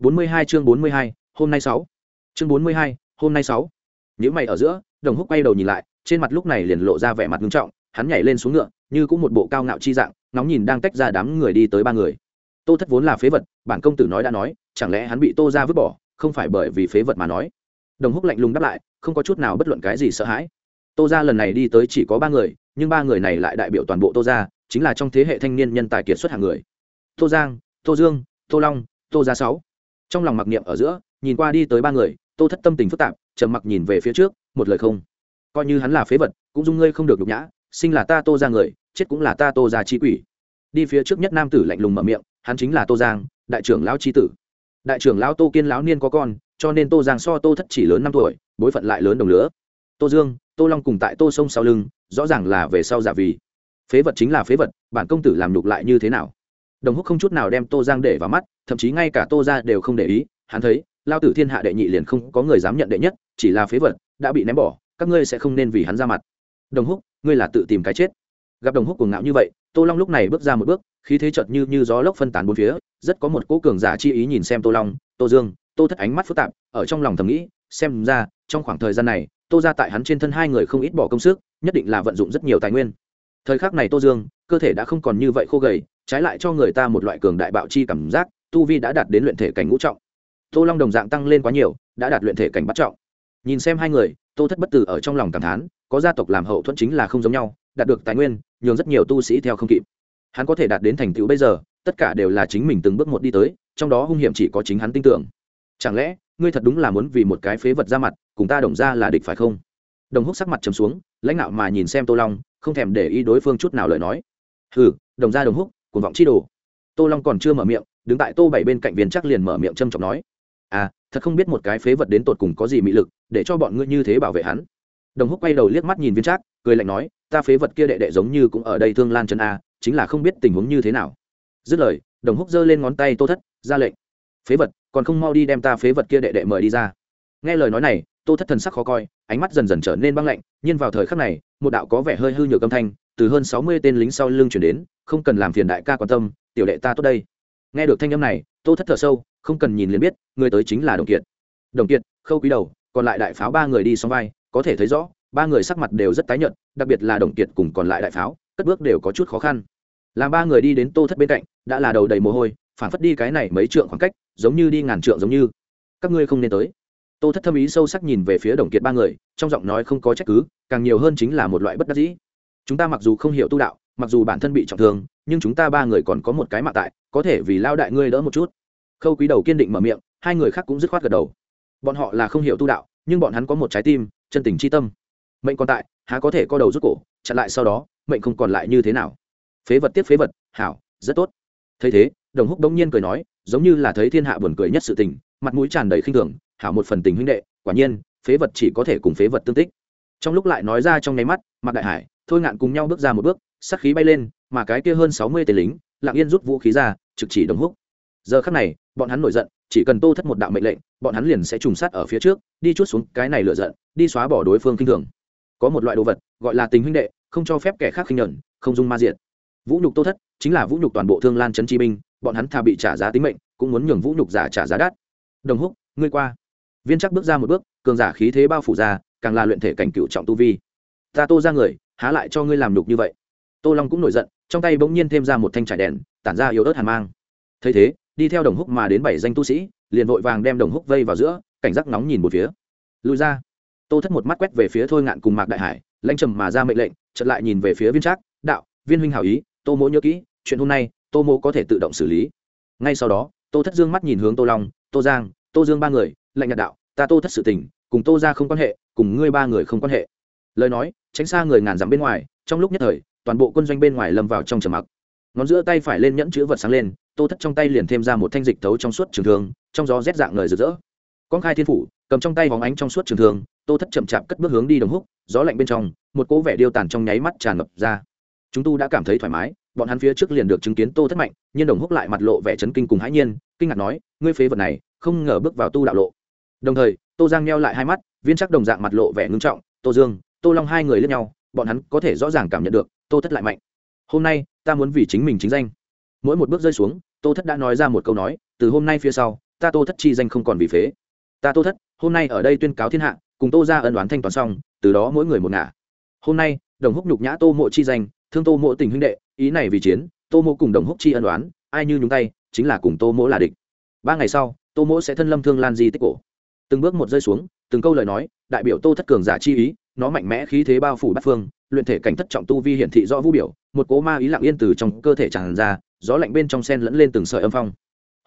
42 chương 42, hôm nay 6. Chương 42, hôm nay 6. nếu mày ở giữa, Đồng Húc quay đầu nhìn lại, trên mặt lúc này liền lộ ra vẻ mặt nghiêm trọng, hắn nhảy lên xuống ngựa, như cũng một bộ cao ngạo chi dạng, nóng nhìn đang tách ra đám người đi tới ba người. Tô Thất vốn là phế vật, bản công tử nói đã nói, chẳng lẽ hắn bị Tô gia vứt bỏ, không phải bởi vì phế vật mà nói. Đồng Húc lạnh lùng đáp lại, không có chút nào bất luận cái gì sợ hãi. Tô gia lần này đi tới chỉ có ba người, nhưng ba người này lại đại biểu toàn bộ Tô gia, chính là trong thế hệ thanh niên nhân tài kiệt xuất hàng người. Tô Giang, Tô Dương, Tô Long, Tô gia sáu trong lòng mặc niệm ở giữa, nhìn qua đi tới ba người, tô thất tâm tình phức tạp, trầm mặc nhìn về phía trước, một lời không. Coi như hắn là phế vật, cũng dung ngươi không được nhục nhã, sinh là ta tô ra người, chết cũng là ta tô ra chi quỷ. Đi phía trước nhất nam tử lạnh lùng mở miệng, hắn chính là tô giang, đại trưởng lão chi tử. Đại trưởng lão tô kiên lão niên có con, cho nên tô giang so tô thất chỉ lớn năm tuổi, bối phận lại lớn đồng lứa. Tô dương, tô long cùng tại tô sông sau lưng, rõ ràng là về sau giả vì. Phế vật chính là phế vật, bản công tử làm nhục lại như thế nào? Đồng húc không chút nào đem tô giang để vào mắt, thậm chí ngay cả tô ra đều không để ý, hắn thấy, lao tử thiên hạ đệ nhị liền không có người dám nhận đệ nhất, chỉ là phế vật, đã bị ném bỏ, các ngươi sẽ không nên vì hắn ra mặt. Đồng húc, ngươi là tự tìm cái chết. Gặp đồng húc cuồng ngạo như vậy, tô long lúc này bước ra một bước, khí thế chợt như như gió lốc phân tán bốn phía, rất có một cỗ cường giả chi ý nhìn xem tô long, tô dương, tô thất ánh mắt phức tạp, ở trong lòng thầm nghĩ, xem ra, trong khoảng thời gian này, tô ra tại hắn trên thân hai người không ít bỏ công sức, nhất định là vận dụng rất nhiều tài nguyên. Thời khắc này tô dương, cơ thể đã không còn như vậy khô gầy trái lại cho người ta một loại cường đại bạo chi cảm giác, tu vi đã đạt đến luyện thể cảnh ngũ trọng. Tô long đồng dạng tăng lên quá nhiều, đã đạt luyện thể cảnh bắt trọng. Nhìn xem hai người, tô thất bất tử ở trong lòng cảm thán, có gia tộc làm hậu thuẫn chính là không giống nhau, đạt được tài nguyên, nhường rất nhiều tu sĩ theo không kịp. Hắn có thể đạt đến thành tựu bây giờ, tất cả đều là chính mình từng bước một đi tới, trong đó hung hiểm chỉ có chính hắn tin tưởng. Chẳng lẽ, ngươi thật đúng là muốn vì một cái phế vật ra mặt, cùng ta đồng ra là địch phải không? Đồng húc sắc mặt trầm xuống, lãnh đạo mà nhìn xem tô long, không thèm để ý đối phương chút nào lời nói. Hừ, đồng ra đồng húc cuồng vọng chi đồ. Tô long còn chưa mở miệng, đứng tại tô bảy bên cạnh viên chắc liền mở miệng trâm trọng nói à thật không biết một cái phế vật đến tột cùng có gì mị lực, để cho bọn ngươi như thế bảo vệ hắn. Đồng húc quay đầu liếc mắt nhìn viên trác cười lạnh nói, ta phế vật kia đệ đệ giống như cũng ở đây thương lan chân a, chính là không biết tình huống như thế nào. Dứt lời, đồng húc giơ lên ngón tay tô thất, ra lệnh, phế vật, còn không mau đi đem ta phế vật kia đệ đệ mời đi ra. Nghe lời nói này, tô thất thần sắc khó coi, ánh mắt dần dần trở nên băng lạnh, nhưng vào thời khắc này, một đạo có vẻ hơi hư nhược âm thanh từ hơn sáu mươi tên lính sau lưng chuyển đến, không cần làm phiền đại ca quan tâm, tiểu đệ ta tốt đây. Nghe được thanh âm này, tô thất thở sâu, không cần nhìn liền biết, người tới chính là đồng kiệt. Đồng kiệt, khâu quý đầu, còn lại đại pháo ba người đi xong vai, có thể thấy rõ, ba người sắc mặt đều rất tái nhợt, đặc biệt là đồng kiệt cùng còn lại đại pháo, cất bước đều có chút khó khăn. Làm ba người đi đến tô thất bên cạnh, đã là đầu đầy mồ hôi phản phất đi cái này mấy trượng khoảng cách, giống như đi ngàn trượng giống như. Các ngươi không nên tới. Tô thất thâm ý sâu sắc nhìn về phía đồng kiệt ba người, trong giọng nói không có trách cứ, càng nhiều hơn chính là một loại bất đắc dĩ chúng ta mặc dù không hiểu tu đạo, mặc dù bản thân bị trọng thương, nhưng chúng ta ba người còn có một cái mạng tại, có thể vì lao đại ngươi đỡ một chút. Khâu quý đầu kiên định mở miệng, hai người khác cũng dứt khoát gật đầu. Bọn họ là không hiểu tu đạo, nhưng bọn hắn có một trái tim, chân tình c h i tâm. Mệnh còn tại, há có thể co đầu rút cổ, chặn lại sau đó, mệnh không còn lại như thế nào. Phế vật tiếp phế vật, hảo, rất tốt. Thấy thế, đồng húc đông nhiên cười nói, giống như là thấy thiên hạ buồn cười nhất sự tình, mặt mũi tràn đầy khinh thường, hảo một phần tình huynh đệ, quả nhiên, phế vật chỉ có thể cùng phế vật tương tích. Trong lúc lại nói ra trong nháy mắt mặt đại hải thôi ngạn cùng nhau bước ra một bước sắc khí bay lên, mà cái kia hơn sáu mươi tên lính, lặng yên rút vũ khí ra, trực chỉ đồng húc. Giờ khắc này, bọn hắn nổi giận, chỉ cần tô thất một đạo mệnh lệnh, bọn hắn liền sẽ trùng sát ở phía trước, đi chút xuống cái này lựa giận, đi xóa bỏ đối phương kinh thường. Có một loại đồ vật, gọi là tình huynh đệ, không cho phép kẻ khác khinh nhẫn, không dung ma diệt. Vũ nhục tô thất, chính là vũ nhục toàn bộ thương lan trấn chi binh, bọn hắn thà bị trả giá tính mệnh, cũng muốn nhường vũ nhục giả trả giá đắt. Đồng húc, ngươi qua. Viên chắc bước ra một bước, cường giả khí thế bao phủ ra, càng là luyện thể cảnh cựu trọng tu vi. Ta tô ra người há lại cho ngươi làm đục như vậy. Tô long cũng nổi giận, trong tay bỗng nhiên thêm ra một thanh trải đèn, tản ra yếu ớt hàn mang. Thấy thế, đi theo đồng húc mà đến bảy danh tu sĩ, liền vội vàng đem đồng húc vây vào giữa, cảnh giác nóng nhìn một phía. Lùi ra. Tô thất một mắt quét về phía thôi ngạn cùng mạc đại hải, lãnh trầm mà ra mệnh lệnh, chợt lại nhìn về phía viên trác, đạo, viên huynh hảo ý, tô mỗ nhớ kỹ, chuyện hôm nay, tô mỗ có thể tự động xử lý. Ngay sau đó, tô thất dương mắt nhìn hướng tô long, tô giang, tô dương ba người, lạnh nhạt đạo, ta tô thất sự tình, cùng tô ra không quan hệ, cùng ngươi ba người không quan hệ. Lời nói tránh xa người ngàn dặm bên ngoài, trong lúc nhất thời, toàn bộ quân doanh bên ngoài lâm vào trong trầm mặc. Ngón giữa tay phải lên nhẫn chữ vật sáng lên, tô thất trong tay liền thêm ra một thanh dịch thấu trong suốt trường thương, trong gió rét dạng người rực rỡ. Con khai thiên phủ, cầm trong tay vòng ánh trong suốt trường thương, tô thất chậm chạp cất bước hướng đi đồng húc, gió lạnh bên trong, một cỗ vẻ điêu tàn trong nháy mắt tràn ngập ra. Chúng tu đã cảm thấy thoải mái, bọn hắn phía trước liền được chứng kiến tô thất mạnh, nhưng đồng húc lại mặt lộ vẻ chấn kinh cùng hãi nhiên, kinh ngạc nói, ngươi phế vật này, không ngờ bước vào tu đạo lộ. Đồng thời, tô giang neo lại hai mắt, viên chắc đồng dạng mặt lộ vẻ ngưng trọng, tô dương tô long hai người lẫn nhau, bọn hắn có thể rõ ràng cảm nhận được, tô thất lại mạnh. Hôm nay, ta muốn vì chính mình chính danh. Mỗi một bước rơi xuống, tô thất đã nói ra một câu nói, từ hôm nay phía sau, ta tô thất chi danh không còn vì phế. Ta tô thất, hôm nay ở đây tuyên cáo thiên hạ, cùng tô ra ân đoán thanh toán xong, từ đó mỗi người một ngả. Hôm nay, đồng húc nhục nhã tô mộ chi danh, thương tô mộ tình huynh đệ, ý này vì chiến, tô mộ cùng đồng húc chi ân đoán ai như nhúng tay, chính là cùng tô Mỗ là địch. Ba ngày sau, tô Mỗ sẽ thân lâm thương lan di tích cổ. Từng bước một rơi xuống, từng câu lời nói, đại biểu tô thất cường giả chi ý nó mạnh mẽ khí thế bao phủ bát phương luyện thể cảnh thất trọng tu vi hiển thị rõ vũ biểu một cố ma ý lặng yên từ trong cơ thể tràn ra gió lạnh bên trong sen lẫn lên từng sợi âm phong.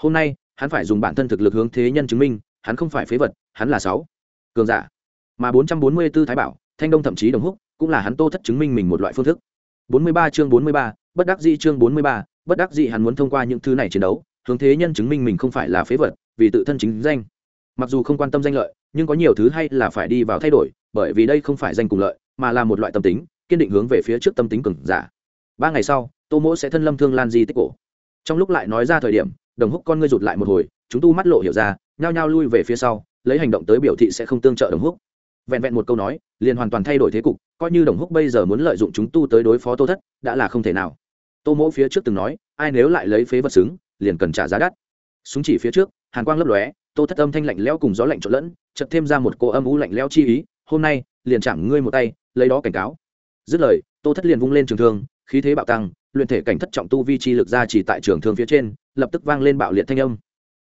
Hôm nay hắn phải dùng bản thân thực lực hướng thế nhân chứng minh hắn không phải phế vật hắn là sáu cường giả. Mà 444 thái bảo thanh đông thậm chí đồng húc cũng là hắn tô thất chứng minh mình một loại phương thức. 43 chương 43, bất đắc dĩ chương 43, bất đắc dĩ hắn muốn thông qua những thứ này chiến đấu hướng thế nhân chứng minh mình không phải là phế vật vì tự thân chính danh. Mặc dù không quan tâm danh lợi nhưng có nhiều thứ hay là phải đi vào thay đổi bởi vì đây không phải danh cùng lợi, mà là một loại tâm tính, kiên định hướng về phía trước tâm tính cừng giả. Ba ngày sau, tô mỗ sẽ thân lâm thương lan di tích cổ. Trong lúc lại nói ra thời điểm, đồng húc con ngươi rụt lại một hồi, chúng tu mắt lộ hiểu ra, nhao nhao lui về phía sau, lấy hành động tới biểu thị sẽ không tương trợ đồng húc. Vẹn vẹn một câu nói, liền hoàn toàn thay đổi thế cục, coi như đồng húc bây giờ muốn lợi dụng chúng tu tới đối phó tô thất, đã là không thể nào. Tô mỗ phía trước từng nói, ai nếu lại lấy phế vật xứng, liền cần trả giá đắt. Súng chỉ phía trước, hàn quang lấp lóe, tô thất âm thanh lạnh lẽo cùng gió lạnh trộn lẫn chật thêm ra một cô âm u lạnh lẽo chi ý hôm nay, liền chạm ngươi một tay, lấy đó cảnh cáo. Dứt lời, tô thất liền vung lên trường thương, khí thế bạo tăng, luyện thể cảnh thất trọng tu vi chi lực ra chỉ tại trường thương phía trên, lập tức vang lên bạo liệt thanh âm.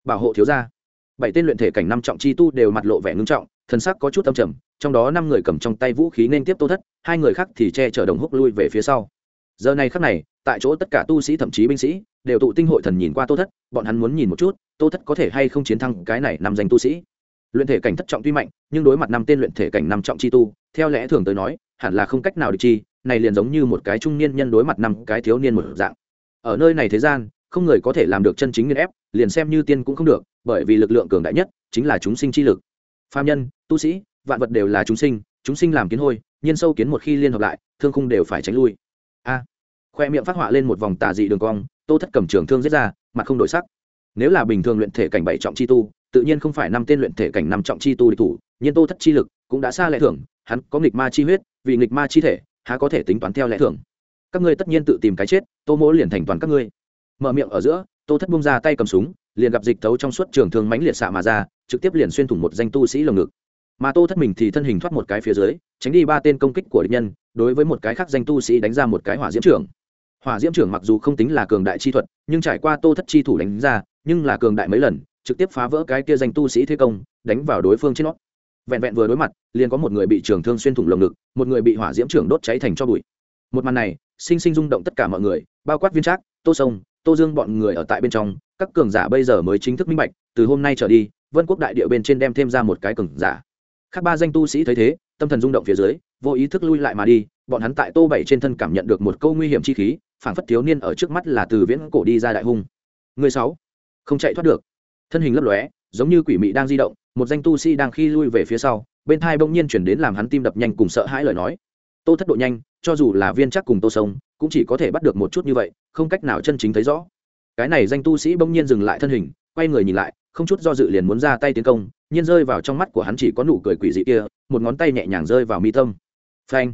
Bảo hộ thiếu gia. Bảy tên luyện thể cảnh năm trọng chi tu đều mặt lộ vẻ ngưng trọng thân sắc có chút âm trầm, trong đó năm người cầm trong tay vũ khí nên tiếp tô thất, hai người khác thì che chở đồng húc lui về phía sau. Giờ này khắc này, tại chỗ tất cả tu sĩ thậm chí binh sĩ, đều tụ tinh hội thần nhìn qua tô thất, bọn hắn muốn nhìn một chút, tô thất có thể hay không chiến thắng cái này nằm danh tu sĩ luyện thể cảnh thất trọng tuy mạnh, nhưng đối mặt năm tên luyện thể cảnh năm trọng chi tu, theo lẽ thường tới nói, hẳn là không cách nào địch chi, này liền giống như một cái trung niên nhân đối mặt năm cái thiếu niên một dạng. Ở nơi này thế gian, không người có thể làm được chân chính nghiên ép, liền xem như tiên cũng không được, bởi vì lực lượng cường đại nhất chính là chúng sinh chi lực. Phạm nhân, tu sĩ, vạn vật đều là chúng sinh chúng sinh làm kiến hôi nhân sâu kiến một khi liên hợp lại, thương khung đều phải tránh lui. A. Khoe miệng phát họa lên một vòng tà dị đường cong, tô thất cầm trường thương giết ra, mặt không đổi sắc. Nếu là bình thường luyện thể cảnh bảy trọng chi tu tự nhiên không phải năm tên luyện thể cảnh năm trọng chi tu địch thủ, nhiên tô thất chi lực cũng đã xa lẽ thường, hắn có nghịch ma chi huyết, vì nghịch ma chi thể, há có thể tính toán theo lẽ thường. Các ngươi tất nhiên tự tìm cái chết, tô mỗ liền thành toàn các ngươi. Mở miệng ở giữa, tô thất bung ra tay cầm súng, liền gặp dịch thấu trong suốt trường thương mãnh liệt xạ mà ra, trực tiếp liền xuyên thủng một danh tu sĩ lồng ngực. Mà tô thất mình thì thân hình thoát một cái phía dưới, tránh đi ba tên công kích của địch nhân, đối với một cái khác danh tu sĩ đánh ra một cái hỏa diễm trưởng. Hỏa diễm trưởng mặc dù không tính là cường đại chi thuật, nhưng trải qua tô thất chi thủ đánh ra, nhưng là cường đại mấy lần trực tiếp phá vỡ cái kia danh tu sĩ thế công, đánh vào đối phương trên nó. Vẹn vẹn vừa đối mặt, liền có một người bị trường thương xuyên thủng lồng ngực, một người bị hỏa diễm trưởng đốt cháy thành cho bụi. Một màn này, sinh sinh rung động tất cả mọi người, bao quát viên trác, tô sông, tô dương bọn người ở tại bên trong, các cường giả bây giờ mới chính thức minh bạch, từ hôm nay trở đi, vân quốc đại địa bên trên đem thêm ra một cái cường giả. Khác ba danh tu sĩ thấy thế, tâm thần rung động phía dưới, vô ý thức lui lại mà đi, bọn hắn tại tô bảy trên thân cảm nhận được một câu nguy hiểm chi khí, phảng phất thiếu niên ở trước mắt là từ viễn cổ đi ra đại hung. Người sáu, không chạy thoát được thân hình lấp lóe, giống như quỷ mị đang di động, một danh tu sĩ đang khi lui về phía sau, bên thai bỗng nhiên chuyển đến làm hắn tim đập nhanh cùng sợ hãi lời nói. Tô thất độ nhanh, cho dù là viên chắc cùng tô sông, cũng chỉ có thể bắt được một chút như vậy, không cách nào chân chính thấy rõ. Cái này danh tu sĩ bỗng nhiên dừng lại thân hình, quay người nhìn lại, không chút do dự liền muốn ra tay tiến công nhiên rơi vào trong mắt của hắn chỉ có nụ cười quỷ dị kia, một ngón tay nhẹ nhàng rơi vào mi tâm. Phanh!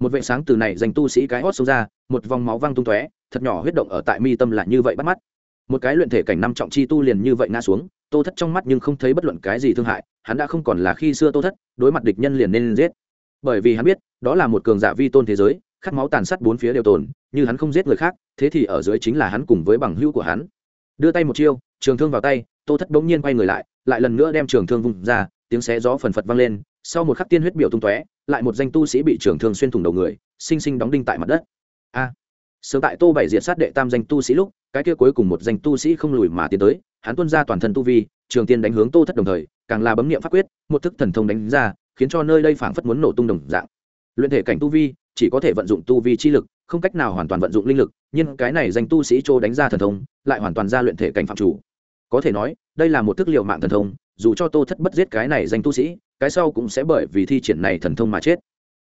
Một vệ sáng từ này danh tu sĩ cái hót xông ra, một vòng máu văng tung tóe, thật nhỏ huyết động ở tại mi tâm là như vậy bắt mắt một cái luyện thể cảnh năm trọng chi tu liền như vậy ngã xuống tô thất trong mắt nhưng không thấy bất luận cái gì thương hại hắn đã không còn là khi xưa tô thất đối mặt địch nhân liền nên giết. Bởi vì hắn biết đó là một cường giả vi tôn thế giới khát máu tàn sát bốn phía đều tồn như hắn không giết người khác thế thì ở dưới chính là hắn cùng với bằng hữu của hắn. Đưa tay một chiêu trường thương vào tay tô thất bỗng nhiên quay người lại lại lần nữa đem trường thương vung ra tiếng xé gió phần phật vang lên sau một khắc tiên huyết biểu tung tóe lại một danh tu sĩ bị trường thương xuyên thủng đầu người sinh sinh đóng đinh tại mặt đất. A! à, sớm tại tô bảy diệt sát đệ tam danh tu sĩ lúc, cái kia cuối cùng một danh tu sĩ không lùi mà tiến tới, hắn tuân ra toàn thân tu vi, trường tiên đánh hướng tô thất đồng thời, càng là bấm niệm pháp quyết, một thức thần thông đánh ra, khiến cho nơi đây phảng phất muốn nổ tung đồng dạng. Luyện thể cảnh tu vi, chỉ có thể vận dụng tu vi chi lực, không cách nào hoàn toàn vận dụng linh lực, nhưng cái này danh tu sĩ châu đánh ra thần thông, lại hoàn toàn ra luyện thể cảnh phạm chủ. Có thể nói, đây là một thức liệu mạng thần thông, dù cho tô thất bất giết cái này danh tu sĩ, cái sau cũng sẽ bởi vì thi triển này thần thông mà chết.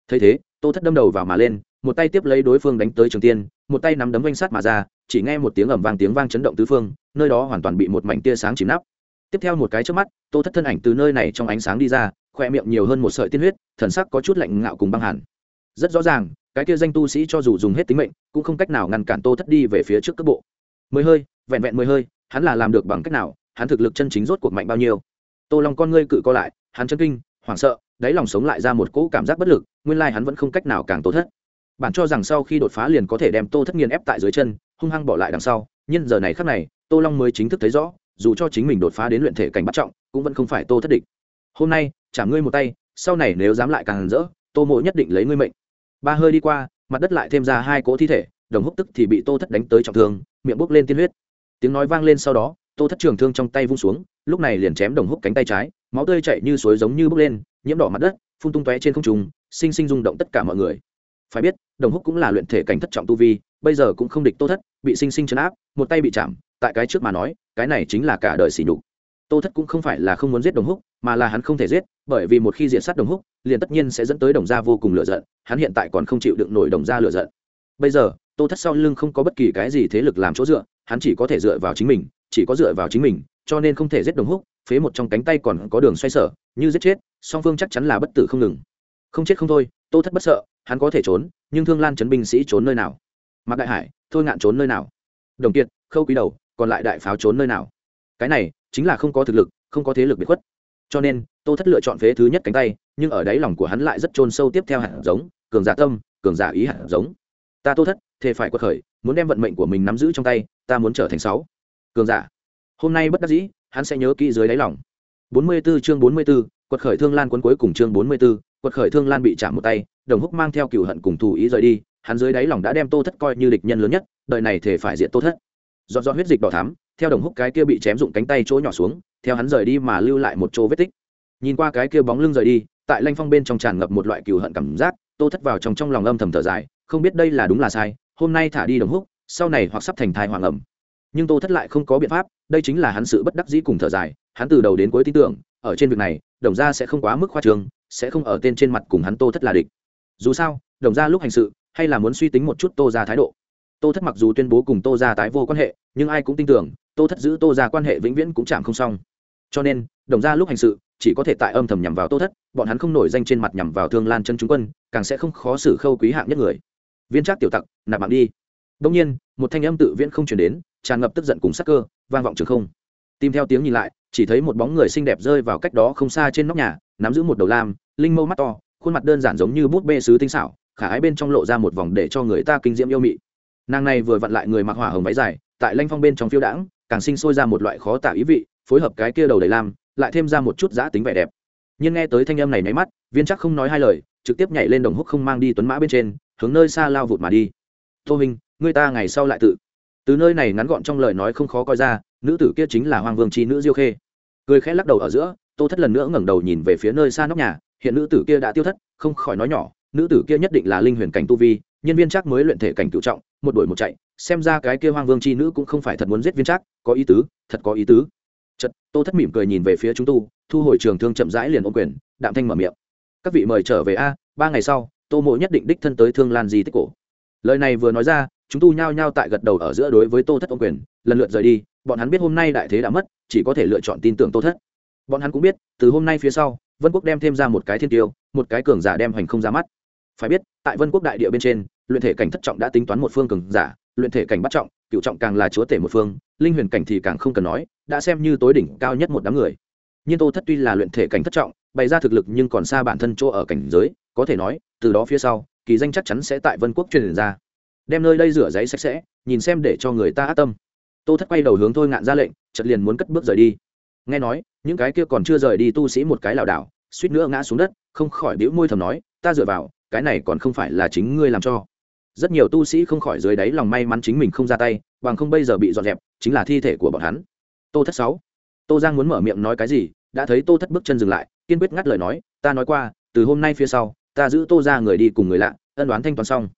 Thấy thế tô thất đâm đầu vào mà lên, một tay tiếp lấy đối phương đánh tới trường tiên, một tay nắm đấm vanh sát mà ra, chỉ nghe một tiếng ầm vang tiếng vang chấn động tứ phương, nơi đó hoàn toàn bị một mảnh tia sáng chìm nắp. Tiếp theo một cái trước mắt, tô thất thân ảnh từ nơi này trong ánh sáng đi ra khoe miệng nhiều hơn một sợi tiên huyết, thần sắc có chút lạnh ngạo cùng băng hẳn rất rõ ràng, cái kia danh tu sĩ cho dù dùng hết tính mệnh, cũng không cách nào ngăn cản tô thất đi về phía trước cước bộ. Mười hơi, vẹn vẹn mười hơi, hắn là làm được bằng cách nào, hắn thực lực chân chính rốt cuộc mạnh bao nhiêu? Tô long con ngươi cự co lại, hắn chân kinh, hoảng sợ đáy lòng sống lại ra một cỗ cảm giác bất lực, nguyên lai hắn vẫn không cách nào càng tô thất. Bản cho rằng sau khi đột phá liền có thể đem tô thất nghiền ép tại dưới chân, hung hăng bỏ lại đằng sau, nhưng giờ này khắc này, tô long mới chính thức thấy rõ, dù cho chính mình đột phá đến luyện thể cảnh bắt trọng, cũng vẫn không phải tô thất địch. Hôm nay, trả ngươi một tay, sau này nếu dám lại càng rỡ, tô mộ nhất định lấy ngươi mệnh. Ba hơi đi qua, mặt đất lại thêm ra hai cỗ thi thể, đồng húc tức thì bị tô thất đánh tới trọng thương, miệng bốc lên tiên huyết. Tiếng nói vang lên sau đó, tô thất trường thương trong tay vung xuống, lúc này liền chém đồng húc cánh tay trái, máu tươi chảy như suối giống như bốc lên nhiễm đỏ mặt đất, phun tung tóe trên không trung, sinh sinh rung động tất cả mọi người. Phải biết, đồng húc cũng là luyện thể cảnh thất trọng tu vi, bây giờ cũng không địch tô thất, bị sinh sinh chấn áp, một tay bị chạm, tại cái trước mà nói, cái này chính là cả đời xỉ nhục. Tô thất cũng không phải là không muốn giết đồng húc, mà là hắn không thể giết, bởi vì một khi diện sát đồng húc, liền tất nhiên sẽ dẫn tới đồng gia vô cùng lựa giận, hắn hiện tại còn không chịu đựng nổi đồng gia lựa giận. Bây giờ, tô thất sau lưng không có bất kỳ cái gì thế lực làm chỗ dựa, hắn chỉ có thể dựa vào chính mình, chỉ có dựa vào chính mình, cho nên không thể giết đồng húc phế một trong cánh tay còn có đường xoay sở, như giết chết, song phương chắc chắn là bất tử không ngừng. Không chết không thôi, tô thất bất sợ, hắn có thể trốn, nhưng thương lan chấn binh sĩ trốn nơi nào? Mạc đại hải, thôi ngạn trốn nơi nào? Đồng kiệt, khâu quý đầu, còn lại đại pháo trốn nơi nào? Cái này, chính là không có thực lực, không có thế lực bị khuất. Cho nên, tô thất lựa chọn phế thứ nhất cánh tay, nhưng ở đáy lòng của hắn lại rất chôn sâu tiếp theo hạt giống, cường giả tâm, cường giả ý hạt giống. Ta tô thất, thề phải quật khởi, muốn đem vận mệnh của mình nắm giữ trong tay, ta muốn trở thành sáu. Cường giả, hôm nay bất đắc dĩ hắn sẽ nhớ kỹ dưới đáy lòng. 44 chương 44, quật khởi thương lan cuốn cuối cùng chương 44, quật khởi thương lan bị chạm một tay đồng húc mang theo cửu hận cùng thù ý rời đi hắn dưới đáy lòng đã đem tô thất coi như địch nhân lớn nhất đời này thể phải diện tô thất. Dọn dọn huyết dịch đỏ thắm theo đồng húc cái kia bị chém dụng cánh tay chỗ nhỏ xuống theo hắn rời đi mà lưu lại một chỗ vết tích. Nhìn qua cái kia bóng lưng rời đi tại lanh phong bên trong tràn ngập một loại cừu hận cảm giác tô thất vào trong trong lòng âm thầm thở dài không biết đây là đúng là sai hôm nay thả đi đồng húc sau này hoặc sắp thành thai hoàng ẩm nhưng tô thất lại không có biện pháp, đây chính là hắn sự bất đắc dĩ cùng thở dài, hắn từ đầu đến cuối tin tưởng, ở trên việc này, đồng gia sẽ không quá mức khoa trương, sẽ không ở tên trên mặt cùng hắn tô thất là địch. Dù sao, đồng gia lúc hành sự, hay là muốn suy tính một chút tô ra thái độ. Tô thất mặc dù tuyên bố cùng tô ra tái vô quan hệ, nhưng ai cũng tin tưởng, tô thất giữ tô ra quan hệ vĩnh viễn cũng chạm không xong. Cho nên, đồng gia lúc hành sự, chỉ có thể tại âm thầm nhằm vào tô thất, bọn hắn không nổi danh trên mặt nhằm vào thương lan chân chúng quân, càng sẽ không khó xử khâu quý hạng nhất người. Viên trác tiểu tặc, nạp mạng đi. Đông nhiên, một thanh âm tự viễn không chuyển đến tràn ngập tức giận cùng sắc cơ vang vọng trường không. Tìm theo tiếng nhìn lại chỉ thấy một bóng người xinh đẹp rơi vào cách đó không xa trên nóc nhà nắm giữ một đầu lam linh mâu mắt to khuôn mặt đơn giản giống như bút bê sứ tinh xảo khả ái bên trong lộ ra một vòng để cho người ta kinh diễm yêu mị. Nàng này vừa vặn lại người mặc hỏa hồng váy dài tại lanh phong bên trong phiêu đãng càng sinh sôi ra một loại khó tả ý vị phối hợp cái kia đầu đầy lam lại thêm ra một chút giã tính vẻ đẹp. Nhưng nghe tới thanh âm này nháy mắt viên chắc không nói hai lời trực tiếp nhảy lên đồng húc không mang đi tuấn mã bên trên hướng nơi xa lao vụt mà đi. Tô hình, người ta ngày sau lại tự từ nơi này ngắn gọn trong lời nói không khó coi ra, nữ tử kia chính là hoàng vương chi nữ diêu khê. Cười khẽ lắc đầu ở giữa, tô thất lần nữa ngẩng đầu nhìn về phía nơi xa nóc nhà, hiện nữ tử kia đã tiêu thất, không khỏi nói nhỏ, nữ tử kia nhất định là linh huyền cảnh tu vi, nhân viên chắc mới luyện thể cảnh cựu trọng, một đuổi một chạy, xem ra cái kia hoang vương chi nữ cũng không phải thật muốn giết viên chắc, có ý tứ, thật có ý tứ. Chật tô thất mỉm cười nhìn về phía chúng tu, thu hồi trường thương chậm rãi liền ôm quyền, đạm thanh mở miệng. Các vị mời trở về a, ba ngày sau, tô mộ nhất định đích thân tới thương lan di tích cổ. Lời này vừa nói ra chúng tu nhao nhao tại gật đầu ở giữa đối với tô thất ông quyền, lần lượt rời đi, bọn hắn biết hôm nay đại thế đã mất, chỉ có thể lựa chọn tin tưởng tô thất. Bọn hắn cũng biết, từ hôm nay phía sau, vân quốc đem thêm ra một cái thiên tiêu, một cái cường giả đem hành không ra mắt. Phải biết, tại vân quốc đại địa bên trên, luyện thể cảnh thất trọng đã tính toán một phương cường giả, luyện thể cảnh bắt trọng, cựu trọng càng là chúa tể một phương, linh huyền cảnh thì càng không cần nói, đã xem như tối đỉnh cao nhất một đám người. Nhưng tô thất tuy là luyện thể cảnh thất trọng, bày ra thực lực nhưng còn xa bản thân chỗ ở cảnh giới, có thể nói, từ đó phía sau, kỳ danh chắc chắn sẽ tại vân quốc truyền ra đem nơi đây rửa giấy sạch sẽ, nhìn xem để cho người ta ác tâm. Tô thất quay đầu hướng thôi ngạn ra lệnh chật liền muốn cất bước rời đi. Nghe nói, những cái kia còn chưa rời đi tu sĩ một cái lảo đảo, suýt nữa ngã xuống đất, không khỏi bĩu môi thầm nói, ta dựa vào, cái này còn không phải là chính ngươi làm cho. Rất nhiều tu sĩ không khỏi dưới đáy lòng may mắn chính mình không ra tay, bằng không bây giờ bị dọn dẹp, chính là thi thể của bọn hắn. Tô thất sáu. Tô giang muốn mở miệng nói cái gì, đã thấy tô thất bước chân dừng lại, kiên quyết ngắt lời nói, ta nói qua, từ hôm nay phía sau, ta giữ tô ra người đi cùng người lạ, ân đoán thanh toán xong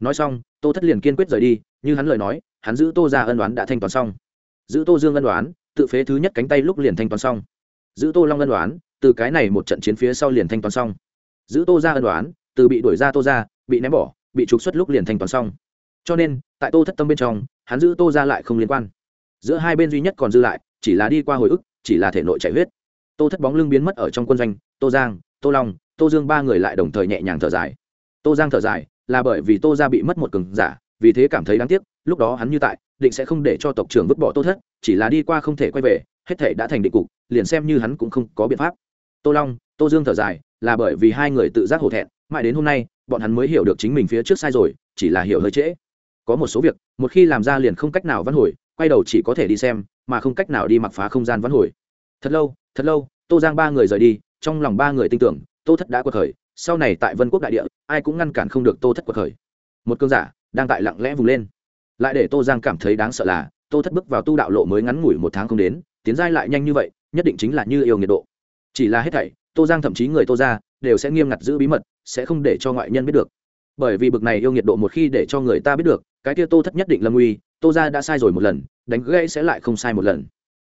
nói xong, tô thất liền kiên quyết rời đi, như hắn lời nói, hắn giữ tô ra ân đoán đã thanh toán xong. Giữ tô dương ân đoán tự phế thứ nhất cánh tay lúc liền thanh toán xong. Giữ tô long ân đoán từ cái này một trận chiến phía sau liền thanh toán xong. Giữ tô ra ân đoán từ bị đuổi ra tô ra bị ném bỏ, bị trục xuất lúc liền thanh toán xong. Cho nên, tại tô thất tâm bên trong, hắn giữ tô ra lại không liên quan. Giữa hai bên duy nhất còn dư lại, chỉ là đi qua hồi ức, chỉ là thể nội chạy huyết. Tô thất bóng lưng biến mất ở trong quân doanh, tô giang, tô long, tô dương ba người lại đồng thời nhẹ nhàng thở dài. Tô giang thở dài là bởi vì tô ra bị mất một cường giả, vì thế cảm thấy đáng tiếc, lúc đó hắn như tại, định sẽ không để cho tộc trưởng vứt bỏ tô thất, chỉ là đi qua không thể quay về, hết thể đã thành định cục, liền xem như hắn cũng không có biện pháp. Tô long, tô dương thở dài, là bởi vì hai người tự giác hổ thẹn, mãi đến hôm nay, bọn hắn mới hiểu được chính mình phía trước sai rồi, chỉ là hiểu hơi trễ. Có một số việc, một khi làm ra liền không cách nào văn hồi, quay đầu chỉ có thể đi xem, mà không cách nào đi mặc phá không gian văn hồi. Thật lâu thật lâu, tô giang ba người rời đi, trong lòng ba người tin tưởng, tô thất đã quật khởi sau này tại vân quốc đại địa, ai cũng ngăn cản không được tô thất cuộc khởi. Một cơn giả đang tại lặng lẽ vùng lên. Lại để tô giang cảm thấy đáng sợ là, tô thất bước vào tu đạo lộ mới ngắn ngủi một tháng không đến, tiến giai lại nhanh như vậy, nhất định chính là như yêu nhiệt độ. Chỉ là hết thảy, tô giang thậm chí người tô ra đều sẽ nghiêm ngặt giữ bí mật, sẽ không để cho ngoại nhân biết được. Bởi vì bực này yêu nhiệt độ một khi để cho người ta biết được, cái kia tô thất nhất định lâm uy tô ra đã sai rồi một lần, đánh gãy sẽ lại không sai một lần.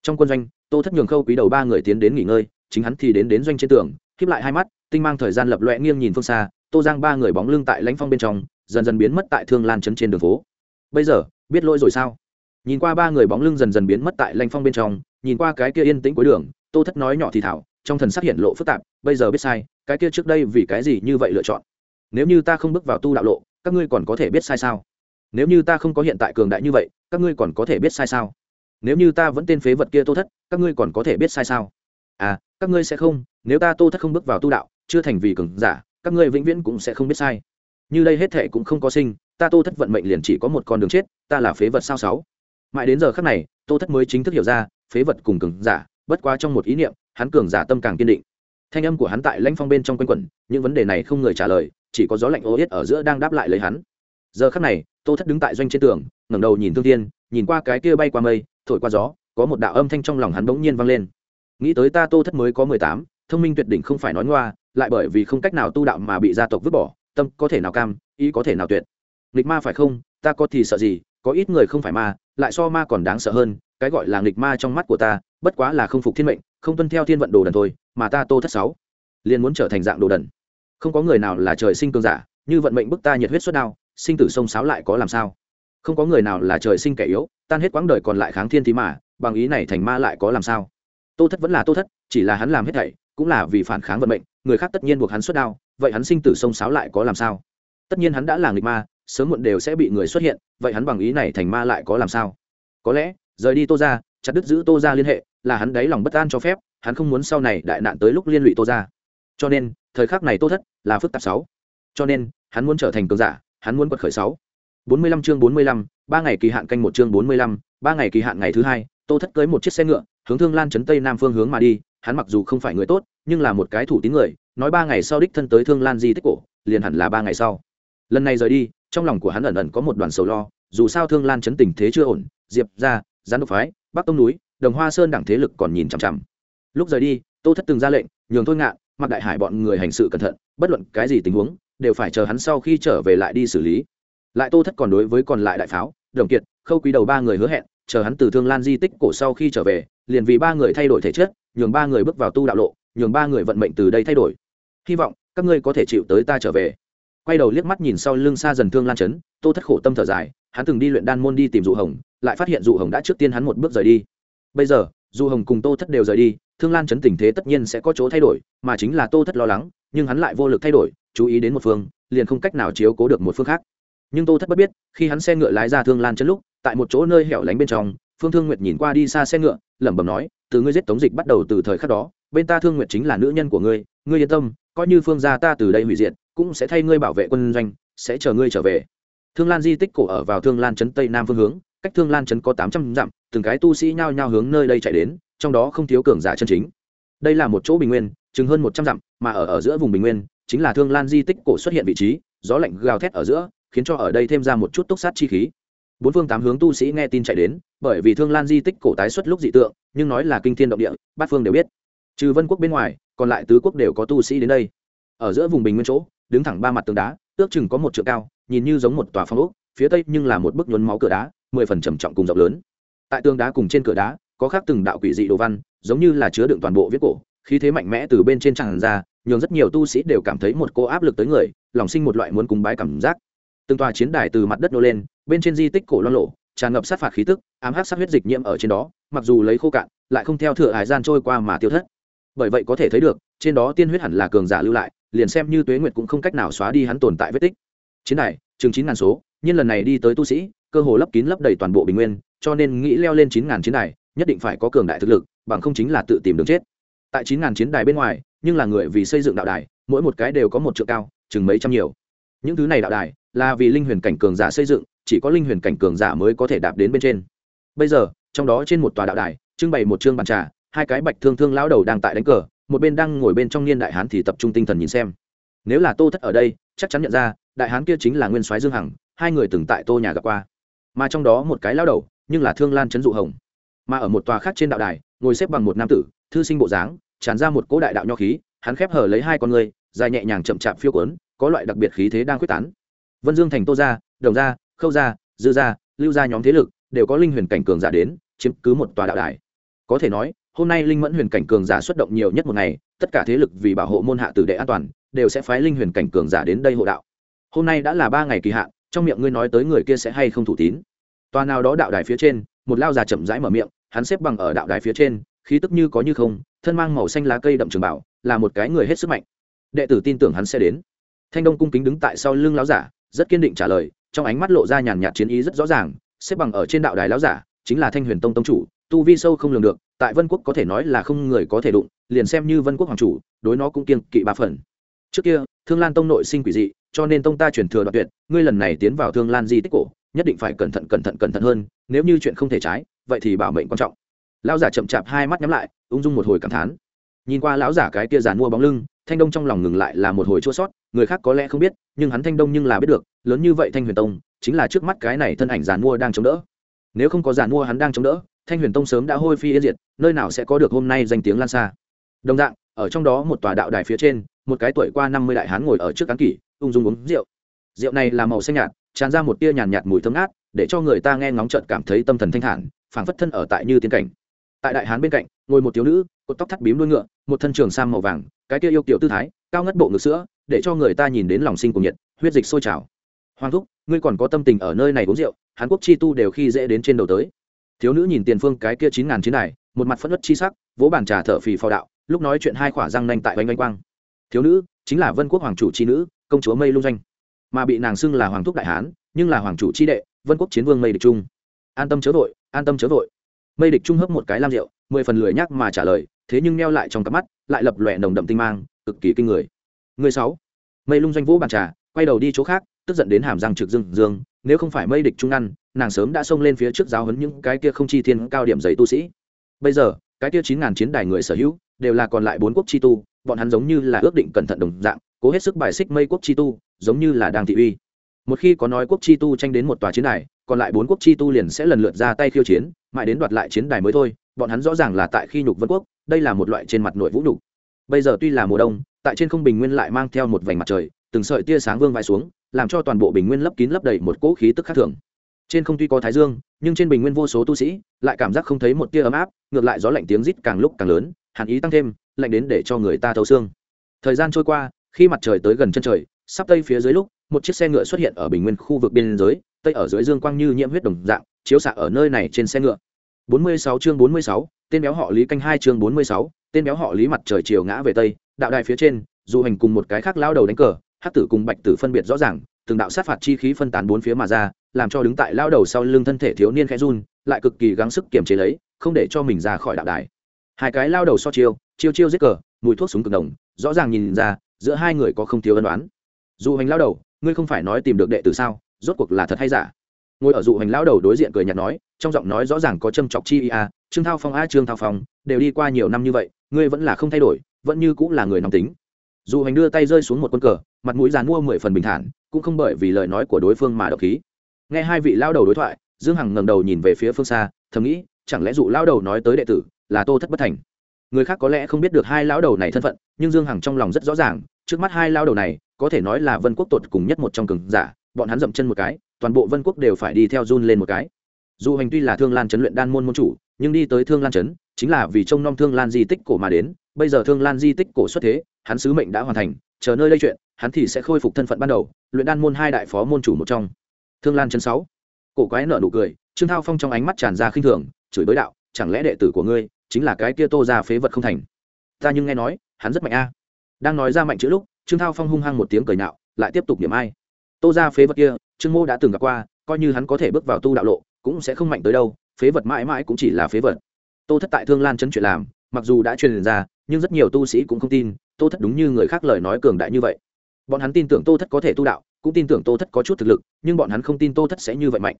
Trong quân doanh, tô thất nhường khâu quý đầu ba người tiến đến nghỉ ngơi, chính hắn thì đến đến doanh trên tường khiếp lại hai mắt tinh mang thời gian lập loẹ nghiêng nhìn phương xa, tô giang ba người bóng lưng tại lãnh phong bên trong, dần dần biến mất tại thương lan chấn trên đường phố. Bây giờ, biết lỗi rồi sao? Nhìn qua ba người bóng lưng dần dần biến mất tại lãnh phong bên trong, nhìn qua cái kia yên tĩnh cuối đường, tô thất nói nhỏ thì thảo, trong thần sắc hiện lộ phức tạp, bây giờ biết sai, cái kia trước đây vì cái gì như vậy lựa chọn? Nếu như ta không bước vào tu đạo lộ, các ngươi còn có thể biết sai sao? Nếu như ta không có hiện tại cường đại như vậy, các ngươi còn có thể biết sai sao? Nếu như ta vẫn tên phế vật kia tô thất, các ngươi còn có thể biết sai sao? À các ngươi sẽ không, nếu ta tô thất không bước vào tu đạo chưa thành vì cường giả các ngươi vĩnh viễn cũng sẽ không biết sai. Như đây hết thệ cũng không có sinh ta tô thất vận mệnh liền chỉ có một con đường chết ta là phế vật sao sáu. Mãi đến giờ khắc này tô thất mới chính thức hiểu ra phế vật cùng cường giả bất quá trong một ý niệm hắn cường giả tâm càng kiên định. Thanh âm của hắn tại lãnh phong bên trong quanh quẩn những vấn đề này không người trả lời chỉ có gió lạnh ô yết ở giữa đang đáp lại lấy hắn. Giờ khắc này tô thất đứng tại doanh trên tường ngẩng đầu nhìn thương thiên, nhìn qua cái kia bay qua mây thổi qua gió có một đạo âm thanh trong lòng hắn bỗng nhiên vang lên. Nghĩ tới ta tô thất mới có mười tám thông minh tuyệt đỉnh không phải nói ngoa, lại bởi vì không cách nào tu đạo mà bị gia tộc vứt bỏ, tâm có thể nào cam, ý có thể nào tuyệt. Nghịch ma phải không? Ta có thì sợ gì? Có ít người không phải ma, lại so ma còn đáng sợ hơn, cái gọi là nghịch ma trong mắt của ta, bất quá là không phục thiên mệnh, không tuân theo thiên vận đồ đần thôi, mà ta tô thất sáu, liền muốn trở thành dạng đồ đần. Không có người nào là trời sinh cương giả, như vận mệnh bức ta nhiệt huyết suất đao sinh tử sông sáo lại có làm sao? Không có người nào là trời sinh kẻ yếu, tan hết quãng đời còn lại kháng thiên thì mà, bằng ý này thành ma lại có làm sao? Tô thất vẫn là tô thất, chỉ là hắn làm hết thảy cũng là vì phản kháng vận mệnh, người khác tất nhiên buộc hắn xuất đao, vậy hắn sinh tử sông sáo lại có làm sao? Tất nhiên hắn đã là nghịch ma, sớm muộn đều sẽ bị người xuất hiện, vậy hắn bằng ý này thành ma lại có làm sao? Có lẽ, rời đi tô ra chặt đứt giữ tô ra liên hệ, là hắn đáy lòng bất an cho phép, hắn không muốn sau này đại nạn tới lúc liên lụy tô ra cho nên, thời khắc này tô thất là phức tạp sáu. Cho nên, hắn muốn trở thành cường giả, hắn muốn quật khởi sáu. Bốn mươi lăm chương bốn mươi lăm, ba ngày kỳ hạn canh một chương bốn mươi lăm, ba ngày kỳ hạn ngày thứ hai, tô thất cưới một chiếc xe ngựa, hướng thương lan trấn tây nam phương hướng mà đi hắn mặc dù không phải người tốt, nhưng là một cái thủ tín người, nói ba ngày sau đích thân tới thương lan di tích cổ, liền hẳn là ba ngày sau. Lần này rời đi, trong lòng của hắn ẩn ẩn có một đoàn sầu lo, dù sao thương lan chấn tình thế chưa ổn, diệp ra gián độc phái, bắc tông núi, đồng hoa sơn đẳng thế lực còn nhìn chằm chằm. Lúc rời đi, tô thất từng ra lệnh, nhường thôi ngạn mặc đại hải bọn người hành sự cẩn thận, bất luận cái gì tình huống, đều phải chờ hắn sau khi trở về lại đi xử lý. Lại tô thất còn đối với còn lại đại pháo, đồng kiệt, khâu quý đầu ba người hứa hẹn, chờ hắn từ thương lan di tích cổ sau khi trở về, liền vì ba người thay đổi thể chất nhường ba người bước vào tu đạo lộ, nhường ba người vận mệnh từ đây thay đổi. Hy vọng, các ngươi có thể chịu tới ta trở về. Quay đầu liếc mắt nhìn sau lưng xa dần thương lan chấn, tô thất khổ tâm thở dài, hắn từng đi luyện đan môn đi tìm dụ hồng, lại phát hiện dụ hồng đã trước tiên hắn một bước rời đi. Bây giờ dù hồng cùng tô thất đều rời đi, thương lan chấn tình thế tất nhiên sẽ có chỗ thay đổi, mà chính là tô thất lo lắng, nhưng hắn lại vô lực thay đổi, chú ý đến một phương, liền không cách nào chiếu cố được một phương khác. Nhưng tô thất bất biết, khi hắn xe ngựa lái ra thương lan chấn lúc, tại một chỗ nơi hẻo lánh bên trong, phương thương nguyệt nhìn qua đi xa xe ngựa, lẩm bẩm nói từ ngươi giết tống dịch bắt đầu từ thời khắc đó, bên ta thương nguyệt chính là nữ nhân của ngươi ngươi yên tâm, coi như phương gia ta từ đây hủy diệt, cũng sẽ thay ngươi bảo vệ quân doanh, sẽ chờ ngươi trở về. Thương lan di tích cổ ở vào thương lan trấn tây nam phương hướng, cách thương lan trấn có tám trăm dặm, từng cái tu sĩ nhao nhao hướng nơi đây chạy đến, trong đó không thiếu cường giả chân chính. Đây là một chỗ bình nguyên, chừng hơn một trăm dặm, mà ở ở giữa vùng bình nguyên, chính là thương lan di tích cổ xuất hiện vị trí, gió lạnh gào thét ở giữa, khiến cho ở đây thêm ra một chút túc sát chi khí bốn phương tám hướng tu sĩ nghe tin chạy đến, bởi vì thương lan di tích cổ tái xuất lúc dị tượng, nhưng nói là kinh thiên động địa, bát phương đều biết. Trừ vân quốc bên ngoài, còn lại tứ quốc đều có tu sĩ đến đây. Ở giữa vùng bình nguyên chỗ, đứng thẳng ba mặt tường đá, ước chừng có một trượng cao, nhìn như giống một tòa phong ốc, phía tây nhưng là một bức nhuốm máu cửa đá, mười phần trầm trọng cùng rộng lớn. Tại tường đá cùng trên cửa đá, có khác từng đạo quỷ dị đồ văn, giống như là chứa đựng toàn bộ viết cổ, khí thế mạnh mẽ từ bên trên tràn ra, nhường rất nhiều tu sĩ đều cảm thấy một cô áp lực tới người, lòng sinh một loại muốn cúng bái cảm giác từng tòa chiến đài từ mặt đất nô lên, bên trên di tích cổ loan lộ, tràn ngập sát phạt khí tức, ám hắc sát huyết dịch nhiễm ở trên đó, mặc dù lấy khô cạn, lại không theo thừa hải gian trôi qua mà tiêu thất. Bởi vậy có thể thấy được, trên đó tiên huyết hẳn là cường giả lưu lại, liền xem như tuế nguyệt cũng không cách nào xóa đi hắn tồn tại vết tích. Chiến đài, chừng chín ngàn số, nhưng lần này đi tới tu sĩ, cơ hồ lấp kín lấp đầy toàn bộ bình nguyên, cho nên nghĩ leo lên chín ngàn chiến đài, nhất định phải có cường đại thực lực, bằng không chính là tự tìm đường chết. Tại chín ngàn chiến đài bên ngoài, nhưng là người vì xây dựng đạo đài, mỗi một cái đều có một trượng cao, chừng mấy trăm nhiều những thứ này đạo đài là vì linh huyền cảnh cường giả xây dựng, chỉ có linh huyền cảnh cường giả mới có thể đạp đến bên trên. Bây giờ, trong đó trên một tòa đạo đài, trưng bày một chương bàn trà, hai cái bạch thương thương lão đầu đang tại đánh cờ, một bên đang ngồi bên trong niên đại hán thì tập trung tinh thần nhìn xem. Nếu là tô thất ở đây, chắc chắn nhận ra, đại hán kia chính là nguyên soái dương hằng, hai người từng tại tô nhà gặp qua. Mà trong đó một cái lão đầu, nhưng là thương lan trấn dụ hồng. Mà ở một tòa khác trên đạo đài, ngồi xếp bằng một nam tử, thư sinh bộ dáng, tràn ra một cỗ đại đạo nho khí, hắn khép hở lấy hai con người, dài nhẹ nhàng chậm chạp phiêu quấn có loại đặc biệt khí thế đang quyết tán. Vân dương thành tô gia, đồng gia, khâu gia, dư gia, lưu gia nhóm thế lực đều có linh huyền cảnh cường giả đến, chiếm cứ một tòa đạo đài. Có thể nói, hôm nay linh mẫn huyền cảnh cường giả xuất động nhiều nhất một ngày, tất cả thế lực vì bảo hộ môn hạ tử đệ an toàn, đều sẽ phái linh huyền cảnh cường giả đến đây hộ đạo. Hôm nay đã là ba ngày kỳ hạn, trong miệng ngươi nói tới người kia sẽ hay không thủ tín? Tòa nào đó đạo đài phía trên, một lao già chậm rãi mở miệng, hắn xếp bằng ở đạo đài phía trên, khí tức như có như không, thân mang màu xanh lá cây đậm trường bảo, là một cái người hết sức mạnh. Đệ tử tin tưởng hắn sẽ đến thanh đông cung kính đứng tại sau lưng lão giả, rất kiên định trả lời, trong ánh mắt lộ ra nhàn nhạt chiến ý rất rõ ràng, xếp bằng ở trên đạo đài lão giả, chính là thanh huyền tông tông chủ, tu vi sâu không lường được, tại vân quốc có thể nói là không người có thể đụng, liền xem như vân quốc hoàng chủ, đối nó cũng kiên kỵ ba phần. Trước kia, thương lan tông nội sinh quỷ dị, cho nên tông ta chuyển thừa đoạn tuyệt, ngươi lần này tiến vào thương lan di tích cổ, nhất định phải cẩn thận cẩn thận cẩn thận hơn, nếu như chuyện không thể trái, vậy thì bảo mệnh quan trọng. Lão giả chậm chạp hai mắt nhắm lại, ung dung một hồi cảm thán. Nhìn qua lão giả cái kia giàn mua bóng lưng, thanh đông trong lòng ngừng lại là một hồi chua sót người khác có lẽ không biết, nhưng hắn thanh đông nhưng là biết được, lớn như vậy thanh huyền tông, chính là trước mắt cái này thân ảnh giàn mua đang chống đỡ. Nếu không có giàn mua hắn đang chống đỡ, thanh huyền tông sớm đã hôi phi yên diệt, nơi nào sẽ có được hôm nay danh tiếng lan xa. Đồng dạng, ở trong đó một tòa đạo đài phía trên, một cái tuổi qua năm mươi đại hán ngồi ở trước cán kỷ, ung dung uống rượu. Rượu này là màu xanh nhạt, tràn ra một tia nhàn nhạt mùi thơm ngát, để cho người ta nghe ngóng trợt cảm thấy tâm thần thanh thản, phảng phất thân ở tại như tiên cảnh. Tại đại hán bên cạnh, ngồi một thiếu nữ, cột tóc thắt bím đuôi ngựa, một thân trường sam màu vàng, cái tia yêu kiểu tư thái, cao ngất bộ ngực sữa để cho người ta nhìn đến lòng sinh cùng nhiệt, huyết dịch sôi trào. Hoàng thúc, ngươi còn có tâm tình ở nơi này uống rượu, hàn quốc chi tu đều khi dễ đến trên đầu tới. Thiếu nữ nhìn tiền phương cái kia chín ngàn chiến này một mặt phẫn nứt chi sắc, vỗ bàn trà thở phì phò đạo, lúc nói chuyện hai khỏa răng nanh tại oanh oanh quang. Thiếu nữ, chính là vân quốc hoàng chủ chi nữ, công chúa mây lung doanh. Mà bị nàng xưng là hoàng thúc đại hán, nhưng là hoàng chủ chi đệ, vân quốc chiến vương mây địch trung. An tâm chớ vội, an tâm chớ vội. Mây địch trung hấp một cái lam rượu, mười phần lười nhắc mà trả lời, thế nhưng neo lại trong cặp mắt, lại lập lòe nồng đậm tinh mang, cực kỳ kinh người người sáu. Mây lung doanh vũ bàn trà, quay đầu đi chỗ khác, tức giận đến hàm răng trực dương dương, nếu không phải mây địch trung ngăn nàng sớm đã xông lên phía trước giáo hấn những cái kia không chi thiên cao điểm giấy tu sĩ. Bây giờ, cái kia chín ngàn chiến đài người sở hữu, đều là còn lại bốn quốc chi tu, bọn hắn giống như là ước định cẩn thận đồng dạng, cố hết sức bài xích mây quốc chi tu, giống như là đang thị uy. Một khi có nói quốc chi tu tranh đến một tòa chiến đài, còn lại bốn quốc chi tu liền sẽ lần lượt ra tay khiêu chiến, mãi đến đoạt lại chiến đài mới thôi, bọn hắn rõ ràng là tại khi nhục vân quốc, đây là một loại trên mặt nội vũ nhục. Bây giờ tuy là mùa đông tại trên không bình nguyên lại mang theo một vành mặt trời từng sợi tia sáng vương vai xuống làm cho toàn bộ bình nguyên lấp kín lấp đầy một cỗ khí tức khác thường. Trên không tuy có thái dương nhưng trên bình nguyên vô số tu sĩ lại cảm giác không thấy một tia ấm áp ngược lại gió lạnh tiếng rít càng lúc càng lớn hàn ý tăng thêm lạnh đến để cho người ta thấu xương. Thời gian trôi qua khi mặt trời tới gần chân trời sắp tây phía dưới lúc một chiếc xe ngựa xuất hiện ở bình nguyên khu vực biên giới tây ở dưới dương quang như nhiễm huyết đồng dạng chiếu xạ ở nơi này trên xe ngựa. 46 chương 46, tên béo họ lý canh hai chương 46, tên béo họ lý mặt trời chiều ngã về tây đạo đài phía trên, dù hành cùng một cái khác lao đầu đánh cờ, hắc tử cùng bạch tử phân biệt rõ ràng, từng đạo sát phạt chi khí phân tán bốn phía mà ra, làm cho đứng tại lao đầu sau lưng thân thể thiếu niên khẽ run, lại cực kỳ gắng sức kiềm chế lấy, không để cho mình ra khỏi đạo đài. Hai cái lao đầu so chiêu chiêu chiêu giết cờ, mùi thuốc súng cực đồng rõ ràng nhìn ra, giữa hai người có không thiếu ân đoán dù hành lao đầu, ngươi không phải nói tìm được đệ tử sao, rốt cuộc là thật hay giả? Ngồi ở dụ hành lao đầu đối diện cười nhạt nói, trong giọng nói rõ ràng có châm chọc chi a, trương thao phong a, trương thao phong, đều đi qua nhiều năm như vậy, ngươi vẫn là không thay đổi vẫn như cũng là người nóng tính. Dù hành đưa tay rơi xuống một quân cờ, mặt mũi dàn mua mười phần bình thản, cũng không bởi vì lời nói của đối phương mà độc khí. Nghe hai vị lao đầu đối thoại, dương hằng ngẩng đầu nhìn về phía phương xa, thầm nghĩ, chẳng lẽ dụ lao đầu nói tới đệ tử là tô thất bất thành? Người khác có lẽ không biết được hai lão đầu này thân phận, nhưng dương hằng trong lòng rất rõ ràng, trước mắt hai lao đầu này, có thể nói là vân quốc tột cùng nhất một trong cường giả, bọn hắn dậm chân một cái, toàn bộ vân quốc đều phải đi theo run lên một cái. Dù hành tuy là thương lan chấn luyện đan môn môn chủ, nhưng đi tới thương lan chấn chính là vì trông nom thương lan di tích cổ mà đến, bây giờ thương lan di tích cổ xuất thế, hắn sứ mệnh đã hoàn thành, chờ nơi lây chuyện, hắn thì sẽ khôi phục thân phận ban đầu, luyện đan môn hai đại phó môn chủ một trong. Thương lan chân sáu. Cổ quái nợ nụ cười, trương thao phong trong ánh mắt tràn ra khinh thường, chửi bới đạo, chẳng lẽ đệ tử của ngươi chính là cái kia tô ra phế vật không thành? Ta nhưng nghe nói, hắn rất mạnh a. Đang nói ra mạnh chữ lúc, trương thao phong hung hăng một tiếng cười nạo lại tiếp tục điểm ai. Tô ra phế vật kia, trương mô đã từng gặp qua, coi như hắn có thể bước vào tu đạo lộ, cũng sẽ không mạnh tới đâu, phế vật mãi mãi cũng chỉ là phế vật tô thất tại thương lan chấn chuyện làm, mặc dù đã truyền ra, nhưng rất nhiều tu sĩ cũng không tin, tô thất đúng như người khác lời nói cường đại như vậy. Bọn hắn tin tưởng tô thất có thể tu đạo, cũng tin tưởng tô thất có chút thực lực, nhưng bọn hắn không tin tô thất sẽ như vậy mạnh.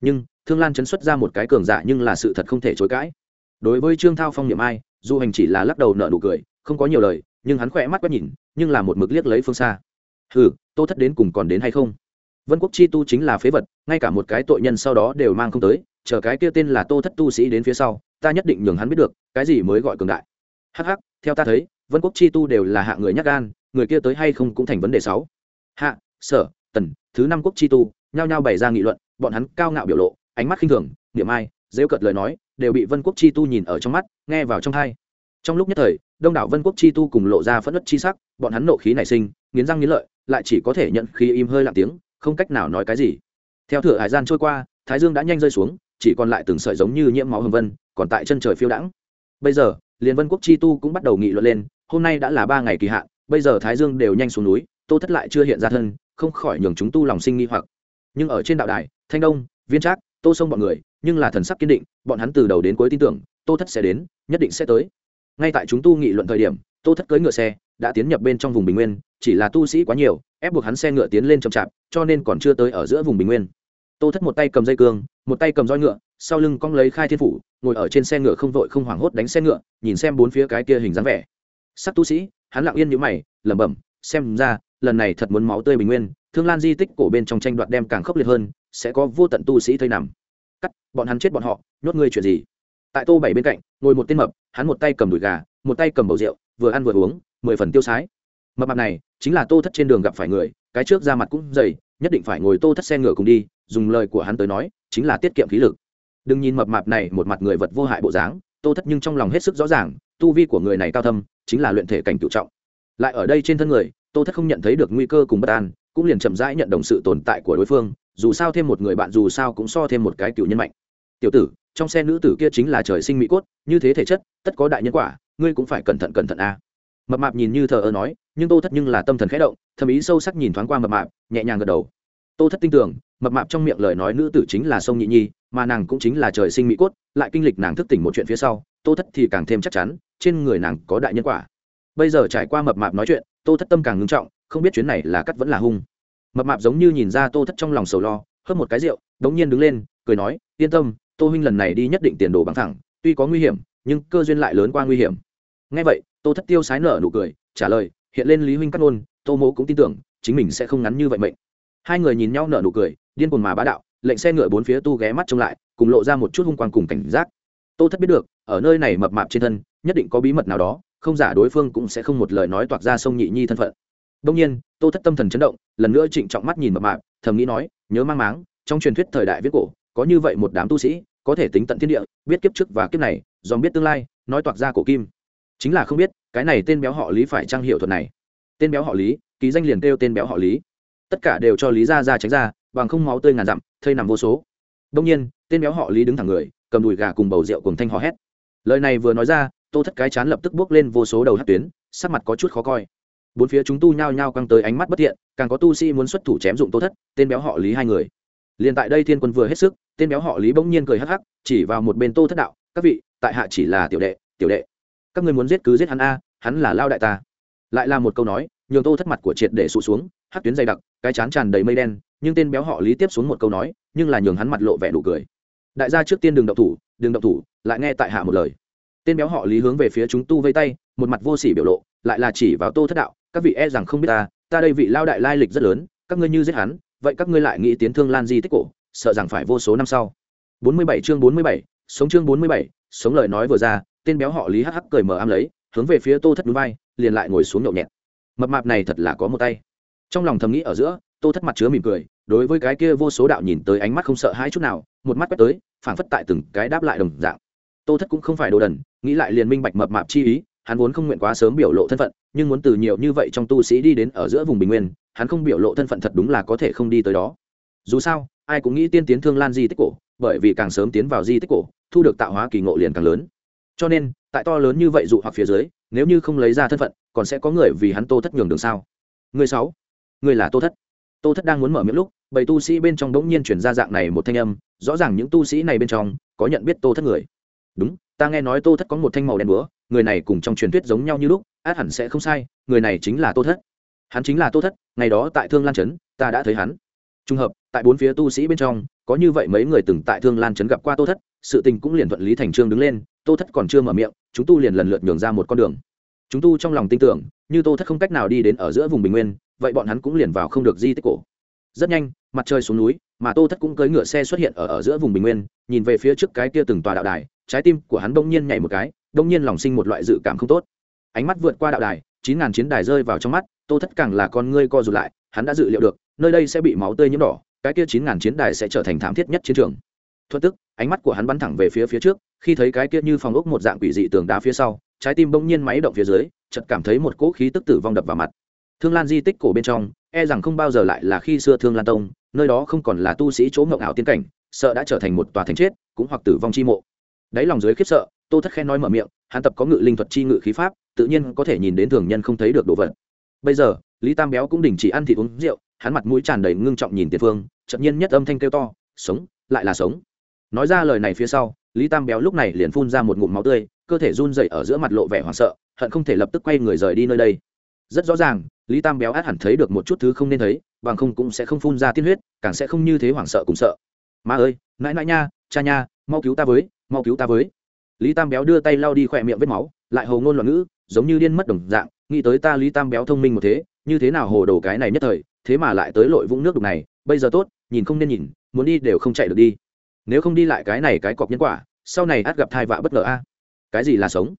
Nhưng, thương lan chấn xuất ra một cái cường giả nhưng là sự thật không thể chối cãi. Đối với trương thao phong niệm ai du hành chỉ là lắc đầu nợ nụ cười, không có nhiều lời, nhưng hắn khỏe mắt quét nhìn, nhưng là một mực liếc lấy phương xa. Hừ, tô thất đến cùng còn đến hay không? Vân quốc chi tu chính là phế vật, ngay cả một cái tội nhân sau đó đều mang không tới, chờ cái kia tên là tô thất tu sĩ đến phía sau ta nhất định nhường hắn biết được, cái gì mới gọi cường đại. Hắc hắc, theo ta thấy, vân quốc chi tu đều là hạ người nhắc gan, người kia tới hay không cũng thành vấn đề sáu. Hạ, sở, tần, thứ năm quốc chi tu, nhao nhao bày ra nghị luận, bọn hắn cao ngạo biểu lộ, ánh mắt khinh thường, niệm ai dễ cợt lời nói, đều bị vân quốc chi tu nhìn ở trong mắt, nghe vào trong thai trong lúc nhất thời, đông đảo vân quốc chi tu cùng lộ ra phẫn nứt chi sắc, bọn hắn nộ khí nảy sinh, nghiến răng nghiến lợi, lại chỉ có thể nhận khí im hơi lặng tiếng, không cách nào nói cái gì. Theo thửa hải gian trôi qua, thái dương đã nhanh rơi xuống, chỉ còn lại từng sợi giống như nhiễm máu hồng vân còn tại chân trời phiêu đãng. Bây giờ liền vân quốc chi tu cũng bắt đầu nghị luận lên, hôm nay đã là ba ngày kỳ hạn, bây giờ thái dương đều nhanh xuống núi, tô thất lại chưa hiện ra thân, không khỏi nhường chúng tu lòng sinh nghi hoặc. Nhưng ở trên đạo đài, thanh đông, viên trác, tô sông bọn người, nhưng là thần sắc kiên định, bọn hắn từ đầu đến cuối tin tưởng, tô thất sẽ đến, nhất định sẽ tới. Ngay tại chúng tu nghị luận thời điểm, tô thất cưỡi ngựa xe, đã tiến nhập bên trong vùng bình nguyên, chỉ là tu sĩ quá nhiều, ép buộc hắn xe ngựa tiến lên chậm chạp, cho nên còn chưa tới ở giữa vùng bình nguyên. Tô thất một tay cầm dây cương, một tay cầm roi ngựa sau lưng cong lấy khai thiên phủ, ngồi ở trên xe ngựa không vội không hoảng hốt đánh xe ngựa, nhìn xem bốn phía cái kia hình dáng vẻ. Sắc tu sĩ, hắn lặng yên như mày, lẩm bẩm, xem ra, lần này thật muốn máu tươi bình nguyên, thương lan di tích cổ bên trong tranh đoạt đem càng khốc liệt hơn, sẽ có vô tận tu sĩ thây nằm. Cắt, bọn hắn chết bọn họ, nhốt ngươi chuyện gì? Tại tô bảy bên cạnh, ngồi một tên mập, hắn một tay cầm đùi gà, một tay cầm bầu rượu, vừa ăn vừa uống, mười phần tiêu sái. Mập mặt này, chính là tô thất trên đường gặp phải người, cái trước ra mặt cũng dày, nhất định phải ngồi tô thất xe ngựa cùng đi, dùng lời của hắn tới nói, chính là tiết kiệm khí lực đừng nhìn mập mạp này một mặt người vật vô hại bộ dáng, tô thất nhưng trong lòng hết sức rõ ràng, tu vi của người này cao thâm, chính là luyện thể cảnh cựu trọng. Lại ở đây trên thân người, tô thất không nhận thấy được nguy cơ cùng bất an, cũng liền chậm rãi nhận đồng sự tồn tại của đối phương, dù sao thêm một người bạn dù sao cũng so thêm một cái cựu nhân mạnh. Tiểu tử, trong xe nữ tử kia chính là trời sinh mỹ cốt, như thế thể chất, tất có đại nhân quả, ngươi cũng phải cẩn thận cẩn thận a. Mập mạp nhìn như thờ ơ nói, nhưng tô thất nhưng là tâm thần khẽ động, thầm ý sâu sắc nhìn thoáng qua mập mạp, nhẹ nhàng gật đầu. Tô thất tin tưởng, mập mạp trong miệng lời nói nữ tử chính là sông nhị nhi mà nàng cũng chính là trời sinh mỹ cốt, lại kinh lịch nàng thức tỉnh một chuyện phía sau, tô thất thì càng thêm chắc chắn, trên người nàng có đại nhân quả. Bây giờ trải qua mập mạp nói chuyện, tô thất tâm càng ngưng trọng, không biết chuyến này là cắt vẫn là hung. Mập mạp giống như nhìn ra tô thất trong lòng sầu lo, hớp một cái rượu, đống nhiên đứng lên, cười nói, yên tâm, tô huynh lần này đi nhất định tiền đồ bằng thẳng, tuy có nguy hiểm, nhưng cơ duyên lại lớn qua nguy hiểm. Ngay vậy, tô thất tiêu sái nở nụ cười, trả lời, hiện lên lý huynh cắt ngôn, tô mỗ cũng tin tưởng, chính mình sẽ không ngắn như vậy mệnh. Hai người nhìn nhau nở nụ cười, điên cuồng mà bá đạo lệnh xe ngựa bốn phía tu ghé mắt trông lại, cùng lộ ra một chút hung quang cùng cảnh giác. Tô thất biết được, ở nơi này mập mạp trên thân, nhất định có bí mật nào đó, không giả đối phương cũng sẽ không một lời nói toạc ra sông nhị nhi thân phận. Đông nhiên, tô thất tâm thần chấn động, lần nữa trịnh trọng mắt nhìn mập mạp, thầm nghĩ nói, nhớ mang máng, trong truyền thuyết thời đại viết cổ, có như vậy một đám tu sĩ, có thể tính tận thiên địa, biết kiếp trước và kiếp này dòm biết tương lai, nói toạc ra cổ kim. Chính là không biết, cái này tên béo họ lý phải trang hiệu thuật này? Tên béo họ lý, ký danh liền kêu tên béo họ lý. Tất cả đều cho lý ra ra tránh ra bằng không máu tươi ngàn dặm, thây nằm vô số. Đông nhiên, tên béo họ lý đứng thẳng người, cầm đùi gà cùng bầu rượu cùng thanh hò hét. Lời này vừa nói ra, tô thất cái chán lập tức bước lên vô số đầu hát tuyến, sắc mặt có chút khó coi. Bốn phía chúng tu nhao nhao căng tới ánh mắt bất thiện, càng có tu sĩ muốn xuất thủ chém dụng tô thất, tên béo họ lý hai người. Liền tại đây thiên quân vừa hết sức, tên béo họ lý bỗng nhiên cười hắc hắc, chỉ vào một bên tô thất đạo, các vị, tại hạ chỉ là tiểu đệ tiểu đệ. Các người muốn giết cứ giết hắn a, hắn là lao đại ta. Lại là một câu nói, nhường tô thất mặt của triệt để sụ xuống hắc tuyến dày đặc, cái chán tràn đầy mây đen nhưng tên béo họ lý tiếp xuống một câu nói nhưng là nhường hắn mặt lộ vẻ đủ cười. Đại gia trước tiên đừng động thủ đừng động thủ lại nghe tại hạ một lời. Tên béo họ lý hướng về phía chúng tu vây tay một mặt vô sỉ biểu lộ lại là chỉ vào tô thất đạo các vị e rằng không biết ta ta đây vị lao đại lai lịch rất lớn các ngươi như giết hắn vậy các ngươi lại nghĩ tiến thương lan di tích cổ sợ rằng phải vô số năm sau. 47 chương 47, sống chương 47, sống lời nói vừa ra tên béo họ lý hắc hắc cười mờ am lấy hướng về phía tô thất núi vai liền lại ngồi xuống nhậu nhẹt. Mập mạp này thật là có một tay. Trong lòng thầm nghĩ ở giữa tô thất mặt chứa mỉm cười, đối với cái kia vô số đạo nhìn tới ánh mắt không sợ hãi chút nào, một mắt quét tới, phảng phất tại từng cái đáp lại đồng dạng. Tô thất cũng không phải đồ đần, nghĩ lại liền minh bạch mập mạp chi ý, hắn vốn không nguyện quá sớm biểu lộ thân phận, nhưng muốn từ nhiều như vậy trong tu sĩ đi đến ở giữa vùng bình nguyên, hắn không biểu lộ thân phận thật đúng là có thể không đi tới đó. Dù sao, ai cũng nghĩ tiên tiến thương lan di tích cổ, bởi vì càng sớm tiến vào di tích cổ, thu được tạo hóa kỳ ngộ liền càng lớn. Cho nên, tại to lớn như vậy dụ hoặc phía dưới, nếu như không lấy ra thân phận, còn sẽ có người vì hắn tô thất nhường đường sao? Người sáu, người là tô thất tô thất đang muốn mở miệng lúc, bầy tu sĩ bên trong đống nhiên chuyển ra dạng này một thanh âm, rõ ràng những tu sĩ này bên trong có nhận biết tô thất người. Đúng, ta nghe nói tô thất có một thanh màu đen búa, người này cùng trong truyền thuyết giống nhau như lúc, át hẳn sẽ không sai, người này chính là tô thất. Hắn chính là tô thất, ngày đó tại thương lan trấn, ta đã thấy hắn. Trùng hợp, tại bốn phía tu sĩ bên trong, có như vậy mấy người từng tại thương lan trấn gặp qua tô thất, sự tình cũng liền thuận lý thành trương đứng lên, tô thất còn chưa mở miệng, chúng tu liền lần lượt nhường ra một con đường. Chúng tu trong lòng tin tưởng, như tô thất không cách nào đi đến ở giữa vùng bình nguyên vậy bọn hắn cũng liền vào không được di tích cổ. Rất nhanh, mặt trời xuống núi, mà tô thất cũng cưỡi ngựa xe xuất hiện ở ở giữa vùng bình nguyên, nhìn về phía trước cái kia từng tòa đạo đài, trái tim của hắn bỗng nhiên nhảy một cái, bỗng nhiên lòng sinh một loại dự cảm không tốt. Ánh mắt vượt qua đạo đài, chín ngàn chiến đài rơi vào trong mắt, tô thất càng là con ngươi co rụt lại, hắn đã dự liệu được, nơi đây sẽ bị máu tươi nhiễm đỏ, cái kia chín ngàn chiến đài sẽ trở thành thảm thiết nhất chiến trường. Thuận tức, ánh mắt của hắn bắn thẳng về phía phía trước, khi thấy cái kia như phòng ốc một dạng quỷ dị tường đá phía sau, trái tim bỗng nhiên máy động phía dưới, chợt cảm thấy một cỗ khí tức tử vong đập vào mặt thương lan di tích cổ bên trong e rằng không bao giờ lại là khi xưa thương lan tông, nơi đó không còn là tu sĩ chỗ ngộng ảo tiên cảnh, sợ đã trở thành một tòa thành chết, cũng hoặc tử vong chi mộ. Đáy lòng dưới khiếp sợ, tô thất khen nói mở miệng, hắn tập có ngự linh thuật chi ngự khí pháp, tự nhiên có thể nhìn đến thường nhân không thấy được đồ vật. Bây giờ, lý tam béo cũng đình chỉ ăn thịt uống rượu, hắn mặt mũi tràn đầy ngưng trọng nhìn tiền phương chậm nhiên nhất âm thanh kêu to, sống, lại là sống. Nói ra lời này phía sau, lý tam béo lúc này liền phun ra một ngụm máu tươi, cơ thể run dậy ở giữa mặt lộ vẻ hoảng sợ, hận không thể lập tức quay người rời đi nơi đây. Rất rõ ràng lý tam béo át hẳn thấy được một chút thứ không nên thấy, bằng không cũng sẽ không phun ra tiên huyết, càng sẽ không như thế hoảng sợ cùng sợ. Ma ơi, nãi nãi nha, cha nha, mau cứu ta với, mau cứu ta với. Lý tam béo đưa tay lau đi khỏe miệng vết máu, lại hầu ngôn loạn ngữ, giống như điên mất đồng dạng, nghĩ tới ta lý tam béo thông minh một thế, như thế nào hồ đồ cái này nhất thời, thế mà lại tới lội vũng nước đục này, bây giờ tốt, nhìn không nên nhìn, muốn đi đều không chạy được đi. Nếu không đi lại cái này cái cọc nhân quả, sau này át gặp thai vạ bất ngờ a. Cái gì là sống?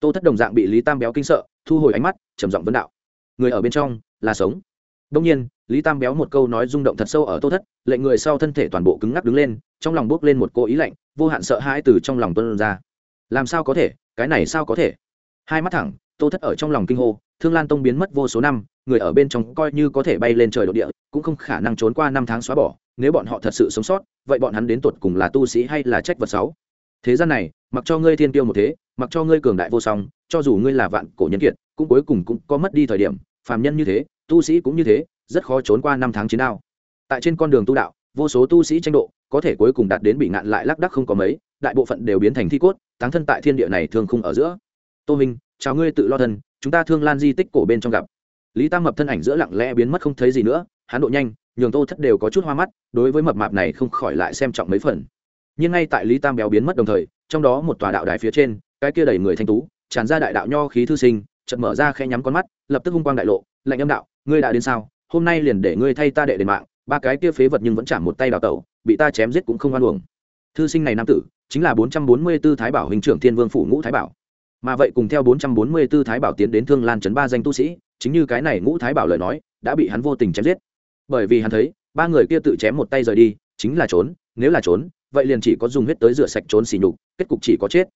Tô thất đồng dạng bị lý tam béo kinh sợ, thu hồi ánh mắt, trầm giọng vấn đạo người ở bên trong là sống. Đông nhiên, lý tam béo một câu nói rung động thật sâu ở tô thất, lệnh người sau thân thể toàn bộ cứng ngắc đứng lên, trong lòng bốc lên một cô ý lạnh, vô hạn sợ hãi từ trong lòng tuân ra. Làm sao có thể? Cái này sao có thể? Hai mắt thẳng, tô thất ở trong lòng kinh hô, thương lan tông biến mất vô số năm, người ở bên trong coi như có thể bay lên trời đ ộ địa, cũng không khả năng trốn qua năm tháng xóa bỏ, nếu bọn họ thật sự sống sót, vậy bọn hắn đến tột cùng là tu sĩ hay là trách vật sáu thế gian này, mặc cho ngươi thiên tiêu một thế mặc cho ngươi cường đại vô song, cho dù ngươi là vạn cổ nhân kiệt, cũng cuối cùng cũng có mất đi thời điểm, phàm nhân như thế, tu sĩ cũng như thế, rất khó trốn qua năm tháng chiến đao. Tại trên con đường tu đạo, vô số tu sĩ tranh độ, có thể cuối cùng đạt đến bị ngạn lại lác đắc không có mấy, đại bộ phận đều biến thành thi cốt, táng thân tại thiên địa này thường khung ở giữa. Tô minh, chào ngươi tự lo thân, chúng ta thương lan di tích cổ bên trong gặp. Lý tam mập thân ảnh giữa lặng lẽ biến mất không thấy gì nữa, hắn độ nhanh, nhường tô thất đều có chút hoa mắt, đối với mập mạp này không khỏi lại xem trọng mấy phần. Nhưng ngay tại lý tam béo biến mất đồng thời, trong đó một tòa đạo đài phía trên cái kia đầy người thanh tú, tràn ra đại đạo nho khí thư sinh, chợt mở ra khe nhắm con mắt, lập tức hung quang đại lộ, lạnh âm đạo, ngươi đã đến sao? Hôm nay liền để ngươi thay ta đệ đền mạng, ba cái kia phế vật nhưng vẫn chạm một tay đào tẩu, bị ta chém giết cũng không oan uổng. Thư sinh này nam tử, chính là bốn trăm bốn mươi 444 thái bảo hình trưởng thiên vương phủ ngũ thái bảo. Mà vậy cùng theo bốn trăm bốn mươi 444 thái bảo tiến đến thương lan trấn ba danh tu sĩ, chính như cái này ngũ thái bảo lời nói, đã bị hắn vô tình chém giết. Bởi vì hắn thấy, ba người kia tự chém một tay rời đi, chính là trốn, nếu là trốn, vậy liền chỉ có dùng huyết tới rửa sạch trốn xỉ nhục, kết cục chỉ có chết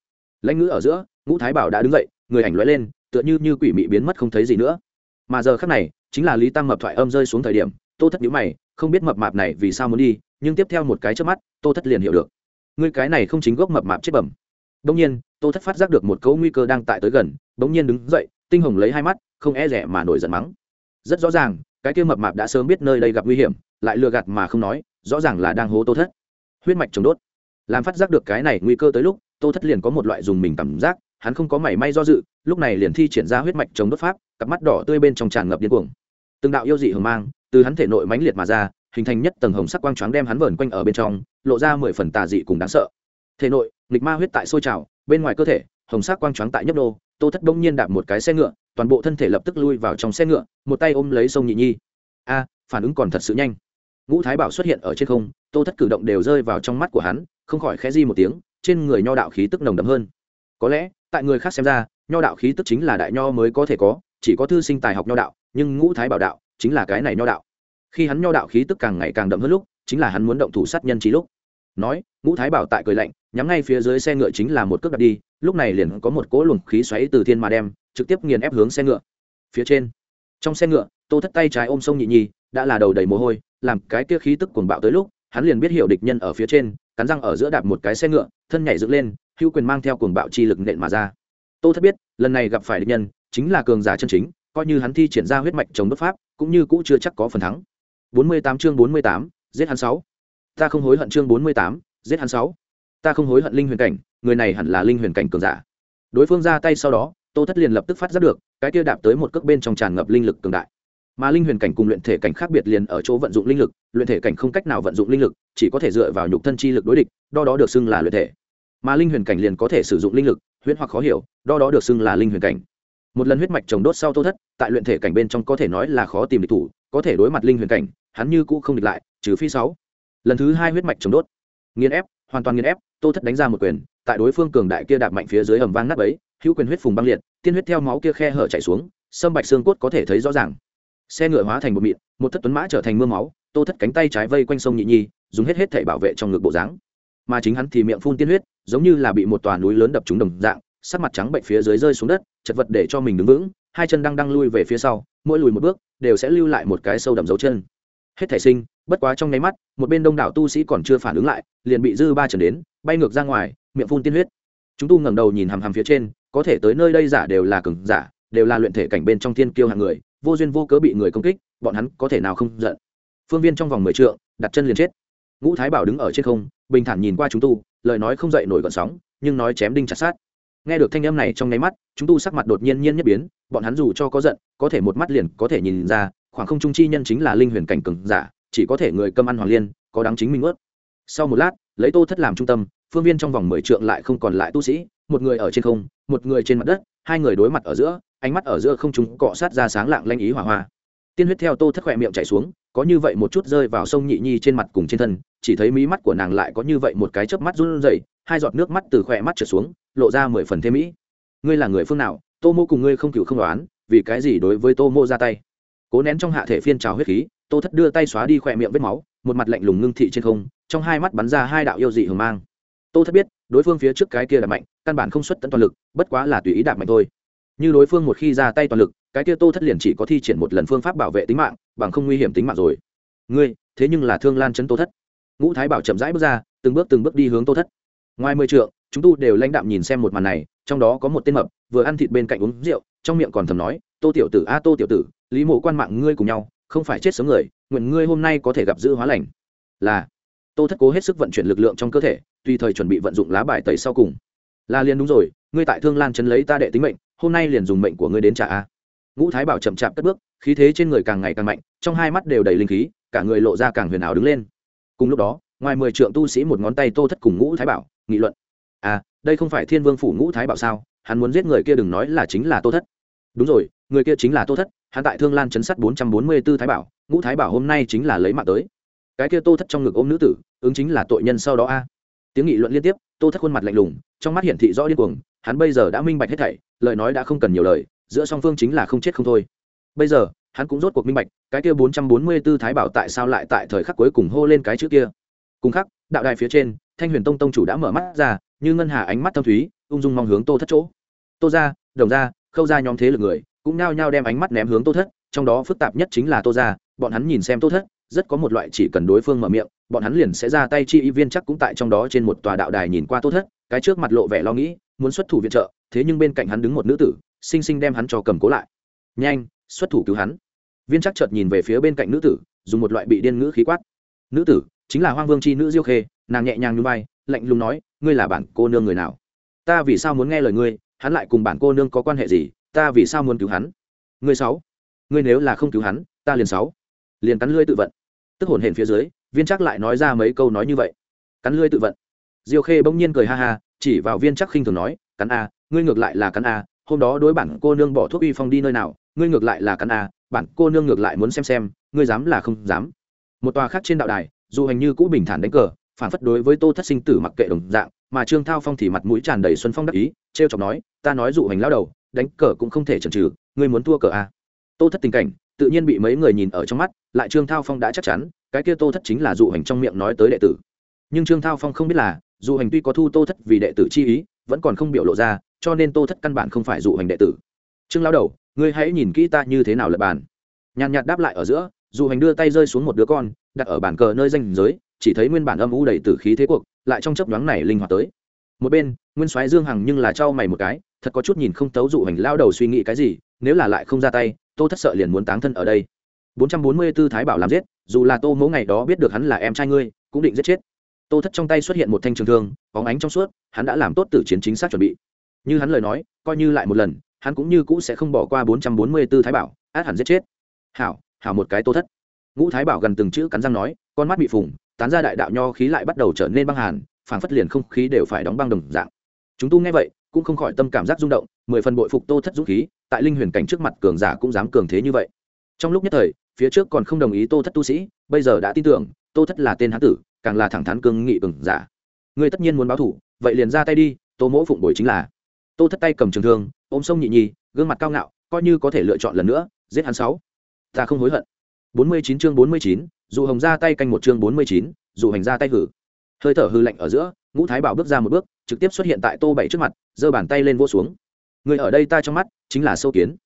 lãnh ngữ ở giữa, ngũ thái bảo đã đứng dậy, người ảnh lóe lên, tựa như như quỷ mị biến mất không thấy gì nữa. Mà giờ khắc này, chính là lý tăng mập thoại âm rơi xuống thời điểm, tô thất nhíu mày, không biết mập mạp này vì sao muốn đi, nhưng tiếp theo một cái trước mắt, tô thất liền hiểu được. Người cái này không chính gốc mập mạp chết bẩm. Đông nhiên, tô thất phát giác được một cấu nguy cơ đang tại tới gần bỗng nhiên đứng dậy, tinh hồng lấy hai mắt, không e rẻ mà nổi giận mắng. Rất rõ ràng, cái kia mập mạp đã sớm biết nơi đây gặp nguy hiểm, lại lừa gạt mà không nói, rõ ràng là đang hố tô thất. Huyết mạch chống đốt. Làm phát giác được cái này nguy cơ tới lúc tô thất liền có một loại dùng mình cảm giác, hắn không có mảy may do dự, lúc này liền thi triển ra huyết mạch chống đốt pháp, cặp mắt đỏ tươi bên trong tràn ngập điên cuồng. Từng đạo yêu dị hờ mang, từ hắn thể nội mãnh liệt mà ra, hình thành nhất tầng hồng sắc quang tráng đem hắn vờn quanh ở bên trong, lộ ra mười phần tà dị cùng đáng sợ. Thể nội, nghịch ma huyết tại sôi trào, bên ngoài cơ thể, hồng sắc quang tráng tại nhấp đô tô thất bỗng nhiên đạp một cái xe ngựa, toàn bộ thân thể lập tức lui vào trong xe ngựa, một tay ôm lấy sông nhị nhi. A, phản ứng còn thật sự nhanh. Ngũ thái bảo xuất hiện ở trên không, tô thất cử động đều rơi vào trong mắt của hắn, không khỏi khẽ di một tiếng trên người nho đạo khí tức nồng đậm hơn. Có lẽ, tại người khác xem ra, nho đạo khí tức chính là đại nho mới có thể có, chỉ có thư sinh tài học nho đạo, nhưng ngũ thái bảo đạo chính là cái này nho đạo. Khi hắn nho đạo khí tức càng ngày càng đậm hơn lúc, chính là hắn muốn động thủ sát nhân trí lúc. Nói, ngũ thái bảo tại cười lạnh, nhắm ngay phía dưới xe ngựa chính là một cước đặt đi, lúc này liền có một cỗ luồng khí xoáy từ thiên mà đem, trực tiếp nghiền ép hướng xe ngựa. Phía trên, trong xe ngựa, tô thất tay trái ôm sông nhị nhi, đã là đầu đầy mồ hôi, làm cái kia khí tức cuồng bạo tới lúc, hắn liền biết hiểu địch nhân ở phía trên cắn răng ở giữa đạp một cái xe ngựa thân nhảy dựng lên hữu quyền mang theo cuồng bạo chi lực nện mà ra. Tô thất biết lần này gặp phải địch nhân chính là cường giả chân chính coi như hắn thi triển ra huyết mạch chống đốt pháp cũng như cũ chưa chắc có phần thắng. 48 chương 48, giết hắn sáu. Ta không hối hận chương 48, giết hắn sáu. Ta không hối hận linh huyền cảnh người này hẳn là linh huyền cảnh cường giả. Đối phương ra tay sau đó tô thất liền lập tức phát giác được cái kia đạp tới một cước bên trong tràn ngập linh lực cường đại mà linh huyền cảnh cùng luyện thể cảnh khác biệt liền ở chỗ vận dụng linh lực, luyện thể cảnh không cách nào vận dụng linh lực, chỉ có thể dựa vào nhục thân chi lực đối địch đo đó được xưng là luyện thể. Mà linh huyền cảnh liền có thể sử dụng linh lực, huyễn hoặc khó hiểu đo đó được xưng là linh huyền cảnh. Một lần huyết mạch trồng đốt sau tô thất, tại luyện thể cảnh bên trong có thể nói là khó tìm địch thủ, có thể đối mặt linh huyền cảnh, hắn như cũ không địch lại, trừ phi sáu. Lần thứ hai huyết mạch trồng đốt. Nghiền ép, hoàn toàn nghiền ép, tô thất đánh ra một quyền, tại đối phương cường đại kia đạp mạnh phía dưới hầm vang nát ấy hữu quyền huyết phùng băng liệt, tiên huyết theo máu kia khe hở chảy xuống, sâm bạch xương cốt có thể thấy rõ ràng xe ngựa hóa thành một mịn, một thất tuấn mã trở thành mưa máu, tô thất cánh tay trái vây quanh sông nhị nhi, dùng hết hết thể bảo vệ trong ngực bộ dáng. Mà chính hắn thì miệng phun tiên huyết, giống như là bị một tòa núi lớn đập trúng đồng dạng, sắc mặt trắng bệnh phía dưới rơi xuống đất, chật vật để cho mình đứng vững, hai chân đang đang lui về phía sau, mỗi lùi một bước, đều sẽ lưu lại một cái sâu đậm dấu chân. Hết thể sinh, bất quá trong nháy mắt, một bên đông đảo tu sĩ còn chưa phản ứng lại, liền bị dư ba trần đến, bay ngược ra ngoài, miệng phun tiên huyết. Chúng tu ngẩng đầu nhìn hằm hằm phía trên, có thể tới nơi đây giả đều là cường giả, đều là luyện thể cảnh bên trong thiên kiêu hạng người vô duyên vô cớ bị người công kích, bọn hắn có thể nào không giận? Phương viên trong vòng mười trượng, đặt chân liền chết. Ngũ thái bảo đứng ở trên không, bình thản nhìn qua chúng tu, lời nói không dậy nổi gọn sóng, nhưng nói chém đinh chặt sát nghe được thanh âm này trong nháy mắt, chúng tu sắc mặt đột nhiên nhiên nhất biến, bọn hắn dù cho có giận, có thể một mắt liền có thể nhìn ra, khoảng không trung chi nhân chính là linh huyền cảnh cường giả, chỉ có thể người cơm ăn hoàng liên, có đáng chính mình ướt sau một lát, lấy tô thất làm trung tâm, phương viên trong vòng mười trượng lại không còn lại tu sĩ, một người ở trên không một người trên mặt đất, hai người đối mặt ở giữa, ánh mắt ở giữa không chúng cọ sát ra sáng lạng lanh ý hỏa hoa. Tiên huyết theo tô thất khỏe miệng chảy xuống, có như vậy một chút rơi vào sông nhị nhi trên mặt cùng trên thân, chỉ thấy mí mắt của nàng lại có như vậy một cái chớp mắt run rẩy, hai giọt nước mắt từ khỏe mắt trượt xuống, lộ ra mười phần thêm mỹ. Ngươi là người phương nào? Tô mô cùng ngươi không cựu không đoán, vì cái gì đối với tô mô ra tay? Cố nén trong hạ thể phiên trào huyết khí, tô thất đưa tay xóa đi khỏe miệng vết máu, một mặt lạnh lùng ngưng thị trên không, trong hai mắt bắn ra hai đạo yêu dị hưởng mang. Tô thất biết, đối phương phía trước cái kia là mạnh căn bản không xuất tận toàn lực, bất quá là tùy ý đạp mạnh thôi. Như đối phương một khi ra tay toàn lực, cái kia tô thất liền chỉ có thi triển một lần phương pháp bảo vệ tính mạng, bằng không nguy hiểm tính mạng rồi. Ngươi, thế nhưng là thương lan chấn tô thất. Ngũ thái bảo chậm rãi bước ra, từng bước từng bước đi hướng tô thất. Ngoài mười trượng, chúng tu đều lãnh đạm nhìn xem một màn này, trong đó có một tên mập, vừa ăn thịt bên cạnh uống rượu, trong miệng còn thầm nói, tô tiểu tử a, tô tiểu tử, lý mộ quan mạng ngươi cùng nhau, không phải chết sớm người, nguyện ngươi hôm nay có thể gặp giữ hóa lành. Là, tô thất cố hết sức vận chuyển lực lượng trong cơ thể, tùy thời chuẩn bị vận dụng lá bài tẩy sau cùng là liền đúng rồi, ngươi tại thương lan chấn lấy ta đệ tính mệnh, hôm nay liền dùng mệnh của ngươi đến trả a. Ngũ thái bảo chậm chạp cất bước, khí thế trên người càng ngày càng mạnh, trong hai mắt đều đầy linh khí, cả người lộ ra càng huyền ảo đứng lên. Cùng lúc đó, ngoài mười trượng tu sĩ một ngón tay tô thất cùng ngũ thái bảo, nghị luận. À đây không phải thiên vương phủ ngũ thái bảo sao? Hắn muốn giết người kia đừng nói là chính là tô thất. Đúng rồi, người kia chính là tô thất, hắn tại thương lan chấn sắt bốn trăm bốn mươi b ố thái bảo, ngũ thái bảo hôm nay chính là lấy mạng tới. Cái kia tô thất trong ngực ôm nữ tử, ứng chính là tội nhân sau đó a. Tiếng nghị luận liên tiếp, tô thất khuôn mặt lạnh lùng trong mắt hiển thị rõ điên cuồng, hắn bây giờ đã minh bạch hết thảy, lời nói đã không cần nhiều lời, giữa song phương chính là không chết không thôi. Bây giờ, hắn cũng rốt cuộc minh bạch, cái kia bốn trăm bốn mươi b ố thái bảo tại sao lại tại thời khắc cuối cùng hô lên cái chữ kia. Cùng khắc, đạo đài phía trên, thanh huyền tông tông chủ đã mở mắt ra, như ngân hà ánh mắt thâm thúy, ung dung mong hướng tô thất chỗ. Tô ra đồng ra khâu ra nhóm thế lực người, cũng nao nhao đem ánh mắt ném hướng tô thất, trong đó phức tạp nhất chính là tô ra bọn hắn nhìn xem tô thất, rất có một loại chỉ cần đối phương mở miệng, bọn hắn liền sẽ ra tay chi y viên chắc cũng tại trong đó trên một tòa đạo đài nhìn qua tô thất cái trước mặt lộ vẻ lo nghĩ, muốn xuất thủ viện trợ, thế nhưng bên cạnh hắn đứng một nữ tử, xinh xinh đem hắn cho cầm cố lại. Nhanh, xuất thủ cứu hắn. Viên chắc chợt nhìn về phía bên cạnh nữ tử, dùng một loại bị điên ngữ khí quát. Nữ tử, chính là hoang vương c h i nữ diêu khê, nàng nhẹ nhàng như vai, lạnh lùng nói, ngươi là bản cô nương người nào? Ta vì sao muốn nghe lời ngươi, hắn lại cùng bản cô nương có quan hệ gì, ta vì sao muốn cứu hắn? Ngươi sáu, ngươi nếu là không cứu hắn, ta liền sáu. Liền cắn lưỡi tự vận. Tức hồn hển phía dưới, viên chắc lại nói ra mấy câu nói như vậy. Cắn lưỡi tự vận diêu khê bỗng nhiên cười ha ha, chỉ vào viên chắc khinh thường nói, cắn a, ngươi ngược lại là cắn a, hôm đó đối bản cô nương bỏ thuốc uy phong đi nơi nào, ngươi ngược lại là cắn a, bản cô nương ngược lại muốn xem xem, ngươi dám là không dám. Một tòa khác trên đạo đài, dù hành như cũ bình thản đánh cờ, phản phất đối với tô thất sinh tử mặc kệ đồng dạng, mà trương thao phong thì mặt mũi tràn đầy xuân phong đắc ý, trêu chọc nói, ta nói dụ hành lao đầu, đánh cờ cũng không thể chần trừ ngươi muốn thua cờ a. Tô thất tình cảnh, tự nhiên bị mấy người nhìn ở trong mắt, lại trương thao phong đã chắc chắn, cái kia tô thất chính là dụ hành trong miệng nói tới đệ tử. Nhưng trương thao phong không biết là dù hành tuy có thu tô thất vì đệ tử chi ý, vẫn còn không biểu lộ ra, cho nên tô thất căn bản không phải dụ hành đệ tử. Trương lao đầu, ngươi hãy nhìn kỹ ta như thế nào lập bàn. Nhàn nhạt đáp lại ở giữa, dù hành đưa tay rơi xuống một đứa con, đặt ở bàn cờ nơi danh giới, chỉ thấy nguyên bản âm u đầy tử khí thế cuộc, lại trong chấp nhoáng này linh hoạt tới. Một bên, nguyên soái dương hằng nhưng là trao mày một cái, thật có chút nhìn không tấu dụ hành lao đầu suy nghĩ cái gì, nếu là lại không ra tay, tô thất sợ liền muốn táng thân ở đây. 444 thái bảo làm giết, dù là tô mỗ ngày đó biết được hắn là em trai ngươi, cũng định giết chết tô thất trong tay xuất hiện một thanh trường thương, bóng ánh trong suốt, hắn đã làm tốt tử chiến chính xác chuẩn bị. Như hắn lời nói, coi như lại một lần, hắn cũng như cũ sẽ không bỏ qua bốn trăm bốn mươi 444 thái bảo, át hẳn giết chết. Hảo hảo một cái tô thất. Ngũ thái bảo gần từng chữ cắn răng nói, con mắt bị phùng, tán ra đại đạo nho khí lại bắt đầu trở nên băng hàn, phảng phất liền không khí đều phải đóng băng đồng dạng. Chúng tu nghe vậy, cũng không khỏi tâm cảm giác rung động, mười phần bội phục tô thất dũng khí, tại linh huyền cảnh trước mặt cường giả cũng dám cường thế như vậy. Trong lúc nhất thời, phía trước còn không đồng ý tô thất tu sĩ, bây giờ đã tin tưởng, tô thất là tên hán tử càng là thẳng thắn cương nghị cường giả. Ngươi tất nhiên muốn báo thủ vậy liền ra tay đi tô mỗ phụng bồi chính là. Tô thất tay cầm trường thương ôm sông nhị nhi gương mặt cao ngạo coi như có thể lựa chọn lần nữa giết hắn sáu. Ta không hối hận. 49 chương 49, dù hồng ra tay canh một chương 49, dù hành ra tay hử. Hơi thở hư lạnh ở giữa ngũ thái bảo bước ra một bước trực tiếp xuất hiện tại tô bảy trước mặt giơ bàn tay lên vô xuống. Người ở đây ta trong mắt chính là sâu kiến.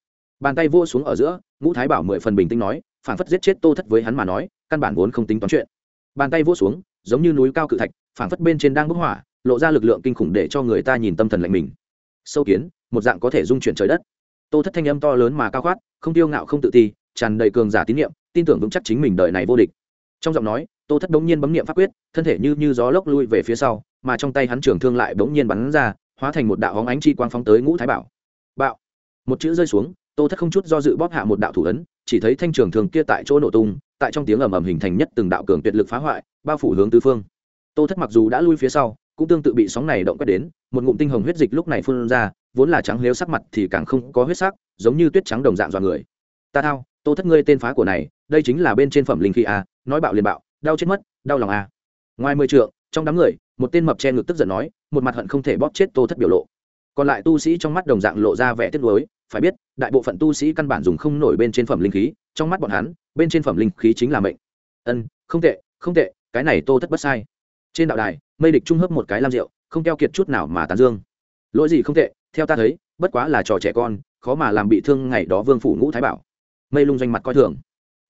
Bàn tay vô xuống ở giữa ngũ thái bảo mười phần bình tĩnh nói phản phất giết chết tô thất với hắn mà nói căn bản vốn không tính toán chuyện bàn tay vỗ xuống, giống như núi cao cự thạch, phảng phất bên trên đang bốc hỏa, lộ ra lực lượng kinh khủng để cho người ta nhìn tâm thần lạnh mình. Sâu kiến, một dạng có thể dung chuyển trời đất. Tô thất thanh âm to lớn mà cao khoát, không tiêu ngạo không tự ti, tràn đầy cường giả tín nhiệm tin tưởng vững chắc chính mình đời này vô địch. Trong giọng nói, tô thất đống nhiên bấm niệm pháp quyết, thân thể như như gió lốc lui về phía sau, mà trong tay hắn trường thương lại bỗng nhiên bắn ra, hóa thành một đạo hóng ánh chi quang phóng tới ngũ thái bảo. Bạo. Một chữ rơi xuống, tô thất không chút do dự bóp hạ một đạo thủ ấn, chỉ thấy thanh trường thường kia tại chỗ nổ tung tại trong tiếng ầm ầm hình thành nhất từng đạo cường tuyệt lực phá hoại, bao phủ hướng tứ phương. Tô thất mặc dù đã lui phía sau, cũng tương tự bị sóng này động quét đến, một ngụm tinh hồng huyết dịch lúc này phun ra, vốn là trắng lếu sắc mặt thì càng không có huyết sắc, giống như tuyết trắng đồng dạng dọa người. Ta thao, tô thất ngươi tên phá của này, đây chính là bên trên phẩm linh khí a, nói bạo liền bạo, đau chết mất, đau lòng a. Ngoài mười trượng, trong đám người, một tên mập che ngực tức giận nói, một mặt hận không thể bóp chết tô thất biểu lộ còn lại tu sĩ trong mắt đồng dạng lộ ra vẻ tiếc nuối, phải biết, đại bộ phận tu sĩ căn bản dùng không nổi bên trên phẩm linh khí, trong mắt bọn hắn, bên trên phẩm linh khí chính là mệnh. Ân, không tệ không tệ, cái này tô thất bất sai. Trên đạo đài, mây địch trung hấp một cái lam rượu, không keo kiệt chút nào mà tán dương. Lỗi gì không tệ, theo ta thấy, bất quá là trò trẻ con, khó mà làm bị thương ngày đó vương phủ ngũ thái bảo. Mây lung doanh mặt coi thường.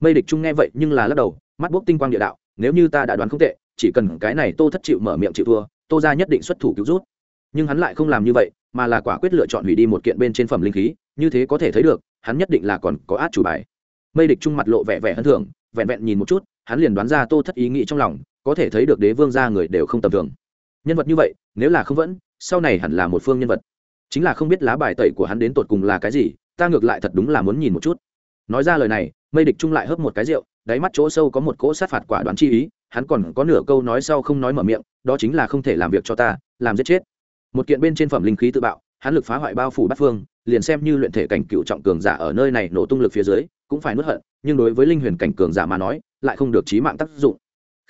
Mây địch trung nghe vậy nhưng là lắc đầu, mắt bốc tinh quang địa đạo, nếu như ta đã đoán không tệ, chỉ cần cái này tô thất chịu mở miệng chịu thua, tô ra nhất định xuất thủ cứu rút. Nhưng hắn lại không làm như vậy mà là quả quyết lựa chọn hủy đi một kiện bên trên phẩm linh khí, như thế có thể thấy được, hắn nhất định là còn có át chủ bài. Mây địch trung mặt lộ vẻ vẻ hân thường vẹn vẹn nhìn một chút, hắn liền đoán ra tô thất ý nghĩ trong lòng, có thể thấy được đế vương gia người đều không tầm thường. Nhân vật như vậy, nếu là không vẫn, sau này hẳn là một phương nhân vật. Chính là không biết lá bài tẩy của hắn đến tột cùng là cái gì, ta ngược lại thật đúng là muốn nhìn một chút. Nói ra lời này, mây địch trung lại hớp một cái rượu, đáy mắt chỗ sâu có một cỗ sát phạt quả đoán chi ý, hắn còn có nửa câu nói sau không nói mở miệng, đó chính là không thể làm việc cho ta, làm giết chết một kiện bên trên phẩm linh khí tự bạo, hắn lực phá hoại bao phủ bát phương, liền xem như luyện thể cảnh cựu trọng cường giả ở nơi này nổ tung lực phía dưới, cũng phải nuốt hận, nhưng đối với linh huyền cảnh cường giả mà nói, lại không được trí mạng tác dụng.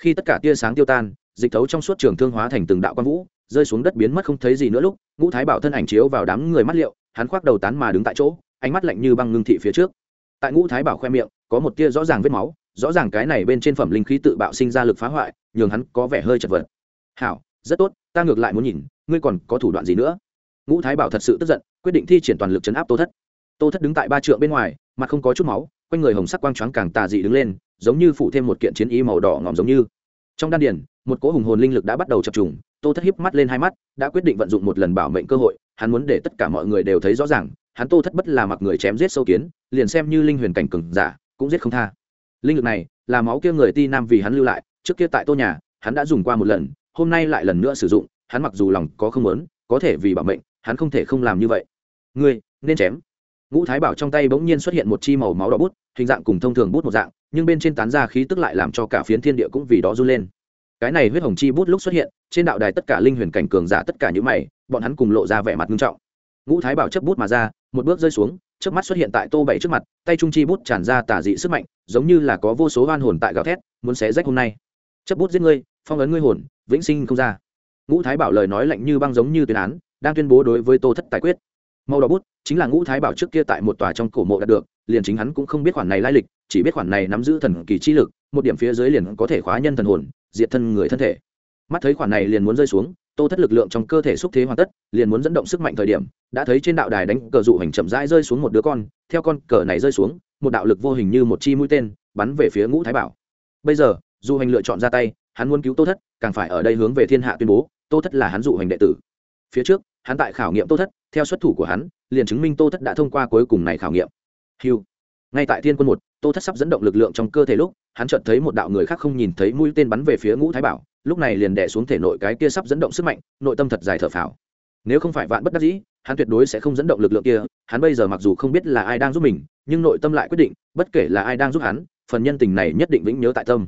Khi tất cả tia sáng tiêu tan, dịch thấu trong suốt trường thương hóa thành từng đạo quan vũ, rơi xuống đất biến mất không thấy gì nữa lúc, ngũ thái bảo thân ảnh chiếu vào đám người mắt liệu, hắn khoác đầu tán mà đứng tại chỗ, ánh mắt lạnh như băng ngưng thị phía trước. Tại ngũ thái bảo khoe miệng, có một tia rõ ràng vết máu, rõ ràng cái này bên trên phẩm linh khí tự bạo sinh ra lực phá hoại, nhường hắn có vẻ hơi chật vật. Hảo, rất tốt, ta ngược lại muốn nhìn ngươi còn có thủ đoạn gì nữa? Ngũ thái bảo thật sự tức giận, quyết định thi triển toàn lực chấn áp tô thất. Tô thất đứng tại ba trượng bên ngoài, mặt không có chút máu, quanh người hồng sắc quang tráng càng tà dị đứng lên, giống như phủ thêm một kiện chiến ý màu đỏ ngòm giống như. Trong đan điền, một cỗ hùng hồn linh lực đã bắt đầu chập trùng, tô thất hiếp mắt lên hai mắt, đã quyết định vận dụng một lần bảo mệnh cơ hội, hắn muốn để tất cả mọi người đều thấy rõ ràng, hắn tô thất bất là mặc người chém giết sâu kiến, liền xem như linh huyền cảnh cường giả, cũng giết không tha. Linh lực này, là máu kia người ti nam vì hắn lưu lại, trước kia tại tô nhà, hắn đã dùng qua một lần, hôm nay lại lần nữa sử dụng hắn mặc dù lòng có không muốn, có thể vì bảo mệnh, hắn không thể không làm như vậy. Ngươi, nên chém. Ngũ thái bảo trong tay bỗng nhiên xuất hiện một chi màu máu đỏ bút, hình dạng cùng thông thường bút một dạng, nhưng bên trên tán ra khí tức lại làm cho cả phiến thiên địa cũng vì đó run lên. Cái này huyết hồng chi bút lúc xuất hiện, trên đạo đài tất cả linh huyền cảnh cường giả tất cả những mày, bọn hắn cùng lộ ra vẻ mặt nghiêm trọng. Ngũ thái bảo chấp bút mà ra, một bước rơi xuống trước mắt xuất hiện tại tô bảy trước mặt, tay trung chi bút tràn ra tả dị sức mạnh, giống như là có vô số oan hồn tại gào thét, muốn xé rách hôm nay. Chấp bút giết ngươi, phong ấn ngươi hồn, vĩnh sinh không ra ngũ thái bảo lời nói lạnh như băng giống như tuyên án, đang tuyên bố đối với tô thất tài quyết. Màu đỏ bút, chính là ngũ thái bảo trước kia tại một tòa trong cổ mộ đạt được, liền chính hắn cũng không biết khoản này lai lịch, chỉ biết khoản này nắm giữ thần kỳ chi lực, một điểm phía dưới liền có thể khóa nhân thần hồn, diệt thân người thân thể. Mắt thấy khoản này liền muốn rơi xuống, tô thất lực lượng trong cơ thể xúc thế hoàn tất, liền muốn dẫn động sức mạnh thời điểm, đã thấy trên đạo đài đánh cờ dụ hành chậm rãi rơi xuống một đứa con, theo con cờ này rơi xuống, một đạo lực vô hình như một chi mũi tên, bắn về phía ngũ thái bảo. Bây giờ du hành lựa chọn ra tay hắn muốn cứu tô thất, càng phải ở đây hướng về thiên hạ tuyên bố, tô thất là hắn dụ hành đệ tử. Phía trước, hắn tại khảo nghiệm tô thất, theo xuất thủ của hắn, liền chứng minh tô thất đã thông qua cuối cùng này khảo nghiệm. Hiu ngay tại thiên quân một, tô thất sắp dẫn động lực lượng trong cơ thể lúc, hắn chợt thấy một đạo người khác không nhìn thấy mũi tên bắn về phía ngũ thái bảo, lúc này liền đè xuống thể nội cái kia sắp dẫn động sức mạnh, nội tâm thật dài thở phào. Nếu không phải vạn bất đắc dĩ, hắn tuyệt đối sẽ không dẫn động lực lượng kia, hắn bây giờ mặc dù không biết là ai đang giúp mình, nhưng nội tâm lại quyết định, bất kể là ai đang giúp hắn, phần nhân tình này nhất định vĩnh nhớ tại tâm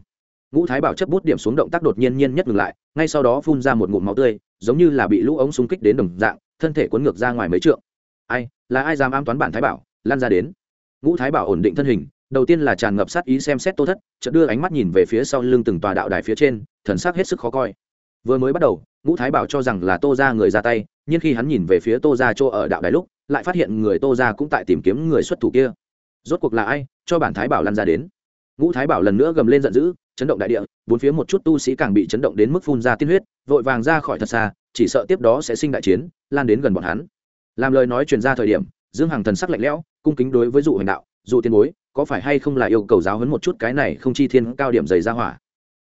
ngũ thái bảo chấp bút điểm xuống động tác đột nhiên nhiên nhất ngừng lại, ngay sau đó phun ra một ngụm máu tươi, giống như là bị lũ ống xung kích đến đồng dạng, thân thể cuốn ngược ra ngoài mấy trượng. Ai, là ai dám ám toán bản thái bảo, lan ra đến? Ngũ thái bảo ổn định thân hình, đầu tiên là tràn ngập sát ý xem xét tô thất, chợt đưa ánh mắt nhìn về phía sau lưng từng tòa đạo đài phía trên, thần sắc hết sức khó coi. Vừa mới bắt đầu, ngũ thái bảo cho rằng là tô ra người ra tay, nhưng khi hắn nhìn về phía tô ra chỗ ở đạo đài lúc, lại phát hiện người tô ra cũng tại tìm kiếm người xuất thủ kia. Rốt cuộc là ai, cho bản thái bảo lăn ra đến? Ngũ thái bảo lần nữa gầm lên giận dữ chấn động đại địa, bốn phía một chút tu sĩ càng bị chấn động đến mức phun ra tiên huyết, vội vàng ra khỏi thật xa, chỉ sợ tiếp đó sẽ sinh đại chiến, lan đến gần bọn hắn. Làm lời nói truyền ra thời điểm, dương hằng thần sắc lạnh lẽo, cung kính đối với dụ hành đạo, dụ tiên bối, có phải hay không là yêu cầu giáo hấn một chút cái này không chi thiên cao điểm dày ra hỏa?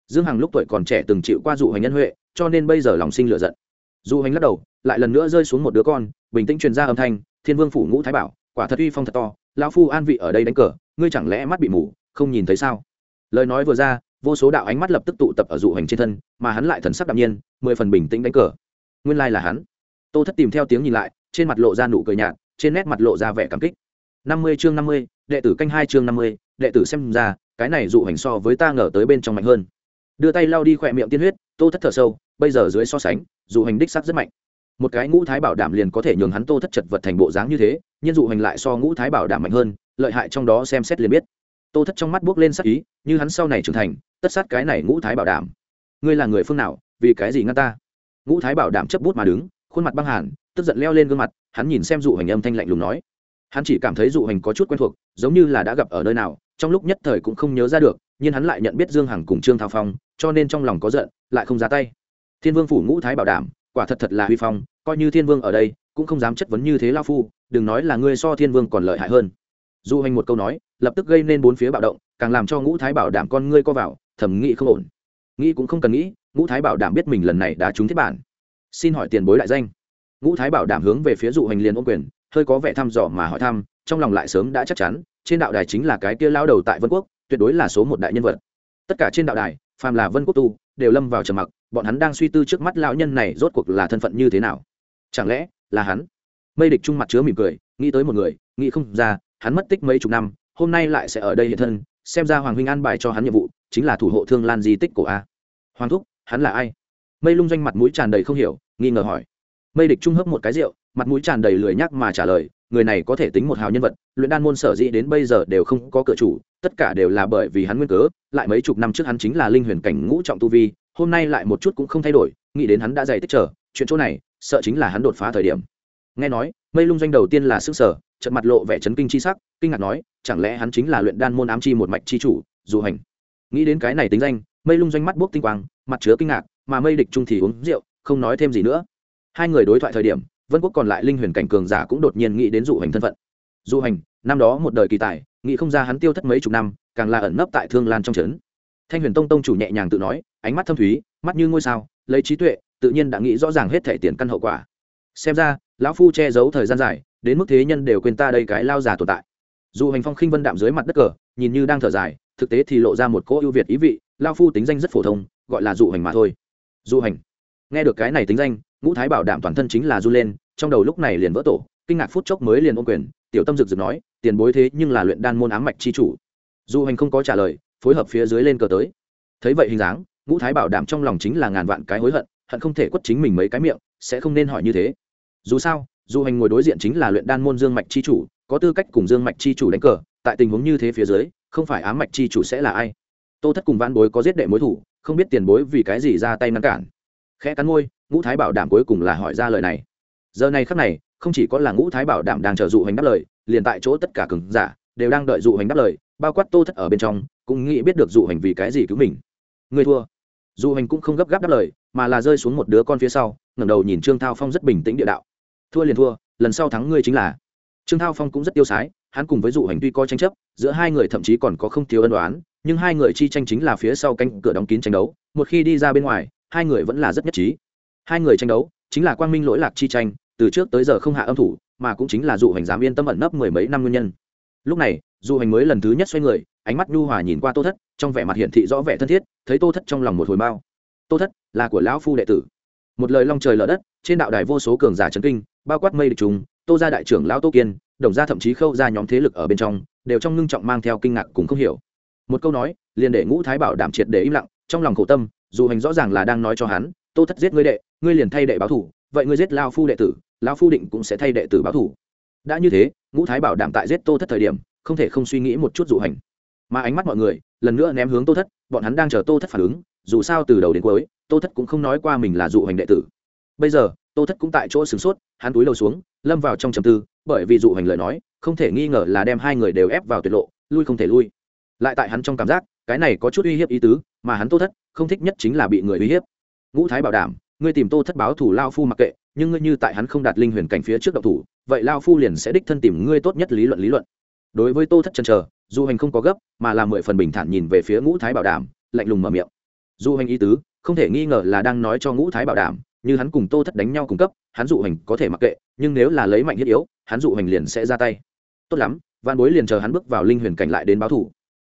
Dương hằng lúc tuổi còn trẻ từng chịu qua dụ hành nhân huệ, cho nên bây giờ lòng sinh lửa giận. Dụ hành lắc đầu, lại lần nữa rơi xuống một đứa con, bình tĩnh truyền ra âm thanh, thiên vương phủ ngũ thái bảo, quả thật uy phong thật to, lão phu an vị ở đây đánh cờ, ngươi chẳng lẽ mắt bị mù, không nhìn thấy sao? Lời nói vừa ra vô số đạo ánh mắt lập tức tụ tập ở dụ hành trên thân, mà hắn lại thần sắc đạm nhiên, mười phần bình tĩnh đánh cờ. Nguyên lai là hắn. Tô thất tìm theo tiếng nhìn lại, trên mặt lộ ra nụ cười nhạt, trên nét mặt lộ ra vẻ cảm kích. Năm mươi chương năm mươi, đệ tử canh hai chương năm mươi, đệ tử xem ra, cái này dụ hành so với ta ngờ tới bên trong mạnh hơn. Đưa tay lao đi khỏe miệng tiên huyết, tô thất thở sâu, bây giờ dưới so sánh, dụ hành đích sắc rất mạnh. Một cái ngũ thái bảo đảm liền có thể nhường hắn tô thất chật vật thành bộ dáng như thế, nhưng dụ hành lại so ngũ thái bảo đảm mạnh hơn, lợi hại trong đó xem xét liền biết tô thất trong mắt buốc lên sắc ý, như hắn sau này trưởng thành, tất sát cái này ngũ thái bảo đảm. Ngươi là người phương nào, vì cái gì ngăn ta? Ngũ thái bảo đảm chấp bút mà đứng, khuôn mặt băng hàn, tức giận leo lên gương mặt, hắn nhìn xem dụ hành âm thanh lạnh lùng nói. Hắn chỉ cảm thấy dụ hành có chút quen thuộc, giống như là đã gặp ở nơi nào, trong lúc nhất thời cũng không nhớ ra được, nhưng hắn lại nhận biết dương hằng cùng trương thao phong, cho nên trong lòng có giận, lại không ra tay. Thiên vương phủ ngũ thái bảo đảm, quả thật thật là huy phong, coi như thiên vương ở đây, cũng không dám chất vấn như thế lao phu, đừng nói là ngươi so thiên vương còn lợi hại hơn. Du hành một câu nói lập tức gây nên bốn phía bạo động, càng làm cho ngũ thái bảo đảm con ngươi co vào thẩm nghĩ không ổn. Nghĩ cũng không cần nghĩ, ngũ thái bảo đảm biết mình lần này đã trúng thiết bản. Xin hỏi tiền bối đại danh. Ngũ thái bảo đảm hướng về phía dụ hành liền ôm quyền, hơi có vẻ thăm dò mà hỏi thăm, trong lòng lại sớm đã chắc chắn, trên đạo đài chính là cái kia lao đầu tại vân quốc, tuyệt đối là số một đại nhân vật. Tất cả trên đạo đài, phàm là vân quốc tu, đều lâm vào trầm mặc, bọn hắn đang suy tư trước mắt lão nhân này rốt cuộc là thân phận như thế nào. Chẳng lẽ là hắn? Mây địch trung mặt chứa mỉm cười, nghĩ tới một người, nghĩ không ra, hắn mất tích mấy chục năm hôm nay lại sẽ ở đây hiện thân, xem ra hoàng huynh an bài cho hắn nhiệm vụ, chính là thủ hộ thương lan di tích của a. Hoàng thúc, hắn là ai? Mây lung doanh mặt mũi tràn đầy không hiểu, nghi ngờ hỏi. Mây địch trung hấp một cái rượu, mặt mũi tràn đầy lười nhắc mà trả lời, người này có thể tính một hào nhân vật, luyện đan môn sở dĩ đến bây giờ đều không có cửa chủ, tất cả đều là bởi vì hắn nguyên cớ, lại mấy chục năm trước hắn chính là linh huyền cảnh ngũ trọng tu vi, hôm nay lại một chút cũng không thay đổi, nghĩ đến hắn đã dày tích trở, chuyện chỗ này, sợ chính là hắn đột phá thời điểm. Nghe nói, mây lung doanh đầu tiên là sức sở trận mặt lộ vẻ chấn kinh chi sắc kinh ngạc nói, chẳng lẽ hắn chính là luyện đan môn ám chi một mạch chi chủ, dù hành. Nghĩ đến cái này tính danh, mây lung doanh mắt bốc tinh quang, mặt chứa kinh ngạc, mà mây địch trung thì uống rượu, không nói thêm gì nữa. Hai người đối thoại thời điểm, vân quốc còn lại linh huyền cảnh cường giả cũng đột nhiên nghĩ đến dụ hành thân phận. Dụ hành, năm đó một đời kỳ tài, nghĩ không ra hắn tiêu thất mấy chục năm, càng là ẩn nấp tại thương lan trong trấn. Thanh huyền tông tông chủ nhẹ nhàng tự nói, ánh mắt thâm thúy, mắt như ngôi sao, lấy trí tuệ, tự nhiên đã nghĩ rõ ràng hết thể tiền căn hậu quả. Xem ra, lão phu che giấu thời gian dài, đến mức thế nhân đều quên ta đây cái lao già tồn tại dù hành phong khinh vân đạm dưới mặt đất cờ, nhìn như đang thở dài, thực tế thì lộ ra một cỗ ưu việt ý vị, lao phu tính danh rất phổ thông, gọi là dụ hành mà thôi. Dụ hành. Nghe được cái này tính danh, ngũ thái bảo đảm toàn thân chính là du lên, trong đầu lúc này liền vỡ tổ, kinh ngạc phút chốc mới liền ôm quyền, tiểu tâm rực rực nói, tiền bối thế nhưng là luyện đan môn ám mạch chi chủ. Du hành không có trả lời, phối hợp phía dưới lên cờ tới. Thấy vậy hình dáng, ngũ thái bảo đảm trong lòng chính là ngàn vạn cái hối hận hận không thể quất chính mình mấy cái miệng, sẽ không nên hỏi như thế. Dù sao du hành ngồi đối diện chính là luyện đan môn dương mạch chi chủ có tư cách cùng dương mạch chi chủ đánh cờ, tại tình huống như thế phía dưới, không phải ám mạch chi chủ sẽ là ai? Tô thất cùng vãn bối có giết đệ mối thủ, không biết tiền bối vì cái gì ra tay ngăn cản. Khẽ cắn môi, ngũ thái bảo đảm cuối cùng là hỏi ra lời này. Giờ này khắc này, không chỉ có là ngũ thái bảo đảm đang chờ dụ hành đáp lời, liền tại chỗ tất cả cường giả đều đang đợi dụ hành đáp lời, bao quát tô thất ở bên trong, cũng nghĩ biết được dụ hành vì cái gì cứu mình. Người thua. Dụ hành cũng không gấp gáp đáp lời, mà là rơi xuống một đứa con phía sau, ngẩng đầu nhìn trương thao phong rất bình tĩnh địa đạo. Thua liền thua, lần sau thắng ngươi chính là trương thao phong cũng rất tiêu sái, hắn cùng với dụ hành tuy có tranh chấp, giữa hai người thậm chí còn có không thiếu ân đoán nhưng hai người chi tranh chính là phía sau cánh cửa đóng kín tranh đấu, một khi đi ra bên ngoài, hai người vẫn là rất nhất trí. Hai người tranh đấu, chính là quang minh lỗi lạc chi tranh, từ trước tới giờ không hạ âm thủ, mà cũng chính là dụ hành dám yên tâm ẩn nấp mười mấy năm nguyên nhân. Lúc này, dụ hành mới lần thứ nhất xoay người, ánh mắt nhu hòa nhìn qua tô thất, trong vẻ mặt hiển thị rõ vẻ thân thiết, thấy tô thất trong lòng một hồi bao tô thất là của lão phu đệ tử. Một lời long trời lở đất, trên đạo đài vô số cường giả trấn kinh, bao quát mây địch trùng tô gia đại trưởng lão tô kiên, đồng gia thậm chí khâu ra nhóm thế lực ở bên trong, đều trong ngưng trọng mang theo kinh ngạc cùng không hiểu. Một câu nói, liền để ngũ thái bảo đảm triệt để im lặng, trong lòng khổ tâm, dù hành rõ ràng là đang nói cho hắn, tô thất giết ngươi đệ, ngươi liền thay đệ báo thủ, vậy ngươi giết lao phu đệ tử lao phu định cũng sẽ thay đệ tử báo thủ. Đã như thế, ngũ thái bảo đảm tại giết tô thất thời điểm, không thể không suy nghĩ một chút dụ hành. Mà ánh mắt mọi người, lần nữa ném hướng tô thất, bọn hắn đang chờ tô thất phản ứng, dù sao từ đầu đến cuối, tô thất cũng không nói qua mình là dụ hành đệ tử. Bây giờ, tô thất cũng tại chỗ sửng sốt hắn túi đầu xuống, lâm vào trong trầm tư, bởi vì dụ hành lời nói, không thể nghi ngờ là đem hai người đều ép vào tuyệt lộ, lui không thể lui. Lại tại hắn trong cảm giác, cái này có chút uy hiếp ý tứ, mà hắn tô thất, không thích nhất chính là bị người uy hiếp. Ngũ thái bảo đảm, ngươi tìm tô thất báo thủ lao phu mặc kệ, nhưng ngươi như tại hắn không đạt linh huyền cảnh phía trước độc thủ, vậy lao phu liền sẽ đích thân tìm ngươi tốt nhất lý luận lý luận. Đối với tô thất chân chờ du hành không có gấp, mà là mười phần bình thản nhìn về phía ngũ thái bảo đảm, lạnh lùng mở miệng. Du hành ý tứ, không thể nghi ngờ là đang nói cho ngũ thái bảo đảm như hắn cùng tô thất đánh nhau cung cấp, hắn dụ hành có thể mặc kệ, nhưng nếu là lấy mạnh thiết yếu, hắn dụ hành liền sẽ ra tay. Tốt lắm văn bối liền chờ hắn bước vào linh huyền cảnh lại đến báo thủ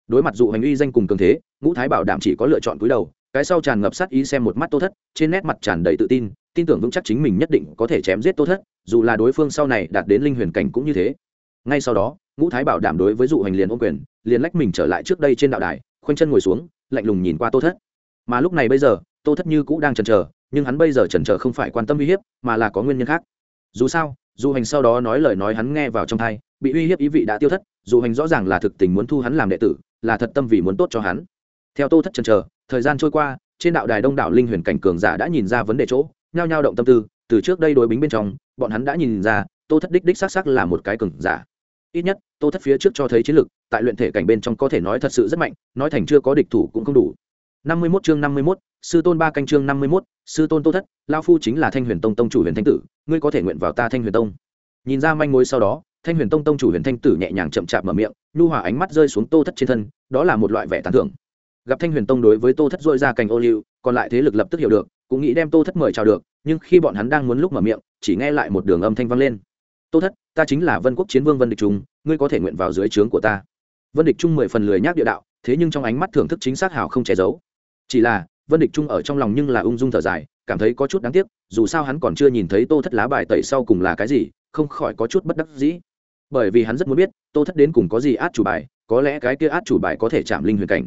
đối mặt dụ hành uy danh cùng cường thế, ngũ thái bảo đảm chỉ có lựa chọn cúi đầu, cái sau tràn ngập sát ý xem một mắt tô thất, trên nét mặt tràn đầy tự tin tin tưởng vững chắc chính mình nhất định có thể chém giết tô thất, dù là đối phương sau này đạt đến linh huyền cảnh cũng như thế. Ngay sau đó, ngũ thái bảo đảm đối với dụ hành liền ôm quyền, liền lách mình trở lại trước đây trên đạo đài, khoanh chân ngồi xuống, lạnh lùng nhìn qua tô thất. Mà lúc này bây giờ, tô thất như cũ đang chần chờ nhưng hắn bây giờ chần chờ không phải quan tâm uy hiếp mà là có nguyên nhân khác. Dù sao dù hành sau đó nói lời nói hắn nghe vào trong thai bị uy hiếp ý vị đã tiêu thất dù hành rõ ràng là thực tình muốn thu hắn làm đệ tử là thật tâm vì muốn tốt cho hắn. Theo tô thất chần chờ thời gian trôi qua trên đạo đài đông đảo linh huyền cảnh cường giả đã nhìn ra vấn đề chỗ nhao nhao động tâm tư từ trước đây đối bính bên trong bọn hắn đã nhìn ra tô thất đích đích xác xác là một cái cường giả. Ít nhất tô thất phía trước cho thấy chiến lực tại luyện thể cảnh bên trong có thể nói thật sự rất mạnh nói thành chưa có địch thủ cũng không đủ. 51 chương 51, sư tôn ba canh chương 51, sư tôn tô thất lao phu chính là thanh huyền tông tông chủ huyền thanh tử ngươi có thể nguyện vào ta thanh huyền tông. Nhìn ra manh mối sau đó thanh huyền tông tông chủ huyền thanh tử nhẹ nhàng chậm chạp mở miệng nhu hòa ánh mắt rơi xuống tô thất trên thân đó là một loại vẻ tán thưởng. Gặp thanh huyền tông đối với tô thất dội ra cành ô liu còn lại thế lực lập tức hiểu được cũng nghĩ đem tô thất mời chào được nhưng khi bọn hắn đang muốn lúc mở miệng chỉ nghe lại một đường âm thanh vang lên. Tô thất ta chính là vân quốc chiến vương vân địch trung ngươi có thể nguyện vào dưới trướng của ta. Vân địch trung mười phần lười nhác địa đạo thế nhưng trong ánh mắt thưởng thức chính xác hào không che giấu. Chỉ là vân địch trung ở trong lòng nhưng là ung dung thở dài, cảm thấy có chút đáng tiếc, dù sao hắn còn chưa nhìn thấy tô thất lá bài tẩy sau cùng là cái gì, không khỏi có chút bất đắc dĩ. Bởi vì hắn rất muốn biết, tô thất đến cùng có gì át chủ bài, có lẽ cái kia át chủ bài có thể chạm linh huyền cảnh.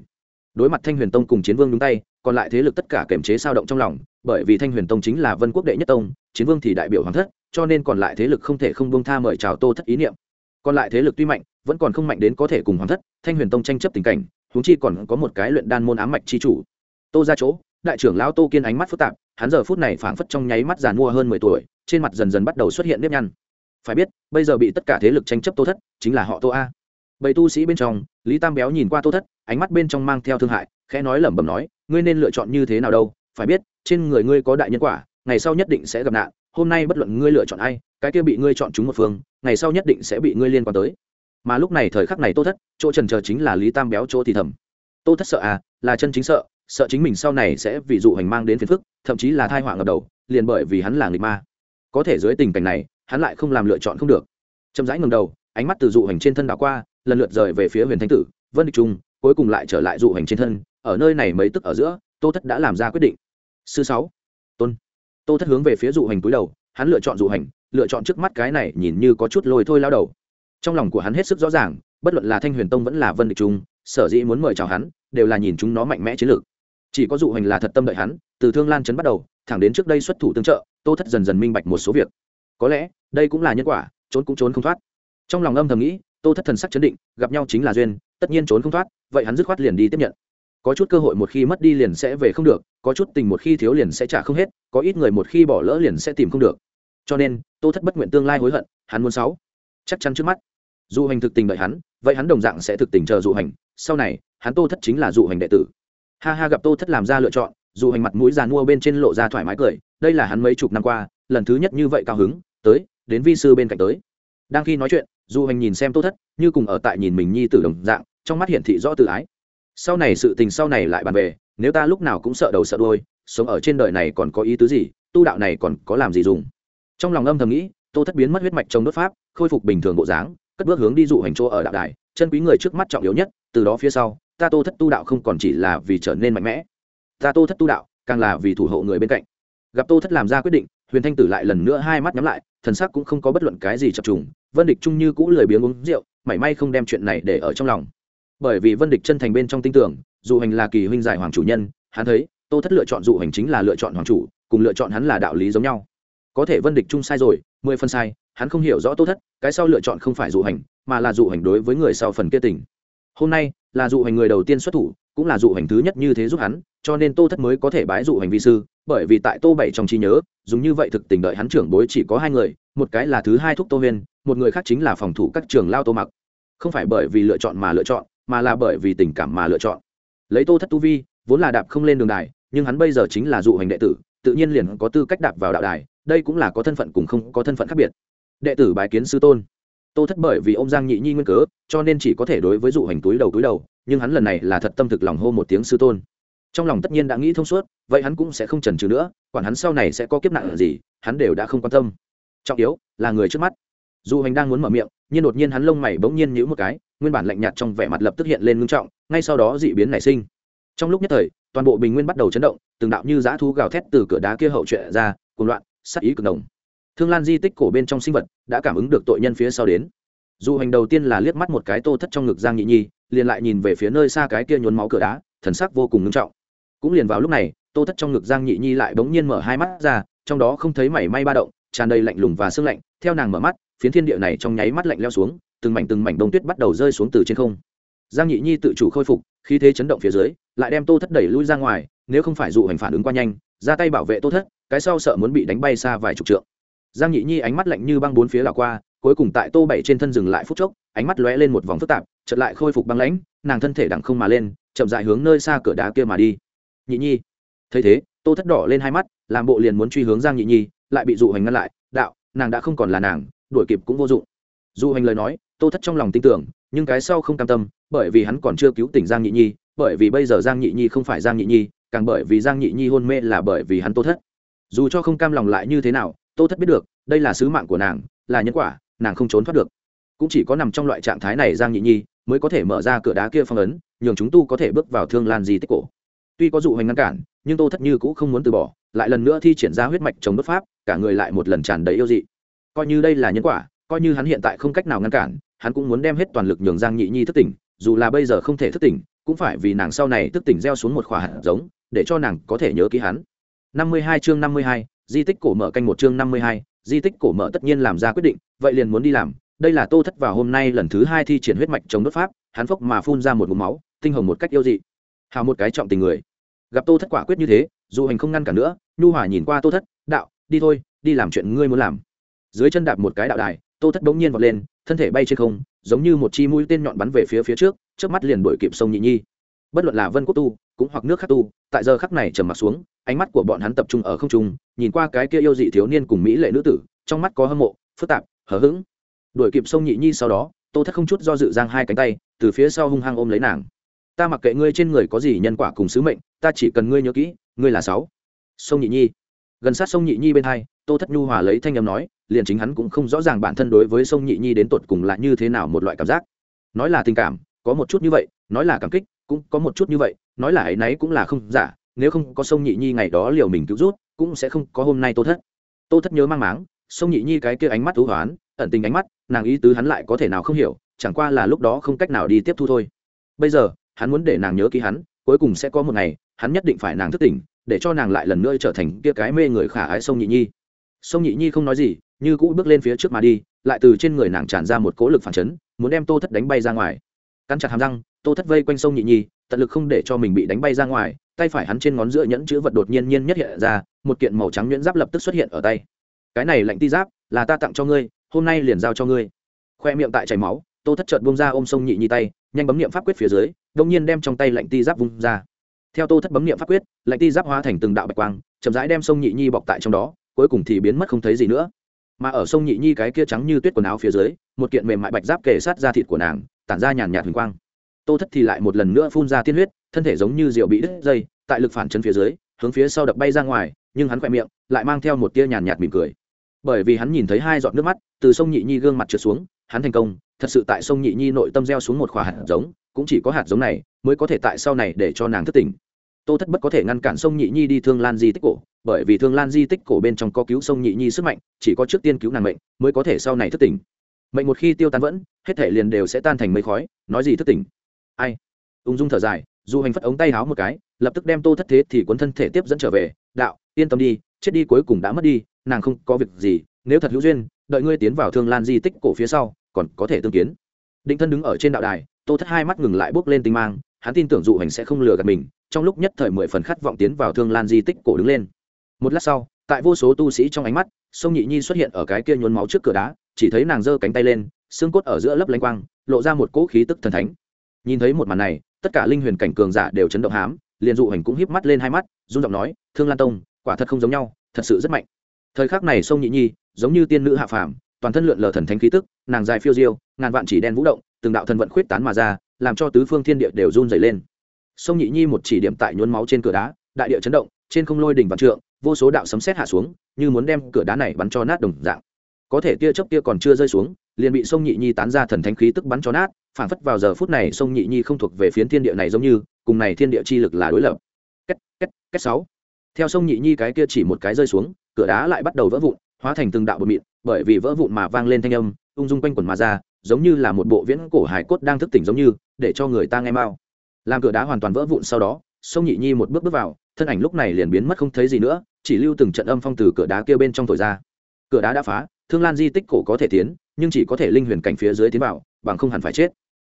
Đối mặt thanh huyền tông cùng chiến vương đúng tay, còn lại thế lực tất cả kềm chế sao động trong lòng, bởi vì thanh huyền tông chính là vân quốc đệ nhất tông, chiến vương thì đại biểu hoàng thất, cho nên còn lại thế lực không thể không buông tha mời chào tô thất ý niệm. Còn lại thế lực tuy mạnh, vẫn còn không mạnh đến có thể cùng hoàng thất, thanh huyền tông tranh chấp tình cảnh, huống chi còn có một cái luyện đan môn ám mạch chi chủ tô ra chỗ, đại trưởng lão tô kiên ánh mắt phức tạp, hắn giờ phút này phảng phất trong nháy mắt giàn mua hơn mười tuổi, trên mặt dần dần bắt đầu xuất hiện nếp nhăn. Phải biết, bây giờ bị tất cả thế lực tranh chấp tô thất, chính là họ tô a. Bầy tu sĩ bên trong, lý tam béo nhìn qua tô thất, ánh mắt bên trong mang theo thương hại, khẽ nói lẩm bẩm nói, ngươi nên lựa chọn như thế nào đâu? Phải biết, trên người ngươi có đại nhân quả, ngày sau nhất định sẽ gặp nạn, hôm nay bất luận ngươi lựa chọn ai, cái kia bị ngươi chọn chúng một phương, ngày sau nhất định sẽ bị ngươi liên quan tới. Mà lúc này thời khắc này tô thất, chỗ trần chờ chính là lý tam béo chỗ thì thầm. Tô thất sợ à? Là chân chính sợ sợ chính mình sau này sẽ vì dụ hành mang đến phiền phức, thậm chí là thai họa ngập đầu, liền bởi vì hắn là nghịch ma. Có thể dưới tình cảnh này, hắn lại không làm lựa chọn không được. Chậm rãi ngầm đầu, ánh mắt từ dụ hành trên thân đảo qua, lần lượt rời về phía huyền thanh tử, vân địch trung, cuối cùng lại trở lại dụ hành trên thân, ở nơi này mấy tức ở giữa, tô thất đã làm ra quyết định. Sư sáu, tôn. Tô thất hướng về phía dụ hành túi đầu, hắn lựa chọn dụ hành, lựa chọn trước mắt cái này nhìn như có chút lôi thôi lao đầu. Trong lòng của hắn hết sức rõ ràng, bất luận là thanh huyền tông vẫn là vân địch trung, sở dĩ muốn mời chào hắn, đều là nhìn chúng nó mạnh mẽ chiến lược chỉ có dụ hành là thật tâm đợi hắn, từ thương lan chấn bắt đầu, thẳng đến trước đây xuất thủ tương trợ, tô thất dần dần minh bạch một số việc. Có lẽ, đây cũng là nhân quả, trốn cũng trốn không thoát. Trong lòng âm thầm nghĩ, tô thất thần sắc chấn định, gặp nhau chính là duyên, tất nhiên trốn không thoát, vậy hắn dứt khoát liền đi tiếp nhận. Có chút cơ hội một khi mất đi liền sẽ về không được, có chút tình một khi thiếu liền sẽ trả không hết, có ít người một khi bỏ lỡ liền sẽ tìm không được. Cho nên, tô thất bất nguyện tương lai hối hận, hắn muốn sáu. Chắc chắn trước mắt. Dụ hành thực tình đợi hắn, vậy hắn đồng dạng sẽ thực tình chờ dụ hành, sau này, hắn tô thất chính là dụ hành đệ tử ha ha gặp tô thất làm ra lựa chọn, dù hành mặt mũi già mua bên trên lộ ra thoải mái cười, đây là hắn mấy chục năm qua, lần thứ nhất như vậy cao hứng, tới, đến vi sư bên cạnh tới. Đang khi nói chuyện, dù hành nhìn xem tô thất, như cùng ở tại nhìn mình nhi tử đồng dạng, trong mắt hiển thị rõ tự ái. Sau này sự tình sau này lại bàn về, nếu ta lúc nào cũng sợ đầu sợ đôi sống ở trên đời này còn có ý tứ gì, tu đạo này còn có làm gì dùng? Trong lòng âm thầm nghĩ, tô thất biến mất huyết mạch trong đốt pháp, khôi phục bình thường bộ dáng, cất bước hướng đi dụ hành chỗ ở đạo đài, chân quý người trước mắt trọng yếu nhất, từ đó phía sau ta tô thất tu đạo không còn chỉ là vì trở nên mạnh mẽ. Ta tô thất tu đạo càng là vì thủ hộ người bên cạnh. Gặp tô thất làm ra quyết định, huyền thanh tử lại lần nữa hai mắt nhắm lại, thần sắc cũng không có bất luận cái gì chập trùng. Vân địch trung như cũ lười biếng uống rượu, mảy may không đem chuyện này để ở trong lòng. Bởi vì vân địch chân thành bên trong tin tưởng, dù hành là kỳ huynh giải hoàng chủ nhân, hắn thấy, tô thất lựa chọn dụ hành chính là lựa chọn hoàng chủ, cùng lựa chọn hắn là đạo lý giống nhau. Có thể vân địch trung sai rồi, mười phân sai, hắn không hiểu rõ tô thất, cái sau lựa chọn không phải dụ hành, mà là dụ hành đối với người sau phần kia tình hôm nay, là dụ hành người đầu tiên xuất thủ, cũng là dụ hành thứ nhất như thế giúp hắn, cho nên tô thất mới có thể bái dụ hành vi sư, bởi vì tại tô bảy trong trí nhớ, dùng như vậy thực tình đợi hắn trưởng bối chỉ có hai người, một cái là thứ hai thúc tô huyên, một người khác chính là phòng thủ các trường lao tô mặc. Không phải bởi vì lựa chọn mà lựa chọn, mà là bởi vì tình cảm mà lựa chọn. Lấy tô thất tu vi, vốn là đạp không lên đường đài, nhưng hắn bây giờ chính là dụ hành đệ tử, tự nhiên liền có tư cách đạp vào đạo đài, đây cũng là có thân phận cùng không có thân phận khác biệt. Đệ tử bái kiến sư tôn tô thất bởi vì ông giang nhị nhi nguyên cớ, cho nên chỉ có thể đối với dụ hành túi đầu túi đầu, nhưng hắn lần này là thật tâm thực lòng hô một tiếng sư tôn. Trong lòng tất nhiên đã nghĩ thông suốt, vậy hắn cũng sẽ không chần chừ nữa, quản hắn sau này sẽ có kiếp nạn gì, hắn đều đã không quan tâm. Trọng yếu là người trước mắt. Dù hành đang muốn mở miệng, nhưng đột nhiên hắn lông mày bỗng nhiên nhíu một cái, nguyên bản lạnh nhạt trong vẻ mặt lập tức hiện lên ngưng trọng, ngay sau đó dị biến nảy sinh. Trong lúc nhất thời, toàn bộ bình nguyên bắt đầu chấn động, từng đạo như dã thú gào thét từ cửa đá kia hậu trệ ra, cuồng loạn sắc ý cực đồng thương lan di tích cổ bên trong sinh vật đã cảm ứng được tội nhân phía sau đến. Dù hành đầu tiên là liếc mắt một cái tô thất trong ngực giang nhị nhi, liền lại nhìn về phía nơi xa cái kia nhốn máu cửa đá, thần sắc vô cùng ngưng trọng. Cũng liền vào lúc này, tô thất trong ngực giang nhị nhi lại bỗng nhiên mở hai mắt ra, trong đó không thấy mảy may ba động, tràn đầy lạnh lùng và sương lạnh, theo nàng mở mắt, phiến thiên địa này trong nháy mắt lạnh leo xuống, từng mảnh từng mảnh đông tuyết bắt đầu rơi xuống từ trên không. Giang nhị nhi tự chủ khôi phục khi thế chấn động phía dưới, lại đem tô thất đẩy lui ra ngoài, nếu không phải dụ hành phản ứng qua nhanh, ra tay bảo vệ tô thất, cái sau sợ muốn bị đánh bay xa vài chục trượng giang nhị nhi ánh mắt lạnh như băng bốn phía lào qua, cuối cùng tại tô bảy trên thân dừng lại phút chốc, ánh mắt lóe lên một vòng phức tạp, chợt lại khôi phục băng lãnh, nàng thân thể đằng không mà lên, chậm dại hướng nơi xa cửa đá kia mà đi. Nhị nhi. Thấy thế, tô thất đỏ lên hai mắt, làm bộ liền muốn truy hướng giang nhị nhi, lại bị dụ hành ngăn lại, đạo, nàng đã không còn là nàng, đuổi kịp cũng vô dụng. Dụ hành lời nói, tô thất trong lòng tin tưởng, nhưng cái sau không cam tâm, bởi vì hắn còn chưa cứu tỉnh giang nhị nhi, bởi vì bây giờ giang nhị nhi không phải giang nhị nhi, càng bởi vì giang nhị nhi hôn mê là bởi vì hắn tô thất. Dù cho không cam lòng lại như thế nào tô thất biết được đây là sứ mạng của nàng là nhân quả nàng không trốn thoát được. Cũng chỉ có nằm trong loại trạng thái này giang nhị nhi mới có thể mở ra cửa đá kia phong ấn nhường chúng tu có thể bước vào thương lan di tích cổ. Tuy có dụ hành ngăn cản nhưng tô thất như cũng không muốn từ bỏ lại lần nữa thi triển ra huyết mạch chống đốt pháp cả người lại một lần tràn đầy yêu dị. Coi như đây là nhân quả coi như hắn hiện tại không cách nào ngăn cản hắn cũng muốn đem hết toàn lực nhường giang nhị nhi thức tỉnh dù là bây giờ không thể thức tỉnh cũng phải vì nàng sau này thức tỉnh gieo xuống một khỏa hạt giống để cho nàng có thể nhớ ký hắn. 52 chương 52, di tích cổ mở canh một chương 52, di tích cổ mở tất nhiên làm ra quyết định vậy liền muốn đi làm. Đây là tô thất vào hôm nay lần thứ hai thi triển huyết mạch chống đốt pháp hắn phốc mà phun ra một ngụm máu tinh hồng một cách yêu dị. Hào một cái trọng tình người. Gặp tô thất quả quyết như thế dù hành không ngăn cả nữa nhu hòa nhìn qua tô thất đạo đi thôi đi làm chuyện ngươi muốn làm. Dưới chân đạp một cái đạo đài tô thất bỗng nhiên vọt lên thân thể bay trên không giống như một chi mũi tên nhọn bắn về phía phía trước trước mắt liền đuổi kịp sông nhị nhi. Bất luận là vân quốc tu cũng hoặc nước khắc tu, tại giờ khắc này trầm mặt xuống, ánh mắt của bọn hắn tập trung ở không trung, nhìn qua cái kia yêu dị thiếu niên cùng mỹ lệ nữ tử, trong mắt có hâm mộ, phức tạp hở hững. Đuổi kịp sông nhị nhi sau đó, tô thất không chút do dự giang hai cánh tay, từ phía sau hung hăng ôm lấy nàng. Ta mặc kệ ngươi trên người có gì nhân quả cùng sứ mệnh, ta chỉ cần ngươi nhớ kỹ, ngươi là sáu. Sông nhị nhi. Gần sát sông nhị nhi bên hai, tô thất nhu hòa lấy thanh âm nói, liền chính hắn cũng không rõ ràng bản thân đối với sông nhị nhi đến tột cùng là như thế nào một loại cảm giác. Nói là tình cảm, có một chút như vậy nói là cảm kích, cũng có một chút như vậy, nói là ấy nấy cũng là không giả, nếu không có sông nhị nhi ngày đó liều mình cứu rút, cũng sẽ không có hôm nay tô thất. Tô thất nhớ mang máng, sông nhị nhi cái kia ánh mắt thú hoán, ẩn tình ánh mắt, nàng ý tứ hắn lại có thể nào không hiểu, chẳng qua là lúc đó không cách nào đi tiếp thu thôi. Bây giờ, hắn muốn để nàng nhớ ký hắn, cuối cùng sẽ có một ngày, hắn nhất định phải nàng thức tỉnh, để cho nàng lại lần nữa trở thành kia cái mê người khả ái sông nhị nhi. Sông nhị nhi không nói gì, như cũ bước lên phía trước mà đi, lại từ trên người nàng tràn ra một cỗ lực phản chấn, muốn đem tô thất đánh bay ra ngoài. Căn chặt hàm răng tô thất vây quanh sông nhị nhi, tận lực không để cho mình bị đánh bay ra ngoài, tay phải hắn trên ngón giữa nhẫn chữ vật đột nhiên nhiên nhất hiện ra, một kiện màu trắng nhuyễn giáp lập tức xuất hiện ở tay. Cái này lạnh ti giáp, là ta tặng cho ngươi, hôm nay liền giao cho ngươi. Khoe miệng tại chảy máu, tô thất chợt buông ra ôm sông nhị nhi tay, nhanh bấm niệm pháp quyết phía dưới đông nhiên đem trong tay lạnh ti giáp vung ra. Theo tô thất bấm niệm pháp quyết, lạnh ti giáp hóa thành từng đạo bạch quang, chậm rãi đem sông nhị nhi bọc tại trong đó, cuối cùng thì biến mất không thấy gì nữa. Mà ở sông nhị nhi cái kia trắng như tuyết quần áo phía dưới, một kiện mềm mại bạch giáp kề sát ra thịt của nàng, tản ra nhàn nhạt huỳnh quang tô thất thì lại một lần nữa phun ra tiên huyết, thân thể giống như rượu bị đứt dây, tại lực phản chân phía dưới, hướng phía sau đập bay ra ngoài, nhưng hắn khỏe miệng lại mang theo một tia nhàn nhạt mỉm cười bởi vì hắn nhìn thấy hai giọt nước mắt, từ sông nhị nhi gương mặt trượt xuống, hắn thành công, thật sự tại sông nhị nhi nội tâm gieo xuống một khỏa hạt giống, cũng chỉ có hạt giống này mới có thể tại sau này để cho nàng thất tình. tô thất bất có thể ngăn cản sông nhị nhi đi thương lan di tích cổ, bởi vì thương lan di tích cổ bên trong có cứu sông nhị nhi sức mạnh, chỉ có trước tiên cứu nàng mệnh mới có thể sau này thất tình. mệnh một khi tiêu tan vẫn, hết thể liền đều sẽ tan thành mây khói, nói gì thất tình? Ai? Ung dung thở dài, du hành phất ống tay háo một cái, lập tức đem tô thất thế thì cuốn thân thể tiếp dẫn trở về. Đạo, yên tâm đi, chết đi cuối cùng đã mất đi, nàng không có việc gì, nếu thật hữu duyên, đợi ngươi tiến vào thương lan di tích cổ phía sau, còn có thể tương kiến. Định thân đứng ở trên đạo đài, tô thất hai mắt ngừng lại bước lên tinh mang, hắn tin tưởng dụ hành sẽ không lừa gạt mình, trong lúc nhất thời mười phần khát vọng tiến vào thương lan di tích cổ đứng lên. Một lát sau, tại vô số tu sĩ trong ánh mắt, sông nhị nhi xuất hiện ở cái kia nhốn máu trước cửa đá, chỉ thấy nàng giơ cánh tay lên, xương cốt ở giữa lấp lánh quang, lộ ra một cỗ khí tức thần thánh nhìn thấy một màn này, tất cả linh huyền cảnh cường giả đều chấn động hám, liền dụ hành cũng híp mắt lên hai mắt, run giọng nói, thương lan tông, quả thật không giống nhau, thật sự rất mạnh. Thời khắc này sông nhị nhi, giống như tiên nữ hạ phàm, toàn thân lượn lờ thần thánh khí tức, nàng dài phiêu diêu, ngàn vạn chỉ đen vũ động, từng đạo thần vận khuyết tán mà ra, làm cho tứ phương thiên địa đều run dày lên. Sông nhị nhi một chỉ điểm tại nhuốm máu trên cửa đá, đại địa chấn động, trên không lôi đỉnh vạn trượng, vô số đạo sấm sét hạ xuống, như muốn đem cửa đá này bắn cho nát đồng dạng. Có thể tia chớp tia còn chưa rơi xuống liền bị sông nhị nhi tán ra thần thánh khí tức bắn cho nát phản phất vào giờ phút này sông nhị nhi không thuộc về phiến thiên địa này giống như, cùng này thiên địa chi lực là đối lập. Két két két sáu. Theo sông nhị nhi cái kia chỉ một cái rơi xuống, cửa đá lại bắt đầu vỡ vụn, hóa thành từng đạo bột mịn, bởi vì vỡ vụn mà vang lên thanh âm, ung dung quanh quần mà ra, giống như là một bộ viễn cổ hải cốt đang thức tỉnh giống như, để cho người ta nghe mau. Làm cửa đá hoàn toàn vỡ vụn sau đó, sông nhị nhi một bước bước vào, thân ảnh lúc này liền biến mất không thấy gì nữa, chỉ lưu từng trận âm phong từ cửa đá kia bên trong thổi ra. Cửa đá đã phá, thương lan di tích cổ có thể tiến nhưng chỉ có thể linh huyền cảnh phía dưới tiến vào, bằng không hẳn phải chết.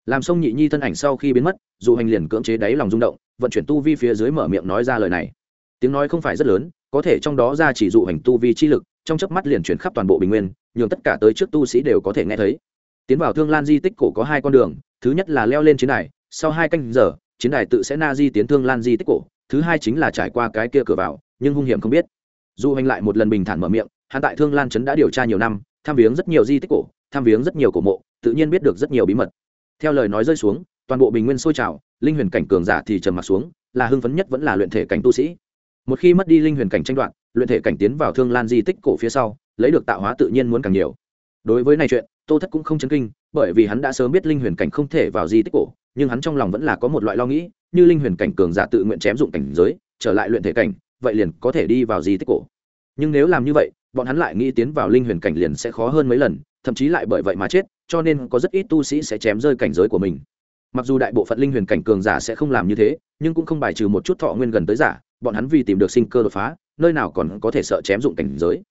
Làm sông nhị nhi thân ảnh sau khi biến mất, dù hành liền cưỡng chế đáy lòng rung động, vận chuyển tu vi phía dưới mở miệng nói ra lời này. Tiếng nói không phải rất lớn, có thể trong đó ra chỉ dụ hành tu vi chi lực, trong chớp mắt liền chuyển khắp toàn bộ bình nguyên, nhường tất cả tới trước tu sĩ đều có thể nghe thấy. Tiến vào thương lan di tích cổ có hai con đường, thứ nhất là leo lên chiến đài, sau hai canh giờ, chiến đài tự sẽ na di tiến thương lan di tích cổ, thứ hai chính là trải qua cái kia cửa vào, nhưng hung hiểm không biết. Dù hành lại một lần bình thản mở miệng, hắn tại thương lan trấn đã điều tra nhiều năm tham viếng rất nhiều di tích cổ, tham viếng rất nhiều cổ mộ, tự nhiên biết được rất nhiều bí mật. Theo lời nói rơi xuống, toàn bộ bình nguyên sôi trào, linh huyền cảnh cường giả thì trầm mặt xuống, là hưng phấn nhất vẫn là luyện thể cảnh tu sĩ. Một khi mất đi linh huyền cảnh tranh đoạn luyện thể cảnh tiến vào thương lan di tích cổ phía sau, lấy được tạo hóa tự nhiên muốn càng nhiều. Đối với này chuyện, tô thất cũng không chấn kinh, bởi vì hắn đã sớm biết linh huyền cảnh không thể vào di tích cổ, nhưng hắn trong lòng vẫn là có một loại lo nghĩ, như linh huyền cảnh cường giả tự nguyện chém dụng cảnh giới, trở lại luyện thể cảnh, vậy liền có thể đi vào di tích cổ. Nhưng nếu làm như vậy bọn hắn lại nghĩ tiến vào linh huyền cảnh liền sẽ khó hơn mấy lần, thậm chí lại bởi vậy mà chết, cho nên có rất ít tu sĩ sẽ chém rơi cảnh giới của mình. Mặc dù đại bộ phận linh huyền cảnh cường giả sẽ không làm như thế, nhưng cũng không bài trừ một chút thọ nguyên gần tới giả, bọn hắn vì tìm được sinh cơ đột phá, nơi nào còn có thể sợ chém dụng cảnh giới.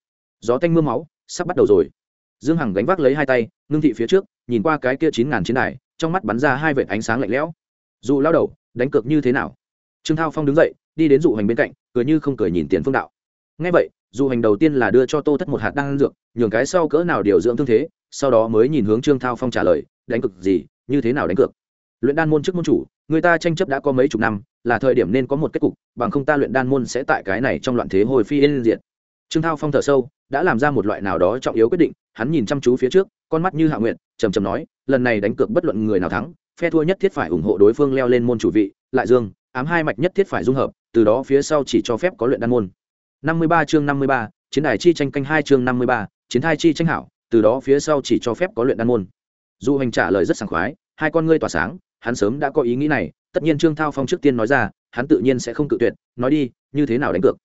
Gió tanh m ư a máu, sắp bắt đầu rồi. Dương hằng gánh vác lấy hai tay, ngưng thị phía trước, nhìn qua cái kia chín ngàn chiến đài, trong mắt bắn ra hai vệt ánh sáng lạnh lẽo. Dù lao đầu, đánh cược như thế nào? Trương thao phong đứng dậy, đi đến dụ hành bên cạnh, cười như không cười nhìn tiền phương đạo. Ngay vậy dụ hành đầu tiên là đưa cho tô thất một hạt đan dược, nhường cái sau cỡ nào điều dưỡng thương thế, sau đó mới nhìn hướng trương thao phong trả lời, đánh cược gì, như thế nào đánh cược? Luyện đan môn trước môn chủ, người ta tranh chấp đã có mấy chục năm, là thời điểm nên có một kết cục, bằng không ta luyện đan môn sẽ tại cái này trong loạn thế hồi phi yên diệt. Trương thao phong thở sâu, đã làm ra một loại nào đó trọng yếu quyết định, hắn nhìn chăm chú phía trước, con mắt như hạ nguyện trầm trầm nói, lần này đánh cược bất luận người nào thắng, phe thua nhất thiết phải ủng hộ đối phương leo lên môn chủ vị, lại dương, ám hai mạch nhất thiết phải dung hợp, từ đó phía sau chỉ cho phép có luyện đan môn năm mươi ba chương năm mươi ba, chiến đài chi tranh canh hai chương năm mươi ba, chiến thai chi tranh hảo, từ đó phía sau chỉ cho phép có luyện đan môn. Du hành trả lời rất sảng khoái, hai con ngươi tỏa sáng, hắn sớm đã có ý nghĩ này, tất nhiên trương thao phong trước tiên nói ra, hắn tự nhiên sẽ không cự tuyệt, nói đi, như thế nào đánh cược?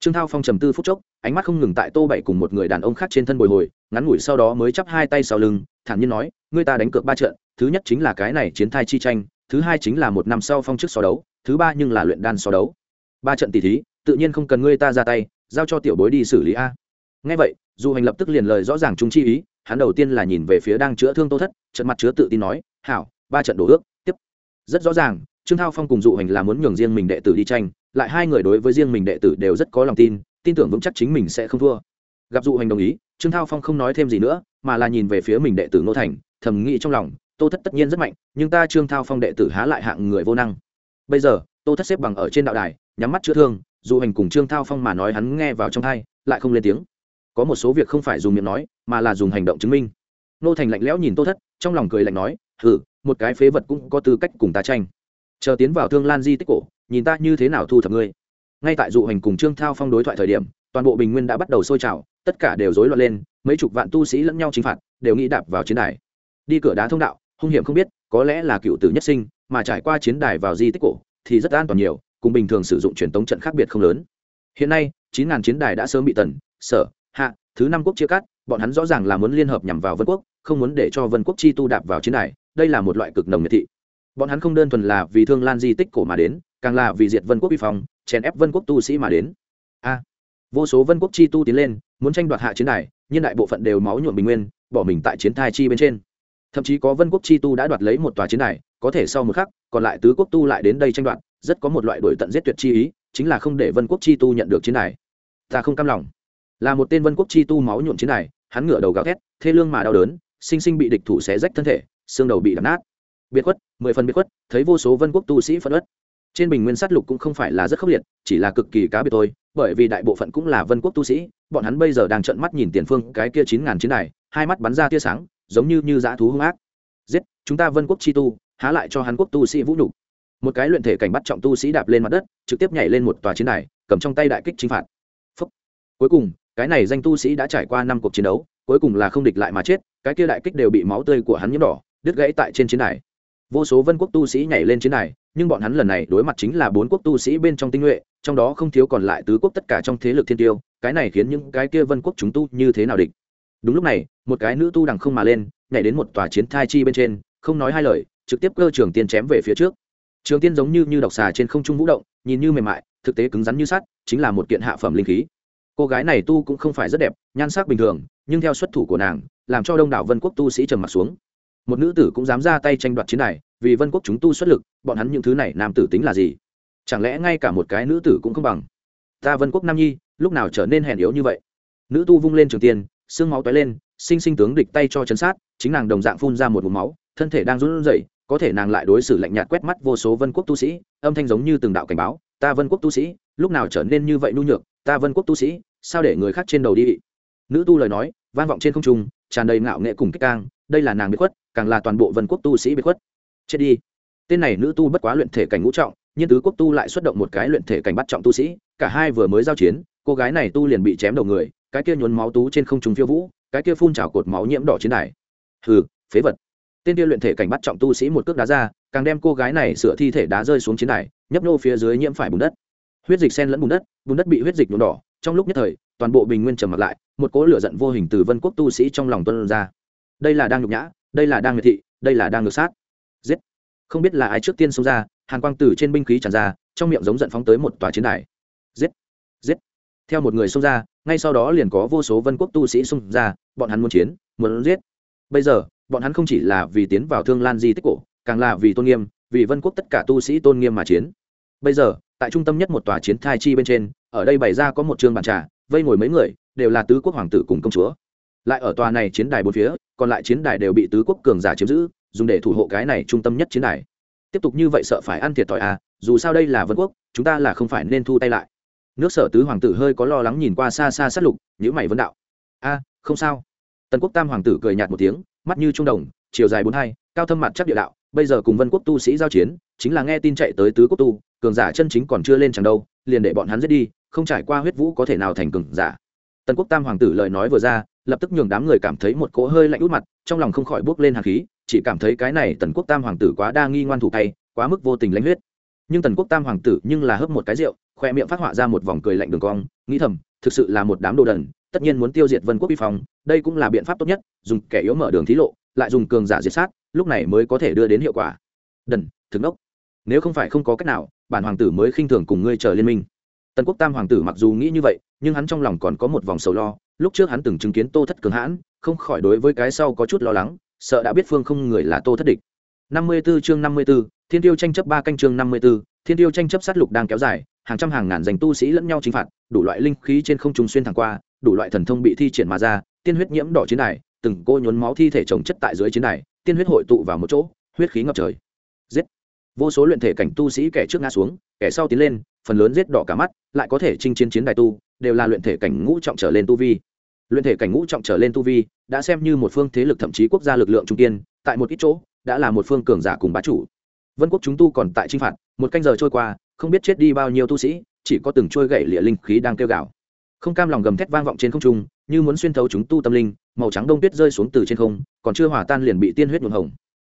Trương thao phong trầm tư phút chốc, ánh mắt không ngừng tại tô bảy cùng một người đàn ông khác trên thân bồi hồi, ngắn ngủi sau đó mới chắp hai tay sau lưng, thản nhiên nói, ngươi ta đánh cược ba trận, thứ nhất chính là cái này chiến thai chi tranh, thứ hai chính là một năm sau phong trước so đấu, thứ ba nhưng là luyện đan so đấu. Ba trận tỷ thí tự nhiên không cần ngươi ta ra tay, giao cho tiểu bối đi xử lý a. Ngay vậy dù hành lập tức liền lời rõ ràng chúng chi ý, hắn đầu tiên là nhìn về phía đang chữa thương tô thất, trận mặt chứa tự tin nói, hảo, ba trận đổ ước, tiếp. Rất rõ ràng, trương thao phong cùng dụ hành là muốn nhường riêng mình đệ tử đi tranh, lại hai người đối với riêng mình đệ tử đều rất có lòng tin tin tưởng vững chắc chính mình sẽ không thua. Gặp dụ hành đồng ý, trương thao phong không nói thêm gì nữa, mà là nhìn về phía mình đệ tử ngô thành, thầm nghĩ trong lòng, tô thất tất nhiên rất mạnh, nhưng ta trương thao phong đệ tử há lại hạng người vô năng. Bây giờ, tô thất xếp bằng ở trên đạo đài, nhắm mắt chữa thương dù hành cùng trương thao phong mà nói hắn nghe vào trong thai, lại không lên tiếng. Có một số việc không phải dùng miệng nói, mà là dùng hành động chứng minh. Nô thành lạnh lẽo nhìn tô thất, trong lòng cười lạnh nói, hừ, một cái phế vật cũng có tư cách cùng ta tranh. Chờ tiến vào thương lan di tích cổ, nhìn ta như thế nào thu thập ngươi. Ngay tại dụ hành cùng trương thao phong đối thoại thời điểm, toàn bộ bình nguyên đã bắt đầu sôi trào, tất cả đều rối loạn lên, mấy chục vạn tu sĩ lẫn nhau chính phạt, đều nghĩ đạp vào chiến đài. Đi cửa đá thông đạo, hung hiểm không biết, có lẽ là cựu tử nhất sinh, mà trải qua chiến đài vào di tích cổ, thì rất an toàn nhiều cùng bình thường sử dụng truyền tống trận khác biệt không lớn. Hiện nay, chín ngàn chiến đài đã sớm bị tần, sở, hạ, thứ năm quốc chia cắt, bọn hắn rõ ràng là muốn liên hợp nhằm vào vân quốc, không muốn để cho vân quốc chi tu đạp vào chiến đài, đây là một loại cực nồng miệt thị. Bọn hắn không đơn thuần là vì thương lan di tích cổ mà đến, càng là vì diệt vân quốc vi phong, chèn ép vân quốc tu sĩ mà đến. A, vô số vân quốc chi tu tiến lên, muốn tranh đoạt hạ chiến đài, nhưng đại bộ phận đều máu nhuộm bình nguyên, bỏ mình tại chiến thai chi bên trên. Thậm chí có vân quốc chi tu đã đoạt lấy một tòa chiến đài, có thể sau một khắc, còn lại tứ quốc tu lại đến đây tranh đoạt rất có một loại đổi tận giết tuyệt chi ý, chính là không để vân quốc chi tu nhận được chiến này ta không cam lòng. Là một tên vân quốc chi tu máu nhuộm chiến này hắn ngửa đầu gào thét, thê lương mà đau đớn, sinh sinh bị địch thủ xé rách thân thể, xương đầu bị đập nát. Biệt khuất, mười phần biệt khuất, thấy vô số vân quốc tu sĩ phân ất trên bình nguyên sát lục cũng không phải là rất khốc liệt, chỉ là cực kỳ cá biệt thôi, bởi vì đại bộ phận cũng là vân quốc tu sĩ, bọn hắn bây giờ đang trợn mắt nhìn tiền phương cái kia chín ngàn chiến này hai mắt bắn ra tia sáng, giống như như dã thú hung ác. Giết, chúng ta vân quốc chi tu, há lại cho hắn quốc tu sĩ vũ nhục một cái luyện thể cảnh bắt trọng tu sĩ đạp lên mặt đất, trực tiếp nhảy lên một tòa chiến đài, cầm trong tay đại kích chinh phạt. Phúc. cuối cùng, cái này danh tu sĩ đã trải qua năm cuộc chiến đấu, cuối cùng là không địch lại mà chết, cái kia đại kích đều bị máu tươi của hắn nhiễm đỏ, đứt gãy tại trên chiến đài. Vô số vân quốc tu sĩ nhảy lên chiến đài, nhưng bọn hắn lần này đối mặt chính là bốn quốc tu sĩ bên trong tinh nhuệ, trong đó không thiếu còn lại tứ quốc tất cả trong thế lực thiên tiêu, cái này khiến những cái kia vân quốc chúng tu như thế nào địch? Đúng lúc này, một cái nữ tu đằng không mà lên, nhảy đến một tòa chiến thai chi bên trên, không nói hai lời, trực tiếp cơ trường tiên chém về phía trước trường tiên giống như như độc xà trên không trung vũ động, nhìn như mềm mại, thực tế cứng rắn như sắt, chính là một kiện hạ phẩm linh khí. Cô gái này tu cũng không phải rất đẹp, nhan sắc bình thường, nhưng theo xuất thủ của nàng, làm cho đông đảo vân quốc tu sĩ trầm m ặ t xuống. Một nữ tử cũng dám ra tay tranh đoạt chiến này vì vân quốc chúng tu xuất lực, bọn hắn những thứ này nam tử tính là gì? Chẳng lẽ ngay cả một cái nữ tử cũng không bằng? Ta vân quốc nam nhi, lúc nào trở nên hèn yếu như vậy? Nữ tu vung lên trường tiên xương máu tói lên, sinh sinh tướng địch tay cho chấn sát, chính nàng đồng dạng phun ra một vùng máu, thân thể đang run rẩy có thể nàng lại đối xử lạnh nhạt quét mắt vô số vân quốc tu sĩ, âm thanh giống như từng đạo cảnh báo, ta vân quốc tu sĩ, lúc nào trở nên như vậy nhu nhược, ta vân quốc tu sĩ, sao để người khác trên đầu đi? Nữ tu lời nói, vang vọng trên không trung, tràn đầy ngạo nghệ cùng kích cang, đây là nàng bị khuất, càng là toàn bộ vân quốc tu sĩ bị khuất. Chết đi. Tên này nữ tu bất quá luyện thể cảnh ngũ trọng, nhưng tứ quốc tu lại xuất động một cái luyện thể cảnh bắt trọng tu sĩ, cả hai vừa mới giao chiến, cô gái này tu liền bị chém đầu người, cái kia nhuốm máu tú trên không trung phiêu vũ, cái kia phun trào cột máu nhiễm đỏ chiến đài. Hừ, phế vật tên kia luyện thể cảnh bắt trọng tu sĩ một cước đá ra, càng đem cô gái này sửa thi thể đá rơi xuống chiến đài, nhấp nô phía dưới nhiễm phải bùn đất. Huyết dịch sen lẫn bùn đất bùn đất bị huyết dịch nhuộm đỏ. Trong lúc nhất thời, toàn bộ bình nguyên trầm mặt lại, một cỗ lửa giận vô hình từ vân quốc tu sĩ trong lòng tuân ra. Đây là đang nhục nhã, đây là đang miệt thị, đây là đang ngược sát. Giết! Không biết là ai trước tiên xông ra, hàn quang từ trên binh khí tràn ra, trong miệng giống giận phóng tới một tòa chiến đài. Giết! Giết! Theo một người xông ra, ngay sau đó liền có vô số vân quốc tu sĩ xông ra, bọn hắn muốn chiến, muốn giết. Bây giờ bọn hắn không chỉ là vì tiến vào thương lan di tích cổ, càng là vì tôn nghiêm, vì vân quốc tất cả tu sĩ tôn nghiêm mà chiến. Bây giờ, tại trung tâm nhất một tòa chiến thai chi bên trên, ở đây bày ra có một trường bàn trà, vây ngồi mấy người, đều là tứ quốc hoàng tử cùng công chúa. Lại ở tòa này chiến đài bốn phía, còn lại chiến đài đều bị tứ quốc cường giả chiếm giữ, dùng để thủ hộ cái này trung tâm nhất chiến đài. Tiếp tục như vậy sợ phải ăn thiệt thòi à dù sao đây là vân quốc, chúng ta là không phải nên thu tay lại. Nước sở tứ hoàng tử hơi có lo lắng nhìn qua xa xa sát lục nhữ mày vấn đạo. A không sao. Tần quốc tam hoàng tử cười nhạt một tiếng mắt như trung đồng, chiều dài bốn hai, cao thâm mặt chắc địa đạo, bây giờ cùng vân quốc tu sĩ giao chiến, chính là nghe tin chạy tới tứ quốc tu, cường giả chân chính còn chưa lên chẳng đâu, liền để bọn hắn giết đi, không trải qua huyết vũ có thể nào thành cường giả. Tần quốc tam hoàng tử lời nói vừa ra, lập tức nhường đám người cảm thấy một cỗ hơi lạnh út mặt, trong lòng không khỏi bước lên hạt khí, chỉ cảm thấy cái này tần quốc tam hoàng tử quá đa nghi ngoan thủ tay, quá mức vô tình lãnh huyết. Nhưng tần quốc tam hoàng tử nhưng là hớp một cái rượu, khoe miệng phát họa ra một vòng cười lạnh đường cong, nghĩ thầm, thực sự là một đám đồ đần tất nhiên muốn tiêu diệt vân quốc vi phong đây cũng là biện pháp tốt nhất dùng kẻ yếu mở đường thí lộ lại dùng cường giả diệt sát lúc này mới có thể đưa đến hiệu quả. Đần thực đốc nếu không phải không có cách nào bản hoàng tử mới khinh thường cùng ngươi chờ liên minh. Tần quốc tam hoàng tử mặc dù nghĩ như vậy nhưng hắn trong lòng còn có một vòng sầu lo lúc trước hắn từng chứng kiến tô thất cường hãn không khỏi đối với cái sau có chút lo lắng sợ đã biết phương không người là tô thất địch. Năm mươi 54 chương năm mươi 54, thiên tiêu tranh chấp ba canh chương năm mươi 54, thiên tiêu tranh chấp sát lục đang kéo dài hàng trăm hàng ngàn danh tu sĩ lẫn nhau chính phạt, đủ loại linh khí trên không trung xuyên thẳng qua, đủ loại thần thông bị thi triển mà ra, tiên huyết nhiễm đỏ chiến đài, từng cô nhuốm máu thi thể chồng chất tại dưới chiến đài, tiên huyết hội tụ vào một chỗ, huyết khí ngập trời. Giết. Vô số luyện thể cảnh tu sĩ kẻ trước ngã xuống, kẻ sau tiến lên, phần lớn giết đỏ cả mắt, lại có thể chinh chiến chiến đài tu, đều là luyện thể cảnh ngũ trọng trở lên tu vi. Luyện thể cảnh ngũ trọng trở lên tu vi, đã xem như một phương thế lực thậm chí quốc gia lực lượng trung kiên, tại một ít chỗ, đã là một phương cường giả cùng bá chủ. Vân quốc chúng tu còn tại chinh phạt, một canh giờ trôi qua không biết chết đi bao nhiêu tu sĩ, chỉ có từng trôi gậy lịa linh khí đang kêu gào. Không cam lòng gầm thét vang vọng trên không trung, như muốn xuyên thấu chúng tu tâm linh, màu trắng đông tuyết rơi xuống từ trên không, còn chưa hòa tan liền bị tiên huyết nhuộm hồng.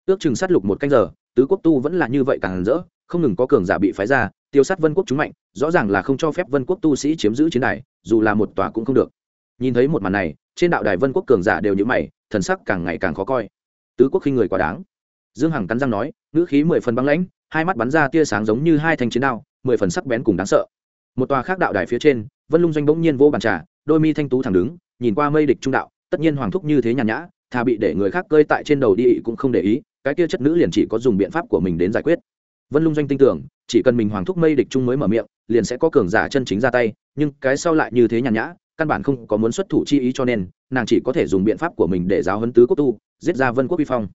Ước chừng sát lục một canh giờ, tứ quốc tu vẫn là như vậy càng rỡ, không ngừng có cường giả bị phái ra, tiêu sát vân quốc chúng mạnh, rõ ràng là không cho phép vân quốc tu sĩ chiếm giữ chiến đài, dù là một tòa cũng không được. Nhìn thấy một màn này, trên đạo đài vân quốc cường giả đều như mày, thần sắc càng ngày càng khó coi. Tứ quốc khi người quá đáng dương hằng cắn răng nói, ngữ khí mười phần băng lãnh, hai mắt bắn ra tia sáng giống như hai thanh chiến đao, mười phần sắc bén cùng đáng sợ. Một tòa khác đạo đài phía trên, vân lung doanh bỗng nhiên vô bàn trà, đôi mi thanh tú thẳng đứng, nhìn qua mây địch trung đạo, tất nhiên hoàng thúc như thế nhàn nhã, thà bị để người khác cơi tại trên đầu đi cũng không để ý, cái kia chất nữ liền chỉ có dùng biện pháp của mình đến giải quyết. Vân lung doanh tin tưởng, chỉ cần mình hoàng thúc mây địch trung mới mở miệng, liền sẽ có cường giả chân chính ra tay, nhưng cái sau lại như thế nhàn nhã, căn bản không có muốn xuất thủ chi ý cho nên, nàng chỉ có thể dùng biện pháp của mình để giáo huấn tứ quốc tu, giết ra vân quốc vi phong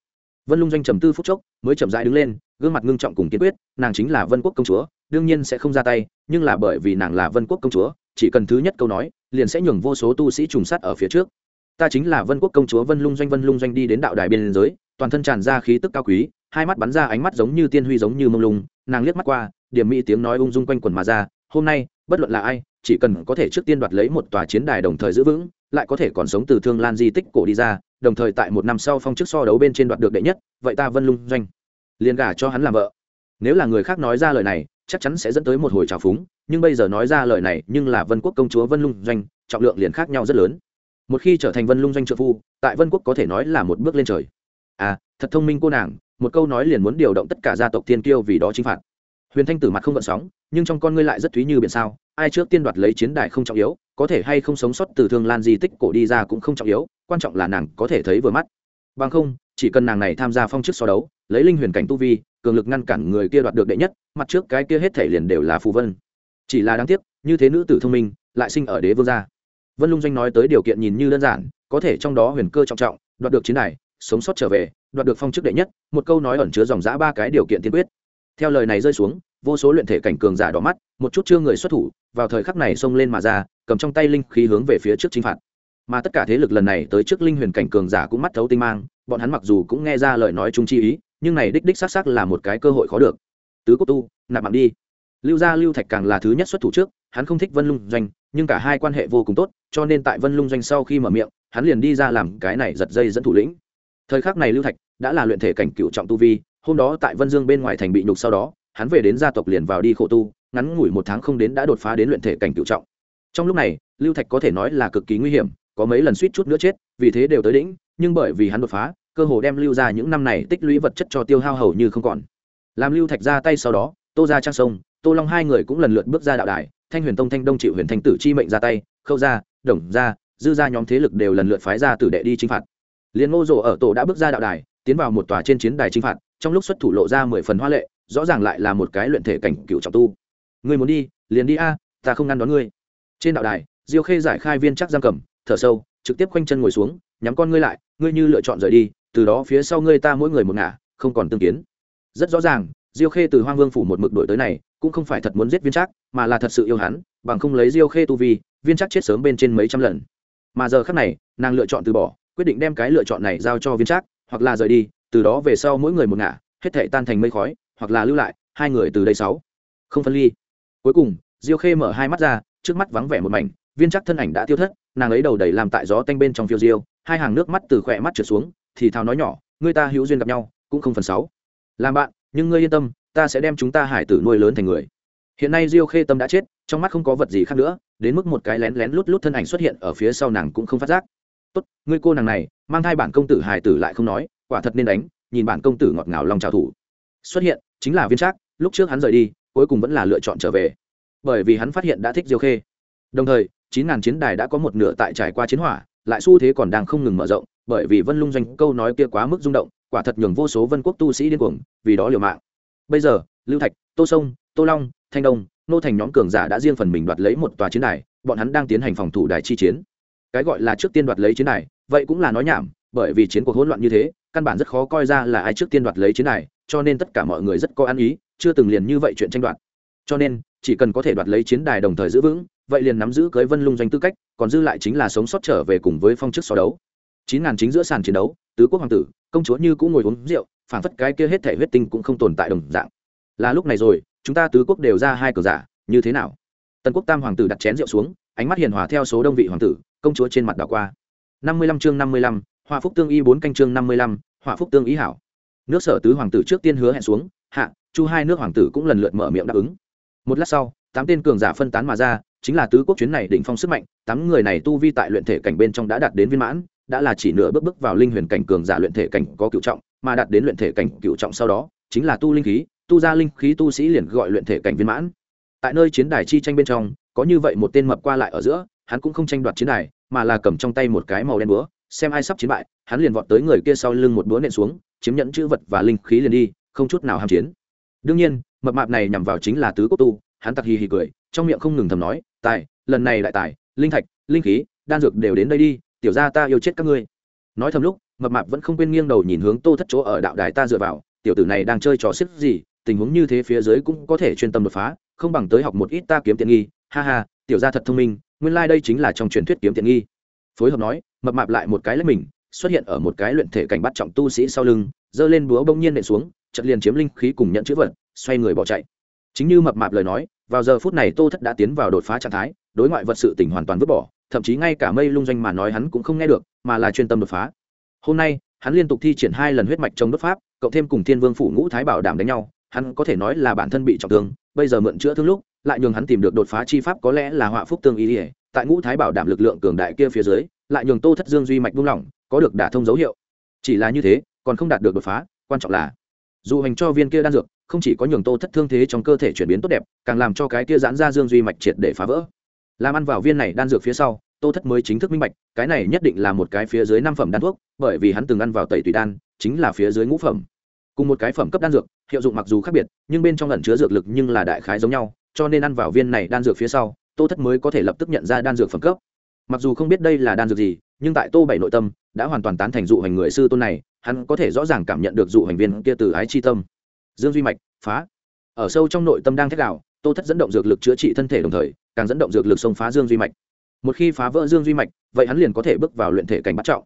vân lung doanh trầm tư phút chốc, mới chậm rãi đứng lên, gương mặt ngưng trọng cùng kiên quyết, nàng chính là vân quốc công chúa, đương nhiên sẽ không ra tay, nhưng là bởi vì nàng là vân quốc công chúa, chỉ cần thứ nhất câu nói, liền sẽ nhường vô số tu sĩ trùng sát ở phía trước. Ta chính là vân quốc công chúa vân lung doanh, vân lung doanh đi đến đạo đài biên giới, toàn thân tràn ra khí tức cao quý, hai mắt bắn ra ánh mắt giống như tiên huy giống như mông lung, nàng liếc mắt qua, điểm mỹ tiếng nói ung dung quanh quần mà ra, hôm nay, bất luận là ai chỉ cần có thể trước tiên đoạt lấy một tòa chiến đài đồng thời giữ vững, lại có thể còn sống từ thương lan di tích cổ đi ra, đồng thời tại một năm sau phong chức so đấu bên trên đoạt được đệ nhất, vậy ta vân lung doanh. Liền gả cho hắn làm vợ. Nếu là người khác nói ra lời này, chắc chắn sẽ dẫn tới một hồi trào phúng, nhưng bây giờ nói ra lời này, nhưng là vân quốc công chúa vân lung doanh, trọng lượng liền khác nhau rất lớn. Một khi trở thành vân lung doanh trợ phu, tại vân quốc có thể nói là một bước lên trời. À thật thông minh cô nàng, một câu nói liền muốn điều động tất cả gia tộc tiên kiêu vì đó chinh phạt huyền thanh tử mặt không gợn sóng, nhưng trong con ngươi lại rất thúy như biển sao, ai trước tiên đoạt lấy chiến đài không trọng yếu, có thể hay không sống sót từ thương lan di tích cổ đi ra cũng không trọng yếu, quan trọng là nàng có thể thấy vừa mắt. Bằng không, chỉ cần nàng này tham gia phong chức so đấu, lấy linh huyền cảnh tu vi, cường lực ngăn cản người kia đoạt được đệ nhất, mặt trước cái kia hết thể liền đều là phù vân. Chỉ là đáng tiếc, như thế nữ tử thông minh, lại sinh ở đế vương gia. Vân lung doanh nói tới điều kiện nhìn như đơn giản, có thể trong đó huyền cơ trọng trọng, đoạt được chiến đài, sống sót trở về, đoạt được phong chức đệ nhất, một câu nói ẩn chứa dòng giã ba cái điều kiện tiên quyết theo lời này rơi xuống, vô số luyện thể cảnh cường giả đỏ mắt, một chút chưa người xuất thủ, vào thời khắc này xông lên mà ra, cầm trong tay linh khí hướng về phía trước chinh phạt. Mà tất cả thế lực lần này tới trước linh huyền cảnh cường giả cũng mắt thấu tinh mang, bọn hắn mặc dù cũng nghe ra lời nói chung chi ý, nhưng này đích đích xác xác là một cái cơ hội khó được. Tứ quốc tu, nạp mạng đi. Lưu gia lưu thạch càng là thứ nhất xuất thủ trước, hắn không thích vân lung doanh, nhưng cả hai quan hệ vô cùng tốt, cho nên tại vân lung doanh sau khi mở miệng, hắn liền đi ra làm cái này giật dây dẫn thủ lĩnh. Thời khắc này lưu thạch đã là luyện thể cảnh cựu trọng tu vi hôm đó tại vân dương bên ngoài thành bị nhục sau đó, hắn về đến gia tộc liền vào đi khổ tu, ngắn ngủi một tháng không đến đã đột phá đến luyện thể cảnh cựu trọng. Trong lúc này, lưu thạch có thể nói là cực kỳ nguy hiểm, có mấy lần suýt chút nữa chết, vì thế đều tới đỉnh, nhưng bởi vì hắn đột phá, cơ hồ đem lưu ra những năm này tích lũy vật chất cho tiêu hao hầu như không còn. Làm lưu thạch ra tay sau đó, tô ra trang sông, tô long hai người cũng lần lượt bước ra đạo đài, thanh huyền tông thanh đông chịu huyền thanh tử chi mệnh ra tay, khâu ra đồng ra dư ra nhóm thế lực đều lần lượt phái ra tử đệ đi chinh phạt. Liên ngô rộ ở tổ đã bước ra đạo đài, tiến vào một tòa trên chiến đài chinh phạt trong lúc xuất thủ lộ ra mười phần hoa lệ, rõ ràng lại là một cái luyện thể cảnh cựu trọng tu. Người muốn đi, liền đi a, ta không ngăn đón ngươi. Trên đạo đài, diêu khê giải khai viên chắc giam cầm, thở sâu, trực tiếp khoanh chân ngồi xuống, nhắm con ngươi lại, ngươi như lựa chọn rời đi, từ đó phía sau ngươi ta mỗi người một ngả, không còn tương kiến. Rất rõ ràng, diêu khê từ hoang vương phủ một mực đổi tới này, cũng không phải thật muốn giết viên trác mà là thật sự yêu hắn, bằng không lấy diêu khê tu vi, viên trác chết sớm bên trên mấy trăm lần. Mà giờ khác này, nàng lựa chọn từ bỏ, quyết định đem cái lựa chọn này giao cho viên trác hoặc là rời đi từ đó về sau mỗi người một ngả, hết thể tan thành mây khói, hoặc là lưu lại, hai người từ đây sáu. Không phân ly. Cuối cùng, diêu khê mở hai mắt ra, trước mắt vắng vẻ một mảnh, viên chắc thân ảnh đã tiêu thất, nàng ấy đầu đầy làm tại gió tanh bên trong phiêu diêu, hai hàng nước mắt từ khỏe mắt trượt xuống, thì thào nói nhỏ người ta hữu duyên gặp nhau, cũng không phần sáu. Làm bạn, nhưng ngươi yên tâm, ta sẽ đem chúng ta hải tử nuôi lớn thành người. Hiện nay diêu khê tâm đã chết, trong mắt không có vật gì khác nữa, đến mức một cái lén lén lút lút thân ảnh xuất hiện ở phía sau nàng cũng không phát giác. Tốt, ngươi cô nàng này, mang thai bản công tử hải tử lại không nói quả thật nên đánh, nhìn bản công tử ngọt ngào lòng trào thủ. Xuất hiện, chính là viên trác, lúc trước hắn rời đi, cuối cùng vẫn là lựa chọn trở về. Bởi vì hắn phát hiện đã thích diêu khê. Đồng thời, chín ngàn chiến đài đã có một nửa tại trải qua chiến hỏa, lại xu thế còn đang không ngừng mở rộng, bởi vì vân lung doanh câu nói kia quá mức rung động, quả thật nhường vô số vân quốc tu sĩ điên cuồng, vì đó liều mạng. Bây giờ, lưu thạch, tô sông, tô long, thanh đông, nô thành nhóm cường giả đã riêng phần mình đoạt lấy một tòa chiến đài, bọn hắn đang tiến hành phòng thủ đài chi chiến. Cái gọi là trước tiên đoạt lấy chiến đài, vậy cũng là nói nhảm bởi vì chiến cuộc hỗn loạn như thế, căn bản rất khó coi ra là ai trước tiên đoạt lấy chiến đài, cho nên tất cả mọi người rất có ăn ý, chưa từng liền như vậy chuyện tranh đoạt. Cho nên, chỉ cần có thể đoạt lấy chiến đài đồng thời giữ vững, vậy liền nắm giữ cưới vân lung doanh tư cách, còn dư lại chính là sống sót trở về cùng với phong chức so đấu. Chín ngàn chính giữa sàn chiến đấu, tứ quốc hoàng tử, công chúa như cũng ngồi uống rượu, phản phất cái kia hết thể huyết tinh cũng không tồn tại đồng dạng. Là lúc này rồi, chúng ta tứ quốc đều ra hai cờ giả, như thế nào? Tần quốc tam hoàng tử đặt chén rượu xuống, ánh mắt hiền hòa theo số đông vị hoàng tử, công chúa trên mặt đảo qua. Năm mươi lăm chương năm mươi lăm hòa phúc tương y bốn canh chương năm mươi lăm hòa phúc tương ý hảo. Nước sở tứ hoàng tử trước tiên hứa hẹn xuống, hạ, chu hai nước hoàng tử cũng lần lượt mở miệng đáp ứng. Một lát sau, tám tên cường giả phân tán mà ra, chính là tứ quốc chuyến này đỉnh phong sức mạnh, tám người này tu vi tại luyện thể cảnh bên trong đã đạt đến viên mãn, đã là chỉ nửa bước bước vào linh huyền cảnh cường giả luyện thể cảnh có cựu trọng, mà đạt đến luyện thể cảnh cựu trọng sau đó, chính là tu linh khí, tu ra linh khí tu sĩ liền gọi luyện thể cảnh viên mãn. Tại nơi chiến đài chi tranh bên trong, có như vậy một tên mập qua lại ở giữa, hắn cũng không tranh đoạt chiến đài, mà là cầm trong tay một cái màu đen búa xem ai sắp chiến bại, hắn liền vọt tới người kia sau lưng một búa nện xuống, chiếm nhận chữ vật và linh khí liền đi, không chút nào ham chiến. Đương nhiên, mập mạp này nhằm vào chính là tứ quốc tu, hắn tặc hì hì cười, trong miệng không ngừng thầm nói, tài, lần này lại tài, linh thạch, linh khí, đan dược đều đến đây đi, tiểu ra ta yêu chết các ngươi. Nói thầm lúc, mập mạp vẫn không quên nghiêng đầu nhìn hướng tô thất chỗ ở đạo đài ta dựa vào, tiểu tử này đang chơi trò xếp gì, tình huống như thế phía dưới cũng có thể chuyên tâm đột phá, không bằng tới học một ít ta kiếm tiện nghi, ha ha, tiểu ra thật thông minh, nguyên lai đây chính là trong truyền thuyết kiếm tiện nghi. Phối hợp nói mập mạp lại một cái lấy mình, xuất hiện ở một cái luyện thể cảnh bắt trọng tu sĩ sau lưng, giơ lên búa bông nhiên nện xuống, chật liền chiếm linh khí cùng nhận chữ vật, xoay người bỏ chạy. Chính như mập mạp lời nói, vào giờ phút này tô thất đã tiến vào đột phá trạng thái, đối ngoại vật sự tỉnh hoàn toàn vứt bỏ, thậm chí ngay cả mây lung doanh mà nói hắn cũng không nghe được, mà là chuyên tâm đột phá. Hôm nay, hắn liên tục thi triển hai lần huyết mạch trong đốt pháp, cộng thêm cùng thiên vương phủ ngũ thái bảo đảm đánh nhau, hắn có thể nói là bản thân bị trọng thương, bây giờ mượn chữa thương lúc, lại nhường hắn tìm được đột phá chi pháp có lẽ là họa phúc tương ý ỉa tại ngũ thái bảo đảm lực lượng cường đại kia phía dưới, lại nhường tô thất dương duy mạch buông lỏng, có được đả thông dấu hiệu. Chỉ là như thế, còn không đạt được đột phá, quan trọng là, dù hành cho viên kia đan dược, không chỉ có nhường tô thất thương thế trong cơ thể chuyển biến tốt đẹp, càng làm cho cái kia giãn ra dương duy mạch triệt để phá vỡ. Làm ăn vào viên này đan dược phía sau, tô thất mới chính thức minh bạch, cái này nhất định là một cái phía dưới năm phẩm đan thuốc, bởi vì hắn từng ăn vào tẩy tùy đan, chính là phía dưới ngũ phẩm. Cùng một cái phẩm cấp đan dược, hiệu dụng mặc dù khác biệt, nhưng bên trong ẩn chứa dược lực nhưng là đại khái giống nhau, cho nên ăn vào viên này đan dược phía sau tô thất mới có thể lập tức nhận ra đan dược phẩm cấp. Mặc dù không biết đây là đan dược gì, nhưng tại tô bảy nội tâm, đã hoàn toàn tán thành dụ hành người sư tôn này, hắn có thể rõ ràng cảm nhận được dụ hành viên kia từ ái chi tâm. Dương duy mạch, phá. Ở sâu trong nội tâm đang thét đạo tô thất dẫn động dược lực chữa trị thân thể đồng thời, càng dẫn động dược lực xông phá dương duy mạch. Một khi phá vỡ dương duy mạch, vậy hắn liền có thể bước vào luyện thể cảnh bắt trọng.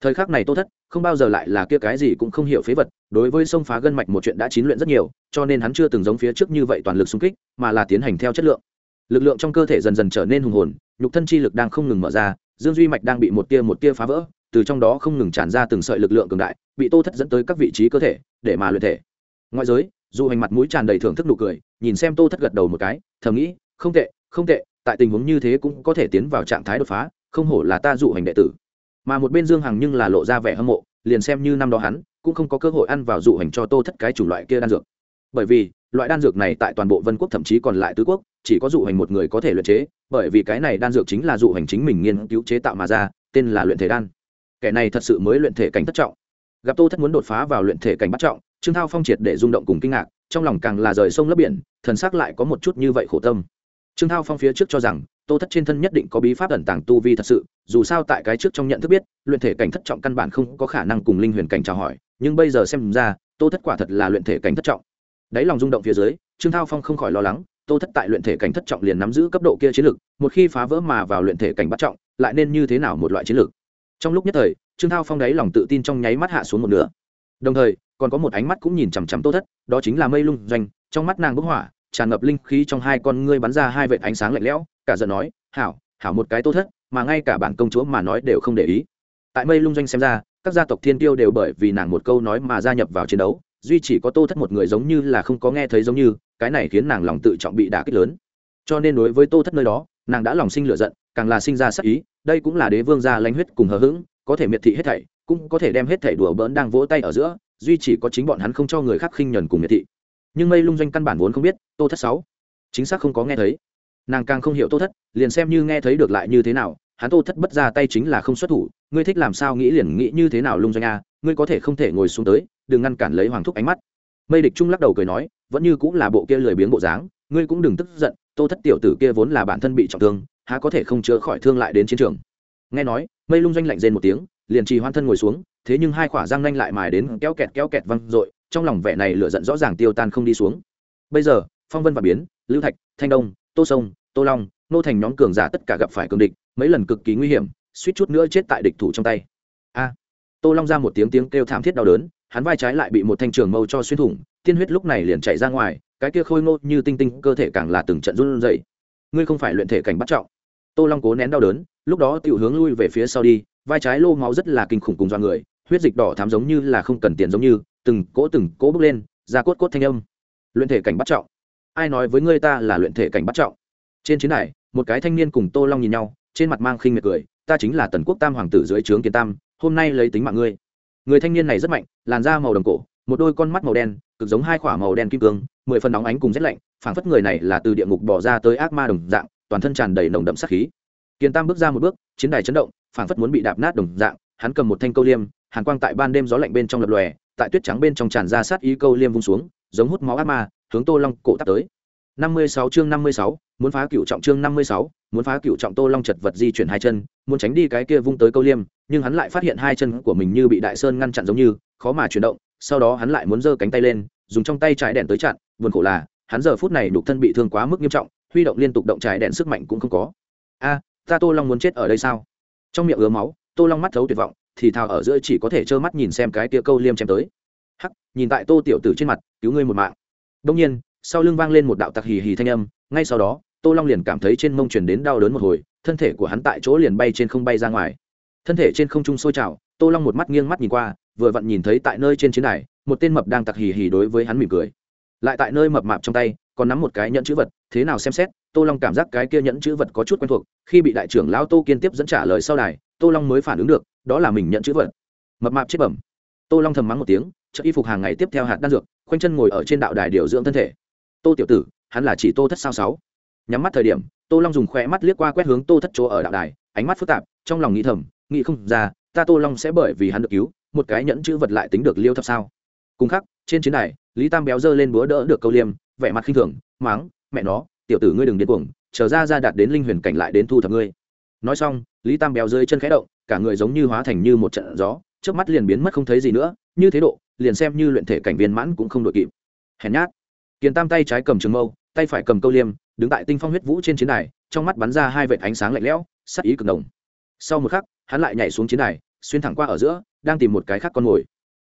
Thời khắc này tô thất, không bao giờ lại là kia cái gì cũng không hiểu phế vật, đối với xông phá gân mạch một chuyện đã chín luyện rất nhiều, cho nên hắn chưa từng giống phía trước như vậy toàn lực xung kích, mà là tiến hành theo chất lượng lực lượng trong cơ thể dần dần trở nên hùng hồn, nhục thân chi lực đang không ngừng mở ra, dương duy mạch đang bị một tia một tia phá vỡ, từ trong đó không ngừng tràn ra từng sợi lực lượng cường đại, bị tô thất dẫn tới các vị trí cơ thể, để mà luyện thể. Ngoại giới, dù hành mặt mũi tràn đầy thưởng thức nụ cười, nhìn xem tô thất gật đầu một cái, thầm nghĩ, không tệ không tệ, tại tình huống như thế cũng có thể tiến vào trạng thái đột phá, không hổ là ta dụ hành đệ tử. Mà một bên dương hằng nhưng là lộ ra vẻ hâm mộ, liền xem như năm đó hắn, cũng không có cơ hội ăn vào dụ hành cho tô thất cái chủng loại kia đan dược. Bởi vì, loại đan dược này tại toàn bộ vân quốc thậm chí còn lại tứ quốc chỉ có dụ hành một người có thể luyện chế, bởi vì cái này đan dược chính là dụ hành chính mình nghiên cứu chế tạo mà ra, tên là luyện thể đan. Kẻ này thật sự mới luyện thể cảnh thất trọng. Gặp tô thất muốn đột phá vào luyện thể cảnh bắt trọng, trương thao phong triệt để rung động cùng kinh ngạc, trong lòng càng là rời sông lấp biển, thần sắc lại có một chút như vậy khổ tâm. Trương thao phong phía trước cho rằng, tô thất trên thân nhất định có bí pháp ẩn tàng tu vi thật sự, dù sao tại cái trước trong nhận thức biết, luyện thể cảnh thất trọng căn bản không có khả năng cùng linh huyền cảnh chào hỏi, nhưng bây giờ xem ra, tô thất quả thật là luyện thể cảnh thất trọng. Đáy lòng rung động phía dưới, trương thao phong không khỏi lo lắng tô thất tại luyện thể cảnh thất trọng liền nắm giữ cấp độ kia chiến lược một khi phá vỡ mà vào luyện thể cảnh bắt trọng, lại nên như thế nào một loại chiến lược trong lúc nhất thời, trương thao phong đáy lòng tự tin trong nháy mắt hạ xuống một nửa. Đồng thời, còn có một ánh mắt cũng nhìn chằm chằm tô thất, đó chính là mây lung doanh, trong mắt nàng bức hỏa, tràn ngập linh khí trong hai con ngươi bắn ra hai vệt ánh sáng lạnh lẽo, cả giận nói, hảo hảo một cái tô thất, mà ngay cả bản công chúa mà nói đều không để ý. Tại mây lung doanh xem ra, các gia tộc thiên tiêu đều bởi vì nàng một câu nói mà gia nhập vào chiến đấu duy chỉ có tô thất một người giống như là không có nghe thấy giống như, cái này khiến nàng lòng tự trọng bị đả kích lớn. Cho nên đối với tô thất nơi đó, nàng đã lòng sinh lửa giận, càng là sinh ra sắc ý, đây cũng là đế vương gia lãnh huyết cùng hờ hững, có thể miệt thị hết thảy, cũng có thể đem hết thảy đùa bỡn đang vỗ tay ở giữa, duy chỉ có chính bọn hắn không cho người khác khinh nhẫn cùng miệt thị. Nhưng mây lung doanh căn bản vốn không biết tô thất sáu, chính xác không có nghe thấy. Nàng càng không hiểu tô thất, liền xem như nghe thấy được lại như thế nào, hắn tô thất bất ra tay chính là không xuất thủ, ngươi thích làm sao nghĩ liền nghĩ như thế nào lung doanh a ngươi có thể không thể ngồi xuống tới đừng ngăn cản lấy hoàng thúc ánh mắt. Mây địch trung lắc đầu cười nói, vẫn như cũng là bộ kia lười biếng bộ dáng, ngươi cũng đừng tức giận, tô thất tiểu tử kia vốn là bản thân bị trọng thương, há có thể không chữa khỏi thương lại đến chiến trường. Nghe nói, mây lung doanh lạnh rên một tiếng, liền trì hoan thân ngồi xuống, thế nhưng hai khỏa răng nanh lại mài đến kéo kẹt kéo kẹt văng dội, trong lòng vẻ này lửa giận rõ ràng tiêu tan không đi xuống. Bây giờ, phong vân và biến, lưu thạch, thanh đông, tô sông, tô long, nô thành nhóm cường giả tất cả gặp phải cường địch, mấy lần cực kỳ nguy hiểm, suýt chút nữa chết tại địch thủ trong tay. A! Tô long ra một tiếng tiếng kêu thảm thiết đau đớn hắn vai trái lại bị một thanh trường mâu cho xuyên thủng, tiên huyết lúc này liền chạy ra ngoài, cái kia khôi ngô như tinh tinh, cơ thể càng là từng trận run rẩy. Ngươi không phải luyện thể cảnh bắt trọng. Tô long cố nén đau đớn, lúc đó tiểu hướng lui về phía sau đi, vai trái lô máu rất là kinh khủng cùng do người, huyết dịch đỏ thắm giống như là không cần tiền giống như, từng cỗ từng cỗ bước lên, ra cốt cốt thanh âm. Luyện thể cảnh bắt trọng. Ai nói với ngươi ta là luyện thể cảnh bắt trọng? Trên chiến đài, một cái thanh niên cùng tô long nhìn nhau, trên mặt mang khinh miệt cười, ta chính là tần quốc tam hoàng tử dưới trướng kiến tam, hôm nay lấy tính mạng ngươi người thanh niên này rất mạnh, làn da màu đồng cổ, một đôi con mắt màu đen, cực giống hai khỏa màu đen kim cương, mười phần nóng ánh cùng rét lạnh, phảng phất người này là từ địa ngục bỏ ra tới ác ma đồng dạng, toàn thân tràn đầy nồng đậm sát khí. Kiên tam bước ra một bước, chiến đài chấn động, phảng phất muốn bị đạp nát đồng dạng, hắn cầm một thanh câu liêm, hàn quang tại ban đêm gió lạnh bên trong lập lòe, tại tuyết trắng bên trong tràn ra sát ý câu liêm vung xuống, giống hút máu ác ma, hướng tô long cổ tắt tới. Năm mươi sáu chương năm mươi sáu, muốn phá cựu trọng chương năm mươi sáu muốn phá cựu trọng tô long chật vật di chuyển hai chân, muốn tránh đi cái kia vung tới câu liêm, nhưng hắn lại phát hiện hai chân của mình như bị đại sơn ngăn chặn giống như, khó mà chuyển động, sau đó hắn lại muốn giơ cánh tay lên, dùng trong tay trái đèn tới chặn, buồn khổ là, hắn giờ phút này đục thân bị thương quá mức nghiêm trọng, huy động liên tục động trái đèn sức mạnh cũng không có. A, ta tô long muốn chết ở đây sao? Trong miệng ứa máu, tô long mắt thấu tuyệt vọng, thì thào ở giữa chỉ có thể trơ mắt nhìn xem cái tia câu liêm chém tới. Hắc, nhìn tại tô tiểu tử trên mặt, cứu ngươi một mạng. Đông nhiên, sau lưng vang lên một đạo tặc hì hì thanh âm, ngay sau đó tô long liền cảm thấy trên mông chuyển đến đau đớn một hồi, thân thể của hắn tại chỗ liền bay trên không bay ra ngoài. Thân thể trên không trung sôi trào, tô long một mắt nghiêng mắt nhìn qua, vừa vặn nhìn thấy tại nơi trên chiến đài, một tên mập đang tặc hì hì đối với hắn mỉm cười. Lại tại nơi mập mạp trong tay, còn nắm một cái nhẫn chữ vật, thế nào xem xét, tô long cảm giác cái kia nhẫn chữ vật có chút quen thuộc, khi bị đại trưởng lão tô kiên tiếp dẫn trả lời sau đài, tô long mới phản ứng được, đó là mình nhận chữ vật. Mập mạp chết bẩm. Tô long thầm mắng một tiếng chợ y phục hàng ngày tiếp theo hạt đan dược, khoanh chân ngồi ở trên đạo đài điều dưỡng thân thể. Tô tiểu tử, hắn là chỉ tô thất sao sáu nhắm mắt thời điểm, tô long dùng khóe mắt liếc qua quét hướng tô thất chỗ ở đạo đài, ánh mắt phức tạp, trong lòng nghĩ thầm, nghĩ không ra, ta tô long sẽ bởi vì hắn được cứu, một cái nhẫn chữ vật lại tính được liêu thập sao? Cùng khắc, trên chiến đài, lý tam béo dơ lên búa đỡ được câu liêm, vẻ mặt khinh thường, máng, mẹ nó, tiểu tử ngươi đừng điên cuồng, chờ ra ra đạt đến linh huyền cảnh lại đến thu thập ngươi. Nói xong, lý tam béo dưới chân khẽ động, cả người giống như hóa thành như một trận gió trước mắt liền biến mất không thấy gì nữa, như thế độ, liền xem như luyện thể cảnh viên mãn cũng không đội kịp. Hèn nhát. Kiền tam tay trái cầm trường mâu tay phải cầm câu liêm, đứng tại tinh phong huyết vũ trên chiến đài, trong mắt bắn ra hai vệt ánh sáng lạnh lẽo, sắc ý cực đồng sau một khắc, hắn lại nhảy xuống chiến đài, xuyên thẳng qua ở giữa, đang tìm một cái khác con mồi.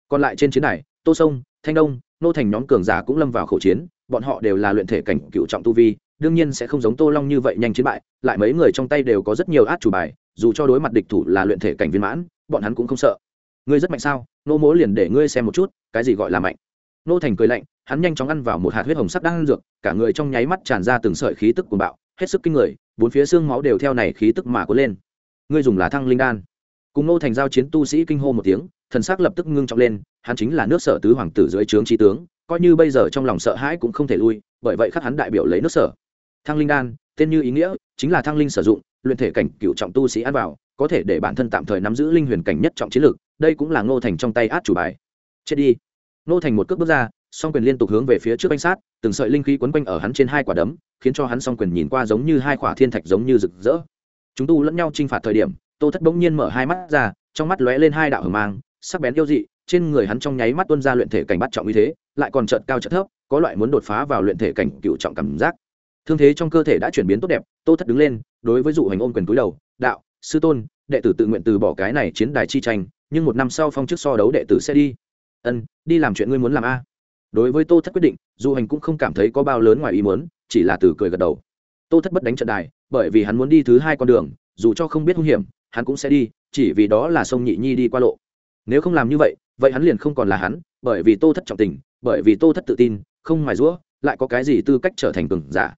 Còn lại trên chiến đài, tô sông, thanh đông, nô thành nhóm cường giả cũng lâm vào khẩu chiến, bọn họ đều là luyện thể cảnh cựu trọng tu vi, đương nhiên sẽ không giống tô long như vậy nhanh chiến bại, lại mấy người trong tay đều có rất nhiều át chủ bài, dù cho đối mặt địch thủ là luyện thể cảnh viên mãn, bọn hắn cũng không sợ. Ngươi rất mạnh sao? Nô mố liền để ngươi xem một chút, cái gì gọi là mạnh? Nô thành cười lạnh, hắn nhanh chóng ăn vào một hạt huyết hồng sắc đang ăn dược, cả người trong nháy mắt tràn ra từng sợi khí tức cuồng bạo, hết sức kinh người, bốn phía xương máu đều theo này khí tức mà cuốn lên. Ngươi dùng lá thăng linh đan. Cùng nô thành giao chiến tu sĩ kinh hô một tiếng, thần sắc lập tức ngưng trọng lên, hắn chính là nước sở tứ hoàng tử dưới trướng trí tướng, coi như bây giờ trong lòng sợ hãi cũng không thể lui, bởi vậy khắc hắn đại biểu lấy nước sở. Thăng linh đan, tên như ý nghĩa, chính là thăng linh sử dụng, luyện thể cảnh cựu trọng tu sĩ ăn vào, có thể để bản thân tạm thời nắm giữ linh huyền cảnh nhất trọng chiến lược, đây cũng là ngô thành trong tay át chủ bài. Chết đi nô thành một cước bước ra, song quyền liên tục hướng về phía trước bánh sát, từng sợi linh khí quấn quanh ở hắn trên hai quả đấm, khiến cho hắn song quyền nhìn qua giống như hai quả thiên thạch giống như rực rỡ. Chúng tu lẫn nhau t r i n h phạt thời điểm, tô thất bỗng nhiên mở hai mắt ra, trong mắt lóe lên hai đạo hở mang, sắc bén yêu dị, trên người hắn trong nháy mắt tuân ra luyện thể cảnh bắt trọng như thế, lại còn trợt cao trợt thấp, có loại muốn đột phá vào luyện thể cảnh cựu trọng cảm giác. Thương thế trong cơ thể đã chuyển biến tốt đẹp, tô thất đứng lên, đối với dụ hành ôm quyền túi đầu, đạo, sư tôn, đệ tử tự nguyện từ bỏ cái này chiến đài chi tranh, nhưng một năm sau phong chức so đấu đệ tử sẽ đi ân, đi làm chuyện ngươi muốn làm a. Đối với tô thất quyết định, du hành cũng không cảm thấy có bao lớn ngoài ý muốn, chỉ là từ cười gật đầu. Tô thất bất đánh trận đài, bởi vì hắn muốn đi thứ hai con đường, dù cho không biết hung hiểm, hắn cũng sẽ đi, chỉ vì đó là sông nhị nhi đi qua lộ. Nếu không làm như vậy vậy hắn liền không còn là hắn, bởi vì tô thất trọng tình, bởi vì tô thất tự tin, không mài rũa lại có cái gì tư cách trở thành cường giả.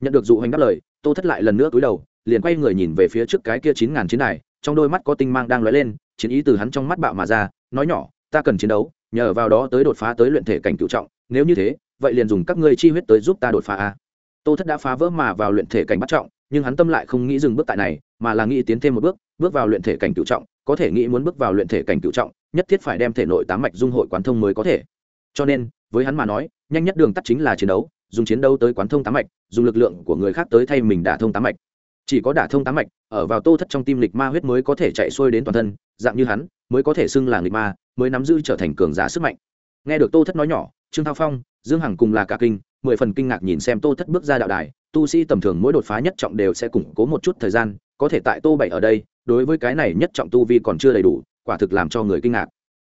Nhận được dụ hành đáp lời, tô thất lại lần nữa cúi đầu, liền quay người nhìn về phía trước cái kia chín ngàn chiến đài, trong đôi mắt có tinh mang đang lóe lên, chiến ý từ hắn trong mắt bạo mà ra, nói nhỏ, ta cần chiến đấu nhờ vào đó tới đột phá tới luyện thể cảnh cựu trọng, nếu như thế, vậy liền dùng các ngươi chi huyết tới giúp ta đột phá a. Tô thất đã phá vỡ mà vào luyện thể cảnh bắt trọng, nhưng hắn tâm lại không nghĩ dừng bước tại này, mà là nghĩ tiến thêm một bước bước vào luyện thể cảnh cựu trọng, có thể nghĩ muốn bước vào luyện thể cảnh cựu trọng, nhất thiết phải đem thể nội tám mạch dung hội quán thông mới có thể. Cho nên, với hắn mà nói, nhanh nhất đường tắt chính là chiến đấu, dùng chiến đấu tới quán thông tám mạch, dùng lực lượng của người khác tới thay mình đả thông tám mạch. Chỉ có đả thông tám mạch, ở vào tô thất trong tim lịch ma huyết mới có thể chạy xuôi đến toàn thân, dạng như hắn, mới có thể xưng là lịch ma mới nắm giữ trở thành cường giả sức mạnh. Nghe được tô thất nói nhỏ, trương thao phong, dương hằng cùng là cả kinh, mười phần kinh ngạc nhìn xem tô thất bước ra đạo đài. Tu sĩ tầm thường mỗi đột phá nhất trọng đều sẽ củng cố một chút thời gian, có thể tại tô bảy ở đây, đối với cái này nhất trọng tu vi còn chưa đầy đủ, quả thực làm cho người kinh ngạc.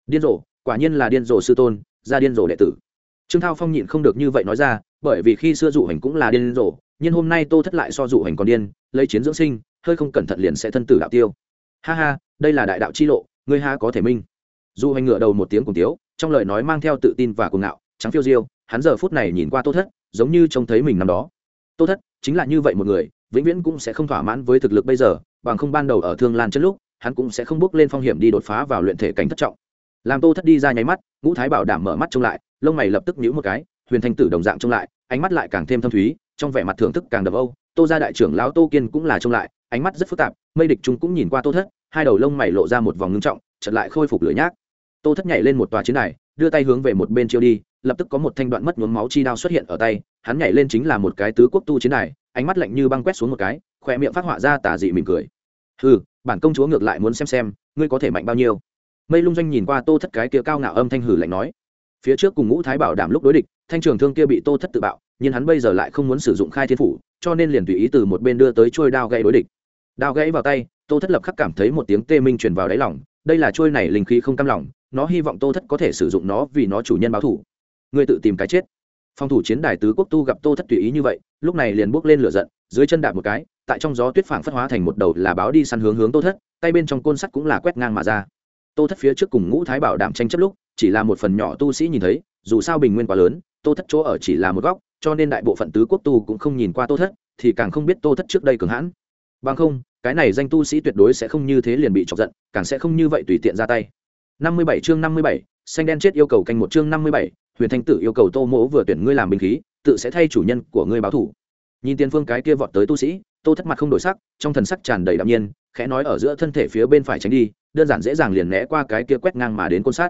Điên rồ, quả nhiên là điên rồ sư tôn, ra điên rồ đệ tử. Trương thao phong nhịn không được như vậy nói ra, bởi vì khi xưa dụ hành cũng là điên rồ, nhưng hôm nay tô thất lại so dụ hành còn điên, lấy chiến dưỡng sinh, hơi không cẩn thận liền sẽ thân tử đạo tiêu. Ha ha, đây là đại đạo chi lộ, ngươi ha có thể minh? Dù hành ngửa đầu một tiếng cùng tiếu, trong lời nói mang theo tự tin và cuồng ngạo, trắng phiêu diêu, hắn giờ phút này nhìn qua tô thất, giống như trông thấy mình năm đó. Tô thất, chính là như vậy một người, vĩnh viễn cũng sẽ không thỏa mãn với thực lực bây giờ, bằng không ban đầu ở thương lan chân lúc, hắn cũng sẽ không bước lên phong hiểm đi đột phá vào luyện thể cảnh thất trọng. Làm tô thất đi ra nháy mắt, ngũ thái bảo đảm mở mắt trông lại, lông mày lập tức nhíu một cái, huyền thanh tử đồng dạng trông lại, ánh mắt lại càng thêm thâm thúy, trong vẻ mặt thưởng thức càng đậm âu, tô gia đại trưởng lão tô kiên cũng là trông lại, ánh mắt rất phức tạp, mây địch trung cũng nhìn qua tô thất, hai đầu lông mày lộ ra một vòng ngưng trọng, chợt lại khôi phục lửa nhác tô thất nhảy lên một tòa chiến đài, đưa tay hướng về một bên chiêu đi, lập tức có một thanh đoạn mất nhuốm máu chi đao xuất hiện ở tay, hắn nhảy lên chính là một cái tứ quốc tu chiến đài, ánh mắt lạnh như băng quét xuống một cái khỏe miệng phát họa ra tà dị mỉm cười. Ừ bản công chúa ngược lại muốn xem xem, ngươi có thể mạnh bao nhiêu? Mây lung doanh nhìn qua tô thất cái kia cao ngạo âm thanh hử lạnh nói. Phía trước cùng ngũ thái bảo đảm lúc đối địch, thanh trường thương kia bị tô thất tự bạo, nhưng hắn bây giờ lại không muốn sử dụng khai thiên phủ, cho nên liền tùy ý từ một bên đưa tới trôi đao gãy đối địch. Đao gãy vào tay, tô thất lập khắc cảm thấy một tiếng tê minh truyền vào đáy lòng, đây là trôi này linh khí không cam lòng nó hy vọng tô thất có thể sử dụng nó vì nó chủ nhân báo thủ. Ngươi tự tìm cái chết. Phòng thủ chiến đài tứ quốc tu gặp tô thất tùy ý như vậy, lúc này liền bước lên lửa giận, dưới chân đạp một cái, tại trong gió tuyết phảng phất hóa thành một đầu là báo đi săn hướng hướng tô thất, tay bên trong côn sắt cũng là quét ngang mà ra. Tô thất phía trước cùng ngũ thái bảo đảm tranh chấp lúc, chỉ là một phần nhỏ tu sĩ nhìn thấy, dù sao bình nguyên quá lớn, tô thất chỗ ở chỉ là một góc, cho nên đại bộ phận tứ quốc tu cũng không nhìn qua tô thất, thì càng không biết tô thất trước đây cường hãn. Bằng không, cái này danh tu sĩ tuyệt đối sẽ không như thế liền bị chọc giận, càng sẽ không như vậy tùy tiện ra tay. 57 chương 57, xanh đen chết yêu cầu canh một chương 57, huyền thanh tử yêu cầu tô mỗ vừa tuyển ngươi làm binh khí tự sẽ thay chủ nhân của ngươi báo thủ. Nhìn tiên phương cái kia vọt tới tu sĩ tô thất mặt không đổi sắc trong thần sắc tràn đầy đạm nhiên khẽ nói ở giữa thân thể phía bên phải tránh đi đơn giản dễ dàng liền né qua cái kia quét ngang mà đến côn sát.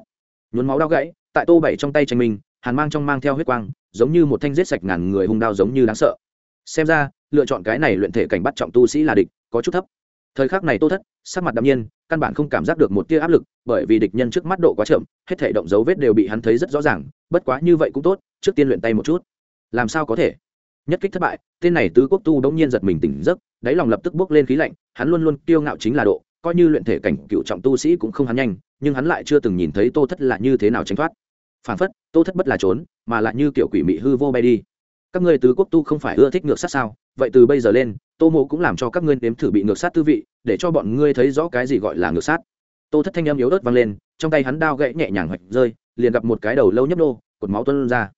Nhuốm máu đau gãy tại tô bảy trong tay tranh mình hàn mang trong mang theo huyết quang giống như một thanh giết sạch ngàn người hung đao giống như đáng sợ. Xem ra lựa chọn cái này luyện thể cảnh bắt trọng tu sĩ là địch có chút thấp. Thời khắc này tô thất sắc mặt đạm nhiên, căn bản không cảm giác được một tia áp lực, bởi vì địch nhân trước mắt độ quá chậm, hết thể động dấu vết đều bị hắn thấy rất rõ ràng, bất quá như vậy cũng tốt, trước tiên luyện tay một chút. Làm sao có thể? Nhất kích thất bại, tên này tứ quốc tu đống nhiên giật mình tỉnh giấc, đáy lòng lập tức bước lên khí lạnh, hắn luôn luôn kiêu ngạo chính là độ, coi như luyện thể cảnh cựu trọng tu sĩ cũng không hắn nhanh, nhưng hắn lại chưa từng nhìn thấy tô thất là như thế nào tránh thoát. Phản phất, tô thất bất là trốn, mà lại như kiểu quỷ mị hư vô bay đi các ngươi tứ quốc tu không phải ưa thích ngược sát sao? Vậy từ bây giờ lên, tô mộ cũng làm cho các ngươi nếm thử bị ngược sát tư vị, để cho bọn ngươi thấy rõ cái gì gọi là ngược sát. Tô thất thanh âm yếu ớt vang lên, trong tay hắn đao gãy nhẹ nhàng hoạch rơi, liền gặp một cái đầu lâu nhấp nô, cột máu tuôn ra.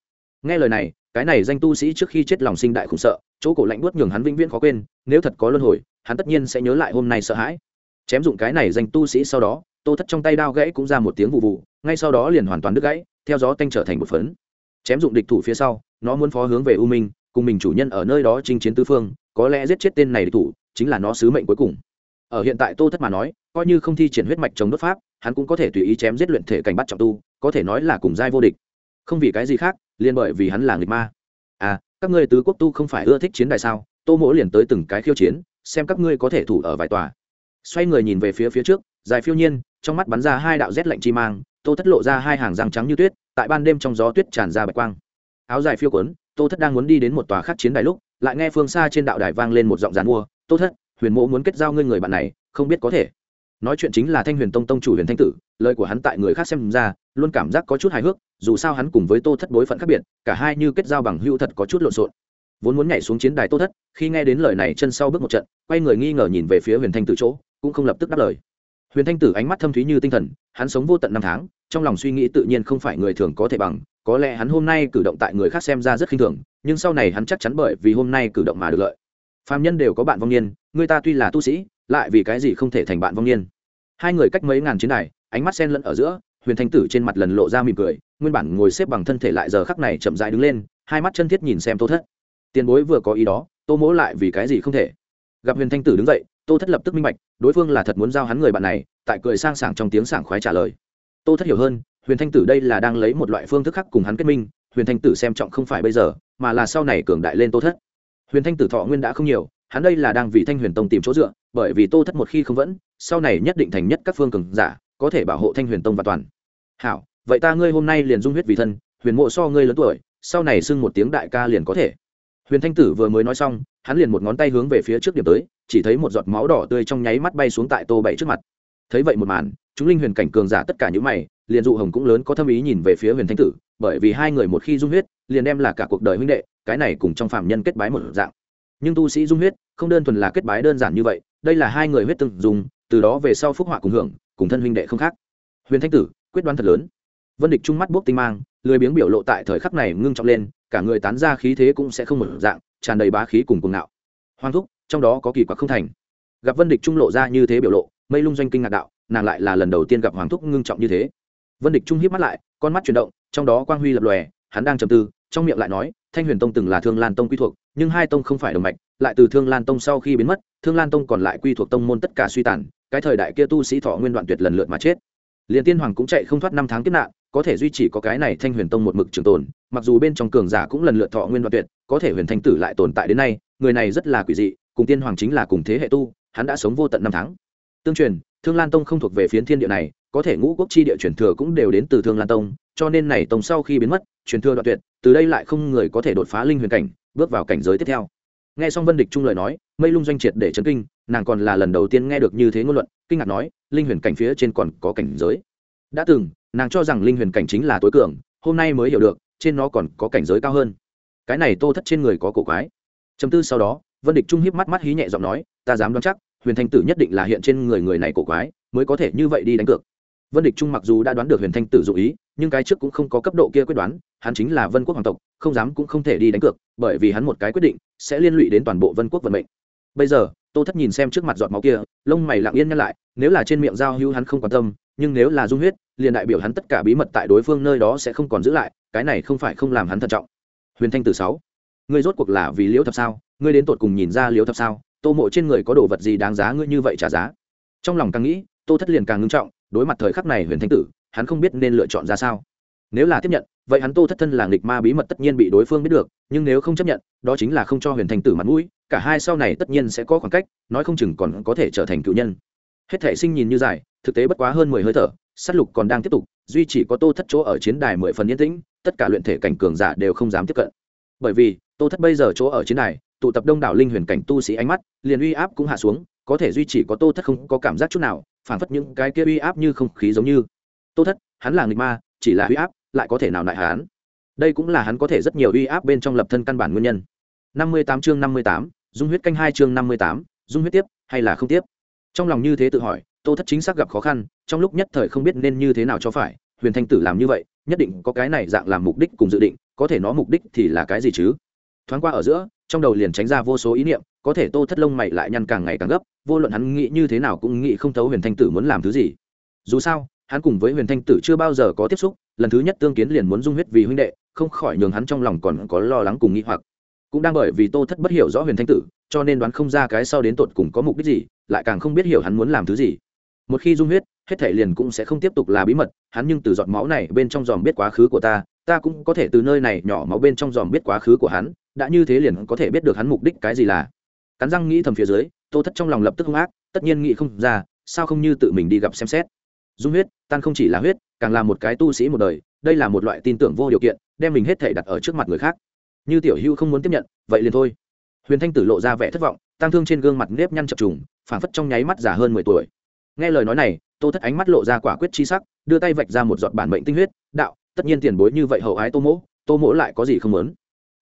Nghe lời này, cái này danh tu sĩ trước khi chết lòng sinh đại khủng sợ, chỗ cổ lạnh buốt nhường hắn vĩnh viễn khó quên, nếu thật có luân hồi, hắn tất nhiên sẽ nhớ lại hôm nay sợ hãi. Chém dụng cái này danh tu sĩ sau đó, tô thất trong tay đao gãy cũng ra một tiếng vụ vụ, ngay sau đó liền hoàn toàn đứt gãy, theo gió tanh trở thành một phấn chém dụng địch thủ phía sau, nó muốn phó hướng về u minh, cùng mình chủ nhân ở nơi đó chinh chiến tứ phương, có lẽ giết chết tên này địch thủ, chính là nó sứ mệnh cuối cùng. Ở hiện tại tô thất mà nói, coi như không thi triển huyết mạch chống đốt pháp, hắn cũng có thể tùy ý chém giết luyện thể cảnh bắt trọng tu, có thể nói là cùng giai vô địch. Không vì cái gì khác, liền bởi vì hắn là nghịch ma. À các ngươi tứ quốc tu không phải ưa thích chiến đài sao? Tô mỗ liền tới từng cái khiêu chiến, xem các ngươi có thể thủ ở vài tòa. Xoay người nhìn về phía phía trước, dài phiêu nhiên, trong mắt bắn ra hai đạo rét lạnh chi mang, tô thất lộ ra hai hàng răng trắng như tuyết tại ban đêm trong gió tuyết tràn ra bạch quang. Áo dài phiêu quấn tô thất đang muốn đi đến một tòa khắc chiến đài lúc, lại nghe phương xa trên đạo đài vang lên một giọng giàn mua, tô thất, huyền mộ muốn kết giao ngươi người bạn này, không biết có thể. Nói chuyện chính là thanh huyền tông tông chủ huyền thanh tử, lời của hắn tại người khác xem ra, luôn cảm giác có chút hài hước, dù sao hắn cùng với tô thất bối phận khác biệt, cả hai như kết giao bằng hữu thật có chút lộn xộn. Vốn muốn nhảy xuống chiến đài tô thất, khi nghe đến lời này chân sau bước một trận, quay người nghi ngờ nhìn về phía huyền thanh tử chỗ, cũng không lập tức đáp lời. Huyền thanh tử ánh mắt thâm thúy như tinh thần, hắn sống vô tận năm tháng trong lòng suy nghĩ tự nhiên không phải người thường có thể bằng, có lẽ hắn hôm nay cử động tại người khác xem ra rất khinh thường, nhưng sau này hắn chắc chắn bởi vì hôm nay cử động mà được lợi. Phạm nhân đều có bạn vong niên, người ta tuy là tu sĩ, lại vì cái gì không thể thành bạn vong niên? Hai người cách mấy ngàn chiến đài, ánh mắt sen lẫn ở giữa, huyền thanh tử trên mặt lần lộ ra mỉm cười, nguyên bản ngồi xếp bằng thân thể lại giờ khắc này chậm dại đứng lên, hai mắt chân thiết nhìn xem tô thất. Tiền bối vừa có ý đó, tô mỗ lại vì cái gì không thể? Gặp huyền thanh tử đứng dậy, tô thất lập tức minh bạch, đối phương là thật muốn giao hắn người bạn này, tại cười sang sảng trong tiếng sảng khoái trả lời tô thất hiểu hơn, huyền thanh tử đây là đang lấy một loại phương thức khác cùng hắn kết minh, huyền thanh tử xem trọng không phải bây giờ, mà là sau này cường đại lên tô thất. Huyền thanh tử thọ nguyên đã không nhiều, hắn đây là đang vì thanh huyền tông tìm chỗ dựa, bởi vì tô thất một khi không vẫn, sau này nhất định thành nhất các phương cường giả, có thể bảo hộ thanh huyền tông và toàn. Hảo, vậy ta ngươi hôm nay liền dung huyết vì thân, huyền mộ so ngươi lớn tuổi, sau này xưng một tiếng đại ca liền có thể. Huyền thanh tử vừa mới nói xong, hắn liền một ngón tay hướng về phía trước điểm tới, chỉ thấy một giọt máu đỏ tươi trong nháy mắt bay xuống tại tô bảy trước mặt. Thấy vậy một màn chúng linh huyền cảnh cường giả tất cả những mày, liền dụ hồng cũng lớn có thâm ý nhìn về phía huyền thanh tử, bởi vì hai người một khi dung huyết, liền đem là cả cuộc đời huynh đệ, cái này cùng trong phạm nhân kết bái một dạng. Nhưng tu sĩ dung huyết, không đơn thuần là kết bái đơn giản như vậy, đây là hai người huyết từng dùng từ đó về sau phúc họa cùng hưởng, cùng thân huynh đệ không khác. Huyền thanh tử, quyết đoán thật lớn. Vân địch trung mắt bốc tinh mang, lười biếng biểu lộ tại thời khắc này ngưng trọng lên, cả người tán ra khí thế cũng sẽ không một dạng, tràn đầy bá khí cùng cuồng ngạo. Hoàng thúc, trong đó có kỳ quặc không thành. Gặp vân địch trung lộ ra như thế biểu lộ, mây lung doanh kinh ngạc đạo nàng lại là lần đầu tiên gặp hoàng thúc ngưng trọng như thế. Vân địch trung hiếp mắt lại, con mắt chuyển động, trong đó quang huy lập lòe, hắn đang trầm tư, trong miệng lại nói, thanh huyền tông từng là thương lan tông quy thuộc, nhưng hai tông không phải đồng mạch, lại từ thương lan tông sau khi biến mất, thương lan tông còn lại quy thuộc tông môn tất cả suy tàn, cái thời đại kia tu sĩ thọ nguyên đoạn tuyệt lần lượt mà chết. Liền tiên hoàng cũng chạy không thoát năm tháng kiếp nạn, có thể duy trì có cái này thanh huyền tông một mực trường tồn, mặc dù bên trong cường giả cũng lần lượt thọ nguyên đoạn tuyệt, có thể huyền thanh tử lại tồn tại đến nay, người này rất là quỷ dị, cùng tiên hoàng chính là cùng thế hệ tu, hắn đã sống vô tận năm tháng. Tương truyền thương lan tông không thuộc về phiến thiên địa này, có thể ngũ quốc chi địa truyền thừa cũng đều đến từ thương lan tông, cho nên này tông sau khi biến mất, truyền thừa đoạn tuyệt, từ đây lại không người có thể đột phá linh huyền cảnh, bước vào cảnh giới tiếp theo. Nghe xong vân địch trung lời nói, mây lung doanh triệt để chấn kinh, nàng còn là lần đầu tiên nghe được như thế ngôn luận, kinh ngạc nói, linh huyền cảnh phía trên còn có cảnh giới. Đã từng, nàng cho rằng linh huyền cảnh chính là tối cường, hôm nay mới hiểu được, trên nó còn có cảnh giới cao hơn. Cái này tô thất trên người có cổ quái. Chấm tư sau đó, vân địch trung hiếp mắt mắt hí nhẹ giọng nói, ta dám đoán chắc huyền thanh tử nhất định là hiện trên người người này cổ quái, mới có thể như vậy đi đánh cược. Vân địch trung mặc dù đã đoán được huyền thanh tử dụ ý, nhưng cái trước cũng không có cấp độ kia quyết đoán, hắn chính là vân quốc hoàng tộc, không dám cũng không thể đi đánh cược, bởi vì hắn một cái quyết định, sẽ liên lụy đến toàn bộ vân quốc vận mệnh. Bây giờ, tô thất nhìn xem trước mặt giọt máu kia, lông mày lặng yên nhăn lại, nếu là trên miệng giao hưu hắn không quan tâm, nhưng nếu là dung huyết, liền đại biểu hắn tất cả bí mật tại đối phương nơi đó sẽ không còn giữ lại, cái này không phải không làm hắn thận trọng. Huyền thanh tử sáu, ngươi rốt cuộc là vì liễu thập sao? Ngươi đến tột cùng nhìn ra liễu thập sao? Tô mộ trên người có đồ vật gì đáng giá ngươi như vậy trả giá? Trong lòng càng nghĩ, tô thất liền càng ngưng trọng, đối mặt thời khắc này huyền thanh tử, hắn không biết nên lựa chọn ra sao. Nếu là tiếp nhận, vậy hắn tô thất thân là nghịch ma bí mật tất nhiên bị đối phương biết được, nhưng nếu không chấp nhận, đó chính là không cho huyền thanh tử mặt mũi, cả hai sau này tất nhiên sẽ có khoảng cách, nói không chừng còn có thể trở thành cựu nhân. Hết thể sinh nhìn như dài, thực tế bất quá hơn mười hơi thở s á t lục còn đang tiếp tục, duy chỉ có tô thất chỗ ở chiến đài mười phần yên tĩnh, tất cả luyện thể cảnh cường giả đều không dám tiếp cận. Bởi vì, tô thất bây giờ chỗ ở chiến đài tụ tập đông đảo linh huyền cảnh tu sĩ ánh mắt, liền uy áp cũng hạ xuống, có thể duy trì có tô thất không có cảm giác chút nào, phản phất những cái kia uy áp như không khí giống như. Tô thất, hắn là nghịch ma, chỉ là uy áp, lại có thể nào nại hắn? Đây cũng là hắn có thể rất nhiều uy áp bên trong lập thân căn bản nguyên nhân. Năm mươi tám chương năm mươi tám, dung huyết canh hai chương năm mươi tám, dung huyết tiếp hay là không tiếp? Trong lòng như thế tự hỏi, tô thất chính xác gặp khó khăn, trong lúc nhất thời không biết nên như thế nào cho phải, huyền thanh tử làm như vậy, nhất định có cái này dạng làm mục đích cùng dự định, có thể nó mục đích thì là cái gì chứ? Thoáng qua ở giữa trong đầu liền tránh ra vô số ý niệm, có thể tô thất lông mày lại nhăn càng ngày càng gấp, vô luận hắn nghĩ như thế nào cũng nghĩ không thấu huyền thanh tử muốn làm thứ gì. Dù sao, hắn cùng với huyền thanh tử chưa bao giờ có tiếp xúc, lần thứ nhất tương kiến liền muốn dung huyết vì huynh đệ, không khỏi nhường hắn trong lòng còn có lo lắng cùng nghĩ hoặc. Cũng đang bởi vì tô thất bất hiểu rõ huyền thanh tử, cho nên đoán không ra cái sau đến tột cùng có mục đích gì, lại càng không biết hiểu hắn muốn làm thứ gì. Một khi dung huyết hết thể liền cũng sẽ không tiếp tục là bí mật, hắn nhưng từ giọt máu này bên trong dòm biết quá khứ của ta ta cũng có thể từ nơi này nhỏ máu bên trong dòm biết quá khứ của hắn, đã như thế liền có thể biết được hắn mục đích cái gì là. Cắn răng nghĩ thầm phía dưới, tô thất trong lòng lập tức hung ác, tất nhiên nghĩ không ra, sao không như tự mình đi gặp xem xét. Dung huyết, tan không chỉ là huyết, càng là một cái tu sĩ một đời, đây là một loại tin tưởng vô điều kiện, đem mình hết thể đặt ở trước mặt người khác. Như tiểu hưu không muốn tiếp nhận, vậy liền thôi. Huyền thanh tử lộ ra vẻ thất vọng tăng thương trên gương mặt nếp nhăn chập trùng, phảng phất trong nháy mắt già hơn mười tuổi nghe lời nói này, tô thất ánh mắt lộ ra quả quyết chi sắc, đưa tay vạch ra một giọt bản mệnh tinh huyết, đạo, tất nhiên tiền bối như vậy hậu ái tô mỗ tô mỗ lại có gì không muốn?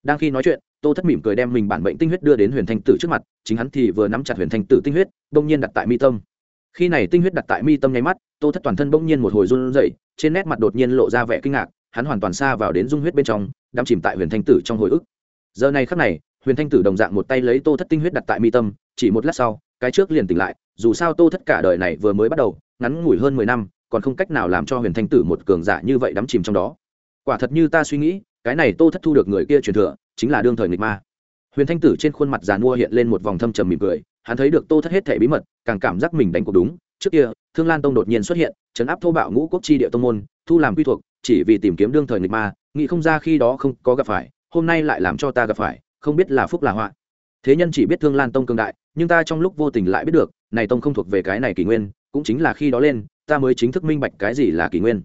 Đang khi nói chuyện, tô thất mỉm cười đem mình bản mệnh tinh huyết đưa đến huyền thanh tử trước mặt, chính hắn thì vừa nắm chặt huyền thanh tử tinh huyết, đông nhiên đặt tại mi tâm. Khi này tinh huyết đặt tại mi tâm nháy mắt, tô thất toàn thân bỗng nhiên một hồi run rẩy, trên nét mặt đột nhiên lộ ra vẻ kinh ngạc, hắn hoàn toàn xa vào đến dung huyết bên trong, đắm chìm tại huyền thanh tử trong hồi ức. Giờ này khắc này, huyền thanh tử đồng dạng một tay lấy tô thất tinh huyết đặt tại mi tâm, chỉ một lát sau cái trước liền tỉnh lại, dù sao tô thất cả đời này vừa mới bắt đầu, ngắn ngủi hơn mười năm, còn không cách nào làm cho huyền thanh tử một cường giả như vậy đắm chìm trong đó. Quả thật như ta suy nghĩ, cái này tô thất thu được người kia truyền thừa, chính là đương thời nghịch ma. Huyền thanh tử trên khuôn mặt giàn mua hiện lên một vòng thâm trầm mỉm cười, hắn thấy được tô thất hết thể bí mật, càng cảm giác mình đánh cuộc đúng. Trước kia, thương lan tông đột nhiên xuất hiện chấn áp thô bạo ngũ quốc chi địa tông môn, thu làm quy thuộc, chỉ vì tìm kiếm đương thời nghịch ma, nghĩ không ra khi đó không có gặp phải, hôm nay lại làm cho ta gặp phải, không biết là phúc là họa thế nhân chỉ biết thương lan tông cương đại, nhưng ta trong lúc vô tình lại biết được, này tông không thuộc về cái này kỷ nguyên, cũng chính là khi đó lên, ta mới chính thức minh bạch cái gì là kỷ nguyên.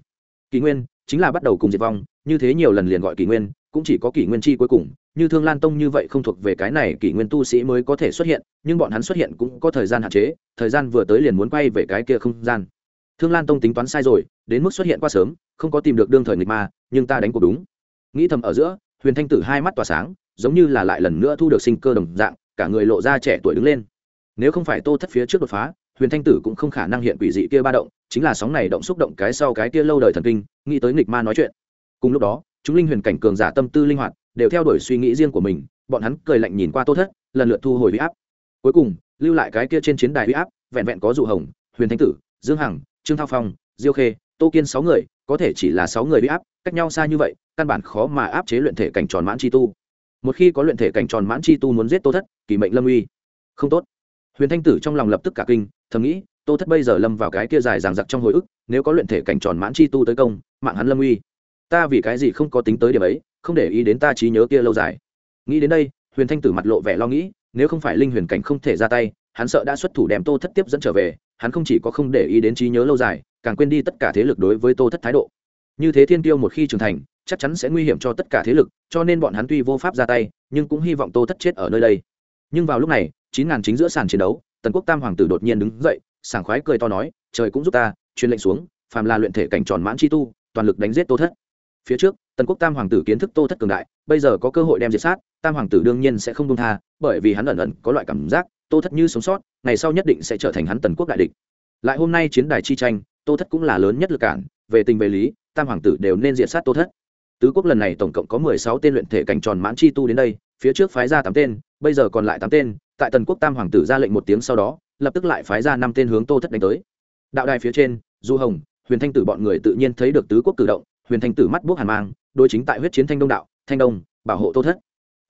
Kỷ nguyên chính là bắt đầu cùng diệt vong, như thế nhiều lần liền gọi kỷ nguyên, cũng chỉ có kỷ nguyên chi cuối cùng, như thương lan tông như vậy không thuộc về cái này kỷ nguyên tu sĩ mới có thể xuất hiện, nhưng bọn hắn xuất hiện cũng có thời gian hạn chế, thời gian vừa tới liền muốn quay về cái kia không gian. Thương lan tông tính toán sai rồi, đến mức xuất hiện qua sớm, không có tìm được đương thời nghịch ma, nhưng ta đánh cuộc đúng. Nghĩ thầm ở giữa, huyền thanh tử hai mắt tỏa sáng giống như là lại lần nữa thu được sinh cơ đồng dạng, cả người lộ ra trẻ tuổi đứng lên. Nếu không phải tô thất phía trước đột phá, huyền thanh tử cũng không khả năng hiện quỷ dị kia ba động, chính là sóng này động xúc động cái sau cái kia lâu đời thần kinh, nghĩ tới nghịch ma nói chuyện. Cùng lúc đó, chúng linh huyền cảnh cường giả tâm tư linh hoạt, đều theo đuổi suy nghĩ riêng của mình, bọn hắn cười lạnh nhìn qua tô thất, lần lượt thu hồi huy áp. Cuối cùng, lưu lại cái kia trên chiến đài huy áp, vẹn vẹn có dụ hồng, huyền thanh tử, dương hằng, trương thao phong, diêu khê, tô kiên sáu người, có thể chỉ là sáu người huy áp, cách nhau xa như vậy, căn bản khó mà áp chế luyện thể cảnh tròn mãn chi tu một khi có luyện thể cảnh tròn mãn chi tu muốn giết tô thất, kỳ mệnh lâm uy. Không tốt. Huyền thanh tử trong lòng lập tức cả kinh, thầm nghĩ, tô thất bây giờ lâm vào cái kia dài ràng giặc trong hồi ức, nếu có luyện thể cảnh tròn mãn chi tu tới công, mạng hắn lâm uy. Ta vì cái gì không có tính tới điểm ấy, không để ý đến ta trí nhớ kia lâu dài. Nghĩ đến đây, huyền thanh tử mặt lộ vẻ lo nghĩ, nếu không phải linh huyền cảnh không thể ra tay, hắn sợ đã xuất thủ đem tô thất tiếp dẫn trở về, hắn không chỉ có không để ý đến trí nhớ lâu dài, càng quên đi tất cả thế lực đối với tô thất thái độ. Như thế thiên tiêu một khi trưởng thành chắc chắn sẽ nguy hiểm cho tất cả thế lực, cho nên bọn hắn tuy vô pháp ra tay, nhưng cũng hy vọng tô thất chết ở nơi đây. Nhưng vào lúc này, chín ngàn chính giữa sàn chiến đấu, tần quốc tam hoàng tử đột nhiên đứng dậy, sảng khoái cười to nói, trời cũng giúp ta, truyền lệnh xuống, phàm là luyện thể cảnh tròn mãn chi tu, toàn lực đánh giết tô thất. Phía trước, tần quốc tam hoàng tử kiến thức tô thất cường đại, bây giờ có cơ hội đem diệt sát, tam hoàng tử đương nhiên sẽ không đông tha, bởi vì hắn ẩn ẩn có loại cảm giác, tô thất như sống sót, ngày sau nhất định sẽ trở thành hắn tần quốc đại địch. Lại hôm nay chiến đài chi tranh, tô thất cũng là lớn nhất lực cản, về tình về lý, tam hoàng tử đều nên diệt sát tô thất tứ quốc lần này tổng cộng có mười sáu tên luyện thể cảnh tròn mãn chi tu đến đây, phía trước phái ra tám tên, bây giờ còn lại tám tên, tại tần quốc tam hoàng tử ra lệnh một tiếng sau đó, lập tức lại phái ra năm tên hướng tô thất đánh tới. Đạo đài phía trên, du hồng, huyền thanh tử bọn người tự nhiên thấy được tứ quốc cử động, huyền thanh tử mắt buốc hàn mang, đối chính tại huyết chiến thanh đông đạo, thanh đông, bảo hộ tô thất.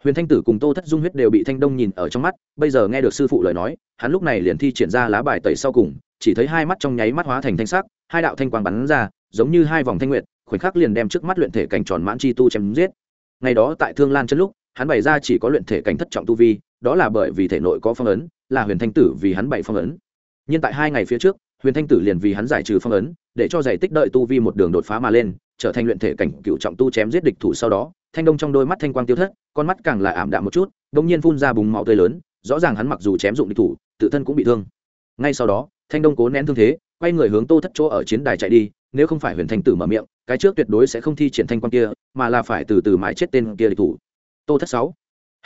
Huyền thanh tử cùng tô thất dung huyết đều bị thanh đông nhìn ở trong mắt, bây giờ nghe được sư phụ lời nói, hắn lúc này liền thi triển ra lá bài tẩy sau cùng, chỉ thấy hai mắt trong nháy mắt hóa thành thanh sắc, hai đạo thanh quang bắn ra, giống như hai vòng thanh nguyệt khoảnh khắc liền đem trước mắt luyện thể cảnh tròn mãn chi tu chém giết. Ngày đó tại thương lan chân lúc, hắn bày ra chỉ có luyện thể cảnh thất trọng tu vi, đó là bởi vì thể nội có phong ấn, là huyền thanh tử vì hắn bày phong ấn. Nhưng tại hai ngày phía trước, huyền thanh tử liền vì hắn giải trừ phong ấn, để cho giải tích đợi tu vi một đường đột phá mà lên, trở thành luyện thể cảnh cựu trọng tu chém giết địch thủ sau đó, thanh đông trong đôi mắt thanh quang tiêu thất, con mắt càng lại ảm đạm một chút đông nhiên phun ra bùng máu tươi lớn, rõ ràng hắn mặc dù chém dụng địch thủ, tự thân cũng bị thương. Ngay sau đó, thanh đông cố nén thương thế, quay người hướng tô thất chỗ ở chiến đài chạy đi nếu không phải huyền thanh tử mở miệng, cái trước tuyệt đối sẽ không thi triển thanh Quan kia, mà là phải từ từ mãi chết tên kia địch thủ. Tô thất sáu.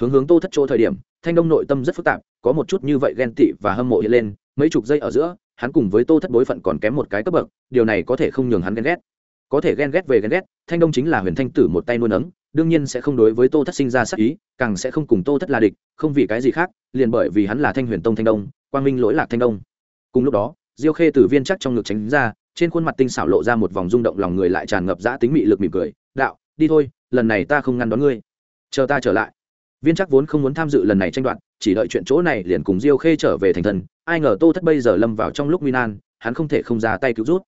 Hướng hướng tô thất chỗ thời điểm, thanh đông nội tâm rất phức tạp, có một chút như vậy ghen tị và hâm mộ hiện lên, mấy chục giây ở giữa, hắn cùng với tô thất bối phận còn kém một cái cấp bậc, điều này có thể không nhường hắn ghen ghét. Có thể ghen ghét về ghen ghét, thanh đông chính là huyền thanh tử một tay nuôi nấng, đương nhiên sẽ không đối với tô thất sinh ra sắc ý, càng sẽ không cùng tô thất là địch, không vì cái gì khác, liền bởi vì hắn là thanh huyền tông thanh đông, quang minh lỗi lạc thanh đông. Cùng lúc đó, diêu khê Tử viên chắc trong ngực tránh ra trên khuôn mặt tinh xảo lộ ra một vòng rung động lòng người lại tràn ngập dã tính mị lực mỉm cười. Đạo, đi thôi, lần này ta không ngăn đón ngươi. Chờ ta trở lại. Viên chắc vốn không muốn tham dự lần này tranh đoạt, chỉ đợi chuyện chỗ này liền cùng diêu khê trở về thành thần ai ngờ tô thất bây giờ lâm vào trong lúc nguy nan, hắn không thể không ra tay cứu rút.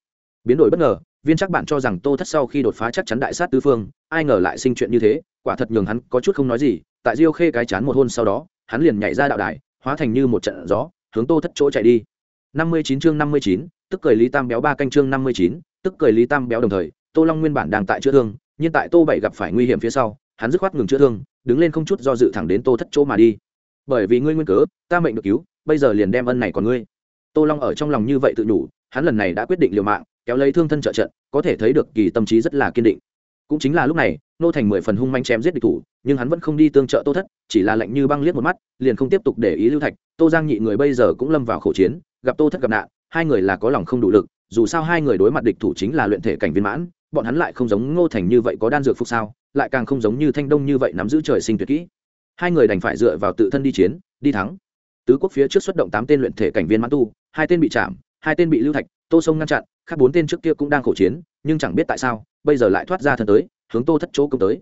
Biến đổi bất ngờ, viên chắc bạn cho rằng tô thất sau khi đột phá chắc chắn đại sát tứ phương, ai ngờ lại sinh chuyện như thế, quả thật nhường hắn có chút không nói gì. Tại diêu khê cái chán một hôn sau đó, hắn liền nhảy ra đạo đài, hóa thành như một trận gió, hướng tô thất chỗ chạy đi. Năm mươi chín chương năm mươi chín tức cười lý tam béo ba canh chương năm mươi chín, tức cười lý tam béo đồng thời, tô long nguyên bản đang tại chữa thương, nhưng tại tô bảy gặp phải nguy hiểm phía sau, hắn dứt khoát ngừng chữa thương, đứng lên không chút do dự thẳng đến tô thất chỗ mà đi. Bởi vì ngươi nguyên cớ, ta mệnh được cứu, bây giờ liền đem ân này còn ngươi. Tô long ở trong lòng như vậy tự nhủ, hắn lần này đã quyết định liều mạng, kéo lấy thương thân trợ trận, có thể thấy được kỳ tâm trí rất là kiên định. Cũng chính là lúc này, nô thành mười phần hung manh chém giết địch thủ, nhưng hắn vẫn không đi tương trợ tô thất, chỉ là lạnh như băng liếc một mắt, liền không tiếp tục để ý lưu thạch. Tô giang nhị người bây giờ cũng lâm vào khẩu chiến, gặp tô thất gặp nạn hai người là có lòng không đủ lực, dù sao hai người đối mặt địch thủ chính là luyện thể cảnh viên mãn, bọn hắn lại không giống ngô thành như vậy có đan dược phục sao, lại càng không giống như thanh đông như vậy nắm giữ trời sinh tuyệt kỹ. Hai người đành phải dựa vào tự thân đi chiến, đi thắng. Tứ quốc phía trước xuất động tám tên luyện thể cảnh viên mãn tu, hai tên bị chạm, hai tên bị lưu thạch, tô sông ngăn chặn, khác bốn tên trước kia cũng đang khổ chiến, nhưng chẳng biết tại sao, bây giờ lại thoát ra thân tới, hướng tô thất chỗ công tới.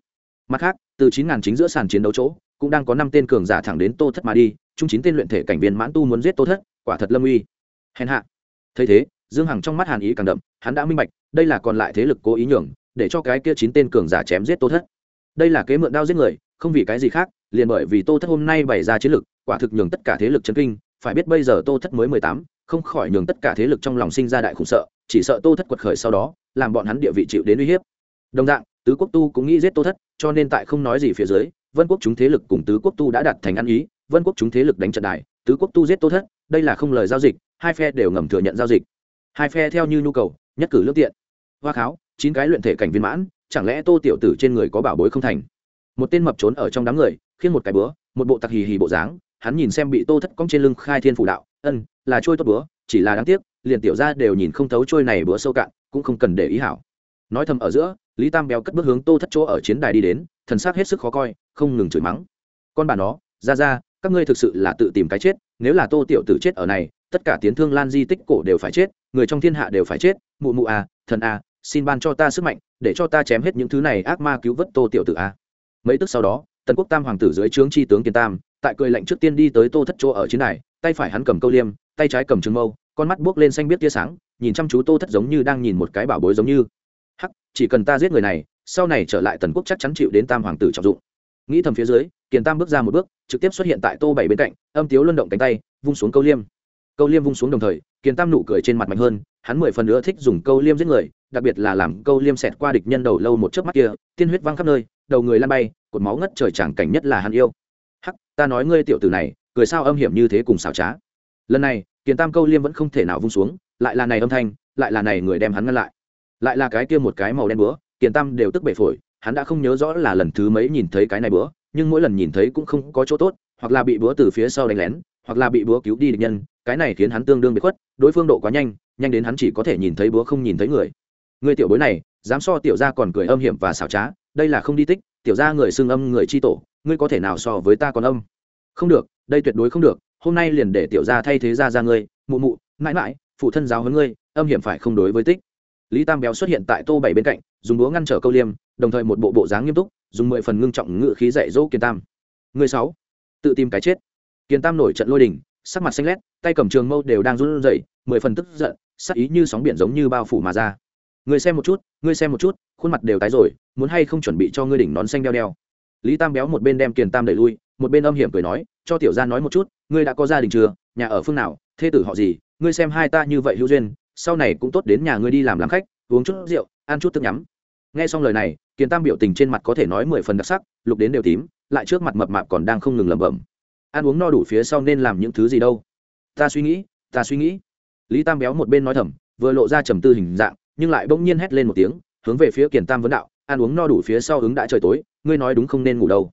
Mặt khác, từ chín ngàn chính giữa sàn chiến đấu chỗ, cũng đang có năm tên cường giả thẳng đến tô thất mà đi, chung chín tên luyện thể cảnh viên mãn tu muốn giết tô thất, quả thật lâm uy. Hèn hạ thấy thế, dương hằng trong mắt hàn ý càng đậm, hắn đã minh bạch, đây là còn lại thế lực cố ý nhường, để cho cái kia chín tên cường giả chém giết tô thất. Đây là kế mượn đao giết người, không vì cái gì khác, liền bởi vì tô thất hôm nay bày ra chiến lực, quả thực nhường tất cả thế lực chấn kinh, phải biết bây giờ tô thất mới mười tám, không khỏi nhường tất cả thế lực trong lòng sinh ra đại khủng sợ, chỉ sợ tô thất quật khởi sau đó, làm bọn hắn địa vị chịu đến uy hiếp. Đồng dạng, tứ quốc tu cũng nghĩ giết tô thất, cho nên tại không nói gì phía dưới, vân quốc chúng thế lực cùng tứ quốc tu đã đạt thành ăn ý, vân quốc chúng thế lực đánh trận đài tứ quốc tu giết tô thất, đây là không lời giao dịch hai phe đều ngầm thừa nhận giao dịch. Hai phe theo như nhu cầu, nhất cử lương tiện. Hoa kháo, chín cái luyện thể cảnh viên mãn, chẳng lẽ tô tiểu tử trên người có bảo bối không thành? Một tên mập trốn ở trong đám người khiến một cái búa, một bộ tặc hì hì bộ dáng, hắn nhìn xem bị tô thất cong trên lưng khai thiên phủ đạo, ân, là trôi tốt búa, chỉ là đáng tiếc, liền tiểu ra đều nhìn không thấu trôi này búa sâu cạn, cũng không cần để ý hảo. Nói thầm ở giữa, lý tam béo cất bước hướng tô thất chỗ ở chiến đài đi đến, thần sắc hết sức khó coi, không ngừng chửi mắng. Con bà nó, ra ra, các ngươi thực sự là tự tìm cái chết, nếu là tô tiểu tử chết ở này tất cả tiến thương lan di tích cổ đều phải chết, người trong thiên hạ đều phải chết, mụ mụ à thần à xin ban cho ta sức mạnh, để cho ta chém hết những thứ này ác ma cứu vớt tô tiểu tử à. Mấy tức sau đó, tần quốc tam hoàng tử dưới trướng tri tướng kiên tam, tại cười lạnh trước tiên đi tới tô thất chỗ ở chiến đài, tay phải hắn cầm câu liêm, tay trái cầm trường mâu, con mắt buốc lên xanh biết tia sáng, nhìn chăm chú tô thất giống như đang nhìn một cái bảo bối giống như. Hắc, chỉ cần ta giết người này, sau này trở lại tần quốc chắc chắn chịu đến tam hoàng tử trọng dụng. Nghĩ thầm phía dưới, kiền tam bước ra một bước, trực tiếp xuất hiện tại tô bảy bên cạnh, âm tiếu luân động cánh tay, vung xuống câu liêm câu liêm vung xuống đồng thời Kiến tam nụ cười trên mặt mạnh hơn, hắn mười phần nữa thích dùng câu liêm giết người, đặc biệt là làm câu liêm xẹt qua địch nhân đầu lâu một chớp mắt kia, tiên huyết văng khắp nơi, đầu người lan bay, cột máu ngất trời chẳng cảnh nhất là hắn yêu. Hắc, ta nói ngươi tiểu tử này, cười sao âm hiểm như thế cùng xảo trá. Lần này Kiến tam câu liêm vẫn không thể nào vung xuống, lại là này âm thanh, lại là này người đem hắn ngăn lại. Lại là cái kia một cái màu đen búa Kiến tam đều tức bể phổi, hắn đã không nhớ rõ là lần thứ mấy nhìn thấy cái này búa, nhưng mỗi lần nhìn thấy cũng không có chỗ tốt, hoặc là bị búa từ phía sau đánh lén, hoặc là bị búa cứu đi địch nhân cái này khiến hắn tương đương bị khuất, đối phương độ quá nhanh nhanh đến hắn chỉ có thể nhìn thấy búa không nhìn thấy người. Người tiểu bối này, dám so tiểu gia còn cười âm hiểm và xảo trá, đây là không đi tích, tiểu gia người xưng âm, người chi tổ, ngươi có thể nào so với ta còn âm? Không được, đây tuyệt đối không được, hôm nay liền để tiểu gia thay thế ra ra ngươi, mụ mụ, mãi mãi, phụ thân giáo hơn ngươi, âm hiểm phải không đối với tích. Lý tam béo xuất hiện tại tô bảy bên cạnh, dùng búa ngăn trở câu liêm, đồng thời một bộ bộ dáng nghiêm túc, dùng mười phần ngưng trọng ngự khí dạy dỗ kiên tam. Người sáu, tự tìm cái chết. Kiên tam nổi trận lôi đình sắc mặt xanh lét, tay cầm trường mâu đều đang run rẩy, mười phần tức giận, sắc ý như sóng biển giống như bao phủ mà ra. Người xem một chút ngươi xem một chút, khuôn mặt đều tái rồi, muốn hay không chuẩn bị cho ngươi đỉnh nón xanh đeo đeo. Lý tam béo một bên đem kiền tam đẩy lui, một bên âm hiểm cười nói, cho tiểu gia nói một chút, ngươi đã có gia đình chưa, nhà ở phương nào, thê tử họ gì, ngươi xem hai ta như vậy hữu duyên, sau này cũng tốt đến nhà ngươi đi làm làm khách, uống chút rượu, ăn chút thức nhắm. Nghe xong lời này, Kiền tam biểu tình trên mặt có thể nói mười phần đặc sắc, lục đến đều tím, lại trước mặt mập mạp còn đang không ngừng lẩm bẩm ăn uống no đủ phía sau nên làm những thứ gì đâu? Ta suy nghĩ, ta suy nghĩ. Lý tam béo một bên nói thầm, vừa lộ ra trầm tư hình dạng, nhưng lại bỗng nhiên hét lên một tiếng, hướng về phía kiền tam vấn đạo, ăn uống no đủ phía sau hướng đã trời tối, ngươi nói đúng không nên ngủ đâu?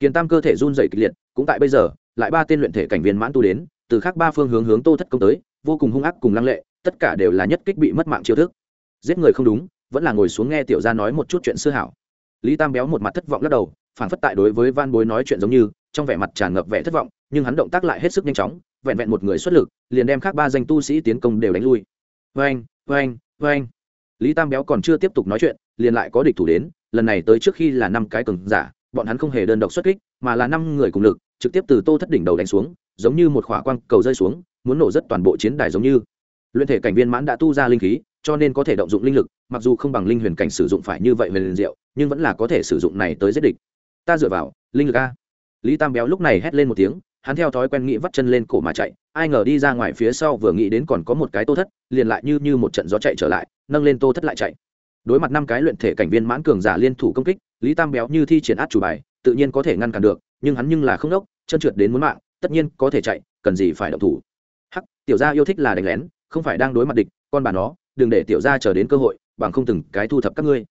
Kiền tam cơ thể run dày kịch liệt, cũng tại bây giờ, lại ba tên luyện thể cảnh viên mãn tu đến, từ khác ba phương hướng hướng tô thất công tới, vô cùng hung ác cùng lăng lệ, tất cả đều là nhất kích bị mất mạng chiêu thức. Giết người không đúng, vẫn là ngồi xuống nghe tiểu gia nói một chút chuyện xưa hảo. Lý tam béo một mặt thất vọng lắc đầu phản phất tại đối với van bối nói chuyện giống như, trong vẻ mặt tràn ngập vẻ thất vọng, nhưng hắn động tác lại hết sức nhanh chóng, vẹn vẹn một người xuất lực, liền đem khác ba danh tu sĩ tiến công đều đánh lui. Vâng vâng vâng lý tam béo còn chưa tiếp tục nói chuyện, liền lại có địch thủ đến, lần này tới trước khi là năm cái cường giả, bọn hắn không hề đơn độc xuất kích, mà là năm người cùng lực, trực tiếp từ tô thất đỉnh đầu đánh xuống, giống như một khỏa quang cầu rơi xuống, muốn nổ rất toàn bộ chiến đài giống như. Luyện thể cảnh viên mãn đã tu ra linh khí, cho nên có thể động dụng linh lực, mặc dù không bằng linh huyền cảnh sử dụng phải như vậy về liền diệu, nhưng vẫn là có thể sử dụng này tới giết địch ta dựa vào, linh lực a. Lý tam béo lúc này hét lên một tiếng, hắn theo thói quen nghĩ vắt chân lên cổ mà chạy, ai ngờ đi ra ngoài phía sau vừa nghĩ đến còn có một cái tô thất, liền lại như như một trận gió chạy trở lại, nâng lên tô thất lại chạy. Đối mặt năm cái luyện thể cảnh viên mãn cường giả liên thủ công kích, lý tam béo như thi triển át chủ bài, tự nhiên có thể ngăn cản được, nhưng hắn nhưng là không đốc, chân trượt đến muốn mạng, tất nhiên có thể chạy, cần gì phải động thủ. Hắc, tiểu gia yêu thích là đánh lén, không phải đang đối mặt địch, con bà nó, đừng để tiểu gia chờ đến cơ hội, bằng không từng cái thu thập các ngươi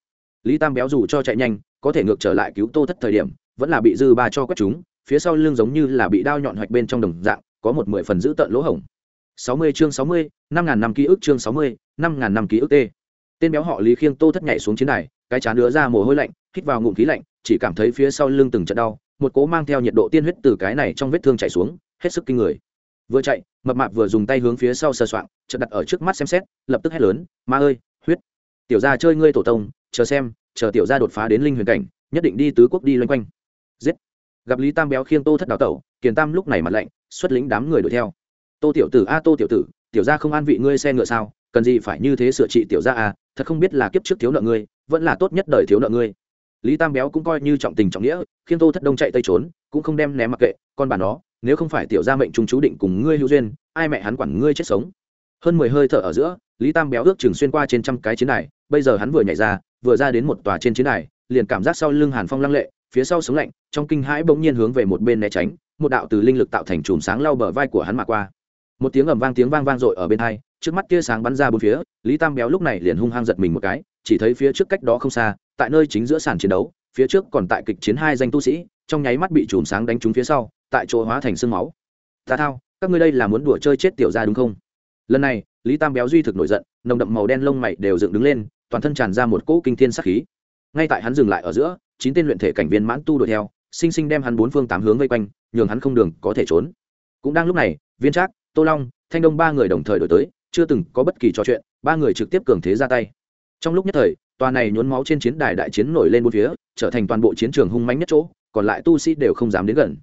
lý tam béo dù cho chạy nhanh có thể ngược trở lại cứu tô thất thời điểm vẫn là bị dư ba cho quét chúng phía sau lưng giống như là bị đao nhọn hoạch bên trong đồng dạng có một mười phần giữ tận lỗ hổng 60 chương 60, 5000 năm ký ức chương 60, 5000 năm ký ức T. Tên béo họ Lý Khiêng Tô Thất nhảy xuống chiến đài, cái chán đứa ra mồ hôi lạnh, hít vào ngụm khí lạnh, chỉ cảm thấy phía sau lưng từng trận đau, một cố mang theo nhiệt độ tiên huyết từ cái này trong vết thương chảy xuống, hết sức kinh người. Vừa chạy, mập mạp vừa dùng tay hướng phía sau sờ soạng, chợt đặt ở trước mắt xem xét, lập tức hét lớn, "Ma ơi! Tiểu gia chơi ngươi tổ tông, chờ xem, chờ tiểu gia đột phá đến linh huyền cảnh, nhất định đi tứ quốc đi loanh quanh. Giết! Gặp Lý Tam béo khiêng Tô Thất đào tẩu, Kiền Tam lúc này mặt lạnh, xuất lĩnh đám người đuổi theo tô tiểu tử a tô tiểu tử tiểu gia không an vị ngươi xe ngựa sao cần gì phải như thế sửa trị tiểu gia à? thật không biết là kiếp trước thiếu nợ ngươi vẫn là tốt nhất đời thiếu nợ ngươi lý tam béo cũng coi như trọng tình trọng nghĩa khiêng tô thất đông chạy tây trốn cũng không đem ném mặc kệ con bà nó nếu không phải tiểu gia mệnh trung chú định cùng ngươi hữu duyên ai mẹ hắn quản ngươi chết sống hơn mười hơi thở ở giữa lý tam béo ước chừng xuyên qua trên trăm cái chiến đài, bây giờ hắn vừa nhảy ra, vừa ra đến một tòa trên chiến đài, liền cảm giác sau lưng hàn phong lăng lệ, phía sau sống lạnh, trong kinh hãi bỗng nhiên hướng về một bên né tránh, một đạo từ linh lực tạo thành chùm sáng lau bờ vai của hắn mà qua. Một tiếng ầm vang tiếng vang vang dội ở bên hai, trước mắt tia sáng bắn ra bốn phía, lý tam béo lúc này liền hung hăng giật mình một cái, chỉ thấy phía trước cách đó không xa, tại nơi chính giữa sàn chiến đấu, phía trước còn tại kịch chiến hai danh tu sĩ, trong nháy mắt bị chùm sáng đánh trúng phía sau, tại chỗ hóa thành sương máu. Ta thao, các ngươi đây là muốn đùa chơi chết tiểu ra đúng không? Lần này, lý tam béo duy thực nổi giận, nồng đậm màu đen lông mày đều dựng đứng lên, toàn thân tràn ra một cỗ kinh thiên sắc khí. Ngay tại hắn dừng lại ở giữa, chín tên luyện thể cảnh viên mãn tu đuổi theo, sinh sinh đem hắn bốn phương tám hướng vây quanh, nhường hắn không đường có thể trốn. Cũng đang lúc này, viên trác, tô long, thanh đông ba người đồng thời đổi tới, chưa từng có bất kỳ trò chuyện, ba người trực tiếp cường thế ra tay. Trong lúc nhất thời, tòa này nhuốm máu trên chiến đài đại chiến nổi lên bốn phía, trở thành toàn bộ chiến trường hung mãnh nhất chỗ, còn lại tu sĩ đều không dám đến gần.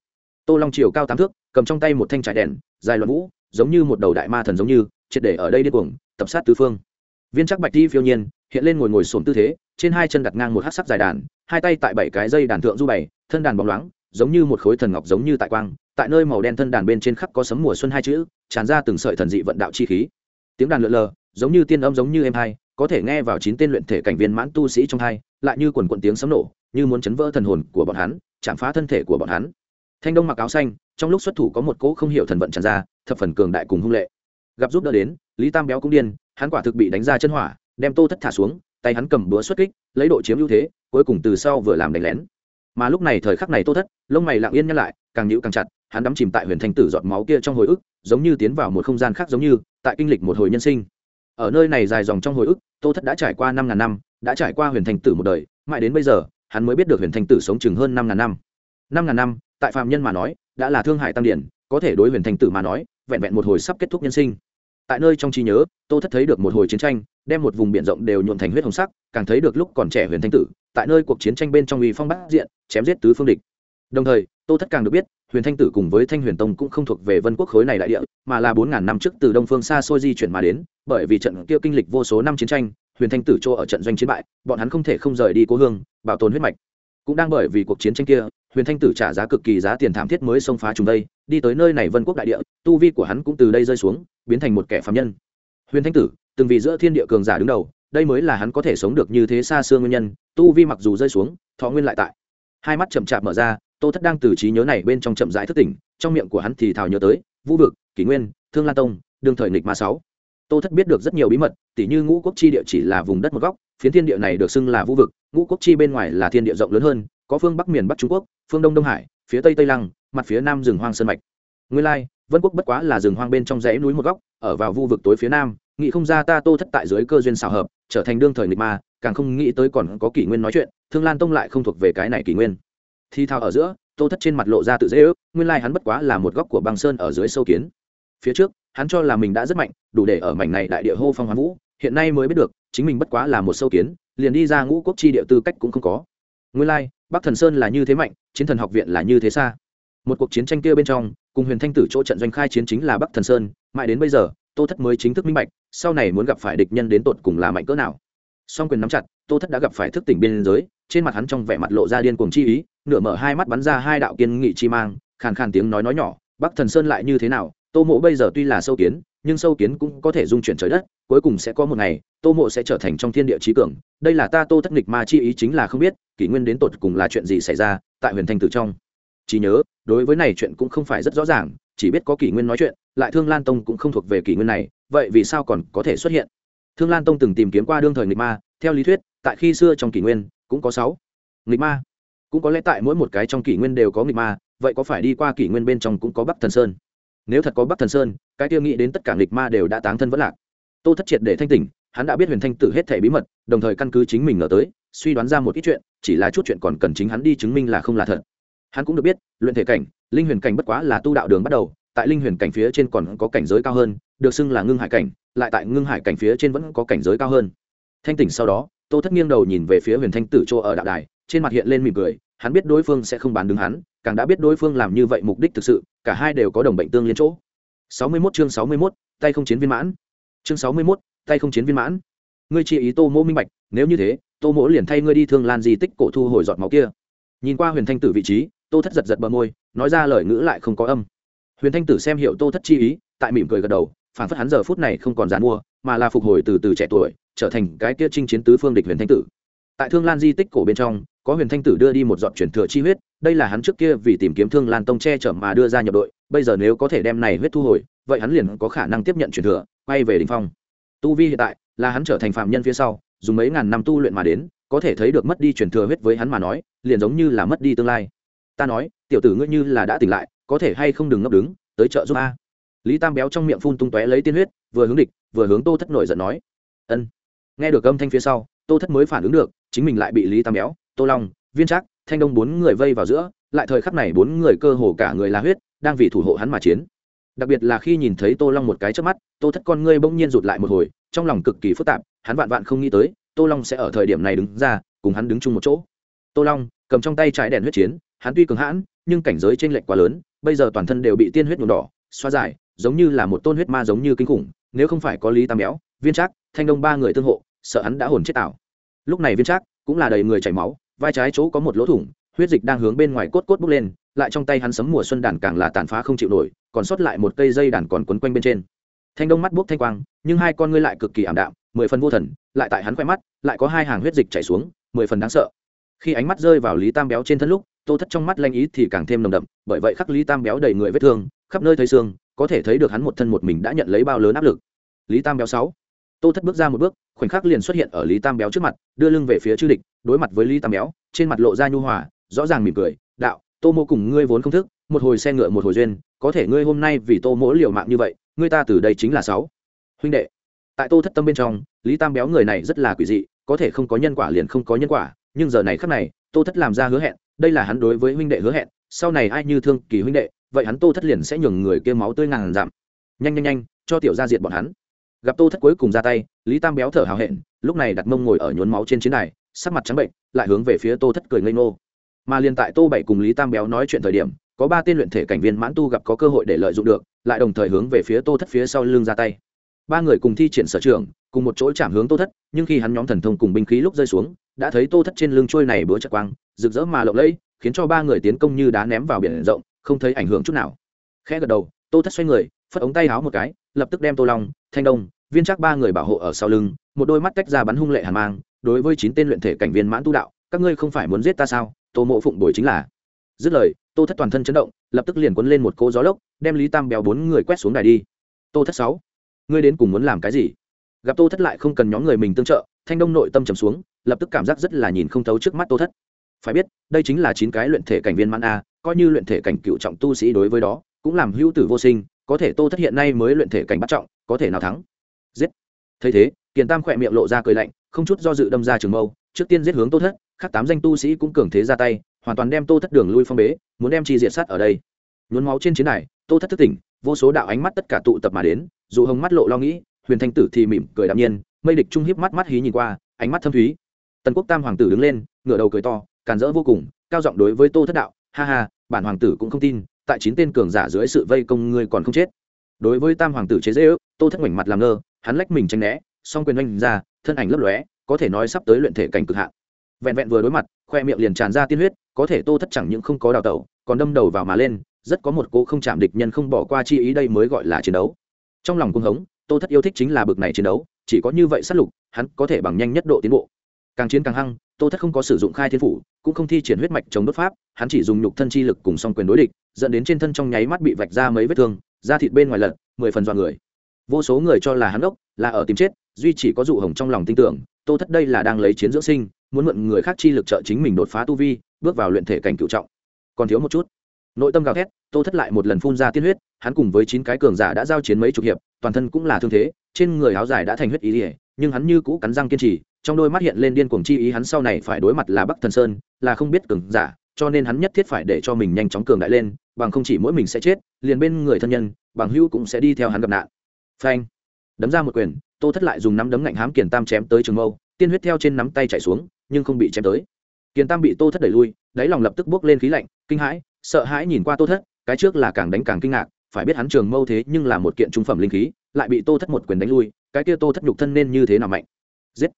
Tô long chiều cao tám thước, cầm trong tay một thanh trải đèn, dài loạn vũ giống như một đầu đại ma thần giống như, triệt để ở đây điên cuồng, tập sát tứ phương. Viên chắc bạch đi phiêu nhiên, hiện lên ngồi ngồi xổm tư thế, trên hai chân đặt ngang một hát sắc dài đàn, hai tay tại bảy cái dây đàn thượng du bảy, thân đàn bóng loáng, giống như một khối thần ngọc giống như tại quang, tại nơi màu đen thân đàn bên trên khắc có sấm mùa xuân hai chữ, tràn ra từng sợi thần dị vận đạo chi khí. Tiếng đàn lượn lờ, giống như tiên âm giống như em hai, có thể nghe vào chín tên luyện thể cảnh viên mãn tu sĩ trong hai, lại như quần quận tiếng sấm nổ, như muốn chấn vỡ thần hồn của bọn hắn, chạm phá thân thể của bọn hắn. Thanh đông mặc áo xanh, trong lúc xuất thủ có một cỗ không hiểu thần vận tràn ra thập phần cường đại cùng hung lệ. Gặp giúp đỡ đến, lý tam béo cũng điên, hắn quả thực bị đánh ra chân hỏa, đem tô thất thả xuống, tay hắn cầm búa xuất kích, lấy độ chiếm ưu thế, cuối cùng từ sau vừa làm đánh lén. Mà lúc này thời khắc này tô thất, lông mày lặng yên nhăn lại, càng nhíu càng chặt, hắn đắm chìm tại huyền thanh tử giọt máu kia trong hồi ức, giống như tiến vào một không gian khác giống như, tại kinh lịch một hồi nhân sinh. Ở nơi này dài dòng trong hồi ức, tô thất đã trải qua năm ngàn năm, đã trải qua huyền thanh tử một đời, mãi đến bây giờ, hắn mới biết được huyền thanh tử sống chừng hơn năm ngàn năm. Năm ngàn năm, tại phạm nhân mà nói, đã là thương hại tăng điển có thể đối huyền thành tử mà nói, vẹn vẹn một hồi sắp kết thúc nhân sinh. Tại nơi trong trí nhớ, tô thất thấy được một hồi chiến tranh, đem một vùng biển rộng đều nhuộn thành huyết hồng sắc, càng thấy được lúc còn trẻ huyền thanh tử, tại nơi cuộc chiến tranh bên trong uy phong bát diện, chém giết tứ phương địch. Đồng thời, tô thất càng được biết, huyền thanh tử cùng với thanh huyền tông cũng không thuộc về vân quốc khối này đại địa, mà là bốn ngàn năm trước từ đông phương xa xôi di chuyển mà đến, bởi vì trận kia kinh lịch vô số năm chiến tranh, huyền thanh tử chỗ ở trận doanh chiến bại, bọn hắn không thể không rời đi cố hương, bảo tồn huyết mạch. Cũng đang bởi vì cuộc chiến tranh kia huyền thanh tử trả giá cực kỳ giá tiền thảm thiết mới xông phá chúng đây, đi tới nơi này vân quốc đại địa, tu vi của hắn cũng từ đây rơi xuống, biến thành một kẻ phạm nhân. Huyền thanh tử, từng vì giữa thiên địa cường giả đứng đầu, đây mới là hắn có thể sống được như thế xa xưa nguyên nhân, tu vi mặc dù rơi xuống, thọ nguyên lại tại. Hai mắt chậm chạp mở ra, tô thất đang từ trí nhớ này bên trong chậm rãi thức tỉnh, trong miệng của hắn thì thào nhớ tới, vũ vực, kỷ nguyên, thương lan tông đương thời nghịch ma sáu. Tô thất biết được rất nhiều bí mật, tỉ như ngũ quốc chi địa chỉ là vùng đất một góc, phiến thiên địa này được xưng là vũ vực, ngũ quốc chi bên ngoài là thiên địa rộng lớn hơn có phương bắc miền bắc trung quốc phương đông đông hải phía tây tây lăng mặt phía nam rừng hoang sơn mạch nguyên lai vân quốc bất quá là rừng hoang bên trong dãy núi một góc ở vào vu vực tối phía nam nghĩ không ra ta tô thất tại dưới cơ duyên xào hợp trở thành đương thời nghịch ma càng không nghĩ tới còn có kỷ nguyên nói chuyện thương lan tông lại không thuộc về cái này kỷ nguyên thi thao ở giữa tô thất trên mặt lộ ra tự dễ ước nguyên lai hắn bất quá là một góc của băng sơn ở dưới sâu kiến phía trước hắn cho là mình đã rất mạnh đủ để ở mảnh này đại địa hô phong hoán vũ hiện nay mới biết được chính mình bất quá là một sâu kiến liền đi ra ngũ quốc chi địa tư cách cũng không có nguyên lai bắc thần sơn là như thế mạnh, chiến thần học viện là như thế xa. Một cuộc chiến tranh kia bên trong, cùng huyền thanh tử chỗ trận doanh khai chiến chính là bắc thần sơn, mãi đến bây giờ, tô thất mới chính thức minh bạch, sau này muốn gặp phải địch nhân đến tột cùng là mạnh cỡ nào. Song quyền nắm chặt, tô thất đã gặp phải thức tỉnh biên giới, trên mặt hắn trong vẻ mặt lộ ra điên cuồng chi ý, nửa mở hai mắt bắn ra hai đạo kiên nghị chi mang, khàn khàn tiếng nói nói nhỏ, bắc thần sơn lại như thế nào tô mộ bây giờ tuy là sâu kiến, nhưng sâu kiến cũng có thể dung chuyển trời đất, cuối cùng sẽ có một ngày, tô mộ sẽ trở thành trong thiên địa trí cường. Đây là ta tô thất nghịch ma chi ý chính là không biết, kỷ nguyên đến tột cùng là chuyện gì xảy ra, tại huyền thanh tử trong. Chỉ nhớ, đối với này chuyện cũng không phải rất rõ ràng, chỉ biết có kỷ nguyên nói chuyện, lại thương lan tông cũng không thuộc về kỷ nguyên này, vậy vì sao còn có thể xuất hiện? Thương lan tông từng tìm kiếm qua đương thời nghịch ma, theo lý thuyết, tại khi xưa trong kỷ nguyên, cũng có sáu nghịch ma. Cũng có lẽ tại mỗi một cái trong kỷ nguyên đều có nghịch ma, vậy có phải đi qua kỷ nguyên bên trong cũng có bắc thần sơn? Nếu thật có bắc thần sơn, cái tiêu nghĩ đến tất cả nghịch ma đều đã táng thân vẫn lạc. Tô thất triệt để thanh tỉnh, hắn đã biết huyền thanh tử hết thể bí mật, đồng thời căn cứ chính mình ngờ tới, suy đoán ra một ít chuyện, chỉ là chút chuyện còn cần chính hắn đi chứng minh là không là thật. Hắn cũng được biết, luyện thể cảnh, linh huyền cảnh bất quá là tu đạo đường bắt đầu, tại linh huyền cảnh phía trên còn có cảnh giới cao hơn, được xưng là ngưng hải cảnh, lại tại ngưng hải cảnh phía trên vẫn có cảnh giới cao hơn. Thanh tỉnh sau đó, tô thất nghiêng đầu nhìn về phía huyền thanh tử chỗ ở đạo đài, trên mặt hiện lên mỉm cười hắn biết đối phương sẽ không bán đứng hắn càng đã biết đối phương làm như vậy mục đích thực sự cả hai đều có đồng bệnh tương liên chỗ. 61 chương 61, tay không chiến viên mãn. Chương 61, tay không chiến viên mãn. Ngươi chỉ ý tô mỗ minh bạch nếu như thế tô mỗ liền thay ngươi đi thương lan di tích cổ thu hồi giọt máu kia. Nhìn qua huyền thanh tử vị trí tô thất giật giật bờ môi nói ra lời ngữ lại không có âm. Huyền thanh tử xem hiệu tô thất chi ý tại mỉm cười gật đầu phản phất hắn giờ phút này không còn dán mua mà là phục hồi từ từ trẻ tuổi trở thành cái kia chinh chiến tứ phương địch huyền thanh tử tại thương lan di tích cổ bên trong, có huyền thanh tử đưa đi một dọn truyền thừa chi huyết, đây là hắn trước kia vì tìm kiếm thương lan tông che chở mà đưa ra nhập đội, bây giờ nếu có thể đem này huyết thu hồi, vậy hắn liền có khả năng tiếp nhận truyền thừa, quay về đình phong. Tu vi hiện tại là hắn trở thành phạm nhân phía sau, dùng mấy ngàn năm tu luyện mà đến, có thể thấy được mất đi truyền thừa huyết với hắn mà nói, liền giống như là mất đi tương lai. Ta nói, tiểu tử ngươi như là đã tỉnh lại, có thể hay không đừng ngấp đứng, tới chợ giúp a. Lý tam béo trong miệng phun tung tóe lấy tiên huyết, vừa hướng địch, vừa hướng tô thất nổi giận nói. Ân. Nghe được âm thanh phía sau, tô thất mới phản ứng được chính mình lại bị lý tam béo, tô long, viên trác, thanh đông bốn người vây vào giữa, lại thời khắc này bốn người cơ hồ cả người là huyết, đang vì thủ hộ hắn mà chiến. Đặc biệt là khi nhìn thấy tô long một cái trước mắt, tô thất con ngươi bỗng nhiên rụt lại một hồi, trong lòng cực kỳ phức tạp, hắn vạn vạn không nghĩ tới, tô long sẽ ở thời điểm này đứng ra, cùng hắn đứng chung một chỗ. Tô long, cầm trong tay trái đèn huyết chiến, hắn tuy cường hãn, nhưng cảnh giới trên lệch quá lớn, bây giờ toàn thân đều bị tiên huyết nhuộm đỏ xoa dài, giống như là một tôn huyết ma giống như kinh khủng, nếu không phải có lý tam béo, viên trác, thanh đông ba người tương hộ, sợ hắn đã hồn chết tảo lúc này viên trác cũng là đầy người chảy máu, vai trái chỗ có một lỗ thủng, huyết dịch đang hướng bên ngoài cốt cốt bốc lên, lại trong tay hắn sấm mùa xuân đàn càng là tàn phá không chịu nổi, còn sót lại một cây dây đàn còn quấn quanh bên trên. Thanh đông mắt buốc thanh quang, nhưng hai con ngươi lại cực kỳ ảm đạm, mười phần vô thần, lại tại hắn khoe mắt, lại có hai hàng huyết dịch chảy xuống, mười phần đáng sợ. Khi ánh mắt rơi vào lý tam béo trên thân lúc, tô thất trong mắt lanh ý thì càng thêm nồng đậm, bởi vậy khắc lý tam béo đầy người vết thương, khắp nơi thấy xương, có thể thấy được hắn một thân một mình đã nhận lấy bao lớn áp lực. Lý tam béo sáu tô thất bước ra một bước, khoảnh khắc liền xuất hiện ở lý tam béo trước mặt, đưa lưng về phía chư địch, đối mặt với lý tam béo, trên mặt lộ ra nhu hòa, rõ ràng mỉm cười, đạo, tô mô cùng ngươi vốn không thức, một hồi xe ngựa một hồi duyên, có thể ngươi hôm nay vì tô mỗ liều mạng như vậy, ngươi ta từ đây chính là sáu. Huynh đệ. Tại tô thất tâm bên trong, lý tam béo người này rất là quỷ dị, có thể không có nhân quả liền không có nhân quả, nhưng giờ này khắc này, tô thất làm ra hứa hẹn, đây là hắn đối với huynh đệ hứa hẹn, sau này ai như thương kỳ huynh đệ, vậy hắn tô thất liền sẽ nhường người kia máu tươi ngàn giảm nhanh nhanh nhanh, cho tiểu gia diệt bọn hắn gặp tô thất cuối cùng ra tay, lý tam béo thở hào hẹn, lúc này đặt mông ngồi ở nhốn máu trên chiến đài, sắc mặt trắng bệnh, lại hướng về phía tô thất cười ngây ngô. Mà liền tại tô bảy cùng lý tam béo nói chuyện thời điểm, có ba tên luyện thể cảnh viên mãn tu gặp có cơ hội để lợi dụng được, lại đồng thời hướng về phía tô thất phía sau lưng ra tay. Ba người cùng thi triển sở trường, cùng một chỗ chạm hướng tô thất, nhưng khi hắn nhóm thần thông cùng binh khí lúc rơi xuống, đã thấy tô thất trên lưng trôi này bữa chặt quang, rực rỡ mà lộng lẫy, khiến cho ba người tiến công như đá ném vào biển rộng, không thấy ảnh hưởng chút nào. Khẽ gật đầu, tô thất xoay người, phất ống tay háo một cái, lập tức đem tô long thanh đông, viên chắc ba người bảo hộ ở sau lưng, một đôi mắt tách ra bắn hung lệ hàn mang, đối với chín tên luyện thể cảnh viên mãn tu đạo, các ngươi không phải muốn giết ta sao? Tô mộ phụng bồi chính là. Dứt lời, tô thất toàn thân chấn động, lập tức liền quấn lên một cỗ gió lốc, đem lý tam béo bốn người quét xuống đài đi. Tô thất sáu, ngươi đến cùng muốn làm cái gì? Gặp tô thất lại không cần nhóm người mình tương trợ, thanh đông nội tâm trầm xuống, lập tức cảm giác rất là nhìn không thấu trước mắt tô thất. Phải biết, đây chính là chín cái luyện thể cảnh viên mãn a, coi như luyện thể cảnh cựu trọng tu sĩ đối với đó, cũng làm hữu tử vô sinh có thể tô thất hiện nay mới luyện thể cảnh bắt trọng, có thể nào thắng? Giết. Thấy thế, kiền tam khỏe miệng lộ ra cười lạnh, không chút do dự đâm ra trường mâu, trước tiên giết hướng tô thất, khác tám danh tu sĩ cũng cường thế ra tay, hoàn toàn đem tô thất đường lui phong bế, muốn đem chi diệt sát ở đây. Nhuốm máu trên chiến đài, tô thất thức tỉnh, vô số đạo ánh mắt tất cả tụ tập mà đến, dù hồng mắt lộ lo nghĩ, huyền thanh tử thì mỉm cười đạm nhiên, mây địch trung hiếp mắt mắt hí nhìn qua, ánh mắt thâm thúy. Tần quốc tam hoàng tử đứng lên, ngửa đầu cười to, càn rỡ vô cùng, cao giọng đối với tô thất đạo, ha ha, bản hoàng tử cũng không tin tại chín tên cường giả dưới sự vây công ngươi còn không chết. Đối với tam hoàng tử chế dễ ước tô thất ngoảnh mặt làm ngơ, hắn lách mình tranh né, song quyền oanh ra, thân ảnh lấp lóe, có thể nói sắp tới luyện thể cảnh cực hạn. Vẹn vẹn vừa đối mặt, khoe miệng liền tràn ra tiên huyết, có thể tô thất chẳng những không có đào tẩu, còn đâm đầu vào mà lên, rất có một cô không chạm địch nhân không bỏ qua chi ý đây mới gọi là chiến đấu. Trong lòng cung hống, tô thất yêu thích chính là bực này chiến đấu, chỉ có như vậy sát lục, hắn có thể bằng nhanh nhất độ tiến bộ. Càng chiến càng hăng tô thất không có sử dụng khai thiên phủ, cũng không thi triển huyết mạch chống đốt pháp, hắn chỉ dùng nhục thân chi lực cùng song quyền đối địch, dẫn đến trên thân trong nháy mắt bị vạch ra mấy vết thương, da thịt bên ngoài lật, mười phần dọa người. Vô số người cho là hắn ốc, là ở tìm chết, duy chỉ có dụ hồng trong lòng tin tưởng, tô thất đây là đang lấy chiến dưỡng sinh, muốn mượn người khác chi lực trợ chính mình đột phá tu vi, bước vào luyện thể cảnh cựu trọng. Còn thiếu một chút. Nội tâm gào thét, tô thất lại một lần phun ra tiên huyết, hắn cùng với chín cái cường giả đã giao chiến mấy chục hiệp, toàn thân cũng là thương thế, trên người áo dài đã thành huyết ý ỉa nhưng hắn như cũ cắn răng kiên trì trong đôi mắt hiện lên điên cuồng chi ý, hắn sau này phải đối mặt là bắc thần sơn, là không biết cường giả, cho nên hắn nhất thiết phải để cho mình nhanh chóng cường đại lên, bằng không chỉ mỗi mình sẽ chết, liền bên người thân nhân, bằng hữu cũng sẽ đi theo hắn gặp nạn. Phanh! Đấm ra một quyền, tô thất lại dùng nắm đấm ngạnh hám kiền tam chém tới trường mâu, tiên huyết theo trên nắm tay chảy xuống, nhưng không bị chém tới. Kiền tam bị tô thất đẩy lui, đáy lòng lập tức bước lên khí lạnh, kinh hãi, sợ hãi nhìn qua tô thất, cái trước là càng đánh càng kinh ngạc, phải biết hắn trường mâu thế nhưng là một kiện trung phẩm linh khí, lại bị tô thất một quyền đánh lui, cái kia tô thất nhục thân nên như thế nào mạnh? Giết!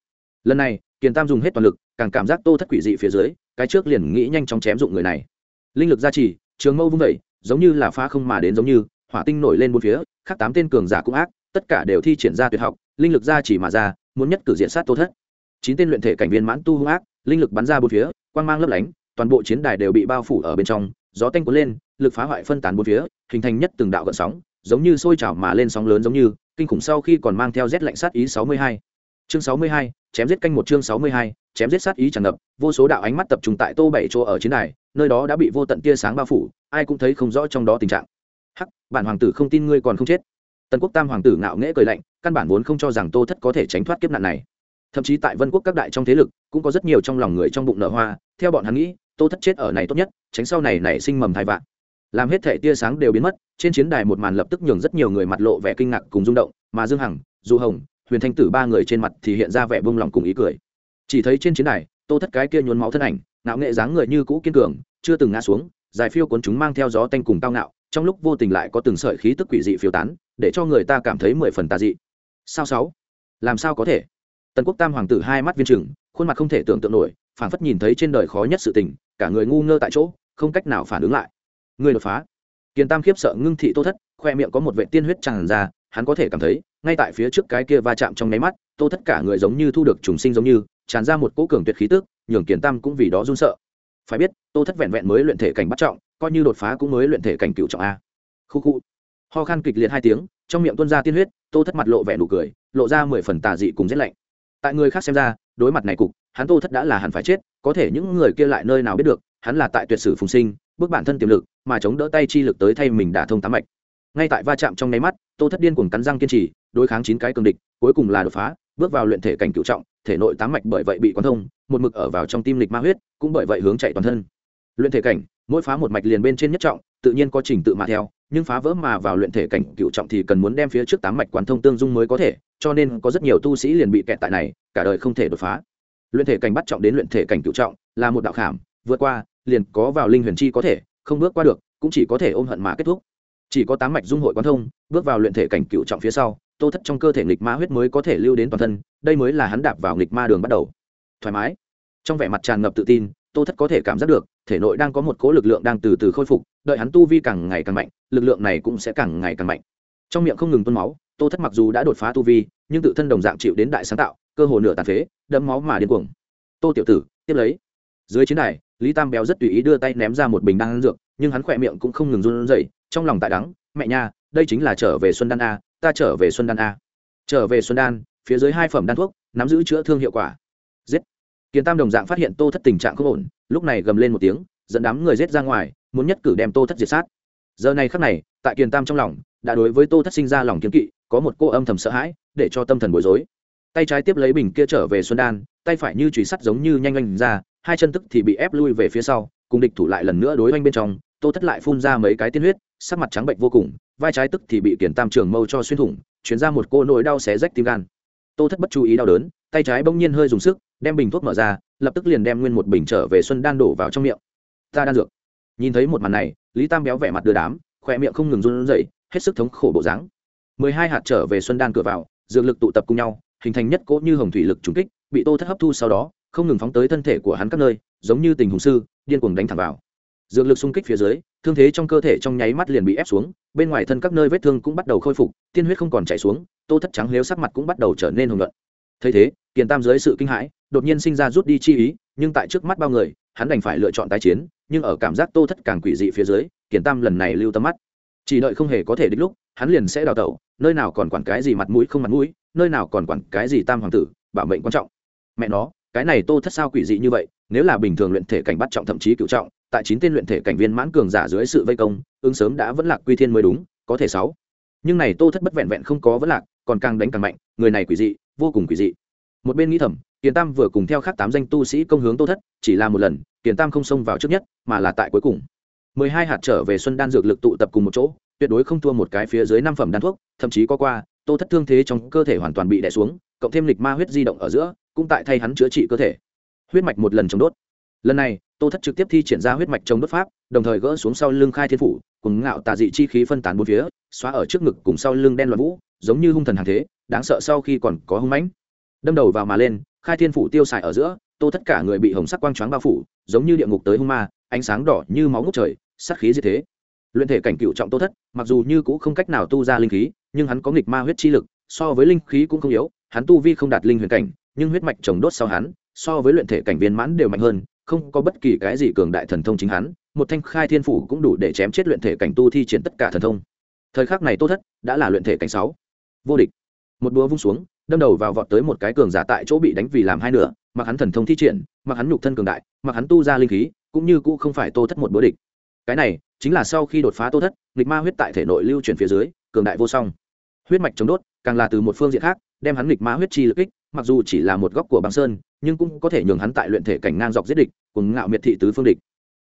Lần này, kiền tam dùng hết toàn lực, càng cảm giác tô thất quỷ dị phía dưới, cái trước liền nghĩ nhanh chóng chém dụng người này linh lực gia trì, trường mâu vung vẩy giống như là phá không mà đến giống như, hỏa tinh nổi lên bốn phía, khác tám tên cường giả cũng ác, tất cả đều thi triển ra tuyệt học, linh lực gia trì mà ra, muốn nhất cử diện sát tô thất chín tên luyện thể cảnh viên mãn tu hung ác, linh lực bắn ra bốn phía, quang mang lấp lánh, toàn bộ chiến đài đều bị bao phủ ở bên trong, gió tanh cuốn lên, lực phá hoại phân tán bốn phía, hình thành nhất từng đạo gợn sóng, giống như sôi trào mà lên sóng lớn giống như, kinh khủng sau khi còn mang theo rét lạnh sát ý 62 chương 62, chém giết canh một chương 62, chém giết sát ý tràn ngập vô số đạo ánh mắt tập trung tại tô bảy chỗ ở chiến đài nơi đó đã bị vô tận tia sáng bao phủ ai cũng thấy không rõ trong đó tình trạng. Hắc bản hoàng tử không tin ngươi còn không chết. Tần quốc tam hoàng tử ngạo nghễ cười lạnh căn bản vốn không cho rằng tô thất có thể tránh thoát kiếp nạn này. Thậm chí tại vân quốc các đại trong thế lực cũng có rất nhiều trong lòng người trong bụng nở hoa theo bọn hắn nghĩ tô thất chết ở này tốt nhất tránh sau này nảy sinh mầm thai vạn. Làm hết thể tia sáng đều biến mất trên chiến đài một màn lập tức nhường rất nhiều người mặt lộ vẻ kinh ngạc cùng rung động mà dương hằng du hồng huyền thanh tử ba người trên mặt thì hiện ra vẻ bông lòng cùng ý cười. Chỉ thấy trên chiến đài, tô thất cái kia nhuốm máu thân ảnh, ngạo nghệ dáng người như cũ kiên cường, chưa từng ngã xuống, dài phiêu cuốn chúng mang theo gió tanh cùng cao ngạo, trong lúc vô tình lại có từng sợi khí tức quỷ dị phiêu tán, để cho người ta cảm thấy mười phần tà dị. Sao sáu? Làm sao có thể? Tần quốc tam hoàng tử hai mắt viên trừng, khuôn mặt không thể tưởng tượng nổi, phảng phất nhìn thấy trên đời khó nhất sự tình, cả người ngu ngơ tại chỗ, không cách nào phản ứng lại. Người đột phá. Kiền tam khiếp sợ ngưng thị tô thất, khoe miệng có một vệ tiên huyết tràn ra, hắn có thể cảm thấy ngay tại phía trước cái kia va chạm trong nháy mắt, tô thất cả người giống như thu được trùng sinh giống như, tràn ra một cỗ cường tuyệt khí tức, nhường kiền tam cũng vì đó run sợ. Phải biết, tô thất vẹn vẹn mới luyện thể cảnh bắt trọng, coi như đột phá cũng mới luyện thể cảnh cựu trọng a. Khu khu. Ho khan kịch liệt hai tiếng, trong miệng tuôn ra tiên huyết, tô thất mặt lộ vẻ nụ cười, lộ ra mười phần tà dị cùng rét lạnh. Tại người khác xem ra, đối mặt này cục, hắn tô thất đã là hẳn phải chết, có thể những người kia lại nơi nào biết được, hắn là tại tuyệt sử phùng sinh, bước bản thân tiềm lực, mà chống đỡ tay chi lực tới thay mình đả thông tám mạch ngay tại va chạm trong nháy mắt, tô thất điên cuồng cắn răng kiên trì, đối kháng chín cái cường địch, cuối cùng là đột phá, bước vào luyện thể cảnh cựu trọng, thể nội tám mạch bởi vậy bị quán thông, một mực ở vào trong tim lịch ma huyết, cũng bởi vậy hướng chạy toàn thân. Luyện thể cảnh, mỗi phá một mạch liền bên trên nhất trọng, tự nhiên có trình tự mà theo, nhưng phá vỡ mà vào luyện thể cảnh cựu trọng thì cần muốn đem phía trước tám mạch quán thông tương dung mới có thể, cho nên có rất nhiều tu sĩ liền bị kẹt tại này, cả đời không thể đột phá. Luyện thể cảnh bắt trọng đến luyện thể cảnh cựu trọng, là một đạo khảm, vượt qua, liền có vào linh huyền chi có thể, không bước qua được, cũng chỉ có thể ôm hận mà kết thúc chỉ có tám mạch dung hội quán thông, bước vào luyện thể cảnh cựu trọng phía sau, tô thất trong cơ thể nghịch ma huyết mới có thể lưu đến toàn thân, đây mới là hắn đạp vào nghịch ma đường bắt đầu. Thoải mái. Trong vẻ mặt tràn ngập tự tin, tô thất có thể cảm giác được, thể nội đang có một cố lực lượng đang từ từ khôi phục, đợi hắn tu vi càng ngày càng mạnh, lực lượng này cũng sẽ càng ngày càng mạnh. Trong miệng không ngừng tuôn máu, tô thất mặc dù đã đột phá tu vi, nhưng tự thân đồng dạng chịu đến đại sáng tạo, cơ hồ nửa tàn phế, đẫm máu mà điên cuồng. Tô tiểu tử, tiếp lấy. Dưới chiến đài, lý tam béo rất tùy ý đưa tay ném ra một bình đan dược, nhưng hắn khỏe miệng cũng không ngừng run rẩy trong lòng tại đắng, mẹ nha, đây chính là trở về xuân đan a, ta trở về xuân đan a. Trở về xuân đan, phía dưới hai phẩm đan thuốc, nắm giữ chữa thương hiệu quả. Giết! Kiến tam đồng dạng phát hiện tô thất tình trạng không ổn, lúc này gầm lên một tiếng, dẫn đám người giết ra ngoài, muốn nhất cử đem tô thất diệt sát. Giờ này khắc này, tại kiền tam trong lòng, đã đối với tô thất sinh ra lòng kiếm kỵ, có một cô âm thầm sợ hãi, để cho tâm thần bối rối. Tay trái tiếp lấy bình kia trở về xuân đan, tay phải như chùy sắt giống như nhanh nhanh ra, hai chân tức thì bị ép lui về phía sau, cùng địch thủ lại lần nữa đối oanh bên trong, tô thất lại phun ra mấy cái tiên huyết sắc mặt trắng bệnh vô cùng, vai trái tức thì bị kiển tam trường mâu cho xuyên thủng, chuyển ra một cô nỗi đau xé rách tim gan. Tô thất bất chú ý đau đớn, tay trái bỗng nhiên hơi dùng sức, đem bình thuốc mở ra, lập tức liền đem nguyên một bình trở về xuân đan đổ vào trong miệng. Ta đan dược. Nhìn thấy một màn này, lý tam béo vẻ mặt đưa đám khỏe miệng không ngừng run rẩy, hết sức thống khổ bộ dáng. Mười hai hạt trở về xuân đan cửa vào, dược lực tụ tập cùng nhau, hình thành nhất cỗ như hồng thủy lực trùng kích, bị tô thất hấp thu sau đó, không ngừng phóng tới thân thể của hắn các nơi, giống như tình hùng sư, điên cuồng đánh thẳng vào. Dược lực xung kích phía dưới thương thế trong cơ thể trong nháy mắt liền bị ép xuống, bên ngoài thân các nơi vết thương cũng bắt đầu khôi phục, tiên huyết không còn chảy xuống, tô thất trắng nếu sắc mặt cũng bắt đầu trở nên hồng luận thấy thế kiền tam dưới sự kinh hãi, đột nhiên sinh ra rút đi chi ý, nhưng tại trước mắt bao người, hắn đành phải lựa chọn tái chiến, nhưng ở cảm giác tô thất càng quỷ dị phía dưới kiền tam lần này lưu tâm mắt. Chỉ đợi không hề có thể đích lúc, hắn liền sẽ đào tẩu, nơi nào còn quản cái gì mặt mũi không mặt mũi, nơi nào còn quản cái gì tam hoàng tử, bảo mệnh quan trọng. Mẹ nó, cái này tô thất sao quỷ dị như vậy, nếu là bình thường luyện thể cảnh bắt trọng thậm chí cựu trọng tại chín tên luyện thể cảnh viên mãn cường giả dưới sự vây công, ứng sớm đã vẫn lạc quy thiên mới đúng, có thể sáu. Nhưng này tô thất bất vẹn vẹn không có vẫn lạc, còn càng đánh càng mạnh, người này quỷ dị, vô cùng quỷ dị. Một bên nghĩ thầm kiền tam vừa cùng theo khác tám danh tu sĩ công hướng tô thất, chỉ là một lần kiền tam không xông vào trước nhất, mà là tại cuối cùng. Mười hai hạt trở về xuân đan dược lực tụ tập cùng một chỗ, tuyệt đối không thua một cái phía dưới năm phẩm đan thuốc, thậm chí có qua, tô thất thương thế trong cơ thể hoàn toàn bị đè xuống, cộng thêm lịch ma huyết di động ở giữa, cũng tại thay hắn chữa trị cơ thể. Huyết mạch một lần chống đốt lần này, tô thất trực tiếp thi triển ra huyết mạch chống đốt pháp, đồng thời gỡ xuống sau lưng khai thiên phủ, cùng ngạo tà dị chi khí phân tán bốn phía, xóa ở trước ngực cùng sau lưng đen loạn vũ, giống như hung thần hàng thế, đáng sợ sau khi còn có hung mãnh. Đâm đầu vào mà lên, khai thiên phủ tiêu xài ở giữa, tô tất cả người bị hồng sắc quang choáng bao phủ, giống như địa ngục tới hung ma, ánh sáng đỏ như máu ngút trời sắc khí như thế. Luyện thể cảnh cựu trọng tô thất, mặc dù như cũng không cách nào tu ra linh khí, nhưng hắn có nghịch ma huyết chi lực, so với linh khí cũng không yếu, hắn tu vi không đạt linh huyền cảnh, nhưng huyết mạch trồng đốt sau hắn, so với luyện thể cảnh viên mãn đều mạnh hơn không có bất kỳ cái gì cường đại thần thông chính hắn, một thanh khai thiên phủ cũng đủ để chém chết luyện thể cảnh tu thi triển tất cả thần thông. Thời khắc này tô thất đã là luyện thể cảnh sáu. Vô địch. Một búa vung xuống, đâm đầu vào vọt tới một cái cường giả tại chỗ bị đánh vì làm hai nửa, mặc hắn thần thông thi triển, mặc hắn nhục thân cường đại, mặc hắn tu ra linh khí, cũng như cũ không phải tô thất một búa địch. Cái này chính là sau khi đột phá tô thất, nghịch ma huyết tại thể nội lưu chuyển phía dưới, cường đại vô song. Huyết mạch chống đốt, càng là từ một phương diện khác, đem hắn nghịch ma huyết chi lực kích, mặc dù chỉ là một góc của băng sơn nhưng cũng có thể nhường hắn tại luyện thể cảnh ngang dọc giết địch cùng ngạo miệt thị tứ phương địch.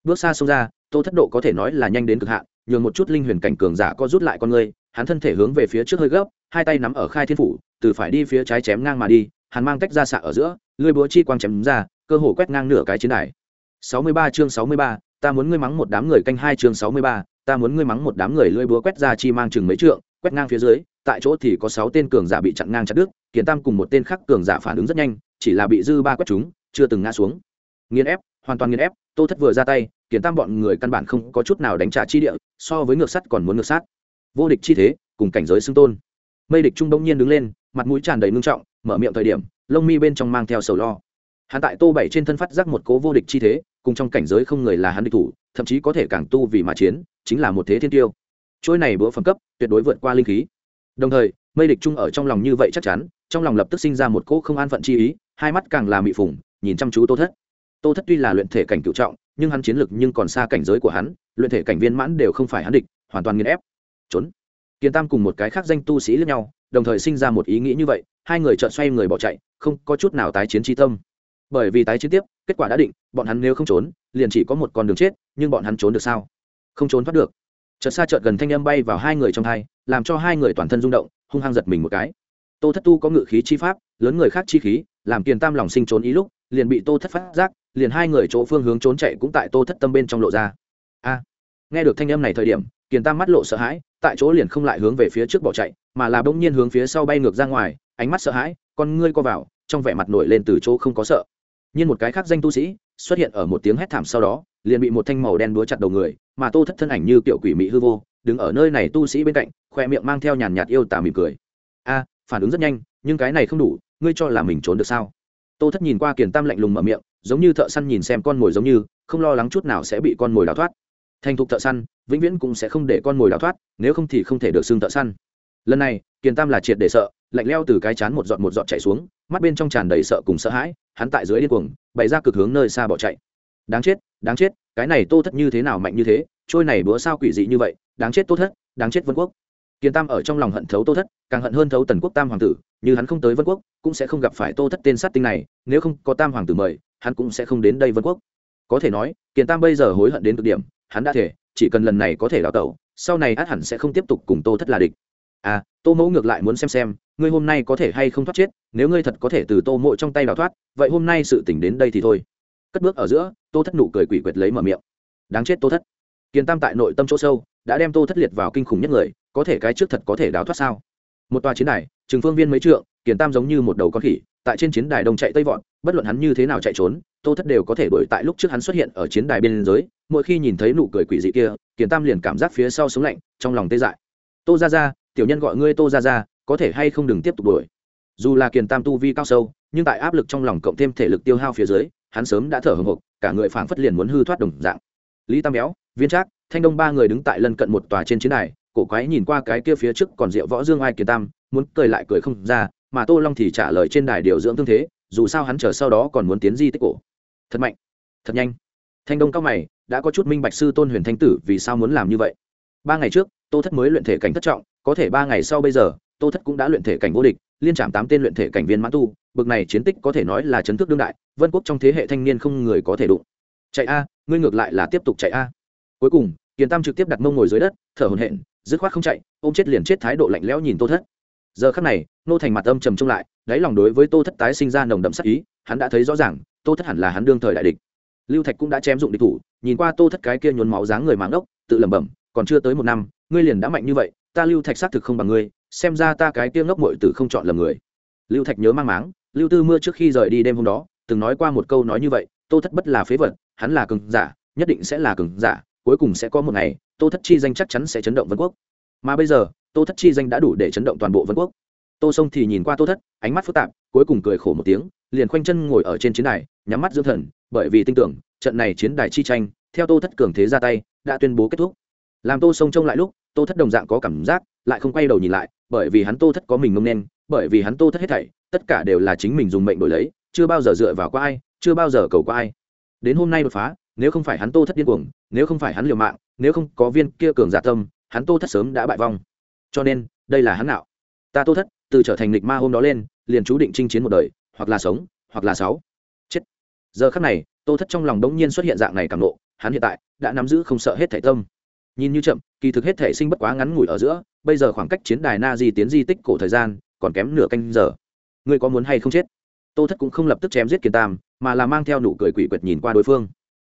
Bước xa xông ra tô thất độ có thể nói là nhanh đến cực hạn nhường một chút linh huyền cảnh cường giả có rút lại con người hắn thân thể hướng về phía trước hơi gấp hai tay nắm ở khai thiên phủ từ phải đi phía trái chém ngang mà đi hắn mang tách ra xạ ở giữa lưỡi búa chi quang chém ra cơ hồ quét ngang nửa cái chiến đài. 63 chương 63, ta muốn ngươi mắng một đám người canh hai chương 63, ta muốn ngươi mắng một đám người lưỡi búa quét ra chi mang chừng mấy trượng quét ngang phía dưới tại chỗ thì có sáu tên cường giả bị chặn ngang chặt đứt kiền tam cùng một tên khác cường giả phản ứng rất nhanh chỉ là bị dư ba quét chúng, chưa từng ngã xuống. Nghiền ép, hoàn toàn nghiền ép, tô thất vừa ra tay kiển tam bọn người căn bản không có chút nào đánh trả chi địa, so với ngược sắt còn muốn ngược sát. Vô địch chi thế, cùng cảnh giới xưng tôn. Mây địch trung đông nhiên đứng lên, mặt mũi tràn đầy ngưng trọng, mở miệng thời điểm, lông mi bên trong mang theo sầu lo. Hắn tại tô bảy trên thân phát giác một cố vô địch chi thế, cùng trong cảnh giới không người là hắn địch thủ, thậm chí có thể càng tu vì mà chiến, chính là một thế thiên tiêu. Chuôi này bữa phẩm cấp, tuyệt đối vượt qua linh khí. Đồng thời mây địch trung ở trong lòng như vậy chắc chắn, trong lòng lập tức sinh ra một cỗ không an phận chi ý, hai mắt càng là mị phùng, nhìn chăm chú tô thất. Tô thất tuy là luyện thể cảnh cựu trọng, nhưng hắn chiến lực nhưng còn xa cảnh giới của hắn, luyện thể cảnh viên mãn đều không phải hắn địch, hoàn toàn nghiền ép. Trốn. Kiên tam cùng một cái khác danh tu sĩ lẫn nhau, đồng thời sinh ra một ý nghĩ như vậy, hai người chợt xoay người bỏ chạy, không có chút nào tái chiến chi tâm. Bởi vì tái chiến tiếp, kết quả đã định, bọn hắn nếu không trốn, liền chỉ có một con đường chết, nhưng bọn hắn trốn được sao? Không trốn thoát được. Chợt xa chợt gần thanh âm bay vào hai người trong thai làm cho hai người toàn thân rung động hung hăng giật mình một cái. Tô thất tu có ngự khí chi pháp, lớn người khác chi khí, làm kiền tam lòng sinh trốn ý lúc, liền bị tô thất phát giác, liền hai người chỗ phương hướng trốn chạy cũng tại tô thất tâm bên trong lộ ra. A! Nghe được thanh âm này thời điểm, kiền tam mắt lộ sợ hãi, tại chỗ liền không lại hướng về phía trước bỏ chạy, mà là bỗng nhiên hướng phía sau bay ngược ra ngoài, ánh mắt sợ hãi, con ngươi co vào, trong vẻ mặt nổi lên từ chỗ không có sợ. Nhiên một cái khác danh tu sĩ, xuất hiện ở một tiếng hét thảm sau đó, liền bị một thanh màu đen đúa chặt đầu người, mà tô thất thân ảnh như tiểu quỷ mị hư vô đứng ở nơi này tu sĩ bên cạnh, khoe miệng mang theo nhàn nhạt yêu tả mỉm cười. A, phản ứng rất nhanh, nhưng cái này không đủ, ngươi cho là mình trốn được sao? Tô thất nhìn qua kiền tam lạnh lùng mở miệng, giống như thợ săn nhìn xem con mồi giống như, không lo lắng chút nào sẽ bị con mồi đào thoát. Thành thục thợ săn, vĩnh viễn cũng sẽ không để con mồi đào thoát, nếu không thì không thể được xưng thợ săn. Lần này, kiền tam là triệt để sợ, lạnh leo từ cái chán một giọt một giọt chạy xuống, mắt bên trong tràn đầy sợ cùng sợ hãi, hắn tại dưới điên cuồng, bày ra cực hướng nơi xa bỏ chạy. Đáng chết đáng chết, cái này tô thất như thế nào mạnh như thế trôi này bữa sao quỷ dị như vậy, đáng chết tô thất, đáng chết vân quốc. Kiến tam ở trong lòng hận thấu tô thất, càng hận hơn thấu tần quốc tam hoàng tử, như hắn không tới vân quốc, cũng sẽ không gặp phải tô thất tên sát tinh này, nếu không có tam hoàng tử mời, hắn cũng sẽ không đến đây vân quốc. Có thể nói kiến tam bây giờ hối hận đến cực điểm, hắn đã thể, chỉ cần lần này có thể đào tẩu, sau này át hẳn sẽ không tiếp tục cùng tô thất là địch. À tô mẫu ngược lại muốn xem xem, ngươi hôm nay có thể hay không thoát chết, nếu ngươi thật có thể từ tô mộ trong tay đào thoát, vậy hôm nay sự tỉnh đến đây thì thôi. Cất bước ở giữa, tô thất nụ cười quỷ quyệt lấy mở miệng. Đáng chết tô thất kiền tam tại nội tâm chỗ sâu, đã đem tô thất liệt vào kinh khủng nhất người, có thể cái trước thật có thể đào thoát sao? Một tòa chiến đài, trường phương viên mấy trượng, kiền tam giống như một đầu con khỉ, tại trên chiến đài đông chạy tây vọt, bất luận hắn như thế nào chạy trốn, tô thất đều có thể đuổi tại lúc trước hắn xuất hiện ở chiến đài bên giới mỗi khi nhìn thấy nụ cười quỷ dị kia, kiền tam liền cảm giác phía sau sống lạnh, trong lòng tê dại. Tô ra ra tiểu nhân gọi ngươi tô ra ra có thể hay không đừng tiếp tục đuổi? Dù là kiền tam tu vi cao sâu, nhưng tại áp lực trong lòng cộng thêm thể lực tiêu hao phía dưới, hắn sớm đã thở hồng hộc, cả người phảng phất liền muốn hư thoát đồng dạng lý tam béo, viên trác, thanh đông ba người đứng tại lân cận một tòa trên chiến đài, cổ quái nhìn qua cái kia phía trước còn rượu võ dương ai Kiệt tam, muốn cười lại cười không ra, mà tô long thì trả lời trên đài điều dưỡng tương thế, dù sao hắn chờ sau đó còn muốn tiến di tích cổ. Thật mạnh, thật nhanh. Thanh đông cao mày, đã có chút minh bạch sư tôn huyền thanh tử vì sao muốn làm như vậy. Ba ngày trước, tô thất mới luyện thể cảnh thất trọng, có thể ba ngày sau bây giờ, tô thất cũng đã luyện thể cảnh vô địch, liên trạm tám tên luyện thể cảnh viên mãn tu, bực này chiến tích có thể nói là chấn thức đương đại, vân quốc trong thế hệ thanh niên không người có thể đụng chạy a, ngươi ngược lại là tiếp tục chạy a. Cuối cùng, kiền tam trực tiếp đặt mông ngồi dưới đất, thở hổn hển, dứt khoát không chạy, ôm chết liền chết thái độ lạnh lẽo nhìn tô thất. Giờ khắc này, nô thành mặt âm trầm trông lại, đáy lòng đối với tô thất tái sinh ra nồng đậm sắc ý, hắn đã thấy rõ ràng, tô thất hẳn là hắn đương thời đại địch. Lưu thạch cũng đã chém dụng địch thủ, nhìn qua tô thất cái kia nhốn máu dáng người máng ốc, tự lẩm bẩm, còn chưa tới một năm, ngươi liền đã mạnh như vậy, ta lưu thạch xác thực không bằng ngươi, xem ra ta cái kia ngốc muội tử không chọn lầm người. Lưu thạch nhớ mang máng, lưu tư mưa trước khi rời đi đêm hôm đó, từng nói qua một câu nói như vậy, tô thất bất là phế vật hắn là cường giả, nhất định sẽ là cường giả, cuối cùng sẽ có một ngày, tô thất chi danh chắc chắn sẽ chấn động vân quốc. Mà bây giờ, tô thất chi danh đã đủ để chấn động toàn bộ vân quốc. Tô sông thì nhìn qua tô thất, ánh mắt phức tạp, cuối cùng cười khổ một tiếng, liền khoanh chân ngồi ở trên chiến đài, nhắm mắt dưỡng thần, bởi vì tin tưởng, trận này chiến đài chi tranh, theo tô thất cường thế ra tay, đã tuyên bố kết thúc. Làm tô sông trông lại lúc, tô thất đồng dạng có cảm giác, lại không quay đầu nhìn lại, bởi vì hắn tô thất có mình ngông nên, bởi vì hắn tô thất hết thảy, tất cả đều là chính mình dùng mệnh đổi lấy, chưa bao giờ dựa vào qua ai, chưa bao giờ cầu qua ai đến hôm nay đột phá, nếu không phải hắn tô thất điên cuồng, nếu không phải hắn liều mạng, nếu không có viên kia cường giả tâm, hắn tô thất sớm đã bại vong. Cho nên, đây là hắn nào ta tô thất, từ trở thành lịch ma hôm đó lên, liền chú định chinh chiến một đời, hoặc là sống, hoặc là sáu. Chết. Giờ khắc này, tô thất trong lòng đống nhiên xuất hiện dạng này cảm nộ, hắn hiện tại đã nắm giữ không sợ hết thể tâm. Nhìn như chậm, kỳ thực hết thể sinh bất quá ngắn ngủi ở giữa, bây giờ khoảng cách chiến đài na di tiến di tích cổ thời gian còn kém nửa canh giờ. Ngươi có muốn hay không chết? Tô thất cũng không lập tức chém giết kiến tam, mà là mang theo nụ cười quỷ quyệt nhìn qua đối phương.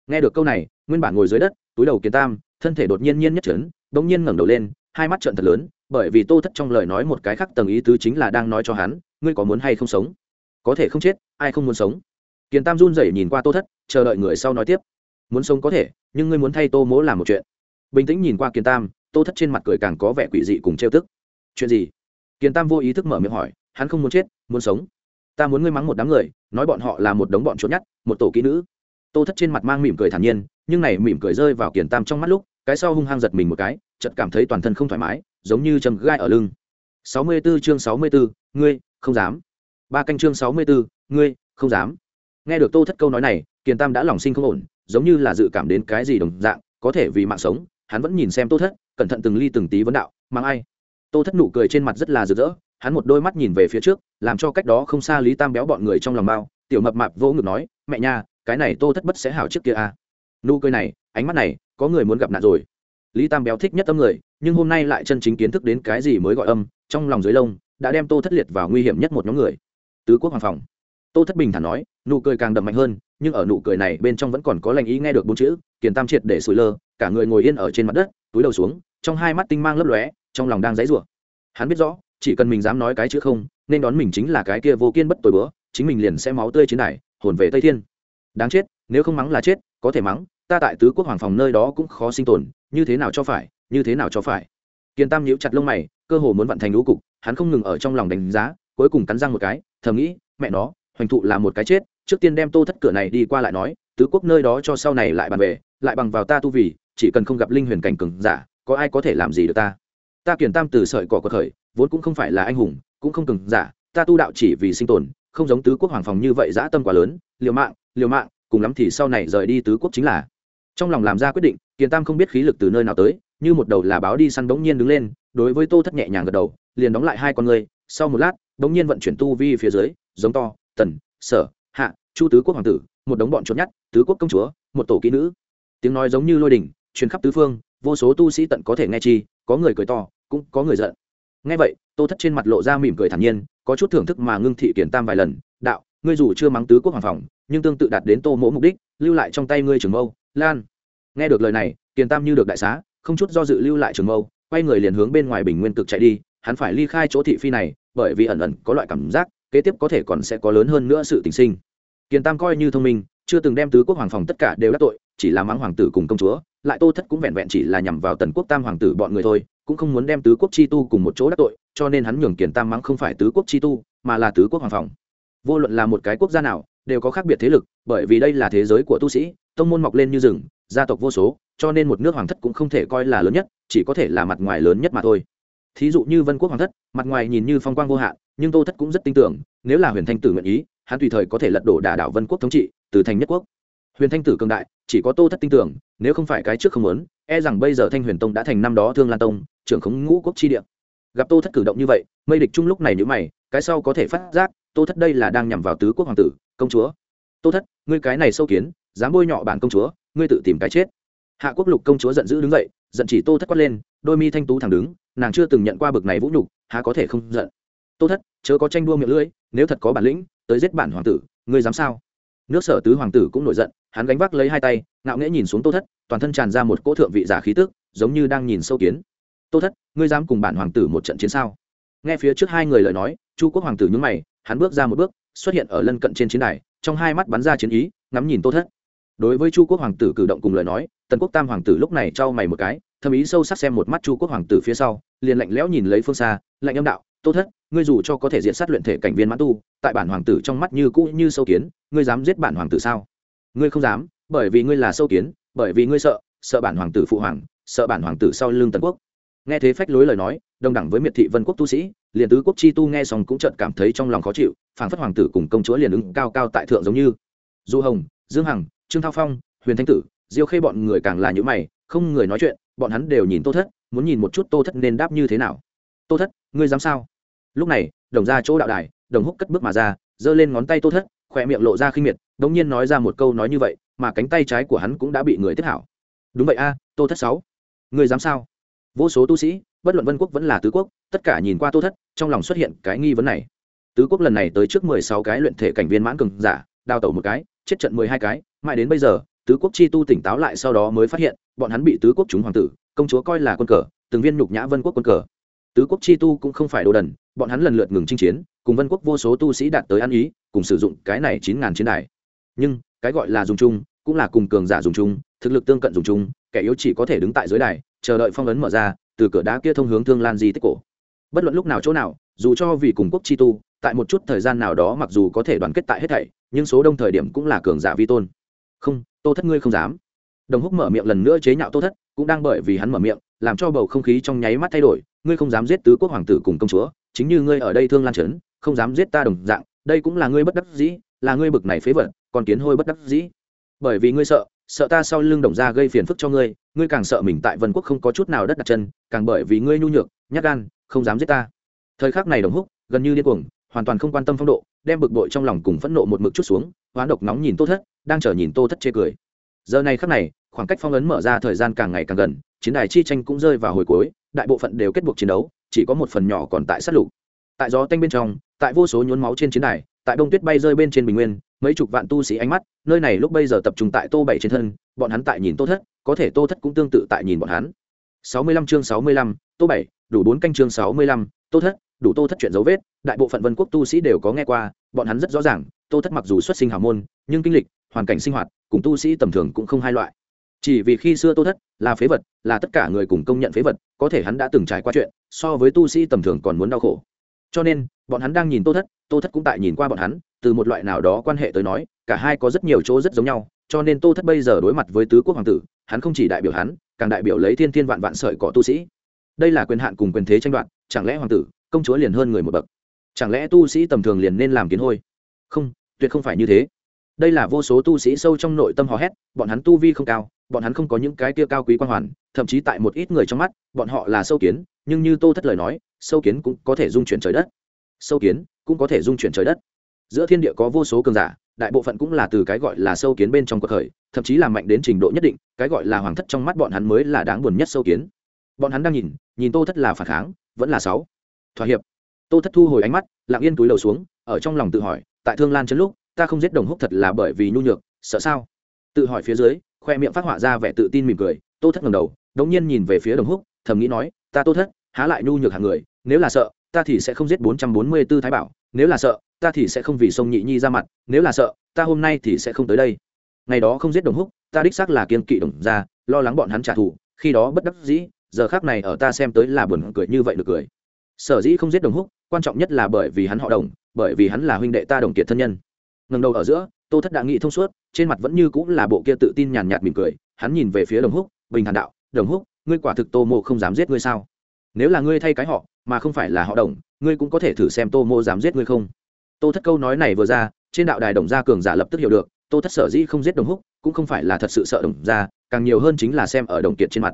Nghe được câu này, nguyên bản ngồi dưới đất, túi đầu kiến tam, thân thể đột nhiên nhiên nhất trấn bỗng nhiên ngẩng đầu lên, hai mắt trợn thật lớn, bởi vì tô thất trong lời nói một cái khác tầng ý tứ chính là đang nói cho hắn, ngươi có muốn hay không sống? Có thể không chết, ai không muốn sống? Kiến tam run rẩy nhìn qua tô thất, chờ đợi người sau nói tiếp, muốn sống có thể, nhưng ngươi muốn thay tô mỗ làm một chuyện. Bình tĩnh nhìn qua kiến tam, tô thất trên mặt cười càng có vẻ quỷ dị cùng trêu tức. Chuyện gì? Kiến tam vô ý thức mở miệng hỏi, hắn không muốn chết, muốn sống ta muốn ngươi mắng một đám người nói bọn họ là một đống bọn trốn nhát một tổ kỹ nữ. Tô thất trên mặt mang mỉm cười thản nhiên nhưng này mỉm cười rơi vào kiền tam trong mắt lúc cái sau hung hăng giật mình một cái chợt cảm thấy toàn thân không thoải mái giống như chầm gai ở lưng. 64 chương 64, ngươi không dám. Ba canh chương 64, ngươi không dám. Nghe được tô thất câu nói này kiền tam đã lòng sinh không ổn giống như là dự cảm đến cái gì đồng dạng có thể vì mạng sống hắn vẫn nhìn xem tô thất cẩn thận từng ly từng tí vấn đạo mang ai? Tô thất nụ cười trên mặt rất là rực rỡ hắn một đôi mắt nhìn về phía trước làm cho cách đó không xa lý tam béo bọn người trong lòng bao, tiểu mập mạp vô ngực nói, mẹ nha, cái này tô thất bất sẽ hảo trước kia à. nụ cười này, ánh mắt này, có người muốn gặp nạn rồi. Lý tam béo thích nhất âm người, nhưng hôm nay lại chân chính kiến thức đến cái gì mới gọi âm, trong lòng dưới lông, đã đem tô thất liệt vào nguy hiểm nhất một nhóm người. Tứ quốc hoàng phòng. Tô thất bình thản nói, nụ cười càng đậm mạnh hơn, nhưng ở nụ cười này bên trong vẫn còn có lành ý nghe được bốn chữ, kiền tam triệt để sủi lơ, cả người ngồi yên ở trên mặt đất, túi đầu xuống, trong hai mắt tinh mang lấp lóe, trong lòng đang dãy rủa. Hắn biết rõ, chỉ cần mình dám nói cái chữ không nên đón mình chính là cái kia vô kiên bất tồi bữa, chính mình liền sẽ máu tươi chiến đài, hồn về tây thiên. Đáng chết, nếu không mắng là chết, có thể mắng, ta tại tứ quốc hoàng phòng nơi đó cũng khó sinh tồn, như thế nào cho phải, như thế nào cho phải. Kiên tam nhíu chặt lông mày, cơ hồ muốn vận thành lũ cục, hắn không ngừng ở trong lòng đánh giá, cuối cùng cắn răng một cái, thầm nghĩ, mẹ nó, hoành thụ là một cái chết, trước tiên đem tô thất cửa này đi qua lại nói, tứ quốc nơi đó cho sau này lại bàn về, lại bằng vào ta tu vì, chỉ cần không gặp linh huyền cảnh cường giả, có ai có thể làm gì được ta? Ta kiển tam từ sợi cỏ có khởi, vốn cũng không phải là anh hùng cũng không cường giả, ta tu đạo chỉ vì sinh tồn, không giống tứ quốc hoàng phòng như vậy dã tâm quá lớn, liều mạng liều mạng, cùng lắm thì sau này rời đi tứ quốc chính là. Trong lòng làm ra quyết định, kiền tam không biết khí lực từ nơi nào tới, như một đầu là báo đi săn bỗng nhiên đứng lên, đối với tô thất nhẹ nhàng gật đầu, liền đóng lại hai con người, sau một lát, bỗng nhiên vận chuyển tu vi phía dưới, giống to, tần, sở, hạ, chu tứ quốc hoàng tử, một đống bọn trốn nhát, tứ quốc công chúa, một tổ kỹ nữ. Tiếng nói giống như lôi đình truyền khắp tứ phương, vô số tu sĩ tận có thể nghe chi, có người cười to, cũng có người giận nghe vậy, tô thất trên mặt lộ ra mỉm cười thản nhiên, có chút thưởng thức mà ngưng thị kiển tam vài lần, đạo, ngươi dù chưa mắng tứ quốc hoàng phòng, nhưng tương tự đạt đến tô mỗ mục đích, lưu lại trong tay ngươi trường mâu, lan. Nghe được lời này kiển tam như được đại xá, không chút do dự lưu lại trường mâu, quay người liền hướng bên ngoài bình nguyên cực chạy đi, hắn phải ly khai chỗ thị phi này, bởi vì ẩn ẩn có loại cảm giác, kế tiếp có thể còn sẽ có lớn hơn nữa sự tình sinh. Kiền tam coi như thông minh, chưa từng đem tứ quốc hoàng phòng tất cả đều đắc tội, chỉ là mắng hoàng tử cùng công chúa, lại tô thất cũng vẹn vẹn chỉ là nhằm vào tần quốc tam hoàng tử bọn người thôi cũng không muốn đem tứ quốc chi tu cùng một chỗ đắc tội, cho nên hắn nhường kiền tam mắng không phải tứ quốc chi tu, mà là tứ quốc hoàng phòng. Vô luận là một cái quốc gia nào, đều có khác biệt thế lực, bởi vì đây là thế giới của tu sĩ, tông môn mọc lên như rừng, gia tộc vô số, cho nên một nước hoàng thất cũng không thể coi là lớn nhất, chỉ có thể là mặt ngoài lớn nhất mà thôi. Thí dụ như vân quốc hoàng thất, mặt ngoài nhìn như phong quang vô hạn, nhưng tô thất cũng rất tin tưởng, nếu là huyền thanh tử nguyện ý, hắn tùy thời có thể lật đổ đả đảo vân quốc thống trị, từ thành nhất quốc. Huyền thanh tử cường đại, chỉ có tô thất tin tưởng, nếu không phải cái trước không muốn e rằng bây giờ thanh huyền tông đã thành năm đó thương lan tông, trưởng khống ngũ quốc chi địa. Gặp tô thất cử động như vậy, mây địch chung lúc này nhữ mày, cái sau có thể phát giác, tô thất đây là đang nhằm vào tứ quốc hoàng tử, công chúa. Tô thất, ngươi cái này sâu kiến, dám bôi nhọ bản công chúa, ngươi tự tìm cái chết. Hạ quốc lục công chúa giận dữ đứng dậy, giận chỉ tô thất quát lên, đôi mi thanh tú thẳng đứng, nàng chưa từng nhận qua bực này vũ nhục, há có thể không giận. Tô thất, chớ có tranh đua miệng lưỡi, nếu thật có bản lĩnh, tới giết bản hoàng tử, ngươi dám sao? Nước sở tứ hoàng tử cũng nổi giận, hắn gánh vác lấy hai tay, ngạo nghễ nhìn xuống tô thất, toàn thân tràn ra một cỗ thượng vị giả khí tức, giống như đang nhìn sâu kiến. Tô thất, ngươi dám cùng bản hoàng tử một trận chiến sao? Nghe phía trước hai người lời nói, chu quốc hoàng tử nhướng mày, hắn bước ra một bước, xuất hiện ở lân cận trên chiến đài, trong hai mắt bắn ra chiến ý, ngắm nhìn tô thất. Đối với chu quốc hoàng tử cử động cùng lời nói, tần quốc tam hoàng tử lúc này trao mày một cái thâm ý sâu sắc xem một mắt chu quốc hoàng tử phía sau, liền lạnh lẽo nhìn lấy phương xa, lạnh âm đạo, tô thất ngươi dù cho có thể diện sát luyện thể cảnh viên mãn tu, tại bản hoàng tử trong mắt như cũ như sâu kiến, ngươi dám giết bản hoàng tử sao? Ngươi không dám, bởi vì ngươi là sâu kiến, bởi vì ngươi sợ sợ bản hoàng tử phụ hoàng, sợ bản hoàng tử sau lưng tần quốc. Nghe thế phách lối lời nói, đồng đẳng với miệt thị vân quốc tu sĩ, liền tứ quốc chi tu nghe xong cũng chợt cảm thấy trong lòng khó chịu, phảng phất hoàng tử cùng công chúa liền ứng cao cao tại thượng giống như. Du hồng, dương hằng, trương thao phong, huyền thanh tử, diêu khê bọn người càng là những mày, không người nói chuyện, bọn hắn đều nhìn tô thất, muốn nhìn một chút tô thất nên đáp như thế nào. Tô thất, ngươi dám sao? Lúc này, đồng ra chỗ đạo đài, đồng húc cất bước mà ra, giơ lên ngón tay tô thất, khỏe miệng lộ ra khinh miệt, đống nhiên nói ra một câu nói như vậy, mà cánh tay trái của hắn cũng đã bị người tiếp hảo. Đúng vậy a, tô thất sáu. Người dám sao? Vô số tu sĩ, bất luận vân quốc vẫn là tứ quốc, tất cả nhìn qua tô thất, trong lòng xuất hiện cái nghi vấn này. Tứ quốc lần này tới trước mười sáu cái luyện thể cảnh viên mãn cường giả, đào tẩu một cái, chết trận mười hai cái, mãi đến bây giờ, tứ quốc chi tu tỉnh táo lại sau đó mới phát hiện, bọn hắn bị tứ quốc chúng hoàng tử, công chúa coi là quân cờ, từng viên nhục nhã vân quốc quân cờ. Tứ quốc chi tu cũng không phải đồ đần bọn hắn lần lượt ngừng chinh chiến, cùng vân quốc vô số tu sĩ đạt tới ăn ý, cùng sử dụng cái này chín ngàn chiến đài. Nhưng, cái gọi là dùng chung, cũng là cùng cường giả dùng chung, thực lực tương cận dùng chung, kẻ yếu chỉ có thể đứng tại dưới đài, chờ đợi phong ấn mở ra, từ cửa đá kia thông hướng thương lan di tích cổ. Bất luận lúc nào chỗ nào, dù cho vì cùng quốc chi tu, tại một chút thời gian nào đó mặc dù có thể đoàn kết tại hết thảy, nhưng số đông thời điểm cũng là cường giả vi tôn. Không, tô thất ngươi không dám. Đồng húc mở miệng lần nữa chế nhạo tô thất, cũng đang bởi vì hắn mở miệng, làm cho bầu không khí trong nháy mắt thay đổi, ngươi không dám giết tứ quốc hoàng tử cùng công chúa chính như ngươi ở đây thương lan trấn, không dám giết ta đồng dạng, đây cũng là ngươi bất đắc dĩ, là ngươi bực này phế vật, còn kiến hôi bất đắc dĩ. Bởi vì ngươi sợ sợ ta sau lưng đồng ra gây phiền phức cho ngươi ngươi càng sợ mình tại vân quốc không có chút nào đất đặt chân, càng bởi vì ngươi nhu nhược, nhát gan, không dám giết ta. Thời khắc này đồng húc, gần như điên cuồng, hoàn toàn không quan tâm phong độ, đem bực bội trong lòng cùng phẫn nộ một mực chút xuống, hoán độc nóng nhìn tô thất, đang chờ nhìn tô thất chê cười. Giờ này khắc này, khoảng cách phong ấn mở ra thời gian càng ngày càng gần, chiến đài chi tranh cũng rơi vào hồi cuối, đại bộ phận đều kết buộc chiến đấu chỉ có một phần nhỏ còn tại sát lục. Tại gió tanh bên trong tại vô số nhốn máu trên chiến đài tại đông tuyết bay rơi bên trên bình nguyên mấy chục vạn tu sĩ ánh mắt nơi này lúc bây giờ tập trung tại tô bảy trên thân bọn hắn tại nhìn tô thất có thể tô thất cũng tương tự tại nhìn bọn hắn. 65 chương 65, tô bảy đủ bốn canh chương 65, tô thất đủ tô thất chuyện dấu vết đại bộ phận vân quốc tu sĩ đều có nghe qua bọn hắn rất rõ ràng tô thất mặc dù xuất sinh hào môn nhưng kinh lịch hoàn cảnh sinh hoạt cùng tu sĩ tầm thường cũng không hai loại chỉ vì khi xưa tô thất là phế vật, là tất cả người cùng công nhận phế vật, có thể hắn đã từng trải qua chuyện, so với tu sĩ tầm thường còn muốn đau khổ. Cho nên, bọn hắn đang nhìn tô thất tô thất cũng tại nhìn qua bọn hắn, từ một loại nào đó quan hệ tới nói, cả hai có rất nhiều chỗ rất giống nhau, cho nên tô thất bây giờ đối mặt với tứ quốc hoàng tử, hắn không chỉ đại biểu hắn, càng đại biểu lấy thiên thiên vạn vạn sợi cỏ tu sĩ. Đây là quyền hạn cùng quyền thế tranh đoạt, chẳng lẽ hoàng tử, công chúa liền hơn người một bậc? Chẳng lẽ tu sĩ tầm thường liền nên làm kiến hôi? Không, tuyệt không phải như thế đây là vô số tu sĩ sâu trong nội tâm hò hét, bọn hắn tu vi không cao, bọn hắn không có những cái kia cao quý quan hoàn, thậm chí tại một ít người trong mắt, bọn họ là sâu kiến, nhưng như tô thất lời nói, sâu kiến cũng có thể dung chuyển trời đất. Sâu kiến cũng có thể dung chuyển trời đất. Giữa thiên địa có vô số cường giả, đại bộ phận cũng là từ cái gọi là sâu kiến bên trong cuộc khởi, thậm chí làm mạnh đến trình độ nhất định, cái gọi là hoàng thất trong mắt bọn hắn mới là đáng buồn nhất sâu kiến. Bọn hắn đang nhìn nhìn tô thất là phản kháng, vẫn là sáu. Thỏa hiệp. Tô thất thu hồi ánh mắt, lặng yên túi đầu xuống, ở trong lòng tự hỏi, tại thương lan chân lúc ta không giết đồng húc thật là bởi vì nhu nhược, sợ sao? Tự hỏi phía dưới, khoe miệng phát họa ra vẻ tự tin mỉm cười, tô thất ngầm đầu, đống nhiên nhìn về phía đồng húc, thầm nghĩ nói, ta tô thất, há lại nhu nhược hàng người, nếu là sợ, ta thì sẽ không giết bốn trăm bốn mươi 444 thái bảo, nếu là sợ, ta thì sẽ không vì sông nhị nhi ra mặt, nếu là sợ, ta hôm nay thì sẽ không tới đây. Ngày đó không giết đồng húc, ta đích xác là kiên kỵ đồng ra lo lắng bọn hắn trả thù, khi đó bất đắc dĩ, giờ khác này ở ta xem tới là buồn cười như vậy được cười. Sở dĩ không giết đồng húc, quan trọng nhất là bởi vì hắn họ đồng, bởi vì hắn là huynh đệ ta đồng kiệt thân nhân ngần đầu ở giữa, tô thất đã nghĩ thông suốt, trên mặt vẫn như cũng là bộ kia tự tin nhàn nhạt mỉm cười, hắn nhìn về phía đồng húc, bình thản đạo, đồng húc, ngươi quả thực tô mộ không dám giết ngươi sao? Nếu là ngươi thay cái họ, mà không phải là họ đồng, ngươi cũng có thể thử xem tô mộ dám giết ngươi không? Tô thất câu nói này vừa ra, trên đạo đài đồng gia cường giả lập tức hiểu được, tô thất sở dĩ không giết đồng húc, cũng không phải là thật sự sợ đồng gia, càng nhiều hơn chính là xem ở đồng kiệt trên mặt.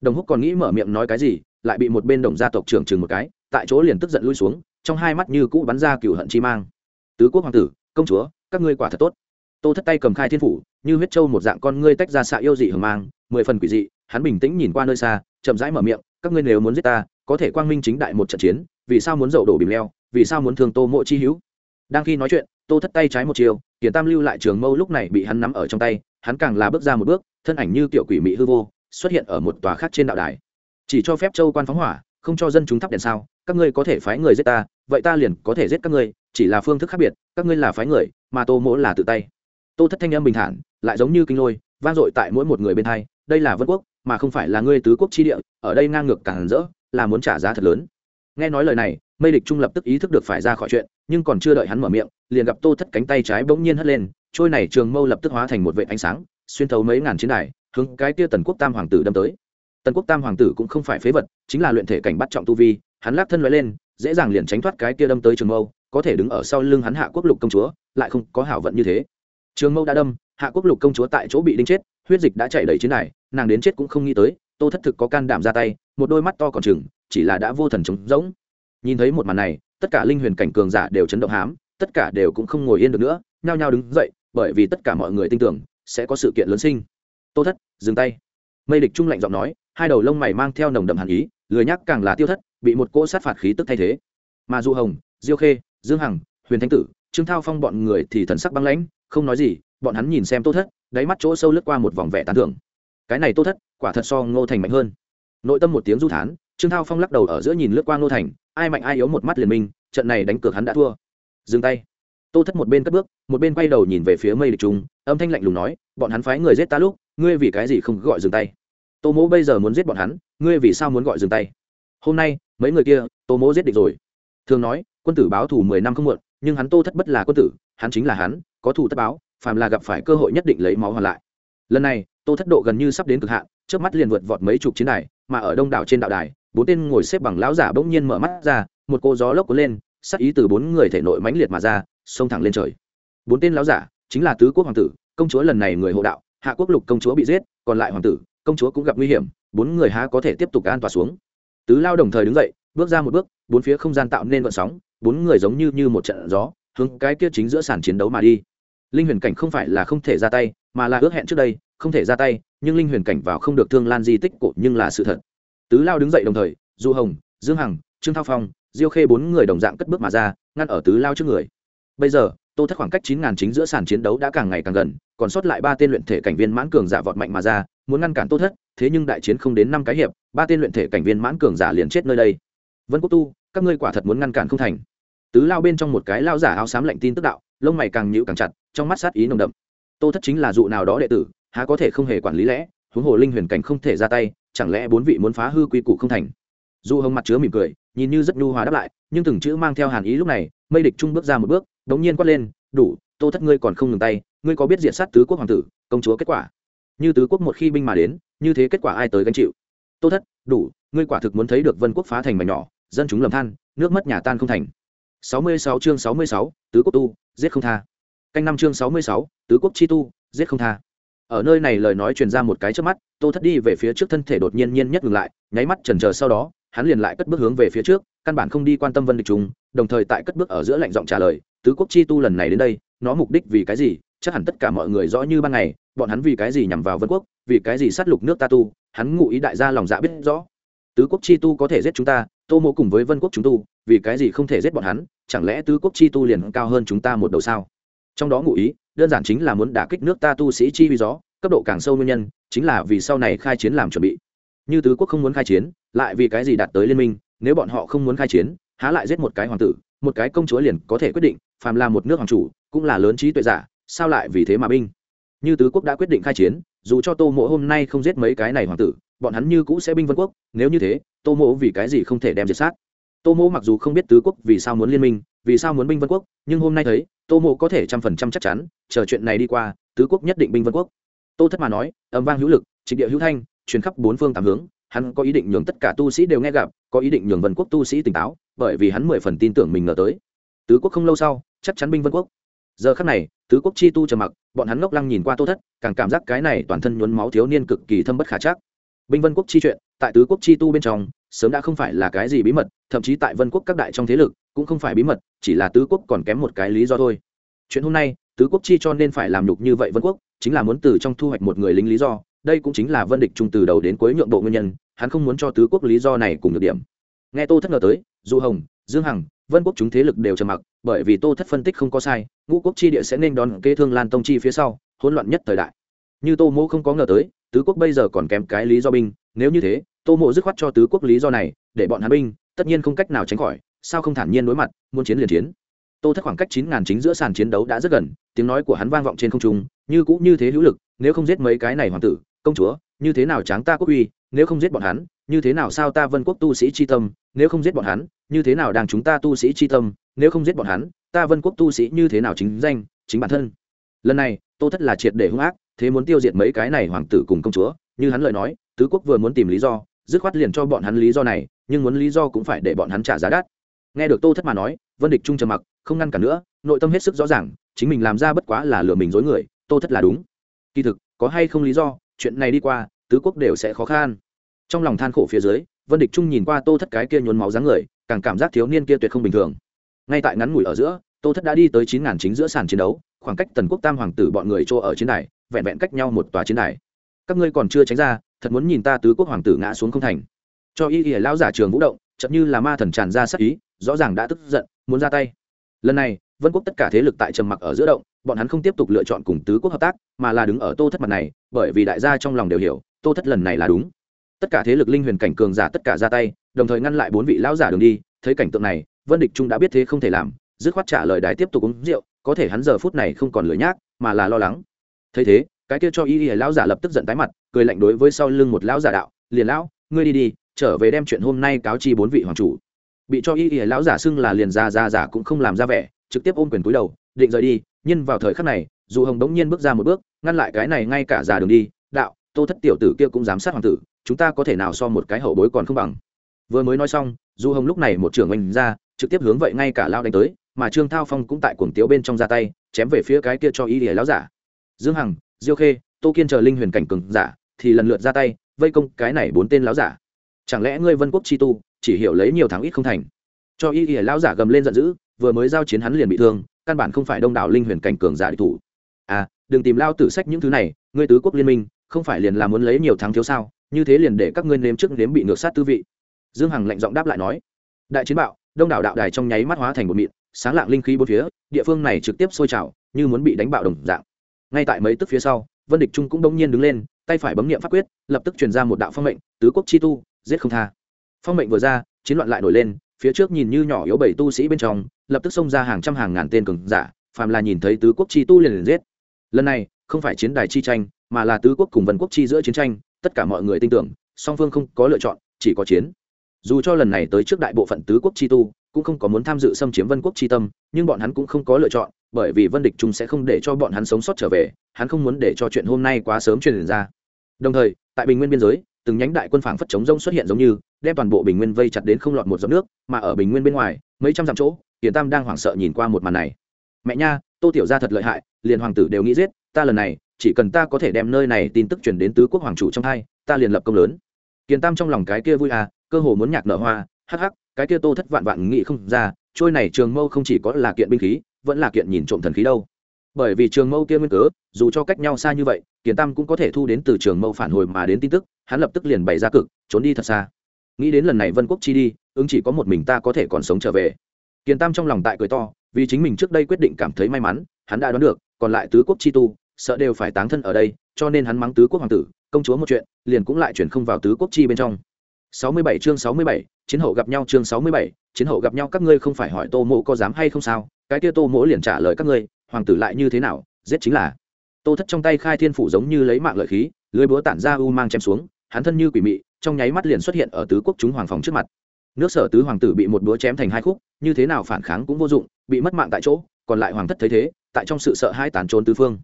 Đồng húc còn nghĩ mở miệng nói cái gì, lại bị một bên đồng gia tộc trưởng chừng một cái, tại chỗ liền tức giận lui xuống, trong hai mắt như cũ bắn ra cựu hận chi mang. Tứ quốc hoàng tử công chúa, các ngươi quả thật tốt. Tô thất tay cầm khai thiên phủ, như huyết châu một dạng con ngươi tách ra xạ yêu dị hưởng mang, mười phần quỷ dị, hắn bình tĩnh nhìn qua nơi xa, chậm rãi mở miệng, các ngươi nếu muốn giết ta, có thể quang minh chính đại một trận chiến, vì sao muốn dậu đổ bìm leo, vì sao muốn thương tô mộ chi hữu? Đang khi nói chuyện, tô thất tay trái một chiều kiển tam lưu lại trường mâu lúc này bị hắn nắm ở trong tay, hắn càng là bước ra một bước, thân ảnh như kiểu quỷ mị hư vô, xuất hiện ở một tòa khác trên đạo đài. Chỉ cho phép châu quan phóng hỏa, không cho dân chúng thắp đèn sao, các ngươi có thể phái người giết ta vậy ta liền có thể giết các ngươi, chỉ là phương thức khác biệt, các ngươi là phái người, mà tô mỗ là tự tay. Tô thất thanh âm bình thản, lại giống như kinh lôi, vang dội tại mỗi một người bên thay đây là vân quốc, mà không phải là ngươi tứ quốc chi địa, ở đây ngang ngược càng rỡ, là muốn trả giá thật lớn. Nghe nói lời này, mây địch trung lập tức ý thức được phải ra khỏi chuyện, nhưng còn chưa đợi hắn mở miệng, liền gặp tô thất cánh tay trái bỗng nhiên hất lên, trôi này trường mâu lập tức hóa thành một vệ ánh sáng, xuyên thấu mấy ngàn chiến đài, hướng cái kia tần quốc tam hoàng tử đâm tới. Tần quốc tam hoàng tử cũng không phải phế vật, chính là luyện thể cảnh bắt trọng tu vi, hắn lắc thân loại lên dễ dàng liền tránh thoát cái kia đâm tới trường mâu, có thể đứng ở sau lưng hắn hạ quốc lục công chúa, lại không có hảo vận như thế. Trường mâu đã đâm, hạ quốc lục công chúa tại chỗ bị đinh chết, huyết dịch đã chảy đầy chiến này nàng đến chết cũng không nghĩ tới, tô thất thực có can đảm ra tay, một đôi mắt to còn chừng chỉ là đã vô thần trống rỗng. Nhìn thấy một màn này, tất cả linh huyền cảnh cường giả đều chấn động hám, tất cả đều cũng không ngồi yên được nữa, nhao nhao đứng dậy, bởi vì tất cả mọi người tin tưởng, sẽ có sự kiện lớn sinh. Tô thất, dừng tay. Mây địch trung lạnh giọng nói, hai đầu lông mày mang theo nồng đậm hàn ý, lười nhắc càng là tiêu thất bị một cỗ sát phạt khí tức thay thế. Mà du hồng, diêu khê, dương hằng, huyền thanh tử, trương thao phong bọn người thì thần sắc băng lãnh, không nói gì, bọn hắn nhìn xem tô thất, đáy mắt chỗ sâu lướt qua một vòng vẻ tán thưởng. Cái này tô thất, quả thật so ngô thành mạnh hơn. Nội tâm một tiếng du thán, trương thao phong lắc đầu ở giữa nhìn lướt qua ngô thành, ai mạnh ai yếu một mắt liền minh, trận này đánh cược hắn đã thua. Dừng tay. Tô thất một bên cất bước, một bên quay đầu nhìn về phía mây địch trung âm thanh lạnh lùng nói, bọn hắn phái người giết ta lúc, ngươi vì cái gì không gọi dừng tay? Tô mỗ bây giờ muốn giết bọn hắn, ngươi vì sao muốn gọi dừng tay? Hôm nay mấy người kia, tô mỗ giết địch rồi. Thường nói, quân tử báo thù mười năm không muộn, nhưng hắn tô thất bất là quân tử, hắn chính là hắn, có thù tất báo, phàm là gặp phải cơ hội nhất định lấy máu hoàn lại. Lần này, tô thất độ gần như sắp đến cực hạn, trước mắt liền vượt vọt mấy chục chiến đài, mà ở đông đảo trên đạo đài, bốn tên ngồi xếp bằng lão giả bỗng nhiên mở mắt ra, một cô gió lốc cuốn lên sắc ý từ bốn người thể nội mãnh liệt mà ra, xông thẳng lên trời. Bốn tên lão giả, chính là tứ quốc hoàng tử, công chúa lần này người hộ đạo, hạ quốc lục công chúa bị giết, còn lại hoàng tử, công chúa cũng gặp nguy hiểm, bốn người há có thể tiếp tục an toàn xuống tứ lao đồng thời đứng dậy, bước ra một bước, bốn phía không gian tạo nên vận sóng, bốn người giống như như một trận gió, hướng cái kia chính giữa sàn chiến đấu mà đi. Linh huyền cảnh không phải là không thể ra tay, mà là ước hẹn trước đây, không thể ra tay, nhưng linh huyền cảnh vào không được thương lan di tích cổ nhưng là sự thật. Tứ lao đứng dậy đồng thời, du hồng, dương hằng, trương thao phong, diêu khê bốn người đồng dạng cất bước mà ra, ngăn ở tứ lao trước người. Bây giờ, tô thất khoảng cách chín ngàn chính giữa sàn chiến đấu đã càng ngày càng gần, còn sót lại ba tên luyện thể cảnh viên mãn cường giả vọt mạnh mà ra, muốn ngăn cản tô thất thế nhưng đại chiến không đến năm cái hiệp, ba tên luyện thể cảnh viên mãn cường giả liền chết nơi đây. Vân quốc tu, các ngươi quả thật muốn ngăn cản không thành. Tứ lao bên trong một cái lao giả áo xám lạnh tin tức đạo, lông mày càng nhịu càng chặt, trong mắt sát ý nồng đậm. Tô thất chính là dụ nào đó đệ tử, há có thể không hề quản lý lẽ, huống hồ linh huyền cảnh không thể ra tay, chẳng lẽ bốn vị muốn phá hư quy củ không thành? Du hồng mặt chứa mỉm cười, nhìn như rất nhu hòa đáp lại, nhưng từng chữ mang theo hàn ý lúc này, mây địch trung bước ra một bước, đống nhiên quát lên, đủ, tô thất ngươi còn không ngừng tay, ngươi có biết diện sát tứ quốc hoàng tử, công chúa kết quả? Như tứ quốc một khi binh mà đến như thế kết quả ai tới gánh chịu? Tô thất đủ ngươi quả thực muốn thấy được vân quốc phá thành mảnh nhỏ dân chúng lầm than nước mất nhà tan không thành. 66 chương 66, tứ quốc tu giết không tha. Canh năm chương 66, tứ quốc chi tu giết không tha. Ở nơi này lời nói truyền ra một cái trước mắt tô thất đi về phía trước thân thể đột nhiên nhiên nhất ngừng lại nháy mắt chần chờ sau đó hắn liền lại cất bước hướng về phía trước căn bản không đi quan tâm vân địch chúng đồng thời tại cất bước ở giữa lạnh giọng trả lời tứ quốc chi tu lần này đến đây nó mục đích vì cái gì? Chắc hẳn tất cả mọi người rõ như ban ngày, bọn hắn vì cái gì nhằm vào vân quốc, vì cái gì sát lục nước ta tu, hắn ngụ ý đại gia lòng dạ biết rõ. Tứ quốc chi tu có thể giết chúng ta, tô Mô cùng với vân quốc chúng tu, vì cái gì không thể giết bọn hắn, chẳng lẽ tứ quốc chi tu liền cao hơn chúng ta một đầu sao? Trong đó ngụ ý, đơn giản chính là muốn đả kích nước ta tu sĩ chi vì gió, cấp độ càng sâu nguyên nhân, chính là vì sau này khai chiến làm chuẩn bị. Như tứ quốc không muốn khai chiến, lại vì cái gì đạt tới liên minh, nếu bọn họ không muốn khai chiến, há lại giết một cái hoàng tử, một cái công chúa liền có thể quyết định, phàm là một nước hoàng chủ, cũng là lớn trí tuệ giả sao lại vì thế mà binh? Như tứ quốc đã quyết định khai chiến, dù cho tô mộ hôm nay không giết mấy cái này hoàng tử, bọn hắn như cũ sẽ binh vân quốc, nếu như thế, tô mộ vì cái gì không thể đem diệt sát? Tô mộ mặc dù không biết tứ quốc vì sao muốn liên minh, vì sao muốn binh vân quốc, nhưng hôm nay thấy, tô mộ có thể trăm phần trăm chắc chắn, chờ chuyện này đi qua, tứ quốc nhất định binh vân quốc. Tô thất mà nói, âm vang hữu lực, trịnh địa hữu thanh, truyền khắp bốn phương tám hướng, hắn có ý định nhường tất cả tu sĩ đều nghe gặp, có ý định nhường vân quốc tu sĩ tỉnh táo, bởi vì hắn mười phần tin tưởng mình ngờ tới. Tứ quốc không lâu sau, chắc chắn binh vân quốc giờ khắc này, tứ quốc chi tu trầm mặc, bọn hắn ngốc lăng nhìn qua tô thất, càng cảm giác cái này toàn thân nhuốm máu thiếu niên cực kỳ thâm bất khả chắc. Binh vân quốc chi chuyện, tại tứ quốc chi tu bên trong, sớm đã không phải là cái gì bí mật, thậm chí tại vân quốc các đại trong thế lực, cũng không phải bí mật, chỉ là tứ quốc còn kém một cái lý do thôi. Chuyện hôm nay, tứ quốc chi cho nên phải làm nhục như vậy vân quốc, chính là muốn từ trong thu hoạch một người lính lý do, đây cũng chính là vân địch trung từ đầu đến cuối nhượng bộ nguyên nhân, hắn không muốn cho tứ quốc lý do này cùng được điểm. Nghe tô thất ngờ tới, du hồng, dương hằng, vân quốc chúng thế lực đều trầm mặc bởi vì tô thất phân tích không có sai, ngũ quốc chi địa sẽ nên đón kế thương lan tông chi phía sau, hỗn loạn nhất thời đại. Như tô mô không có ngờ tới, tứ quốc bây giờ còn kém cái lý do binh, nếu như thế, tô mộ dứt khoát cho tứ quốc lý do này, để bọn hắn binh, tất nhiên không cách nào tránh khỏi, sao không thản nhiên đối mặt, muốn chiến liền chiến. Tô thất khoảng cách chín ngàn chính giữa sàn chiến đấu đã rất gần, tiếng nói của hắn vang vọng trên không trung, như cũ như thế hữu lực, nếu không giết mấy cái này hoàng tử, công chúa, như thế nào tráng ta quốc uy, nếu không giết bọn hắn như thế nào sao ta vân quốc tu sĩ chi tâm, nếu không giết bọn hắn, như thế nào đang chúng ta tu sĩ chi tâm, nếu không giết bọn hắn, ta vân quốc tu sĩ như thế nào chính danh, chính bản thân. Lần này, tô thất là triệt để hung ác, thế muốn tiêu diệt mấy cái này hoàng tử cùng công chúa, như hắn lời nói, tứ quốc vừa muốn tìm lý do, dứt khoát liền cho bọn hắn lý do này, nhưng muốn lý do cũng phải để bọn hắn trả giá đắt. Nghe được tô thất mà nói, vân địch trung trầm mặc, không ngăn cản nữa, nội tâm hết sức rõ ràng, chính mình làm ra bất quá là lừa mình dối người, tô thất là đúng. Kỳ thực, có hay không lý do, chuyện này đi qua, tứ quốc đều sẽ khó khăn trong lòng than khổ phía dưới, vân địch trung nhìn qua tô thất cái kia nhốn máu dáng người, càng cảm giác thiếu niên kia tuyệt không bình thường. Ngay tại ngắn ngủi ở giữa, tô thất đã đi tới chín ngàn chính giữa sàn chiến đấu, khoảng cách tần quốc tam hoàng tử bọn người chỗ ở chiến đài, vẹn vẹn cách nhau một tòa chiến đài. Các ngươi còn chưa tránh ra, thật muốn nhìn ta tứ quốc hoàng tử ngã xuống không thành. Cho y y lão giả trường vũ động chậm như là ma thần tràn ra sắc ý, rõ ràng đã tức giận, muốn ra tay. Lần này, vân quốc tất cả thế lực tại trầm mặc ở giữa động, bọn hắn không tiếp tục lựa chọn cùng tứ quốc hợp tác, mà là đứng ở tô thất mặt này, bởi vì đại gia trong lòng đều hiểu, tô thất lần này là đúng tất cả thế lực linh huyền cảnh cường giả tất cả ra tay, đồng thời ngăn lại bốn vị lão giả đường đi. Thấy cảnh tượng này, vân địch trung đã biết thế không thể làm, dứt khoát trả lời đái tiếp tục uống rượu, có thể hắn giờ phút này không còn lười nhác, mà là lo lắng. Thấy thế, cái kia cho y y lão giả lập tức giận tái mặt, cười lạnh đối với sau lưng một lão giả đạo, liền lão, ngươi đi đi, trở về đem chuyện hôm nay cáo chi bốn vị hoàng chủ. Bị cho y y lão giả xưng là liền ra ra giả cũng không làm ra vẻ, trực tiếp ôm quyền túi đầu, định rời đi. Nhưng vào thời khắc này, dù hồng đống nhiên bước ra một bước, ngăn lại cái này ngay cả già đường đi, đạo, tô thất tiểu tử kia cũng giám sát hoàng tử chúng ta có thể nào so một cái hậu bối còn không bằng. Vừa mới nói xong, du hồng lúc này một trưởng oanh ra, trực tiếp hướng vậy ngay cả lao đánh tới, mà trương thao phong cũng tại cuồng tiếu bên trong ra tay, chém về phía cái kia cho y lìa lão giả. Dương hằng, diêu khê, tô kiên chờ linh huyền cảnh cường giả, thì lần lượt ra tay, vây công cái này bốn tên lão giả. Chẳng lẽ ngươi vân quốc chi tu, chỉ hiểu lấy nhiều tháng ít không thành? Cho y lìa lão giả gầm lên giận dữ, vừa mới giao chiến hắn liền bị thương, căn bản không phải đông đảo linh huyền cảnh cường giả địch thủ. À đừng tìm lao tử sách những thứ này, ngươi tứ quốc liên minh, không phải liền là muốn lấy nhiều thắng thiếu sao? Như thế liền để các ngươi nếm trước nếm bị ngược sát tư vị. Dương hằng lạnh giọng đáp lại nói, đại chiến bạo, đông đảo đạo đài trong nháy mắt hóa thành một mịn, sáng lạng linh khí bốn phía, địa phương này trực tiếp sôi trào, như muốn bị đánh bạo đồng dạng. Ngay tại mấy tức phía sau, vân địch trung cũng đông nhiên đứng lên, tay phải bấm nghiệm pháp quyết, lập tức truyền ra một đạo phong mệnh, tứ quốc chi tu, giết không tha. Phong mệnh vừa ra, chiến loạn lại nổi lên, phía trước nhìn như nhỏ yếu bảy tu sĩ bên trong, lập tức xông ra hàng trăm hàng ngàn tên cường giả, phàm là nhìn thấy tứ quốc chi tu liền liền giết. Lần này, không phải chiến đài chi tranh, mà là tứ quốc cùng vân quốc chi giữa chiến tranh tất cả mọi người tin tưởng, song phương không có lựa chọn, chỉ có chiến. Dù cho lần này tới trước đại bộ phận tứ quốc chi tu, cũng không có muốn tham dự xâm chiếm vân quốc chi tâm, nhưng bọn hắn cũng không có lựa chọn, bởi vì vân địch trung sẽ không để cho bọn hắn sống sót trở về, hắn không muốn để cho chuyện hôm nay quá sớm truyền ra. Đồng thời, tại bình nguyên biên giới, từng nhánh đại quân phảng phất chống rông xuất hiện giống như, đem toàn bộ bình nguyên vây chặt đến không lọt một giọt nước, mà ở bình nguyên bên ngoài, mấy trăm dặm chỗ, tiền tam đang hoảng sợ nhìn qua một màn này. Mẹ nha, tô tiểu gia thật lợi hại, liền hoàng tử đều nghĩ giết, ta lần này chỉ cần ta có thể đem nơi này tin tức truyền đến tứ quốc hoàng chủ trong hai, ta liền lập công lớn. Kiền tam trong lòng cái kia vui à cơ hồ muốn nhạc nở hoa, hắc hắc, cái kia tô thất vạn vạn nghĩ không ra, trôi này trường mâu không chỉ có là kiện binh khí, vẫn là kiện nhìn trộm thần khí đâu. Bởi vì trường mâu kia nguyên cớ, dù cho cách nhau xa như vậy, kiền tam cũng có thể thu đến từ trường mâu phản hồi mà đến tin tức, hắn lập tức liền bày ra cực, trốn đi thật xa. Nghĩ đến lần này vân quốc chi đi, ứng chỉ có một mình ta có thể còn sống trở về. Kiền tam trong lòng tại cười to, vì chính mình trước đây quyết định cảm thấy may mắn, hắn đã đoán được, còn lại tứ quốc chi tu sợ đều phải táng thân ở đây cho nên hắn mắng tứ quốc hoàng tử công chúa một chuyện liền cũng lại chuyển không vào tứ quốc chi bên trong. 67 chương 67, chiến hậu gặp nhau chương 67, chiến hậu gặp nhau các ngươi không phải hỏi tô mộ có dám hay không sao cái kia tô mỗ liền trả lời các ngươi hoàng tử lại như thế nào giết chính là. Tô thất trong tay khai thiên phủ giống như lấy mạng lợi khí lưỡi búa tản ra u mang chém xuống hắn thân như quỷ mị trong nháy mắt liền xuất hiện ở tứ quốc chúng hoàng phòng trước mặt. Nước sở tứ hoàng tử bị một búa chém thành hai khúc như thế nào phản kháng cũng vô dụng bị mất mạng tại chỗ còn lại hoàng thất thấy thế tại trong sự sợ hai tàn trốn tứ phương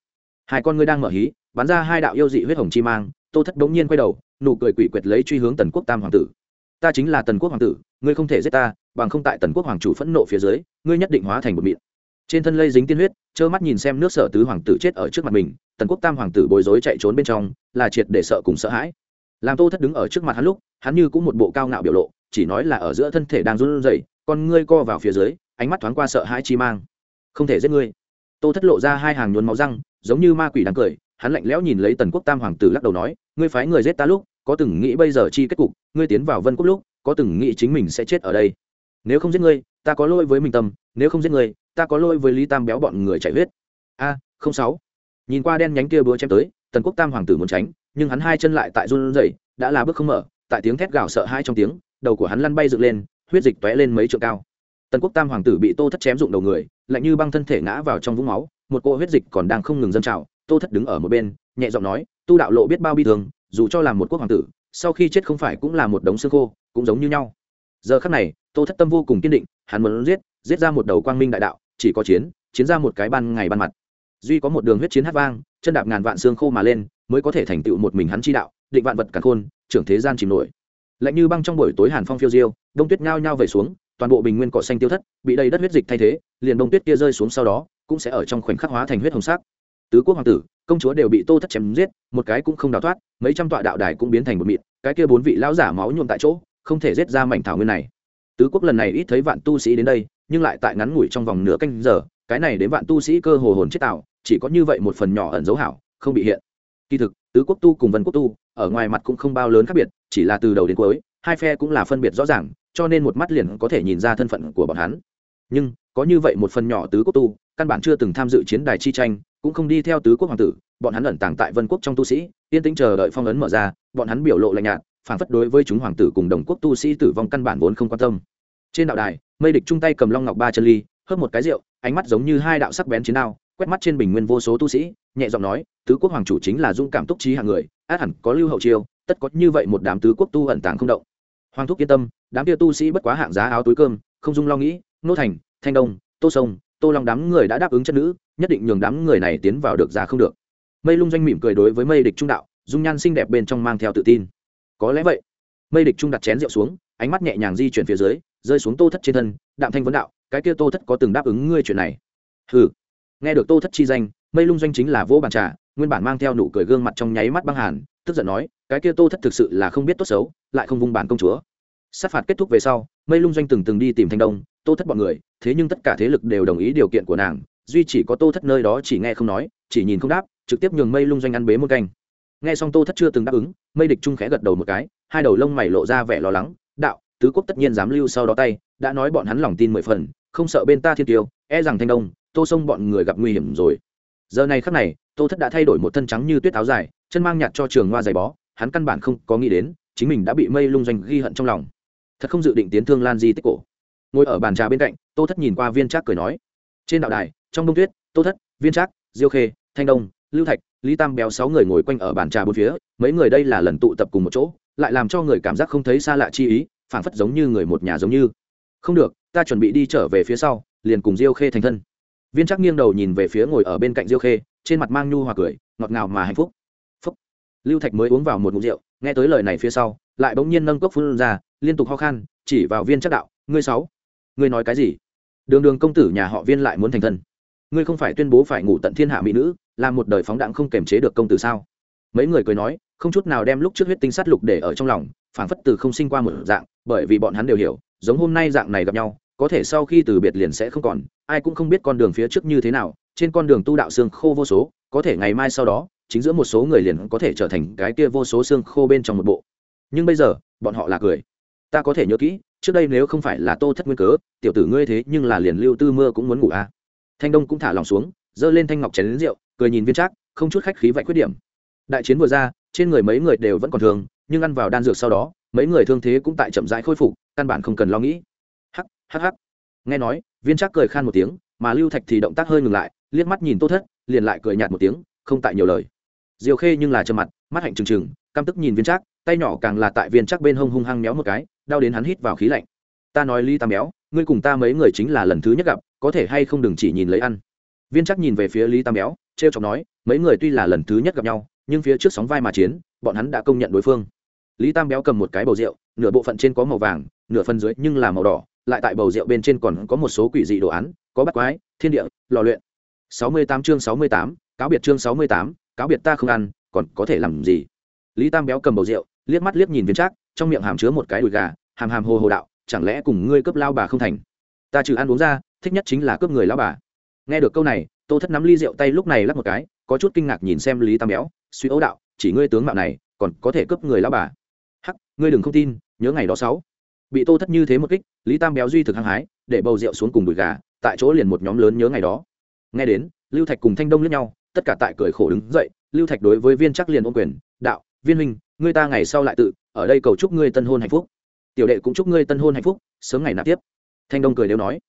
hai con ngươi đang mở hí, bắn ra hai đạo yêu dị huyết hồng chi mang, tô thất bỗng nhiên quay đầu, nụ cười quỷ quyệt lấy truy hướng tần quốc tam hoàng tử. Ta chính là tần quốc hoàng tử, ngươi không thể giết ta, bằng không tại tần quốc hoàng chủ phẫn nộ phía dưới, ngươi nhất định hóa thành một miệng. Trên thân lây dính tiên huyết, trơ mắt nhìn xem nước sở tứ hoàng tử chết ở trước mặt mình, tần quốc tam hoàng tử bối rối chạy trốn bên trong, là triệt để sợ cùng sợ hãi. Làm tô thất đứng ở trước mặt hắn lúc, hắn như cũng một bộ cao ngạo biểu lộ, chỉ nói là ở giữa thân thể đang run rẩy, con ngươi co vào phía dưới, ánh mắt thoáng qua sợ hãi chi mang. Không thể giết ngươi. Tô thất lộ ra hai hàng nhuốm máu răng giống như ma quỷ đang cười, hắn lạnh lẽo nhìn lấy tần quốc tam hoàng tử lắc đầu nói, ngươi phái người giết ta lúc, có từng nghĩ bây giờ chi kết cục, ngươi tiến vào vân quốc lúc, có từng nghĩ chính mình sẽ chết ở đây. Nếu không giết ngươi, ta có lỗi với mình tâm, nếu không giết ngươi, ta có lỗi với lý tam béo bọn người chạy huyết. A, không sáu. Nhìn qua đen nhánh kia búa chém tới, tần quốc tam hoàng tử muốn tránh, nhưng hắn hai chân lại tại run rẩy, đã là bước không mở, tại tiếng thét gào sợ hai trong tiếng, đầu của hắn lăn bay dựng lên, huyết dịch tóe lên mấy trượng cao. Tần quốc tam hoàng tử bị tô thất chém dụng đầu người, lạnh như băng thân thể ngã vào trong vũng máu một cô huyết dịch còn đang không ngừng dâng trào, tô thất đứng ở một bên, nhẹ giọng nói, tu đạo lộ biết bao bi thường dù cho là một quốc hoàng tử, sau khi chết không phải cũng là một đống xương khô, cũng giống như nhau. Giờ khắc này, tô thất tâm vô cùng kiên định, hắn muốn giết giết ra một đầu quang minh đại đạo, chỉ có chiến chiến ra một cái ban ngày ban mặt. Duy có một đường huyết chiến hát vang, chân đạp ngàn vạn xương khô mà lên, mới có thể thành tựu một mình hắn chi đạo, định vạn vật cả khôn, trưởng thế gian chìm nổi. Lạnh như băng trong buổi tối hàn phong phiêu diêu, đông tuyết nhao nhao về xuống, toàn bộ bình nguyên cỏ xanh tiêu thất, bị đầy đất huyết dịch thay thế, liền đông tuyết kia rơi xuống sau đó cũng sẽ ở trong khoảnh khắc hóa thành huyết hồng sắc. Tứ quốc hoàng tử công chúa đều bị tô thất chém giết một cái cũng không đào thoát mấy trăm tọa đạo đài cũng biến thành một mịt, cái kia bốn vị lão giả máu nhuộm tại chỗ không thể giết ra mảnh thảo nguyên này. Tứ quốc lần này ít thấy vạn tu sĩ đến đây nhưng lại tại ngắn ngủi trong vòng nửa canh giờ cái này đến vạn tu sĩ cơ hồ hồn chết tạo chỉ có như vậy một phần nhỏ ẩn dấu hảo không bị hiện. Kỳ thực tứ quốc tu cùng vân quốc tu ở ngoài mặt cũng không bao lớn khác biệt chỉ là từ đầu đến cuối hai phe cũng là phân biệt rõ ràng cho nên một mắt liền có thể nhìn ra thân phận của bọn hắn. Nhưng có như vậy một phần nhỏ tứ quốc tu căn bản chưa từng tham dự chiến đài chi tranh, cũng không đi theo tứ quốc hoàng tử, bọn hắn ẩn tàng tại vân quốc trong tu sĩ, yên tĩnh chờ đợi phong ấn mở ra, bọn hắn biểu lộ lạnh nhạt phản phất đối với chúng hoàng tử cùng đồng quốc tu sĩ tử vong căn bản vốn không quan tâm. Trên đạo đài, mây địch chung tay cầm long ngọc ba chân ly, hớp một cái rượu, ánh mắt giống như hai đạo sắc bén chiến đao, quét mắt trên bình nguyên vô số tu sĩ, nhẹ giọng nói, tứ quốc hoàng chủ chính là dung cảm túc trí hạng người, át hẳn có lưu hậu chiêu, tất có như vậy một đám tứ quốc tu ẩn tàng không động. Hoàng thúc yên tâm, đám kia tu sĩ bất quá hạng giá áo túi cơm, không dung lo nghĩ, nô thành, thanh đông, tô sông tô long đám người đã đáp ứng chất nữ, nhất định nhường đám người này tiến vào được ra không được. Mây lung doanh mỉm cười đối với mây địch trung đạo, dung nhan xinh đẹp bên trong mang theo tự tin. Có lẽ vậy. Mây địch trung đặt chén rượu xuống, ánh mắt nhẹ nhàng di chuyển phía dưới, rơi xuống tô thất trên thân, đạm thanh vấn đạo, cái kia tô thất có từng đáp ứng ngươi chuyện này? Hừ. Nghe được tô thất chi danh, mây lung doanh chính là vô bàn trà, nguyên bản mang theo nụ cười gương mặt trong nháy mắt băng hàn, tức giận nói, cái kia tô thất thực sự là không biết tốt xấu, lại không vung bản công chúa. Sát phạt kết thúc về sau, mây lung doanh từng từng đi tìm thanh đông tô thất bọn người, thế nhưng tất cả thế lực đều đồng ý điều kiện của nàng, duy chỉ có tô thất nơi đó chỉ nghe không nói, chỉ nhìn không đáp, trực tiếp nhường mây lung doanh ăn bế một canh. Nghe xong tô thất chưa từng đáp ứng, mây địch trung khẽ gật đầu một cái, hai đầu lông mày lộ ra vẻ lo lắng, đạo, tứ quốc tất nhiên dám lưu sau đó tay, đã nói bọn hắn lòng tin mười phần, không sợ bên ta thiên tiêu e rằng thanh đông, tô sông bọn người gặp nguy hiểm rồi. Giờ này khắc này, tô thất đã thay đổi một thân trắng như tuyết áo dài, chân mang nhạt cho trường hoa giày bó, hắn căn bản không có nghĩ đến, chính mình đã bị mây lung doanh ghi hận trong lòng. Thật không dự định tiến thương lan di tích cổ ngồi ở bàn trà bên cạnh, tô thất nhìn qua viên trác cười nói, trên đạo đài, trong đông tuyết, tô thất, viên trác, diêu khê, thanh đông, lưu thạch, lý tam béo sáu người ngồi quanh ở bàn trà bốn phía, mấy người đây là lần tụ tập cùng một chỗ, lại làm cho người cảm giác không thấy xa lạ chi ý, phảng phất giống như người một nhà giống như. Không được, ta chuẩn bị đi trở về phía sau, liền cùng diêu khê thành thân. Viên Trác nghiêng đầu nhìn về phía ngồi ở bên cạnh diêu khê, trên mặt mang nhu hòa cười, ngọt ngào mà hạnh phúc. Phúc. lưu thạch mới uống vào một ngụm rượu, nghe tới lời này phía sau, lại bỗng nhiên nâng cốc phun ra, liên tục ho khan, chỉ vào viên Trác đạo, ngươi sáu ngươi nói cái gì? Đường đường công tử nhà họ viên lại muốn thành thân. Ngươi không phải tuyên bố phải ngủ tận thiên hạ mỹ nữ, làm một đời phóng đạn không kềm chế được công tử sao? Mấy người cười nói, không chút nào đem lúc trước huyết tinh sát lục để ở trong lòng, phảng phất từ không sinh qua một dạng, bởi vì bọn hắn đều hiểu, giống hôm nay dạng này gặp nhau, có thể sau khi từ biệt liền sẽ không còn, ai cũng không biết con đường phía trước như thế nào, trên con đường tu đạo xương khô vô số, có thể ngày mai sau đó, chính giữa một số người liền có thể trở thành cái kia vô số xương khô bên trong một bộ. Nhưng bây giờ, bọn họ là cười. Ta có thể nhớ kỹ trước đây nếu không phải là tô thất nguyên cớ, tiểu tử ngươi thế nhưng là liền lưu tư mưa cũng muốn ngủ à. thanh đông cũng thả lòng xuống, giơ lên thanh ngọc chén đến rượu, cười nhìn viên trác, không chút khách khí vạch khuyết điểm. Đại chiến vừa ra, trên người mấy người đều vẫn còn thường, nhưng ăn vào đan dược sau đó, mấy người thương thế cũng tại chậm rãi khôi phục, căn bản không cần lo nghĩ. Hắc hắc hắc. Nghe nói, viên trác cười khan một tiếng, mà lưu thạch thì động tác hơi ngừng lại, liếc mắt nhìn tô thất, liền lại cười nhạt một tiếng, không tại nhiều lời. Diều khê nhưng là trầm mặt, mắt hạnh trừng trừng, căm tức nhìn viên trác tay nhỏ càng là tại viên chắc bên hông hung hăng méo một cái, đau đến hắn hít vào khí lạnh. Ta nói ly ta méo ngươi cùng ta mấy người chính là lần thứ nhất gặp, có thể hay không đừng chỉ nhìn lấy ăn. Viên chắc nhìn về phía lý tam béo t r chọc nói, mấy người tuy là lần thứ nhất gặp nhau, nhưng phía trước sóng vai mà chiến, bọn hắn đã công nhận đối phương. Lý tam béo cầm một cái bầu rượu, nửa bộ phận trên có màu vàng, nửa phần dưới nhưng là màu đỏ, lại tại bầu rượu bên trên còn có một số quỷ dị đồ án, có bắt quái, thiên địa, lò luyện. Sáu mươi tám chương sáu mươi tám, cáo biệt chương sáu mươi tám, cáo biệt ta không ăn, còn có thể làm gì? Lý tam béo cầm bầu rượu liếc mắt liếc nhìn viên trác, trong miệng hàm chứa một cái đùi gà, hàm hàm hồ hồ đạo, chẳng lẽ cùng ngươi cướp lao bà không thành? Ta trừ ăn uống ra, thích nhất chính là cướp người lao bà. Nghe được câu này, tô thất nắm ly rượu tay lúc này lắc một cái, có chút kinh ngạc nhìn xem lý tam béo, suy ấu đạo, chỉ ngươi tướng mạo này, còn có thể cướp người lao bà. Hắc, ngươi đừng không tin, nhớ ngày đó sáu. Bị tô thất như thế một kích, lý tam béo duy thực hăng hái, để bầu rượu xuống cùng đùi gà, tại chỗ liền một nhóm lớn nhớ ngày đó. Nghe đến, lưu thạch cùng thanh đông lẫn nhau, tất cả tại cười khổ đứng dậy, lưu thạch đối với viên chắc liền ôm quyền, đạo viên minh ngươi ta ngày sau lại tự, ở đây cầu chúc ngươi tân hôn hạnh phúc. Tiểu đệ cũng chúc ngươi tân hôn hạnh phúc, sớm ngày nạp tiếp. Thanh đông cười đều nói.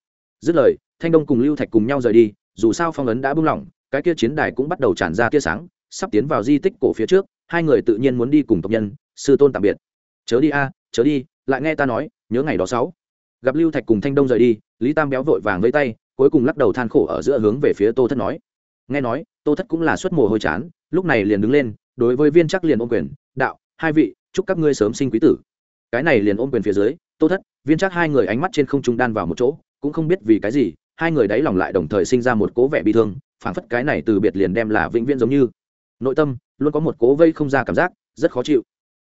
Dứt lời, thanh đông cùng lưu thạch cùng nhau rời đi, dù sao phong ấn đã bung lỏng, cái kia chiến đài cũng bắt đầu tràn ra tia sáng, sắp tiến vào di tích cổ phía trước, hai người tự nhiên muốn đi cùng tộc nhân, sư tôn tạm biệt. Chớ đi a, chớ đi, lại nghe ta nói, nhớ ngày đó sáu. Gặp lưu thạch cùng thanh đông rời đi, lý tam béo vội vàng với tay, cuối cùng lắc đầu than khổ ở giữa hướng về phía tô thất nói. Nghe nói, tô thất cũng là suất mồ hôi chán, lúc này liền đứng lên đối với viên chắc liền ôm quyền, đạo, hai vị, chúc các ngươi sớm sinh quý tử. Cái này liền ôm quyền phía dưới, tô thất, viên chắc hai người ánh mắt trên không trung đan vào một chỗ, cũng không biết vì cái gì, hai người đáy lòng lại đồng thời sinh ra một cố vẻ bị thương, phảng phất cái này từ biệt liền đem là vĩnh viễn giống như. Nội tâm, luôn có một cố vây không ra cảm giác, rất khó chịu.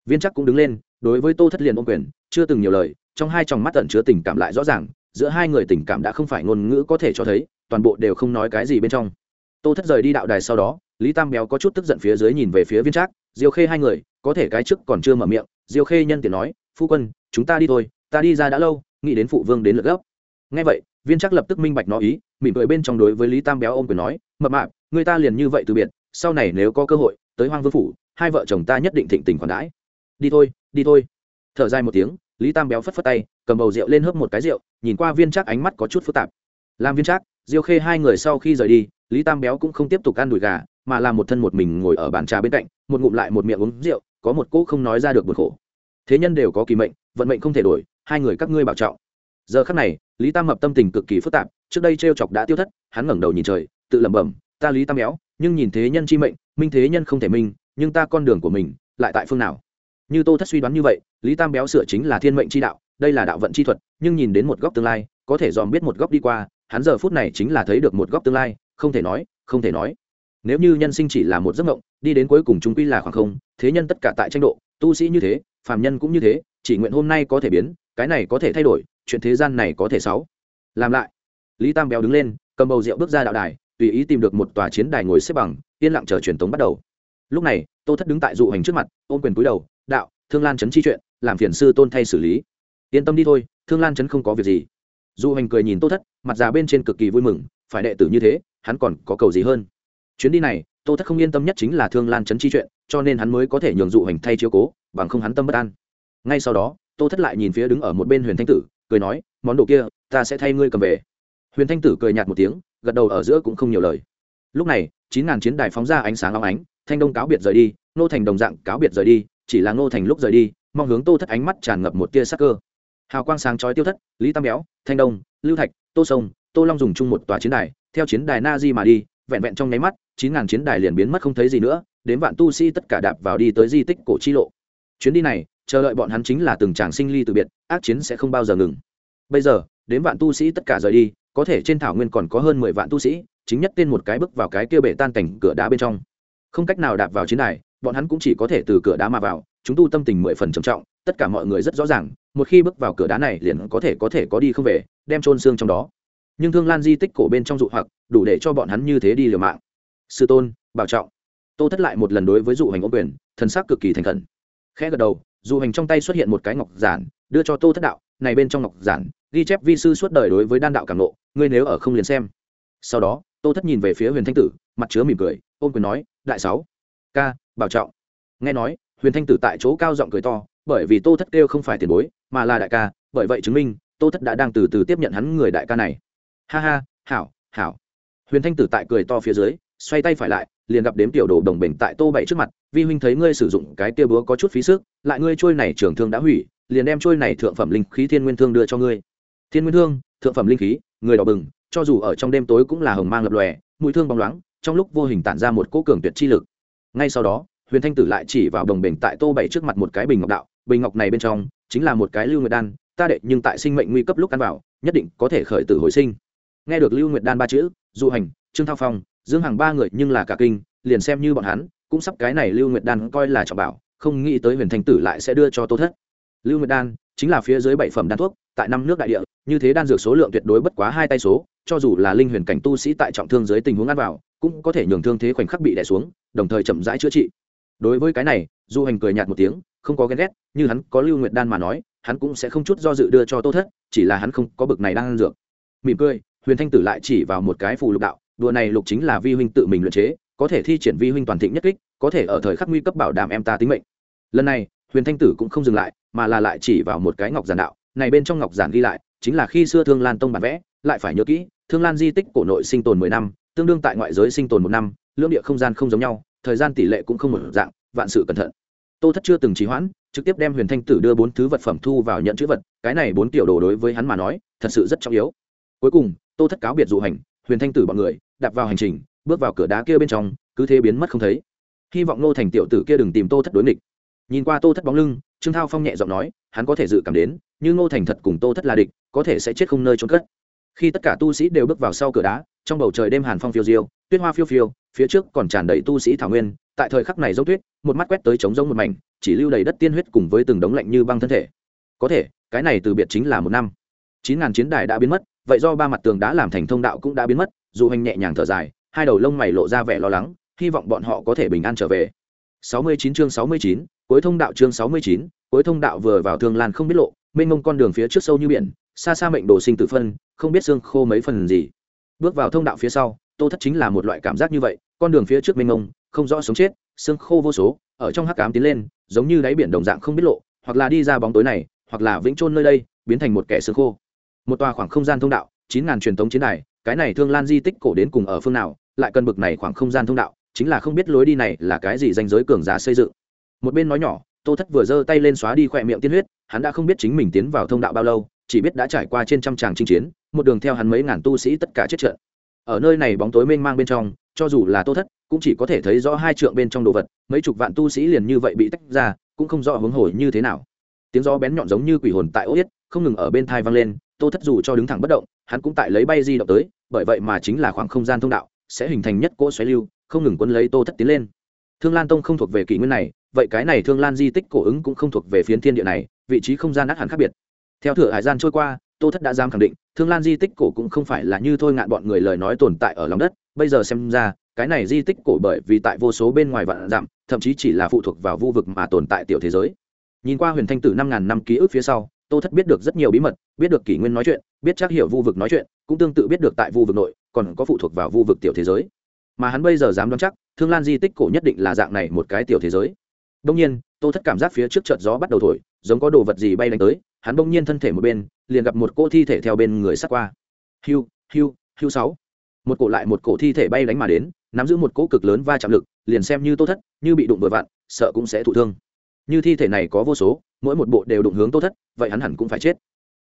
Viên chắc cũng đứng lên, đối với tô thất liền ôm quyền, chưa từng nhiều lời, trong hai tròng mắt tận chứa tình cảm lại rõ ràng, giữa hai người tình cảm đã không phải ngôn ngữ có thể cho thấy, toàn bộ đều không nói cái gì bên trong tô thất rời đi đạo đài sau đó, lý tam béo có chút tức giận phía dưới nhìn về phía viên trác, diêu khê hai người, có thể cái trước còn chưa mở miệng, diêu khê nhân tiện nói, phu quân, chúng ta đi thôi, ta đi ra đã lâu, nghĩ đến phụ vương đến lượt gấp. Ngay vậy, viên trác lập tức minh bạch nó ý, mỉm cười bên trong đối với lý tam béo ôm quyền nói, mập mạp, người ta liền như vậy từ biệt, sau này nếu có cơ hội, tới hoang vương phủ, hai vợ chồng ta nhất định thịnh tình khoản đãi. Đi thôi đi thôi. Thở dài một tiếng, lý tam béo phất phất tay, cầm bầu rượu lên hớp một cái rượu, nhìn qua viên trác ánh mắt có chút phức tạp. Làm viên trác, diêu khê hai người sau khi rời đi lý tam béo cũng không tiếp tục ăn đùi gà, mà làm một thân một mình ngồi ở bàn trà bên cạnh, một ngụm lại một miệng uống rượu, có một cỗ không nói ra được buồn khổ. Thế nhân đều có kỳ mệnh, vận mệnh không thể đổi, hai người các ngươi bảo trọng. Giờ khắc này, lý tam mập tâm tình cực kỳ phức tạp, trước đây t r e o chọc đã tiêu thất, hắn ngẩng đầu nhìn trời, tự lẩm bẩm, ta lý tam béo, nhưng nhìn thế nhân chi mệnh, minh thế nhân không thể minh, nhưng ta con đường của mình, lại tại phương nào? Như tô thất suy đoán như vậy, lý tam béo sửa chính là thiên mệnh chi đạo, đây là đạo vận chi thuật, nhưng nhìn đến một góc tương lai, có thể dòm biết một góc đi qua, hắn giờ phút này chính là thấy được một góc tương lai không thể nói, không thể nói. Nếu như nhân sinh chỉ là một giấc mộng, đi đến cuối cùng chúng quy là khoảng không, thế nhân tất cả tại tranh độ, tu sĩ như thế, phàm nhân cũng như thế, chỉ nguyện hôm nay có thể biến, cái này có thể thay đổi, chuyện thế gian này có thể sáu. Làm lại. Lý tam béo đứng lên, cầm bầu rượu bước ra đạo đài, tùy ý tìm được một tòa chiến đài ngồi xếp bằng, yên lặng chờ truyền tống bắt đầu. Lúc này, tô thất đứng tại dụ hành trước mặt, ôm quyền cúi đầu, đạo, thương lan chấn chi chuyện, làm phiền sư tôn thay xử lý. Yên tâm đi thôi, thương lan chấn không có việc gì. Dụ hành cười nhìn tô thất, mặt già bên trên cực kỳ vui mừng phải đệ tử như thế, hắn còn có cầu gì hơn? Chuyến đi này, tô thất không yên tâm nhất chính là thương lan chấn chi chuyện, cho nên hắn mới có thể nhường dụ hành thay chiếu cố, bằng không hắn tâm bất an. Ngay sau đó, tô thất lại nhìn phía đứng ở một bên huyền thanh tử, cười nói, món đồ kia, ta sẽ thay ngươi cầm về. Huyền thanh tử cười nhạt một tiếng, gật đầu ở giữa cũng không nhiều lời. Lúc này, chín ngàn chiến đài phóng ra ánh sáng long ánh, thanh đông cáo biệt rời đi nô thành đồng dạng cáo biệt rời đi, chỉ là ngô thành lúc rời đi, mong hướng tô thất ánh mắt tràn ngập một tia sắc cơ. Hào quang sáng chói tiêu thất, lý tam béo, thanh đông, lưu thạch, tô sông tô long dùng chung một tòa chiến đài, theo chiến đài na di mà đi, vẹn vẹn trong nháy mắt, chín ngàn chiến đài liền biến mất không thấy gì nữa, đến vạn tu sĩ tất cả đạp vào đi tới di tích cổ chi lộ. Chuyến đi này, chờ đợi bọn hắn chính là từng tràng sinh ly từ biệt, ác chiến sẽ không bao giờ ngừng. Bây giờ, đến vạn tu sĩ tất cả rời đi, có thể trên thảo nguyên còn có hơn mười vạn tu sĩ, chính nhất tên một cái bước vào cái kia bể tan cảnh cửa đá bên trong. Không cách nào đạp vào chiến đài, bọn hắn cũng chỉ có thể từ cửa đá mà vào, chúng tu tâm tình mười phần trầm trọng, tất cả mọi người rất rõ ràng, một khi bước vào cửa đá này liền có thể có thể có đi không về, đem trôn xương trong đó nhưng thương lan di tích cổ bên trong dụ hoặc đủ để cho bọn hắn như thế đi liều mạng. Sư tôn, bảo trọng. Tô thất lại một lần đối với dụ hành ô quyền, thần sắc cực kỳ thành khẩn. Khẽ gật đầu, dụ hành trong tay xuất hiện một cái ngọc giản, đưa cho tô thất đạo, này bên trong ngọc giản, ghi chép vi sư suốt đời đối với đan đạo cảm nộ ngươi nếu ở không liền xem. Sau đó, tô thất nhìn về phía huyền thanh tử, mặt chứa mỉm cười ôm quyền nói, đại sáu, ca, bảo trọng. Nghe nói, huyền thanh tử tại chỗ cao giọng cười to, bởi vì tô thất kêu không phải tiền bối, mà là đại ca, bởi vậy chứng minh, tô thất đã đang từ từ tiếp nhận hắn người đại ca này ha ha, hảo hảo. Huyền thanh tử tại cười to phía dưới, xoay tay phải lại, liền gặp đếm tiểu đồ đồng bình tại tô bảy trước mặt, vi huynh thấy ngươi sử dụng cái tia búa có chút phí sức, lại ngươi trôi này trường thương đã hủy, liền đem trôi này thượng phẩm linh khí thiên nguyên thương đưa cho ngươi. Thiên nguyên thương, thượng phẩm linh khí? Người đỏ bừng, cho dù ở trong đêm tối cũng là hồng mang lập lòe, mũi thương bóng loáng, trong lúc vô hình tản ra một cỗ cường tuyệt chi lực. Ngay sau đó, huyền thanh tử lại chỉ vào đồng bình tại tô bảy trước mặt một cái bình ngọc đạo, bình ngọc này bên trong chính là một cái lưu nguyệt đan, ta đệ nhưng tại sinh mệnh nguy cấp lúc ăn vào, nhất định có thể khởi tử hồi sinh nghe được lưu nguyệt đan ba chữ du hành, trương thao phong, dương hàng ba người nhưng là cả kinh, liền xem như bọn hắn, cũng sắp cái này lưu nguyệt đan coi là trọng bảo, không nghĩ tới huyền thanh tử lại sẽ đưa cho tô thất. Lưu nguyệt đan chính là phía dưới bảy phẩm đan thuốc, tại năm nước đại địa, như thế đan dược số lượng tuyệt đối bất quá hai tay số, cho dù là linh huyền cảnh tu sĩ tại trọng thương dưới tình huống ăn vào, cũng có thể nhường thương thế khoảnh khắc bị đè xuống, đồng thời chậm rãi chữa trị. Đối với cái này du hành cười nhạt một tiếng, không có ghen ghét, như hắn có lưu nguyệt đan mà nói, hắn cũng sẽ không chút do dự đưa cho tô thất, chỉ là hắn không có bực này đang ăn dược. Mỉm cười huyền thanh tử lại chỉ vào một cái phù lục đạo, đùa này lục chính là vi huynh tự mình luyện chế, có thể thi triển vi huynh toàn thịnh nhất kích, có thể ở thời khắc nguy cấp bảo đảm em ta tính mệnh. Lần này, huyền thanh tử cũng không dừng lại, mà là lại chỉ vào một cái ngọc giản đạo, này bên trong ngọc giản ghi lại, chính là khi xưa thương lan tông bản vẽ, lại phải nhớ kỹ, thương lan di tích cổ nội sinh tồn mười năm, tương đương tại ngoại giới sinh tồn một năm, lưỡng địa không gian không giống nhau, thời gian tỷ lệ cũng không một dạng, vạn sự cẩn thận. Tô thất chưa từng trì hoãn, trực tiếp đem huyền thanh tử đưa bốn thứ vật phẩm thu vào nhận chữ vật, cái này bốn tiểu đồ đối với hắn mà nói, thật sự rất trọng yếu. Cuối cùng tô thất cáo biệt dụ hành, huyền thanh tử bọn người, đạp vào hành trình, bước vào cửa đá kia bên trong, cứ thế biến mất không thấy. Hy vọng nô thành tiểu tử kia đừng tìm tô thất đối địch nhìn qua tô thất bóng lưng, trương thao phong nhẹ giọng nói, hắn có thể dự cảm đến nhưng ngô thành thật cùng tô thất là địch, có thể sẽ chết không nơi trốn cất. Khi tất cả tu sĩ đều bước vào sau cửa đá, trong bầu trời đêm hàn phong phiêu diêu, tuyết hoa phiêu phiêu, phía trước còn tràn đầy tu sĩ thảo nguyên, tại thời khắc này dốc tuyết, một mắt quét tới trống rông một mảnh, chỉ lưu đầy đất tiên huyết cùng với từng đống lạnh như băng thân thể. Có thể, cái này từ biệt chính là một năm. Chín ngàn chiến đài đã biến mất vậy do ba mặt tường đã làm thành thông đạo cũng đã biến mất dù hành nhẹ nhàng thở dài hai đầu lông mày lộ ra vẻ lo lắng hy vọng bọn họ có thể bình an trở về. 69 chương 69, cuối thông đạo chương 69, cuối thông đạo vừa vào thương lan không biết lộ mênh mông con đường phía trước sâu như biển xa xa mệnh đồ sinh tử phân không biết xương khô mấy phần gì. Bước vào thông đạo phía sau tô thất chính là một loại cảm giác như vậy con đường phía trước mênh mông không rõ sống chết xương khô vô số ở trong hắc cám tiến lên giống như đáy biển đồng dạng không biết lộ hoặc là đi ra bóng tối này hoặc là vĩnh chôn nơi đây biến thành một kẻ xương khô một tòa khoảng không gian thông đạo, chín ngàn truyền thống chiến đài, cái này thương lan di tích cổ đến cùng ở phương nào, lại cần bực này khoảng không gian thông đạo, chính là không biết lối đi này là cái gì danh giới cường giả xây dựng. Một bên nói nhỏ, tô thất vừa giơ tay lên xóa đi khỏe miệng tiên huyết, hắn đã không biết chính mình tiến vào thông đạo bao lâu, chỉ biết đã trải qua trên trăm tràng chinh chiến, một đường theo hắn mấy ngàn tu sĩ tất cả chết trận. Ở nơi này bóng tối mênh mang bên trong, cho dù là tô thất, cũng chỉ có thể thấy rõ hai trượng bên trong đồ vật, mấy chục vạn tu sĩ liền như vậy bị tách ra, cũng không rõ hướng hồi như thế nào. Tiếng gió bén nhọn giống như quỷ hồn tại ô yết, không ngừng ở bên thai vang lên tô thất dù cho đứng thẳng bất động, hắn cũng tại lấy bay di động tới, bởi vậy mà chính là khoảng không gian thông đạo, sẽ hình thành nhất cỗ xoáy lưu, không ngừng quân lấy tô thất tiến lên. Thương lan tông không thuộc về kỷ nguyên này, vậy cái này thương lan di tích cổ ứng cũng không thuộc về phiến thiên địa này, vị trí không gian át hẳn khác biệt. Theo thửa hải gian trôi qua, tô thất đã dám khẳng định, thương lan di tích cổ cũng không phải là như thôi ngạn bọn người lời nói tồn tại ở lòng đất, bây giờ xem ra, cái này di tích cổ bởi vì tại vô số bên ngoài vạn dặm, thậm chí chỉ là phụ thuộc vào vu vực mà tồn tại tiểu thế giới. Nhìn qua huyền thanh tử năm ngàn năm ký ức phía sau tô thất biết được rất nhiều bí mật, biết được kỷ nguyên nói chuyện, biết chắc hiểu vu vực nói chuyện, cũng tương tự biết được tại vu vực nội, còn có phụ thuộc vào vu vực tiểu thế giới. Mà hắn bây giờ dám đoán chắc, thương lan di tích cổ nhất định là dạng này một cái tiểu thế giới. Đông nhiên, tô thất cảm giác phía trước chợt gió bắt đầu thổi, giống có đồ vật gì bay đánh tới, hắn bỗng nhiên thân thể một bên, liền gặp một cô thi thể theo bên người sát qua. Hiu hiu hiu sáu. Một cổ lại một cổ thi thể bay đánh mà đến, nắm giữ một cỗ cực lớn va chạm lực, liền xem như tô thất, như bị đụng vừa vặn, sợ cũng sẽ thụ thương như thi thể này có vô số, mỗi một bộ đều đụng hướng tô thất, vậy hắn hẳn cũng phải chết.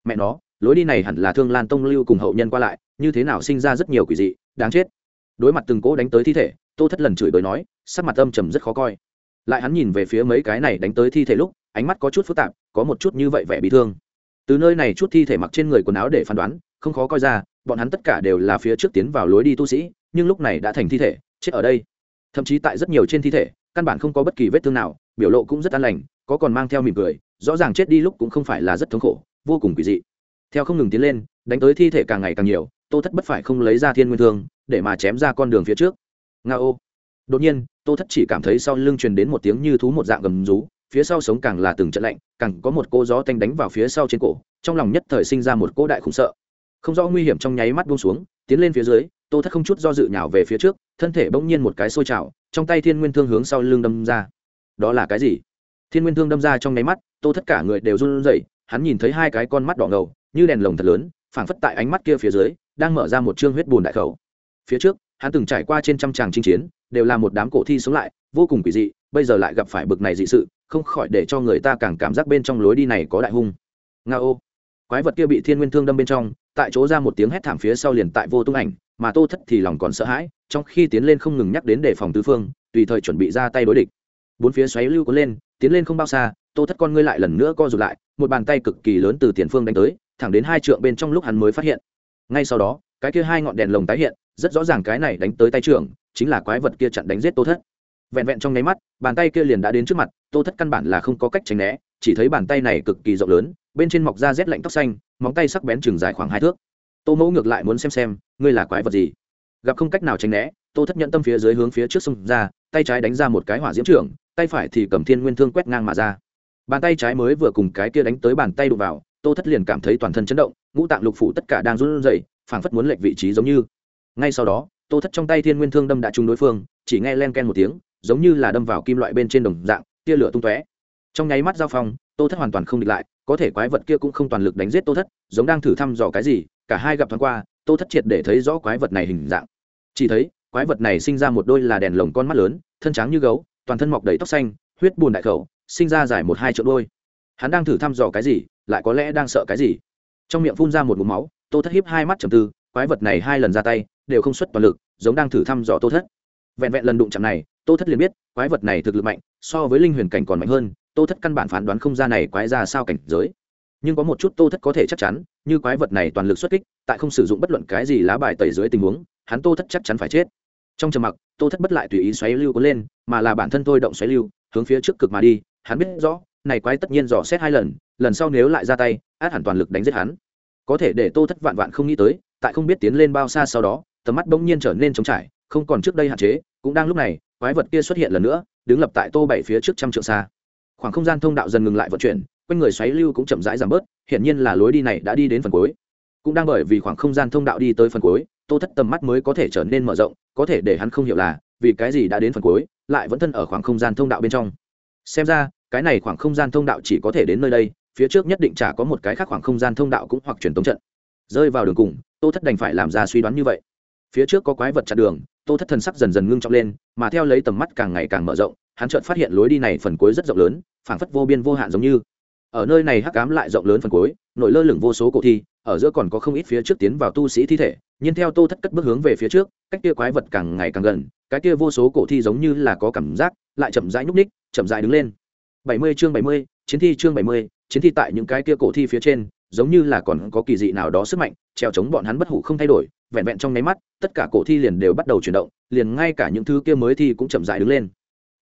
Mẹ nó, lối đi này hẳn là thương lan tông lưu cùng hậu nhân qua lại, như thế nào sinh ra rất nhiều quỷ dị, đáng chết. Đối mặt từng cỗ đánh tới thi thể, tô thất lần chửi bới nói, sắc mặt âm trầm rất khó coi. Lại hắn nhìn về phía mấy cái này đánh tới thi thể lúc, ánh mắt có chút phức tạp, có một chút như vậy vẻ bị thương. Từ nơi này chút thi thể mặc trên người quần áo để phán đoán, không khó coi ra, bọn hắn tất cả đều là phía trước tiến vào lối đi tu sĩ, nhưng lúc này đã thành thi thể, chết ở đây. Thậm chí tại rất nhiều trên thi thể căn bản không có bất kỳ vết thương nào, biểu lộ cũng rất an lành, có còn mang theo mỉm cười, rõ ràng chết đi lúc cũng không phải là rất thống khổ, vô cùng kỳ dị. Theo không ngừng tiến lên, đánh tới thi thể càng ngày càng nhiều, tô thất bất phải không lấy ra thiên nguyên thương, để mà chém ra con đường phía trước. Nga ô. Đột nhiên, tô thất chỉ cảm thấy sau lưng truyền đến một tiếng như thú một dạng gầm rú, phía sau sống càng là từng trận lạnh, càng có một cô gió tanh đánh vào phía sau trên cổ, trong lòng nhất thời sinh ra một cô đại khủng sợ không rõ nguy hiểm trong nháy mắt buông xuống, tiến lên phía dưới, tô thất không chút do dự nhào về phía trước, thân thể bỗng nhiên một cái sôi trào, trong tay thiên nguyên thương hướng sau lưng đâm ra. Đó là cái gì? Thiên nguyên thương đâm ra trong nháy mắt, tô thất cả người đều run rẩy, hắn nhìn thấy hai cái con mắt đỏ ngầu, như đèn lồng thật lớn, phảng phất tại ánh mắt kia phía dưới, đang mở ra một chương huyết bùn đại khẩu. Phía trước, hắn từng trải qua trên trăm tràng chinh chiến, đều là một đám cổ thi sống lại, vô cùng kỳ dị, bây giờ lại gặp phải bực này dị sự, không khỏi để cho người ta càng cảm giác bên trong lối đi này có đại hung. Nga ô quái vật kia bị thiên nguyên thương đâm bên trong tại chỗ ra một tiếng hét thảm phía sau liền tại vô tung ảnh, mà tô thất thì lòng còn sợ hãi, trong khi tiến lên không ngừng nhắc đến đề phòng tứ phương, tùy thời chuẩn bị ra tay đối địch. Bốn phía xoáy lưu cuốn lên, tiến lên không bao xa, tô thất con ngươi lại lần nữa co rụt lại, một bàn tay cực kỳ lớn từ tiền phương đánh tới, thẳng đến hai trượng bên trong lúc hắn mới phát hiện. Ngay sau đó, cái kia hai ngọn đèn lồng tái hiện, rất rõ ràng cái này đánh tới tay trưởng, chính là quái vật kia chặn đánh giết tô thất. Vẹn vẹn trong nháy mắt, bàn tay kia liền đã đến trước mặt, tô thất căn bản là không có cách tránh né, chỉ thấy bàn tay này cực kỳ rộng lớn, bên trên mọc da rét lạnh tóc xanh móng tay sắc bén chừng dài khoảng hai thước. Tô mẫu ngược lại muốn xem xem, ngươi là quái vật gì? Gặp không cách nào tránh né, tô thất nhận tâm phía dưới hướng phía trước sông ra, tay trái đánh ra một cái hỏa diễm trưởng, tay phải thì cầm thiên nguyên thương quét ngang mà ra. Bàn tay trái mới vừa cùng cái kia đánh tới bàn tay đụng vào, tô thất liền cảm thấy toàn thân chấn động, ngũ tạng lục phủ tất cả đang run rẩy, phảng phất muốn lệch vị trí giống như. Ngay sau đó, tô thất trong tay thiên nguyên thương đâm đã trúng đối phương, chỉ nghe len ken một tiếng, giống như là đâm vào kim loại bên trên đồng dạng, tia lửa tung tóe trong nháy mắt giao phong, tô thất hoàn toàn không địch lại, có thể quái vật kia cũng không toàn lực đánh giết tô thất, giống đang thử thăm dò cái gì, cả hai gặp thoáng qua, tô thất triệt để thấy rõ quái vật này hình dạng. Chỉ thấy, quái vật này sinh ra một đôi là đèn lồng con mắt lớn, thân trắng như gấu, toàn thân mọc đầy tóc xanh, huyết bùn đại khẩu, sinh ra dài một hai chỗ đôi hắn đang thử thăm dò cái gì, lại có lẽ đang sợ cái gì? Trong miệng phun ra một mũ máu, tô thất hiếp hai mắt trầm tư, quái vật này hai lần ra tay, đều không xuất toàn lực, giống đang thử thăm dò tô thất. Vẹn vẹn lần đụng chạm này, tô thất liền biết, quái vật này thực lực mạnh, so với linh huyền cảnh còn mạnh hơn tô thất căn bản phán đoán không ra này quái ra sao cảnh giới. Nhưng có một chút tô thất có thể chắc chắn, như quái vật này toàn lực xuất kích, tại không sử dụng bất luận cái gì lá bài tẩy dưới tình huống, hắn tô thất chắc chắn phải chết. Trong trầm mặc, tô thất bất lại tùy ý xoáy lưu có lên, mà là bản thân thôi động xoáy lưu, hướng phía trước cực mà đi. Hắn biết rõ, này quái tất nhiên dò xét hai lần lần sau nếu lại ra tay, át hẳn toàn lực đánh giết hắn. Có thể để tô thất vạn vạn không nghĩ tới, tại không biết tiến lên bao xa sau đó, tầm mắt bỗng nhiên trở nên trống trải, không còn trước đây hạn chế, cũng đang lúc này, quái vật kia xuất hiện lần nữa, đứng lập tại tô bảy phía trước trăm trượng xa khoảng không gian thông đạo dần ngừng lại vận chuyển, quanh người xoáy lưu cũng chậm rãi giảm bớt hiện nhiên là lối đi này đã đi đến phần cuối. Cũng đang bởi vì khoảng không gian thông đạo đi tới phần cuối, tô thất tầm mắt mới có thể trở nên mở rộng, có thể để hắn không hiểu là, vì cái gì đã đến phần cuối, lại vẫn thân ở khoảng không gian thông đạo bên trong. Xem ra, cái này khoảng không gian thông đạo chỉ có thể đến nơi đây, phía trước nhất định chả có một cái khác khoảng không gian thông đạo cũng hoặc truyền tống trận. Rơi vào đường cùng, tô thất đành phải làm ra suy đoán như vậy. Phía trước có quái vật chặn đường, tô thất thần sắc dần dần ngưng trọng lên, mà theo lấy tầm mắt càng ngày càng mở rộng hắn chợt phát hiện lối đi này phần cuối rất rộng lớn phảng phất vô biên vô hạn giống như. Ở nơi này hắc ám lại rộng lớn phần cuối nội lơ lửng vô số cổ thi ở giữa còn có không ít phía trước tiến vào tu sĩ thi thể nhưng theo tô thất cất bước hướng về phía trước cách kia quái vật càng ngày càng gần cái kia vô số cổ thi giống như là có cảm giác lại chậm rãi nhúc ních chậm rãi đứng lên. 70 chương 70, chiến thi chương 70, chiến thi tại những cái kia cổ thi phía trên giống như là còn có kỳ dị nào đó sức mạnh treo chống bọn hắn bất hủ không thay đổi vẹn vẹn trong nháy mắt tất cả cổ thi liền đều bắt đầu chuyển động liền ngay cả những thứ kia mới thi cũng chậm rãi đứng lên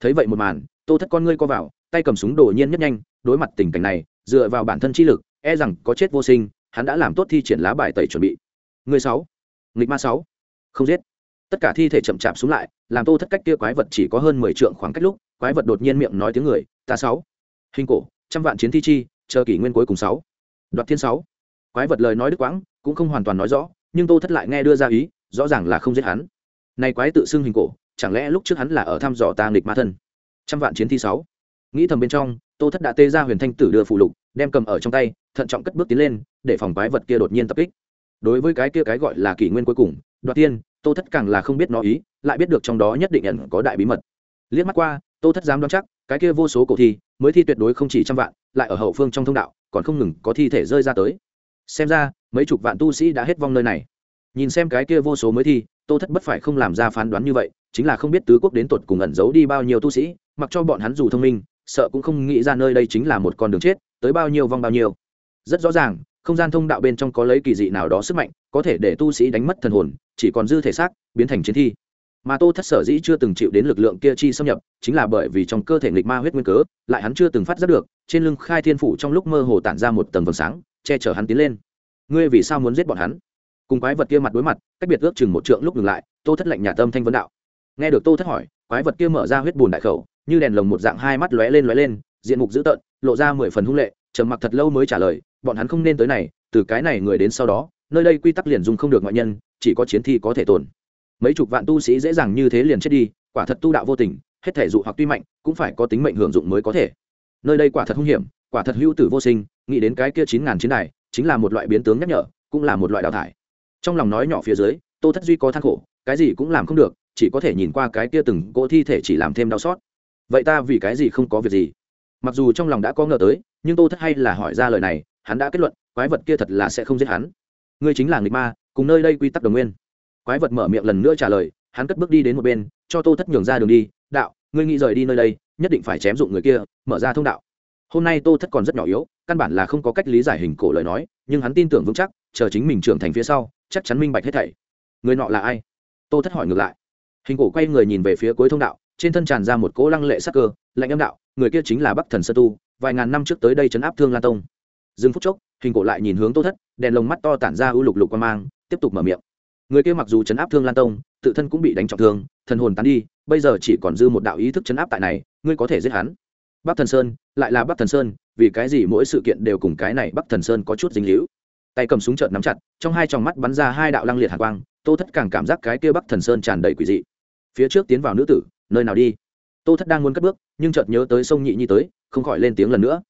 thấy vậy một màn, tô thất con ngươi co vào, tay cầm súng đồ nhiên nhất nhanh, đối mặt tình cảnh này, dựa vào bản thân chi lực e rằng có chết vô sinh, hắn đã làm tốt thi triển lá bài tẩy chuẩn bị. Người sáu, nghịch ma sáu, không giết. Tất cả thi thể chậm chạp xuống lại, làm tô thất cách kia quái vật chỉ có hơn mười trượng khoảng cách lúc, quái vật đột nhiên miệng nói tiếng người, ta sáu, hình cổ, trăm vạn chiến thi chi, chờ kỷ nguyên cuối cùng sáu. Đoạt thiên sáu. Quái vật lời nói đứt quãng, cũng không hoàn toàn nói rõ, nhưng tô thất lại nghe đưa ra ý, rõ ràng là không giết hắn. Này quái tự xưng hình cổ chẳng lẽ lúc trước hắn là ở thăm dò ta nghịch ma thân? Trăm vạn chiến thi sáu. Nghĩ thầm bên trong, tô thất đã tê ra huyền thanh tử đưa phụ lục, đem cầm ở trong tay, thận trọng cất bước tiến lên, để phòng quái vật kia đột nhiên tập kích. Đối với cái kia cái gọi là kỷ nguyên cuối cùng, đoạt tiên, tô thất càng là không biết nó ý, lại biết được trong đó nhất định nhận có đại bí mật. Liếc mắt qua, tô thất dám đoán chắc, cái kia vô số cổ thi, mới thi tuyệt đối không chỉ trăm vạn, lại ở hậu phương trong thông đạo, còn không ngừng có thi thể rơi ra tới. Xem ra, mấy chục vạn tu sĩ đã hết vong nơi này. Nhìn xem cái kia vô số mới thi, tô thất bất phải không làm ra phán đoán như vậy chính là không biết tứ quốc đến tuột cùng ẩn giấu đi bao nhiêu tu sĩ, mặc cho bọn hắn dù thông minh, sợ cũng không nghĩ ra nơi đây chính là một con đường chết, tới bao nhiêu vong bao nhiêu. Rất rõ ràng, không gian thông đạo bên trong có lấy kỳ dị nào đó sức mạnh, có thể để tu sĩ đánh mất thần hồn, chỉ còn dư thể xác, biến thành chiến thi. Mà tô thất sở dĩ chưa từng chịu đến lực lượng kia chi xâm nhập, chính là bởi vì trong cơ thể nghịch ma huyết nguyên cớ, lại hắn chưa từng phát giác được, trên lưng khai thiên phủ trong lúc mơ hồ tản ra một tầng vầng sáng, che chở hắn tiến lên. Ngươi vì sao muốn giết bọn hắn? Cùng quái vật kia mặt đối mặt, cách biệt ước chừng một trượng lúc ngừng lại, tô thất lạnh nhà tâm thanh vấn đạo nghe được tô thất hỏi, quái vật kia mở ra huyết bùn đại khẩu, như đèn lồng một dạng hai mắt lóe lên lóe lên, diện mục dữ tợn, lộ ra mười phần hung lệ, trầm mặc thật lâu mới trả lời, bọn hắn không nên tới này, từ cái này người đến sau đó, nơi đây quy tắc liền dùng không được ngoại nhân, chỉ có chiến thi có thể tồn. Mấy chục vạn tu sĩ dễ dàng như thế liền chết đi, quả thật tu đạo vô tình, hết thể dụ hoặc tuy mạnh, cũng phải có tính mệnh hưởng dụng mới có thể. Nơi đây quả thật hung hiểm, quả thật hữu tử vô sinh, nghĩ đến cái kia chín ngàn chiến này chính là một loại biến tướng nhắc nhở, cũng là một loại đào thải. Trong lòng nói nhỏ phía dưới, tô thất duy có than khổ, cái gì cũng làm không được chỉ có thể nhìn qua cái kia từng cỗ thi thể chỉ làm thêm đau xót. Vậy ta vì cái gì không có việc gì? Mặc dù trong lòng đã có ngờ tới, nhưng tô thất hay là hỏi ra lời này, hắn đã kết luận, quái vật kia thật là sẽ không giết hắn. Ngươi chính là nghịch ma, cùng nơi đây quy tắc đồng nguyên. Quái vật mở miệng lần nữa trả lời, hắn cất bước đi đến một bên, cho tô thất nhường ra đường đi, đạo, ngươi nghĩ rời đi nơi đây, nhất định phải chém dụng người kia, mở ra thông đạo. Hôm nay tô thất còn rất nhỏ yếu, căn bản là không có cách lý giải hình cổ lời nói, nhưng hắn tin tưởng vững chắc, chờ chính mình trưởng thành phía sau, chắc chắn minh bạch hết thảy. Người nọ là ai? Tô thất hỏi ngược lại hình cổ quay người nhìn về phía cuối thông đạo, trên thân tràn ra một cỗ lăng lệ sắc cơ, lạnh âm đạo, người kia chính là bắc thần sơ tu, vài ngàn năm trước tới đây chấn áp thương lan tông. Dừng phút chốc, hình cổ lại nhìn hướng tô thất, đèn lồng mắt to tản ra ưu lục lục quan mang, tiếp tục mở miệng. Người kia mặc dù chấn áp thương lan tông, tự thân cũng bị đánh trọng thương, thần hồn tán đi, bây giờ chỉ còn dư một đạo ý thức chấn áp tại này, ngươi có thể giết hắn. Bắc thần sơn, lại là bắc thần sơn, vì cái gì mỗi sự kiện đều cùng cái này bắc thần sơn có chút dính líu? Tay cầm súng trợn nắm chặt, trong hai tròng mắt bắn ra hai đạo lăng liệt hàn quang, tô thất càng cảm giác cái kia bắc thần sơn tràn đầy quỷ dị phía trước tiến vào nữ tử, nơi nào đi? Tô thất đang muốn cất bước, nhưng chợt nhớ tới sông nhị nhi tới, không khỏi lên tiếng lần nữa.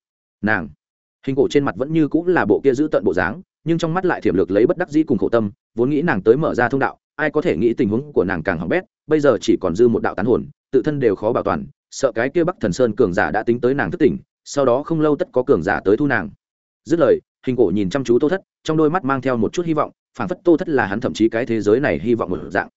Nàng. Hình cổ trên mặt vẫn như cũng là bộ kia giữ tận bộ dáng, nhưng trong mắt lại thiểm lược lấy bất đắc dĩ cùng khổ tâm, vốn nghĩ nàng tới mở ra thông đạo, ai có thể nghĩ tình huống của nàng càng hỏng bét, bây giờ chỉ còn dư một đạo tán hồn, tự thân đều khó bảo toàn, sợ cái kia bắc thần sơn cường giả đã tính tới nàng thất tỉnh, sau đó không lâu tất có cường giả tới thu nàng. Dứt lời, hình cổ nhìn chăm chú tô thất, trong đôi mắt mang theo một chút hy vọng phản phất tô thất là hắn thậm chí cái thế giới này hy vọng một dạng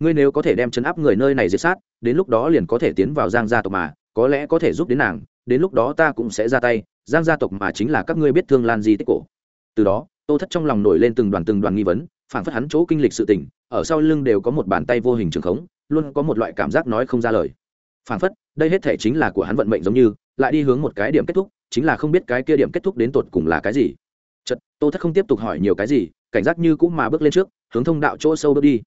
ngươi nếu có thể đem chấn áp người nơi này diệt sát, đến lúc đó liền có thể tiến vào giang gia tộc mà, có lẽ có thể giúp đến nàng, đến lúc đó ta cũng sẽ ra tay, giang gia tộc mà chính là các ngươi biết thương lan di tích cổ. Từ đó, tô thất trong lòng nổi lên từng đoàn từng đoàn nghi vấn phản phất hắn chỗ kinh lịch sự tình, ở sau lưng đều có một bàn tay vô hình trường khống, luôn có một loại cảm giác nói không ra lời. Phản phất, đây hết thể chính là của hắn vận mệnh giống như, lại đi hướng một cái điểm kết thúc, chính là không biết cái kia điểm kết thúc đến tột cùng là cái gì. Chật tô thất không tiếp tục hỏi nhiều cái gì, cảnh giác như cũng mà bước lên trước, hướng thông đạo chỗ sâu bước đi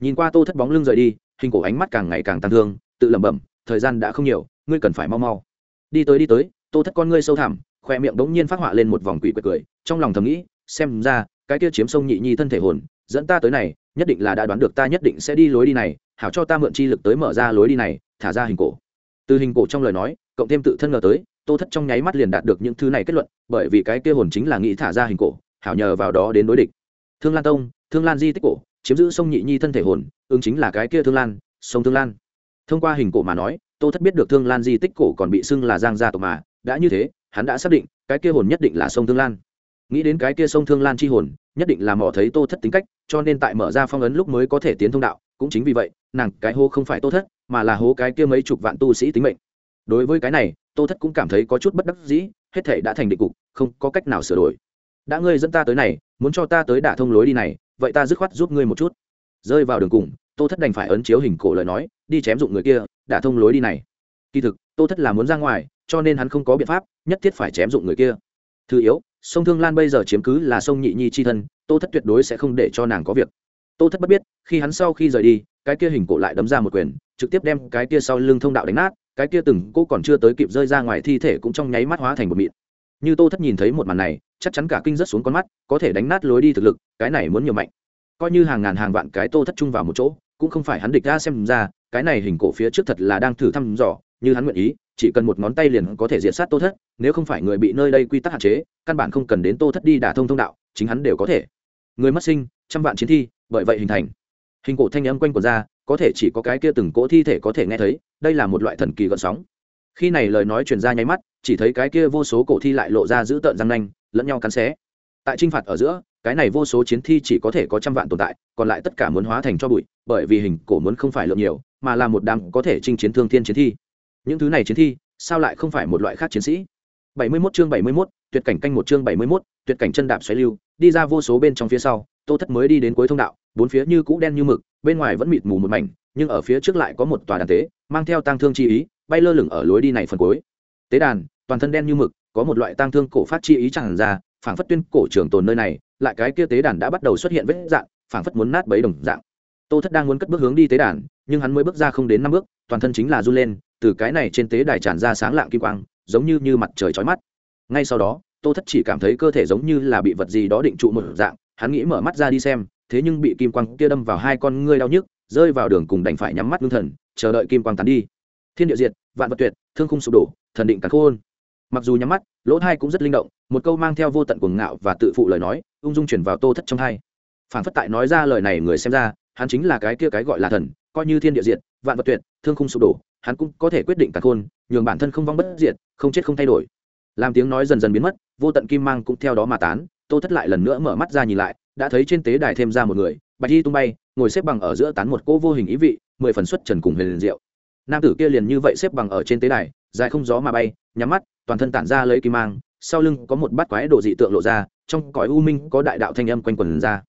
nhìn qua tô thất bóng lưng rời đi, hình cổ ánh mắt càng ngày càng tăng thương, tự lẩm bẩm, thời gian đã không nhiều, ngươi cần phải mau mau. Đi tới đi tới, tô thất con ngươi sâu thẳm khoe miệng đống nhiên phát họa lên một vòng quỷ quệt cười, trong lòng thầm nghĩ, xem ra, cái kia chiếm sông nhị nhi thân thể hồn, dẫn ta tới này, nhất định là đã đoán được ta nhất định sẽ đi lối đi này, hảo cho ta mượn chi lực tới mở ra lối đi này, thả ra hình cổ. Từ hình cổ trong lời nói, cộng thêm tự thân ngờ tới, tô thất trong nháy mắt liền đạt được những thứ này kết luận, bởi vì cái kia hồn chính là nghĩ thả ra hình cổ, hảo nhờ vào đó đến đối địch. Thương lan tông, thương lan di tích cổ chiếm giữ sông nhị nhi thân thể hồn, ứng chính là cái kia thương lan, sông thương lan. Thông qua hình cổ mà nói, tô thất biết được thương lan di tích cổ còn bị xưng là giang gia tộc mà, đã như thế, hắn đã xác định, cái kia hồn nhất định là sông thương lan. Nghĩ đến cái kia sông thương lan chi hồn, nhất định là mò thấy tô thất tính cách, cho nên tại mở ra phong ấn lúc mới có thể tiến thông đạo, cũng chính vì vậy, nàng cái hô không phải tô thất, mà là hố cái kia mấy chục vạn tu sĩ tính mệnh. Đối với cái này, tô thất cũng cảm thấy có chút bất đắc dĩ, hết thể đã thành định cục, không có cách nào sửa đổi. Đã ngươi dẫn ta tới này, muốn cho ta tới đả thông lối đi này vậy ta dứt khoát giúp ngươi một chút. Rơi vào đường cùng, tô thất đành phải ấn chiếu hình cổ lời nói, đi chém dụng người kia, đã thông lối đi này. Kỳ thực, tô thất là muốn ra ngoài, cho nên hắn không có biện pháp, nhất thiết phải chém dụng người kia. Thứ yếu, sông thương lan bây giờ chiếm cứ là sông nhị nhi chi thân, tô thất tuyệt đối sẽ không để cho nàng có việc. Tô thất bất biết, khi hắn sau khi rời đi, cái kia hình cổ lại đấm ra một quyền, trực tiếp đem cái kia sau lưng thông đạo đánh nát, cái kia từng cô còn chưa tới kịp rơi ra ngoài thi thể cũng trong nháy mắt hóa thành một mịn. Như tô thất nhìn thấy một màn này chắc chắn cả kinh rất xuống con mắt, có thể đánh nát lối đi thực lực, cái này muốn nhiều mạnh. Coi như hàng ngàn hàng vạn cái tô thất chung vào một chỗ, cũng không phải hắn địch ra xem ra, cái này hình cổ phía trước thật là đang thử thăm dò, như hắn nguyện ý, chỉ cần một ngón tay liền có thể diệt sát tô thất, nếu không phải người bị nơi đây quy tắc hạn chế, căn bản không cần đến tô thất đi đả thông thông đạo, chính hắn đều có thể. Người mất sinh, trăm vạn chiến thi, bởi vậy hình thành. Hình cổ thanh âm quanh quần ra, có thể chỉ có cái kia từng cỗ thi thể có thể nghe thấy, đây là một loại thần kỳ gợn sóng. Khi này lời nói truyền ra nháy mắt, chỉ thấy cái kia vô số cổ thi lại lộ ra giữ tợn răng nanh lẫn nhau cắn xé. Tại trinh phạt ở giữa cái này vô số chiến thi chỉ có thể có trăm vạn tồn tại còn lại tất cả muốn hóa thành cho bụi bởi vì hình cổ muốn không phải lượng nhiều mà là một đám có thể chinh chiến thương thiên chiến thi. Những thứ này chiến thi sao lại không phải một loại khác chiến sĩ? 71 chương 71, tuyệt cảnh canh một chương 71, tuyệt cảnh chân đạp xoáy lưu, đi ra vô số bên trong phía sau, Tô Thất mới đi đến cuối thông đạo, bốn phía như cũ đen như mực, bên ngoài vẫn mịt mù một mảnh, nhưng ở phía trước lại có một tòa đàn tế, mang theo tang thương chi ý, bay lơ lửng ở lối đi này phần cuối. Tế đàn, toàn thân đen như mực, có một loại tang thương cổ phát chi ý tràn ra, phảng phất tuyên cổ trường tồn nơi này, lại cái kia tế đàn đã bắt đầu xuất hiện vết dạng, phảng phất muốn nát bấy đồng dạng. Tô Thất đang muốn cất bước hướng đi tế đàn, nhưng hắn mới bước ra không đến năm bước, toàn thân chính là run lên, từ cái này trên tế đài tràn ra sáng lạng kim quang, giống như như mặt trời chói mắt. Ngay sau đó tô thất chỉ cảm thấy cơ thể giống như là bị vật gì đó định trụ một dạng hắn nghĩ mở mắt ra đi xem thế nhưng bị kim quang kia đâm vào hai con ngươi đau nhức rơi vào đường cùng đành phải nhắm mắt ngưng thần chờ đợi kim quang tán đi. Thiên địa diệt vạn vật tuyệt thương khung sụp đổ thần định cắn khôn mặc dù nhắm mắt, lỗ thai cũng rất linh động, một câu mang theo vô tận cuồng ngạo và tự phụ lời nói, ung dung chuyển vào tô thất trong hai phản phất tại nói ra lời này người xem ra, hắn chính là cái kia cái gọi là thần, coi như thiên địa diệt, vạn vật tuyệt, thương khung sụp đổ, hắn cũng có thể quyết định cắn khôn, nhường bản thân không vong bất diệt, không chết không thay đổi. Làm tiếng nói dần dần biến mất, vô tận kim mang cũng theo đó mà tán, tô thất lại lần nữa mở mắt ra nhìn lại, đã thấy trên tế đài thêm ra một người, bạch y tung bay, ngồi xếp bằng ở giữa tán một cỗ vô hình ý vị, mười phần xuất trần cùng huyền liền diệu. Nam tử kia liền như vậy xếp bằng ở trên tế đài, dài không gió mà bay, nhắm mắt toàn thân tản ra lấy kim mang, sau lưng có một bát quái đồ dị tượng lộ ra, trong cõi u minh có đại đạo thanh âm quanh quần ra.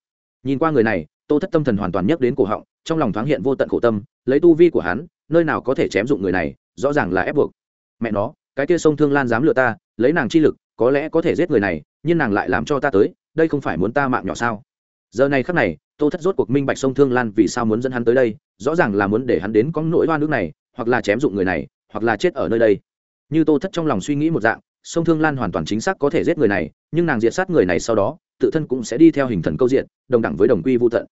Nhìn qua người này, tô thất tâm thần hoàn toàn nhắc đến cổ họng, trong lòng thoáng hiện vô tận khổ tâm, lấy tu vi của hắn, nơi nào có thể chém dụng người này, rõ ràng là ép buộc. Mẹ nó, cái kia sông thương lan dám lừa ta, lấy nàng chi lực, có lẽ có thể giết người này, nhưng nàng lại làm cho ta tới, đây không phải muốn ta mạng nhỏ sao? Giờ này khắc này, tô thất rốt cuộc minh bạch sông thương lan vì sao muốn dẫn hắn tới đây, rõ ràng là muốn để hắn đến có nỗi oan nước này, hoặc là chém dụng người này, hoặc là chết ở nơi đây như tô thất trong lòng suy nghĩ một dạng, sông thương lan hoàn toàn chính xác có thể giết người này, nhưng nàng diệt sát người này sau đó, tự thân cũng sẽ đi theo hình thần câu diện, đồng đẳng với đồng quy vô tận.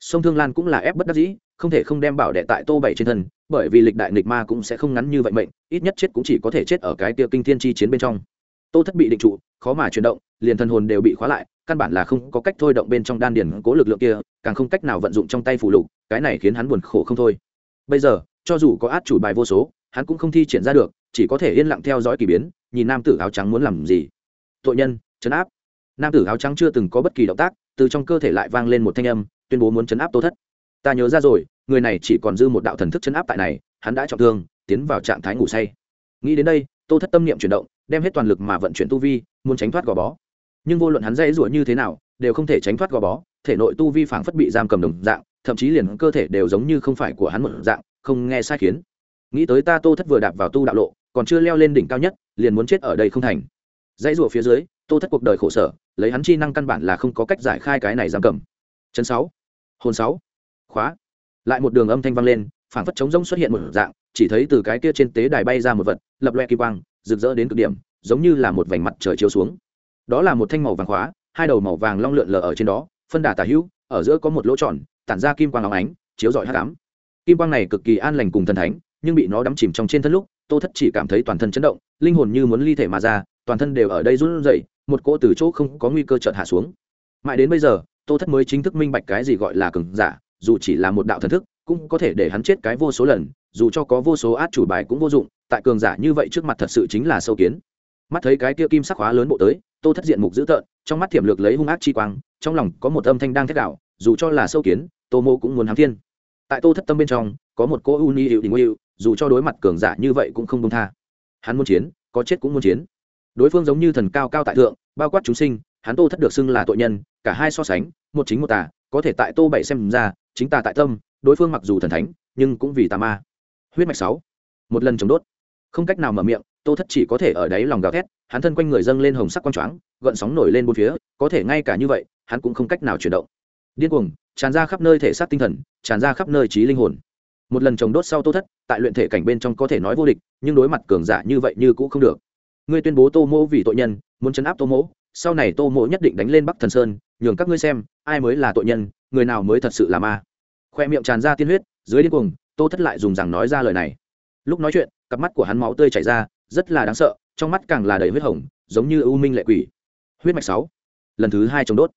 Sông thương lan cũng là ép bất đắc dĩ, không thể không đem bảo đệ tại tô bảy trên thân, bởi vì lịch đại nghịch ma cũng sẽ không ngắn như vậy mệnh, ít nhất chết cũng chỉ có thể chết ở cái tia kinh thiên chi chiến bên trong. Tô thất bị định trụ, khó mà chuyển động, liền thần hồn đều bị khóa lại, căn bản là không có cách thôi động bên trong đan điển cố lực lượng kia, càng không cách nào vận dụng trong tay phụ lục, cái này khiến hắn buồn khổ không thôi. Bây giờ, cho dù có át chủ bài vô số, hắn cũng không thi triển ra được chỉ có thể yên lặng theo dõi kỳ biến, nhìn nam tử áo trắng muốn làm gì. Tội nhân chấn áp. Nam tử áo trắng chưa từng có bất kỳ động tác, từ trong cơ thể lại vang lên một thanh âm, tuyên bố muốn chấn áp tô thất. Ta nhớ ra rồi, người này chỉ còn dư một đạo thần thức chấn áp tại này, hắn đã trọng thương, tiến vào trạng thái ngủ say. Nghĩ đến đây, tô thất tâm niệm chuyển động, đem hết toàn lực mà vận chuyển tu vi, muốn tránh thoát gò bó. Nhưng vô luận hắn dễ rủa như thế nào, đều không thể tránh thoát gò bó, thể nội tu vi phảng phất bị giam cầm đồng dạng, thậm chí liền cơ thể đều giống như không phải của hắn một dạng, không nghe sai khiến. Nghĩ tới ta tô thất vừa đạp vào tu đạo lộ còn chưa leo lên đỉnh cao nhất, liền muốn chết ở đây không thành. Dãy rủa phía dưới, tô thất cuộc đời khổ sở, lấy hắn chi năng căn bản là không có cách giải khai cái này giam cầm. Chân sáu, hồn sáu, khóa. Lại một đường âm thanh vang lên, phảng phất trống rông xuất hiện một dạng, chỉ thấy từ cái kia trên tế đài bay ra một vật, lập loe kỳ quang, rực rỡ đến cực điểm, giống như là một vành mặt trời chiếu xuống. Đó là một thanh màu vàng khóa, hai đầu màu vàng long lượn lờ ở trên đó, phân đà tả hữu, ở giữa có một lỗ tròn, tản ra kim quang óng ánh, chiếu rọi hắc ám. Kim quang này cực kỳ an lành cùng thần thánh, nhưng bị nó đắm chìm trong trên thân lúc tô thất chỉ cảm thấy toàn thân chấn động, linh hồn như muốn ly thể mà ra, toàn thân đều ở đây run rẩy, một cỗ từ chỗ không có nguy cơ chợt hạ xuống. Mãi đến bây giờ, tô thất mới chính thức minh bạch cái gì gọi là cường giả, dù chỉ là một đạo thần thức, cũng có thể để hắn chết cái vô số lần, dù cho có vô số át chủ bài cũng vô dụng, tại cường giả như vậy trước mặt thật sự chính là sâu kiến. Mắt thấy cái kia kim sắc hóa lớn bộ tới, tô thất diện mục dữ tợn, trong mắt thiểm lược lấy hung ác chi quang, trong lòng có một âm thanh đang thét đạo dù cho là sâu kiến, tô mô cũng muốn hám thiên. Tại tô thất tâm bên trong, có một cô uni hiệu đình hiệu dù cho đối mặt cường giả như vậy cũng không công tha. Hắn muốn chiến, có chết cũng muốn chiến. Đối phương giống như thần cao cao tại thượng, bao quát chúng sinh, hắn tô thất được xưng là tội nhân, cả hai so sánh, một chính một tà, có thể tại tô bảy xem ra, chính tà tại tâm, đối phương mặc dù thần thánh, nhưng cũng vì tà ma. Huyết mạch sáu. Một lần chống đốt. Không cách nào mở miệng, tô thất chỉ có thể ở đáy lòng gào thét, hắn thân quanh người dâng lên hồng sắc quang choáng, gợn sóng nổi lên bốn phía, có thể ngay cả như vậy, hắn cũng không cách nào chuyển động. Điên cuồng, tràn ra khắp nơi thể xác tinh thần, tràn ra khắp nơi trí linh hồn một lần trồng đốt sau tô thất, tại luyện thể cảnh bên trong có thể nói vô địch, nhưng đối mặt cường giả như vậy như cũng không được. Ngươi tuyên bố tô mỗ vì tội nhân, muốn chấn áp tô mỗ, sau này tô mỗ nhất định đánh lên bắc thần sơn, nhường các ngươi xem, ai mới là tội nhân, người nào mới thật sự là ma. Khoe miệng tràn ra tiên huyết, dưới điên cuồng, tô thất lại dùng rằng nói ra lời này. Lúc nói chuyện, cặp mắt của hắn máu tươi chảy ra, rất là đáng sợ, trong mắt càng là đầy huyết hồng, giống như ưu minh lệ quỷ. Huyết mạch sáu, lần thứ hai chống đốt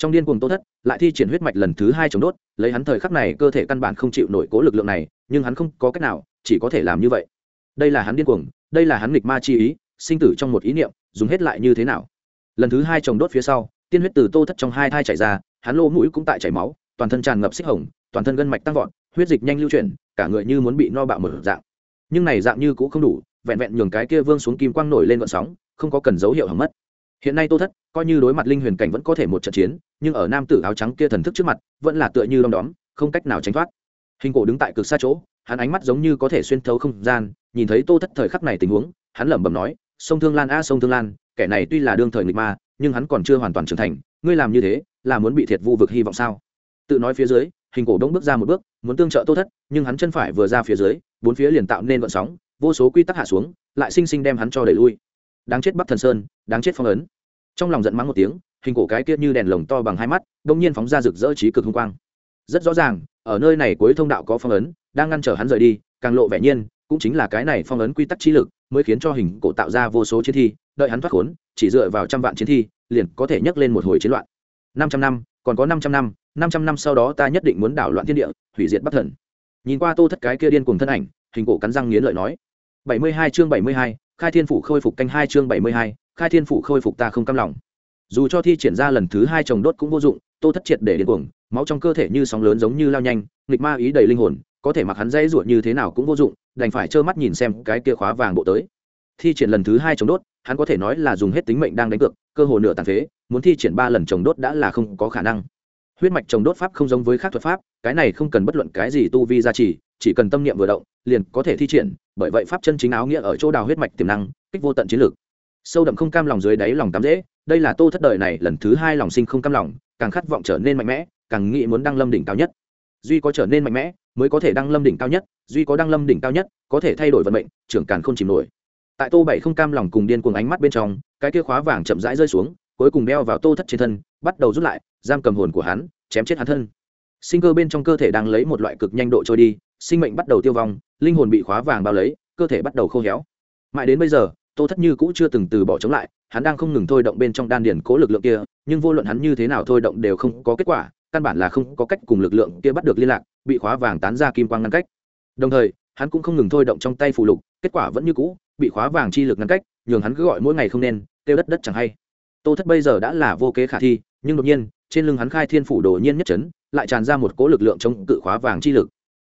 trong điên cuồng tô thất, lại thi triển huyết mạch lần thứ hai chống đốt, lấy hắn thời khắc này cơ thể căn bản không chịu nổi cố lực lượng này, nhưng hắn không có cách nào, chỉ có thể làm như vậy. Đây là hắn điên cuồng, đây là hắn nghịch ma chi ý, sinh tử trong một ý niệm, dùng hết lại như thế nào? Lần thứ hai trồng đốt phía sau, tiên huyết từ tô thất trong hai thai chảy ra, hắn lỗ mũi cũng tại chảy máu, toàn thân tràn ngập xích hồng, toàn thân gân mạch tăng vọt, huyết dịch nhanh lưu chuyển, cả người như muốn bị no bạo mở dạng. Nhưng này dạng như cũng không đủ, vẹn vẹn nhường cái kia vương xuống kim quang nổi lên vận sóng, không có cần dấu hiệu hỏng mất hiện nay tô thất, coi như đối mặt linh huyền cảnh vẫn có thể một trận chiến, nhưng ở nam tử áo trắng kia thần thức trước mặt, vẫn là tựa như đom đóm, không cách nào tránh thoát. Hình cổ đứng tại cực xa chỗ, hắn ánh mắt giống như có thể xuyên thấu không gian, nhìn thấy tô thất thời khắc này tình huống, hắn lẩm bẩm nói, sông thương lan a, sông thương lan, kẻ này tuy là đương thời nghịch ma, nhưng hắn còn chưa hoàn toàn trưởng thành, ngươi làm như thế, là muốn bị thiệt vụ vực hy vọng sao? Tự nói phía dưới, hình cổ đông bước ra một bước, muốn tương trợ tô thất, nhưng hắn chân phải vừa ra phía dưới, bốn phía liền tạo nên vận sóng, vô số quy tắc hạ xuống, lại sinh sinh đem hắn cho đẩy lui đáng chết bắc thần sơn, đáng chết phong ấn. Trong lòng giận mắng một tiếng, hình cổ cái kia như đèn lồng to bằng hai mắt đông nhiên phóng ra rực rỡ trí cực hung quang. Rất rõ ràng, ở nơi này cuối thông đạo có phong ấn, đang ngăn trở hắn rời đi, càng lộ vẻ nhiên, cũng chính là cái này phong ấn quy tắc trí lực, mới khiến cho hình cổ tạo ra vô số chiến thi, đợi hắn thoát khốn, chỉ dựa vào trăm vạn chiến thi, liền có thể nhấc lên một hồi chiến loạn. Năm trăm năm, còn có năm trăm năm năm trăm năm sau đó ta nhất định muốn đảo loạn thiên địa, hủy diệt bắc thần. Nhìn qua tô thất cái kia điên cùng thân ảnh, hình cổ cắn răng nghiến lợi nói. Bảy mươi hai chương bảy mươi hai khai thiên phủ khôi phục canh hai chương bảy mươi hai, khai thiên phủ khôi phục ta không cam lòng. Dù cho thi triển ra lần thứ hai chồng đốt cũng vô dụng, tô thất triệt để điên cuồng, máu trong cơ thể như sóng lớn giống như lao nhanh, nghịch ma ý đầy linh hồn, có thể mặc hắn dây ruột như thế nào cũng vô dụng, đành phải trơ mắt nhìn xem cái kia khóa vàng bộ tới. Thi triển lần thứ hai chồng đốt, hắn có thể nói là dùng hết tính mệnh đang đánh cược, cơ hồ nửa tàn phế, muốn thi triển ba lần chồng đốt đã là không có khả năng huyết mạch trồng đốt pháp không giống với khác thuật pháp, cái này không cần bất luận cái gì tu vi gia trì, chỉ cần tâm niệm vừa động, liền có thể thi triển, bởi vậy pháp chân chính áo nghĩa ở chỗ đào huyết mạch tiềm năng, kích vô tận chiến lược. Sâu đậm không cam lòng dưới đáy lòng tắm dễ, đây là tô thất đời này lần thứ hai lòng sinh không cam lòng, càng khát vọng trở nên mạnh mẽ, càng nghĩ muốn đăng lâm đỉnh cao nhất. Duy có trở nên mạnh mẽ, mới có thể đăng lâm đỉnh cao nhất, duy có đăng lâm đỉnh cao nhất, có thể thay đổi vận mệnh, trưởng càn không chìm nổi. Tại tô bảy không cam lòng cùng điên cuồng ánh mắt bên trong, cái kia khóa vàng chậm rãi rơi xuống, cuối cùng đeo vào tô thất trên thân, bắt đầu rút lại giam cầm hồn của hắn, chém chết hắn thân. Sinh cơ bên trong cơ thể đang lấy một loại cực nhanh độ trôi đi, sinh mệnh bắt đầu tiêu vong, linh hồn bị khóa vàng bao lấy, cơ thể bắt đầu khô héo. Mãi đến bây giờ, tô thất như cũ chưa từng từ bỏ chống lại, hắn đang không ngừng thôi động bên trong đan điển cố lực lượng kia, nhưng vô luận hắn như thế nào thôi động đều không có kết quả, căn bản là không có cách cùng lực lượng kia bắt được liên lạc, bị khóa vàng tán ra kim quang ngăn cách. Đồng thời, hắn cũng không ngừng thôi động trong tay phù lục, kết quả vẫn như cũ, bị khóa vàng chi lực ngăn cách, nhường hắn cứ gọi mỗi ngày không nên, tiêu đất đất chẳng hay. Tô thất bây giờ đã là vô kế khả thi, nhưng đột nhiên trên lưng hắn khai thiên phủ đồ nhiên nhất chấn, lại tràn ra một cỗ lực lượng chống cự khóa vàng chi lực.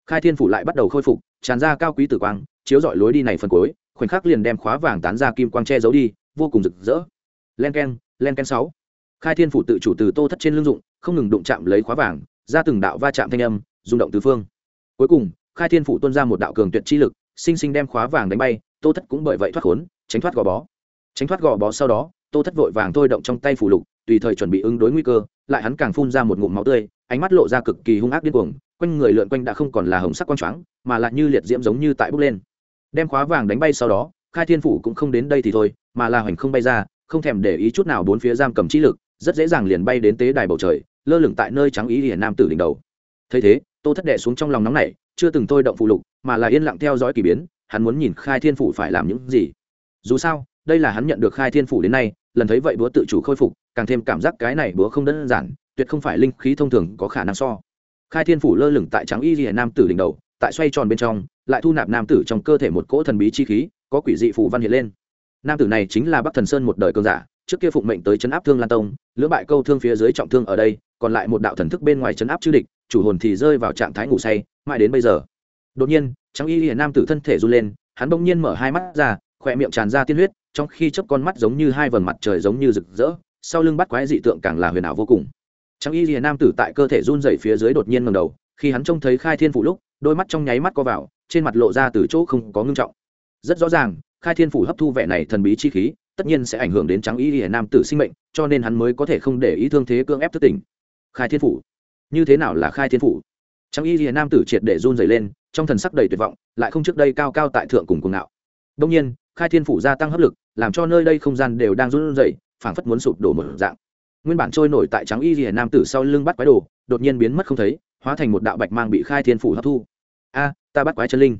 Khai thiên phủ lại bắt đầu khôi phục, tràn ra cao quý tử quang, chiếu dọi lối đi này phần cuối, khoảnh khắc liền đem khóa vàng tán ra kim quang che giấu đi, vô cùng rực rỡ. Len ken len ken sáu. Khai thiên phủ tự chủ từ tô thất trên lưng dụng, không ngừng đụng chạm lấy khóa vàng, ra từng đạo va chạm thanh âm, rung động tứ phương. Cuối cùng, khai thiên phủ tuôn ra một đạo cường tuyệt chi lực, sinh sinh đem khóa vàng đánh bay, tô thất cũng bởi vậy thoát khốn, tránh thoát gò bó. Tránh thoát gò bó sau đó tô thất vội vàng thôi động trong tay phủ lục, tùy thời chuẩn bị ứng đối nguy cơ, lại hắn càng phun ra một ngụm máu tươi, ánh mắt lộ ra cực kỳ hung ác điên cuồng, quanh người lượn quanh đã không còn là hồng sắc quang choáng, mà lại như liệt diễm giống như tại bốc lên. Đem khóa vàng đánh bay sau đó, khai thiên phủ cũng không đến đây thì thôi, mà là hoành không bay ra, không thèm để ý chút nào bốn phía giam cầm trí lực, rất dễ dàng liền bay đến tế đài bầu trời, lơ lửng tại nơi trắng ý hiển nam tử đỉnh đầu. Thấy thế, tô thất đệ xuống trong lòng nóng này chưa từng thôi động phụ lục, mà là yên lặng theo dõi kỳ biến, hắn muốn nhìn khai thiên phủ phải làm những gì. Dù sao, đây là hắn nhận được khai thiên phủ đến nay lần thấy vậy búa tự chủ khôi phục, càng thêm cảm giác cái này búa không đơn giản, tuyệt không phải linh khí thông thường có khả năng so. Khai thiên phủ lơ lửng tại trắng y hiển nam tử đỉnh đầu, tại xoay tròn bên trong, lại thu nạp nam tử trong cơ thể một cỗ thần bí chi khí, có quỷ dị phù văn hiện lên. Nam tử này chính là bắc thần sơn một đời cơn giả, trước kia phụng mệnh tới chấn áp thương lan tông, lưỡng bại câu thương phía dưới trọng thương ở đây, còn lại một đạo thần thức bên ngoài chấn áp chư địch, chủ hồn thì rơi vào trạng thái ngủ say, mãi đến bây giờ. Đột nhiên, trắng y hiển nam tử thân thể run lên, hắn bỗng nhiên mở hai mắt ra, khỏe miệng tràn ra tiên huyết trong khi chớp con mắt giống như hai vầng mặt trời giống như rực rỡ, sau lưng bắt quái dị tượng càng là huyền ảo vô cùng. Trắng y liền nam tử tại cơ thể run rẩy phía dưới đột nhiên ngầm đầu, khi hắn trông thấy khai thiên phủ lúc, đôi mắt trong nháy mắt co vào, trên mặt lộ ra từ chỗ không có ngưng trọng. Rất rõ ràng, khai thiên phủ hấp thu vẻ này thần bí chi khí, tất nhiên sẽ ảnh hưởng đến trắng y hiển nam tử sinh mệnh, cho nên hắn mới có thể không để ý thương thế cưỡng ép thức tỉnh. Khai thiên phủ. Như thế nào là khai thiên phủ? Trắng y hiển nam tử triệt để run dày lên, trong thần sắc đầy tuyệt vọng, lại không trước đây cao cao tại thượng cùng cùng ngạo. Đông nhiên khai thiên phủ gia tăng hấp lực, làm cho nơi đây không gian đều đang run rẩy, phảng phất muốn sụp đổ một dạng. Nguyên bản trôi nổi tại trắng y rìa nam tử sau lưng bắt quái đồ, đột nhiên biến mất không thấy, hóa thành một đạo bạch mang bị khai thiên phủ hấp thu. A, ta bắt quái chân linh.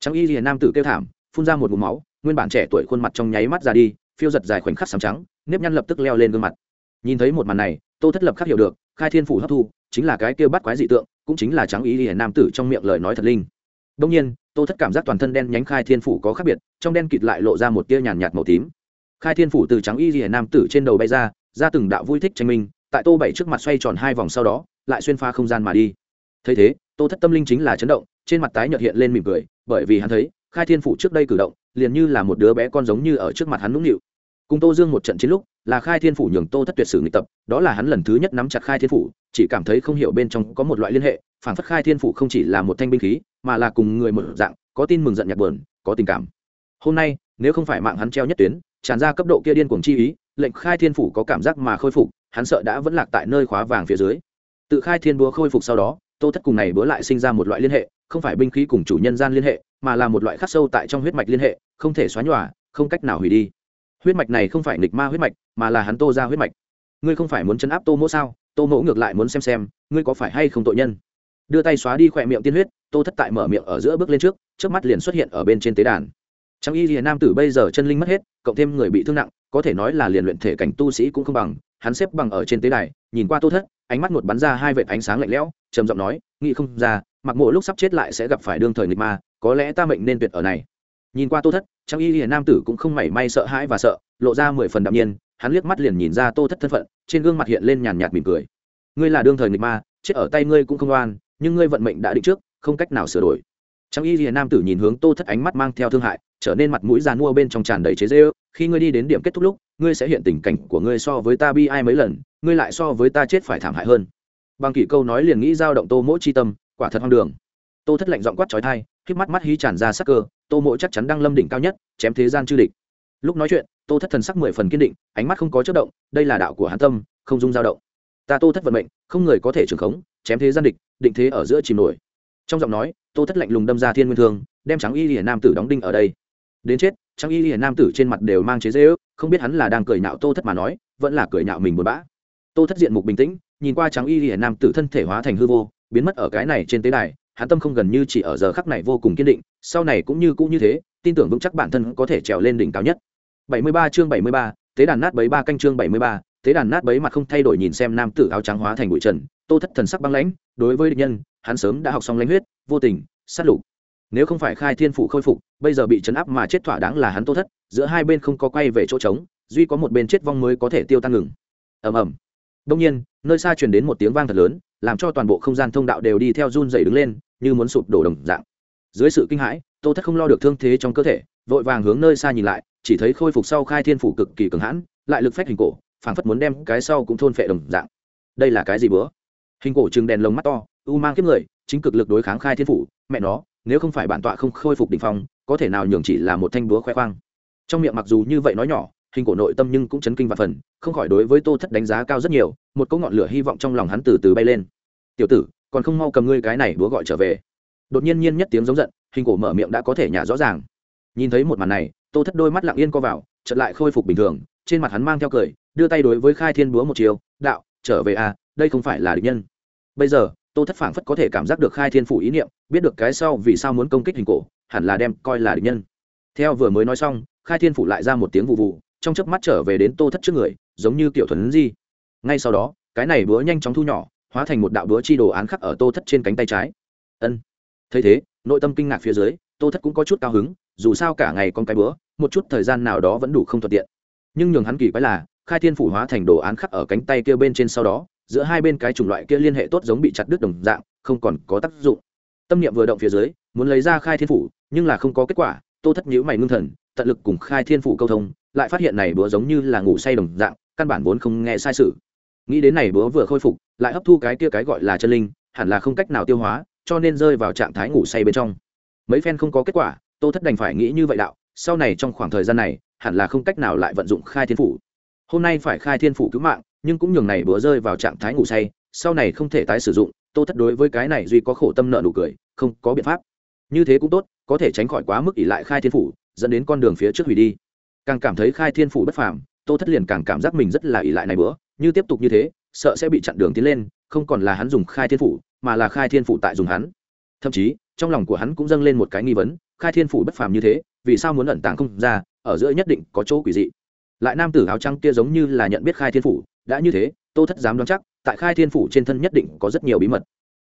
Trắng y rìa nam tử kêu thảm, phun ra một ngụm máu, nguyên bản trẻ tuổi khuôn mặt trong nháy mắt ra đi, phiêu giật dài khoảnh khắc sám trắng, nếp nhăn lập tức leo lên gương mặt. Nhìn thấy một màn này, tô thất lập khắc hiểu được, khai thiên phủ hấp thu, chính là cái kêu bắt quái dị tượng, cũng chính là trắng y hiển nam tử trong miệng lời nói thật linh đông nhiên, tô thất cảm giác toàn thân đen nhánh khai thiên phủ có khác biệt, trong đen kịt lại lộ ra một tia nhàn nhạt màu tím. Khai thiên phủ từ trắng y rìa nam tử trên đầu bay ra ra từng đạo vui thích tranh minh, tại tô bảy trước mặt xoay tròn hai vòng sau đó, lại xuyên pha không gian mà đi. Thấy thế, tô thất tâm linh chính là chấn động, trên mặt tái nhợt hiện lên mỉm cười, bởi vì hắn thấy, khai thiên phủ trước đây cử động, liền như là một đứa bé con giống như ở trước mặt hắn nũng nịu. Cùng tô dương một trận chiến lúc, là khai thiên phủ nhường tô thất tuyệt sử nghịch tập, đó là hắn lần thứ nhất nắm chặt khai thiên phủ, chỉ cảm thấy không hiểu bên trong có một loại liên hệ phản phất khai thiên phủ không chỉ là một thanh binh khí mà là cùng người một dạng, có tin mừng giận nhạc buồn, có tình cảm. Hôm nay, nếu không phải mạng hắn treo nhất tuyến, tràn ra cấp độ kia điên cuồng chi ý, lệnh khai thiên phủ có cảm giác mà khôi phục, hắn sợ đã vẫn lạc tại nơi khóa vàng phía dưới. Tự khai thiên búa khôi phục sau đó, tô thất cùng này búa lại sinh ra một loại liên hệ, không phải binh khí cùng chủ nhân gian liên hệ, mà là một loại khắc sâu tại trong huyết mạch liên hệ, không thể xóa nhòa, không cách nào hủy đi. Huyết mạch này không phải nghịch ma huyết mạch, mà là hắn tô ra huyết mạch. Ngươi không phải muốn chấn áp tô mỗ sao? Tô mỗ ngược lại muốn xem xem, ngươi có phải hay không tội nhân? Đưa tay xóa đi khỏe miệng tiên huyết, tô thất tại mở miệng ở giữa bước lên trước trước mắt liền xuất hiện ở bên trên tế đàn. Trong y liền nam tử bây giờ chân linh mất hết, cộng thêm người bị thương nặng, có thể nói là liền luyện thể cảnh tu sĩ cũng không bằng, hắn xếp bằng ở trên tế đài, nhìn qua tô thất, ánh mắt một bắn ra hai vệt ánh sáng lạnh lẽo, trầm giọng nói, nghĩ không ra, mặc mộ lúc sắp chết lại sẽ gặp phải đương thời nghịch ma, có lẽ ta mệnh nên tuyệt ở này. Nhìn qua tô thất trong y liền nam tử cũng không mảy may sợ hãi và sợ, lộ ra mười phần đạm nhiên, hắn liếc mắt liền nhìn ra tô thất thân phận, trên gương mặt hiện lên nhàn nhạt mỉm cười. Ngươi là đương thời nghịch ma, chết ở tay ngươi cũng không oan nhưng ngươi vận mệnh đã định trước, không cách nào sửa đổi. Trong y liền nam tử nhìn hướng tô thất ánh mắt mang theo thương hại, trở nên mặt mũi dàn mua bên trong tràn đầy chế dê khi ngươi đi đến điểm kết thúc lúc, ngươi sẽ hiện tình cảnh của ngươi so với ta bi ai mấy lần, ngươi lại so với ta chết phải thảm hại hơn. Bằng kỷ câu nói liền nghĩ dao động tô mỗi chi tâm, quả thật hoang đường. Tô thất lạnh giọng quát trói thai khiếp mắt mắt hí tràn ra sắc cơ, tô mỗi chắc chắn đang lâm đỉnh cao nhất, chém thế gian chư địch. Lúc nói chuyện, tô thất thần sắc mười phần kiên định, ánh mắt không có chất động, đây là đạo của hán tâm, không dung dao động. Ta tô thất vận mệnh, không người có thể trường khống chém thế gian địch định thế ở giữa chìm nổi. Trong giọng nói tô thất lạnh lùng đâm ra thiên nguyên thương đem trắng y lìa nam tử đóng đinh ở đây. Đến chết trắng y lìa nam tử trên mặt đều mang chế dễ ước không biết hắn là đang cười nhạo tô thất mà nói vẫn là cười nhạo mình buồn bã. Tô thất diện mục bình tĩnh nhìn qua trắng y lìa nam tử thân thể hóa thành hư vô biến mất ở cái này trên tế đài hắn tâm không gần như chỉ ở giờ khắc này vô cùng kiên định sau này cũng như cũ như thế tin tưởng vững chắc bản thân có thể trèo lên đỉnh cao nhất. 73 chương 73, tế đàn nát bấy ba canh chương 73, tế đàn nát bấy mặt không thay đổi nhìn xem nam tử áo trắng hóa thành bụi trần tô thất thần sắc băng lãnh, đối với địch nhân, hắn sớm đã học xong lãnh huyết, vô tình, sát lục. Nếu không phải khai thiên phủ khôi phục, bây giờ bị chấn áp mà chết thỏa đáng là hắn tô thất, giữa hai bên không có quay về chỗ trống, duy có một bên chết vong mới có thể tiêu tan ngừng. Ầm ầm. Đông nhiên, nơi xa truyền đến một tiếng vang thật lớn, làm cho toàn bộ không gian thông đạo đều đi theo run dày đứng lên, như muốn sụp đổ đồng dạng. Dưới sự kinh hãi, tô thất không lo được thương thế trong cơ thể, vội vàng hướng nơi xa nhìn lại, chỉ thấy khôi phục sau khai thiên phủ cực kỳ cường hãn, lại lực phách hình cổ, phảng phất muốn đem cái sau cũng thôn phệ đồng dạng. Đây là cái gì bữa? Hình cổ trừng đèn lồng mắt to, u mang kiếp người, chính cực lực đối kháng khai thiên phủ. Mẹ nó, nếu không phải bản tọa không khôi phục đỉnh phong, có thể nào nhường chỉ là một thanh búa khoe khoang. Trong miệng mặc dù như vậy nói nhỏ, hình cổ nội tâm nhưng cũng chấn kinh và phần, không khỏi đối với tô thất đánh giá cao rất nhiều, một cỗ ngọn lửa hy vọng trong lòng hắn từ từ bay lên. Tiểu tử, còn không mau cầm ngươi cái này búa gọi trở về. Đột nhiên nhiên nhất tiếng giống giận, hình cổ mở miệng đã có thể nhả rõ ràng. Nhìn thấy một màn này, tô thất đôi mắt lặng yên co vào, chợt lại khôi phục bình thường, trên mặt hắn mang theo cười, đưa tay đối với khai thiên búa một chiều, đạo, trở về à đây không phải là địch nhân. Bây giờ, tô thất phảng phất có thể cảm giác được khai thiên phủ ý niệm, biết được cái sau vì sao muốn công kích hình cổ, hẳn là đem coi là địch nhân. Theo vừa mới nói xong, khai thiên phủ lại ra một tiếng vụ vụ, trong chớp mắt trở về đến tô thất trước người, giống như kiểu thuần di. Ngay sau đó, cái này búa nhanh chóng thu nhỏ, hóa thành một đạo búa chi đồ án khắc ở tô thất trên cánh tay trái. Ân. Thấy thế, nội tâm kinh ngạc phía dưới, tô thất cũng có chút cao hứng, dù sao cả ngày con cái búa, một chút thời gian nào đó vẫn đủ không thuận tiện. Nhưng nhường hắn kỳ quái là, khai thiên phủ hóa thành đồ án khắc ở cánh tay kia bên trên sau đó giữa hai bên cái chủng loại kia liên hệ tốt giống bị chặt đứt đồng dạng, không còn có tác dụng. Tâm niệm vừa động phía dưới, muốn lấy ra khai thiên phủ, nhưng là không có kết quả, tô thất nhíu mày ngưng thần, tận lực cùng khai thiên phủ câu thông, lại phát hiện này búa giống như là ngủ say đồng dạng, căn bản vốn không nghe sai sự. Nghĩ đến này búa vừa khôi phục, lại hấp thu cái kia cái gọi là chân linh, hẳn là không cách nào tiêu hóa, cho nên rơi vào trạng thái ngủ say bên trong. Mấy phen không có kết quả, tô thất đành phải nghĩ như vậy đạo, sau này trong khoảng thời gian này, hẳn là không cách nào lại vận dụng khai thiên phủ. Hôm nay phải khai thiên phủ cứu mạng nhưng cũng nhường này bữa rơi vào trạng thái ngủ say, sau này không thể tái sử dụng, tô thất đối với cái này duy có khổ tâm nợ nụ cười, không có biện pháp. Như thế cũng tốt, có thể tránh khỏi quá mức ỷ lại khai thiên phủ, dẫn đến con đường phía trước hủy đi. Càng cảm thấy khai thiên phủ bất phàm, tô thất liền càng cảm giác mình rất là ỷ lại này bữa, như tiếp tục như thế, sợ sẽ bị chặn đường tiến lên, không còn là hắn dùng khai thiên phủ, mà là khai thiên phủ tại dùng hắn. Thậm chí, trong lòng của hắn cũng dâng lên một cái nghi vấn, khai thiên phủ bất phàm như thế, vì sao muốn ẩn tàng không ra, ở giữa nhất định có chỗ quỷ dị. Lại nam tử áo trắng kia giống như là nhận biết khai thiên phủ đã như thế, tô thất dám đoán chắc, tại khai thiên phủ trên thân nhất định có rất nhiều bí mật.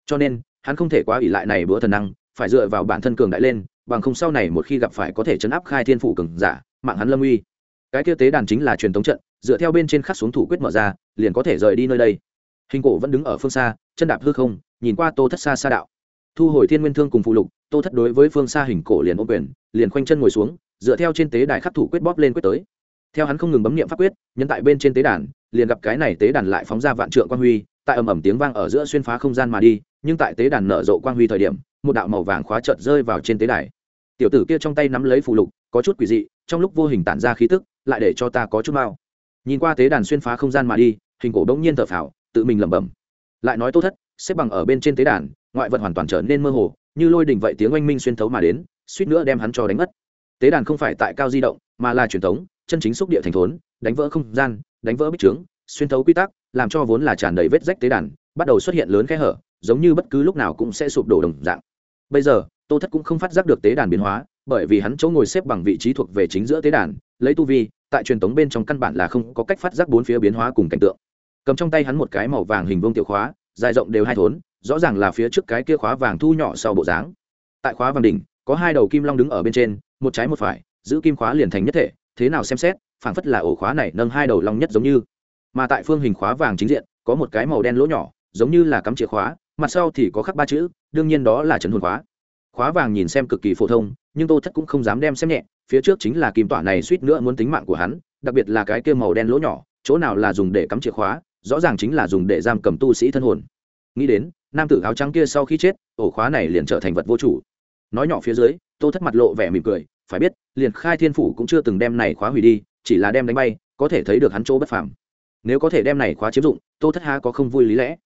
Cho nên, hắn không thể quá ỷ lại này bữa thần năng, phải dựa vào bản thân cường đại lên, bằng không sau này một khi gặp phải có thể chấn áp khai thiên phủ cường giả, mạng hắn lâm uy. Cái tiêu tế đàn chính là truyền thống trận, dựa theo bên trên khắc xuống thủ quyết mở ra, liền có thể rời đi nơi đây. Hình cổ vẫn đứng ở phương xa, chân đạp hư không, nhìn qua tô thất xa xa đạo. Thu hồi thiên nguyên thương cùng phụ lục, tô thất đối với phương xa hình cổ liền ô quyền, liền khoanh chân ngồi xuống, dựa theo trên tế đài khắc thủ quyết bóp lên quyết tới theo hắn không ngừng bấm niệm pháp quyết, nhân tại bên trên tế đàn, liền gặp cái này tế đàn lại phóng ra vạn trượng quang huy, tại ầm ầm tiếng vang ở giữa xuyên phá không gian mà đi, nhưng tại tế đàn nở rộ quang huy thời điểm, một đạo màu vàng khóa chợt rơi vào trên tế đài. Tiểu tử kia trong tay nắm lấy phù lục, có chút quỷ dị, trong lúc vô hình tản ra khí tức, lại để cho ta có chút mau. Nhìn qua tế đàn xuyên phá không gian mà đi, hình cổ đống nhiên thở phào, tự mình lẩm bẩm. Lại nói tô thất, xếp bằng ở bên trên tế đàn, ngoại vật hoàn toàn trở nên mơ hồ, như lôi đỉnh vậy tiếng oanh minh xuyên thấu mà đến, suýt nữa đem hắn cho đánh mất. Tế đàn không phải tại cao di động, mà là truyền thống chân chính xúc địa thành thốn, đánh vỡ không gian, đánh vỡ bích trướng, xuyên thấu quy tắc, làm cho vốn là tràn đầy vết rách tế đàn, bắt đầu xuất hiện lớn khe hở, giống như bất cứ lúc nào cũng sẽ sụp đổ đồng dạng. Bây giờ, tô thất cũng không phát giác được tế đàn biến hóa, bởi vì hắn chỗ ngồi xếp bằng vị trí thuộc về chính giữa tế đàn, lấy tu vi, tại truyền thống bên trong căn bản là không có cách phát giác bốn phía biến hóa cùng cảnh tượng. Cầm trong tay hắn một cái màu vàng hình vuông tiểu khóa, dài rộng đều hai thốn, rõ ràng là phía trước cái kia khóa vàng thu nhỏ sau bộ dáng. Tại khóa vàng đỉnh, có hai đầu kim long đứng ở bên trên, một trái một phải, giữ kim khóa liền thành nhất thể thế nào xem xét, phảng phất là ổ khóa này nâng hai đầu long nhất giống như. Mà tại phương hình khóa vàng chính diện, có một cái màu đen lỗ nhỏ, giống như là cắm chìa khóa, mặt sau thì có khắc ba chữ, đương nhiên đó là trấn hồn khóa. Khóa vàng nhìn xem cực kỳ phổ thông, nhưng tô thất cũng không dám đem xem nhẹ, phía trước chính là kim tỏa này suýt nữa muốn tính mạng của hắn, đặc biệt là cái kia màu đen lỗ nhỏ, chỗ nào là dùng để cắm chìa khóa, rõ ràng chính là dùng để giam cầm tu sĩ thân hồn. Nghĩ đến, nam tử áo trắng kia sau khi chết, ổ khóa này liền trở thành vật vô chủ. Nói nhỏ phía dưới, tô thất mặt lộ vẻ mỉm cười phải biết, liền khai thiên phủ cũng chưa từng đem này khóa hủy đi, chỉ là đem đánh bay, có thể thấy được hắn chỗ bất phàm. Nếu có thể đem này khóa chiếm dụng, tô thất ha có không vui lý lẽ.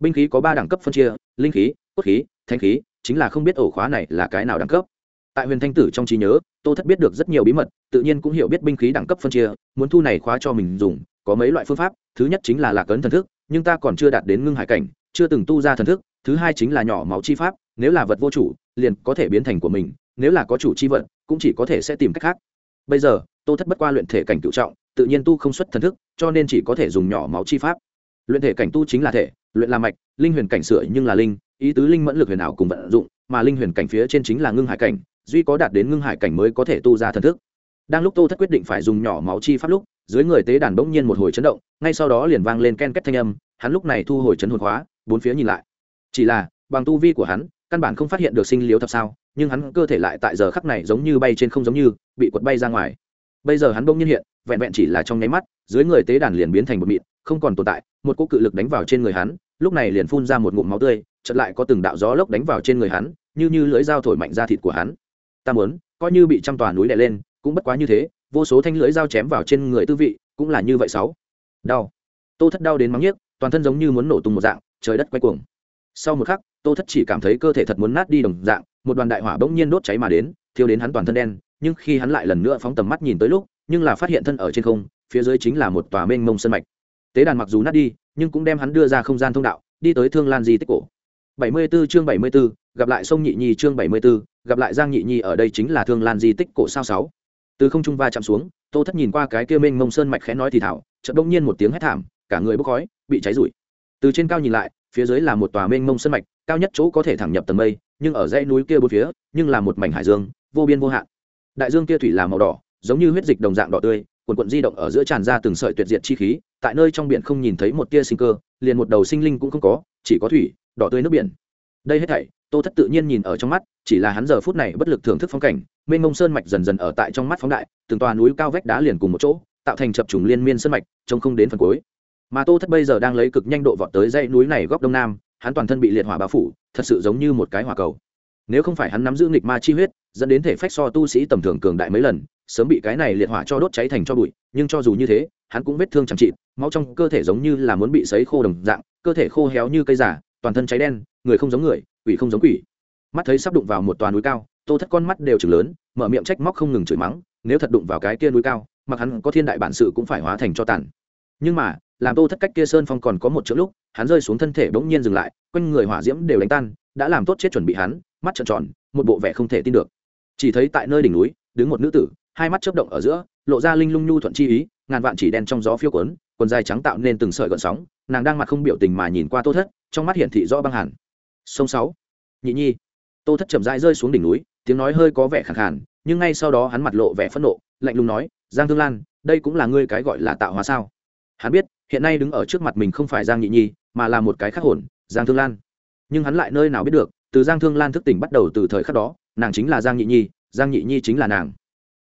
Binh khí có ba đẳng cấp phân chia, linh khí, cốt khí thanh khí, chính là không biết ổ khóa này là cái nào đẳng cấp. Tại huyền thanh tử trong trí nhớ, tô thất biết được rất nhiều bí mật, tự nhiên cũng hiểu biết binh khí đẳng cấp phân chia, muốn thu này khóa cho mình dùng, có mấy loại phương pháp, thứ nhất chính là lạc ấn thần thức, nhưng ta còn chưa đạt đến ngưng hải cảnh, chưa từng tu ra thần thức, thứ hai chính là nhỏ máu chi pháp, nếu là vật vô chủ, liền có thể biến thành của mình nếu là có chủ chi vật cũng chỉ có thể sẽ tìm cách khác. Bây giờ, tô thất bất qua luyện thể cảnh cựu trọng, tự nhiên tu không xuất thần thức, cho nên chỉ có thể dùng nhỏ máu chi pháp. Luyện thể cảnh tu chính là thể, luyện là mạch, linh huyền cảnh sửa nhưng là linh, ý tứ linh mẫn lực huyền ảo cùng vận dụng, mà linh huyền cảnh phía trên chính là ngưng hải cảnh, duy có đạt đến ngưng hải cảnh mới có thể tu ra thần thức. Đang lúc tô thất quyết định phải dùng nhỏ máu chi pháp lúc, dưới người tế đàn bỗng nhiên một hồi chấn động, ngay sau đó liền vang lên ken két thanh âm, hắn lúc này thu hồi chấn hồn hóa, bốn phía nhìn lại. Chỉ là, bằng tu vi của hắn căn bản không phát hiện được sinh liếu thập sao, nhưng hắn cơ thể lại tại giờ khắc này giống như bay trên không giống như, bị quật bay ra ngoài. Bây giờ hắn bỗng nhiên hiện, vẹn vẹn chỉ là trong nháy mắt, dưới người tế đàn liền biến thành một mịn, không còn tồn tại, một cỗ cự lực đánh vào trên người hắn, lúc này liền phun ra một ngụm máu tươi, chợt lại có từng đạo gió lốc đánh vào trên người hắn, như như lưỡi dao thổi mạnh ra thịt của hắn. Ta muốn, coi như bị trăm tòa núi đè lên, cũng bất quá như thế, vô số thanh lưỡi dao chém vào trên người tư vị, cũng là như vậy sáu. Đau. Tô thất đau đến mắng nhiếc, toàn thân giống như muốn nổ tung một dạng, trời đất quay cuồng. Sau một khắc tô thất chỉ cảm thấy cơ thể thật muốn nát đi đồng dạng một đoàn đại hỏa bỗng nhiên đốt cháy mà đến thiêu đến hắn toàn thân đen nhưng khi hắn lại lần nữa phóng tầm mắt nhìn tới lúc nhưng là phát hiện thân ở trên không phía dưới chính là một tòa mênh mông sân mạch. Tế đàn mặc dù nát đi nhưng cũng đem hắn đưa ra không gian thông đạo đi tới thương lan di tích cổ. 74 chương 74, gặp lại sông nhị nhi chương 74, gặp lại giang nhị nhi ở đây chính là thương lan di tích cổ sao sáu. Từ không trung va chạm xuống tô thất nhìn qua cái kia mênh mông sơn mạch khẽ nói thì thảo chợt đông nhiên một tiếng hét thảm cả người bốc khói bị cháy rủi từ trên cao nhìn lại phía dưới là một tòa mênh mông sơn mạch, cao nhất chỗ có thể thẳng nhập tầng mây, nhưng ở dãy núi kia bốn phía, nhưng là một mảnh hải dương, vô biên vô hạn. Đại dương kia thủy là màu đỏ, giống như huyết dịch đồng dạng đỏ tươi, quần quận di động ở giữa tràn ra từng sợi tuyệt diệt chi khí, tại nơi trong biển không nhìn thấy một tia sinh cơ, liền một đầu sinh linh cũng không có, chỉ có thủy, đỏ tươi nước biển. Đây hết thảy, tô thất tự nhiên nhìn ở trong mắt, chỉ là hắn giờ phút này bất lực thưởng thức phong cảnh, mênh mông sơn mạch dần dần ở tại trong mắt phóng đại, từng tòa núi cao vách đá liền cùng một chỗ, tạo thành chập trùng liên miên sơn mạch, trông không đến phần cuối mà tô thất bây giờ đang lấy cực nhanh độ vọt tới dãy núi này góc đông nam, hắn toàn thân bị liệt hỏa bao phủ, thật sự giống như một cái hỏa cầu. Nếu không phải hắn nắm giữ nghịch ma chi huyết, dẫn đến thể phách so tu sĩ tầm thường cường đại mấy lần, sớm bị cái này liệt hỏa cho đốt cháy thành cho bụi, nhưng cho dù như thế, hắn cũng vết thương chẳng trị máu trong cơ thể giống như là muốn bị sấy khô đồng dạng, cơ thể khô héo như cây giả toàn thân cháy đen, người không giống người, quỷ không giống quỷ. Mắt thấy sắp đụng vào một toàn núi cao, tô thất con mắt đều chừng lớn, mở miệng trách móc không ngừng chửi mắng, nếu thật đụng vào cái kia núi cao, mặc hắn có thiên đại bản sự cũng phải hóa thành cho tàn. Nhưng mà làm tô thất cách kia sơn phong còn có một chữ lúc, hắn rơi xuống thân thể bỗng nhiên dừng lại, quanh người hỏa diễm đều đánh tan, đã làm tốt chết chuẩn bị hắn, mắt trợn tròn, một bộ vẻ không thể tin được. Chỉ thấy tại nơi đỉnh núi, đứng một nữ tử, hai mắt chớp động ở giữa, lộ ra linh lung nhu thuận chi ý, ngàn vạn chỉ đen trong gió phiêu cuốn, quần dài trắng tạo nên từng sợi gợn sóng, nàng đang mặt không biểu tình mà nhìn qua tô thất, trong mắt hiển thị rõ băng hẳn sông sáu, nhị nhi. Tô thất chậm rãi rơi xuống đỉnh núi, tiếng nói hơi có vẻ khẳng khàn, nhưng ngay sau đó hắn mặt lộ vẻ phẫn nộ, lạnh lùng nói, giang thương lan, đây cũng là ngươi cái gọi là tạo hóa sao? Hắn biết hiện nay đứng ở trước mặt mình không phải giang nhị nhi, mà là một cái khác hồn, giang thương lan. Nhưng hắn lại nơi nào biết được, từ giang thương lan thức tỉnh bắt đầu từ thời khắc đó, nàng chính là giang nhị nhi, giang nhị nhi chính là nàng.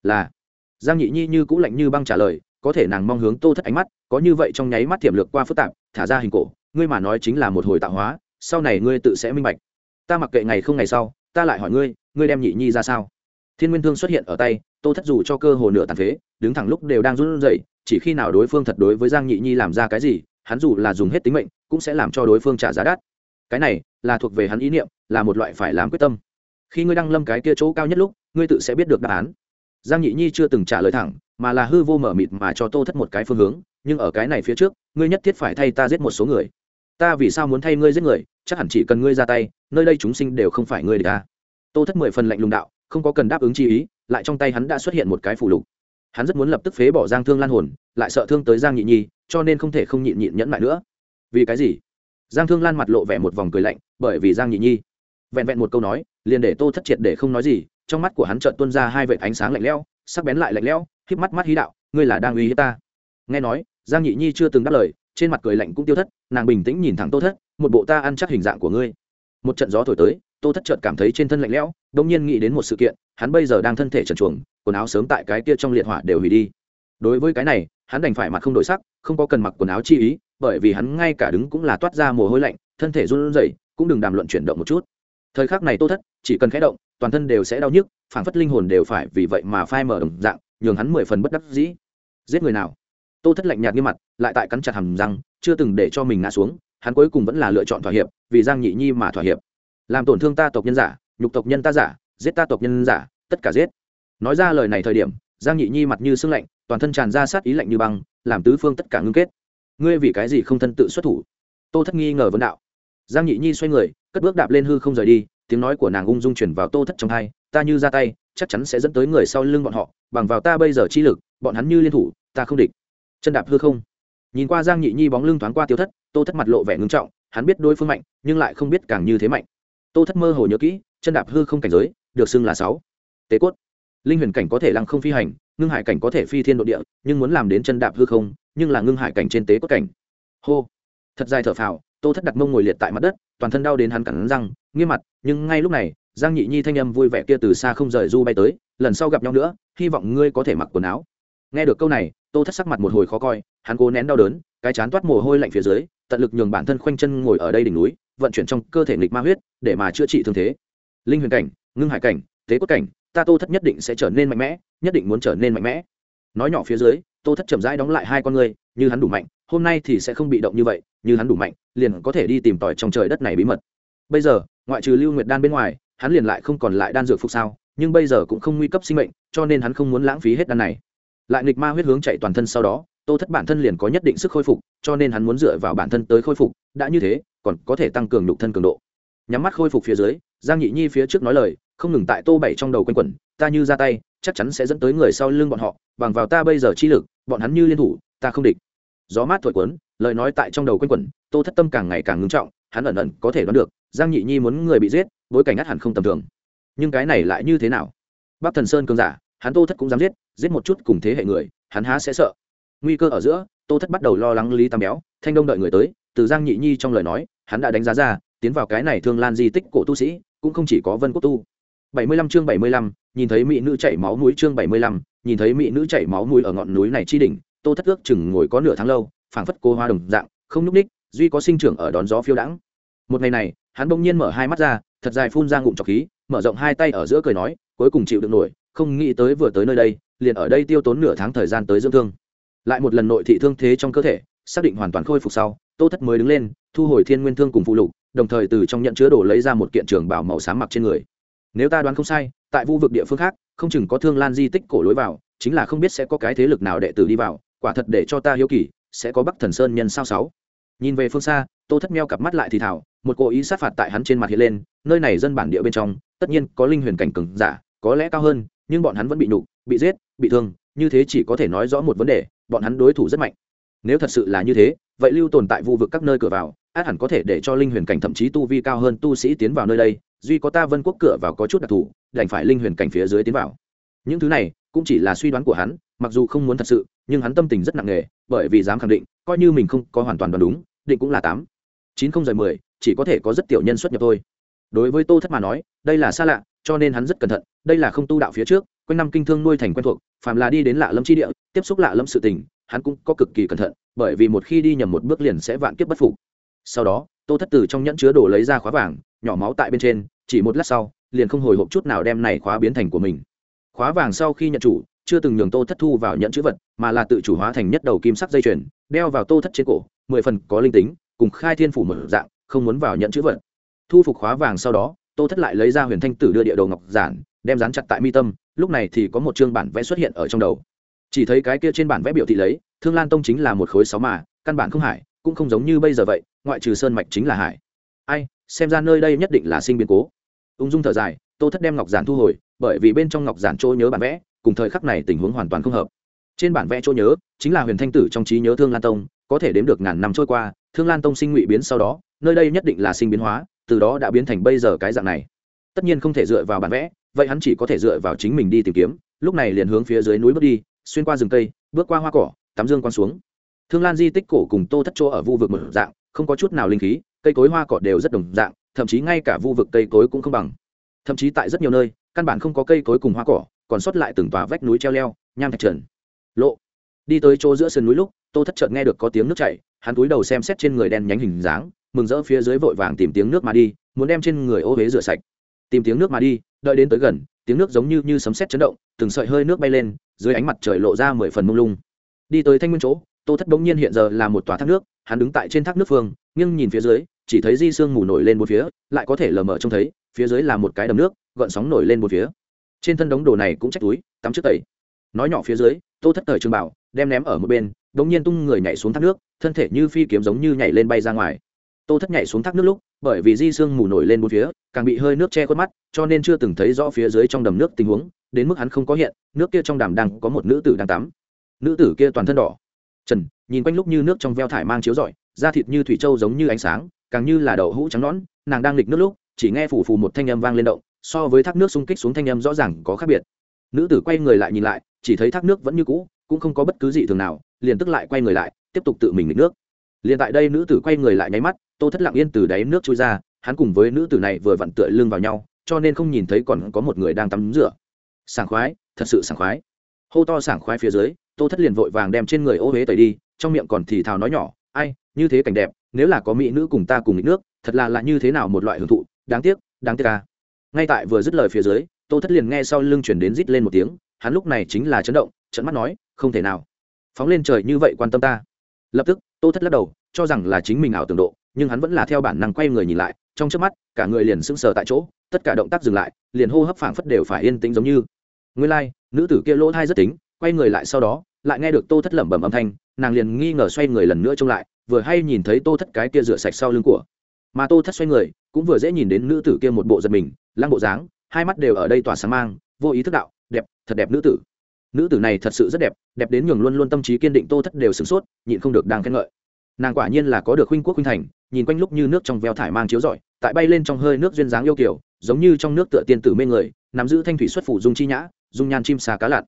Là. Giang nhị nhi như cũ lạnh như băng trả lời, có thể nàng mong hướng tô thất ánh mắt, có như vậy trong nháy mắt thiểm lược qua phức tạp, thả ra hình cổ, ngươi mà nói chính là một hồi tạo hóa, sau này ngươi tự sẽ minh bạch. Ta mặc kệ ngày không ngày sau, ta lại hỏi ngươi ngươi đem nhị nhi ra sao? Thiên nguyên thương xuất hiện ở tay tô thất dù cho cơ hồ nửa tàn phế, đứng thẳng lúc đều đang run rẩy, chỉ khi nào đối phương thật đối với giang nhị nhi làm ra cái gì, hắn dù là dùng hết tính mệnh, cũng sẽ làm cho đối phương trả giá đắt. Cái này là thuộc về hắn ý niệm, là một loại phải làm quyết tâm. Khi ngươi đang lâm cái kia chỗ cao nhất lúc, ngươi tự sẽ biết được đáp án. Giang nhị nhi chưa từng trả lời thẳng, mà là hư vô mở mịt mà cho tô thất một cái phương hướng, nhưng ở cái này phía trước, ngươi nhất thiết phải thay ta giết một số người. Ta vì sao muốn thay ngươi giết người, chắc hẳn chỉ cần ngươi ra tay, nơi đây chúng sinh đều không phải ngươi để ta à. tô thất mười phần lạnh lùng đạo, không có cần đáp ứng chi ý lại trong tay hắn đã xuất hiện một cái phù lục. Hắn rất muốn lập tức phế bỏ giang thương lan hồn, lại sợ thương tới giang nhị nhi, cho nên không thể không nhịn nhịn nhẫn lại nữa. Vì cái gì? Giang thương lan mặt lộ vẻ một vòng cười lạnh, bởi vì giang nhị nhi. Vẹn vẹn một câu nói, liền để tô thất triệt để không nói gì, trong mắt của hắn trợn tuôn ra hai vệt ánh sáng lạnh lẽo, sắc bén lại lạnh lẽo, híp mắt mắt hí đạo, ngươi là đang uy hiếp ta. Nghe nói, giang nhị nhi chưa từng đáp lời, trên mặt cười lạnh cũng tiêu thất, nàng bình tĩnh nhìn thẳng tô thất, một bộ ta ăn chắc hình dạng của ngươi. Một trận gió thổi tới tô thất chợt cảm thấy trên thân lạnh lẽo đông nhiên nghĩ đến một sự kiện, hắn bây giờ đang thân thể trần chuồng quần áo sớm tại cái kia trong liệt hỏa đều hủy đi. Đối với cái này, hắn đành phải mặt không đổi sắc, không có cần mặc quần áo chi ý, bởi vì hắn ngay cả đứng cũng là toát ra mồ hôi lạnh, thân thể run rẩy, cũng đừng đàm luận chuyển động một chút. Thời khắc này tô thất chỉ cần khẽ động, toàn thân đều sẽ đau nhức, phản phất linh hồn đều phải vì vậy mà phai mở đồng dạng, nhường hắn mười phần bất đắc dĩ. Giết người nào? Tô thất lạnh nhạt như mặt, lại tại cắn chặt hầm răng, chưa từng để cho mình ngã xuống, hắn cuối cùng vẫn là lựa chọn thỏa hiệp, vì giang nhị nhi mà thỏa hiệp làm tổn thương ta tộc nhân giả, nhục tộc nhân ta giả, giết ta tộc nhân giả, tất cả giết. Nói ra lời này thời điểm, giang nhị nhi mặt như sưng lạnh, toàn thân tràn ra sát ý lạnh như băng, làm tứ phương tất cả ngưng kết. Ngươi vì cái gì không thân tự xuất thủ? Tô thất nghi ngờ vấn đạo. Giang nhị nhi xoay người, cất bước đạp lên hư không rời đi, tiếng nói của nàng ung dung chuyển vào tô thất trong hai, ta như ra tay, chắc chắn sẽ dẫn tới người sau lưng bọn họ, bằng vào ta bây giờ chi lực, bọn hắn như liên thủ, ta không địch. Chân đạp hư không. Nhìn qua giang nhị nhi bóng lưng thoáng qua tiêu thất, tô thất mặt lộ vẻ ngưng trọng, hắn biết đối phương mạnh, nhưng lại không biết càng như thế mạnh tô thất mơ hồ nhớ kỹ, chân đạp hư không cảnh giới, được xưng là sáu. Tế cốt. Linh huyền cảnh có thể lăng không phi hành, ngưng hải cảnh có thể phi thiên độ địa, nhưng muốn làm đến chân đạp hư không, nhưng là ngưng hải cảnh trên tế cốt cảnh. Hô. Thật dài thở phào, tô thất đặt mông ngồi liệt tại mặt đất, toàn thân đau đến hắn cắn răng, nghiêm mặt, nhưng ngay lúc này, giang nhị nhi thanh âm vui vẻ kia từ xa không rời du bay tới, lần sau gặp nhau nữa, hy vọng ngươi có thể mặc quần áo. Nghe được câu này, tô thất sắc mặt một hồi khó coi, hắn cố nén đau đớn, cái chán toát mồ hôi lạnh phía dưới, tận lực nhường bản thân khoanh chân ngồi ở đây đỉnh núi vận chuyển trong cơ thể nghịch ma huyết, để mà chữa trị thương thế. Linh huyền cảnh, ngưng hải cảnh, tế cốt cảnh, ta tô thất nhất định sẽ trở nên mạnh mẽ, nhất định muốn trở nên mạnh mẽ. Nói nhỏ phía dưới, tô thất chậm rãi đóng lại hai con ngươi, như hắn đủ mạnh, hôm nay thì sẽ không bị động như vậy, như hắn đủ mạnh, liền có thể đi tìm tòi trong trời đất này bí mật. Bây giờ, ngoại trừ lưu nguyệt đan bên ngoài, hắn liền lại không còn lại đan dược phục sao, nhưng bây giờ cũng không nguy cấp sinh mệnh, cho nên hắn không muốn lãng phí hết đan này. Lại nghịch ma huyết hướng chạy toàn thân sau đó, tô thất bản thân liền có nhất định sức khôi phục, cho nên hắn muốn dựa vào bản thân tới khôi phục, đã như thế còn có thể tăng cường nhục thân cường độ. Nhắm mắt khôi phục phía dưới, giang nhị nhi phía trước nói lời, không ngừng tại tô bảy trong đầu quanh quẩn, ta như ra tay, chắc chắn sẽ dẫn tới người sau lưng bọn họ, bằng vào ta bây giờ chi lực, bọn hắn như liên thủ, ta không địch. Gió mát thổi quấn lời nói tại trong đầu quanh quẩn, tô thất tâm càng ngày càng ngưng trọng, hắn ẩn ẩn có thể đoán được, giang nhị nhi muốn người bị giết, bối cảnh ngắt hẳn không tầm thường. Nhưng cái này lại như thế nào? Bắc thần sơn cường giả, hắn tô thất cũng dám giết giết một chút cùng thế hệ người, hắn há sẽ sợ. Nguy cơ ở giữa, tô thất bắt đầu lo lắng lý tam béo, thanh đông đợi người tới từ giang nhị nhi trong lời nói hắn đã đánh giá ra tiến vào cái này thương lan di tích cổ tu sĩ cũng không chỉ có vân quốc tu. 75 chương 75, nhìn thấy mỹ nữ chảy máu núi chương 75, nhìn thấy mỹ nữ chảy máu núi ở ngọn núi này chi đỉnh tô thất ước chừng ngồi có nửa tháng lâu phảng phất cô hoa đồng dạng không nhúc ních duy có sinh trưởng ở đón gió phiêu đãng. Một ngày này hắn bỗng nhiên mở hai mắt ra thật dài phun ra ngụm trọc khí mở rộng hai tay ở giữa cười nói cuối cùng chịu được nổi không nghĩ tới vừa tới nơi đây liền ở đây tiêu tốn nửa tháng thời gian tới dưỡng thương. Lại một lần nội thị thương thế trong cơ thể xác định hoàn toàn khôi phục sau tô thất mới đứng lên, thu hồi thiên nguyên thương cùng phụ lục, đồng thời từ trong nhận chứa đồ lấy ra một kiện trường bảo màu xám mặc trên người. Nếu ta đoán không sai, tại vu vực địa phương khác, không chừng có thương lan di tích cổ lối vào, chính là không biết sẽ có cái thế lực nào đệ tử đi vào, quả thật để cho ta hiếu kỳ, sẽ có bắc thần sơn nhân sao sáu. Nhìn về phương xa, tô thất meo cặp mắt lại thì thảo một cố ý sát phạt tại hắn trên mặt hiện lên, nơi này dân bản địa bên trong, tất nhiên có linh huyền cảnh cường giả, có lẽ cao hơn, nhưng bọn hắn vẫn bị nhục, bị giết, bị thương, như thế chỉ có thể nói rõ một vấn đề, bọn hắn đối thủ rất mạnh. Nếu thật sự là như thế vậy lưu tồn tại vụ vực các nơi cửa vào, át hẳn có thể để cho linh huyền cảnh thậm chí tu vi cao hơn tu sĩ tiến vào nơi đây, duy có ta vân quốc cửa vào có chút đặc thù, đành phải linh huyền cảnh phía dưới tiến vào. Những thứ này cũng chỉ là suy đoán của hắn, mặc dù không muốn thật sự, nhưng hắn tâm tình rất nặng nề, bởi vì dám khẳng định, coi như mình không có hoàn toàn đoán đúng, định cũng là tám. Chín không giờ mười, chỉ có thể có rất tiểu nhân xuất nhập thôi. Đối với tô thất mà nói, đây là xa lạ, cho nên hắn rất cẩn thận, đây là không tu đạo phía trước quanh năm kinh thương nuôi thành quen thuộc, phàm là đi đến lạ lâm chi địa, tiếp xúc lạ lâm sự tình, hắn cũng có cực kỳ cẩn thận, bởi vì một khi đi nhầm một bước liền sẽ vạn kiếp bất phục. Sau đó, tô thất từ trong nhẫn chứa đồ lấy ra khóa vàng, nhỏ máu tại bên trên, chỉ một lát sau, liền không hồi hộp chút nào đem này khóa biến thành của mình. Khóa vàng sau khi nhận chủ, chưa từng nhường tô thất thu vào nhẫn chữ vật, mà là tự chủ hóa thành nhất đầu kim sắc dây chuyền, đeo vào tô thất trên cổ, mười phần có linh tính, cùng khai thiên phủ mở dạng, không muốn vào nhẫn chữ vật. Thu phục khóa vàng sau đó, tô thất lại lấy ra huyền thanh tử đưa địa đồ ngọc giản đem dán chặt tại mi tâm, lúc này thì có một chương bản vẽ xuất hiện ở trong đầu. Chỉ thấy cái kia trên bản vẽ biểu thị lấy, thương lan tông chính là một khối sáu mà, căn bản không hải, cũng không giống như bây giờ vậy, ngoại trừ sơn mạch chính là hải. Ai, xem ra nơi đây nhất định là sinh biến cố. Ung dung thở dài, tô thất đem ngọc giản thu hồi, bởi vì bên trong ngọc giản chỗ nhớ bản vẽ, cùng thời khắc này tình huống hoàn toàn không hợp. Trên bản vẽ chỗ nhớ, chính là huyền thanh tử trong trí nhớ thương lan tông, có thể đếm được ngàn năm trôi qua, thương lan tông sinh ngụy biến sau đó, nơi đây nhất định là sinh biến hóa, từ đó đã biến thành bây giờ cái dạng này. Tất nhiên không thể dựa vào bản vẽ vậy hắn chỉ có thể dựa vào chính mình đi tìm kiếm, lúc này liền hướng phía dưới núi bước đi, xuyên qua rừng cây, bước qua hoa cỏ, tắm dương quan xuống. Thương lan di tích cổ cùng tô thất chỗ ở vu vực một dạng, không có chút nào linh khí, cây cối hoa cỏ đều rất đồng dạng, thậm chí ngay cả vu vực cây cối cũng không bằng. Thậm chí tại rất nhiều nơi, căn bản không có cây cối cùng hoa cỏ, còn sót lại từng tòa vách núi treo leo, nham thạch trần. Lộ, đi tới chỗ giữa sườn núi lúc, tô thất chợt nghe được có tiếng nước chảy, hắn cúi đầu xem xét trên người đen nhánh hình dáng, mừng rỡ phía dưới vội vàng tìm tiếng nước mà đi, muốn đem trên người ô huế rửa sạch tìm tiếng nước mà đi, đợi đến tới gần, tiếng nước giống như như sấm sét chấn động, từng sợi hơi nước bay lên, dưới ánh mặt trời lộ ra mười phần mông lung. Đi tới thanh nguyên chỗ, tô thất bỗng nhiên hiện giờ là một tòa thác nước, hắn đứng tại trên thác nước phương, nghiêng nhìn phía dưới, chỉ thấy di sương mù nổi lên một phía, lại có thể lờ mờ trông thấy, phía dưới là một cái đầm nước, gợn sóng nổi lên một phía. Trên thân đống đồ này cũng trách túi, tắm trước tẩy. Nói nhỏ phía dưới, tô thất thời trường bảo, đem ném ở một bên, đống nhiên tung người nhảy xuống thác nước, thân thể như phi kiếm giống như nhảy lên bay ra ngoài tô thất nhảy xuống thác nước lúc, bởi vì di sương mù nổi lên một phía, càng bị hơi nước che khuất mắt, cho nên chưa từng thấy rõ phía dưới trong đầm nước tình huống, đến mức hắn không có hiện, nước kia trong đàm đang có một nữ tử đang tắm. Nữ tử kia toàn thân đỏ. Trần, nhìn quanh lúc như nước trong veo thải mang chiếu rọi, da thịt như thủy châu giống như ánh sáng, càng như là đậu hũ trắng nõn, nàng đang lịch nước lúc, chỉ nghe phủ phù một thanh âm vang lên động, so với thác nước xung kích xuống thanh âm rõ ràng có khác biệt. Nữ tử quay người lại nhìn lại, chỉ thấy thác nước vẫn như cũ, cũng không có bất cứ gì thường nào, liền tức lại quay người lại, tiếp tục tự mình lịch nước liền tại đây nữ tử quay người lại nháy mắt, tô thất lặng yên từ đáy nước trôi ra, hắn cùng với nữ tử này vừa vặn tựa lưng vào nhau, cho nên không nhìn thấy còn có một người đang tắm rửa. Sảng khoái, thật sự sảng khoái. Hô to sảng khoái phía dưới, tô thất liền vội vàng đem trên người ô huế tẩy đi, trong miệng còn thì thào nói nhỏ, ai, như thế cảnh đẹp, nếu là có mỹ nữ cùng ta cùng nghịch nước, thật là là như thế nào một loại hưởng thụ, đáng tiếc đáng tiếc ca ngay tại vừa dứt lời phía dưới, tô thất liền nghe sau lưng chuyển đến rít lên một tiếng, hắn lúc này chính là chấn động trận mắt nói, không thể nào. Phóng lên trời như vậy quan tâm ta. Lập tức tô thất lắc đầu cho rằng là chính mình ảo tưởng độ nhưng hắn vẫn là theo bản năng quay người nhìn lại trong trước mắt cả người liền sững sờ tại chỗ tất cả động tác dừng lại liền hô hấp phảng phất đều phải yên tĩnh giống như. Nguyên lai、like, nữ tử kia lỗ thai rất tính quay người lại sau đó lại nghe được tô thất lẩm bẩm âm thanh nàng liền nghi ngờ xoay người lần nữa trông lại vừa hay nhìn thấy tô thất cái kia rửa sạch sau lưng của. Mà tô thất xoay người cũng vừa dễ nhìn đến nữ tử kia một bộ giật mình lăng bộ dáng hai mắt đều ở đây tỏa sáng mang vô ý thức đạo đẹp thật đẹp nữ tử nữ tử này thật sự rất đẹp đẹp đến nhường luôn luôn tâm trí kiên định tô thất đều sửng sốt, nhịn không được đang khen ngợi. Nàng quả nhiên là có được huynh quốc huynh thành, nhìn quanh lúc như nước trong veo thải mang chiếu rọi, tại bay lên trong hơi nước duyên dáng yêu kiểu giống như trong nước tựa tiên tử mê người, nắm giữ thanh thủy xuất phủ dung chi nhã, dung nhan chim xà cá lặn.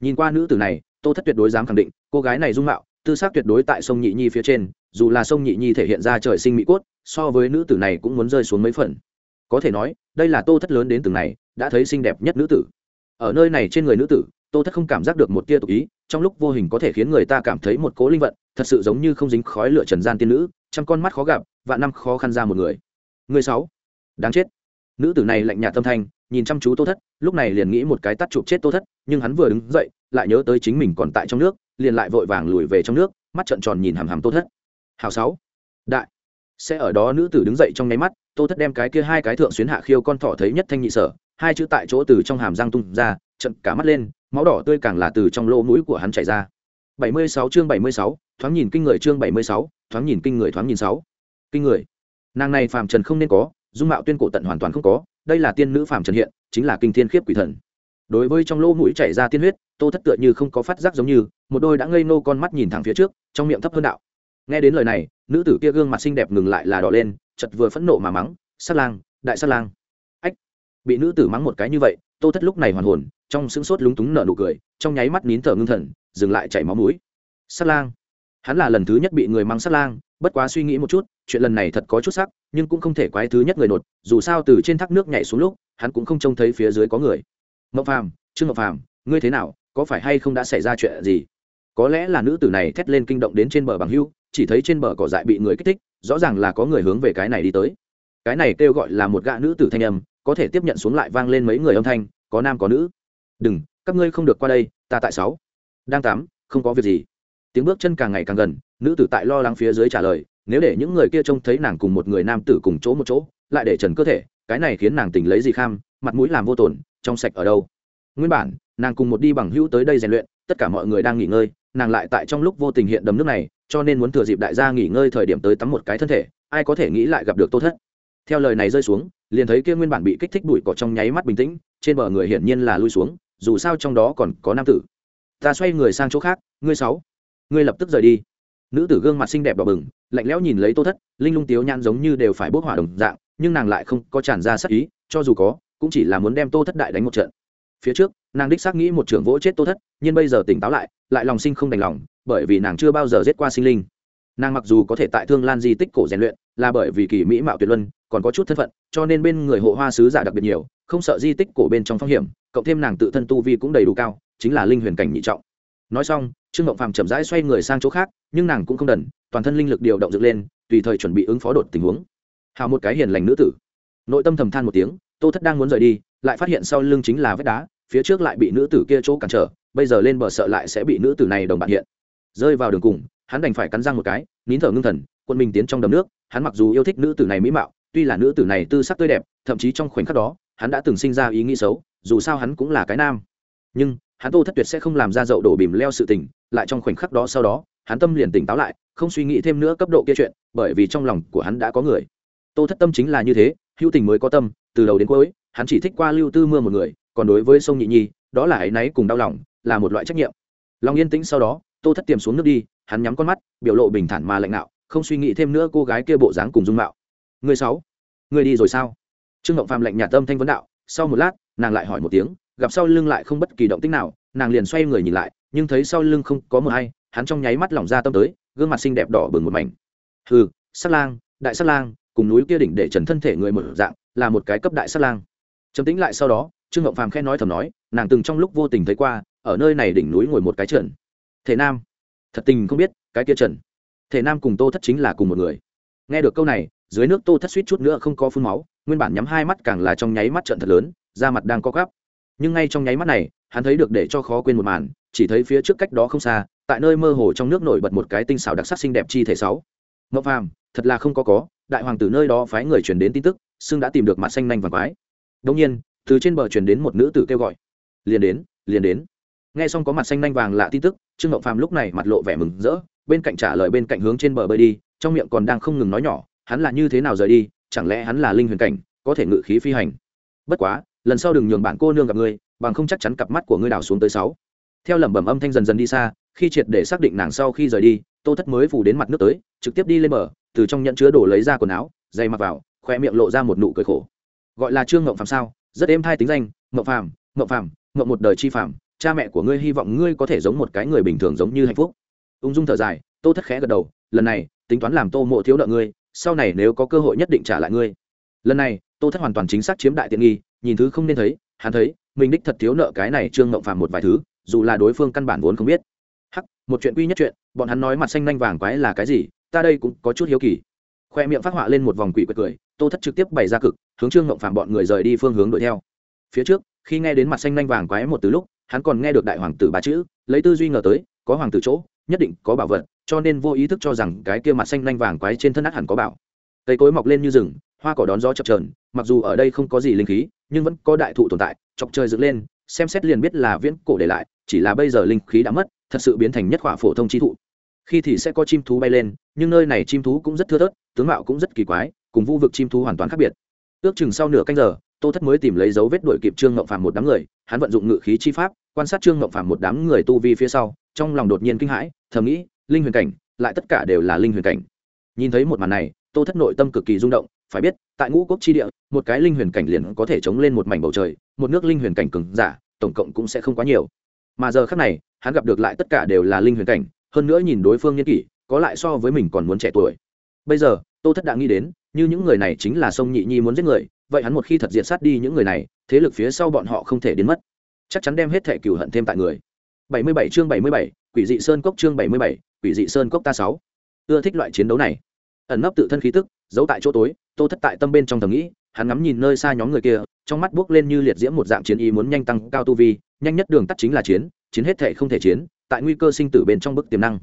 Nhìn qua nữ tử này, tô thất tuyệt đối dám khẳng định, cô gái này dung mạo, tư xác tuyệt đối tại sông nhị nhi phía trên, dù là sông nhị nhi thể hiện ra trời sinh mỹ cốt, so với nữ tử này cũng muốn rơi xuống mấy phần. Có thể nói, đây là tô thất lớn đến từng này, đã thấy xinh đẹp nhất nữ tử. Ở nơi này trên người nữ tử tô thất không cảm giác được một tia tục ý, trong lúc vô hình có thể khiến người ta cảm thấy một cố linh vận, thật sự giống như không dính khói lửa trần gian tiên nữ, trăm con mắt khó gặp và năm khó khăn ra một người. Người sáu. Đáng chết. Nữ tử này lạnh nhạt tâm thanh, nhìn chăm chú tô thất, lúc này liền nghĩ một cái tắt chụp chết tô thất, nhưng hắn vừa đứng dậy, lại nhớ tới chính mình còn tại trong nước, liền lại vội vàng lùi về trong nước, mắt trợn tròn nhìn hàm hàm tô thất. Hào sáu. Đại. Sẽ ở đó nữ tử đứng dậy trong nháy mắt, tô thất đem cái kia hai cái thượng xuyến hạ khiêu con thỏ thấy nhất thanh nhị sở, hai chữ tại chỗ từ trong hàm răng tung ra trận cả mắt lên máu đỏ tươi càng là từ trong lỗ mũi của hắn chảy ra. 76 chương 76, thoáng nhìn kinh người chương 76, thoáng nhìn kinh người thoáng nhìn sáu. Kinh người. Nàng này phàm trần không nên có dung mạo tuyên cổ tận hoàn toàn không có đây là tiên nữ phàm trần hiện chính là kinh thiên khiếp quỷ thần. Đối với trong lỗ mũi chảy ra tiên huyết tô thất tựa như không có phát giác giống như một đôi đã ngây nô con mắt nhìn thẳng phía trước trong miệng thấp hơn đạo. Nghe đến lời này nữ tử kia gương mặt xinh đẹp ngừng lại là đỏ lên chật vừa phẫn nộ mà mắng sát lang đại sát lang. Ách bị nữ tử mắng một cái như vậy tô thất lúc này hoàn hồn trong sững sốt lúng túng nở nụ cười, trong nháy mắt nín thở ngưng thần, dừng lại chảy máu mũi. Sát lang. Hắn là lần thứ nhất bị người mang sát lang, bất quá suy nghĩ một chút, chuyện lần này thật có chút sắc, nhưng cũng không thể quái thứ nhất người nột, dù sao từ trên thác nước nhảy xuống lúc, hắn cũng không trông thấy phía dưới có người. Mậu phàm, trương mậu phàm, ngươi thế nào, có phải hay không đã xảy ra chuyện gì? Có lẽ là nữ tử này thét lên kinh động đến trên bờ bằng hưu, chỉ thấy trên bờ cỏ dại bị người kích thích, rõ ràng là có người hướng về cái này đi tới. Cái này kêu gọi là một gã nữ tử thanh âm, có thể tiếp nhận xuống lại vang lên mấy người âm thanh, có nam có nữ đừng, các ngươi không được qua đây, ta tại sáu. Đang tắm không có việc gì. Tiếng bước chân càng ngày càng gần, nữ tử tại lo lắng phía dưới trả lời, nếu để những người kia trông thấy nàng cùng một người nam tử cùng chỗ một chỗ, lại để trần cơ thể, cái này khiến nàng tỉnh lấy gì kham, mặt mũi làm vô tổn, trong sạch ở đâu? Nguyên bản, nàng cùng một đi bằng hữu tới đây rèn luyện, tất cả mọi người đang nghỉ ngơi, nàng lại tại trong lúc vô tình hiện đầm nước này, cho nên muốn thừa dịp đại gia nghỉ ngơi thời điểm tới tắm một cái thân thể, ai có thể nghĩ lại gặp được tô thất. Theo lời này rơi xuống, liền thấy kia nguyên bản bị kích thích bụi cỏ trong nháy mắt bình tĩnh, trên bờ người hiển nhiên là lui xuống dù sao trong đó còn có nam tử. Ta xoay người sang chỗ khác, ngươi sáu. Ngươi lập tức rời đi. Nữ tử gương mặt xinh đẹp đỏ bừng, lạnh lẽo nhìn lấy tô thất, linh lung tiếu nhan giống như đều phải bốc hỏa đồng dạng, nhưng nàng lại không có tràn ra sắc ý, cho dù có, cũng chỉ là muốn đem tô thất đại đánh một trận. Phía trước, nàng đích xác nghĩ một trưởng vỗ chết tô thất, nhưng bây giờ tỉnh táo lại lại lòng sinh không đành lòng, bởi vì nàng chưa bao giờ giết qua sinh linh. Nàng mặc dù có thể tại thương lan di tích cổ rèn luyện, là bởi vì kỳ mỹ mạo tuyệt luân, còn có chút thân phận, cho nên bên người hộ hoa sứ giả đặc biệt nhiều không sợ di tích cổ bên trong phong hiểm, cộng thêm nàng tự thân tu vi cũng đầy đủ cao, chính là linh huyền cảnh nhị trọng. Nói xong, trương ngộng phàm chậm rãi xoay người sang chỗ khác, nhưng nàng cũng không đần, toàn thân linh lực điều động dựng lên, tùy thời chuẩn bị ứng phó đột tình huống. Hào một cái hiền lành nữ tử. Nội tâm thầm than một tiếng, tô thất đang muốn rời đi, lại phát hiện sau lưng chính là vách đá, phía trước lại bị nữ tử kia chỗ cản trở, bây giờ lên bờ sợ lại sẽ bị nữ tử này đồng bạn hiện. Rơi vào đường cùng, hắn đành phải cắn răng một cái, nín thở ngưng thần, quân mình tiến trong đầm nước, hắn mặc dù yêu thích nữ tử này mỹ mạo, tuy là nữ tử này tư sắc tươi đẹp, thậm chí trong khoảnh khắc đó hắn đã từng sinh ra ý nghĩ xấu, dù sao hắn cũng là cái nam. Nhưng, hắn tô thất tuyệt sẽ không làm ra dậu đổ bìm leo sự tình, lại trong khoảnh khắc đó sau đó, hắn tâm liền tỉnh táo lại, không suy nghĩ thêm nữa cấp độ kia chuyện, bởi vì trong lòng của hắn đã có người. Tô thất tâm chính là như thế, hữu tình mới có tâm, từ đầu đến cuối, hắn chỉ thích qua lưu tư mưa một người, còn đối với sông nhị nhi, đó là áy náy cùng đau lòng, là một loại trách nhiệm. Lòng yên tĩnh sau đó, tô thất tiềm xuống nước đi, hắn nhắm con mắt, biểu lộ bình thản mà lạnh nạo không suy nghĩ thêm nữa cô gái kia bộ dáng cùng dung mạo. Người sáu, người đi rồi sao? Trương ngộng phàm lạnh nhạt tâm thanh vấn đạo, sau một lát, nàng lại hỏi một tiếng, gặp sau lưng lại không bất kỳ động tích nào, nàng liền xoay người nhìn lại, nhưng thấy sau lưng không có mờ hay, hắn trong nháy mắt lỏng ra tâm tới, gương mặt xinh đẹp đỏ bừng một mảnh. Hừ sắc lang, đại sắc lang, cùng núi kia đỉnh để trần thân thể người một dạng, là một cái cấp đại sắc lang. Trầm tĩnh lại sau đó, trương ngộng phàm khen nói thầm nói, nàng từng trong lúc vô tình thấy qua, ở nơi này đỉnh núi ngồi một cái trần. Thể nam, thật tình không biết, cái kia trần. Thể nam cùng tô thất chính là cùng một người. Nghe được câu này, dưới nước tô thất suýt chút nữa không có phun máu nguyên bản nhắm hai mắt càng là trong nháy mắt trận thật lớn, da mặt đang co gắp nhưng ngay trong nháy mắt này, hắn thấy được để cho khó quên một màn, chỉ thấy phía trước cách đó không xa, tại nơi mơ hồ trong nước nổi bật một cái tinh xảo đặc sắc xinh đẹp chi thể sáu. Ngọc phàm, thật là không có có, đại hoàng tử nơi đó phái người truyền đến tin tức, xưng đã tìm được mặt xanh nanh vàng quái. Đông nhiên, từ trên bờ truyền đến một nữ tử kêu gọi. Liền đến liền đến. Nghe xong có mặt xanh nanh vàng lạ tin tức, trương ngọc phàm lúc này mặt lộ vẻ mừng rỡ, bên cạnh trả lời bên cạnh hướng trên bờ bơi đi, trong miệng còn đang không ngừng nói nhỏ, hắn là như thế nào rời đi? Chẳng lẽ hắn là linh huyền cảnh, có thể ngự khí phi hành? Bất quá, lần sau đừng nhường bản cô nương gặp ngươi, bằng không chắc chắn cặp mắt của ngươi đào xuống tới sáu. Theo lẩm bẩm âm thanh dần dần đi xa, khi triệt để xác định nàng sau khi rời đi, tô thất mới phủ đến mặt nước tới, trực tiếp đi lên bờ, từ trong nhận chứa đổ lấy ra quần áo dày mặc vào, khoe miệng lộ ra một nụ cười khổ. Gọi là trương ngộng phàm sao? Rất êm thai tính danh, ngộng phàm ngộng phàm, ngộng một đời chi phàm, cha mẹ của ngươi hy vọng ngươi có thể giống một cái người bình thường giống như hạnh phúc. Ung dung thở dài, tô thất khẽ gật đầu, lần này, tính toán làm tô mộ thiếu nợ ngươi sau này nếu có cơ hội nhất định trả lại ngươi. Lần này, tô thất hoàn toàn chính xác chiếm đại tiện nghi, nhìn thứ không nên thấy, hắn thấy, mình đích thật thiếu nợ cái này trương ngộng phàm một vài thứ, dù là đối phương căn bản vốn không biết. Hắc, một chuyện quy nhất chuyện, bọn hắn nói mặt xanh nanh vàng quái là cái gì, ta đây cũng có chút hiếu kỳ. Khoe miệng phát họa lên một vòng quỷ quệt cười, tô thất trực tiếp bày ra cực, hướng trương ngộng phàm bọn người rời đi phương hướng đuổi theo. Phía trước, khi nghe đến mặt xanh nanh vàng quái một từ lúc, hắn còn nghe được đại hoàng tử ba chữ, lấy tư duy ngờ tới, có hoàng tử chỗ, nhất định có bảo vật cho nên vô ý thức cho rằng cái kia mặt xanh lanh vàng quái trên thân át hẳn có bảo. Cây cối mọc lên như rừng, hoa cỏ đón gió chập trờn mặc dù ở đây không có gì linh khí, nhưng vẫn có đại thụ tồn tại, chọc trời dựng lên, xem xét liền biết là viễn cổ để lại, chỉ là bây giờ linh khí đã mất, thật sự biến thành nhất khỏa phổ thông chi thụ. Khi thì sẽ có chim thú bay lên, nhưng nơi này chim thú cũng rất thưa thớt, tướng mạo cũng rất kỳ quái, cùng vu vực chim thú hoàn toàn khác biệt. Ước chừng sau nửa canh giờ, tô thất mới tìm lấy dấu vết đuổi kịp trương ngộng phàm một đám người, hắn vận dụng ngự khí chi pháp, quan sát trương ngộng phàm một đám người tu vi phía sau, trong lòng đột nhiên kinh hãi, thầm nghĩ linh huyền cảnh, lại tất cả đều là linh huyền cảnh. Nhìn thấy một màn này, tô thất nội tâm cực kỳ rung động, phải biết, tại ngũ quốc chi địa, một cái linh huyền cảnh liền có thể chống lên một mảnh bầu trời, một nước linh huyền cảnh cứng giả, tổng cộng cũng sẽ không quá nhiều. Mà giờ khác này, hắn gặp được lại tất cả đều là linh huyền cảnh, hơn nữa nhìn đối phương nhân kỷ, có lại so với mình còn muốn trẻ tuổi. Bây giờ, tô thất đã nghĩ đến, như những người này chính là sông nhị nhi muốn giết người, vậy hắn một khi thật diệt sát đi những người này, thế lực phía sau bọn họ không thể đến mất. Chắc chắn đem hết thẻ cửu hận thêm tại người. 77 chương 77, quỷ dị sơn cốc chương 77, quỷ dị sơn cốc ta 6. ưa thích loại chiến đấu này. Ẩn nấp tự thân khí tức giấu tại chỗ tối tô thất tại tâm bên trong thầm nghĩ hắn ngắm nhìn nơi xa nhóm người kia trong mắt buốc lên như liệt diễm một dạng chiến ý muốn nhanh tăng cao tu vi nhanh nhất đường tắt chính là chiến chiến hết thể không thể chiến tại nguy cơ sinh tử bên trong bức tiềm năng.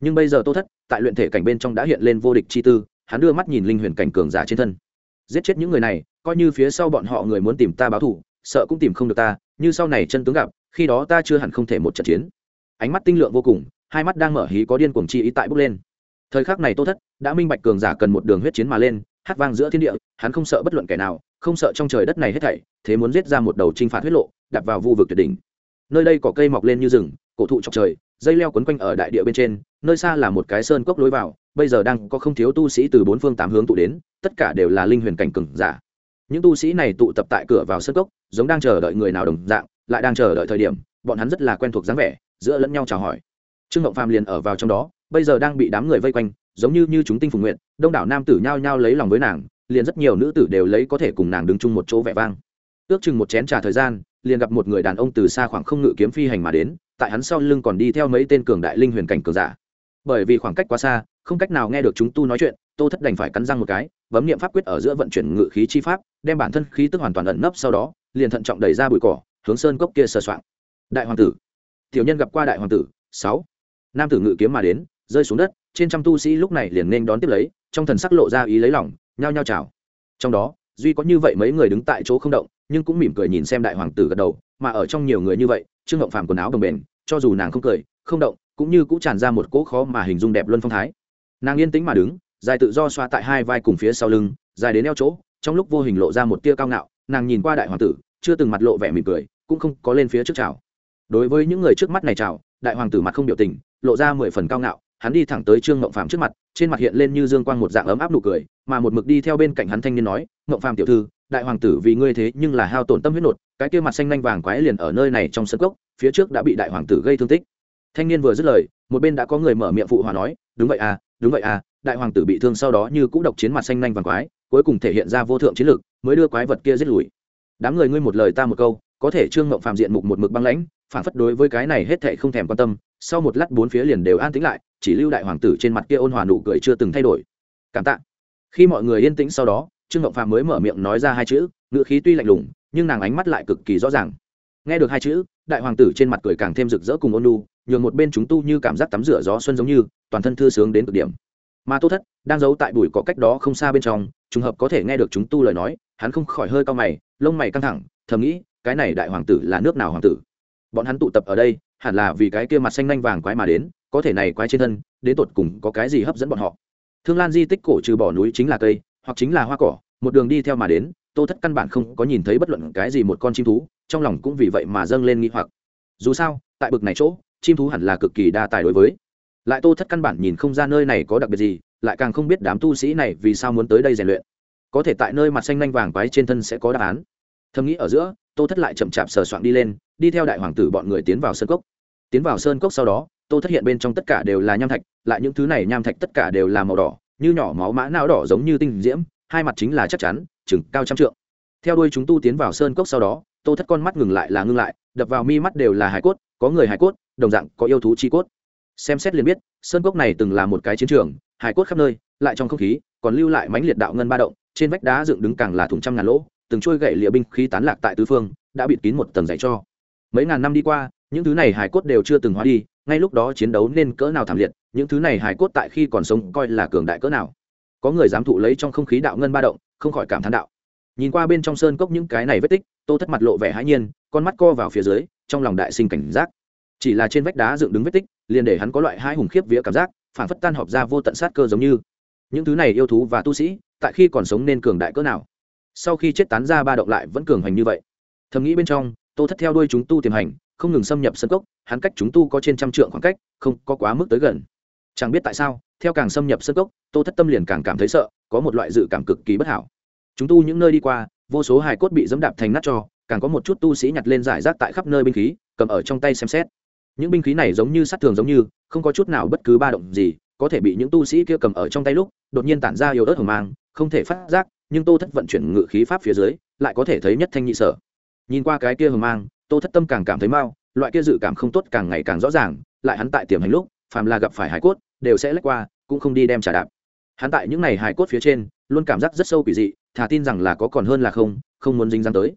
Nhưng bây giờ tô thất tại luyện thể cảnh bên trong đã hiện lên vô địch chi tư hắn đưa mắt nhìn linh huyền cảnh cường giả trên thân. Giết chết những người này coi như phía sau bọn họ người muốn tìm ta báo thù sợ cũng tìm không được ta như sau này chân tướng gặp khi đó ta chưa hẳn không thể một trận chiến. Ánh mắt tinh lượng vô cùng, hai mắt đang mở hí có điên cuồng chi ý tại bước lên. Thời khắc này tô thất đã minh bạch cường giả cần một đường huyết chiến mà lên, hát vang giữa thiên địa, hắn không sợ bất luận kẻ nào, không sợ trong trời đất này hết thảy, thế muốn giết ra một đầu trinh phạt huyết lộ đặt vào vu vực tuyệt đỉnh. Nơi đây có cây mọc lên như rừng, cổ thụ chọc trời, dây leo quấn quanh ở đại địa bên trên, nơi xa là một cái sơn cốc lối vào, bây giờ đang có không thiếu tu sĩ từ bốn phương tám hướng tụ đến, tất cả đều là linh huyền cảnh cường giả. Những tu sĩ này tụ tập tại cửa vào sơn cốc, giống đang chờ đợi người nào đồng dạng lại đang chờ đợi thời điểm, bọn hắn rất là quen thuộc dáng vẻ, giữa lẫn nhau chào hỏi. Trương ngộng phàm liền ở vào trong đó, bây giờ đang bị đám người vây quanh, giống như như chúng tinh phùng nguyện đông đảo nam tử nhao nhao lấy lòng với nàng, liền rất nhiều nữ tử đều lấy có thể cùng nàng đứng chung một chỗ vẻ vang. Ước chừng một chén trà thời gian, liền gặp một người đàn ông từ xa khoảng không ngự kiếm phi hành mà đến, tại hắn sau lưng còn đi theo mấy tên cường đại linh huyền cảnh cường giả. Bởi vì khoảng cách quá xa, không cách nào nghe được chúng tu nói chuyện, tô thất đành phải cắn răng một cái, bấm niệm pháp quyết ở giữa vận chuyển ngự khí chi pháp, đem bản thân khí tức hoàn toàn ẩn nấp sau đó, liền thận trọng đẩy ra bụi cỏ hướng sơn cốc kia sờ soạng. Đại hoàng tử. Tiểu nhân gặp qua đại hoàng tử. Sáu. Nam tử ngự kiếm mà đến, rơi xuống đất, trên trăm tu sĩ lúc này liền nên đón tiếp lấy, trong thần sắc lộ ra ý lấy lòng, nhao nhao chào. Trong đó, duy có như vậy mấy người đứng tại chỗ không động, nhưng cũng mỉm cười nhìn xem đại hoàng tử gật đầu, mà ở trong nhiều người như vậy, trương ngộng phàm quần áo đồng bền cho dù nàng không cười, không động, cũng như cũng tràn ra một cỗ khó mà hình dung đẹp luân phong thái. Nàng yên tĩnh mà đứng, dài tự do xoa tại hai vai cùng phía sau lưng, dài đến eo chỗ, trong lúc vô hình lộ ra một tia cao ngạo, nàng nhìn qua đại hoàng tử, chưa từng mặt lộ vẻ mỉm cười cũng không có lên phía trước chào. Đối với những người trước mắt này chào, đại hoàng tử mặt không biểu tình, lộ ra mười phần cao ngạo, hắn đi thẳng tới trương ngộng phàm trước mặt, trên mặt hiện lên như dương quang một dạng ấm áp nụ cười, mà một mực đi theo bên cạnh hắn thanh niên nói ngộng phàm tiểu thư, đại hoàng tử vì ngươi thế nhưng là hao tổn tâm huyết nột, cái kia mặt xanh nanh vàng quái liền ở nơi này trong sân cốc, phía trước đã bị đại hoàng tử gây thương tích. Thanh niên vừa dứt lời, một bên đã có người mở miệng phụ hòa nói, đúng vậy à đúng vậy à đại hoàng tử bị thương sau đó như cũ độc chiến mặt xanh nanh vàng quái, cuối cùng thể hiện ra vô thượng chiến lực, mới đưa quái vật kia giết lùi. Đám người ngươi một lời ta một câu có thể trương mộng phàm diện mục một mực băng lãnh, phản phất đối với cái này hết thệ không thèm quan tâm, sau một lát bốn phía liền đều an tĩnh lại, chỉ lưu đại hoàng tử trên mặt kia ôn hòa nụ cười chưa từng thay đổi. Cảm tạ. Khi mọi người yên tĩnh sau đó, trương mộng phàm mới mở miệng nói ra hai chữ, ngữ khí tuy lạnh lùng, nhưng nàng ánh mắt lại cực kỳ rõ ràng. Nghe được hai chữ, đại hoàng tử trên mặt cười càng thêm rực rỡ cùng ôn lu nhường một bên chúng tu như cảm giác tắm rửa gió xuân giống như, toàn thân thư sướng đến cực điểm. Mà tô thất đang giấu tại bụi có cách đó không xa bên trong, trùng hợp có thể nghe được chúng tu lời nói, hắn không khỏi hơi cao mày, lông mày căng thẳng, thầm nghĩ cái này đại hoàng tử là nước nào hoàng tử? Bọn hắn tụ tập ở đây, hẳn là vì cái kia mặt xanh nanh vàng quái mà đến, có thể này quái trên thân, đến tột cùng có cái gì hấp dẫn bọn họ. Thương lan di tích cổ trừ bỏ núi chính là cây, hoặc chính là hoa cỏ, một đường đi theo mà đến, tô thất căn bản không có nhìn thấy bất luận cái gì một con chim thú, trong lòng cũng vì vậy mà dâng lên nghi hoặc. Dù sao, tại bực này chỗ, chim thú hẳn là cực kỳ đa tài đối với. Lại tô thất căn bản nhìn không ra nơi này có đặc biệt gì, lại càng không biết đám tu sĩ này vì sao muốn tới đây rèn luyện. Có thể tại nơi mặt xanh nanh vàng quái trên thân sẽ có đáp án. Thầm nghĩ ở giữa tô thất lại chậm chạp sờ soạn đi lên, đi theo đại hoàng tử bọn người tiến vào sơn cốc. Tiến vào sơn cốc sau đó, tô thất hiện bên trong tất cả đều là nham thạch, lại những thứ này nham thạch tất cả đều là màu đỏ, như nhỏ máu mã não đỏ giống như tinh diễm, hai mặt chính là chắc chắn, chừng cao trăm trượng. Theo đuôi chúng tu tiến vào sơn cốc sau đó, tô thất con mắt ngừng lại là ngưng lại, đập vào mi mắt đều là hải cốt, có người hải cốt, đồng dạng có yêu thú chi cốt. Xem xét liền biết, sơn cốc này từng là một cái chiến trường, hải cốt khắp nơi, lại trong không khí, còn lưu lại mãnh liệt đạo ngân ba động, trên vách đá dựng đứng càng là thùng trăm ngàn lỗ từng trôi gậy lịa binh khí tán lạc tại tứ phương, đã bịt kín một tầng dạy cho. Mấy ngàn năm đi qua, những thứ này hải cốt đều chưa từng hóa đi, ngay lúc đó chiến đấu nên cỡ nào thảm liệt, những thứ này hải cốt tại khi còn sống coi là cường đại cỡ nào. Có người dám thụ lấy trong không khí đạo ngân ba động, không khỏi cảm thán đạo. Nhìn qua bên trong sơn cốc những cái này vết tích, tô thất mặt lộ vẻ hãi nhiên, con mắt co vào phía dưới, trong lòng đại sinh cảnh giác. Chỉ là trên vách đá dựng đứng vết tích, liền để hắn có loại hai hùng khiếp vía cảm giác, phản phất tan họp ra vô tận sát cơ giống như. Những thứ này yêu thú và tu sĩ, tại khi còn sống nên cường đại cỡ nào? Sau khi chết tán ra ba động lại vẫn cường hành như vậy. Thầm nghĩ bên trong, tô thất theo đuôi chúng tu tiềm hành, không ngừng xâm nhập sân cốc, hắn cách chúng tu có trên trăm trượng khoảng cách, không có quá mức tới gần. Chẳng biết tại sao, theo càng xâm nhập sân cốc, tô thất tâm liền càng cảm thấy sợ, có một loại dự cảm cực kỳ bất hảo. Chúng tu những nơi đi qua, vô số hài cốt bị dẫm đạp thành nát cho, càng có một chút tu sĩ nhặt lên giải rác tại khắp nơi binh khí, cầm ở trong tay xem xét. Những binh khí này giống như sắt thường giống như, không có chút nào bất cứ ba động gì, có thể bị những tu sĩ kia cầm ở trong tay lúc, đột nhiên tản ra yếu ớt hồng mang, không thể phát giác nhưng tô thất vận chuyển ngự khí pháp phía dưới, lại có thể thấy nhất thanh nhị sở. Nhìn qua cái kia hờ mang, tô thất tâm càng cảm thấy mau, loại kia dự cảm không tốt càng ngày càng rõ ràng, lại hắn tại tiềm hành lúc, phàm là gặp phải hải cốt, đều sẽ lách qua, cũng không đi đem trả đạp. Hắn tại những ngày hải cốt phía trên, luôn cảm giác rất sâu quỷ dị, thà tin rằng là có còn hơn là không không muốn dính dáng tới.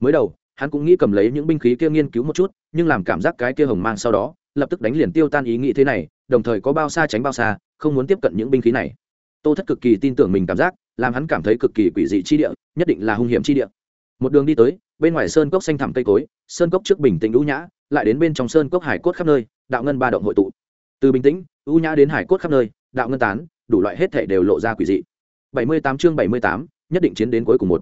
Mới đầu, hắn cũng nghĩ cầm lấy những binh khí kia nghiên cứu một chút, nhưng làm cảm giác cái kia hồng mang sau đó, lập tức đánh liền tiêu tan ý nghĩ thế này, đồng thời có bao xa tránh bao xa, không muốn tiếp cận những binh khí này tô thất cực kỳ tin tưởng mình cảm giác làm hắn cảm thấy cực kỳ quỷ dị chi địa nhất định là hung hiểm chi địa. Một đường đi tới bên ngoài sơn cốc xanh thẳm cây cối sơn cốc trước bình tĩnh ưu nhã lại đến bên trong sơn cốc hải cốt khắp nơi đạo ngân ba động hội tụ. Từ bình tĩnh ưu nhã đến hải cốt khắp nơi đạo ngân tán đủ loại hết thể đều lộ ra quỷ dị. 78 chương 78, nhất định chiến đến cuối cùng một.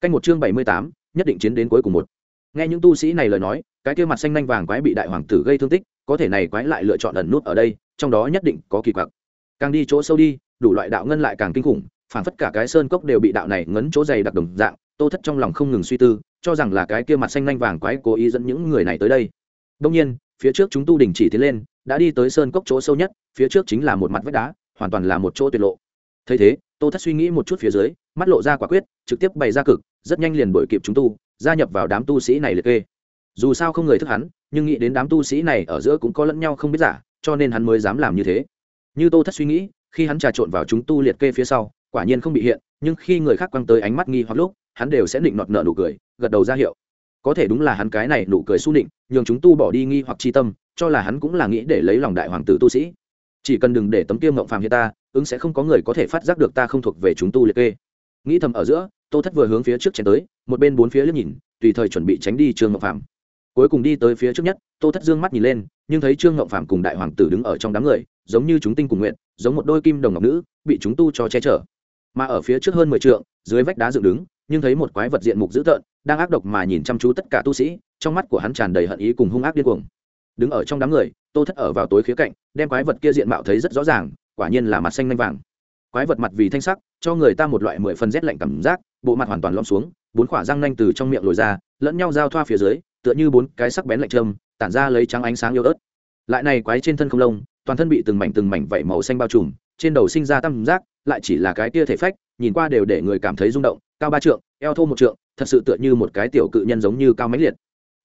Canh một chương 78, nhất định chiến đến cuối cùng một. Nghe những tu sĩ này lời nói cái kia mặt xanh nhanh vàng quái bị đại hoàng tử gây thương tích có thể này quái lại lựa chọn ẩn nút ở đây trong đó nhất định có kỳ quặc. Càng đi chỗ sâu đi đủ loại đạo ngân lại càng kinh khủng, phản phất cả cái sơn cốc đều bị đạo này ngấn chỗ dày đặc đồng dạng, tô thất trong lòng không ngừng suy tư, cho rằng là cái kia mặt xanh lanh vàng quái cố ý dẫn những người này tới đây. Đông nhiên, phía trước chúng tu đình chỉ tiến lên, đã đi tới sơn cốc chỗ sâu nhất, phía trước chính là một mặt vách đá, hoàn toàn là một chỗ tuyệt lộ. Thấy thế, tô thất suy nghĩ một chút phía dưới, mắt lộ ra quả quyết, trực tiếp bày ra cực, rất nhanh liền đổi kịp chúng tu, gia nhập vào đám tu sĩ này liệt kê. Dù sao không người thức hắn, nhưng nghĩ đến đám tu sĩ này ở giữa cũng có lẫn nhau không biết giả, cho nên hắn mới dám làm như thế. Như tô thất suy nghĩ khi hắn trà trộn vào chúng tu liệt kê phía sau, quả nhiên không bị hiện, nhưng khi người khác quăng tới ánh mắt nghi hoặc lúc, hắn đều sẽ định nọt nợ nụ cười, gật đầu ra hiệu. Có thể đúng là hắn cái này nụ cười su định nhường chúng tu bỏ đi nghi hoặc chi tâm, cho là hắn cũng là nghĩ để lấy lòng đại hoàng tử tu sĩ. Chỉ cần đừng để tấm tiêu ngộng phàm hiện ta, ứng sẽ không có người có thể phát giác được ta không thuộc về chúng tu liệt kê. Nghĩ thầm ở giữa, tô thất vừa hướng phía trước chén tới, một bên bốn phía liếc nhìn, tùy thời chuẩn bị tránh đi trương ngộng phàm. Cuối cùng đi tới phía trước nhất, tô thất dương mắt nhìn lên nhưng thấy trương ngộng phàm cùng đại hoàng tử đứng ở trong đám người, giống như chúng tinh cùng nguyện, giống một đôi kim đồng ngọc nữ, bị chúng tu cho che chở. Mà ở phía trước hơn mười trượng, dưới vách đá dựng đứng, nhưng thấy một quái vật diện mục dữ tợn, đang ác độc mà nhìn chăm chú tất cả tu sĩ, trong mắt của hắn tràn đầy hận ý cùng hung ác điên cuồng. Đứng ở trong đám người, tô thất ở vào tối khía cạnh, đem quái vật kia diện mạo thấy rất rõ ràng, quả nhiên là mặt xanh lanh vàng. Quái vật mặt vì thanh sắc, cho người ta một loại mười phần rét lạnh cảm giác, bộ mặt hoàn toàn lõm xuống, bốn khỏa răng nanh từ trong miệng lồi ra, lẫn nhau giao thoa phía dưới, tựa như bốn cái sắc bén lạnh trơm tản ra lấy trắng ánh sáng yếu ớt. Lại này quái trên thân không lông, toàn thân bị từng mảnh từng mảnh vảy màu xanh bao trùm, trên đầu sinh ra tam giác, lại chỉ là cái tia thể phách, nhìn qua đều để người cảm thấy rung động, cao ba trượng, eo thô một trượng, thật sự tựa như một cái tiểu cự nhân giống như cao mãnh liệt.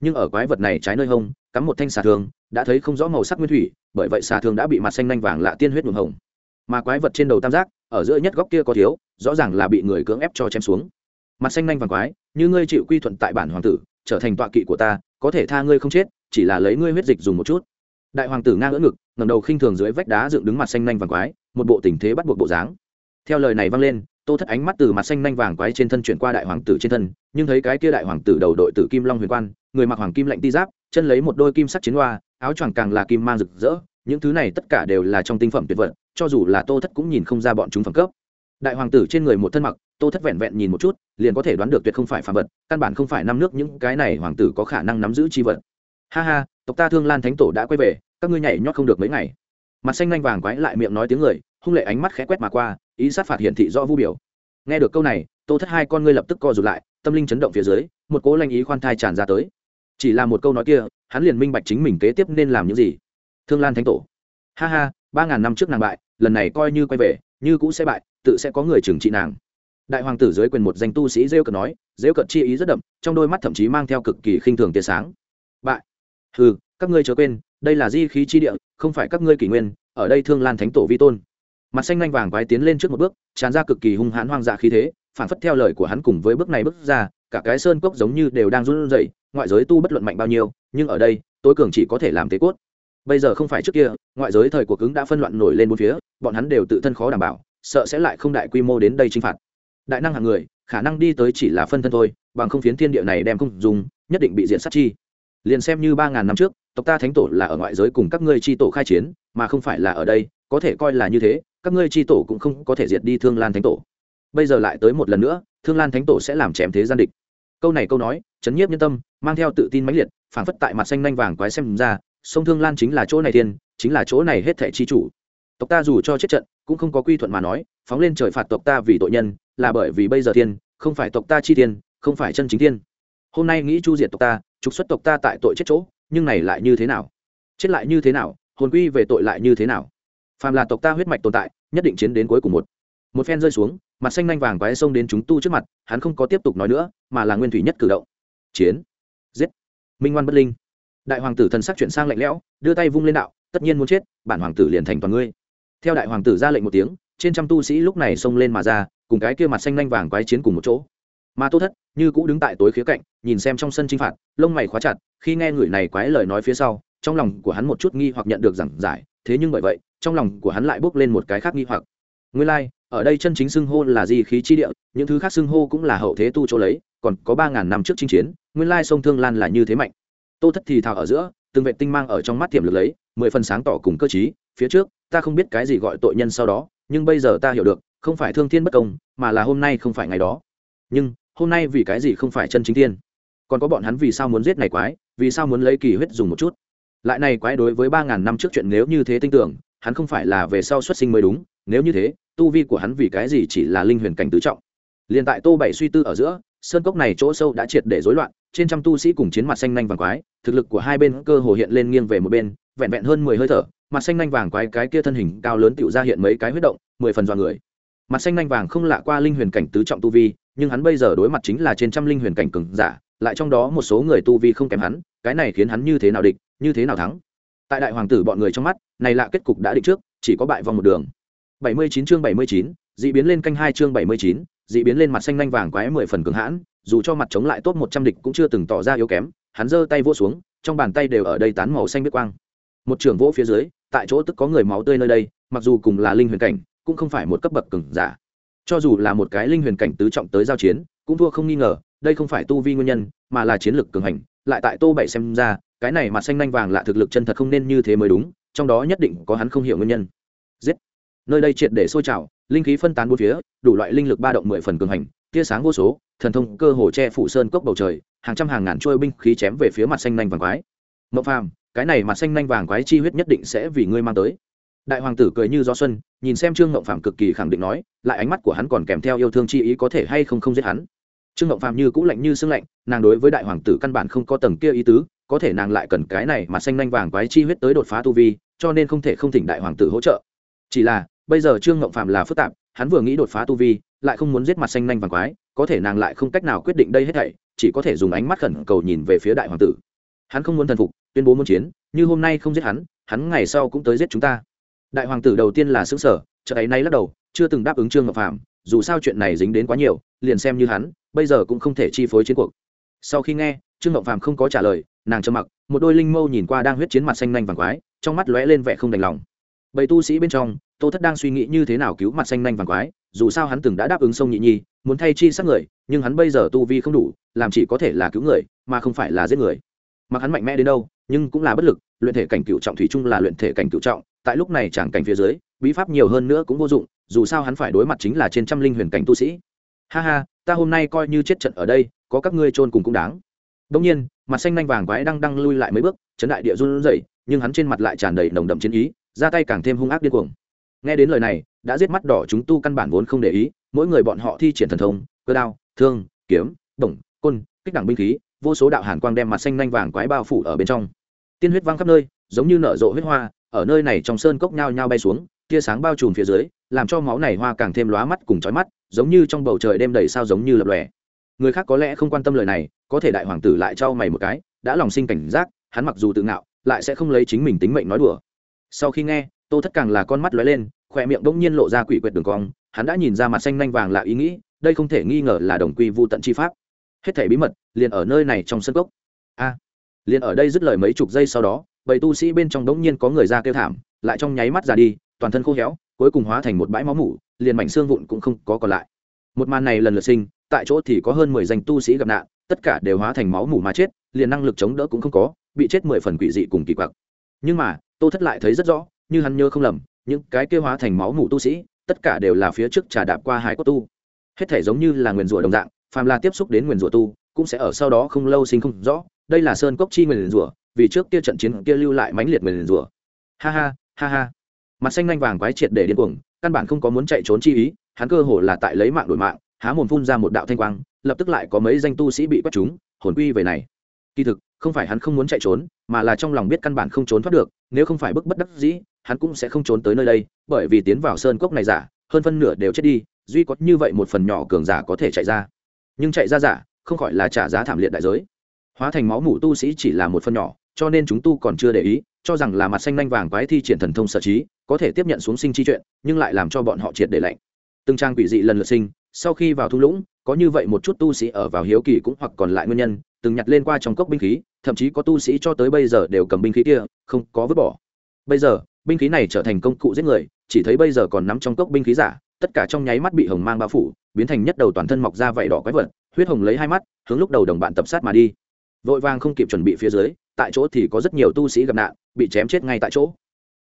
Nhưng ở quái vật này trái nơi hông, cắm một thanh xà thường, đã thấy không rõ màu sắc nguyên thủy, bởi vậy xà thường đã bị mặt xanh nanh vàng lạ tiên huyết nhuộm hồng. Mà quái vật trên đầu tam giác, ở giữa nhất góc kia có thiếu, rõ ràng là bị người cưỡng ép cho chém xuống. Mặt xanh nanh vàng quái, như ngươi chịu quy thuận tại bản hoàng tử, trở thành tọa kỵ của ta, có thể tha ngươi không chết chỉ là lấy ngươi huyết dịch dùng một chút. Đại hoàng tử ngang ngỡ ngực ngầm đầu khinh thường dưới vách đá dựng đứng mặt xanh nanh vàng quái, một bộ tình thế bắt buộc bộ dáng. Theo lời này vang lên, tô thất ánh mắt từ mặt xanh nanh vàng quái trên thân chuyển qua đại hoàng tử trên thân, nhưng thấy cái kia đại hoàng tử đầu đội tử kim long huyền quan, người mặc hoàng kim lạnh ti giáp, chân lấy một đôi kim sắc chiến hoa, áo choàng càng là kim mang rực rỡ, những thứ này tất cả đều là trong tinh phẩm tuyệt vật, cho dù là tô thất cũng nhìn không ra bọn chúng phẩm cấp. Đại hoàng tử trên người một thân mặc, tô thất vẹn vẹn nhìn một chút, liền có thể đoán được tuyệt không phải phàm vật, căn bản không phải năm nước những cái này hoàng tử có khả năng nắm giữ chi vật ha ha, tộc ta thương lan thánh tổ đã quay về, các ngươi nhảy nhót không được mấy ngày. Mặt xanh nhanh vàng quái lại miệng nói tiếng người, hung lệ ánh mắt khẽ quét mà qua, ý sát phạt hiển thị rõ vu biểu. Nghe được câu này, tô thất hai con ngươi lập tức co rụt lại, tâm linh chấn động phía dưới, một cố lanh ý khoan thai tràn ra tới. Chỉ là một câu nói kia, hắn liền minh bạch chính mình kế tiếp nên làm những gì. Thương lan thánh tổ. Ha ha, ba ngàn năm trước nàng bại, lần này coi như quay về, như cũ sẽ bại, tự sẽ có người trừng trị nàng. Đại hoàng tử dưới quyền một danh tu sĩ rêu cợt nói, rêu cợt chi ý rất đậm, trong đôi mắt thậm chí mang theo cực kỳ khinh thường tia sáng ừ các ngươi chớ quên, đây là di khí chi địa, không phải các ngươi kỷ nguyên, ở đây thương lan thánh tổ vi tôn. Mặt xanh nhanh vàng quái tiến lên trước một bước, tràn ra cực kỳ hung hãn hoang dạ khí thế phản phất theo lời của hắn cùng với bước này bước ra, cả cái sơn cốc giống như đều đang run rẩy, ngoại giới tu bất luận mạnh bao nhiêu, nhưng ở đây, tối cường chỉ có thể làm tế cốt. Bây giờ không phải trước kia, ngoại giới thời cuộc cứng đã phân loạn nổi lên bốn phía, bọn hắn đều tự thân khó đảm bảo, sợ sẽ lại không đại quy mô đến đây chinh phạt. Đại năng hạng người, khả năng đi tới chỉ là phân thân thôi, bằng không phiến thiên địa này đem không dùng, nhất định bị diện sát chi liền xem như ba ngàn năm trước, tộc ta thánh tổ là ở ngoại giới cùng các ngươi tri tổ khai chiến, mà không phải là ở đây, có thể coi là như thế, các ngươi tri tổ cũng không có thể diệt đi thương lan thánh tổ. Bây giờ lại tới một lần nữa, thương lan thánh tổ sẽ làm chém thế gian địch. Câu này câu nói, chấn nhiếp nhân tâm, mang theo tự tin mãnh liệt, phảng phất tại mặt xanh nanh vàng quái xem ra, sông thương lan chính là chỗ này thiên chính là chỗ này hết thẻ chi chủ. Tộc ta dù cho chết trận, cũng không có quy thuận mà nói, phóng lên trời phạt tộc ta vì tội nhân, là bởi vì bây giờ thiên không phải tộc ta chi thiên không phải chân chính thiên hôm nay nghĩ chu diệt tộc ta trục xuất tộc ta tại tội chết chỗ, nhưng này lại như thế nào? Chết lại như thế nào? Hồn quy về tội lại như thế nào? Phàm là tộc ta huyết mạch tồn tại, nhất định chiến đến cuối cùng một. Một phen rơi xuống, mặt xanh nanh vàng quái xông đến chúng tu trước mặt, hắn không có tiếp tục nói nữa, mà là nguyên thủy nhất cử động. Chiến. Giết. Minh ngoan bất linh. Đại hoàng tử thần sắc chuyển sang lạnh lẽo, đưa tay vung lên đạo, tất nhiên muốn chết, bản hoàng tử liền thành toàn ngươi. Theo đại hoàng tử ra lệnh một tiếng, trên trăm tu sĩ lúc này xông lên mà ra, cùng cái kia mặt xanh nanh vàng quái chiến cùng một chỗ mà tô thất như cũ đứng tại tối khía cạnh nhìn xem trong sân chinh phạt lông mày khóa chặt khi nghe người này quái lời nói phía sau trong lòng của hắn một chút nghi hoặc nhận được giảng giải thế nhưng bởi vậy trong lòng của hắn lại bước lên một cái khác nghi hoặc. Nguyên lai like, ở đây chân chính xưng hô là di khí chi địa những thứ khác xưng hô cũng là hậu thế tu chỗ lấy còn có ba ngàn năm trước chinh chiến nguyên lai sông thương lan là như thế mạnh. Tô thất thì thào ở giữa từng vệ tinh mang ở trong mắt tiềm lực lấy mười phần sáng tỏ cùng cơ chí phía trước ta không biết cái gì gọi tội nhân sau đó nhưng bây giờ ta hiểu được không phải thương thiên bất công mà là hôm nay không phải ngày đó. Nhưng hôm nay vì cái gì không phải chân chính thiên còn có bọn hắn vì sao muốn giết này quái, vì sao muốn lấy kỳ huyết dùng một chút? Lại này quái đối với ba ngàn năm trước chuyện nếu như thế tin tưởng, hắn không phải là về sau xuất sinh mới đúng, nếu như thế, tu vi của hắn vì cái gì chỉ là linh huyền cảnh tứ trọng? Liền tại tô bảy suy tư ở giữa, sơn cốc này chỗ sâu đã triệt để rối loạn, trên trăm tu sĩ cùng chiến mặt xanh nanh vàng quái, thực lực của hai bên cơ hồ hiện lên nghiêng về một bên, vẹn vẹn hơn mười hơi thở, mặt xanh nanh vàng quái cái kia thân hình cao lớn tựu ra hiện mấy cái huyết động, mười phần dọa người. Mặt xanh nanh vàng không lạ qua linh huyền cảnh tứ trọng tu vi nhưng hắn bây giờ đối mặt chính là trên trăm linh huyền cảnh cường giả lại trong đó một số người tu vi không kém hắn cái này khiến hắn như thế nào địch như thế nào thắng? Tại đại hoàng tử bọn người trong mắt này là kết cục đã định trước chỉ có bại vòng một đường. 79 chương 79, dị biến lên canh hai chương 79, dị biến lên mặt xanh nhanh vàng quái mười phần cường hãn dù cho mặt chống lại tốt một trăm địch cũng chưa từng tỏ ra yếu kém hắn giơ tay vỗ xuống trong bàn tay đều ở đây tán màu xanh biết quang. Một trường vỗ phía dưới tại chỗ tức có người máu tươi nơi đây mặc dù cùng là linh huyền cảnh cũng không phải một cấp bậc cường giả cho dù là một cái linh huyền cảnh tứ trọng tới giao chiến, cũng thua không nghi ngờ, đây không phải tu vi nguyên nhân, mà là chiến lược cường hành, lại tại tô bảy xem ra, cái này mặt xanh nanh vàng là thực lực chân thật không nên như thế mới đúng, trong đó nhất định có hắn không hiểu nguyên nhân. Giết! Nơi đây triệt để sôi trào, linh khí phân tán bốn phía, đủ loại linh lực ba động mười phần cường hành, tia sáng vô số, thần thông cơ hồ che phủ sơn cốc bầu trời, hàng trăm hàng ngàn trôi binh khí chém về phía mặt xanh nanh vàng quái. Mậu phàm, cái này mặt xanh nanh vàng quái chi huyết nhất định sẽ vì ngươi mang tới đại hoàng tử cười như gió xuân, nhìn xem trương ngộng phạm cực kỳ khẳng định nói, lại ánh mắt của hắn còn kèm theo yêu thương chi ý có thể hay không không giết hắn. Trương ngộng phạm như cũ lạnh như sương lạnh, nàng đối với đại hoàng tử căn bản không có tầng kia ý tứ, có thể nàng lại cần cái này mà xanh nanh vàng quái chi huyết tới đột phá tu vi, cho nên không thể không thỉnh đại hoàng tử hỗ trợ. Chỉ là, bây giờ trương ngộng phạm là phức tạp, hắn vừa nghĩ đột phá tu vi, lại không muốn giết mặt xanh nanh vàng quái, có thể nàng lại không cách nào quyết định đây hết thảy, chỉ có thể dùng ánh mắt khẩn cầu nhìn về phía đại hoàng tử. Hắn không muốn thần phục, tuyên bố muốn chiến, như hôm nay không giết hắn hắn ngày sau cũng tới giết chúng ta đại hoàng tử đầu tiên là xứng sở chợ ấy nay lắc đầu, chưa từng đáp ứng trương ngọc phạm dù sao chuyện này dính đến quá nhiều, liền xem như hắn, bây giờ cũng không thể chi phối chiến cuộc. Sau khi nghe, trương ngọc phạm không có trả lời, nàng trầm mặc, một đôi linh mâu nhìn qua đang huyết chiến mặt xanh nanh vàng quái, trong mắt lóe lên vẻ không đành lòng. Bầy tu sĩ bên trong, tô thất đang suy nghĩ như thế nào cứu mặt xanh nanh vàng quái, dù sao hắn từng đã đáp ứng sông nhị nhi, muốn thay chi sát người, nhưng hắn bây giờ tu vi không đủ, làm chỉ có thể là cứu người, mà không phải là giết người. Mặc hắn mạnh mẽ đến đâu, nhưng cũng là bất lực, luyện thể cảnh cựu trọng thủy chung là luyện thể cảnh cựu trọng tại lúc này chẳng cảnh phía dưới, bí pháp nhiều hơn nữa cũng vô dụng, dù sao hắn phải đối mặt chính là trên trăm linh huyền cảnh tu sĩ. Ha ha, ta hôm nay coi như chết trận ở đây, có các ngươi chôn cùng cũng đáng. Đông nhiên, mặt xanh nanh vàng quái đang đang lui lại mấy bước, chấn đại địa run rẩy, nhưng hắn trên mặt lại tràn đầy nồng đậm chiến ý, ra tay càng thêm hung ác điên cuồng. Nghe đến lời này, đã giết mắt đỏ chúng tu căn bản vốn không để ý, mỗi người bọn họ thi triển thần thông, cơ đao, thương, kiếm bổng côn, kích đẳng binh khí, vô số đạo hàn quang đem mặt xanh nanh vàng quái bao phủ ở bên trong. Tiên huyết văng khắp nơi, giống như nở rộ huyết hoa ở nơi này trong sơn cốc nhao nhao bay xuống, tia sáng bao trùm phía dưới, làm cho máu này hoa càng thêm lóa mắt cùng chói mắt, giống như trong bầu trời đêm đầy sao giống như lập lòe. Người khác có lẽ không quan tâm lời này, có thể đại hoàng tử lại trao mày một cái, đã lòng sinh cảnh giác, hắn mặc dù tự ngạo, lại sẽ không lấy chính mình tính mệnh nói đùa. Sau khi nghe, tô thất càng là con mắt lóe lên khỏe miệng bỗng nhiên lộ ra quỷ quyệt đường cong, hắn đã nhìn ra mặt xanh nanh vàng là ý nghĩ, đây không thể nghi ngờ là đồng quy vu tận chi pháp. Hết thể bí mật liền ở nơi này trong sân cốc. A, liền ở đây dứt lời mấy chục giây sau đó bầy tu sĩ bên trong đống nhiên có người ra kêu thảm, lại trong nháy mắt ra đi, toàn thân khô héo, cuối cùng hóa thành một bãi máu mủ, liền mảnh xương vụn cũng không có còn lại. Một màn này lần lượt sinh, tại chỗ thì có hơn mười danh tu sĩ gặp nạn, tất cả đều hóa thành máu mủ mà chết, liền năng lực chống đỡ cũng không có, bị chết mười phần quỷ dị cùng kỳ quặc. Nhưng mà, tô thất lại thấy rất rõ, như hắn nhớ không lầm, những cái kêu hóa thành máu mủ tu sĩ, tất cả đều là phía trước trà đạp qua hải cốt tu. Hết thể giống như là nguyền rủa đồng dạng, phàm là tiếp xúc đến nguyền rủa tu, cũng sẽ ở sau đó không lâu sinh không rõ, đây là sơn cốc chi nguyền rủa vì trước kia trận chiến kia lưu lại mãnh liệt nguyền rủa ha ha ha ha. Mặt xanh nhanh vàng quái triệt để điên cuồng, căn bản không có muốn chạy trốn chi ý, hắn cơ hồ là tại lấy mạng đổi mạng, há mồm phun ra một đạo thanh quang, lập tức lại có mấy danh tu sĩ bị quét chúng, hồn quy về này. Kỳ thực, không phải hắn không muốn chạy trốn, mà là trong lòng biết căn bản không trốn thoát được, nếu không phải bức bất đắc dĩ, hắn cũng sẽ không trốn tới nơi đây, bởi vì tiến vào sơn cốc này giả, hơn phân nửa đều chết đi, duy có như vậy một phần nhỏ cường giả có thể chạy ra. Nhưng chạy ra giả, không khỏi là trả giá thảm liệt đại giới. Hóa thành máu mủ tu sĩ chỉ là một phần nhỏ cho nên chúng tu còn chưa để ý, cho rằng là mặt xanh lanh vàng quái thi triển thần thông sở trí, có thể tiếp nhận xuống sinh chi chuyện, nhưng lại làm cho bọn họ triệt để lạnh. Từng trang quỷ dị lần lượt sinh, sau khi vào thung lũng, có như vậy một chút tu sĩ ở vào hiếu kỳ cũng hoặc còn lại nguyên nhân, từng nhặt lên qua trong cốc binh khí, thậm chí có tu sĩ cho tới bây giờ đều cầm binh khí kia, không có vứt bỏ. Bây giờ, binh khí này trở thành công cụ giết người, chỉ thấy bây giờ còn nắm trong cốc binh khí giả, tất cả trong nháy mắt bị hồng mang bao phủ, biến thành nhất đầu toàn thân mọc ra vảy đỏ quái vật, huyết hồng lấy hai mắt, hướng lúc đầu đồng bạn tập sát mà đi. Vội vàng không kịp chuẩn bị phía dưới tại chỗ thì có rất nhiều tu sĩ gặp nạn bị chém chết ngay tại chỗ.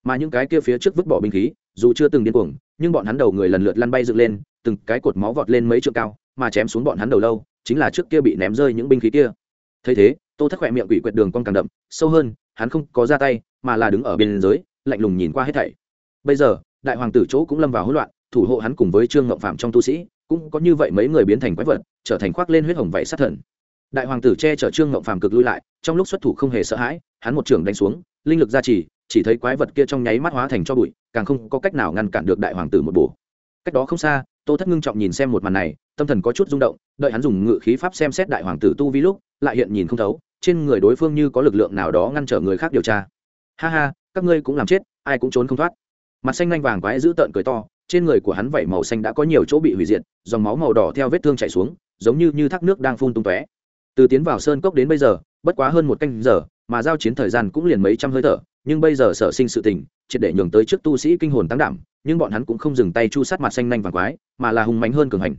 Mà những cái kia phía trước vứt bỏ binh khí dù chưa từng điên cuồng nhưng bọn hắn đầu người lần lượt lăn bay dựng lên từng cái cột máu vọt lên mấy trượng cao mà chém xuống bọn hắn đầu lâu chính là trước kia bị ném rơi những binh khí kia. Thấy thế tô thất khỏe miệng quỷ quyệt đường con càng đậm sâu hơn hắn không có ra tay mà là đứng ở bên dưới, lạnh lùng nhìn qua hết thảy. Bây giờ đại hoàng tử chỗ cũng lâm vào hỗn loạn thủ hộ hắn cùng với trương ngộng phạm trong tu sĩ cũng có như vậy mấy người biến thành quái vật trở thành khoác lên huyết hồng vậy sát thần đại hoàng tử che chở trương ngộng phàm cực lui lại, trong lúc xuất thủ không hề sợ hãi, hắn một trưởng đánh xuống, linh lực ra chỉ chỉ thấy quái vật kia trong nháy mắt hóa thành cho bụi, càng không có cách nào ngăn cản được đại hoàng tử một bổ. Cách đó không xa, tô thất ngưng trọng nhìn xem một màn này, tâm thần có chút rung động, đợi hắn dùng ngự khí pháp xem xét đại hoàng tử tu vi lúc, lại hiện nhìn không thấu, trên người đối phương như có lực lượng nào đó ngăn trở người khác điều tra. Ha ha, các ngươi cũng làm chết, ai cũng trốn không thoát. Mặt xanh lanh vàng quái giữ tợn cười to, trên người của hắn vảy màu xanh đã có nhiều chỗ bị hủy diệt, dòng máu màu đỏ theo vết thương chảy xuống, giống như như thác nước đang phun tung tóe từ tiến vào sơn cốc đến bây giờ, bất quá hơn một canh giờ, mà giao chiến thời gian cũng liền mấy trăm hơi thở, nhưng bây giờ sở sinh sự tình, triệt để nhường tới trước tu sĩ kinh hồn tăng đảm, nhưng bọn hắn cũng không dừng tay chu sát mặt xanh nanh vàng quái, mà là hung mạnh hơn cường hành.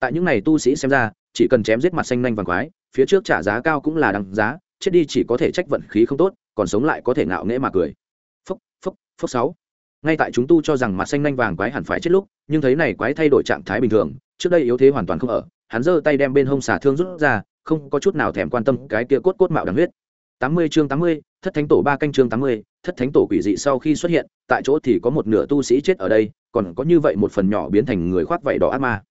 Tại những này tu sĩ xem ra, chỉ cần chém giết mặt xanh nanh vàng quái, phía trước trả giá cao cũng là đằng giá, chết đi chỉ có thể trách vận khí không tốt, còn sống lại có thể ngạo nghễ mà cười. Phúc phúc phúc sáu. Ngay tại chúng tu cho rằng mặt xanh nanh vàng quái hẳn phải chết lúc, nhưng thấy này quái thay đổi trạng thái bình thường, trước đây yếu thế hoàn toàn không ở, hắn giơ tay đem bên hông xả thương rút ra không có chút nào thèm quan tâm cái kia cốt cốt mạo đằng huyết. Tám mươi chương tám mươi, thất thánh tổ ba canh chương tám mươi, thất thánh tổ quỷ dị sau khi xuất hiện, tại chỗ thì có một nửa tu sĩ chết ở đây, còn có như vậy một phần nhỏ biến thành người khoác vảy đỏ ác ma.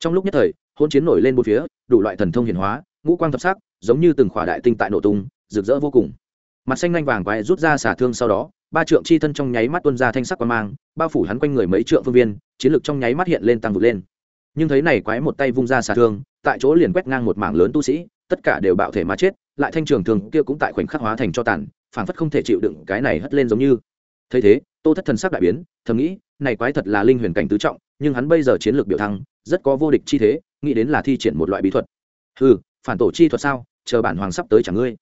Trong lúc nhất thời, hỗn chiến nổi lên bốn phía, đủ loại thần thông hiển hóa, ngũ quang thập sắc, giống như từng khỏa đại tinh tại nổ tung, rực rỡ vô cùng. Mặt xanh nhanh vàng quái rút ra xả thương sau đó, ba trượng chi thân trong nháy mắt tuôn ra thanh sắc quan mang, bao phủ hắn quanh người mấy trượng phương viên, chiến lực trong nháy mắt hiện lên tăng vụt lên nhưng thấy này quái một tay vung ra xà thương, tại chỗ liền quét ngang một mảng lớn tu sĩ, tất cả đều bạo thể mà chết, lại thanh trường thường kia cũng tại khoảnh khắc hóa thành cho tàn, phảng phất không thể chịu đựng cái này hất lên giống như. Thấy thế, tô thất thần sắc đại biến, thầm nghĩ, này quái thật là linh huyền cảnh tứ trọng, nhưng hắn bây giờ chiến lược biểu thăng, rất có vô địch chi thế, nghĩ đến là thi triển một loại bí thuật. Hừ, phản tổ chi thuật sao? Chờ bản hoàng sắp tới chẳng ngươi.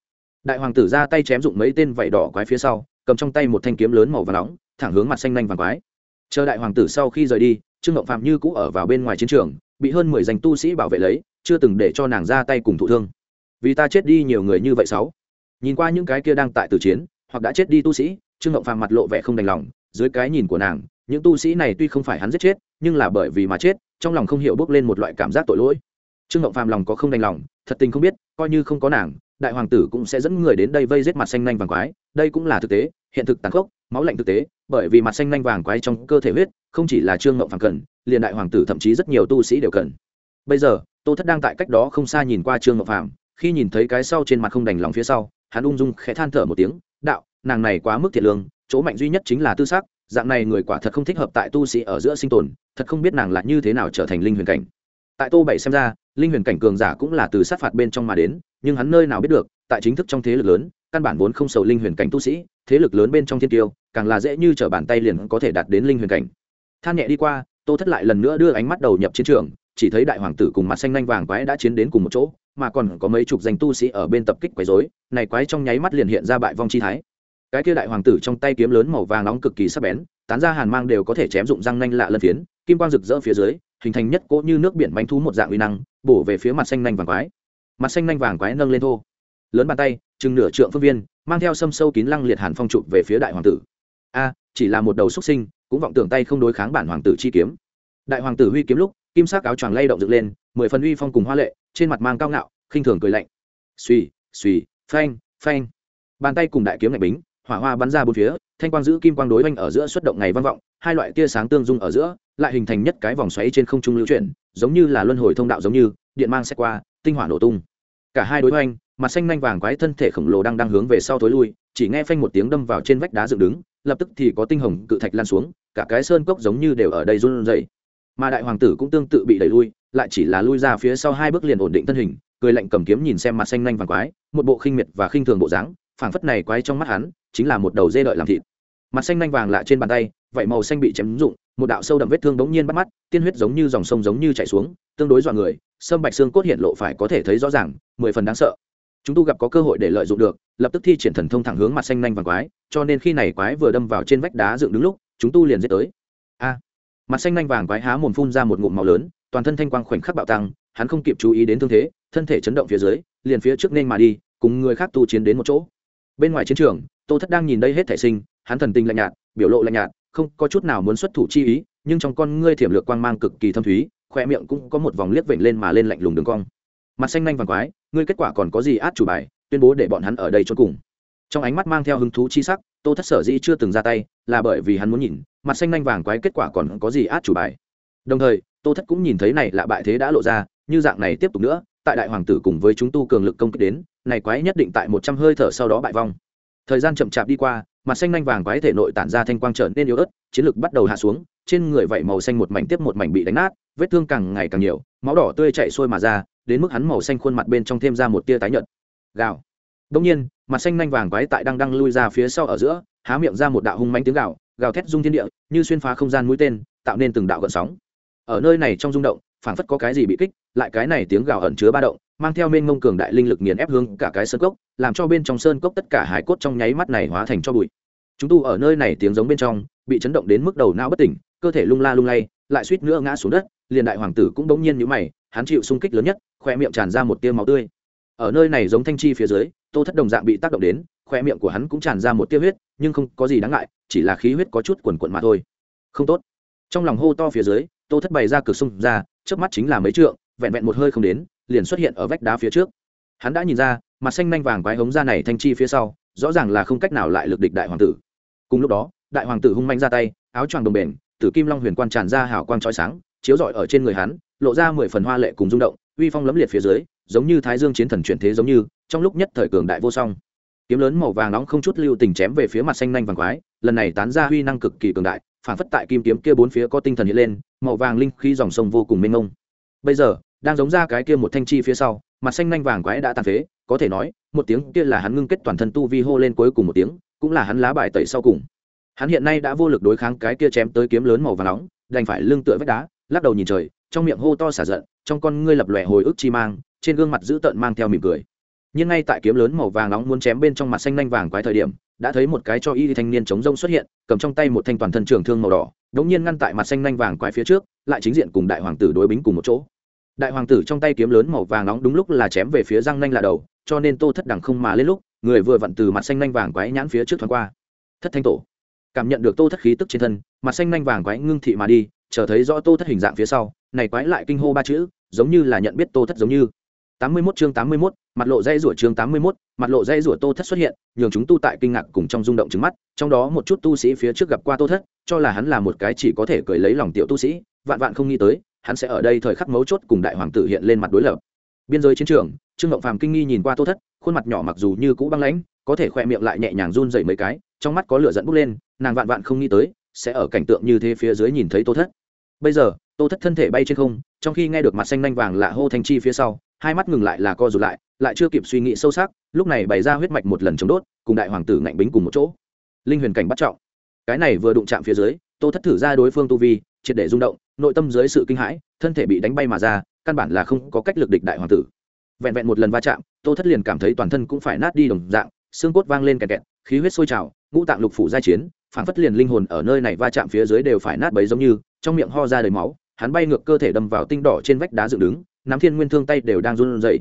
Đại hoàng tử ra tay chém dụng mấy tên vảy đỏ quái phía sau, cầm trong tay một thanh kiếm lớn màu và nóng, thẳng hướng mặt xanh nanh vàng quái. Chờ đại hoàng tử sau khi rời đi trương ngộng phạm như cũ ở vào bên ngoài chiến trường, bị hơn mười danh tu sĩ bảo vệ lấy, chưa từng để cho nàng ra tay cùng thụ thương. Vì ta chết đi nhiều người như vậy sáu. Nhìn qua những cái kia đang tại tử chiến, hoặc đã chết đi tu sĩ, trương ngộng Phạm mặt lộ vẻ không đành lòng, dưới cái nhìn của nàng, những tu sĩ này tuy không phải hắn giết chết, nhưng là bởi vì mà chết, trong lòng không hiểu bước lên một loại cảm giác tội lỗi. Trương ngộng Phạm lòng có không đành lòng, thật tình không biết, coi như không có nàng, đại hoàng tử cũng sẽ dẫn người đến đây vây giết mặt xanh nanh vàng quái, đây cũng là thực tế, hiện thực tàn khốc, máu lạnh thực tế bởi vì mặt xanh nhanh vàng quái trong cơ thể huyết, không chỉ là trương ngộng phàm cần, liền đại hoàng tử thậm chí rất nhiều tu sĩ đều cần. Bây giờ, tô thất đang tại cách đó không xa nhìn qua trương ngộng phàm, khi nhìn thấy cái sau trên mặt không đành lòng phía sau, hắn ung dung khẽ than thở một tiếng, đạo, nàng này quá mức thiệt lương, chỗ mạnh duy nhất chính là tư xác dạng này người quả thật không thích hợp tại tu sĩ ở giữa sinh tồn, thật không biết nàng là như thế nào trở thành linh huyền cảnh. Tại tô bảy xem ra, linh huyền cảnh cường giả cũng là từ sát phạt bên trong mà đến, nhưng hắn nơi nào biết được, tại chính thức trong thế lực lớn căn bản vốn không sầu linh huyền cảnh tu sĩ, thế lực lớn bên trong thiên tiêu, càng là dễ như t r ở bàn tay liền có thể đạt đến linh huyền cảnh. Than nhẹ đi qua, tô thất lại lần nữa đưa ánh mắt đầu nhập chiến trường, chỉ thấy đại hoàng tử cùng mặt xanh nanh vàng quái đã chiến đến cùng một chỗ, mà còn có mấy chục danh tu sĩ ở bên tập kích quái rối, này quái trong nháy mắt liền hiện ra bại vong chi thái. Cái kia đại hoàng tử trong tay kiếm lớn màu vàng nóng cực kỳ sắc bén, tán ra hàn mang đều có thể chém dụng răng nanh lạ lân phiến, kim quang rực rỡ phía dưới, hình thành nhất cỗ như nước biển bánh thú một dạng uy năng, bổ về phía mặt xanh nanh vàng quái. Mặt xanh nanh vàng quái nâng lên thô, lớn bàn tay chừng nửa trượng phương viên, mang theo sâm sâu kín lăng liệt hàn phong trụ về phía đại hoàng tử. A, chỉ là một đầu xuất sinh, cũng vọng tưởng tay không đối kháng bản hoàng tử chi kiếm. Đại hoàng tử huy kiếm lúc, kim sắc áo choàng lay động dựng lên, mười phần uy phong cùng hoa lệ, trên mặt mang cao ngạo, khinh thường cười lạnh. Suy suy phanh phanh. Bàn tay cùng đại kiếm lạnh bính, hỏa hoa bắn ra bốn phía, thanh quang giữ kim quang đối oanh ở giữa xuất động ngày vang vọng, hai loại tia sáng tương dung ở giữa, lại hình thành nhất cái vòng xoáy trên không trung lưu chuyển, giống như là luân hồi thông đạo giống như, điện mang xét qua, tinh hỏa nổ tung. Cả hai đối oanh mặt xanh nanh vàng quái thân thể khổng lồ đang đang hướng về sau thối lui, chỉ nghe phanh một tiếng đâm vào trên vách đá dựng đứng, lập tức thì có tinh hồng cự thạch lan xuống, cả cái sơn cốc giống như đều ở đây run rẩy. Mà đại hoàng tử cũng tương tự bị đẩy lui, lại chỉ là lui ra phía sau hai bước liền ổn định thân hình, cười lạnh cầm kiếm nhìn xem mặt xanh nanh vàng quái, một bộ khinh miệt và khinh thường bộ dáng, phảng phất này quái trong mắt hắn, chính là một đầu dê đợi làm thịt. Mặt xanh nanh vàng lạ trên bàn tay vậy màu xanh bị chém rụng, một đạo sâu đậm vết thương đống nhiên bắt mắt, tiên huyết giống như dòng sông giống như chảy xuống, tương đối dọa người, sâm bạch xương cốt hiện lộ phải có thể thấy rõ ràng, mười phần đáng sợ chúng tu gặp có cơ hội để lợi dụng được, lập tức thi triển thần thông thẳng hướng mặt xanh nanh vàng quái, cho nên khi này quái vừa đâm vào trên vách đá dựng đứng lúc, chúng tu liền dễ tới. A! Mặt xanh nanh vàng quái há mồm phun ra một ngụm màu lớn, toàn thân thanh quang khoảnh khắc bạo tăng, hắn không kịp chú ý đến thương thế, thân thể chấn động phía dưới, liền phía trước nên mà đi, cùng người khác tu chiến đến một chỗ. Bên ngoài chiến trường, tô thất đang nhìn đây hết thể sinh, hắn thần tình lạnh nhạt, biểu lộ lạnh nhạt, không có chút nào muốn xuất thủ chi ý, nhưng trong con ngươi thiểm lược quang mang cực kỳ thâm thúy, khoe miệng cũng có một vòng liếc vểnh lên mà lên lạnh lùng đường cong. Mặt xanh nhanh vàng quái ngươi kết quả còn có gì át chủ bài, tuyên bố để bọn hắn ở đây cho cùng. Trong ánh mắt mang theo hứng thú chi sắc, tô thất sở dĩ chưa từng ra tay, là bởi vì hắn muốn nhìn, mặt xanh nhanh vàng quái kết quả còn có gì át chủ bài. Đồng thời, tô thất cũng nhìn thấy này là bại thế đã lộ ra, như dạng này tiếp tục nữa, tại đại hoàng tử cùng với chúng tu cường lực công kích đến, này quái nhất định tại một trăm hơi thở sau đó bại vong. Thời gian chậm chạp đi qua, mặt xanh nhanh vàng quái thể nội tản ra thanh quang trở nên yếu ớt, chiến lực bắt đầu hạ xuống, trên người vảy màu xanh một mảnh tiếp một mảnh bị đánh nát, vết thương càng ngày càng nhiều, máu đỏ tươi chảy xuôi mà ra đến mức hắn màu xanh khuôn mặt bên trong thêm ra một tia tái nhợt. Gào. Đông nhiên, mặt xanh nhanh vàng quái tại đang đang lui ra phía sau ở giữa, há miệng ra một đạo hung manh tiếng gào gào thét rung thiên địa, như xuyên phá không gian mũi tên, tạo nên từng đạo gợn sóng. Ở nơi này trong rung động, phảng phất có cái gì bị kích, lại cái này tiếng gào ẩn chứa ba động, mang theo mênh mông cường đại linh lực nghiền ép hướng cả cái sơn cốc, làm cho bên trong sơn cốc tất cả hải cốt trong nháy mắt này hóa thành cho bụi. Chúng tu ở nơi này tiếng giống bên trong, bị chấn động đến mức đầu não bất tỉnh, cơ thể lung la lung lay, lại suýt nữa ngã xuống đất, liền đại hoàng tử cũng bỗng nhiên nhíu mày, hắn chịu sung kích lớn nhất khoe miệng tràn ra một tia máu tươi. Ở nơi này giống thanh chi phía dưới, tô thất đồng dạng bị tác động đến khoe miệng của hắn cũng tràn ra một tia huyết, nhưng không có gì đáng ngại, chỉ là khí huyết có chút quần quận mà thôi. Không tốt. Trong lòng hô to phía dưới, tô thất bày ra cực sung ra trước mắt chính là mấy trượng, vẹn vẹn một hơi không đến, liền xuất hiện ở vách đá phía trước. Hắn đã nhìn ra, mặt xanh nanh vàng quái hống ra này thanh chi phía sau, rõ ràng là không cách nào lại lực địch đại hoàng tử. Cùng lúc đó, đại hoàng tử hung manh ra tay, áo choàng đồng bền, tử kim long huyền quan tràn ra hào quang trói sáng, chiếu rọi ở trên người hắn, lộ ra mười phần hoa lệ cùng rung động uy phong lấm liệt phía dưới, giống như thái dương chiến thần chuyển thế giống như, trong lúc nhất thời cường đại vô song. Kiếm lớn màu vàng nóng không chút lưu tình chém về phía mặt xanh nhanh vàng quái, lần này tán ra huy năng cực kỳ cường đại, phản phất tại kim kiếm kia bốn phía có tinh thần hiện lên, màu vàng linh khí dòng sông vô cùng mênh mông. Bây giờ, đang giống ra cái kia một thanh chi phía sau, mặt xanh nhanh vàng quái đã tàn phế, có thể nói, một tiếng kia là hắn ngưng kết toàn thân tu vi hô lên cuối cùng một tiếng, cũng là hắn lá bài tẩy sau cùng. Hắn hiện nay đã vô lực đối kháng cái kia chém tới kiếm lớn màu vàng nóng, đành phải lưng tựa vách đá, lắc đầu nhìn trời trong miệng hô to xả giận, trong con ngươi lập lòe hồi ức chi mang, trên gương mặt dữ tợn mang theo mỉm cười. Nhưng ngay tại kiếm lớn màu vàng nóng muốn chém bên trong mặt xanh nanh vàng quái thời điểm, đã thấy một cái cho y thanh niên chống rông xuất hiện, cầm trong tay một thanh toàn thân trường thương màu đỏ, đống nhiên ngăn tại mặt xanh nanh vàng quái phía trước, lại chính diện cùng đại hoàng tử đối bính cùng một chỗ. Đại hoàng tử trong tay kiếm lớn màu vàng nóng đúng lúc là chém về phía răng nanh là đầu, cho nên tô thất đẳng không mà lên lúc, người vừa vặn từ mặt xanh nanh vàng quái nhãn phía trước thoáng qua. Thất thanh tổ. Cảm nhận được tô thất khí tức trên thân, mặt xanh nanh vàng quái ngưng thị mà đi chờ thấy rõ tô thất hình dạng phía sau này quái lại kinh hô ba chữ giống như là nhận biết tô thất giống như 81 chương 81, mặt lộ dây rủa chương 81, mặt lộ dây rủa Tô Thất xuất hiện, nhường chúng tu tại kinh ngạc cùng trong rung động trứng mắt, trong đó một chút tu sĩ phía trước gặp qua Tô Thất, cho là hắn là một cái chỉ có thể cười lấy lòng tiểu tu sĩ, vạn vạn không nghĩ tới, hắn sẽ ở đây thời khắc mấu chốt cùng đại hoàng tử hiện lên mặt đối lập. Biên giới chiến trường, Trương Ngộng Phàm kinh nghi nhìn qua Tô Thất, khuôn mặt nhỏ mặc dù như cũ băng lãnh, có thể khỏe miệng lại nhẹ nhàng run rẩy mấy cái, trong mắt có lửa giận bốc lên, nàng vạn vạn không nghĩ tới, sẽ ở cảnh tượng như thế phía dưới nhìn thấy Tô Thất. Bây giờ, Tô Thất thân thể bay trên không, trong khi nghe được mặt xanh nhanh vàng lạ hô thanh chi phía sau, hai mắt ngừng lại là co rụt lại lại chưa kịp suy nghĩ sâu sắc lúc này bày ra huyết mạch một lần chống đốt cùng đại hoàng tử ngạnh bính cùng một chỗ. Linh huyền cảnh bắt trọng. Cái này vừa đụng chạm phía dưới tô thất thử ra đối phương tu vi triệt để rung động nội tâm dưới sự kinh hãi thân thể bị đánh bay mà ra căn bản là không có cách lực địch đại hoàng tử. Vẹn vẹn một lần va chạm tô thất liền cảm thấy toàn thân cũng phải nát đi đồng dạng xương cốt vang lên kẹt kẹt khí huyết sôi trào ngũ tạng lục phủ giai chiến phản phất liền linh hồn ở nơi này va chạm phía dưới đều phải nát bấy giống như trong miệng ho ra đầy máu, hắn bay ngược cơ thể đâm vào tinh đỏ trên vách đá dựng đứng, nắm thiên nguyên thương tay đều đang run rẩy.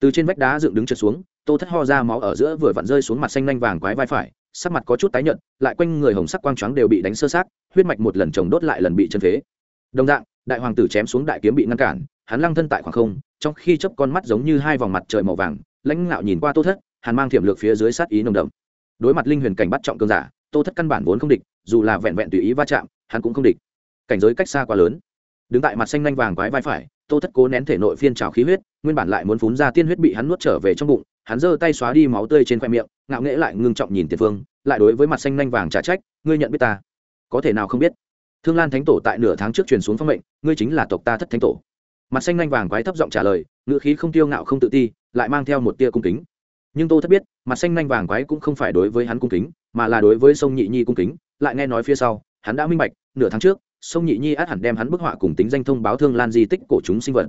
Từ trên vách đá dựng đứng trượt xuống, tô thất ho ra máu ở giữa vừa vặn rơi xuống mặt xanh lanh vàng quái vai phải, sắc mặt có chút tái nhợt, lại quanh người hồng sắc quang trắng đều bị đánh sơ sát huyết mạch một lần chồng đốt lại lần bị chân phế. Đồng dạng, đại hoàng tử chém xuống đại kiếm bị ngăn cản, hắn lăng thân tại khoảng không, trong khi chớp con mắt giống như hai vòng mặt trời màu vàng, lãnh ngạo nhìn qua tô thất hắn mang thiểm lược phía dưới sát ý nồng đậm. Đối mặt linh huyền cảnh bắt trọng cương giả, tô thất căn bản vốn không địch, dù là vẹn vẹn tùy ý va chạm, hắn cũng không địch cảnh giới cách xa quá lớn. Đứng tại mặt xanh nhanh vàng quái vai phải, tô thất cố nén thể nội phiên trào khí huyết, nguyên bản lại muốn phún ra tiên huyết bị hắn nuốt trở về trong bụng, hắn giơ tay xóa đi máu tươi trên khoe miệng, ngạo nghễ lại ngưng trọng nhìn tiền phương, lại đối với mặt xanh nhanh vàng trả trách, ngươi nhận biết ta? Có thể nào không biết? Thương lan thánh tổ tại nửa tháng trước truyền xuống phong mệnh, ngươi chính là tộc ta thất thánh tổ. Mặt xanh nhanh vàng quái thấp giọng trả lời, ngữ khí không tiêu ngạo không tự ti, lại mang theo một tia cung kính. Nhưng tô thất biết, mặt xanh nhanh vàng quái cũng không phải đối với hắn cung kính, mà là đối với sông nhị nhi cung kính, lại nghe nói phía sau, hắn đã minh bạch, nửa tháng trước sông nhị nhi át hẳn đem hắn bức họa cùng tính danh thông báo thương lan di tích cổ chúng sinh vật.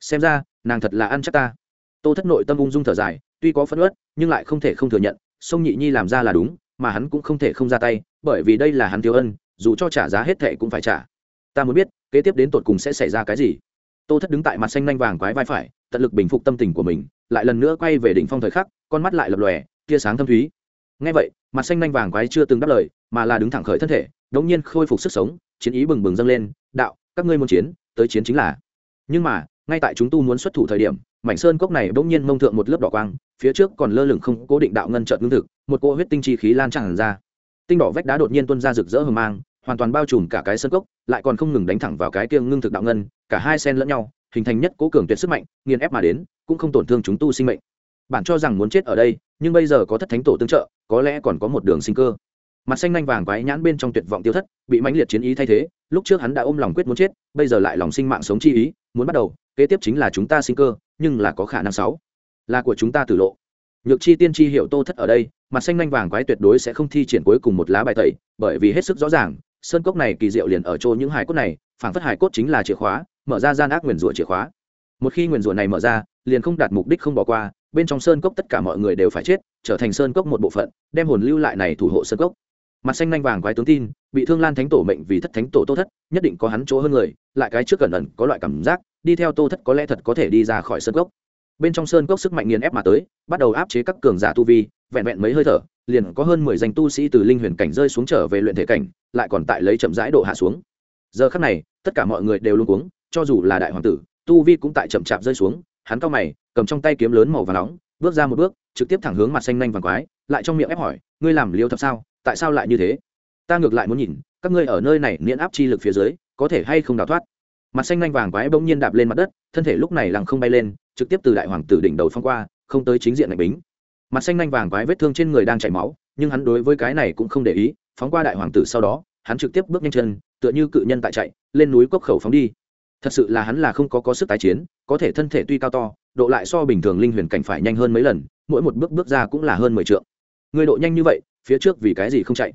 Xem ra, nàng thật là ăn chắc ta. Tô thất nội tâm ung dung thở dài, tuy có phẫn ớt nhưng lại không thể không thừa nhận, sông nhị nhi làm ra là đúng, mà hắn cũng không thể không ra tay, bởi vì đây là hắn thiếu ân, dù cho trả giá hết thệ cũng phải trả. Ta muốn biết, kế tiếp đến tột cùng sẽ xảy ra cái gì? Tô thất đứng tại mặt xanh nanh vàng quái vai phải, tận lực bình phục tâm tình của mình, lại lần nữa quay về đỉnh phong thời khắc, con mắt lại lập lòe, tia sáng thâm thúy. Ngay vậy, mặt xanh nanh vàng quái chưa từng đáp lời, mà là đứng thẳng khởi thân thể, đống nhiên khôi phục sức sống chiến ý bừng bừng dâng lên, đạo, các ngươi muốn chiến, tới chiến chính là. Nhưng mà, ngay tại chúng tu muốn xuất thủ thời điểm, mảnh sơn cốc này bỗng nhiên mông thượng một lớp đỏ quang, phía trước còn lơ lửng không cố định đạo ngân trợn ngưng thực, một cỗ huyết tinh chi khí lan tràn ra. Tinh đỏ vách đá đột nhiên tuôn ra rực rỡ hờ mang, hoàn toàn bao trùm cả cái sơn cốc, lại còn không ngừng đánh thẳng vào cái kia ngưng thực đạo ngân, cả hai sen lẫn nhau, hình thành nhất cố cường tuyệt sức mạnh, nghiền ép mà đến, cũng không tổn thương chúng tu sinh mệnh. Bản cho rằng muốn chết ở đây, nhưng bây giờ có thất thánh tổ tương trợ, có lẽ còn có một đường sinh cơ mặt xanh nhanh vàng quái nhãn bên trong tuyệt vọng tiêu thất, bị mãnh liệt chiến ý thay thế, lúc trước hắn đã ôm lòng quyết muốn chết, bây giờ lại lòng sinh mạng sống chi ý, muốn bắt đầu, kế tiếp chính là chúng ta sinh cơ, nhưng là có khả năng sáu. Là của chúng ta tử lộ. Nhược chi tiên tri hiệu tô thất ở đây, mặt xanh nhanh vàng quái tuyệt đối sẽ không thi triển cuối cùng một lá bài tẩy, bởi vì hết sức rõ ràng, sơn cốc này kỳ diệu liền ở chỗ những hải cốt này phản phất hải cốt chính là chìa khóa, mở ra gian ác nguyền rủa chìa khóa. Một khi nguyền rủa này mở ra, liền không đạt mục đích không bỏ qua, bên trong sơn cốc tất cả mọi người đều phải chết, trở thành sơn cốc một bộ phận, đem hồn lưu lại này thủ hộ sơn cốc mặt xanh nhanh vàng quái tướng tin, bị thương lan thánh tổ mệnh vì thất thánh tổ tô thất, nhất định có hắn chỗ hơn người, lại cái trước cẩn ẩn có loại cảm giác, đi theo tô thất có lẽ thật có thể đi ra khỏi sơn cốc. Bên trong sơn cốc sức mạnh nghiền ép mà tới, bắt đầu áp chế các cường giả tu vi, vẹn vẹn mấy hơi thở, liền có hơn mười danh tu sĩ từ linh huyền cảnh rơi xuống trở về luyện thể cảnh, lại còn tại lấy chậm rãi độ hạ xuống. Giờ khắc này, tất cả mọi người đều luôn cuống, cho dù là đại hoàng tử, tu vi cũng tại chậm chạp rơi xuống, hắn cao mày, cầm trong tay kiếm lớn màu vàng nóng, bước ra một bước, trực tiếp thẳng hướng mặt xanh nhanh vàng quái, lại trong miệng ép hỏi, ngươi làm liêu thập sao? Tại sao lại như thế? Ta ngược lại muốn nhìn, các ngươi ở nơi này miễn áp chi lực phía dưới, có thể hay không đào thoát? Mặt xanh lanh vàng quái bỗng nhiên đạp lên mặt đất, thân thể lúc này lặng không bay lên, trực tiếp từ đại hoàng tử đỉnh đầu phong qua, không tới chính diện lạnh bính. Mặt xanh lanh vàng quái vết thương trên người đang chảy máu, nhưng hắn đối với cái này cũng không để ý, phóng qua đại hoàng tử sau đó, hắn trực tiếp bước nhanh chân, tựa như cự nhân tại chạy, lên núi cốc khẩu phóng đi. Thật sự là hắn là không có có sức tái chiến, có thể thân thể tuy cao to, độ lại so bình thường linh huyền cảnh phải nhanh hơn mấy lần, mỗi một bước bước ra cũng là hơn mười trượng. Người độ nhanh như vậy phía trước vì cái gì không chạy?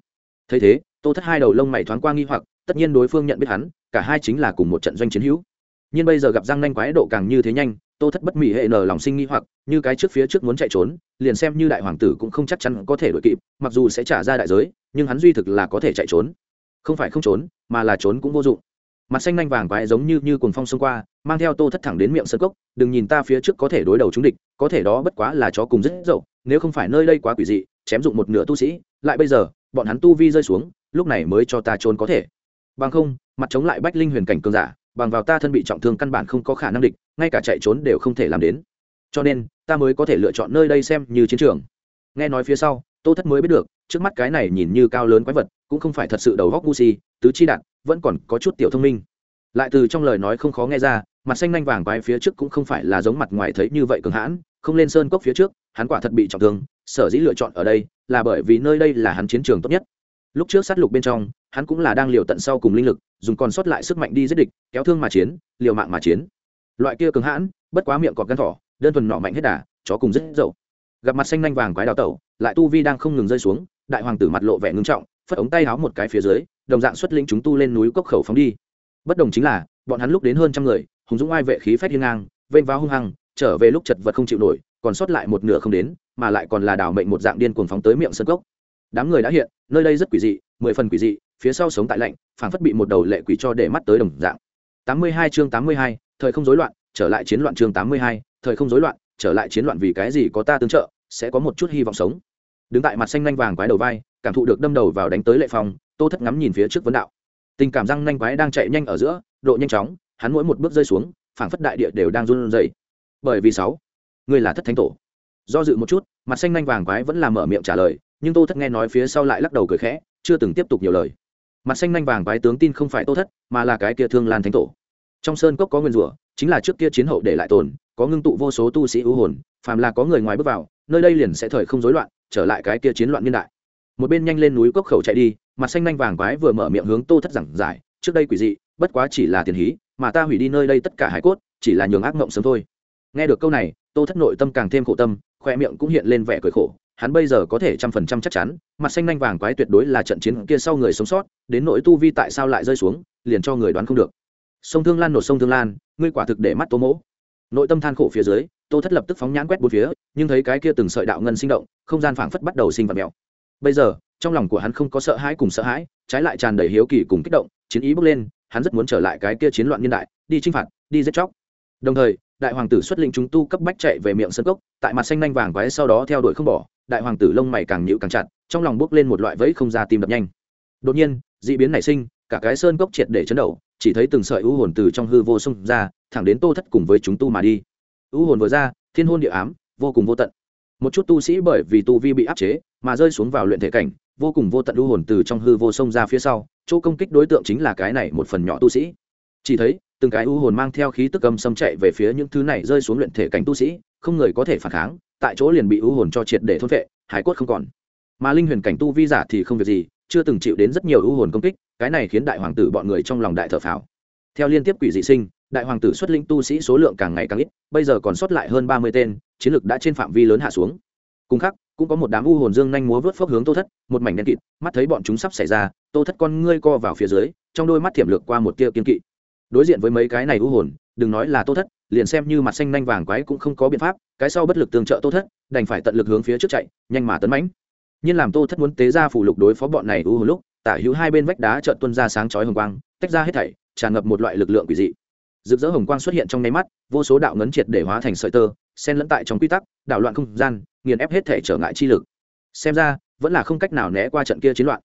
Thấy thế, tô thất hai đầu lông mày thoáng qua nghi hoặc, tất nhiên đối phương nhận biết hắn, cả hai chính là cùng một trận doanh chiến hữu. Nhưng bây giờ gặp giang nanh quái độ càng như thế nhanh, tô thất bất mỹ hệ nở lòng sinh nghi hoặc, như cái trước phía trước muốn chạy trốn, liền xem như đại hoàng tử cũng không chắc chắn có thể đuổi kịp, mặc dù sẽ trả ra đại giới, nhưng hắn duy thực là có thể chạy trốn. Không phải không trốn, mà là trốn cũng vô dụng. Mặt xanh nanh vàng quái giống như như cuồng phong xông qua, mang theo tô thất thẳng đến miệng sân cốc, đừng nhìn ta phía trước có thể đối đầu chúng địch, có thể đó bất quá là chó cùng rất dậu, nếu không phải nơi đây quá quỷ dị chém dụng một nửa tu sĩ, lại bây giờ, bọn hắn tu vi rơi xuống, lúc này mới cho ta trốn có thể. Bằng không, mặt chống lại bách linh huyền cảnh cường giả, bằng vào ta thân bị trọng thương căn bản không có khả năng địch, ngay cả chạy trốn đều không thể làm đến. Cho nên, ta mới có thể lựa chọn nơi đây xem như chiến trường. Nghe nói phía sau, tô thất mới biết được, trước mắt cái này nhìn như cao lớn quái vật, cũng không phải thật sự đầu góc gu si, tứ chi đạn, vẫn còn có chút tiểu thông minh. Lại từ trong lời nói không khó nghe ra, mặt xanh nanh vàng quái phía trước cũng không phải là giống mặt ngoài thấy như vậy cường hãn, không lên sơn cốc phía trước, hắn quả thật bị trọng thương sở dĩ lựa chọn ở đây là bởi vì nơi đây là hắn chiến trường tốt nhất. Lúc trước sát lục bên trong, hắn cũng là đang liều tận sau cùng linh lực, dùng còn sót lại sức mạnh đi giết địch, kéo thương mà chiến, liều mạng mà chiến. Loại kia cứng hãn, bất quá miệng cọt gan thỏ, đơn thuần nọ mạnh hết đà, chó cùng rất dậu. Gặp mặt xanh nanh vàng quái đào tẩu, lại tu vi đang không ngừng rơi xuống, đại hoàng tử mặt lộ vẻ ngưng trọng, phất ống tay háo một cái phía dưới, đồng dạng xuất lĩnh chúng tu lên núi cốc khẩu phóng đi. Bất đồng chính là, bọn hắn lúc đến hơn trăm người, hùng dũng ai vệ khí phách hiên ngang, vênh vào hung hăng, trở về lúc chật vật không chịu nổi, còn sót lại một nửa không đến mà lại còn là đảo mệnh một dạng điên cuồng phóng tới miệng sân cốc. Đám người đã hiện, nơi đây rất quỷ dị, mười phần quỷ dị, phía sau sống tại lạnh, phảng phất bị một đầu lệ quỷ cho để mắt tới đồng dạng. Tám mươi hai chương tám mươi hai, thời không rối loạn, trở lại chiến loạn chương tám mươi hai, thời không rối loạn, trở lại chiến loạn vì cái gì có ta tương trợ, sẽ có một chút hy vọng sống. Đứng tại mặt xanh nhanh vàng quái đầu vai, cảm thụ được đâm đầu vào đánh tới lệ phong, tô thất ngắm nhìn phía trước vấn đạo. Tình cảm răng nhanh quái đang chạy nhanh ở giữa, độ nhanh chóng, hắn mỗi một bước rơi xuống, phảng phất đại địa đều đang run rẩy. Bởi vì sáu người là thất thánh tổ do dự một chút, mặt xanh nanh vàng quái vẫn là mở miệng trả lời, nhưng tô thất nghe nói phía sau lại lắc đầu cười khẽ, chưa từng tiếp tục nhiều lời. Mặt xanh nanh vàng quái tướng tin không phải tô thất, mà là cái kia thương lan thánh tổ. Trong sơn cốc có nguyên rủa, chính là trước kia chiến hậu để lại tồn, có ngưng tụ vô số tu sĩ ưu hồn, phàm là có người ngoài bước vào, nơi đây liền sẽ thời không rối loạn, trở lại cái kia chiến loạn niên đại. Một bên nhanh lên núi cốc khẩu chạy đi, mặt xanh nanh vàng quái vừa mở miệng hướng tô thất giảng giải, trước đây quỷ dị, bất quá chỉ là tiền hí, mà ta hủy đi nơi đây tất cả hải cốt, chỉ là nhường ác mộng sớm thôi nghe được câu này, tô thất nội tâm càng thêm khổ tâm, khoe miệng cũng hiện lên vẻ cười khổ, hắn bây giờ có thể trăm phần trăm chắc chắn, mặt xanh nhanh vàng quái tuyệt đối là trận chiến kia sau người sống sót, đến nỗi tu vi tại sao lại rơi xuống, liền cho người đoán không được. Sông thương lan nổ sông thương lan, ngươi quả thực để mắt tô mỗ. Nội tâm than khổ phía dưới, tô thất lập tức phóng nhãn quét bốn phía, nhưng thấy cái kia từng sợi đạo ngân sinh động, không gian phảng phất bắt đầu sinh vật mèo. Bây giờ, trong lòng của hắn không có sợ hãi cùng sợ hãi, trái lại tràn đầy hiếu kỳ cùng kích động, chiến ý bước lên, hắn rất muốn trở lại cái kia chiến loạn niên đại, đi chinh phạt, đi giết chóc đồng thời, đại hoàng tử xuất lĩnh chúng tu cấp bách chạy về miệng sân cốc, tại mặt xanh nanh vàng quái sau đó theo đuổi không bỏ, đại hoàng tử lông mày càng nhịu càng chặt, trong lòng bước lên một loại vẫy không ra tim đập nhanh. Đột nhiên d ị biến nảy sinh, cả cái sơn cốc triệt để chấn động, chỉ thấy từng sợi u hồn từ trong hư vô sông ra, thẳng đến tô thất cùng với chúng tu mà đi. U hồn vừa ra, thiên hôn địa ám, vô cùng vô tận. Một chút tu sĩ bởi vì tu vi bị áp chế, mà rơi xuống vào luyện thể cảnh, vô cùng vô tận u hồn từ trong hư vô sông ra phía sau, chỗ công kích đối tượng chính là cái này một phần nhỏ tu sĩ. Chỉ thấy từng cái u hồn mang theo khí tức âm xâm chạy về phía những thứ này rơi xuống luyện thể cảnh tu sĩ, không người có thể phản kháng, tại chỗ liền bị u hồn cho triệt để thôn vệ hải cốt không còn. Mà linh huyền cảnh tu vi giả thì không việc gì, chưa từng chịu đến rất nhiều u hồn công kích, cái này khiến đại hoàng tử bọn người trong lòng đại thở phào. Theo liên tiếp quỷ dị sinh, đại hoàng tử xuất linh tu sĩ số lượng càng ngày càng ít, bây giờ còn sót lại hơn ba mươi tên, chiến lược đã trên phạm vi lớn hạ xuống. Cùng khắc, cũng có một đám u hồn dương nhanh múa vớt phốc hướng tô thất, một mảnh đen kịt, mắt thấy bọn chúng sắp xảy ra, tô thất con ngươi co vào phía dưới, trong đôi mắt thiểm lược qua một tia kiên kỵ đối diện với mấy cái này u hồn, đừng nói là tô thất, liền xem như mặt xanh nanh vàng quái cũng không có biện pháp, cái sau bất lực tương trợ tô thất, đành phải tận lực hướng phía trước chạy, nhanh mà tấn mãnh. Nhiên làm tô thất muốn tế ra phủ lục đối phó bọn này u hồn lúc, tả hữu hai bên vách đá trợn tuân ra sáng chói hồng quang, tách ra hết thảy, tràn ngập một loại lực lượng quỷ dị. Rực rỡ hồng quang xuất hiện trong nháy mắt, vô số đạo ngấn triệt để hóa thành sợi tơ, xen lẫn tại trong quy tắc, đảo loạn không gian, nghiền ép hết thể trở ngại chi lực. Xem ra, vẫn là không cách nào né qua trận kia chiến loạn.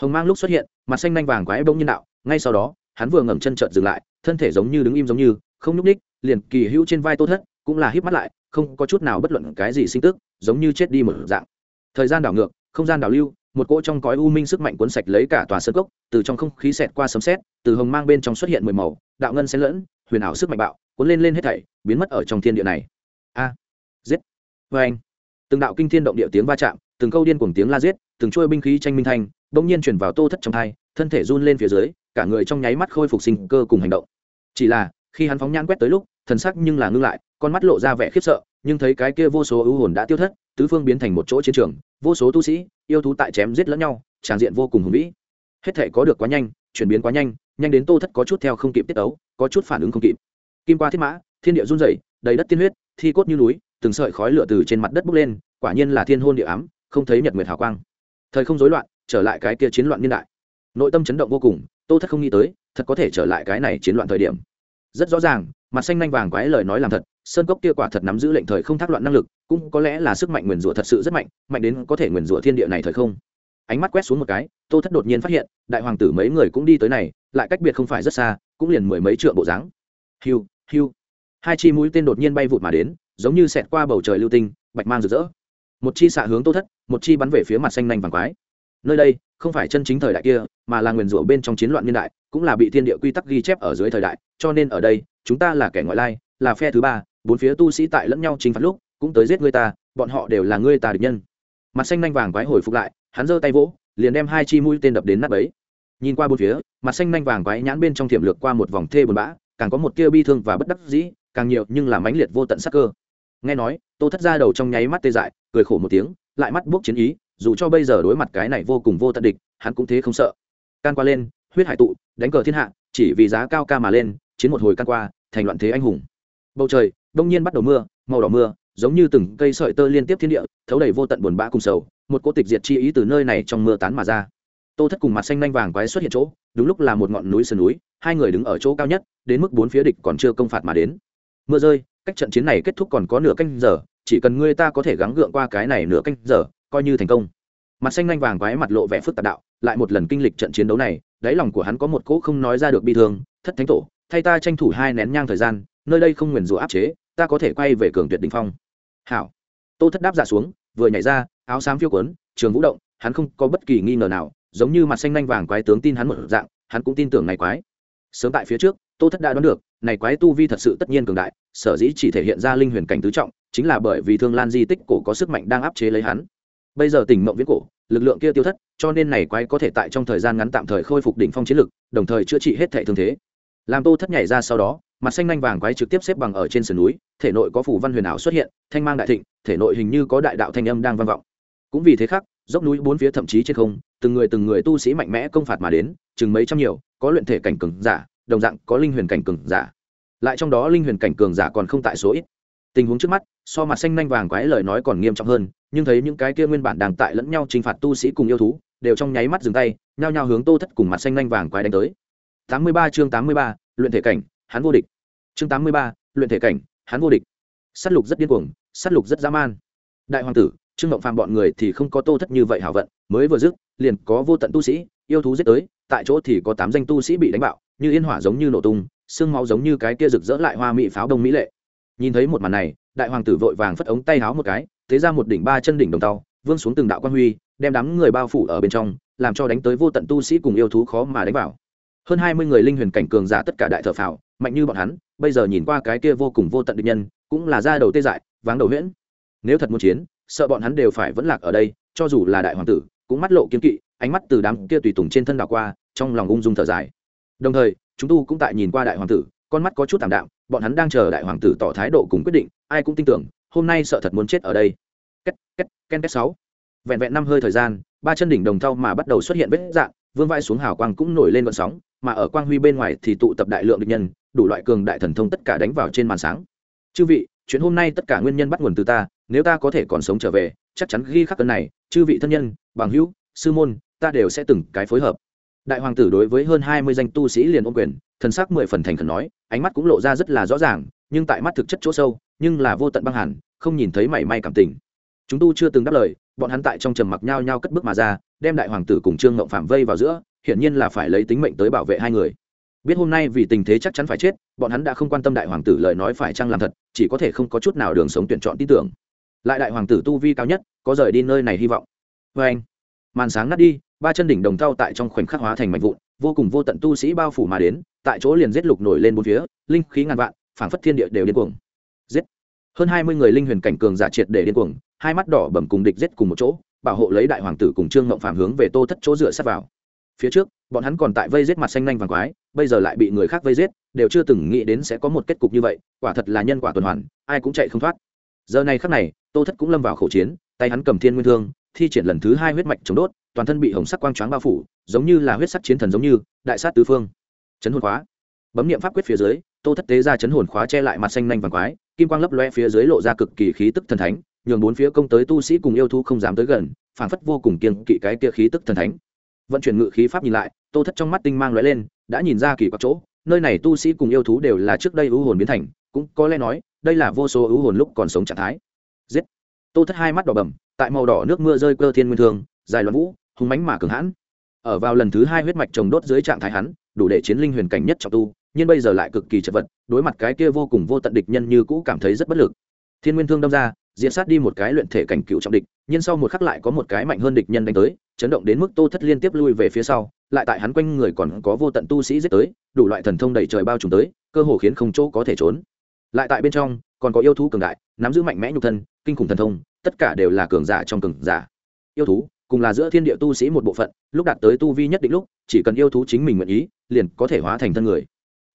Hồng mang lúc xuất hiện, mặt xanh nanh vàng quái bông nhân đạo, ngay sau đó hắn vừa ngẩng chân trợn dừng lại, thân thể giống như đứng im giống như, không nhúc ních liền kỳ hữu trên vai tô thất, cũng là híp mắt lại, không có chút nào bất luận cái gì sinh tức, giống như chết đi một dạng. Thời gian đảo ngược, không gian đảo lưu, một cỗ trong cõi u minh sức mạnh cuốn sạch lấy cả tòa sơn cốc, từ trong không khí xẹt qua sấm sét, từ hồng mang bên trong xuất hiện mười màu, đạo ngân xen lẫn, huyền ảo sức mạnh bạo, cuốn lên lên hết thảy, biến mất ở trong thiên địa này. A, giết vê anh. Từng đạo kinh thiên động địa tiếng va chạm, từng câu điên cuồng tiếng la giết, từng chuôi binh khí tranh minh thanh, bỗng nhiên chuyển vào tô thất trong thai thân thể run lên phía dưới, cả người trong nháy mắt khôi phục sinh cơ cùng hành động. Chỉ là, khi hắn phóng nhãn quét tới lúc, thần sắc nhưng là ngưng lại, con mắt lộ ra vẻ khiếp sợ, nhưng thấy cái kia vô số ưu hồn đã tiêu thất, tứ phương biến thành một chỗ chiến trường, vô số tu sĩ, yêu thú tại chém giết lẫn nhau tràng diện vô cùng hùng vĩ. Hết thể có được quá nhanh, chuyển biến quá nhanh nhanh đến tô thất có chút theo không kịp tiết ấu, có chút phản ứng không kịp. Kim qua thiết mã, thiên địa run rẩy, đầy đất tiên huyết, thi cốt như núi, từng sợi khói lửa từ trên mặt đất bốc lên, quả nhiên là thiên hôn địa ám, không thấy nhật nguyệt hào quang. Thời không rối loạn, trở lại cái kia chiến loạn niên đại nội tâm chấn động vô cùng, tô thất không nghĩ tới, thật có thể trở lại cái này chiến loạn thời điểm. Rất rõ ràng, mặt xanh nanh vàng quái lời nói làm thật, sơn cốc kia quả thật nắm giữ lệnh thời không thác loạn năng lực, cũng có lẽ là sức mạnh nguyền rủa thật sự rất mạnh mạnh đến có thể nguyền rủa thiên địa này thời không. Ánh mắt quét xuống một cái, tô thất đột nhiên phát hiện, đại hoàng tử mấy người cũng đi tới này, lại cách biệt không phải rất xa, cũng liền mười mấy trượng bộ dáng. Hiu hiu. Hai chi mũi tên đột nhiên bay vụt mà đến, giống như xẹt qua bầu trời lưu tinh, bạch mang rực rỡ. Một chi xạ hướng tô thất, một chi bắn về phía mặt xanh nanh vàng quái. Nơi đây, không phải chân chính thời đại kia mà là nguyền rủa bên trong chiến loạn niên đại, cũng là bị thiên địa quy tắc ghi chép ở dưới thời đại, cho nên ở đây, chúng ta là kẻ ngoại lai, là phe thứ ba, bốn phía tu sĩ tại lẫn nhau chính phạt lúc, cũng tới giết người ta, bọn họ đều là người ta địch nhân. Mặt xanh nhanh vàng quái hồi phục lại, hắn giơ tay vỗ, liền đem hai chi mũi tên đập đến nắp ấy nhìn qua bốn phía, mặt xanh nhanh vàng quái nhãn bên trong thiểm lược qua một vòng thê buồn bã, càng có một tia bi thương và bất đắc dĩ, càng nhiều nhưng là mãnh liệt vô tận sắc cơ. Nghe nói, tô thất ra đầu trong nháy mắt tê dại, cười khổ một tiếng, lại mắt buốc chiến ý, dù cho bây giờ đối mặt cái này vô cùng vô tận địch, hắn cũng thế không sợ can qua lên, huyết hải tụ, đánh cờ thiên hạ, chỉ vì giá cao ca mà lên, chiến một hồi can qua, thành loạn thế anh hùng. Bầu trời, đông nhiên bắt đầu mưa, màu đỏ mưa, giống như từng cây sợi tơ liên tiếp thiên địa, thấu đầy vô tận buồn bã cùng sầu, một cỗ tịch diệt chi ý từ nơi này trong mưa tán mà ra. Tô thất cùng mặt xanh nanh vàng quái xuất hiện chỗ, đúng lúc là một ngọn núi sườn núi, hai người đứng ở chỗ cao nhất, đến mức bốn phía địch còn chưa công phạt mà đến. Mưa rơi, cách trận chiến này kết thúc còn có nửa canh giờ, chỉ cần ngươi ta có thể gắng gượng qua cái này nửa canh giờ, coi như thành công mặt xanh nanh vàng quái mặt lộ vẻ phức tạp đạo, lại một lần kinh lịch trận chiến đấu này, đáy lòng của hắn có một cỗ không nói ra được bi thương, thất thánh tổ, thay ta tranh thủ hai nén nhang thời gian, nơi đây không nguyền rủa áp chế, ta có thể quay về cường tuyệt đỉnh phong. Hảo. Tô thất đáp giả xuống, vừa nhảy ra, áo xám phiêu quấn, trường vũ động, hắn không có bất kỳ nghi ngờ nào, giống như mặt xanh nanh vàng quái tướng tin hắn một dạng, hắn cũng tin tưởng này quái. Sớm tại phía trước, tô thất đã đoán được, này quái tu vi thật sự tất nhiên cường đại, sở dĩ chỉ thể hiện ra linh huyền cảnh tứ trọng, chính là bởi vì thương lan di tích cổ có sức mạnh đang áp chế lấy hắn. Bây giờ tỉnh mộng viễn cổ lực lượng kia tiêu thất, cho nên này quái có thể tại trong thời gian ngắn tạm thời khôi phục đỉnh phong chiến lực, đồng thời chữa trị hết thệ thương thế. Làm tô thất nhảy ra sau đó, mặt xanh nhanh vàng quái trực tiếp xếp bằng ở trên sườn núi, thể nội có phủ văn huyền ảo xuất hiện, thanh mang đại thịnh, thể nội hình như có đại đạo thanh âm đang vang vọng. Cũng vì thế khác dốc núi bốn phía thậm chí trên không, từng người từng người tu sĩ mạnh mẽ công phạt mà đến, chừng mấy trăm nhiều, có luyện thể cảnh cường giả, đồng dạng có linh huyền cảnh cường giả. Lại trong đó linh huyền cảnh cường giả còn không tại số ít tình huống trước mắt so mặt xanh nanh vàng quái lời nói còn nghiêm trọng hơn nhưng thấy những cái kia nguyên bản đang tại lẫn nhau chinh phạt tu sĩ cùng yêu thú đều trong nháy mắt dừng tay nhao nhao hướng tô thất cùng mặt xanh nanh vàng quái đánh tới. 83 chương 83, luyện thể cảnh hắn vô địch. Chương 83, luyện thể cảnh hắn vô địch. Sát lục rất điên cuồng sát lục rất dã man. Đại hoàng tử trương động phàm bọn người thì không có tô thất như vậy hảo vận mới vừa dứt liền có vô tận tu sĩ yêu thú giết tới tại chỗ thì có tám danh tu sĩ bị đánh bạo như yên hỏa giống như nổ tung xương máu giống như cái kia rực rỡ lại hoa mỹ pháo đông mỹ lệ nhìn thấy một màn này, đại hoàng tử vội vàng phất ống tay háo một cái, thế ra một đỉnh ba chân đỉnh đồng tàu vương xuống từng đạo quan huy, đem đám người bao phủ ở bên trong, làm cho đánh tới vô tận tu sĩ cùng yêu thú khó mà đánh vào. Hơn hai mươi người linh huyền cảnh cường giả tất cả đại thợ phào, mạnh như bọn hắn, bây giờ nhìn qua cái kia vô cùng vô tận địch nhân, cũng là ra đầu tê dại, váng đầu huyễn. Nếu thật muốn chiến, sợ bọn hắn đều phải vẫn lạc ở đây, cho dù là đại hoàng tử, cũng mắt lộ kiếm kỵ, ánh mắt từ đám kia tùy tùng trên thân đảo qua, trong lòng ung dung thở dài. Đồng thời, chúng tu cũng tại nhìn qua đại hoàng tử con mắt có chút tạm đạm, bọn hắn đang chờ đại hoàng tử tỏ thái độ cùng quyết định, ai cũng tin tưởng, hôm nay sợ thật muốn chết ở đây. Két két, ken, két sáu. Vẹn vẹn năm hơi thời gian, ba chân đỉnh đồng thau mà bắt đầu xuất hiện vết dạng, vương vai xuống hào quang cũng nổi lên vận sóng, mà ở quang huy bên ngoài thì tụ tập đại lượng địch nhân, đủ loại cường đại thần thông tất cả đánh vào trên màn sáng. Chư vị, chuyện hôm nay tất cả nguyên nhân bắt nguồn từ ta, nếu ta có thể còn sống trở về, chắc chắn ghi khắc cân này, chư vị thân nhân, bằng hữu, sư môn, ta đều sẽ từng cái phối hợp đại hoàng tử đối với hơn hai mươi danh tu sĩ liền ôm quyền, thần sắc mười phần thành khẩn nói, ánh mắt cũng lộ ra rất là rõ ràng, nhưng tại mắt thực chất chỗ sâu, nhưng là vô tận băng hẳn không nhìn thấy mảy may cảm tình. Chúng tu chưa từng đáp lời, bọn hắn tại trong trầm mặc nhau nhau cất bước mà ra, đem đại hoàng tử cùng trương ngộng phạm vây vào giữa, hiển nhiên là phải lấy tính mệnh tới bảo vệ hai người. Biết hôm nay vì tình thế chắc chắn phải chết, bọn hắn đã không quan tâm đại hoàng tử lời nói phải chăng làm thật, chỉ có thể không có chút nào đường sống tuyển chọn tin tưởng. Lại đại hoàng tử tu vi cao nhất, có rời đi nơi này hy vọng. Vê anh. Màn sáng ngắt đi ba chân đỉnh đồng thau tại trong khoảnh khắc hóa thành mạnh vụn, vô cùng vô tận tu sĩ bao phủ mà đến, tại chỗ liền giết lục nổi lên bốn phía, linh khí ngàn vạn, phảng phất thiên địa đều điên cuồng. Giết. Hơn hai mươi người linh huyền cảnh cường giả triệt để điên cuồng, hai mắt đỏ bầm cùng địch giết cùng một chỗ, bảo hộ lấy đại hoàng tử cùng trương ngộng phàm hướng về tô thất chỗ dựa sát vào. Phía trước, bọn hắn còn tại vây giết mặt xanh nhanh vàng quái, bây giờ lại bị người khác vây giết, đều chưa từng nghĩ đến sẽ có một kết cục như vậy, quả thật là nhân quả tuần hoàn, ai cũng chạy không thoát. Giờ này khắc này, tô thất cũng lâm vào khẩu chiến, tay hắn cầm thiên nguyên thương thi triển lần thứ hai huyết mạch chống đốt, toàn thân bị hồng sắc quang choáng bao phủ, giống như là huyết sắc chiến thần giống như, đại sát tứ phương. Chấn hồn khóa. Bấm niệm pháp quyết phía dưới, tô thất tế ra chấn hồn khóa che lại mặt xanh nhanh vàng quái, kim quang lấp loe phía dưới lộ ra cực kỳ khí tức thần thánh, nhường bốn phía công tới tu sĩ cùng yêu thú không dám tới gần, phảng phất vô cùng kiên kỵ cái kia khí tức thần thánh. Vận chuyển ngự khí pháp nhìn lại, tô thất trong mắt tinh mang lóe lên, đã nhìn ra kỳ quặc chỗ, nơi này tu sĩ cùng yêu thú đều là trước đây ưu hồn biến thành, cũng có lẽ nói, đây là vô số ưu hồn lúc còn sống trạng thái. Giết. Tô thất hai mắt đỏ bầm tại màu đỏ nước mưa rơi cơ thiên nguyên thương, dài loạn vũ, hùng mãnh mà cường hãn. Ở vào lần thứ hai huyết mạch trồng đốt dưới trạng thái hắn, đủ để chiến linh huyền cảnh nhất trọng tu, nhưng bây giờ lại cực kỳ chật vật, đối mặt cái kia vô cùng vô tận địch nhân như cũ cảm thấy rất bất lực. Thiên nguyên thương đâm ra diễn sát đi một cái luyện thể cảnh cựu trọng địch, nhưng sau một khắc lại có một cái mạnh hơn địch nhân đánh tới, chấn động đến mức tô thất liên tiếp lui về phía sau, lại tại hắn quanh người còn có vô tận tu sĩ giết tới, đủ loại thần thông đầy trời bao trùm tới, cơ hồ khiến không chỗ có thể trốn. Lại tại bên trong, còn có yêu thú cường đại, nắm giữ mạnh mẽ nhục thân, kinh khủng thần thông tất cả đều là cường giả trong cường giả. Yêu thú, cùng là giữa thiên địa tu sĩ một bộ phận, lúc đạt tới tu vi nhất định lúc, chỉ cần yêu thú chính mình nguyện ý, liền có thể hóa thành thân người.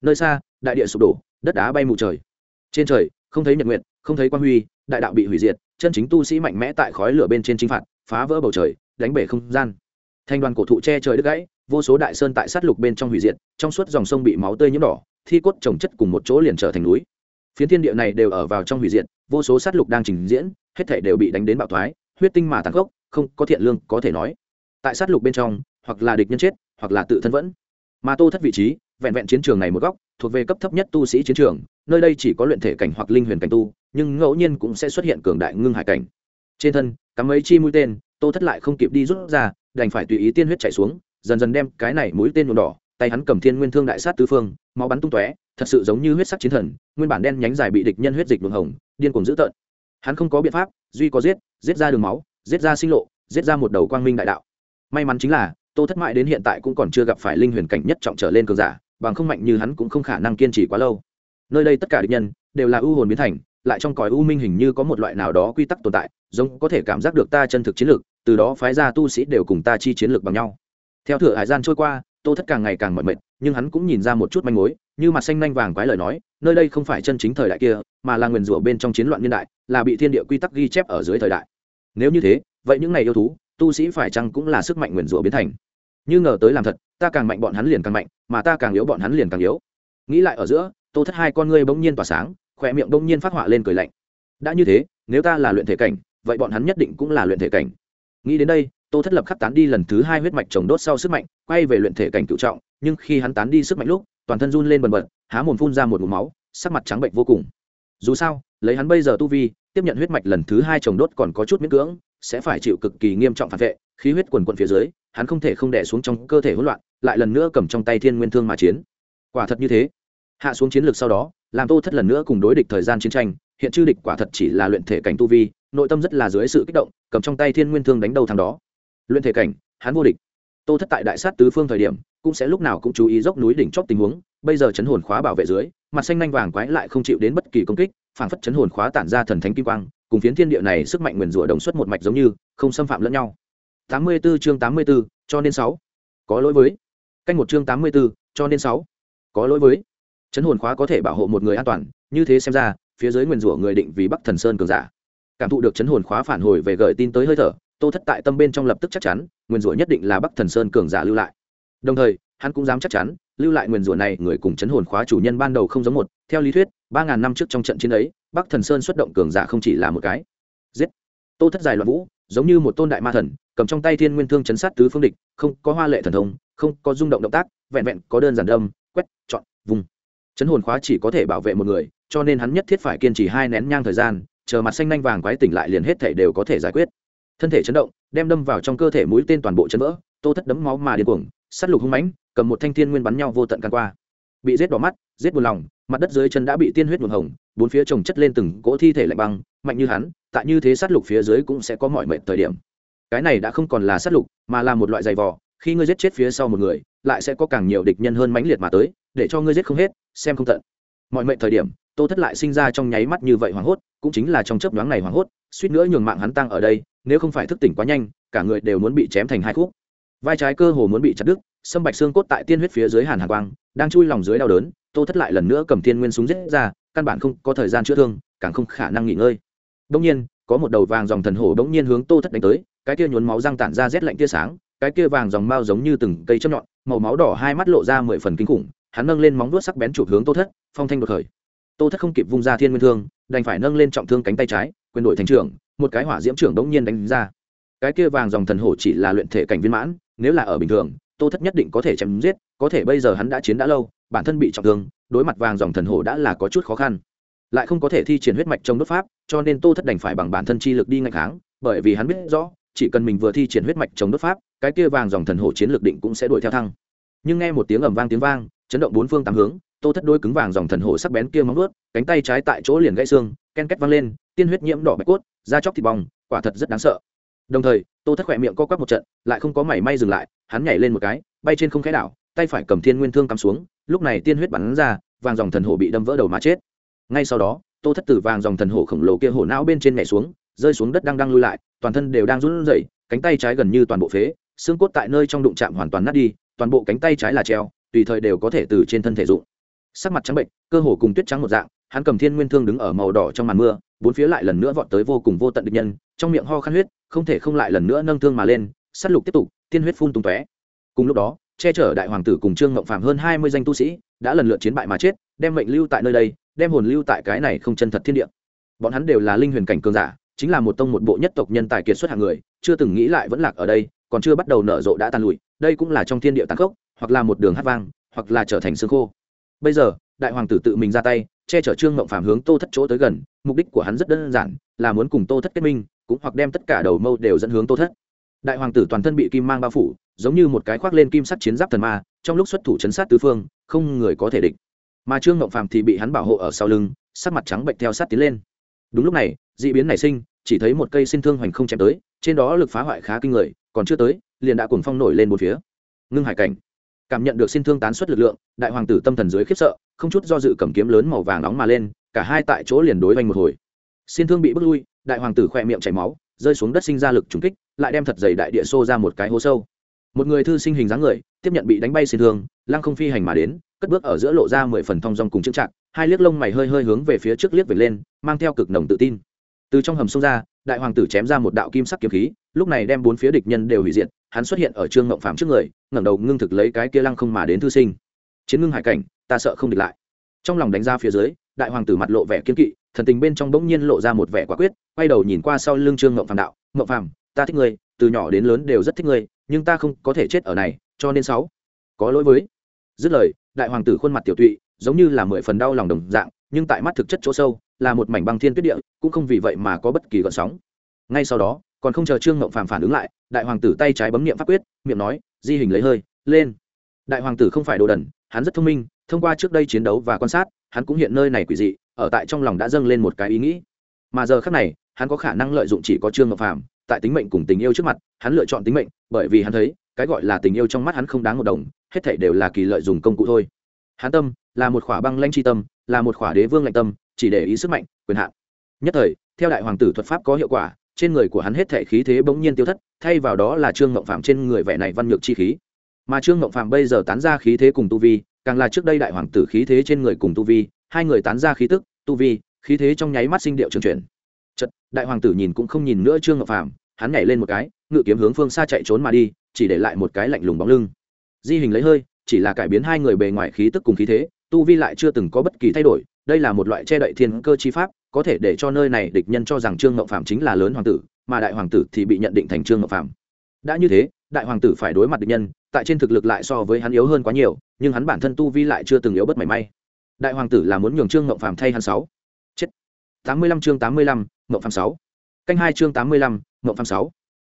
Nơi xa, đại địa sụp đổ, đất đá bay mù trời. Trên trời, không thấy nhật nguyện không thấy quan huy, đại đạo bị hủy diệt, chân chính tu sĩ mạnh mẽ tại khói lửa bên trên chính phạt, phá vỡ bầu trời, đánh bể không gian. Thanh đoàn cổ thụ che trời đứt gãy, vô số đại sơn tại sát lục bên trong hủy diệt, trong suốt dòng sông bị máu tươi nhiễm đỏ, thi cốt trồng chất cùng một chỗ liền trở thành núi. Phiến thiên địa này đều ở vào trong hủy diệt vô số sát lục đang trình diễn, hết thể đều bị đánh đến bạo thoái, huyết tinh mà tàn khốc, không có thiện lương có thể nói. Tại sát lục bên trong, hoặc là địch nhân chết, hoặc là tự thân vẫn. Mà tô thất vị trí, vẹn vẹn chiến trường này một góc, thuộc về cấp thấp nhất tu sĩ chiến trường, nơi đây chỉ có luyện thể cảnh hoặc linh huyền cảnh tu, nhưng ngẫu nhiên cũng sẽ xuất hiện cường đại ngưng hải cảnh. Trên thân, cắm mấy chi mũi tên, tô thất lại không kịp đi rút ra, đành phải tùy ý tiên huyết chảy xuống, dần dần đem cái này mũi tên nhuộm đỏ, tay hắn cầm thiên nguyên thương đại sát tứ phương, máu bắn tung tóe, thật sự giống như huyết sắc chiến thần, nguyên bản đen nhánh dài bị địch nhân huyết dịch đường hồng điên cuồng dữ tợn. Hắn không có biện pháp, duy có giết giết ra đường máu, giết ra sinh lộ, giết ra một đầu quang minh đại đạo. May mắn chính là, tô thất mại đến hiện tại cũng còn chưa gặp phải linh huyền cảnh nhất trọng trở lên cường giả, bằng không mạnh như hắn cũng không khả năng kiên trì quá lâu. Nơi đây tất cả địch nhân, đều là ưu hồn biến thành, lại trong cõi u minh hình như có một loại nào đó quy tắc tồn tại, giống có thể cảm giác được ta chân thực chiến lược, từ đó phái ra tu sĩ đều cùng ta chi chiến lược bằng nhau. Theo thửa hải gian trôi qua, tô thất càng ngày càng mỏi mệt, nhưng hắn cũng nhìn ra một chút manh mối, như mặt xanh nhanh vàng quái lời nói nơi đây không phải chân chính thời đại kia, mà là nguyền rủa bên trong chiến loạn niên đại, là bị thiên địa quy tắc ghi chép ở dưới thời đại. Nếu như thế, vậy những này yêu thú, tu sĩ phải chăng cũng là sức mạnh nguyền rủa biến thành? Như ngờ tới làm thật, ta càng mạnh bọn hắn liền càng mạnh, mà ta càng yếu bọn hắn liền càng yếu. Nghĩ lại ở giữa, tô thất hai con ngươi bỗng nhiên tỏa sáng, khỏe miệng bỗng nhiên phát họa lên cười lạnh. Đã như thế, nếu ta là luyện thể cảnh, vậy bọn hắn nhất định cũng là luyện thể cảnh. Nghĩ đến đây, tô thất lập khắc tán đi lần thứ hai huyết mạch trồng đốt sau sức mạnh, quay về luyện thể cảnh cựu trọng, nhưng khi hắn tán đi sức mạnh lúc toàn thân run lên bần bật, há mồm phun ra một mụm máu, sắc mặt trắng bệnh vô cùng. Dù sao, lấy hắn bây giờ tu vi, tiếp nhận huyết mạch lần thứ hai trồng đốt còn có chút miễn cưỡng, sẽ phải chịu cực kỳ nghiêm trọng phản vệ, khí huyết quần quận phía dưới, hắn không thể không đè xuống trong cơ thể hỗn loạn, lại lần nữa cầm trong tay thiên nguyên thương mà chiến. Quả thật như thế. Hạ xuống chiến lược sau đó, làm tô thất lần nữa cùng đối địch thời gian chiến tranh, hiện chư địch quả thật chỉ là luyện thể cảnh tu vi, nội tâm rất là dưới sự kích động, cầm trong tay thiên nguyên thương đánh đầu thằng đó. Luyện thể cảnh, hắn vô địch. Tô thất tại đại sát tứ phương thời điểm cũng sẽ lúc nào cũng chú ý dốc núi đỉnh chóp tình huống bây giờ chấn hồn khóa bảo vệ dưới mặt xanh nhanh vàng quái lại không chịu đến bất kỳ công kích phản phất chấn hồn khóa tản ra thần thánh kim quang cùng phiến thiên địa này sức mạnh nguyền rủa đồng xuất một mạch giống như không xâm phạm lẫn nhau. 84 chương 84, cho nên 6. có lỗi với. Canh một chương 84, cho nên 6. có lỗi với. Chấn hồn khóa có thể bảo hộ một người an toàn như thế xem ra phía dưới nguyền rủa người định vì bắc thần sơn cường giả. Cảm thụ được chấn hồn khóa phản hồi về gợi tin tới hơi thở tô thất tại tâm bên trong lập tức chắc chắn nguyền rủa nhất định là bắc thần sơn cường giả lưu lại đồng thời, hắn cũng dám chắc chắn, lưu lại nguyền rủa này, người cùng chấn hồn khóa chủ nhân ban đầu không giống một. Theo lý thuyết, ba ngàn năm trước trong trận chiến ấy, bắc thần sơn xuất động cường giả không chỉ là một cái. Giết! Tô thất dài loạn vũ, giống như một tôn đại ma thần, cầm trong tay thiên nguyên thương chấn sát tứ phương địch, không có hoa lệ thần thông, không có rung động động tác, vẹn vẹn có đơn giản đâm, quét, chọn, vùng. Chấn hồn khóa chỉ có thể bảo vệ một người, cho nên hắn nhất thiết phải kiên trì hai nén nhang thời gian, chờ mặt xanh nhanh vàng quái tỉnh lại liền hết thể đều có thể giải quyết. Thân thể chấn động, đem đâm vào trong cơ thể mũi tên toàn bộ chấn vỡ, tô thất đấm máu mà điên cuồng sắt lục hung mãnh, cầm một thanh thiên nguyên bắn nhau vô tận căn qua. Bị giết đỏ mắt, giết buồn lòng, mặt đất dưới chân đã bị tiên huyết nhuộm hồng, bốn phía trồng chất lên từng cỗ thi thể lạnh băng, mạnh như hắn, tại như thế sát lục phía dưới cũng sẽ có mọi mệnh thời điểm. Cái này đã không còn là sát lục, mà là một loại giày vò, khi ngươi giết chết phía sau một người, lại sẽ có càng nhiều địch nhân hơn mãnh liệt mà tới, để cho ngươi giết không hết, xem không tận. Mọi mệnh thời điểm, tô thất lại sinh ra trong nháy mắt như vậy hoảng hốt, cũng chính là trong chớp nhoáng này hoảng hốt, suýt nữa nhường mạng hắn tăng ở đây, nếu không phải thức tỉnh quá nhanh, cả người đều muốn bị chém thành hai khúc vai trái cơ hồ muốn bị chặt đứt, sâm bạch xương cốt tại tiên huyết phía dưới hàn hà quang, đang chui lòng dưới đau đớn, tô thất lại lần nữa cầm tiên nguyên súng giết ra, căn bản không có thời gian chữa thương, càng không khả năng nghỉ ngơi. Bỗng nhiên, có một đầu vàng dòng thần hổ đống nhiên hướng tô thất đánh tới, cái kia nhuốm máu răng tản ra rét lạnh tia sáng, cái kia vàng dòng mao giống như từng cây châm nhọn, màu máu đỏ hai mắt lộ ra mười phần kinh khủng, hắn nâng lên móng vuốt sắc bén chụp hướng tô thất, phong thanh đột khởi. Tô thất không kịp vung ra thiên nguyên thương, đành phải nâng lên trọng thương cánh tay trái, quyền đổi thành trưởng, một cái hỏa diễm trưởng đống nhiên đánh ra. Cái kia vàng dòng thần hổ chỉ là luyện thể cảnh viên mãn nếu là ở bình thường, tô thất nhất định có thể chém giết, có thể bây giờ hắn đã chiến đã lâu, bản thân bị trọng thương, đối mặt vàng dòng thần hổ đã là có chút khó khăn. Lại không có thể thi triển huyết mạch trong đốt pháp, cho nên tô thất đành phải bằng bản thân chi lực đi ngạch kháng, bởi vì hắn biết rõ, chỉ cần mình vừa thi triển huyết mạch chống đốt pháp, cái kia vàng dòng thần hổ chiến lược định cũng sẽ đuổi theo thăng. Nhưng nghe một tiếng ầm vang tiếng vang, chấn động bốn phương tám hướng, tô thất đôi cứng vàng dòng thần hổ sắc bén kia móng vuốt, cánh tay trái tại chỗ liền gãy xương, ken két vang lên, tiên huyết nhiễm đỏ bạch cốt, da chóc thịt bong, quả thật rất đáng sợ đồng thời, tô thất khỏe miệng co quắp một trận, lại không có mảy may dừng lại, hắn nhảy lên một cái, bay trên không khẽ đảo, tay phải cầm thiên nguyên thương cắm xuống, lúc này tiên huyết bắn ra, vàng dòng thần hổ bị đâm vỡ đầu mà chết. Ngay sau đó, tô thất từ vàng dòng thần hổ khổng lồ kia hổ não bên trên nhảy xuống, rơi xuống đất đang đang lui lại, toàn thân đều đang run rẩy, cánh tay trái gần như toàn bộ phế, xương cốt tại nơi trong đụng chạm hoàn toàn nát đi, toàn bộ cánh tay trái là treo, tùy thời đều có thể từ trên thân thể dụng. Sắc mặt trắng bệnh, cơ hồ cùng tuyết trắng một dạng, hắn cầm thiên nguyên thương đứng ở màu đỏ trong màn mưa bốn phía lại lần nữa vọt tới vô cùng vô tận địch nhân, trong miệng ho khăn huyết, không thể không lại lần nữa nâng thương mà lên, sát lục tiếp tục, tiên huyết phun tung tóe. Cùng lúc đó, che chở đại hoàng tử cùng trương ngộng phạm hơn hai mươi danh tu sĩ đã lần lượt chiến bại mà chết, đem mệnh lưu tại nơi đây, đem hồn lưu tại cái này không chân thật thiên địa. Bọn hắn đều là linh huyền cảnh cường giả, chính là một tông một bộ nhất tộc nhân tài kiệt xuất hạng người, chưa từng nghĩ lại vẫn lạc ở đây, còn chưa bắt đầu nở rộ đã tan lụi, đây cũng là trong thiên địa tàn khốc, hoặc là một đường hát vang, hoặc là trở thành xương khô. Bây giờ, đại hoàng tử tự mình ra tay, che chở trương ngộng phàm hướng tô thất chỗ tới gần mục đích của hắn rất đơn giản, là muốn cùng tô thất kết minh, cũng hoặc đem tất cả đầu mâu đều dẫn hướng tô thất. Đại hoàng tử toàn thân bị kim mang bao phủ, giống như một cái khoác lên kim sắt chiến giáp thần ma, trong lúc xuất thủ chấn sát tứ phương, không người có thể địch. Mà trương mộng phàm thì bị hắn bảo hộ ở sau lưng, sắc mặt trắng bệnh theo sát tiến lên. Đúng lúc này d ị biến nảy sinh, chỉ thấy một cây xin thương hoành không chém tới, trên đó lực phá hoại khá kinh người, còn chưa tới, liền đã cuồng phong nổi lên một phía. Ngưng hải cảnh. Cảm nhận được xin thương tán suất lực lượng, đại hoàng tử tâm thần dưới khiếp sợ, không chút do dự cầm kiếm lớn màu vàng nóng mà lên cả hai tại chỗ liền đối vanh một hồi. Xin thương bị bước lui, đại hoàng tử khỏe miệng chảy máu, rơi xuống đất sinh ra lực trúng kích, lại đem thật dày đại địa xô ra một cái hố sâu. Một người thư sinh hình dáng người, tiếp nhận bị đánh bay xin thương, lăng không phi hành mà đến, cất bước ở giữa lộ ra mười phần thong dong cùng chững chạc, hai liếc lông mày hơi hơi hướng về phía trước liếc về lên, mang theo cực nồng tự tin. Từ trong hầm sông ra, đại hoàng tử chém ra một đạo kim sắc kiếm khí, lúc này đem bốn phía địch nhân đều hủy diệt, hắn xuất hiện ở trương ngộng phạm trước người, ngẩng đầu ngưng thực lấy cái kia lăng không mà đến thư sinh. Chiến ngưng hải cảnh, ta sợ không địch lại. Trong lòng đánh ra phía dưới đại hoàng tử mặt lộ vẻ kiên kỵ, thần tình bên trong bỗng nhiên lộ ra một vẻ quả quyết, quay đầu nhìn qua sau lưng trương ngộng phàm đạo, ngộng phàm, ta thích ngươi, từ nhỏ đến lớn đều rất thích ngươi, nhưng ta không có thể chết ở này, cho nên sáu, có lỗi với. Dứt lời, đại hoàng tử khuôn mặt tiểu tụy, giống như là mười phần đau lòng đồng dạng, nhưng tại mắt thực chất chỗ sâu, là một mảnh băng thiên tuyết địa, cũng không vì vậy mà có bất kỳ gợn sóng. Ngay sau đó, còn không chờ trương ngộng phàm phản ứng lại, đại hoàng tử tay trái bấm niệm pháp quyết, miệng nói, di hình lấy hơi, lên. Đại hoàng tử không phải đồ đần, hắn rất thông minh thông qua trước đây chiến đấu và quan sát, hắn cũng hiện nơi này quỷ dị, ở tại trong lòng đã dâng lên một cái ý nghĩ. Mà giờ khác này, hắn có khả năng lợi dụng chỉ có trương ngọc phàm, tại tính mệnh cùng tình yêu trước mặt, hắn lựa chọn tính mệnh, bởi vì hắn thấy, cái gọi là tình yêu trong mắt hắn không đáng một đồng, hết thảy đều là kỳ lợi dùng công cụ thôi. Hắn tâm, là một khỏa băng lanh chi tâm, là một khỏa đế vương lạnh tâm, chỉ để ý sức mạnh, quyền hạn. Nhất thời, theo đại hoàng tử thuật pháp có hiệu quả, trên người của hắn hết thể khí thế bỗng nhiên tiêu thất, thay vào đó là trương ngộng phạm trên người vẻ này văn nhược chi khí. Mà trương ngộng phạm bây giờ tán ra khí thế cùng tu vi càng là trước đây đại hoàng tử khí thế trên người cùng tu vi, hai người tán ra khí tức, tu vi, khí thế trong nháy mắt sinh điệu trường chuyển. Chật đại hoàng tử nhìn cũng không nhìn nữa trương ngọc phạm hắn nhảy lên một cái, ngự kiếm hướng phương xa chạy trốn mà đi, chỉ để lại một cái lạnh lùng bóng lưng. Di hình lấy hơi, chỉ là cải biến hai người bề ngoài khí tức cùng khí thế, tu vi lại chưa từng có bất kỳ thay đổi, đây là một loại che đậy thiên cơ chi pháp, có thể để cho nơi này địch nhân cho rằng trương ngọc phạm chính là lớn hoàng tử, mà đại hoàng tử thì bị nhận định thành trương ngọc phạm đã như thế đại hoàng tử phải đối mặt địch nhân, tại trên thực lực lại so với hắn yếu hơn quá nhiều, nhưng hắn bản thân tu vi lại chưa từng yếu bất mảy may. Đại hoàng tử là muốn nhường trương ngộng phàm thay hắn sáu. Chết. Tám mươi lăm chương tám mươi lăm ngộng phàm sáu. Canh hai chương tám mươi lăm ngộng phàm sáu.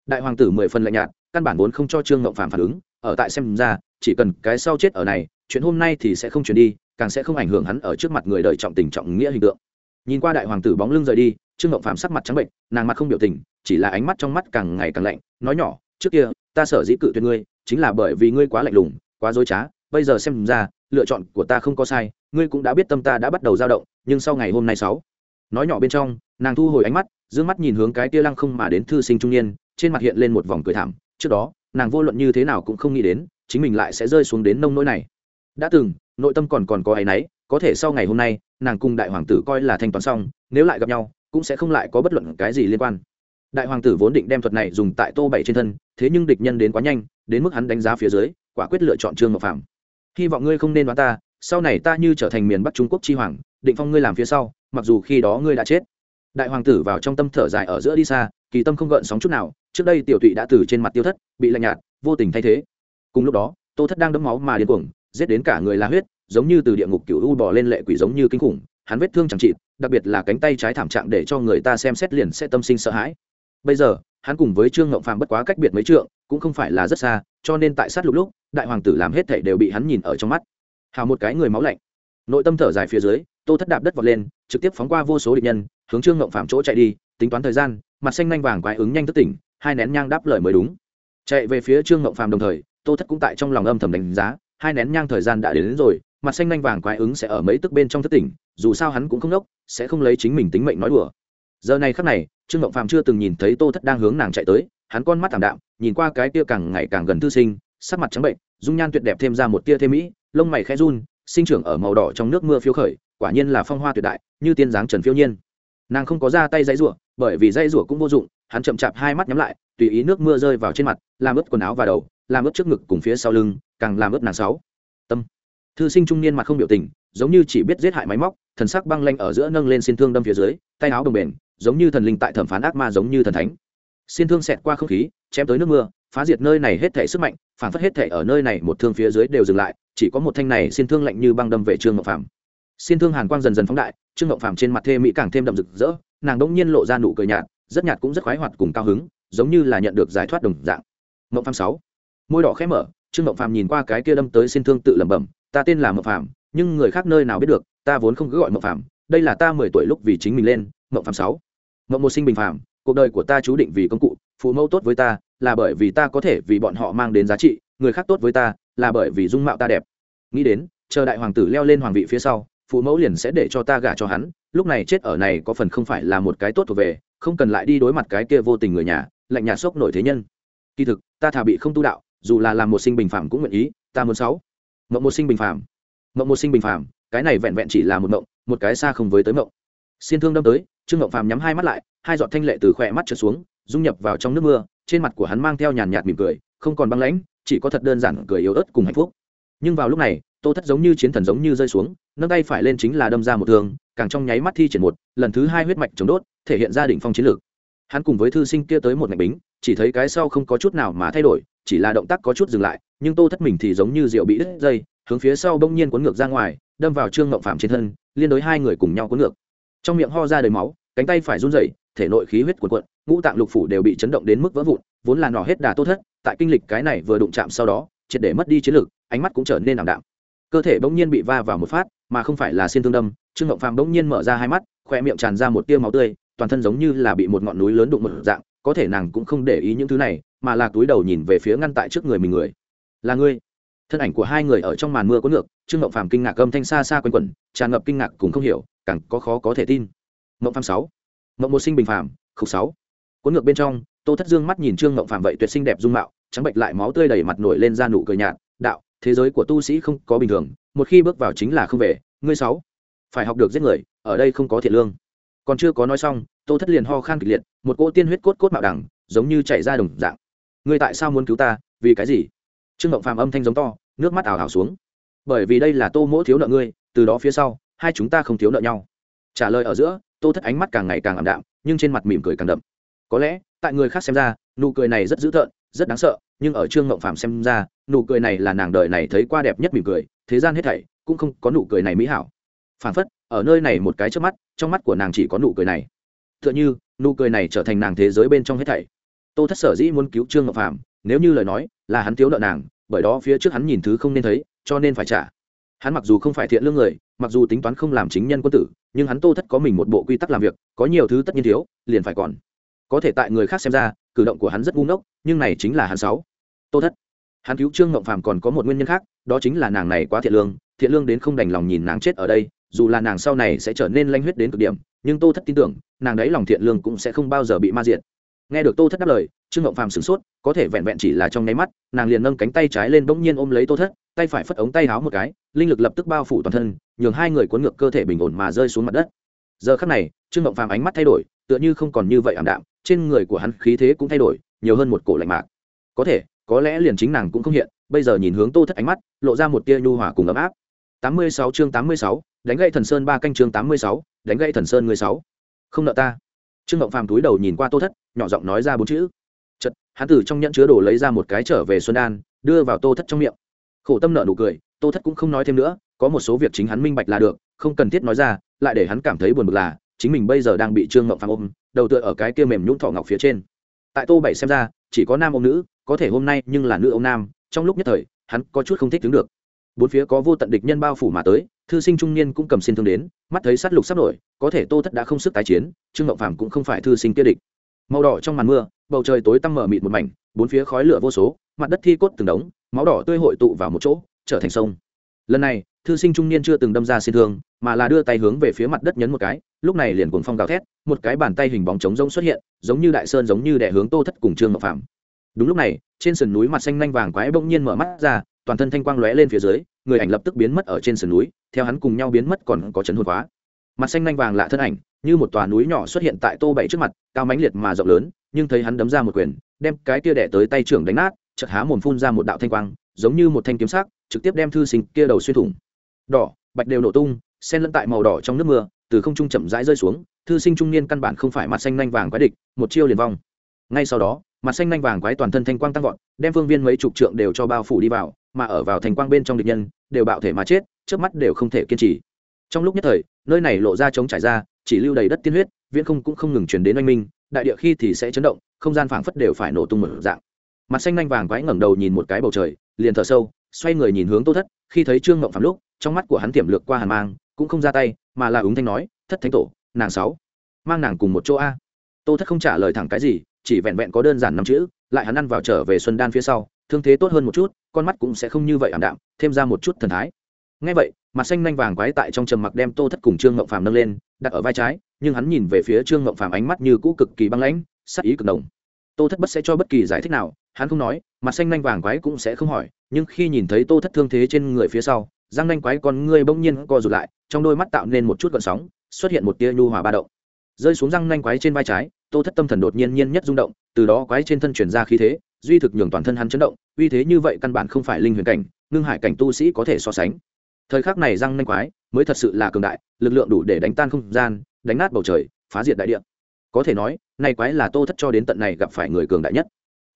Đại hoàng tử mười phần lạnh nhạt, căn bản vốn không cho trương ngộng phàm phản ứng, ở tại xem ra, chỉ cần cái sau chết ở này, chuyện hôm nay thì sẽ không chuyển đi, càng sẽ không ảnh hưởng hắn ở trước mặt người đời trọng tình trọng nghĩa hình tượng. Nhìn qua đại hoàng tử bóng lưng rời đi, trương ngộng phàm sắc mặt trắng bệnh, nàng mặt không biểu tình, chỉ là ánh mắt trong mắt càng ngày càng lạnh, nói nhỏ, trước kia ta sở dĩ cự tuyệt ngươi, chính là bởi vì ngươi quá lạnh lùng, quá dối trá, bây giờ xem ra, lựa chọn của ta không có sai, ngươi cũng đã biết tâm ta đã bắt đầu dao động, nhưng sau ngày hôm nay sáu, nói nhỏ bên trong, nàng thu hồi ánh mắt d mắt nhìn hướng cái tia lăng không mà đến thư sinh trung niên, trên mặt hiện lên một vòng cười thảm, trước đó, nàng vô luận như thế nào cũng không nghĩ đến, chính mình lại sẽ rơi xuống đến nông nỗi này. Đã từng, nội tâm còn còn có áy náy, có thể sau ngày hôm nay, nàng cùng đại hoàng tử coi là thanh toán xong, nếu lại gặp nhau, cũng sẽ không lại có bất luận cái gì liên quan đại hoàng tử vốn định đem thuật này dùng tại tô bảy trên thân, thế nhưng địch nhân đến quá nhanh, đến mức hắn đánh giá phía dưới, quả quyết lựa chọn trương ngọc phạm hy vọng ngươi không nên đoán ta, sau này ta như trở thành miền bắc trung quốc chi hoàng, định phong ngươi làm phía sau, mặc dù khi đó ngươi đã chết. Đại hoàng tử vào trong tâm thở dài ở giữa đi xa, kỳ tâm không gợn sóng chút nào, trước đây tiểu thụy đã từ trên mặt tiêu thất, bị lạnh nhạt, vô tình thay thế. Cùng lúc đó, tô thất đang đấm máu mà điên cuồng, giết đến cả người la huyết, giống như từ địa ngục cựu u bỏ lên lệ quỷ giống như kinh khủng, hắn vết thương chẳng trị đặc biệt là cánh tay trái thảm trạng để cho người ta xem xét liền sẽ tâm sinh sợ hãi bây giờ hắn cùng với trương ngộng phàm bất quá cách biệt mấy trượng cũng không phải là rất xa cho nên tại sát lục lúc đại hoàng tử làm hết thảy đều bị hắn nhìn ở trong mắt. Hào một cái người máu lạnh. Nội tâm thở dài phía dưới tô thất đạp đất vọt lên trực tiếp phóng qua vô số địch nhân hướng trương ngộng phàm chỗ chạy đi tính toán thời gian mặt xanh nhanh vàng quái ứng nhanh thức tỉnh hai nén nhang đáp lời mới đúng. Chạy về phía trương ngộng phàm đồng thời tô thất cũng tại trong lòng âm thầm đánh giá hai nén nhang thời gian đã đến, đến rồi mặt xanh nhanh vàng quái ứng sẽ ở mấy tức bên trong thất tỉnh dù sao hắn cũng không đốc sẽ không lấy chính mình tính mệnh nói đùa. Giờ này khắc này trương ngộng phàm chưa từng nhìn thấy tô thất đang hướng nàng chạy tới, hắn con mắt thảm đạm, nhìn qua cái tia càng ngày càng gần thư sinh, sắc mặt trắng bệnh, dung nhan tuyệt đẹp thêm ra một tia thêm mỹ, lông mày khẽ run, sinh trưởng ở màu đỏ trong nước mưa phiêu khởi, quả nhiên là phong hoa tuyệt đại, như tiên dáng trần phiêu nhiên. Nàng không có ra tay dãy rủa, bởi vì dãy rủa cũng vô dụng, hắn chậm chạp hai mắt nhắm lại, tùy ý nước mưa rơi vào trên mặt, làm ướt quần áo và đầu, làm ướt trước ngực cùng phía sau lưng, càng làm ướt nàng sáu. Tâm. Thư sinh trung niên mặt không biểu tình, giống như chỉ biết giết hại máy móc, thần sắc băng lanh ở giữa nâng lên xin thương đâm phía dưới, tay áo đồng bền giống như thần linh tại thẩm phán ác ma giống như thần thánh. Xin thương xẹt qua không khí chém tới nước mưa phá diệt nơi này hết thể sức mạnh phản phất hết thể ở nơi này một thương phía dưới đều dừng lại chỉ có một thanh này xin thương lạnh như băng đâm về trương ngọc phàm. xin thương hàn quang dần dần phóng đại trương ngọc phàm trên mặt thê mỹ càng thêm đậm rực rỡ nàng đỗng nhiên lộ ra nụ cười nhạt rất nhạt cũng rất khoái hoạt cùng cao hứng giống như là nhận được giải thoát đồng dạng. Ngọc phàm sáu môi đỏ khẽ mở trương ngọc phàm nhìn qua cái kia đâm tới xin thương tự lẩm bẩm ta tên là ngọc phàm, nhưng người khác nơi nào biết được ta vốn không cứ gọi ngọc phàm, đây là ta mười tuổi lúc vì chính mình lên. Ngọc phàm sáu mộng một sinh bình phàm, cuộc đời của ta chú định vì công cụ phụ mẫu tốt với ta là bởi vì ta có thể vì bọn họ mang đến giá trị người khác tốt với ta là bởi vì dung mạo ta đẹp. Nghĩ đến chờ đại hoàng tử leo lên hoàng vị phía sau phụ mẫu liền sẽ để cho ta gả cho hắn lúc này chết ở này có phần không phải là một cái tốt thuộc về không cần lại đi đối mặt cái kia vô tình người nhà lạnh nhà sốc nổi thế nhân. Kỳ thực ta thà bị không tu đạo dù là làm một sinh bình phàm cũng nguyện ý ta muốn sáu. Mộng một sinh bình phàm, mộng một sinh bình phàm, cái này vẹn vẹn chỉ là một mộng một cái xa không với tới mộng. Xin thương đâm tới trương mộng phàm nhắm hai mắt lại, hai giọt thanh lệ từ khỏe mắt trở xuống, dung nhập vào trong nước mưa, trên mặt của hắn mang theo nhàn nhạt mỉm cười, không còn băng lãnh, chỉ có thật đơn giản cười yếu ớt cùng hạnh phúc. Nhưng vào lúc này, tô thất giống như chiến thần giống như rơi xuống, nâng tay phải lên chính là đâm ra một thương, càng trong nháy mắt thi triển một, lần thứ hai huyết mạch chống đốt, thể hiện ra đỉnh phong chiến lược. Hắn cùng với thư sinh kia tới một ngạch bính, chỉ thấy cái sau không có chút nào mà thay đổi, chỉ là động tác có chút dừng lại, nhưng tô thất mình thì giống như rượu bị đứt dây, hướng phía sau bỗng nhiên cuốn ngược ra ngoài, đâm vào trương ngộng phạm trên thân, liên đối hai người cùng nhau cuốn ngược trong miệng ho ra đầy máu, cánh tay phải run rẩy, thể nội khí huyết cuộn cuộn, ngũ tạng lục phủ đều bị chấn động đến mức vỡ vụn, vốn là nỏ hết đà tô thất, tại kinh lịch cái này vừa đụng chạm sau đó, triệt để mất đi chiến lực, ánh mắt cũng trở nên ảm đạm. Cơ thể bỗng nhiên bị va vào một phát, mà không phải là xiên thương đâm, trương ngộng phàm bỗng nhiên mở ra hai mắt, khoe miệng tràn ra một tia máu tươi, toàn thân giống như là bị một ngọn núi lớn đụng một dạng, có thể nàng cũng không để ý những thứ này, mà là túi đầu nhìn về phía ngăn tại trước người mình người. Là ngươi. Thân ảnh của hai người ở trong màn mưa có ngược trương ngộng phàm kinh ngạc âm thanh xa xa quanh quẩn, tràn ngập kinh ngạc cùng không hiểu, càng có khó có thể tin. Ngộng phàm sáu. Ngộng một sinh bình phàm, khúc sáu. Cuốn ngược bên trong, tô thất dương mắt nhìn trương ngộng phàm vậy tuyệt sinh đẹp dung mạo, trắng bệnh lại máu tươi đầy mặt nổi lên ra nụ cười nhạt, đạo, thế giới của tu sĩ không có bình thường, một khi bước vào chính là không về, ngươi sáu, phải học được giết người, ở đây không có thiện lương. Còn chưa có nói xong, tô thất liền ho khan kịch liệt, một cỗ tiên huyết cốt cốt mạo đẳng, giống như chảy ra đồng dạng. Ngươi tại sao muốn cứu ta? Vì cái gì? Trương ngộng phàm âm thanh giống to, nước mắt ảo ảo xuống bởi vì đây là tô mỗ thiếu nợ ngươi, từ đó phía sau, hai chúng ta không thiếu nợ nhau. Trả lời ở giữa, tô thất ánh mắt càng ngày càng ảm đạm, nhưng trên mặt mỉm cười càng đậm. Có lẽ, tại người khác xem ra, nụ cười này rất dữ tợn, rất đáng sợ, nhưng ở trương ngộng phạm xem ra, nụ cười này là nàng đời này thấy qua đẹp nhất mỉm cười, thế gian hết thảy cũng không có nụ cười này mỹ hảo. Phản phất, ở nơi này một cái trước mắt, trong mắt của nàng chỉ có nụ cười này. Tựa như, nụ cười này trở thành nàng thế giới bên trong hết thảy. Tô thất sở dĩ muốn cứu trương ngọc phạm nếu như lời nói là hắn thiếu nợ nàng, bởi đó phía trước hắn nhìn thứ không nên thấy cho nên phải trả. Hắn mặc dù không phải thiện lương người, mặc dù tính toán không làm chính nhân quân tử, nhưng hắn tô thất có mình một bộ quy tắc làm việc, có nhiều thứ tất nhiên thiếu, liền phải còn. Có thể tại người khác xem ra, cử động của hắn rất ngu ngốc, nhưng này chính là hắn sáu. Tô thất. Hắn cứu trương ngộng phàm còn có một nguyên nhân khác, đó chính là nàng này quá thiện lương thiện lương đến không đành lòng nhìn nàng chết ở đây, dù là nàng sau này sẽ trở nên lanh huyết đến cực điểm, nhưng tô thất tin tưởng, nàng đấy lòng thiện lương cũng sẽ không bao giờ bị ma diệt nghe được tô thất đáp lời, trương ngộng phàm sửng sốt, có thể vẹn vẹn chỉ là trong nháy mắt, nàng liền nâng cánh tay trái lên bỗng nhiên ôm lấy tô thất, tay phải phất ống tay háo một cái, linh lực lập tức bao phủ toàn thân, nhường hai người cuốn ngược cơ thể bình ổn mà rơi xuống mặt đất. Giờ khắc này, trương ngộng phàm ánh mắt thay đổi, tựa như không còn như vậy ảm đạm, trên người của hắn khí thế cũng thay đổi, nhiều hơn một cổ lạnh mạc. Có thể, có lẽ liền chính nàng cũng không hiện, bây giờ nhìn hướng tô thất ánh mắt, lộ ra một tia nhu hòa cùng ấm áp. Tám mươi sáu chương tám mươi sáu, đánh gãy thần sơn ba canh chương tám mươi sáu, đánh gãy thần sơn người sáu. Không nợ ta trương ngộng phàm túi đầu nhìn qua tô thất, nhỏ giọng nói ra bốn chữ. Chật hắn từ trong nhẫn chứa đồ lấy ra một cái trở về xuân đan đưa vào tô thất trong miệng. Khổ tâm nợ nụ cười, tô thất cũng không nói thêm nữa, có một số việc chính hắn minh bạch là được, không cần thiết nói ra, lại để hắn cảm thấy buồn bực là, chính mình bây giờ đang bị trương ngộng phàm ôm, đầu tựa ở cái kia mềm nhũng thọ ngọc phía trên. Tại tô bảy xem ra, chỉ có nam ông nữ, có thể hôm nay nhưng là nữ ông nam, trong lúc nhất thời, hắn có chút không thích đứng được. Bốn phía có vô tận địch nhân bao phủ mà tới thư sinh trung niên cũng cầm xin thương đến, mắt thấy sát lục sắp nổi, có thể tô thất đã không sức tái chiến, trương ngộng phàm cũng không phải thư sinh kia địch. Màu đỏ trong màn mưa, bầu trời tối tăm mở mịt một mảnh, bốn phía khói lửa vô số, mặt đất thi cốt từng đống, máu đỏ tươi hội tụ vào một chỗ, trở thành sông. Lần này, thư sinh trung niên chưa từng đâm ra xin thương, mà là đưa tay hướng về phía mặt đất nhấn một cái, lúc này liền cuồng phong gào thét, một cái bàn tay hình bóng trống rông xuất hiện, giống như đại sơn giống như đẻ hướng tô thất cùng trương ngọc phạm đúng lúc này, trên sườn núi mặt xanh nanh vàng quái bỗng nhiên mở mắt ra toàn thân thanh quang lóe lên phía dưới, người ảnh lập tức biến mất ở trên sườn núi, theo hắn cùng nhau biến mất còn có chấn hồn khóa mặt xanh nanh vàng lạ thân ảnh, như một tòa núi nhỏ xuất hiện tại tô bảy trước mặt, cao mãnh liệt mà rộng lớn, nhưng thấy hắn đấm ra một quyền, đem cái kia đẻ tới tay trưởng đánh nát, chợt há mồm phun ra một đạo thanh quang, giống như một thanh kiếm sắc, trực tiếp đem thư sinh kia đầu xuyên thủng. Đỏ, bạch đều nổ tung, xen lẫn tại màu đỏ trong nước mưa, từ không trung chậm rãi rơi xuống, thư sinh trung niên căn bản không phải mặt xanh nanh vàng quái địch, một chiêu liền vong. Ngay sau đó, mặt xanh nanh vàng quái toàn thân thanh quang tăng vọt, đem phương viên mấy chục trượng đều cho bao phủ đi vào mà ở vào thành quang bên trong địch nhân, đều bạo thể mà chết, trước mắt đều không thể kiên trì. Trong lúc nhất thời, nơi này lộ ra trống trải ra, chỉ lưu đầy đất tiên huyết, viễn không cũng không ngừng chuyển đến oanh minh, đại địa khi thì sẽ chấn động, không gian phảng phất đều phải nổ tung mở dạng. Mặt xanh nhanh vàng quái ngẩng đầu nhìn một cái bầu trời, liền thở sâu, xoay người nhìn hướng tô thất, khi thấy trương ngộng phạm lúc, trong mắt của hắn tiềm lược qua hàn mang, cũng không ra tay, mà là ứng thanh nói, thất thánh tổ, nàng sáu, mang nàng cùng một chỗ a. Tô thất không trả lời thẳng cái gì, chỉ vẹn vẹn có đơn giản năm chữ, lại hắn ăn vào trở về xuân đan phía sau thương thế tốt hơn một chút, con mắt cũng sẽ không như vậy ảm đạm, thêm ra một chút thần thái. Ngay vậy, mặt xanh nanh vàng quái tại trong trầm mặc đem tô thất cùng trương ngộng phàm nâng lên, đặt ở vai trái, nhưng hắn nhìn về phía trương ngộng phàm ánh mắt như cũ cực kỳ băng lãnh, sắc ý cực đồng tô thất bất sẽ cho bất kỳ giải thích nào, hắn không nói, mặt xanh nanh vàng quái cũng sẽ không hỏi, nhưng khi nhìn thấy tô thất thương thế trên người phía sau, răng nanh quái con ngươi bỗng nhiên co rụt lại, trong đôi mắt tạo nên một chút gợn sóng, xuất hiện một tia nhu hòa ba động. Rơi xuống răng nanh quái trên vai trái, tô thất tâm thần đột nhiên nhiên nhất rung động, từ đó quái trên thân chuyển ra khí thế duy thực nhường toàn thân hắn chấn động uy thế như vậy căn bản không phải linh huyền cảnh, ngưng hải cảnh tu sĩ có thể so sánh. Thời khắc này răng nanh quái mới thật sự là cường đại, lực lượng đủ để đánh tan không gian, đánh nát bầu trời, phá diệt đại địa. Có thể nói nay quái là tô thất cho đến tận này gặp phải người cường đại nhất.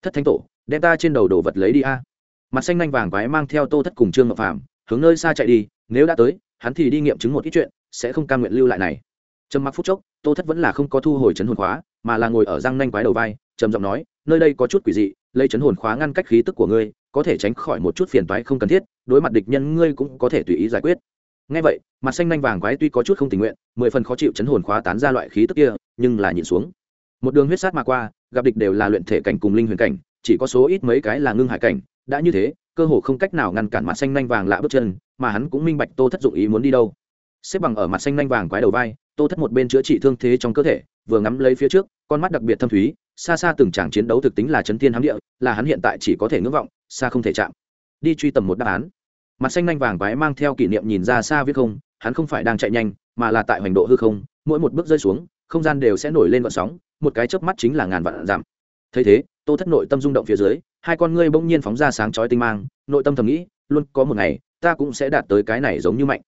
Thất thánh tổ, đem ta trên đầu đồ vật lấy đi a. Mặt xanh nanh vàng quái mang theo tô thất cùng trương ngọc phàm, hướng nơi xa chạy đi, nếu đã tới, hắn thì đi nghiệm chứng một ít chuyện, sẽ không cam nguyện lưu lại này. Trầm mặc phút chốc, tô thất vẫn là không có thu hồi chấn hồn khóa, mà là ngồi ở răng nanh quái đầu vai, trầm giọng nói, nơi đây có chút quỷ dị lấy chấn hồn khóa ngăn cách khí tức của ngươi, có thể tránh khỏi một chút phiền toái không cần thiết, đối mặt địch nhân ngươi cũng có thể tùy ý giải quyết. Ngay vậy, mặt xanh nanh vàng quái tuy có chút không tình nguyện, mười phần khó chịu chấn hồn khóa tán ra loại khí tức kia, nhưng là nhịn xuống. Một đường huyết sát mà qua, gặp địch đều là luyện thể cảnh cùng linh huyền cảnh, chỉ có số ít mấy cái là ngưng hải cảnh, đã như thế, cơ hồ không cách nào ngăn cản mặt xanh nanh vàng lạ bước chân, mà hắn cũng minh bạch tô thất dụng ý muốn đi đâu. Xếp bằng ở mặt xanh nanh vàng quái đầu vai, tô thất một bên chữa trị thương thế trong cơ thể, vừa ngắm lấy phía trước, con mắt đặc biệt thâm thúy xa xa từng tràng chiến đấu thực tính là chấn thiên hám địa, là hắn hiện tại chỉ có thể ngưỡng vọng, xa không thể chạm. Đi truy tầm một đáp án. Mặt xanh nanh vàng quái mang theo kỷ niệm nhìn ra xa viết không, hắn không phải đang chạy nhanh, mà là tại hoành độ hư không, mỗi một bước rơi xuống, không gian đều sẽ nổi lên vận sóng, một cái chớp mắt chính là ngàn vạn giảm. Thấy thế, tô thất nội tâm rung động phía dưới, hai con ngươi bỗng nhiên phóng ra sáng chói tinh mang, nội tâm thầm nghĩ, luôn, có một ngày, ta cũng sẽ đạt tới cái này giống như mạnh.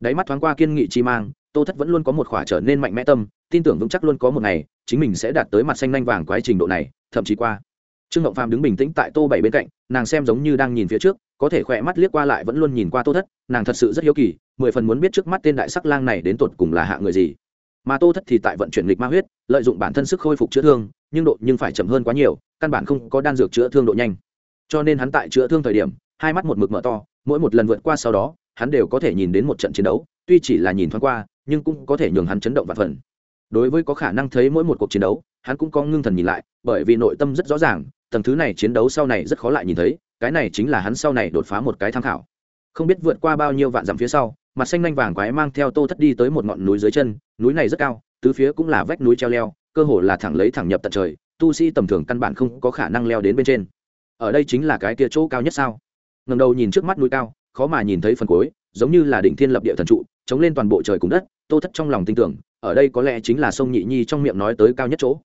Đáy mắt thoáng qua kiên nghị chi mang tô thất vẫn luôn có một khỏa trở nên mạnh mẽ tâm, tin tưởng vững chắc luôn có một ngày, chính mình sẽ đạt tới mặt xanh nanh vàng quái trình độ này, thậm chí qua. Trương ngọc phàm đứng bình tĩnh tại tô bảy bên cạnh, nàng xem giống như đang nhìn phía trước, có thể khỏe mắt liếc qua lại vẫn luôn nhìn qua tô thất, nàng thật sự rất hiếu kỳ, mười phần muốn biết trước mắt tên đại sắc lang này đến tột cùng là hạ người gì. Mà tô thất thì tại vận chuyển lịch ma huyết, lợi dụng bản thân sức khôi phục chữa thương, nhưng độ nhưng phải chậm hơn quá nhiều, căn bản không có đan dược chữa thương độ nhanh. Cho nên hắn tại chữa thương thời điểm, hai mắt một mực mở to, mỗi một lần vượt qua sau đó, hắn đều có thể nhìn đến một trận chiến đấu tuy chỉ là nhìn thoáng qua, nhưng cũng có thể nhường hắn chấn động và phần. Đối với có khả năng thấy mỗi một cuộc chiến đấu, hắn cũng có ngưng thần nhìn lại, bởi vì nội tâm rất rõ ràng, tầng thứ này chiến đấu sau này rất khó lại nhìn thấy, cái này chính là hắn sau này đột phá một cái tham khảo. Không biết vượt qua bao nhiêu vạn dặm phía sau, mặt xanh lanh vàng quái mang theo tô thất đi tới một ngọn núi dưới chân, núi này rất cao, tứ phía cũng là vách núi treo leo, cơ hồ là thẳng lấy thẳng nhập tận trời, tu sĩ tầm thường căn bản không có khả năng leo đến bên trên. Ở đây chính là cái kia chỗ cao nhất sao? Ngầm đầu nhìn trước mắt núi cao, khó mà nhìn thấy phần cuối giống như là đỉnh thiên lập địa thần trụ, chống lên toàn bộ trời cùng đất, tô thất trong lòng tin tưởng, ở đây có lẽ chính là sông nhị nhi trong miệng nói tới cao nhất chỗ.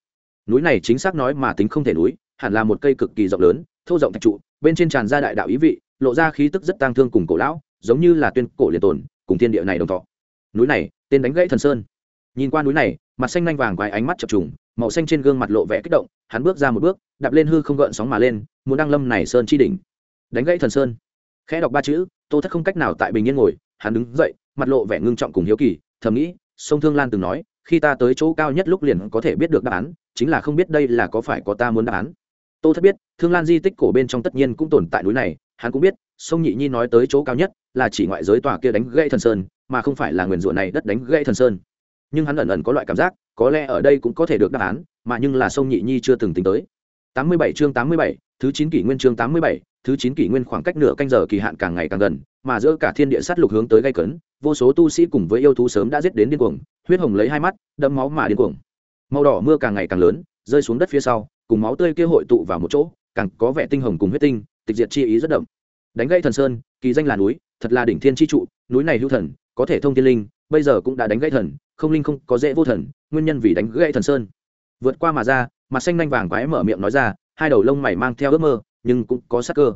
Núi này chính xác nói mà tính không thể núi, hẳn là một cây cực kỳ rộng lớn, thô rộng thạch trụ, bên trên tràn ra đại đạo ý vị, lộ ra khí tức rất tang thương cùng cổ lão, giống như là tuyên cổ liền tồn, cùng thiên địa này đồng thọ. Núi này, tên đánh gãy thần sơn. Nhìn qua núi này, mặt xanh lanh vàng quái ánh mắt chập trùng, màu xanh trên gương mặt lộ vẻ kích động, hắn bước ra một bước, đạp lên hư không gợn sóng mà lên, muốn đăng lâm này sơn chi đỉnh. Đánh gãy thần sơn. Khẽ đọc ba chữ tô thất không cách nào tại bình yên ngồi, hắn đứng dậy, mặt lộ vẻ ngưng trọng cùng hiếu kỳ, thầm nghĩ, sông thương lan từng nói, khi ta tới chỗ cao nhất lúc liền có thể biết được đáp án, chính là không biết đây là có phải có ta muốn đáp án. Tô thất biết, thương lan di tích cổ bên trong tất nhiên cũng tồn tại núi này, hắn cũng biết, sông nhị nhi nói tới chỗ cao nhất là chỉ ngoại giới tòa kia đánh gãy thần sơn, mà không phải là nguyền rủa này đất đánh gãy thần sơn. Nhưng hắn ẩn ẩn có loại cảm giác, có lẽ ở đây cũng có thể được đáp án, mà nhưng là sông nhị nhi chưa từng tính tới. 87 chương 87, thứ 9 kỷ nguyên chương 87, thứ 9 kỷ nguyên khoảng cách nửa canh giờ kỳ hạn càng ngày càng gần, mà giữa cả thiên địa sát lục hướng tới gây cấn, vô số tu sĩ cùng với yêu thú sớm đã giết đến điên cuồng, huyết hồng lấy hai mắt, đẫm máu mà điên cuồng. Màu đỏ mưa càng ngày càng lớn, rơi xuống đất phía sau, cùng máu tươi kia hội tụ vào một chỗ, càng có vẻ tinh hồng cùng huyết tinh, tịch diệt chi ý rất đậm. Đánh gãy thần sơn, kỳ danh là núi, thật là đỉnh thiên chi trụ, núi này hữu thần, có thể thông thiên linh, bây giờ cũng đã đánh gãy thần, không linh không có dễ vô thần, nguyên nhân vì đánh gãy thần sơn. Vượt qua mà ra, mặt xanh nhanh vàng quái mở miệng nói ra, hai đầu lông mày mang theo ước mơ nhưng cũng có sắc cơ.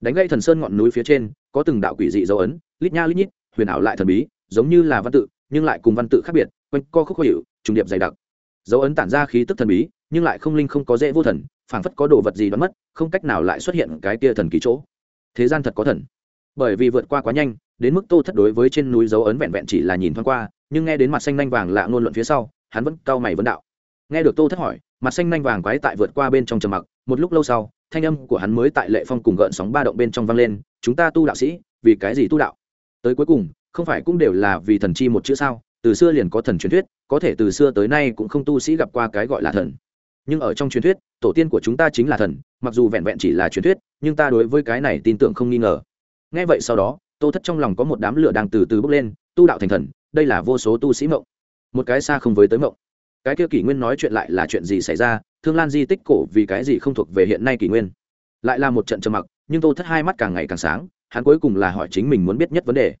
Đánh gây thần sơn ngọn núi phía trên có từng đạo quỷ dị dấu ấn lít nha lít nhít huyền ảo lại thần bí giống như là văn tự nhưng lại cùng văn tự khác biệt quanh co khúc khó hiệu trùng điệp dày đặc. Dấu ấn tản ra khí tức thần bí nhưng lại không linh không có dễ vô thần phảng phất có đồ vật gì đoán mất không cách nào lại xuất hiện cái kia thần kỳ chỗ. Thế gian thật có thần. Bởi vì vượt qua quá nhanh đến mức tô thất đối với trên núi dấu ấn vẹn vẹn chỉ là nhìn thoáng qua nhưng nghe đến mặt xanh nanh vàng lạ ngôn luận phía sau hắn vẫn cau mày vấn đạo. Nghe được tô thất hỏi mặt xanh nanh vàng quái tại vượt qua bên trong trầm mặc, một lúc lâu sau, thanh âm của hắn mới tại lệ phong cùng gợn sóng ba động bên trong vang lên, chúng ta tu đạo sĩ, vì cái gì tu đạo? Tới cuối cùng, không phải cũng đều là vì thần chi một chữ sao? Từ xưa liền có thần truyền thuyết, có thể từ xưa tới nay cũng không tu sĩ gặp qua cái gọi là thần. Nhưng ở trong truyền thuyết, tổ tiên của chúng ta chính là thần, mặc dù vẹn vẹn chỉ là truyền thuyết, nhưng ta đối với cái này tin tưởng không nghi ngờ. Nghe vậy sau đó, tô thất trong lòng có một đám lửa đang từ từ bốc lên, tu đạo thành thần, đây là vô số tu sĩ mộng. Một cái xa không với tới mộng cái kia kỷ nguyên nói chuyện lại là chuyện gì xảy ra, thương lan di tích cổ vì cái gì không thuộc về hiện nay kỷ nguyên? Lại là một trận trầm mặc, nhưng tô thất hai mắt càng ngày càng sáng, hắn cuối cùng là hỏi chính mình muốn biết nhất vấn đề.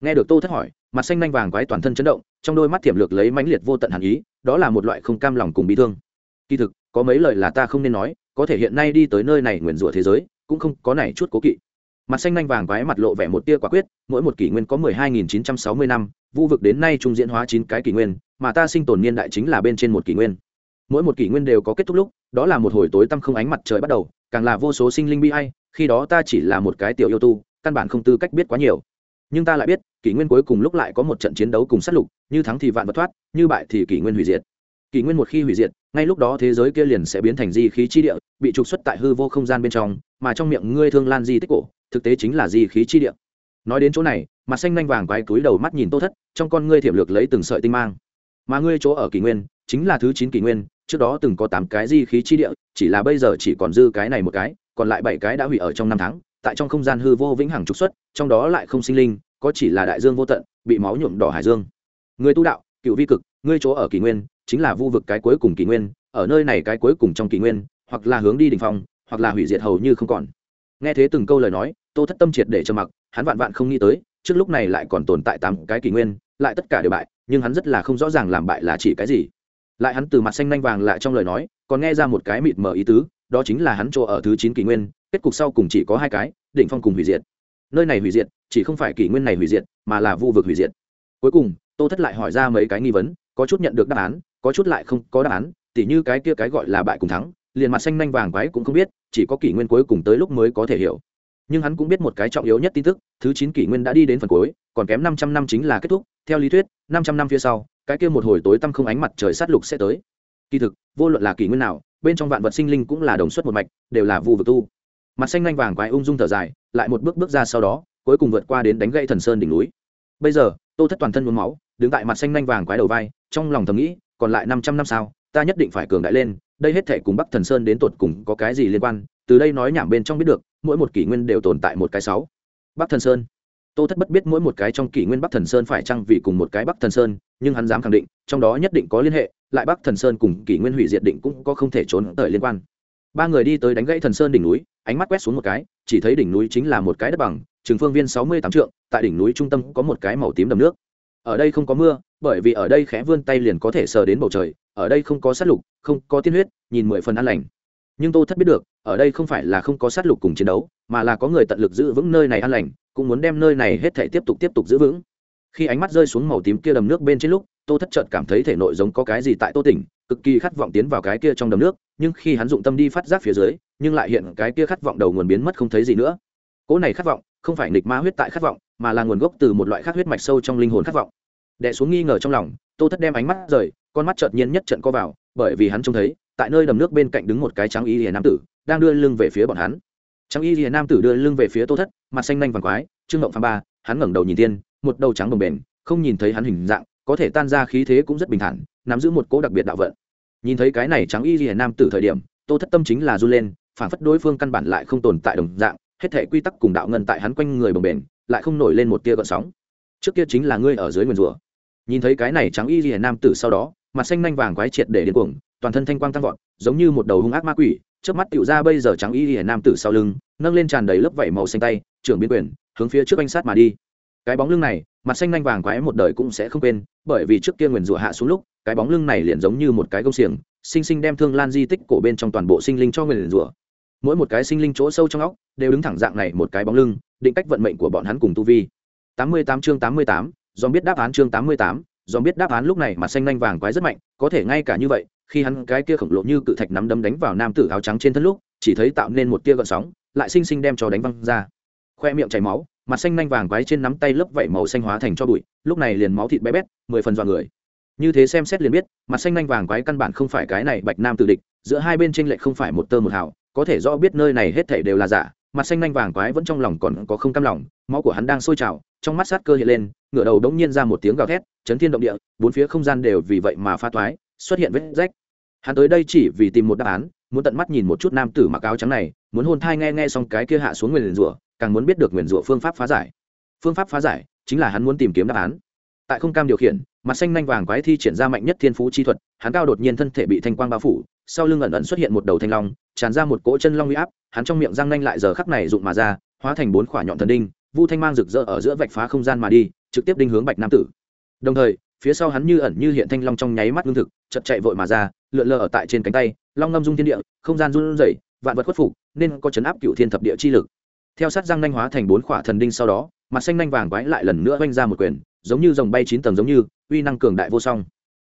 Nghe được tô thất hỏi, mặt xanh nanh vàng quái toàn thân chấn động, trong đôi mắt thiểm lược lấy mãnh liệt vô tận hàn ý, đó là một loại không cam lòng cùng bị thương. Kỳ thực, có mấy lời là ta không nên nói, có thể hiện nay đi tới nơi này nguyền rủa thế giới, cũng không có này chút cố kỵ. Mặt xanh nanh vàng quái mặt lộ vẻ một tia quả quyết, mỗi một kỷ nguyên có mười hai nghìn chín trăm sáu mươi năm vu vực đến nay trung diễn hóa chín cái kỷ nguyên, mà ta sinh tồn niên đại chính là bên trên một kỷ nguyên. Mỗi một kỷ nguyên đều có kết thúc lúc, đó là một hồi tối tăm không ánh mặt trời bắt đầu, càng là vô số sinh linh bi hay khi đó ta chỉ là một cái tiểu yêu tu, căn bản không tư cách biết quá nhiều. Nhưng ta lại biết, kỷ nguyên cuối cùng lúc lại có một trận chiến đấu cùng sát lục, như thắng thì vạn vật thoát, như bại thì kỷ nguyên hủy diệt. Kỷ nguyên một khi hủy diệt, ngay lúc đó thế giới kia liền sẽ biến thành di khí chi địa, bị trục xuất tại hư vô không gian bên trong, mà trong miệng ngươi thương lan di tích cổ, thực tế chính là di khí chi địa nói đến chỗ này, mặt xanh nanh vàng quái túi đầu mắt nhìn tô thất, trong con ngươi thiểm lược lấy từng sợi tinh mang. Mà ngươi chỗ ở kỷ nguyên, chính là thứ chín kỷ nguyên, trước đó từng có tám cái di khí chi địa, chỉ là bây giờ chỉ còn dư cái này một cái, còn lại bảy cái đã hủy ở trong năm tháng, tại trong không gian hư vô vĩnh hằng trục xuất, trong đó lại không sinh linh, có chỉ là đại dương vô tận, bị máu nhuộm đỏ hải dương. Người tu đạo, cựu vi cực, ngươi chỗ ở kỷ nguyên, chính là vu vực cái cuối cùng kỷ nguyên, ở nơi này cái cuối cùng trong kỷ nguyên, hoặc là hướng đi đỉnh phong, hoặc là hủy diệt hầu như không còn. Nghe thế từng câu lời nói tô thất tâm triệt để cho mặc, hắn vạn vạn không nghĩ tới, trước lúc này lại còn tồn tại tám cái kỷ nguyên, lại tất cả đều bại, nhưng hắn rất là không rõ ràng làm bại là chỉ cái gì. Lại hắn từ mặt xanh nanh vàng lại trong lời nói, còn nghe ra một cái mịt mờ ý tứ, đó chính là hắn chỗ ở thứ chín kỷ nguyên, kết cục sau cùng chỉ có hai cái, đỉnh phong cùng hủy diệt. Nơi này hủy diệt, chỉ không phải kỷ nguyên này hủy diệt, mà là vu vực hủy diệt. Cuối cùng, tô thất lại hỏi ra mấy cái nghi vấn, có chút nhận được đáp án, có chút lại không có đáp án, tỉ như cái kia cái gọi là bại cùng thắng, liền mặt xanh nanh vàng quái cũng không biết, chỉ có kỷ nguyên cuối cùng tới lúc mới có thể hiểu nhưng hắn cũng biết một cái trọng yếu nhất tin tức, thứ chín kỷ nguyên đã đi đến phần cuối, còn kém năm trăm năm chính là kết thúc. Theo lý thuyết, năm trăm năm phía sau, cái kia một hồi tối tăm không ánh mặt trời sát lục sẽ tới. Kỳ thực, vô luận là kỷ nguyên nào, bên trong vạn vật sinh linh cũng là đồng xuất một mạch, đều là vụ vực tu. Mặt xanh lanh vàng quái ung dung thở dài, lại một bước bước ra sau đó, cuối cùng vượt qua đến đánh gãy thần sơn đỉnh núi. Bây giờ, tô thất toàn thân nhuốm máu, đứng tại mặt xanh lanh vàng quái đầu vai, trong lòng thầm nghĩ, còn lại năm trăm năm sau ta nhất định phải cường đại lên, đây hết thể cùng bắc thần sơn đến tột cùng có cái gì liên quan từ đây nói nhảm bên trong biết được, mỗi một kỷ nguyên đều tồn tại một cái sáu. Bắc thần sơn. Tô thất bất biết mỗi một cái trong kỷ nguyên bắc thần sơn phải chăng vì cùng một cái bắc thần sơn, nhưng hắn dám khẳng định, trong đó nhất định có liên hệ, lại bắc thần sơn cùng kỷ nguyên hủy diệt định cũng có không thể trốn tới liên quan. Ba người đi tới đánh gãy thần sơn đỉnh núi, ánh mắt quét xuống một cái, chỉ thấy đỉnh núi chính là một cái đất bằng, trường phương viên sáu mươi tám trượng, tại đỉnh núi trung tâm có một cái màu tím đầm nước. Ở đây không có mưa, bởi vì ở đây khẽ vươn tay liền có thể sờ đến bầu trời, ở đây không có sát lục, không có tiên huyết, nhìn mười phần an lành nhưng tô thất biết được, ở đây không phải là không có sát lục cùng chiến đấu, mà là có người tận lực giữ vững nơi này an lành, cũng muốn đem nơi này hết thể tiếp tục tiếp tục giữ vững. Khi ánh mắt rơi xuống màu tím kia đầm nước bên trên lúc, tô thất chợt cảm thấy thể nội giống có cái gì tại tô tỉnh, cực kỳ khát vọng tiến vào cái kia trong đầm nước, nhưng khi hắn dụng tâm đi phát giác phía dưới, nhưng lại hiện cái kia khát vọng đầu nguồn biến mất không thấy gì nữa. Cỗ này khát vọng, không phải nghịch ma huyết tại khát vọng, mà là nguồn gốc từ một loại khát huyết mạch sâu trong linh hồn khát vọng. Đè xuống nghi ngờ trong lòng, tô thất đem ánh mắt rời, con mắt chợt nhiên nhất trận co vào, bởi vì hắn trông thấy tại nơi đầm nước bên cạnh đứng một cái trắng y lìa nam tử, đang đưa lưng về phía bọn hắn. Trắng y lìa nam tử đưa lưng về phía tô thất, mặt xanh nanh vàng quái, trương ngộng phàm ba, hắn ngẩng đầu nhìn tiên một đầu trắng đồng bền không nhìn thấy hắn hình dạng, có thể tan ra khí thế cũng rất bình thản, nắm giữ một cỗ đặc biệt đạo vận. Nhìn thấy cái này trắng y lìa nam tử thời điểm, tô thất tâm chính là run lên, phản phất đối phương căn bản lại không tồn tại đồng dạng, hết thể quy tắc cùng đạo ngân tại hắn quanh người bồng bềnh, lại không nổi lên một tia gợn sóng. Trước kia chính là ngươi ở dưới nguyền rủa. Nhìn thấy cái này trắng y lìa nam tử sau đó, mặt xanh nanh vàng quái triệt để điên cuồng toàn thân thanh quang tăng vọt giống như một đầu hung ác ma quỷ trước mắt tựu ra bây giờ trắng y lìa nam tử sau lưng nâng lên tràn đầy lớp vảy màu xanh tay trưởng biến quyền hướng phía trước anh sát mà đi. Cái bóng lưng này mặt xanh nhanh vàng quái một đời cũng sẽ không quên bởi vì trước kia nguyền rủa hạ xuống lúc cái bóng lưng này liền giống như một cái gông xiềng sinh sinh đem thương lan di tích cổ bên trong toàn bộ sinh linh cho nguyền rủa. Mỗi một cái sinh linh chỗ sâu trong óc đều đứng thẳng dạng này một cái bóng lưng định cách vận mệnh của bọn hắn cùng tu vi. 88 chương 88, do biết đáp án chương 88, do biết đáp án lúc này mà xanh nhanh vàng quái rất mạnh, có thể ngay cả như vậy, khi hắn cái kia khổng lồ như cự thạch nắm đấm đánh vào nam tử áo trắng trên thân lúc, chỉ thấy tạo nên một tia gợn sóng, lại sinh sinh đem cho đánh văng ra. Khoe miệng chảy máu, mặt xanh nhanh vàng quái trên nắm tay lớp vảy màu xanh hóa thành cho bụi, lúc này liền máu thịt bé bét, mười phần dọa người. Như thế xem xét liền biết, mặt xanh nhanh vàng quái căn bản không phải cái này bạch nam tử địch, giữa hai bên tranh lệch không phải một tơ một hào, có thể rõ biết nơi này hết thảy đều là giả, mặt xanh nhanh vàng quái vẫn trong lòng còn có không cam lòng máu của hắn đang sôi trào, trong mắt sát cơ hiện lên, ngửa đầu đống nhiên ra một tiếng gào thét, chấn thiên động địa, bốn phía không gian đều vì vậy mà pha toái xuất hiện vết rách. Hắn tới đây chỉ vì tìm một đáp án, muốn tận mắt nhìn một chút nam tử mặc áo trắng này, muốn hôn thai nghe nghe xong cái kia hạ xuống nguyền rủa, càng muốn biết được nguyền rủa phương pháp phá giải. Phương pháp phá giải chính là hắn muốn tìm kiếm đáp án. Tại không cam điều khiển, mặt xanh nanh vàng quái thi triển ra mạnh nhất thiên phú chi thuật, hắn cao đột nhiên thân thể bị thanh quang bao phủ, sau lưng ẩn ẩn xuất hiện một đầu thanh long, tràn ra một cỗ chân long huy áp, hắn trong miệng răng nanh lại giờ khắc này rụng mà ra, hóa thành bốn khỏa nhọn thần đinh vu thanh mang rực rỡ ở giữa vạch phá không gian mà đi, trực tiếp đinh hướng bạch nam tử. Đồng thời, phía sau hắn như ẩn như hiện thanh long trong nháy mắt lương thực chật chạy vội mà ra, lượn lờ ở tại trên cánh tay, long ngâm dung thiên địa, không gian run rẩy, vạn vật khuất phục, nên có chấn áp cựu thiên thập địa chi lực. Theo sát răng nanh hóa thành bốn khỏa thần đinh sau đó, mặt xanh nanh vàng quái lại lần nữa oanh ra một quyền, giống như dòng bay chín tầng giống như, uy năng cường đại vô song.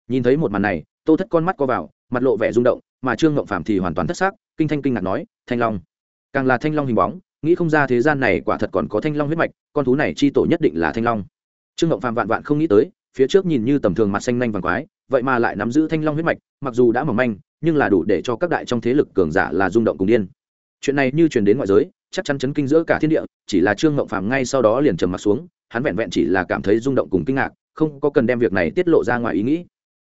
Nhìn thấy một màn này, tô thất con mắt co vào, mặt lộ vẻ rung động, mà trương ngộng phạm thì hoàn toàn thất xác kinh thanh kinh ngạc nói, thanh long. Càng là thanh long hình bóng nghĩ không ra thế gian này quả thật còn có thanh long huyết mạch, con thú này chi tổ nhất định là thanh long. Trương ngộng phạm vạn vạn không nghĩ tới, phía trước nhìn như tầm thường mặt xanh nanh vàng quái, vậy mà lại nắm giữ thanh long huyết mạch, mặc dù đã mỏng manh, nhưng là đủ để cho các đại trong thế lực cường giả là rung động cùng điên. Chuyện này như truyền đến ngoại giới, chắc chắn chấn kinh giữa cả thiên địa, chỉ là trương ngộng phạm ngay sau đó liền trầm mặt xuống, hắn vẹn vẹn chỉ là cảm thấy rung động cùng kinh ngạc, không có cần đem việc này tiết lộ ra ngoài ý nghĩ.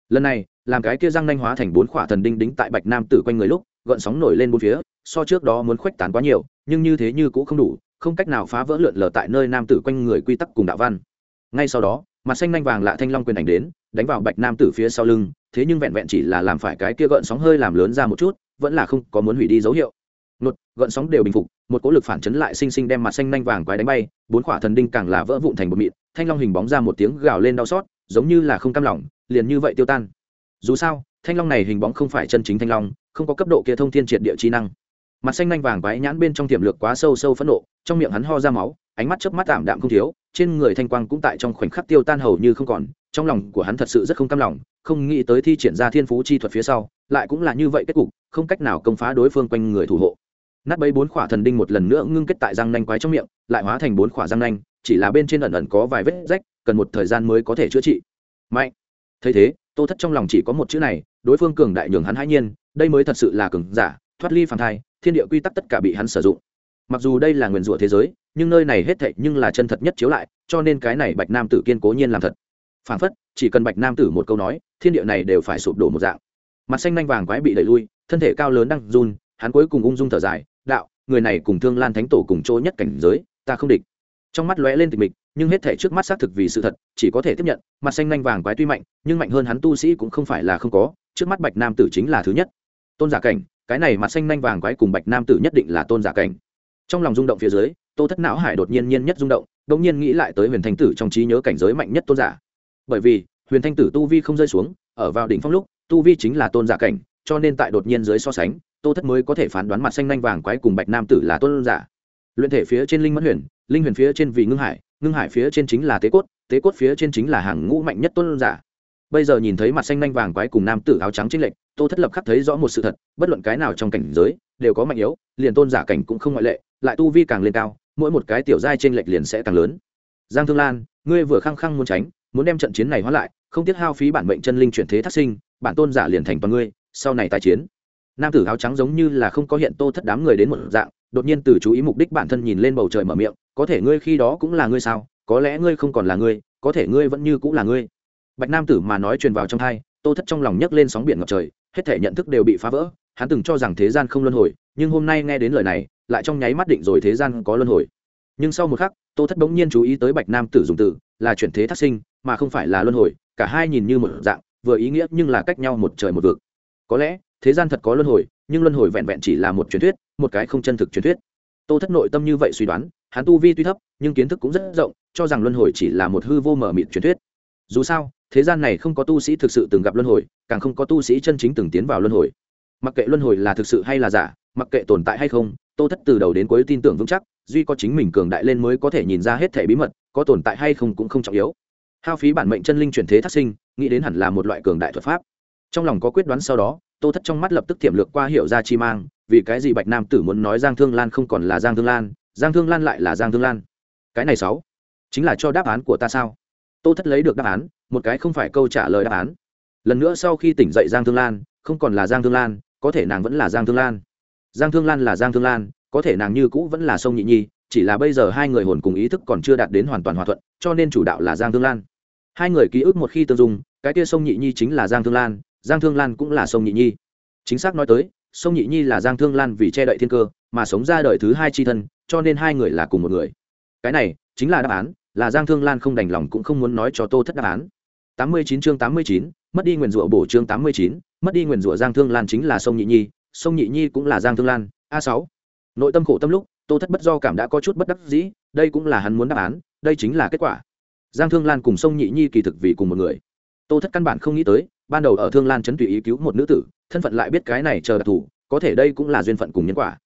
Lần này, làm cái kia răng nanh hóa thành bốn khỏa thần đinh đính tại bạch nam tử quanh người lúc, gợn sóng nổi lên bốn phía, so trước đó muốn khuếch tán quá nhiều nhưng như thế như cũng không đủ, không cách nào phá vỡ lượn lờ tại nơi nam tử quanh người quy tắc cùng đạo văn. Ngay sau đó, mặt xanh nanh vàng lạ thanh long quyền ảnh đến, đánh vào bạch nam tử phía sau lưng, thế nhưng vẹn vẹn chỉ là làm phải cái kia gợn sóng hơi làm lớn ra một chút, vẫn là không có muốn hủy đi dấu hiệu. Nột, gợn sóng đều bình phục, một cỗ lực phản chấn lại sinh sinh đem mặt xanh nanh vàng quái đánh bay, bốn khỏa thần đinh càng là vỡ vụn thành một mịn, thanh long hình bóng ra một tiếng gào lên đau xót, giống như là không cam lòng, liền như vậy tiêu tan. Dù sao, thanh long này hình bóng không phải chân chính thanh long, không có cấp độ kia thông thiên triệt địa chi năng mặt xanh nhanh vàng quái nhãn bên trong tiềm lực quá sâu sâu phẫn nộ, trong miệng hắn ho ra máu, ánh mắt chớp mắt tạm đạm không thiếu, trên người thanh quang cũng tại trong khoảnh khắc tiêu tan hầu như không còn, trong lòng của hắn thật sự rất không cam lòng, không nghĩ tới thi triển ra thiên phú chi thuật phía sau, lại cũng là như vậy kết cục, không cách nào công phá đối phương quanh người thủ hộ. Nát bấy bốn khỏa thần đinh một lần nữa ngưng kết tại răng nanh quái trong miệng, lại hóa thành bốn khỏa răng nanh, chỉ là bên trên ẩn ẩn có vài vết rách, cần một thời gian mới có thể chữa trị. Mạnh. Thấy thế, tô thất trong lòng chỉ có một chữ này, đối phương cường đại nhường hắn hãi nhiên, đây mới thật sự là cường giả, thoát ly phản thai thiên địa quy tắc tất cả bị hắn sử dụng. Mặc dù đây là nguyền rủa thế giới, nhưng nơi này hết thệ nhưng là chân thật nhất chiếu lại, cho nên cái này bạch nam tử kiên cố nhiên làm thật. Phản phất, chỉ cần bạch nam tử một câu nói, thiên địa này đều phải sụp đổ một dạng. Mặt xanh nanh vàng quái bị đẩy lui, thân thể cao lớn đang run, hắn cuối cùng ung dung thở dài, đạo, người này cùng thương lan thánh tổ cùng chỗ nhất cảnh giới, ta không địch. Trong mắt lóe lên tịch mịch, nhưng hết thể trước mắt xác thực vì sự thật, chỉ có thể tiếp nhận, mặt xanh nanh vàng quái tuy mạnh, nhưng mạnh hơn hắn tu sĩ cũng không phải là không có, trước mắt bạch nam tử chính là thứ nhất. Tôn giả cảnh cái này mặt xanh nanh vàng quái cùng bạch nam tử nhất định là tôn giả cảnh. Trong lòng rung động phía dưới, tô thất não hải đột nhiên nhiên nhất rung động đ ỗ n g nhiên nghĩ lại tới huyền thanh tử trong trí nhớ cảnh giới mạnh nhất tôn giả. Bởi vì, huyền thanh tử tu vi không rơi xuống, ở vào đỉnh phong lúc, tu vi chính là tôn giả cảnh, cho nên tại đột nhiên dưới so sánh, tô thất mới có thể phán đoán mặt xanh nanh vàng quái cùng bạch nam tử là tôn giả. Luyện thể phía trên linh mẫn huyền, linh huyền phía trên vì ngưng hải ngưng hải phía trên chính là tế cốt tế cốt phía trên chính là hàng ngũ mạnh nhất tôn giả. Bây giờ nhìn thấy mặt xanh nanh vàng quái cùng nam tử áo trắng trinh lệnh tô thất lập khắc thấy rõ một sự thật, bất luận cái nào trong cảnh giới, đều có mạnh yếu, liền tôn giả cảnh cũng không ngoại lệ, lại tu vi càng lên cao, mỗi một cái tiểu giai trên lệch liền sẽ càng lớn. Giang thương lan, ngươi vừa khăng khăng muốn tránh, muốn đem trận chiến này hóa lại, không tiếc hao phí bản mệnh chân linh chuyển thế thác sinh, bản tôn giả liền thành toàn ngươi, sau này tài chiến. Nam tử áo trắng giống như là không có hiện tô thất đám người đến một dạng, đột nhiên từ chú ý mục đích bản thân nhìn lên bầu trời mở miệng, có thể ngươi khi đó cũng là ngươi sao? Có lẽ ngươi không còn là ngươi, có thể ngươi vẫn như cũng là ngươi. Bạch nam tử mà nói truyền vào trong thai tô thất trong lòng nhấc lên sóng biển ngập trời hết thể nhận thức đều bị phá vỡ, hắn từng cho rằng thế gian không luân hồi, nhưng hôm nay nghe đến lời này, lại trong nháy mắt định rồi thế gian có luân hồi. Nhưng sau một khắc, tô thất bỗng nhiên chú ý tới bạch nam tử dùng từ, là chuyển thế thác sinh, mà không phải là luân hồi, cả hai nhìn như một dạng, vừa ý nghĩa nhưng là cách nhau một trời một vực. Có lẽ, thế gian thật có luân hồi, nhưng luân hồi vẹn vẹn chỉ là một truyền thuyết, một cái không chân thực truyền thuyết. Tô thất nội tâm như vậy suy đoán, hắn tu vi tuy thấp, nhưng kiến thức cũng rất rộng, cho rằng luân hồi chỉ là một hư vô mở mịt truyền thuyết. Dù sao thế gian này không có tu sĩ thực sự từng gặp luân hồi, càng không có tu sĩ chân chính từng tiến vào luân hồi. Mặc kệ luân hồi là thực sự hay là giả, mặc kệ tồn tại hay không, tô thất từ đầu đến cuối tin tưởng vững chắc, duy có chính mình cường đại lên mới có thể nhìn ra hết thể bí mật, có tồn tại hay không cũng không trọng yếu. Hao phí bản mệnh chân linh chuyển thế thác sinh, nghĩ đến hẳn là một loại cường đại thuật pháp. Trong lòng có quyết đoán sau đó, tô thất trong mắt lập tức tiềm lược qua hiểu ra chi mang, vì cái gì bạch nam tử muốn nói giang thương lan không còn là giang thương lan, giang thương lan lại là giang thương lan? Cái này sáu, chính là cho đáp án của ta sao? Tô thất lấy được đáp án một cái không phải câu trả lời đáp án lần nữa sau khi tỉnh dậy giang thương lan không còn là giang thương lan có thể nàng vẫn là giang thương lan giang thương lan là giang thương lan có thể nàng như cũ vẫn là sông nhị nhi chỉ là bây giờ hai người hồn cùng ý thức còn chưa đạt đến hoàn toàn hòa thuận cho nên chủ đạo là giang thương lan hai người ký ức một khi tương dung cái kia sông nhị nhi chính là giang thương lan giang thương lan cũng là sông nhị nhi chính xác nói tới sông nhị nhi là giang thương lan vì che đậy thiên cơ mà sống ra đời thứ hai chi thân cho nên hai người là cùng một người cái này chính là đáp án là giang thương lan không đành lòng cũng không muốn nói cho tô thất đáp án tám mươi chín chương tám mươi chín, mất đi nguyên rủa bổ chương tám mươi chín, mất đi nguyên rủa giang thương lan chính là sông nhị nhi, sông nhị nhi cũng là giang thương lan, a sáu. Nội tâm khổ tâm lúc, tô thất bất do cảm đã có chút bất đắc dĩ, đây cũng là hắn muốn đáp án, đây chính là kết quả. Giang thương lan cùng sông nhị nhi kỳ thực vì cùng một người. Tô thất căn bản không nghĩ tới, ban đầu ở thương lan chấn tùy ý cứu một nữ tử, thân phận lại biết cái này chờ đặc thù, có thể đây cũng là duyên phận cùng nhân quả.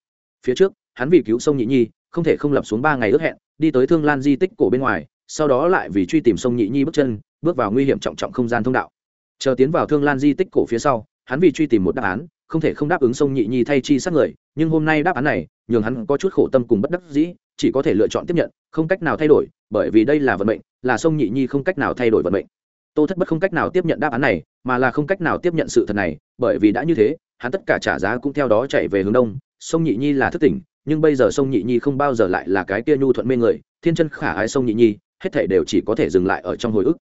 Phía trước, hắn vì cứu sông nhị nhi, không thể không lập xuống ba ngày ước hẹn, đi tới thương lan di tích cổ bên ngoài sau đó lại vì truy tìm sông nhị nhi bước chân, bước vào nguy hiểm trọng trọng không gian thông đạo. Chờ tiến vào thương lan di tích cổ phía sau, hắn vì truy tìm một đáp án, không thể không đáp ứng sông nhị nhi thay chi sát người, nhưng hôm nay đáp án này, nhường hắn có chút khổ tâm cùng bất đắc dĩ, chỉ có thể lựa chọn tiếp nhận, không cách nào thay đổi, bởi vì đây là vận mệnh, là sông nhị nhi không cách nào thay đổi vận mệnh. Tô thất bất không cách nào tiếp nhận đáp án này, mà là không cách nào tiếp nhận sự thật này, bởi vì đã như thế, hắn tất cả trả giá cũng theo đó chạy về hướng đông. Sông nhị nhi là thức tỉnh, nhưng bây giờ sông nhị nhi không bao giờ lại là cái kia nhu thuận mê người, thiên chân khả ái sông nhị nhi hết thể đều chỉ có thể dừng lại ở trong hồi ức.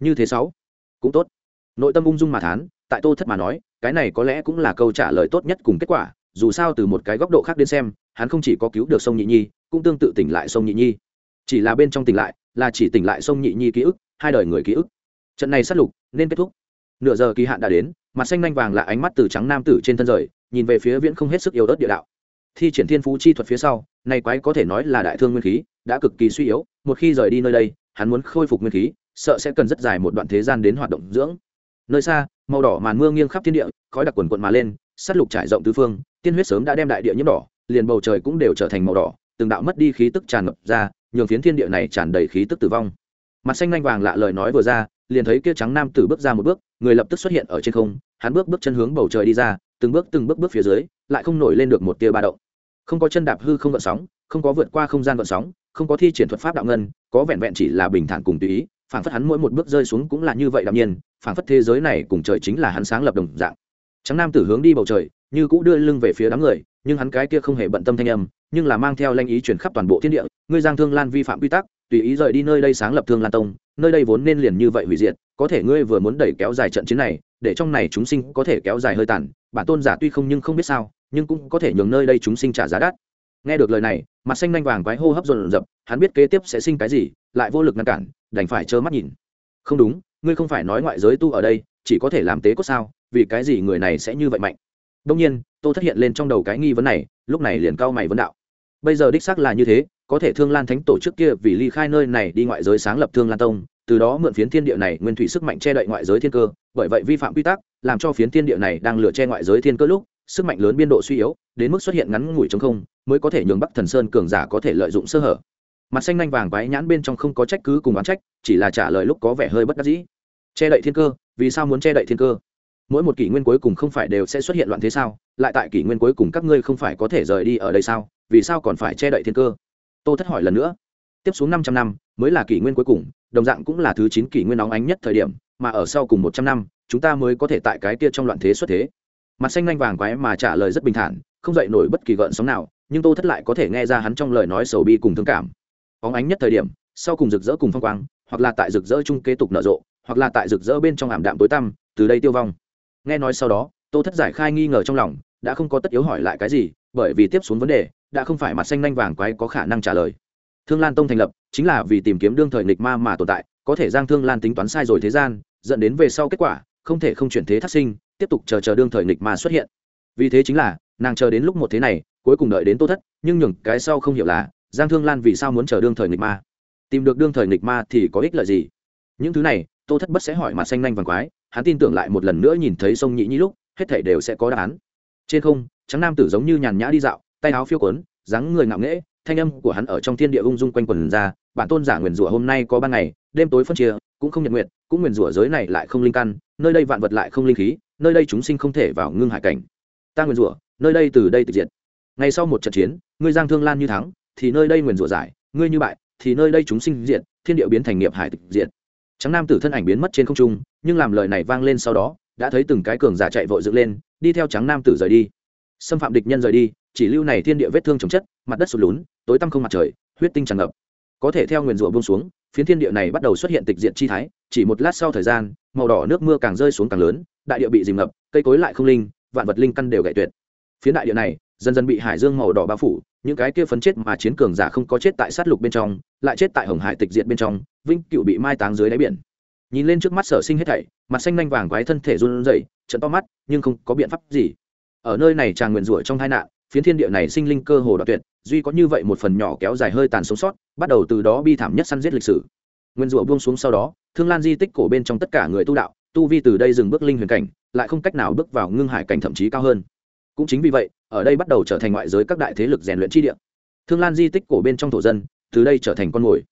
Như thế sáu, cũng tốt. Nội tâm ung dung mà thán, tại tô thất mà nói, cái này có lẽ cũng là câu trả lời tốt nhất cùng kết quả, dù sao từ một cái góc độ khác đến xem, hắn không chỉ có cứu được sông nhị nhi, cũng tương tự tỉnh lại sông nhị nhi. Chỉ là bên trong tỉnh lại, là chỉ tỉnh lại sông nhị nhi ký ức, hai đời người ký ức. Trận này sát lục, nên kết thúc. Nửa giờ kỳ hạn đã đến, mặt xanh nanh vàng là ánh mắt từ trắng nam tử trên thân rời, nhìn về phía viễn không hết sức yếu ớt địa đạo. Thi triển thiên phú chi thuật phía sau, này quái có thể nói là đại thương nguyên khí, đã cực kỳ suy yếu một khi rời đi nơi đây, hắn muốn khôi phục nguyên khí, sợ sẽ cần rất dài một đoạn thế gian đến hoạt động dưỡng. Nơi xa, màu đỏ màn mưa nghiêng khắp thiên địa, khói đặc quần quận mà lên sát lục trải rộng tứ phương, tiên huyết sớm đã đem đại địa nhiễm đỏ, liền bầu trời cũng đều trở thành màu đỏ, từng đạo mất đi khí tức tràn ngập ra, nhường phiến thiên địa này tràn đầy khí tức tử vong. Mặt xanh lanh vàng lạ lời nói vừa ra, liền thấy kia trắng nam tử bước ra một bước, người lập tức xuất hiện ở trên không, hắn bước bước chân hướng bầu trời đi ra, từng bước từng bước bước phía dưới, lại không nổi lên được một tia ba động. Không có chân đạp hư không gợn sóng, không có vượt qua không gian gợn sóng không có thi triển thuật pháp đạo ngân, có vẹn vẹn chỉ là bình thản cùng tùy ý, phảng phất hắn mỗi một bước rơi xuống cũng là như vậy đạm nhiên, phảng phất thế giới này cùng trời chính là hắn sáng lập đồng dạng. Trắng nam tử hướng đi bầu trời, như cũ đưa lưng về phía đám người, nhưng hắn cái kia không hề bận tâm thanh âm, nhưng là mang theo lanh ý chuyển khắp toàn bộ thiên địa, ngươi giang thương lan vi phạm quy tắc, tùy ý rời đi nơi đây sáng lập thương lan tông, nơi đây vốn nên liền như vậy hủy diệt, có thể ngươi vừa muốn đẩy kéo dài trận chiến này, để trong này chúng sinh có thể kéo dài hơi tàn, bản tôn giả tuy không nhưng không biết sao, nhưng cũng có thể nhường nơi đây chúng sinh trả giá đắt. Nghe được lời này mặt xanh nhanh vàng quái hô hấp dồn dập, hắn biết kế tiếp sẽ sinh cái gì, lại vô lực ngăn cản, đành phải trơ mắt nhìn. Không đúng, ngươi không phải nói ngoại giới tu ở đây, chỉ có thể làm tế cốt sao, vì cái gì người này sẽ như vậy mạnh? Đông nhiên tôi thất hiện lên trong đầu cái nghi vấn này, lúc này liền cao mày vấn đạo. Bây giờ đích xác là như thế, có thể thương lan thánh tổ chức kia vì ly khai nơi này đi ngoại giới sáng lập thương lan tông, từ đó mượn phiến thiên địa này nguyên thủy sức mạnh che đậy ngoại giới thiên cơ, bởi vậy vi phạm quy tắc, làm cho phiến thiên địa này đang lựa che ngoại giới thiên cơ lúc sức mạnh lớn biên độ suy yếu, đến mức xuất hiện ngắn ngủi chống không, mới có thể nhường bắc thần sơn cường giả có thể lợi dụng sơ hở. Mặt xanh nanh vàng quái nhãn bên trong không có trách cứ cùng oán trách, chỉ là trả lời lúc có vẻ hơi bất đắc dĩ. Che đậy thiên cơ, vì sao muốn che đậy thiên cơ? Mỗi một kỷ nguyên cuối cùng không phải đều sẽ xuất hiện loạn thế sao? Lại tại kỷ nguyên cuối cùng các ngươi không phải có thể rời đi ở đây sao? Vì sao còn phải che đậy thiên cơ? Tô thất hỏi lần nữa. Tiếp xuống 500 năm, mới là kỷ nguyên cuối cùng, đồng dạng cũng là thứ chín kỷ nguyên nóng ánh nhất thời điểm, mà ở sau cùng 100 năm, chúng ta mới có thể tại cái kia trong loạn thế xuất thế mặt xanh nhanh vàng quái mà trả lời rất bình thản, không dậy nổi bất kỳ gợn sóng nào, nhưng tô thất lại có thể nghe ra hắn trong lời nói sầu bi cùng thương cảm. Óng ánh nhất thời điểm, sau cùng rực rỡ cùng phong quang, hoặc là tại rực rỡ chung kế tục nở rộ, hoặc là tại rực rỡ bên trong ảm đạm tối tăm, từ đây tiêu vong. Nghe nói sau đó, tô thất giải khai nghi ngờ trong lòng, đã không có tất yếu hỏi lại cái gì, bởi vì tiếp xuống vấn đề, đã không phải mặt xanh nhanh vàng quái có khả năng trả lời. Thương lan tông thành lập, chính là vì tìm kiếm đương thời nghịch ma mà tồn tại, có thể giang thương lan tính toán sai rồi thế gian, dẫn đến về sau kết quả, không thể không chuyển thế thác sinh tiếp tục chờ chờ đương thời nghịch ma xuất hiện. Vì thế chính là, nàng chờ đến lúc một thế này, cuối cùng đợi đến tô thất, nhưng nhường cái sau không hiểu là, giang thương lan vì sao muốn chờ đương thời nghịch ma? Tìm được đương thời nghịch ma thì có ích lợi gì? Những thứ này, tô thất bất sẽ hỏi mà xanh nhanh vàng quái, hắn tin tưởng lại một lần nữa nhìn thấy sông nhị nhị lúc, hết thảy đều sẽ có đáp án. Trên không, trắng nam tử giống như nhàn nhã đi dạo, tay áo phiêu quấn, dáng người ngạo nghễ, thanh âm của hắn ở trong thiên địa ung dung quanh quần ra, bản tôn giả nguyền rủa hôm nay có ban ngày, đêm tối phân chia, cũng không nhật nguyện cũng nguyền rủa giới này lại không linh căn, nơi đây vạn vật lại không linh khí nơi đây chúng sinh không thể vào ngưng hải cảnh. Ta nguyền rủa, nơi đây từ đây tịch diệt. Ngày sau một trận chiến, ngươi giang thương lan như thắng, thì nơi đây nguyền rủa giải, ngươi như bại, thì nơi đây chúng sinh diện thiên địa biến thành nghiệp hải tịch diện trắng nam tử thân ảnh biến mất trên không trung, nhưng làm lời này vang lên sau đó, đã thấy từng cái cường giả chạy vội dựng lên, đi theo trắng nam tử rời đi. Xâm phạm địch nhân rời đi, chỉ lưu này thiên địa vết thương chồng chất, mặt đất sụt lún, tối tăm không mặt trời, huyết tinh tràn ngập. Có thể theo nguyền rủa buông xuống, phiến thiên địa này bắt đầu xuất hiện tịch diện chi thái, chỉ một lát sau thời gian, màu đỏ nước mưa càng rơi xuống càng lớn đại địa bị dìm ngập, cây cối lại không linh, vạn vật linh căn đều gãy tuyệt. Phía đại địa này, dần dần bị hải dương màu đỏ bao phủ, những cái kia phấn chết mà chiến cường giả không có chết tại sát lục bên trong, lại chết tại hồng hải tịch diệt bên trong vinh cựu bị mai táng dưới đáy biển. Nhìn lên trước mắt sở sinh hết thảy, mặt xanh nhanh vàng quái thân thể run rẩy, trận to mắt, nhưng không có biện pháp gì. Ở nơi này tràn nguyền rủa trong tai nạn, phiến thiên địa này sinh linh cơ hồ đoạt tuyệt, duy có như vậy một phần nhỏ kéo dài hơi tàn sống sót, bắt đầu từ đó bi thảm nhất săn giết lịch sử. Nguyên rủa buông xuống sau đó, thương lan di tích cổ bên trong tất cả người tu đạo tu vi từ đây dừng bước linh huyền cảnh, lại không cách nào bước vào ngưng hải cảnh thậm chí cao hơn. Cũng chính vì vậy, ở đây bắt đầu trở thành ngoại giới các đại thế lực rèn luyện chi địa. Thương lan di tích cổ bên trong thổ dân, từ đây trở thành con mồi.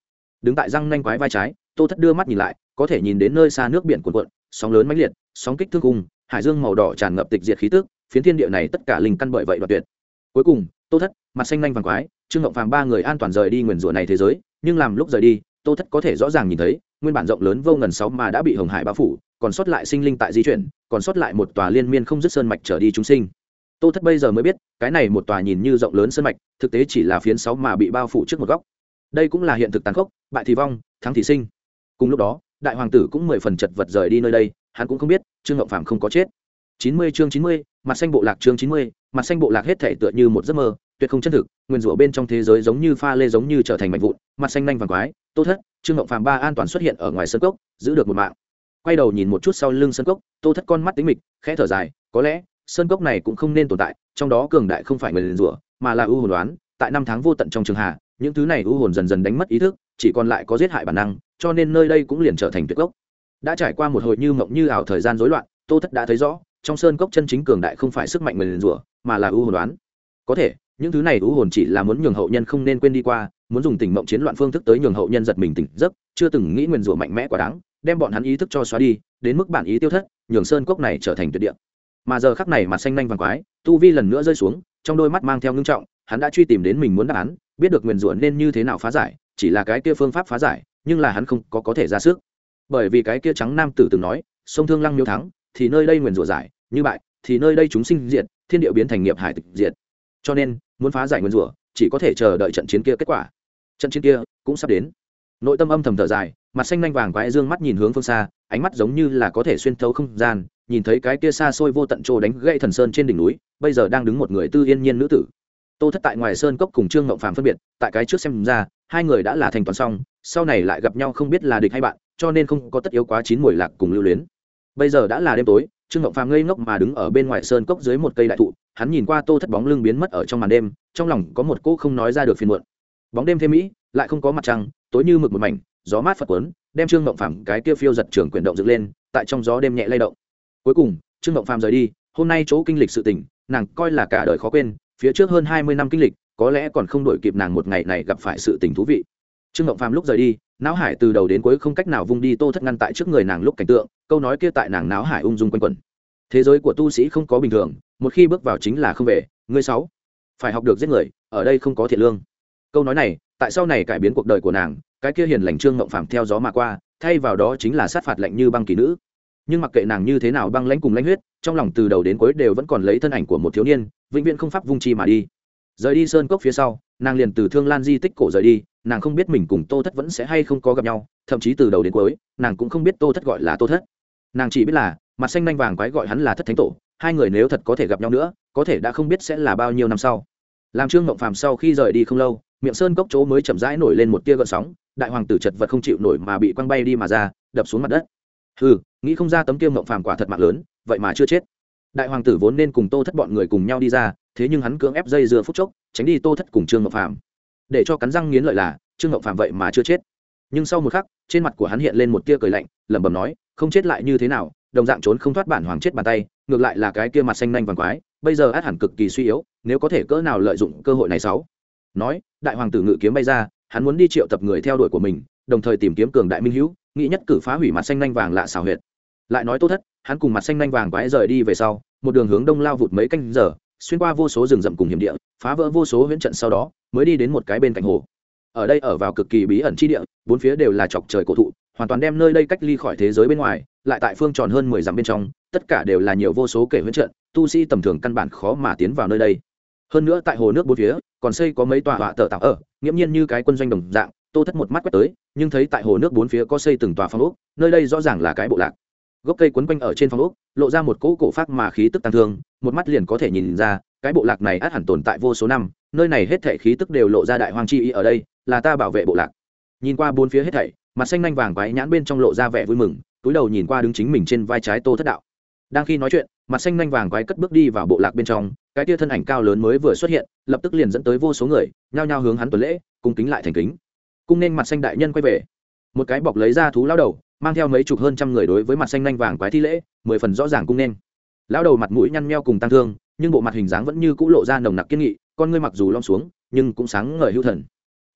Đứng tại răng nanh quái vai trái, tô thất đưa mắt nhìn lại, có thể nhìn đến nơi xa nước biển cuộn cuộn, sóng lớn mãnh liệt, sóng kích thương cung hải dương màu đỏ tràn ngập tịch diệt khí tức, phiến thiên địa này tất cả linh căn bởi vậy đoạt tuyệt. Cuối cùng, tô thất, mặt xanh nanh vàng quái, trương ngộng phàm ba người an toàn rời đi nguyền rủa này thế giới, nhưng làm lúc rời đi, tô thất có thể rõ ràng nhìn thấy, nguyên bản rộng lớn vô ngần sáu mà đã bị hồng hải bao phủ còn sót lại sinh linh tại di chuyển, còn sót lại một tòa liên miên không dứt sơn mạch trở đi chúng sinh. Tô thất bây giờ mới biết, cái này một tòa nhìn như rộng lớn sơn mạch, thực tế chỉ là phiến sáu mà bị bao phủ trước một góc. Đây cũng là hiện thực tàn khốc, bại thì vong, thắng thì sinh. Cùng lúc đó, đại hoàng tử cũng mười phần chật vật rời đi nơi đây, hắn cũng không biết, trương ngộng phàm không có chết. Chín mươi chương chín mươi, mặt xanh bộ lạc chương chín mươi, mặt xanh bộ lạc hết thể tựa như một giấc mơ, tuyệt không chân thực, nguyên rủa bên trong thế giới giống như pha lê giống như trở thành mảnh vụn, mặt xanh nhanh vàng quái. Tô thất, trương ngộng phàm ba an toàn xuất hiện ở ngoài sân cốc, giữ được một mạng quay đầu nhìn một chút sau lưng Sơn cốc, tô thất con mắt tính mịch, khẽ thở dài, có lẽ, sơn cốc này cũng không nên tồn tại, trong đó cường đại không phải người liền rủa, mà là ưu hồn đoán, tại năm tháng vô tận trong trường hạ, những thứ này ưu hồn dần dần đánh mất ý thức, chỉ còn lại có giết hại bản năng, cho nên nơi đây cũng liền trở thành tuyệt cốc. đã trải qua một hồi như mộng như ảo thời gian rối loạn, tô thất đã thấy rõ, trong sơn cốc chân chính cường đại không phải sức mạnh người liền rủa, mà là ưu hồn đoán có thể, những thứ này ưu hồn chỉ là muốn nhường hậu nhân không nên quên đi qua, muốn dùng tình mộng chiến loạn phương thức tới nhường hậu nhân giật mình tỉnh giấc, chưa từng nghĩ nguyền rủa mạnh mẽ quá đáng đem bọn hắn ý thức cho xóa đi, đến mức bản ý tiêu thất, nhường sơn cốc này trở thành tuyệt địa. Mà giờ khắc này mặt xanh nanh vàng quái, tu vi lần nữa rơi xuống, trong đôi mắt mang theo ngưng trọng, hắn đã truy tìm đến mình muốn đáp án, biết được nguyền rủa nên như thế nào phá giải, chỉ là cái kia phương pháp phá giải, nhưng là hắn không có có thể ra sức. Bởi vì cái kia trắng nam tử từng nói, sông thương lăng miêu thắng, thì nơi đây nguyền rủa giải, như bại, thì nơi đây chúng sinh diệt, thiên địa biến thành nghiệp hải tịch diệt. Cho nên, muốn phá giải nguyên rủa, chỉ có thể chờ đợi trận chiến kia kết quả. Trận chiến kia cũng sắp đến. Nội tâm âm thầm thở dài mặt xanh nhanh vàng quái dương mắt nhìn hướng phương xa, ánh mắt giống như là có thể xuyên thấu không gian, nhìn thấy cái kia xa xôi vô tận trô đánh gãy thần sơn trên đỉnh núi, bây giờ đang đứng một người tư yên nhiên nữ tử. Tô thất tại ngoài sơn cốc cùng trương ngộng phàm phân biệt, tại cái trước xem ra, hai người đã là thành toàn xong, sau này lại gặp nhau không biết là địch hay bạn, cho nên không có tất yếu quá chín mùi lạc cùng lưu luyến. Bây giờ đã là đêm tối, trương ngộng phàm ngây ngốc mà đứng ở bên ngoài sơn cốc dưới một cây đại thụ, hắn nhìn qua tô thất bóng lưng biến mất ở trong màn đêm, trong lòng có một cô không nói ra được phiền muộn. Bóng đêm thêm mỹ, lại không có mặt trăng, tối như mực một mảnh gió mát phật quấn đem trương mộng phàm cái kia phiêu giật trường quyền động dựng lên, tại trong gió đêm nhẹ lay động. Cuối cùng, trương mộng phàm rời đi, hôm nay chỗ kinh lịch sự tình, nàng coi là cả đời khó quên, phía trước hơn hai mươi năm kinh lịch, có lẽ còn không đổi kịp nàng một ngày này gặp phải sự tình thú vị. Trương mộng phàm lúc rời đi, não hải từ đầu đến cuối không cách nào vung đi tô thất ngăn tại trước người nàng lúc cảnh tượng, câu nói kia tại nàng não hải ung dung quanh quẩn. Thế giới của tu sĩ không có bình thường, một khi bước vào chính là không về, ngươi sáu, phải học được giết người, ở đây không có thiện lương. Câu nói này tại sau này cải biến cuộc đời của nàng, cái kia hiền lành trương ngộng phàm theo gió mà qua, thay vào đó chính là sát phạt lạnh như băng kỳ nữ. Nhưng mặc kệ nàng như thế nào băng lãnh cùng lãnh huyết, trong lòng từ đầu đến cuối đều vẫn còn lấy thân ảnh của một thiếu niên, vĩnh viễn không pháp vung chi mà đi. Rời đi sơn cốc phía sau, nàng liền từ thương lan di tích cổ rời đi, nàng không biết mình cùng tô thất vẫn sẽ hay không có gặp nhau, thậm chí từ đầu đến cuối, nàng cũng không biết tô thất gọi là tô thất. Nàng chỉ biết là, mặt xanh nanh vàng quái gọi hắn là thất thánh tổ, hai người nếu thật có thể gặp nhau nữa, có thể đã không biết sẽ là bao nhiêu năm sau. Làm trương mộng phàm sau khi rời đi không lâu miệng sơn cốc chỗ mới chậm rãi nổi lên một tia gợn sóng, đại hoàng tử chật vật không chịu nổi mà bị quăng bay đi mà ra, đập xuống mặt đất. Hừ, nghĩ không ra tấm kia mộng phàm quả thật mạng lớn, vậy mà chưa chết. Đại hoàng tử vốn nên cùng tô thất bọn người cùng nhau đi ra, thế nhưng hắn cưỡng ép dây dưa phút chốc, tránh đi tô thất cùng trương mộng phàm. Để cho cắn răng nghiến lợi là, trương mộng phàm vậy mà chưa chết. Nhưng sau một khắc, trên mặt của hắn hiện lên một tia cười lạnh, lẩm bẩm nói, không chết lại như thế nào, đồng dạng trốn không thoát bản hoàng chết bàn tay, ngược lại là cái kia mặt xanh nanh vàng quái, bây giờ át hẳn cực kỳ suy yếu, nếu có thể cỡ nào lợi dụng cơ hội này sáu nói, đại hoàng tử ngự kiếm bay ra, hắn muốn đi triệu tập người theo đuổi của mình, đồng thời tìm kiếm cường đại minh hữu, nghĩ nhất cử phá hủy mặt xanh nanh vàng lạ xào huyệt. Lại nói tô thất, hắn cùng mặt xanh nanh vàng quái rời đi về sau, một đường hướng đông lao vụt mấy canh giờ, xuyên qua vô số rừng rậm cùng hiểm địa, phá vỡ vô số huyễn trận sau đó, mới đi đến một cái bên cạnh hồ. Ở đây ở vào cực kỳ bí ẩn chi địa, bốn phía đều là chọc trời cổ thụ, hoàn toàn đem nơi đây cách ly khỏi thế giới bên ngoài, lại tại phương tròn hơn mười dặm bên trong, tất cả đều là nhiều vô số kể huyễn trận, tu sĩ tầm thường căn bản khó mà tiến vào nơi đây hơn nữa tại hồ nước bốn phía, còn xây có mấy tòa họa tờ tạo ở, nghiễm nhiên như cái quân doanh đồng dạng, tô thất một mắt quét tới, nhưng thấy tại hồ nước bốn phía có xây từng tòa phong ốc, nơi đây rõ ràng là cái bộ lạc. Gốc cây quấn quanh ở trên phong ốc, lộ ra một cỗ cổ phát mà khí tức tăng thương, một mắt liền có thể nhìn ra, cái bộ lạc này át hẳn tồn tại vô số năm, nơi này hết thảy khí tức đều lộ ra đại hoang chi ý ở đây, là ta bảo vệ bộ lạc. Nhìn qua bốn phía hết thảy, mặt xanh nhanh vàng quái nhãn bên trong lộ ra vẻ vui mừng, túi đầu nhìn qua đứng chính mình trên vai trái tô thất đạo đang khi nói chuyện, mặt xanh nanh vàng quái cất bước đi vào bộ lạc bên trong, cái tia thân ảnh cao lớn mới vừa xuất hiện, lập tức liền dẫn tới vô số người, nhao nhao hướng hắn tuần lễ, cung kính lại thành kính. Cung nên mặt xanh đại nhân quay về. Một cái bọc lấy ra thú lao đầu, mang theo mấy chục hơn trăm người đối với mặt xanh nanh vàng quái thi lễ, mười phần rõ ràng cung nên. Lao đầu mặt mũi nhăn meo cùng tăng thương, nhưng bộ mặt hình dáng vẫn như cũ lộ ra nồng nặc kiên nghị, con ngươi mặc dù lom xuống, nhưng cũng sáng ngời hưu thần.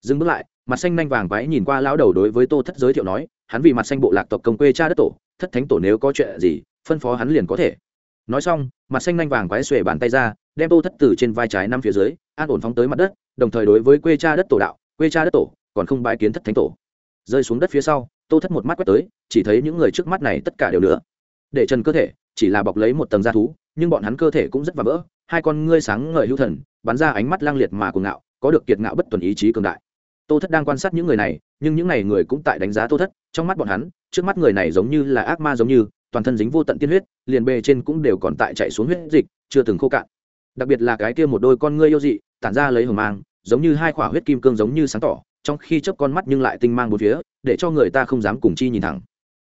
Dừng bước lại, mặt xanh nanh vàng quái nhìn qua lão đầu đối với tô thất giới thiệu nói, hắn vì mặt xanh bộ lạc tộc công quê cha đất tổ, thất thánh tổ nếu có chuyện gì phân phó hắn liền có thể. Nói xong, mặt xanh nanh vàng quái xuề bàn tay ra, đem tô thất từ trên vai trái năm phía dưới, an ổn phóng tới mặt đất, đồng thời đối với quê cha đất tổ đạo, quê cha đất tổ, còn không bãi kiến thất thánh tổ. Rơi xuống đất phía sau, tô thất một mắt quét tới, chỉ thấy những người trước mắt này tất cả đều lửa. Để trần cơ thể, chỉ là bọc lấy một tầng da thú, nhưng bọn hắn cơ thể cũng rất và vỡ, hai con ngươi sáng ngời hữu thần, bắn ra ánh mắt lang liệt mà cuồng ngạo, có được kiệt ngạo bất tuần ý chí cường đại. Tô thất đang quan sát những người này, nhưng những này người cũng tại đánh giá tô thất, trong mắt bọn hắn, trước mắt người này giống như là ác ma giống như toàn thân dính vô tận tiên huyết, liền bề trên cũng đều còn tại chạy xuống huyết dịch, chưa từng khô cạn. Đặc biệt là cái kia một đôi con ngươi yêu dị, tản ra lấy hờ mang, giống như hai khỏa huyết kim cương giống như sáng tỏ, trong khi chớp con mắt nhưng lại tinh mang một phía, để cho người ta không dám cùng chi nhìn thẳng.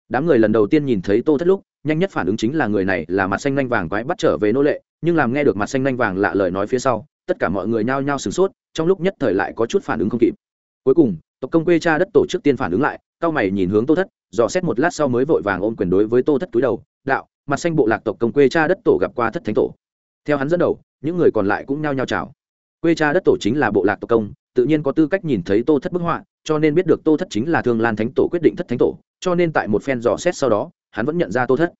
Đám người lần đầu tiên nhìn thấy tô thất lúc nhanh nhất phản ứng chính là người này là mặt xanh nanh vàng quái bắt trở về nô lệ, nhưng làm nghe được mặt xanh nanh vàng lạ lời nói phía sau, tất cả mọi người nhao nhao sửng sốt, trong lúc nhất thời lại có chút phản ứng không kịp. Cuối cùng, tộc công quê cha đất tổ chức tiên phản ứng lại cao mày nhìn hướng tô thất dò xét một lát sau mới vội vàng ôm quyền đối với tô thất túi đầu đạo mặt xanh bộ lạc tộc công quê cha đất tổ gặp qua thất thánh tổ. Theo hắn dẫn đầu những người còn lại cũng nhao nhao chào. Quê cha đất tổ chính là bộ lạc tộc công tự nhiên có tư cách nhìn thấy tô thất bức họa cho nên biết được tô thất chính là thương lan thánh tổ quyết định thất thánh tổ cho nên tại một phen dò xét sau đó hắn vẫn nhận ra tô thất.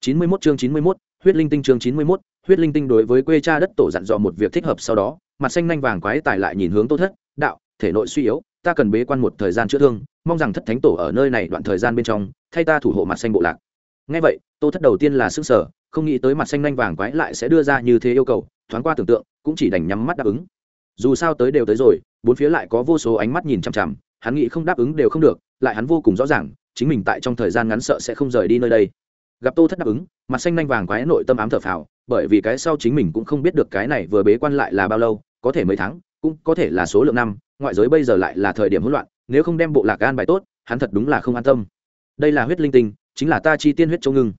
91 chương 91, huyết linh tinh chương 91, huyết linh tinh đối với quê cha đất tổ dặn dò một việc thích hợp sau đó mặt xanh nhanh vàng quái tài lại nhìn hướng tô thất đạo thể nội suy yếu ta cần bế quan một thời gian chữa thương, mong rằng thất thánh tổ ở nơi này đoạn thời gian bên trong, thay ta thủ hộ mặt xanh bộ lạc. Ngay vậy, tô thất đầu tiên là sức sở không nghĩ tới mặt xanh nhanh vàng quái lại sẽ đưa ra như thế yêu cầu, thoáng qua tưởng tượng, cũng chỉ đành nhắm mắt đáp ứng. Dù sao tới đều tới rồi, bốn phía lại có vô số ánh mắt nhìn chằm chằm, hắn nghĩ không đáp ứng đều không được, lại hắn vô cùng rõ ràng, chính mình tại trong thời gian ngắn sợ sẽ không rời đi nơi đây. Gặp tô thất đáp ứng, mặt xanh nhanh vàng quái nội tâm ám thở phào, bởi vì cái sau chính mình cũng không biết được cái này vừa bế quan lại là bao lâu, có thể mấy tháng, cũng có thể là số lượng năm ngoại giới bây giờ lại là thời điểm hỗn loạn, nếu không đem bộ lạc an bài tốt, hắn thật đúng là không an tâm. Đây là huyết linh tinh, chính là ta chi tiên huyết châu ngưng.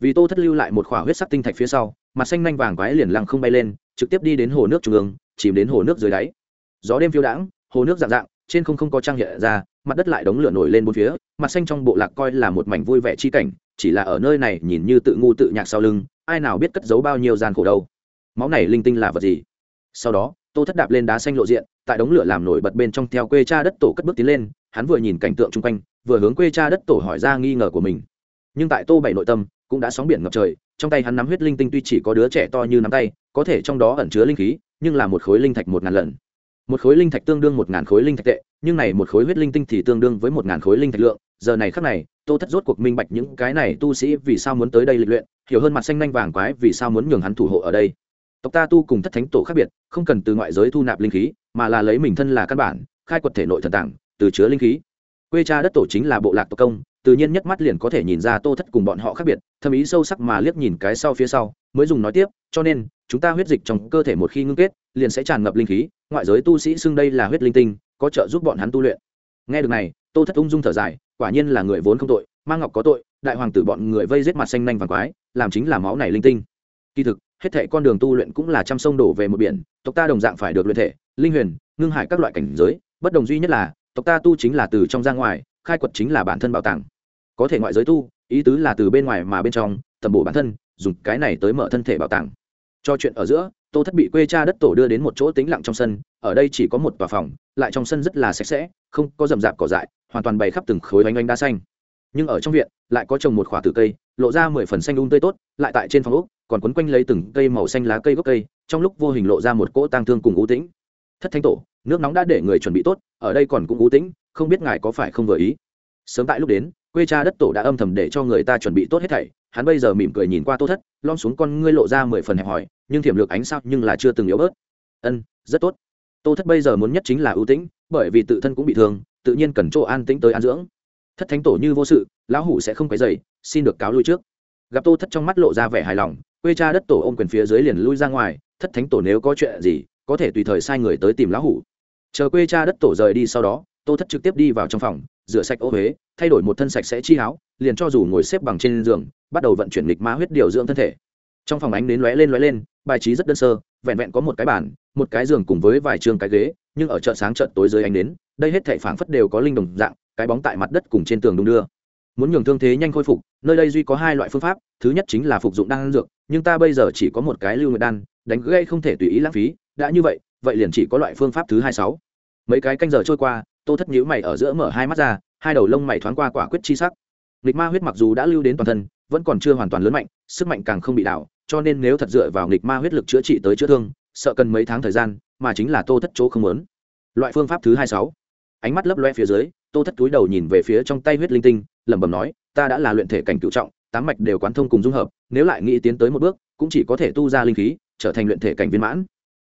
Vì tô thất lưu lại một khỏa huyết sắc tinh thạch phía sau, mặt xanh nhanh vàng quái liền lăng không bay lên, trực tiếp đi đến hồ nước trung ương, chìm đến hồ nước dưới đáy. Gió đêm phiêu đãng, hồ nước dạng dạng, trên không không có trang hiện ra, mặt đất lại đống lửa nổi lên bốn phía, mặt xanh trong bộ lạc coi là một mảnh vui vẻ chi cảnh, chỉ là ở nơi này nhìn như tự ngu tự nhạc sau lưng, ai nào biết cất giấu bao nhiêu gian khổ đâu. Máu này linh tinh là vật gì? Sau đó tô thất đạp lên đá xanh lộ diện, tại đống lửa làm nổi bật bên trong theo quê cha đất tổ cất bước tiến lên, hắn vừa nhìn cảnh tượng chung quanh, vừa hướng quê cha đất tổ hỏi ra nghi ngờ của mình. Nhưng tại tô bảy nội tâm, cũng đã sóng biển ngập trời, trong tay hắn nắm huyết linh tinh tuy chỉ có đứa trẻ to như nắm tay, có thể trong đó ẩn chứa linh khí, nhưng là một khối linh thạch một ngàn lần. Một khối linh thạch tương đương một ngàn khối linh thạch tệ, nhưng này một khối huyết linh tinh thì tương đương với một ngàn khối linh thạch lượng. Giờ này khắc này, tô thất rốt cuộc minh bạch những cái này tu sĩ vì sao muốn tới đây lịch luyện, hiểu hơn mặt xanh nhanh vàng quái vì sao muốn nhường hắn thủ hộ ở đây tộc ta tu cùng thất thánh tổ khác biệt, không cần từ ngoại giới thu nạp linh khí, mà là lấy mình thân là căn bản, khai quật thể nội thần tảng từ chứa linh khí. Quê cha đất tổ chính là bộ lạc tộc công, tự nhiên nhất mắt liền có thể nhìn ra tô thất cùng bọn họ khác biệt, thâm ý sâu sắc mà liếc nhìn cái sau phía sau, mới dùng nói tiếp, cho nên, chúng ta huyết dịch trong cơ thể một khi ngưng kết, liền sẽ tràn ngập linh khí, ngoại giới tu sĩ xưng đây là huyết linh tinh, có trợ giúp bọn hắn tu luyện. Nghe được này, tô thất ung dung thở dài, quả nhiên là người vốn không tội mang ngọc có tội, đại hoàng tử bọn người vây giết mặt xanh nanh vàng quái, làm chính là máu này linh tinh. Kỳ thực hết thệ con đường tu luyện cũng là trăm sông đổ về một biển, tộc ta đồng dạng phải được luyện thể, linh huyền, ngưng hải các loại cảnh giới, bất đồng duy nhất là, tộc ta tu chính là từ trong ra ngoài, khai quật chính là bản thân bảo tàng. Có thể ngoại giới tu, ý tứ là từ bên ngoài mà bên trong tầm bổ bản thân, dùng cái này tới mở thân thể bảo tàng. Cho chuyện ở giữa, tô thất bị quê cha đất tổ đưa đến một chỗ tĩnh lặng trong sân, ở đây chỉ có một tòa phòng, lại trong sân rất là sạch sẽ, không có rậm rạp cỏ dại, hoàn toàn bày khắp từng khối oanh oanh đa xanh. Nhưng ở trong viện, lại có trồng một khỏa tử cây, lộ ra mười phần xanh un um tươi tốt, lại tại trên phòng úc còn quấn quanh lấy từng cây màu xanh lá cây gốc cây, trong lúc vô hình lộ ra một cỗ tang thương cùng ưu tĩnh. Thất thanh tổ, nước nóng đã để người chuẩn bị tốt, ở đây còn cũng ưu tĩnh, không biết ngài có phải không vừa ý. Sớm tại lúc đến, quê cha đất tổ đã âm thầm để cho người ta chuẩn bị tốt hết thảy, hắn bây giờ mỉm cười nhìn qua tô thất lom xuống con ngươi lộ ra mười phần hẹp hòi, nhưng thiểm lược ánh sao nhưng là chưa từng yếu bớt. Ân, rất tốt. Tô thất bây giờ muốn nhất chính là ưu tĩnh, bởi vì tự thân cũng bị thương, tự nhiên cần chỗ an tĩnh tới an dưỡng. Thất thánh tổ như vô sự, lão hủ sẽ không quấy dày xin được cáo lui trước. Gặp tô thất trong mắt lộ ra vẻ hài lòng quê cha đất tổ ôm quyền phía dưới liền lui ra ngoài, thất thánh tổ nếu có chuyện gì, có thể tùy thời sai người tới tìm lão hủ. Chờ quê cha đất tổ rời đi sau đó, tô thất trực tiếp đi vào trong phòng, rửa sạch ô huế thay đổi một thân sạch sẽ chi háo liền cho dù ngồi xếp bằng trên giường, bắt đầu vận chuyển lịch ma huyết điều dưỡng thân thể. Trong phòng ánh đến lóe lên lóe lên, bài trí rất đơn sơ, vẹn vẹn có một cái bàn, một cái giường cùng với vài trường cái ghế, nhưng ở chợ sáng chợ tối dưới ánh đến đây hết thảy phảng phất đều có linh đồng dạng, cái bóng tại mặt đất cùng trên tường đung đưa. Muốn nhường thương thế nhanh khôi phục nơi đây duy có hai loại phương pháp, thứ nhất chính là phục dụng đan dược, nhưng ta bây giờ chỉ có một cái lưu nguyệt đan, đánh gây không thể tùy ý lãng phí, đã như vậy vậy liền chỉ có loại phương pháp thứ hai sáu. Mấy cái canh giờ trôi qua, tô thất nhíu mày ở giữa mở hai mắt ra, hai đầu lông mày thoáng qua quả quyết chi sắc. Nghịch ma huyết mặc dù đã lưu đến toàn thân, vẫn còn chưa hoàn toàn lớn mạnh, sức mạnh càng không bị đảo, cho nên nếu thật dựa vào nghịch ma huyết lực chữa trị tới chữa thương, sợ cần mấy tháng thời gian, mà chính là tô thất chỗ không lớn loại phương pháp thứ hai sáu. Ánh mắt lấp loe phía dưới, tô thất túi đầu nhìn về phía trong tay huyết linh tinh, lẩm bẩm nói ta đã là luyện thể cảnh cựu trọng, tám mạch đều quán thông cùng dung hợp, nếu lại nghĩ tiến tới một bước, cũng chỉ có thể tu ra linh khí, trở thành luyện thể cảnh viên mãn.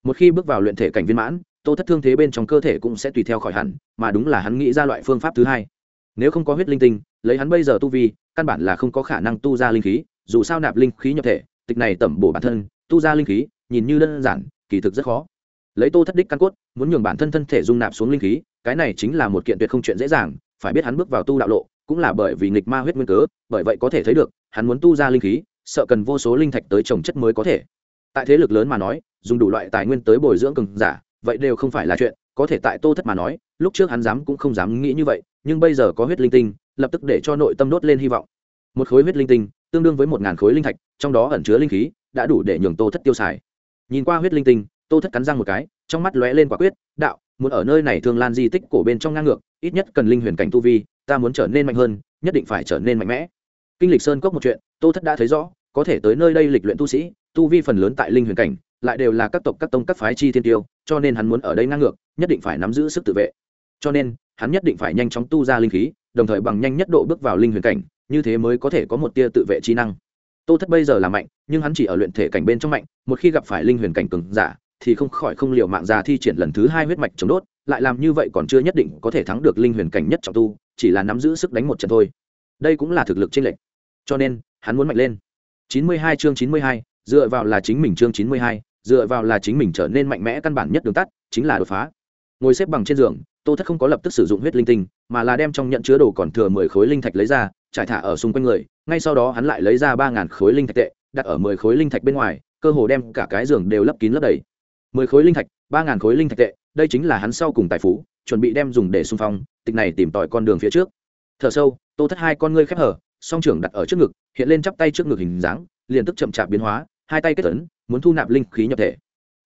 Một khi bước vào luyện thể cảnh viên mãn, tô thất thương thế bên trong cơ thể cũng sẽ tùy theo khỏi hẳn, mà đúng là hắn nghĩ ra loại phương pháp thứ hai. Nếu không có huyết linh tinh, lấy hắn bây giờ tu vi, căn bản là không có khả năng tu ra linh khí, dù sao nạp linh khí nhập thể, tịch này tẩm bổ bản thân, tu ra linh khí, nhìn như đơn giản, kỳ thực rất khó. Lấy tô thất đích căn cốt, muốn nhường bản thân thân thể dung nạp xuống linh khí, cái này chính là một kiện tuyệt không chuyện dễ dàng, phải biết hắn bước vào tu đạo lộ cũng là bởi vì nghịch ma huyết nguyên cớ, bởi vậy có thể thấy được, hắn muốn tu ra linh khí, sợ cần vô số linh thạch tới trồng chất mới có thể. Tại thế lực lớn mà nói, dùng đủ loại tài nguyên tới bồi dưỡng cường giả, vậy đều không phải là chuyện, có thể tại tô thất mà nói, lúc trước hắn dám cũng không dám nghĩ như vậy, nhưng bây giờ có huyết linh tinh, lập tức để cho nội tâm đốt lên hy vọng. Một khối huyết linh tinh, tương đương với một ngàn khối linh thạch, trong đó ẩn chứa linh khí, đã đủ để nhường tô thất tiêu xài. Nhìn qua huyết linh tinh, tô thất cắn răng một cái, trong mắt lóe lên quả quyết, đạo, muốn ở nơi này thường lan di tích cổ bên trong ngang ngược, ít nhất cần linh huyền cảnh tu vi ta muốn trở nên mạnh hơn, nhất định phải trở nên mạnh mẽ. Kinh lịch sơn cốc một chuyện, tô thất đã thấy rõ, có thể tới nơi đây lịch luyện tu sĩ, tu vi phần lớn tại linh huyền cảnh, lại đều là các tộc, các tông, các phái chi thiên tiêu, cho nên hắn muốn ở đây ngang ngược, nhất định phải nắm giữ sức tự vệ. Cho nên, hắn nhất định phải nhanh chóng tu ra linh khí, đồng thời bằng nhanh nhất độ bước vào linh huyền cảnh, như thế mới có thể có một tia tự vệ trí năng. Tô thất bây giờ là mạnh, nhưng hắn chỉ ở luyện thể cảnh bên trong mạnh, một khi gặp phải linh huyền cảnh cường giả, thì không khỏi không liều mạng già thi triển lần thứ hai huyết mạch chống đốt lại làm như vậy còn chưa nhất định có thể thắng được linh huyền cảnh nhất trọng tu chỉ là nắm giữ sức đánh một trận thôi. Đây cũng là thực lực chênh lệch. Cho nên hắn muốn mạnh lên. 92 chương 92, dựa vào là chính mình chương 92, dựa vào là chính mình trở nên mạnh mẽ căn bản nhất đường tắt chính là đột phá. Ngồi xếp bằng trên giường tô thất không có lập tức sử dụng huyết linh tinh mà là đem trong nhận chứa đồ còn thừa mười khối linh thạch lấy ra trải thả ở xung quanh người. Ngay sau đó hắn lại lấy ra ba ngàn khối linh thạch tệ đặt ở mười khối linh thạch bên ngoài cơ hồ đem cả cái giường đều lấp kín lấp đầy. Mười khối linh thạch ba ngàn khối linh thạch tệ đây chính là hắn sau cùng tài phú chuẩn bị đem dùng để xung phong tịch này tìm tòi con đường phía trước. Thở sâu tô thất hai con ngươi khép hở song trưởng đặt ở trước ngực hiện lên chắp tay trước ngực hình dáng liền tức chậm chạp biến hóa hai tay kết tấn, muốn thu nạp linh khí nhập thể.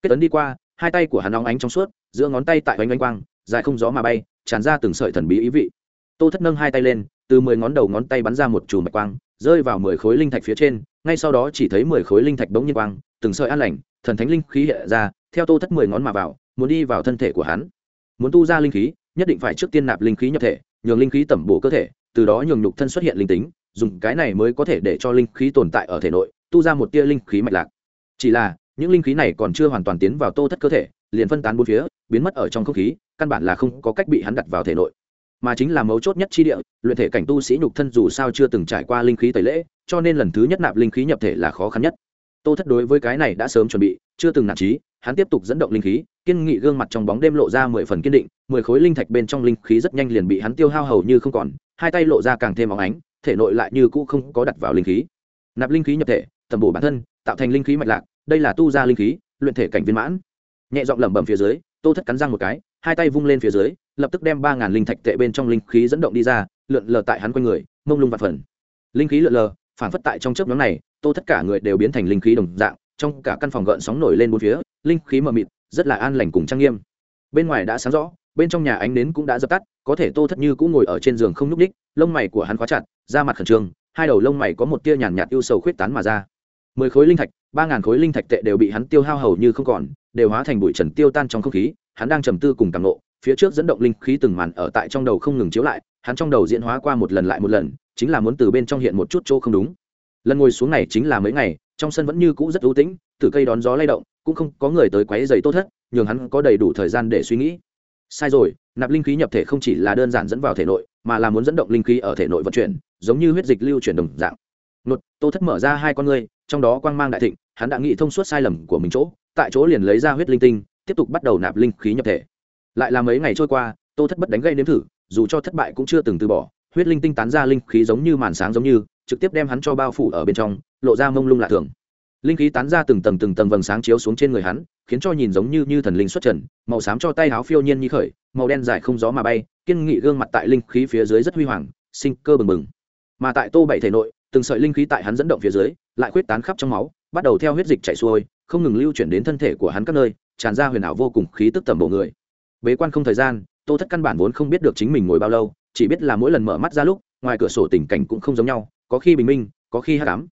Kết tấn đi qua hai tay của hắn óng ánh trong suốt giữa ngón tay tại oanh oanh quang dài không gió mà bay tràn ra từng sợi thần bí ý vị. Tô thất nâng hai tay lên từ mười ngón đầu ngón tay bắn ra một chùm bạch quang rơi vào mười khối linh thạch phía trên ngay sau đó chỉ thấy mười khối linh thạch bỗng nhiên quang từng sợi an lành thần thánh linh khí hiện ra theo tô thất mười ngón mà vào muốn đi vào thân thể của hắn. Muốn tu ra linh khí, nhất định phải trước tiên nạp linh khí nhập thể, nhường linh khí tẩm bổ cơ thể, từ đó nhường nhục thân xuất hiện linh tính, dùng cái này mới có thể để cho linh khí tồn tại ở thể nội, tu ra một tia linh khí mạch lạc. Chỉ là, những linh khí này còn chưa hoàn toàn tiến vào tô thất cơ thể, liền phân tán bốn phía, biến mất ở trong không khí, căn bản là không có cách bị hắn đặt vào thể nội. Mà chính là mấu chốt nhất chi địa, luyện thể cảnh tu sĩ nhục thân dù sao chưa từng trải qua linh khí tẩy lễ, cho nên lần thứ nhất nạp linh khí nhập thể là khó khăn nhất. Tô thất đối với cái này đã sớm chuẩn bị, chưa từng nạp trí hắn tiếp tục dẫn động linh khí, kiên nghị gương mặt trong bóng đêm lộ ra mười phần kiên định, mười khối linh thạch bên trong linh khí rất nhanh liền bị hắn tiêu hao hầu như không còn, hai tay lộ ra càng thêm óng ánh, thể nội lại như cũ không có đặt vào linh khí. Nạp linh khí nhập thể, tầm bổ bản thân, tạo thành linh khí mạch lạc, đây là tu ra linh khí, luyện thể cảnh viên mãn. Nhẹ giọng lẩm bẩm phía dưới, tô thất cắn răng một cái, hai tay vung lên phía dưới, lập tức đem ba ngàn linh thạch tệ bên trong linh khí dẫn động đi ra, lượn lờ tại hắn quanh người, mông lung và phần. Linh khí lượn lờ, phản phất tại trong chớp nhóm này, tô tất cả người đều biến thành linh khí đồng dạng trong cả căn phòng gợn sóng nổi lên bốn phía, linh khí mờ mịt, rất là an lành cùng trang nghiêm. Bên ngoài đã sáng rõ, bên trong nhà ánh nến cũng đã dập tắt, có thể tô thất như cũng ngồi ở trên giường không nhúc ních lông mày của hắn khóa chặt, da mặt khẩn trương, hai đầu lông mày có một tia nhàn nhạt ưu sầu khuyết tán mà ra. Mười khối linh thạch, ba ngàn khối linh thạch tệ đều bị hắn tiêu hao hầu như không còn, đều hóa thành bụi trần tiêu tan trong không khí, hắn đang trầm tư cùng cảm nộ phía trước dẫn động linh khí từng màn ở tại trong đầu không ngừng chiếu lại, hắn trong đầu diễn hóa qua một lần lại một lần, chính là muốn từ bên trong hiện một chút chỗ không đúng. Lần ngồi xuống này chính là mấy ngày trong sân vẫn như cũ rất ưu tĩnh, từ cây đón gió lay động, cũng không có người tới quấy giày tốt thất, nhường hắn có đầy đủ thời gian để suy nghĩ. Sai rồi, nạp linh khí nhập thể không chỉ là đơn giản dẫn vào thể nội, mà là muốn dẫn động linh khí ở thể nội vận chuyển, giống như huyết dịch lưu chuyển đồng dạng. Nột, tô thất mở ra hai con ngươi, trong đó quang mang đại thịnh, hắn đã nghĩ thông suốt sai lầm của mình chỗ, tại chỗ liền lấy ra huyết linh tinh, tiếp tục bắt đầu nạp linh khí nhập thể. Lại là mấy ngày trôi qua, tô thất bất đánh gây nếm thử, dù cho thất bại cũng chưa từng từ bỏ, huyết linh tinh tán ra linh khí giống như màn sáng giống như trực tiếp đem hắn cho bao phủ ở bên trong, lộ ra mông lung lạ thường. Linh khí tán ra từng tầng từng tầng vầng sáng chiếu xuống trên người hắn, khiến cho nhìn giống như như thần linh xuất trần, màu xám cho tay áo phiêu nhiên như khởi, màu đen dài không gió mà bay, kiên nghị gương mặt tại linh khí phía dưới rất huy hoàng, sinh cơ bừng bừng. Mà tại tô bảy thể nội, từng sợi linh khí tại hắn dẫn động phía dưới, lại khuyết tán khắp trong máu, bắt đầu theo huyết dịch chảy xuôi, không ngừng lưu chuyển đến thân thể của hắn các nơi, tràn ra huyền ảo vô cùng khí tức tầm bộ người. Bế quan không thời gian, tô thất căn bản vốn không biết được chính mình ngồi bao lâu, chỉ biết là mỗi lần mở mắt ra lúc, ngoài cửa sổ tình cảnh cũng không giống nhau có khi bình minh, có khi hát ám.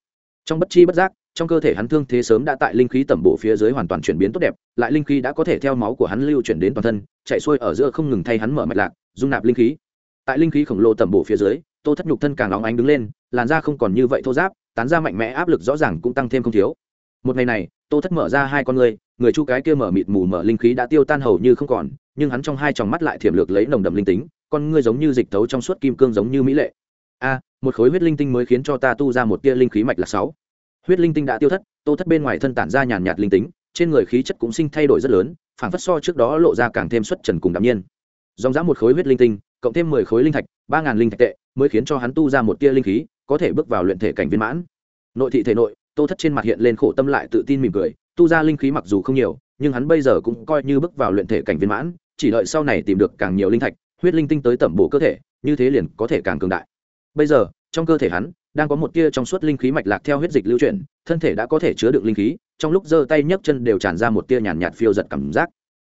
Trong bất chi bất giác, trong cơ thể hắn thương thế sớm đã tại linh khí tẩm bổ phía dưới hoàn toàn chuyển biến tốt đẹp, lại linh khí đã có thể theo máu của hắn lưu chuyển đến toàn thân, chạy xuôi ở giữa không ngừng thay hắn mở mạch lạc, dung nạp linh khí. Tại linh khí khổng lồ tẩm bổ phía dưới, tô thất nhục thân càng nóng ánh đứng lên, làn da không còn như vậy thô giáp tán ra mạnh mẽ áp lực rõ ràng cũng tăng thêm không thiếu. Một ngày này, tô thất mở ra hai con người người chu cái kia mở mịt mù mở linh khí đã tiêu tan hầu như không còn, nhưng hắn trong hai tròng mắt lại thiểm lược lấy nồng đậm linh tính, con ngươi giống như dịch thấu trong suốt kim cương giống như mỹ lệ a, một khối huyết linh tinh mới khiến cho ta tu ra một tia linh khí mạch là sáu. Huyết linh tinh đã tiêu thất, tô thất bên ngoài thân tản ra nhàn nhạt linh tính, trên người khí chất cũng sinh thay đổi rất lớn phản phất so trước đó lộ ra càng thêm xuất trần cùng đạm nhiên. Dòng dã một khối huyết linh tinh, cộng thêm mười khối linh thạch, ba ngàn linh thạch tệ, mới khiến cho hắn tu ra một tia linh khí, có thể bước vào luyện thể cảnh viên mãn. Nội thị thể nội, tô thất trên mặt hiện lên khổ tâm lại tự tin mỉm cười, tu ra linh khí mặc dù không nhiều, nhưng hắn bây giờ cũng coi như bước vào luyện thể cảnh viên mãn, chỉ đợi sau này tìm được càng nhiều linh thạch, huyết linh tinh tới tẩm bổ cơ thể, như thế liền có thể càng cường đại bây giờ trong cơ thể hắn đang có một tia trong suốt linh khí mạch lạc theo huyết dịch lưu chuyển thân thể đã có thể chứa đựng linh khí trong lúc giơ tay nhấc chân đều tràn ra một tia nhàn nhạt, nhạt phiêu giật cảm giác.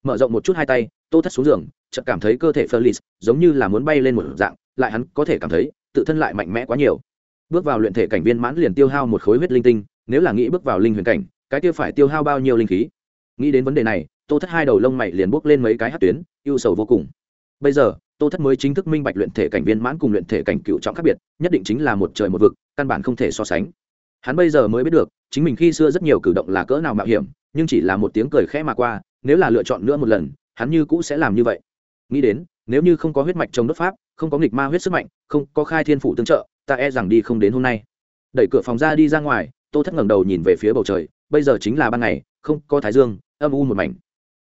Mở rộng một chút hai tay tô thất xuống giường chợt cảm thấy cơ thể Felix giống như là muốn bay lên một dạng lại hắn có thể cảm thấy tự thân lại mạnh mẽ quá nhiều. Bước vào luyện thể cảnh viên mãn liền tiêu hao một khối huyết linh tinh nếu là nghĩ bước vào linh huyền cảnh cái kia phải tiêu hao bao nhiêu linh khí? Nghĩ đến vấn đề này tô thất hai đầu lông mày liền bước lên mấy cái hạt tuyến ưu sầu vô cùng. Bây giờ tô thất mới chính thức minh bạch luyện thể cảnh viên mãn cùng luyện thể cảnh cựu trọng khác biệt, nhất định chính là một trời một vực, căn bản không thể so sánh. Hắn bây giờ mới biết được, chính mình khi xưa rất nhiều cử động là cỡ nào mạo hiểm, nhưng chỉ là một tiếng cười khẽ mà qua, nếu là lựa chọn nữa một lần, hắn như cũ sẽ làm như vậy. Nghĩ đến, nếu như không có huyết mạch chống đốt pháp, không có nghịch ma huyết sức mạnh, không có khai thiên phủ tương trợ, ta e rằng đi không đến hôm nay. Đẩy cửa phòng ra đi ra ngoài, tô thất ngẩng đầu nhìn về phía bầu trời, bây giờ chính là ban ngày, không có thái dương, âm u một mảnh.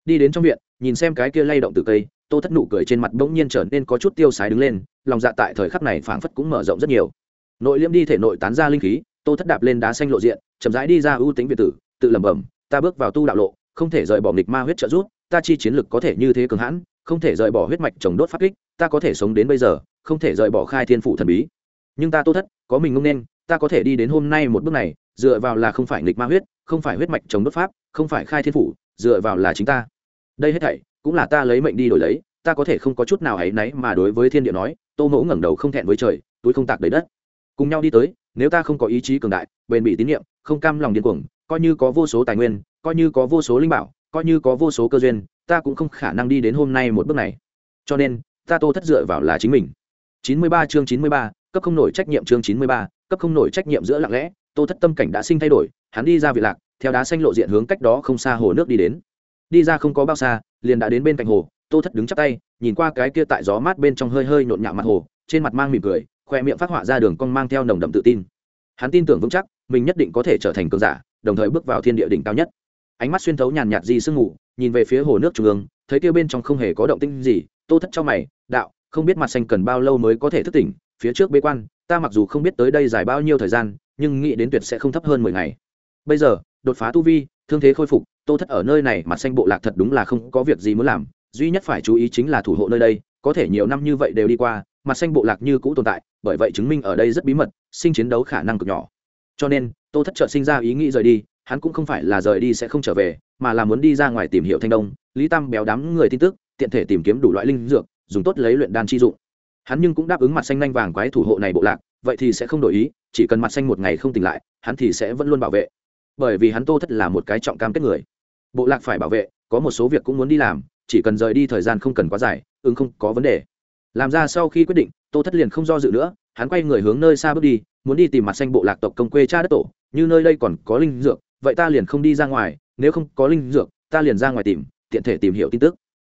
Đi đến trong viện, nhìn xem cái kia lay động từ cây tô thất nụ cười trên mặt bỗng nhiên trở nên có chút tiêu sái đứng lên, lòng dạ tại thời khắc này phảng phất cũng mở rộng rất nhiều. Nội liêm đi thể nội tán ra linh khí, tô thất đạp lên đá xanh lộ diện, chậm rãi đi ra ưu tính việt tử, tự lẩm bẩm, ta bước vào tu đạo lộ, không thể rời bỏ nghịch ma huyết trợ rút ta chi chiến lực có thể như thế cường hãn, không thể rời bỏ huyết mạch trồng đốt phát kích, ta có thể sống đến bây giờ, không thể rời bỏ khai thiên phụ thần bí. Nhưng ta tô thất, có mình ngông nên, ta có thể đi đến hôm nay một bước này, dựa vào là không phải nghịch ma huyết, không phải huyết mạch chống đốt pháp, không phải khai thiên phủ, dựa vào là chính ta. Đây hết thảy cũng là ta lấy mệnh đi đổi lấy ta có thể không có chút nào áy náy mà đối với thiên địa nói tô mẫu ngẩng đầu không thẹn với trời túi không tạc đầy đất. Cùng nhau đi tới nếu ta không có ý chí cường đại bền bị tín nhiệm không cam lòng điên cuồng coi như có vô số tài nguyên coi như có vô số linh bảo coi như có vô số cơ duyên ta cũng không khả năng đi đến hôm nay một bước này. Cho nên ta tô thất dựa vào là chính mình. 93 chương 93, cấp không nổi trách nhiệm chương 93, cấp không nổi trách nhiệm giữa lặng lẽ tô thất tâm cảnh đã sinh thay đổi hắn đi ra vị lạc theo đá xanh lộ diện hướng cách đó không xa hồ nước đi đến. Đi ra không có bao xa liền đã đến bên cạnh hồ, tô thất đứng chắp tay, nhìn qua cái kia tại gió mát bên trong hơi hơi nhộn nhạo mặt hồ, trên mặt mang mỉm cười, khoe miệng phát họa ra đường cong mang theo nồng đậm tự tin. Hắn tin tưởng vững chắc, mình nhất định có thể trở thành cường giả, đồng thời bước vào thiên địa đỉnh cao nhất. Ánh mắt xuyên thấu nhàn nhạt di sương ngủ, nhìn về phía hồ nước trung ương, thấy kia bên trong không hề có động tĩnh gì, tô thất cho mày, đạo, không biết mặt xanh cần bao lâu mới có thể thức tỉnh, phía trước bế quan, ta mặc dù không biết tới đây dài bao nhiêu thời gian, nhưng nghĩ đến tuyệt sẽ không thấp hơn mười ngày. Bây giờ, đột phá tu vi thương thế khôi phục, tô thất ở nơi này mặt xanh bộ lạc thật đúng là không có việc gì muốn làm, duy nhất phải chú ý chính là thủ hộ nơi đây, có thể nhiều năm như vậy đều đi qua, mặt xanh bộ lạc như cũ tồn tại, bởi vậy chứng minh ở đây rất bí mật, sinh chiến đấu khả năng cực nhỏ. Cho nên, tô thất chợt sinh ra ý nghĩ rời đi, hắn cũng không phải là rời đi sẽ không trở về, mà là muốn đi ra ngoài tìm hiểu thanh đông, lý tam béo đám người tin tức, tiện thể tìm kiếm đủ loại linh dược, dùng tốt lấy luyện đan chi dụng. Hắn nhưng cũng đáp ứng mặt xanh nhanh vàng quái thủ hộ này bộ lạc, vậy thì sẽ không đổi ý, chỉ cần mặt xanh một ngày không tỉnh lại, hắn thì sẽ vẫn luôn bảo vệ bởi vì hắn tô thất là một cái trọng cam kết người. Bộ lạc phải bảo vệ, có một số việc cũng muốn đi làm, chỉ cần rời đi thời gian không cần quá dài, ứng không có vấn đề. Làm ra sau khi quyết định, tô thất liền không do dự nữa, hắn quay người hướng nơi xa bước đi, muốn đi tìm mặt xanh bộ lạc tộc công quê cha đất tổ, như nơi đây còn có linh dược, vậy ta liền không đi ra ngoài, nếu không có linh dược, ta liền ra ngoài tìm, tiện thể tìm hiểu tin tức.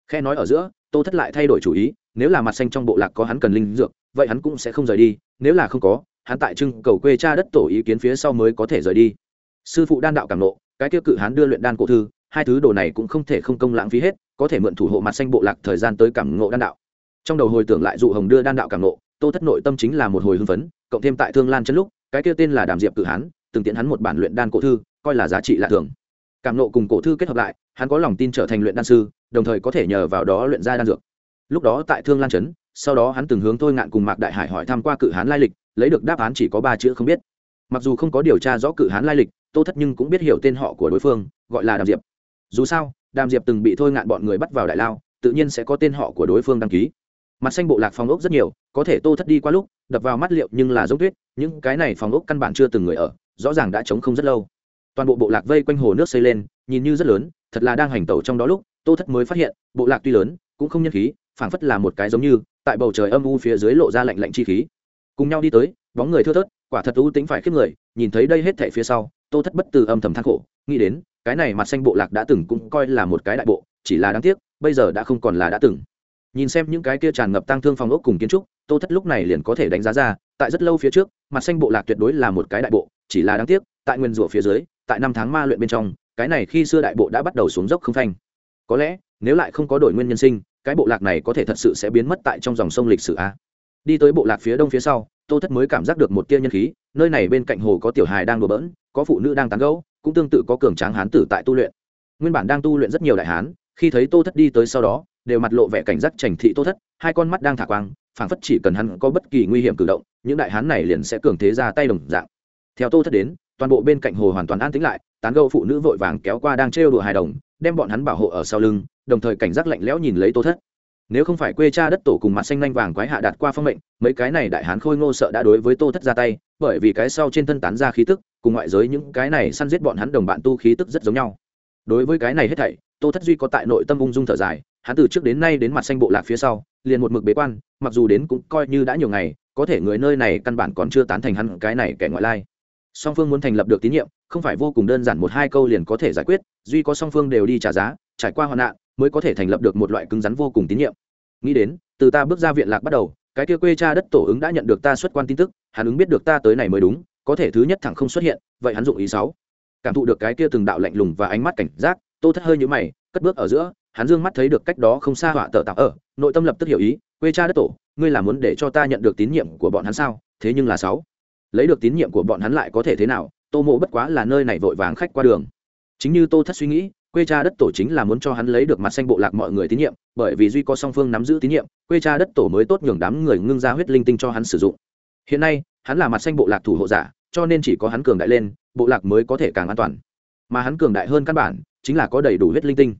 Khe nói ở giữa, tô thất lại thay đổi chủ ý, nếu là mặt xanh trong bộ lạc có hắn cần linh dược, vậy hắn cũng sẽ không rời đi, nếu là không có, hắn tại trưng cầu quê cha đất tổ ý kiến phía sau mới có thể rời đi sư phụ đan đạo cảm nộ, cái tiêu cự hán đưa luyện đan cổ thư, hai thứ đồ này cũng không thể không công lãng phí hết, có thể mượn thủ hộ mặt xanh bộ lạc thời gian tới cảm ngộ đan đạo. Trong đầu hồi tưởng lại dụ hồng đưa đan đạo cảm ngộ tô thất nội tâm chính là một hồi hưng phấn, cộng thêm tại thương lan chân lúc, cái kia tên là đàm diệp cử hán, từng tiện hắn một bản luyện đan cổ thư, coi là giá trị lạ thường. Cảm nộ cùng cổ thư kết hợp lại, hắn có lòng tin trở thành luyện đan sư, đồng thời có thể nhờ vào đó luyện ra đan dược. Lúc đó tại thương lan trấn, sau đó hắn từng hướng thôi ngạn cùng mạc đại hải hỏi thăm qua cự hán lai lịch, lấy được đáp án chỉ có ba chữ không biết mặc dù không có điều tra rõ cự hán lai lịch, tô thất nhưng cũng biết hiểu tên họ của đối phương, gọi là đàm diệp. Dù sao, đàm diệp từng bị thôi ngạn bọn người bắt vào đại lao, tự nhiên sẽ có tên họ của đối phương đăng ký. Mặt xanh bộ lạc phòng ốc rất nhiều, có thể tô thất đi qua lúc, đập vào mắt liệu nhưng là giống tuyết, những cái này phòng ốc căn bản chưa từng người ở, rõ ràng đã chống không rất lâu. Toàn bộ bộ lạc vây quanh hồ nước xây lên, nhìn như rất lớn, thật là đang hành tẩu trong đó lúc, tô thất mới phát hiện, bộ lạc tuy lớn, cũng không nhân khí, phảng phất là một cái giống như, tại bầu trời âm u phía dưới lộ ra lạnh lạnh chi khí. Cùng nhau đi tới bóng người thưa thớt, quả thật ưu tính phải khiếp người, nhìn thấy đây hết thảy phía sau, tô thất bất từ âm thầm than khổ, nghĩ đến, cái này mặt xanh bộ lạc đã từng cũng coi là một cái đại bộ, chỉ là đáng tiếc, bây giờ đã không còn là đã từng. Nhìn xem những cái kia tràn ngập tăng thương phòng ốc cùng kiến trúc, tô thất lúc này liền có thể đánh giá ra, tại rất lâu phía trước, mặt xanh bộ lạc tuyệt đối là một cái đại bộ, chỉ là đáng tiếc, tại nguyên rủa phía dưới, tại năm tháng ma luyện bên trong, cái này khi xưa đại bộ đã bắt đầu xuống dốc không phanh. Có lẽ, nếu lại không có đổi nguyên nhân sinh, cái bộ lạc này có thể thật sự sẽ biến mất tại trong dòng sông lịch sử a đi tới bộ lạc phía đông phía sau, tô thất mới cảm giác được một tia nhân khí, nơi này bên cạnh hồ có tiểu hài đang đùa bỡn, có phụ nữ đang tán gẫu, cũng tương tự có cường tráng hán tử tại tu luyện. Nguyên bản đang tu luyện rất nhiều đại hán, khi thấy tô thất đi tới sau đó, đều mặt lộ vẻ cảnh giác trành thị tô thất, hai con mắt đang thả quang, phảng phất chỉ cần hắn có bất kỳ nguy hiểm cử động, những đại hán này liền sẽ cường thế ra tay đồng dạng. Theo tô thất đến, toàn bộ bên cạnh hồ hoàn toàn an tĩnh lại, tán gẫu phụ nữ vội vàng kéo qua đang trêu đùa hài đồng, đem bọn hắn bảo hộ ở sau lưng, đồng thời cảnh giác lạnh lẽo nhìn lấy tô thất nếu không phải quê cha đất tổ cùng mặt xanh nhanh vàng quái hạ đạt qua phong mệnh, mấy cái này đại hán khôi ngô sợ đã đối với tô thất ra tay, bởi vì cái sau trên thân tán ra khí tức, cùng ngoại giới những cái này săn giết bọn hắn đồng bạn tu khí tức rất giống nhau. Đối với cái này hết thảy, tô thất duy có tại nội tâm ung dung thở dài, hắn từ trước đến nay đến mặt xanh bộ lạc phía sau, liền một mực bế quan, mặc dù đến cũng coi như đã nhiều ngày, có thể người nơi này căn bản còn chưa tán thành hắn cái này kẻ ngoại lai song phương muốn thành lập được tín nhiệm, không phải vô cùng đơn giản một hai câu liền có thể giải quyết, duy có song phương đều đi trả giá, trải qua hoạn nạn mới có thể thành lập được một loại cứng rắn vô cùng tín nhiệm. Nghĩ đến, từ ta bước ra viện lạc bắt đầu, cái kia quê cha đất tổ ứng đã nhận được ta xuất quan tin tức, hắn ứng biết được ta tới này mới đúng, có thể thứ nhất thẳng không xuất hiện, vậy hắn dụng ý sáu. Cảm thụ được cái kia từng đạo lạnh lùng và ánh mắt cảnh giác, tô thất hơi như mày, cất bước ở giữa, hắn dương mắt thấy được cách đó không xa họa tờ tạo ở, nội tâm lập tức hiểu ý, quê cha đất tổ, ngươi là muốn để cho ta nhận được tín nhiệm của bọn hắn sao? Thế nhưng là sáu lấy được tín nhiệm của bọn hắn lại có thể thế nào? Tô mộ bất quá là nơi này vội vàng khách qua đường. Chính như tô thất suy nghĩ, quê cha đất tổ chính là muốn cho hắn lấy được mặt xanh bộ lạc mọi người tín nhiệm, bởi vì duy có song phương nắm giữ tín nhiệm, quê cha đất tổ mới tốt nhường đám người ngưng ra huyết linh tinh cho hắn sử dụng. Hiện nay, hắn là mặt xanh bộ lạc thủ hộ giả, cho nên chỉ có hắn cường đại lên, bộ lạc mới có thể càng an toàn. Mà hắn cường đại hơn căn bản, chính là có đầy đủ huyết linh tinh.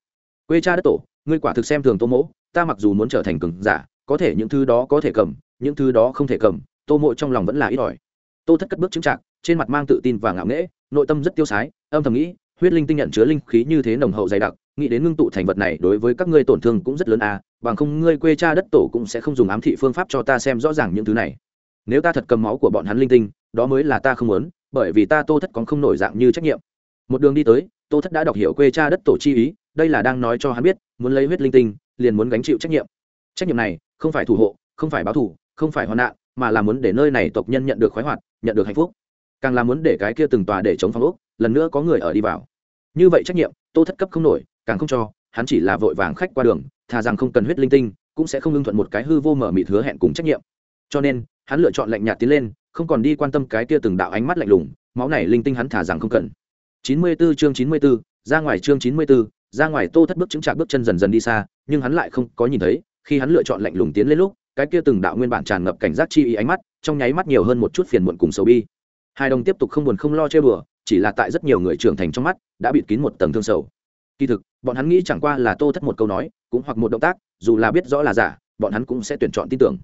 Quê cha đất tổ, ngươi quả thực xem thường tô mỗ ta mặc dù muốn trở thành cường giả, có thể những thứ đó có thể cầm, những thứ đó không thể cầm, tô mộ trong lòng vẫn là ít ỏi tô thất cất bước chứng trạng trên mặt mang tự tin và ngạo nghễ, nội tâm rất tiêu sái, âm thầm nghĩ, huyết linh tinh nhận chứa linh khí như thế nồng hậu dày đặc, nghĩ đến ngưng tụ thành vật này đối với các ngươi tổn thương cũng rất lớn à bằng không ngươi quê cha đất tổ cũng sẽ không dùng ám thị phương pháp cho ta xem rõ ràng những thứ này. Nếu ta thật cầm máu của bọn hắn linh tinh, đó mới là ta không muốn, bởi vì ta tô thất còn không nổi dạng như trách nhiệm. Một đường đi tới, tô thất đã đọc hiểu quê cha đất tổ chi ý, đây là đang nói cho hắn biết, muốn lấy huyết linh tinh, liền muốn gánh chịu trách nhiệm. Trách nhiệm này không phải thủ hộ, không phải báo thủ không phải hoạn nạn, mà là muốn để nơi này tộc nhân nhận được khoái hoạt nhận được hạnh phúc. Càng là muốn để cái kia từng tòa để chống phong ốc lần nữa có người ở đi vào. Như vậy trách nhiệm tô thất cấp không nổi càng không cho hắn chỉ là vội vàng khách qua đường thà rằng không cần huyết linh tinh cũng sẽ không lương thuận một cái hư vô mở mịt hứa hẹn cùng trách nhiệm. Cho nên hắn lựa chọn lạnh nhạt tiến lên không còn đi quan tâm cái kia từng đạo ánh mắt lạnh lùng máu này linh tinh hắn thả rằng không cần. 94 chương 94, ra ngoài chương 94, ra ngoài tô thất bước chứng trạc bước chân dần dần đi xa nhưng hắn lại không có nhìn thấy khi hắn lựa chọn lạnh lùng tiến lên lúc cái kia từng đạo nguyên bản tràn ngập cảnh giác chi ý ánh mắt, trong nháy mắt nhiều hơn một chút phiền muộn cùng sầu bi. Hai đồng tiếp tục không buồn không lo chơi bừa chỉ là tại rất nhiều người trưởng thành trong mắt, đã bịt kín một tầng thương sầu. Kỳ thực, bọn hắn nghĩ chẳng qua là tô thất một câu nói, cũng hoặc một động tác, dù là biết rõ là giả, bọn hắn cũng sẽ tuyển chọn tin tưởng.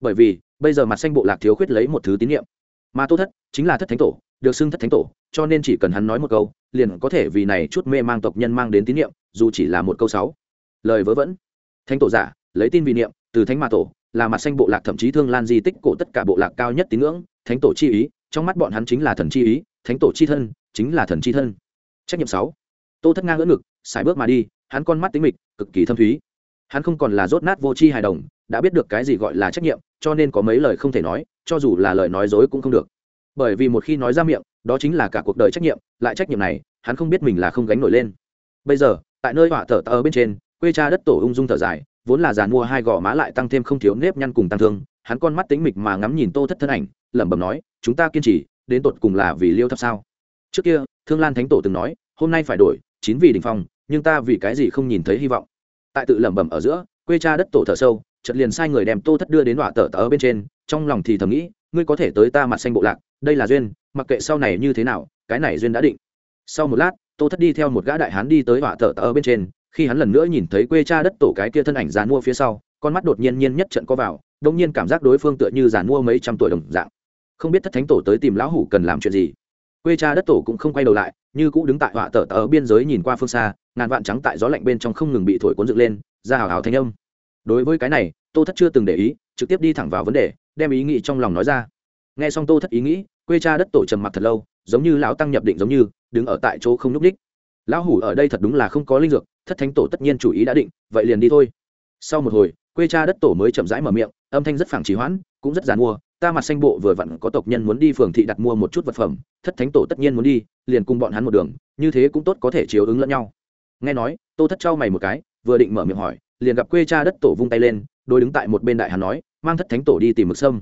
Bởi vì, bây giờ mặt xanh bộ lạc thiếu khuyết lấy một thứ tín nhiệm. Mà tô thất chính là thất thánh tổ, được xưng thất thánh tổ, cho nên chỉ cần hắn nói một câu, liền có thể vì này chút mê mang tộc nhân mang đến tín nhiệm, dù chỉ là một câu sáu. Lời vớ vẩn. Thánh tổ giả, lấy tin vì niệm, từ thánh ma tổ là mặt xanh bộ lạc thậm chí thương lan di tích cổ tất cả bộ lạc cao nhất tín ngưỡng, thánh tổ chi ý, trong mắt bọn hắn chính là thần chi ý, thánh tổ chi thân, chính là thần chi thân. Trách nhiệm sáu. Tô thất ngang ngỡ ngực xài bước mà đi, hắn con mắt tính mịch, cực kỳ thâm thúy. Hắn không còn là rốt nát vô tri hài đồng, đã biết được cái gì gọi là trách nhiệm, cho nên có mấy lời không thể nói, cho dù là lời nói dối cũng không được. Bởi vì một khi nói ra miệng, đó chính là cả cuộc đời trách nhiệm, lại trách nhiệm này, hắn không biết mình là không gánh nổi lên. Bây giờ, tại nơi họa thở tờ bên trên, quê cha đất tổ ung dung thở dài vốn là giàn mua hai gò má lại tăng thêm không thiếu nếp nhăn cùng tăng thương, hắn con mắt tính mịch mà ngắm nhìn tô thất thân ảnh, lẩm bẩm nói, chúng ta kiên trì, đến tột cùng là vì liêu thấp sao? Trước kia, thương lan thánh tổ từng nói, hôm nay phải đổi, chín vì đình phong, nhưng ta vì cái gì không nhìn thấy hy vọng? Tại tự lẩm bẩm ở giữa, quê cha đất tổ thở sâu, chợt liền sai người đem tô thất đưa đến họa tờ tờ bên trên, trong lòng thì thầm nghĩ, ngươi có thể tới ta mặt xanh bộ lạc, đây là duyên, mặc kệ sau này như thế nào, cái này duyên đã định. Sau một lát, tô thất đi theo một gã đại hán đi tới họa tờ tờ bên trên khi hắn lần nữa nhìn thấy quê cha đất tổ cái kia thân ảnh dàn mua phía sau, con mắt đột nhiên nhiên nhất trận có vào đông nhiên cảm giác đối phương tựa như dàn mua mấy trăm tuổi đồng dạng. Không biết thất thánh tổ tới tìm lão hủ cần làm chuyện gì. Quê cha đất tổ cũng không quay đầu lại, như cũ đứng tại họa tờ tờ biên giới nhìn qua phương xa, ngàn vạn trắng tại gió lạnh bên trong không ngừng bị thổi cuốn dựng lên, ra hào hào thanh âm. Đối với cái này, tô thất chưa từng để ý, trực tiếp đi thẳng vào vấn đề, đem ý nghĩ trong lòng nói ra. Nghe xong tô thất ý nghĩ, quê cha đất tổ trầm mặc thật lâu, giống như lão tăng nhập định giống như, đứng ở tại chỗ không nhúc ních lão hủ ở đây thật đúng là không có linh dược thất thánh tổ tất nhiên chủ ý đã định, vậy liền đi thôi. Sau một hồi, quê cha đất tổ mới chậm rãi mở miệng, âm thanh rất phẳng trì hoãn, cũng rất dàn mua, ta mặt xanh bộ vừa vặn có tộc nhân muốn đi phường thị đặt mua một chút vật phẩm, thất thánh tổ tất nhiên muốn đi, liền cùng bọn hắn một đường, như thế cũng tốt có thể chiếu ứng lẫn nhau. Nghe nói, tô thất trao mày một cái, vừa định mở miệng hỏi, liền gặp quê cha đất tổ vung tay lên đôi đứng tại một bên đại hắn nói, mang thất thánh tổ đi tìm mực sâm.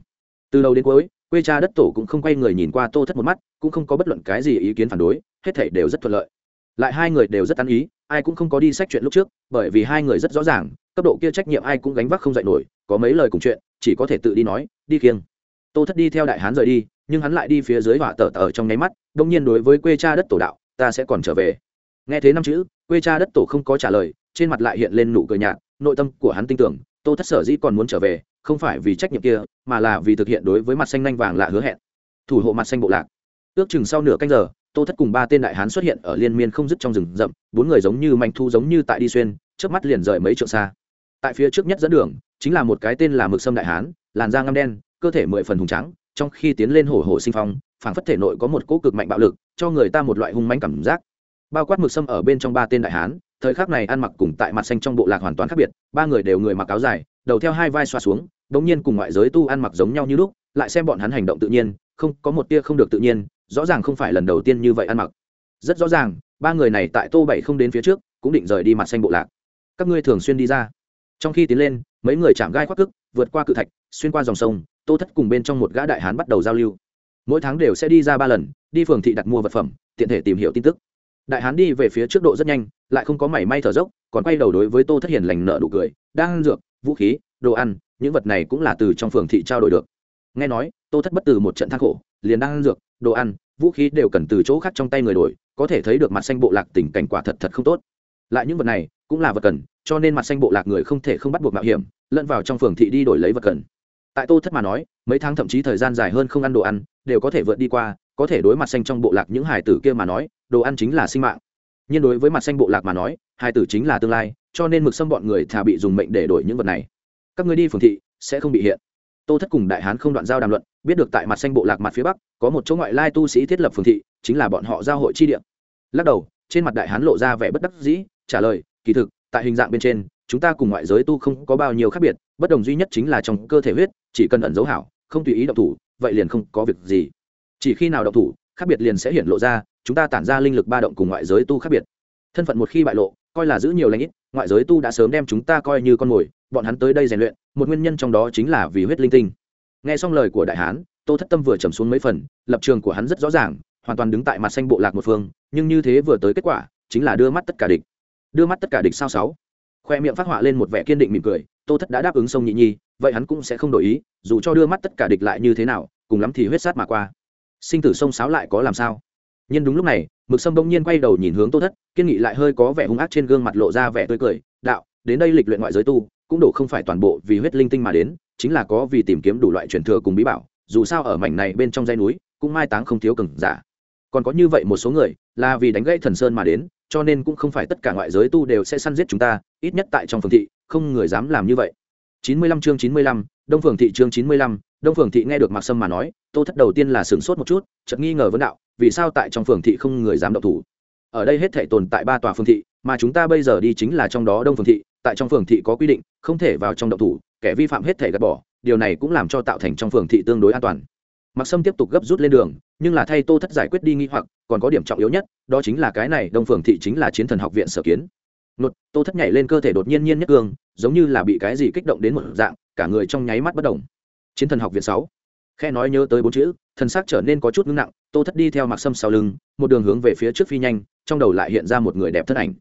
Từ đầu đến cuối, quê cha đất tổ cũng không quay người nhìn qua tô thất một mắt, cũng không có bất luận cái gì ý kiến phản đối, hết thảy đều rất thuận lợi. Lại hai người đều rất ăn ý ai cũng không có đi sách chuyện lúc trước, bởi vì hai người rất rõ ràng, cấp độ kia trách nhiệm ai cũng gánh vác không dạy nổi, có mấy lời cùng chuyện, chỉ có thể tự đi nói, đi kiêng. Tô thất đi theo đại hán rời đi, nhưng hắn lại đi phía dưới hỏa tở tở trong nháy mắt đông nhiên đối với quê cha đất tổ đạo, ta sẽ còn trở về. Nghe thế năm chữ, quê cha đất tổ không có trả lời, trên mặt lại hiện lên nụ cười nhạt, nội tâm của hắn tin tưởng, tô thất sở dĩ còn muốn trở về, không phải vì trách nhiệm kia, mà là vì thực hiện đối với mặt xanh nhanh vàng lạ hứa hẹn. Thủ hộ mặt xanh bộ lạc. Ước chừng sau nửa canh giờ tô thất cùng ba tên đại hán xuất hiện ở liên miên không dứt trong rừng rậm, bốn người giống như manh thu giống như tại đi xuyên trước mắt liền rời mấy trượng xa. Tại phía trước nhất dẫn đường, chính là một cái tên là mực sâm đại hán, làn da ngăm đen, cơ thể mười phần hùng trắng trong khi tiến lên hổ hổ sinh phong, phảng phất thể nội có một cỗ cực mạnh bạo lực, cho người ta một loại hung manh cảm giác. Bao quát mực sâm ở bên trong ba tên đại hán, thời khắc này ăn mặc cùng tại mặt xanh trong bộ lạc hoàn toàn khác biệt, ba người đều người mặc áo dài, đầu theo hai vai xoa xuống, đống nhiên cùng ngoại giới tu ăn mặc giống nhau như lúc, lại xem bọn hắn hành động tự nhiên, không có một tia không được tự nhiên rõ ràng không phải lần đầu tiên như vậy ăn mặc. Rất rõ ràng, ba người này tại tô bảy không đến phía trước, cũng định rời đi mặt xanh bộ lạc. Các ngươi thường xuyên đi ra. Trong khi tiến lên, mấy người chạm gai khoác cức, vượt qua cự thạch, xuyên qua dòng sông, tô thất cùng bên trong một gã đại hán bắt đầu giao lưu. Mỗi tháng đều sẽ đi ra ba lần, đi phường thị đặt mua vật phẩm, tiện thể tìm hiểu tin tức. Đại hán đi về phía trước độ rất nhanh, lại không có mảy may thở dốc, còn quay đầu đối với tô thất hiền lành nợ đủ cười, đang dược, vũ khí, đồ ăn, những vật này cũng là từ trong phường thị trao đổi được. Nghe nói, tô thất bất từ một trận thang khổ liền đang ăn dược, đồ ăn, vũ khí đều cần từ chỗ khác trong tay người đổi, có thể thấy được mặt xanh bộ lạc tình cảnh quả thật thật không tốt. Lại những vật này cũng là vật cần, cho nên mặt xanh bộ lạc người không thể không bắt buộc mạo hiểm, lẫn vào trong phường thị đi đổi lấy vật cần. Tại tô thất mà nói, mấy tháng thậm chí thời gian dài hơn không ăn đồ ăn, đều có thể vượt đi qua, có thể đối mặt xanh trong bộ lạc những hải tử kia mà nói, đồ ăn chính là sinh mạng. Nhưng đối với mặt xanh bộ lạc mà nói hải tử chính là tương lai, cho nên mực xâm bọn người thà bị dùng mệnh để đổi những vật này. Các người đi phường thị, sẽ không bị hiện tô thất cùng đại hán không đoạn giao đàm luận, biết được tại mặt xanh bộ lạc mặt phía bắc, có một chỗ ngoại lai tu sĩ thiết lập phường thị, chính là bọn họ giao hội chi địa. Lắc đầu, trên mặt đại hán lộ ra vẻ bất đắc dĩ, trả lời, kỳ thực, tại hình dạng bên trên, chúng ta cùng ngoại giới tu không có bao nhiêu khác biệt, bất đồng duy nhất chính là trong cơ thể huyết, chỉ cần ẩn dấu hảo, không tùy ý động thủ, vậy liền không có việc gì. Chỉ khi nào động thủ, khác biệt liền sẽ hiện lộ ra, chúng ta tản ra linh lực ba động cùng ngoại giới tu khác biệt. Thân phận một khi bại lộ, coi là giữ nhiều lãnh ít, ngoại giới tu đã sớm đem chúng ta coi như con mồi bọn hắn tới đây rèn luyện, một nguyên nhân trong đó chính là vì huyết linh tinh. Nghe xong lời của đại hán, tô thất tâm vừa trầm xuống mấy phần, lập trường của hắn rất rõ ràng, hoàn toàn đứng tại mặt xanh bộ lạc một phương, nhưng như thế vừa tới kết quả, chính là đưa mắt tất cả địch. Đưa mắt tất cả địch sao sáu? Khoe miệng phát họa lên một vẻ kiên định mỉm cười, tô thất đã đáp ứng sông nhị nhi, vậy hắn cũng sẽ không đổi ý, dù cho đưa mắt tất cả địch lại như thế nào, cùng lắm thì huyết sát mà qua. Sinh tử sông sáo lại có làm sao? Nhưng đúng lúc này, mực sâm bỗng nhiên quay đầu nhìn hướng tô thất, kiên nghị lại hơi có vẻ hung ác trên gương mặt lộ ra vẻ tươi cười, đạo đến đây lịch luyện ngoại giới tu cũng đủ không phải toàn bộ vì huyết linh tinh mà đến chính là có vì tìm kiếm đủ loại truyền thừa cùng bí bảo dù sao ở mảnh này bên trong dây núi cũng mai táng không thiếu cừng giả. Còn có như vậy một số người là vì đánh gãy thần sơn mà đến cho nên cũng không phải tất cả ngoại giới tu đều sẽ săn giết chúng ta ít nhất tại trong phường thị không người dám làm như vậy. 95 chương 95, đông phường thị chương 95, đông phường thị nghe được mạc sâm mà nói tô thất đầu tiên là sửng sốt một chút chợt nghi ngờ vấn đạo vì sao tại trong phường thị không người dám động thủ? Ở đây hết thể tồn tại ba tòa phường thị mà chúng ta bây giờ đi chính là trong đó đông phường thị tại trong phường thị có quy định không thể vào trong động thủ kẻ vi phạm hết thể gạt bỏ điều này cũng làm cho tạo thành trong phường thị tương đối an toàn Mặc Sâm tiếp tục gấp rút lên đường, nhưng là thay Tô Thất giải quyết đi nghi hoặc, còn có điểm trọng yếu nhất, đó chính là cái này Đông Phường thị chính là Chiến Thần Học viện sở kiến. Nột, Tô Thất nhảy lên cơ thể đột nhiên nhiên nhất cường, giống như là bị cái gì kích động đến một dạng, cả người trong nháy mắt bất động. Chiến Thần Học viện 6. Khe nói nhớ tới bốn chữ, thân xác trở nên có chút ngưng nặng, Tô Thất đi theo Mặc Sâm sau lưng, một đường hướng về phía trước phi nhanh, trong đầu lại hiện ra một người đẹp thân ảnh.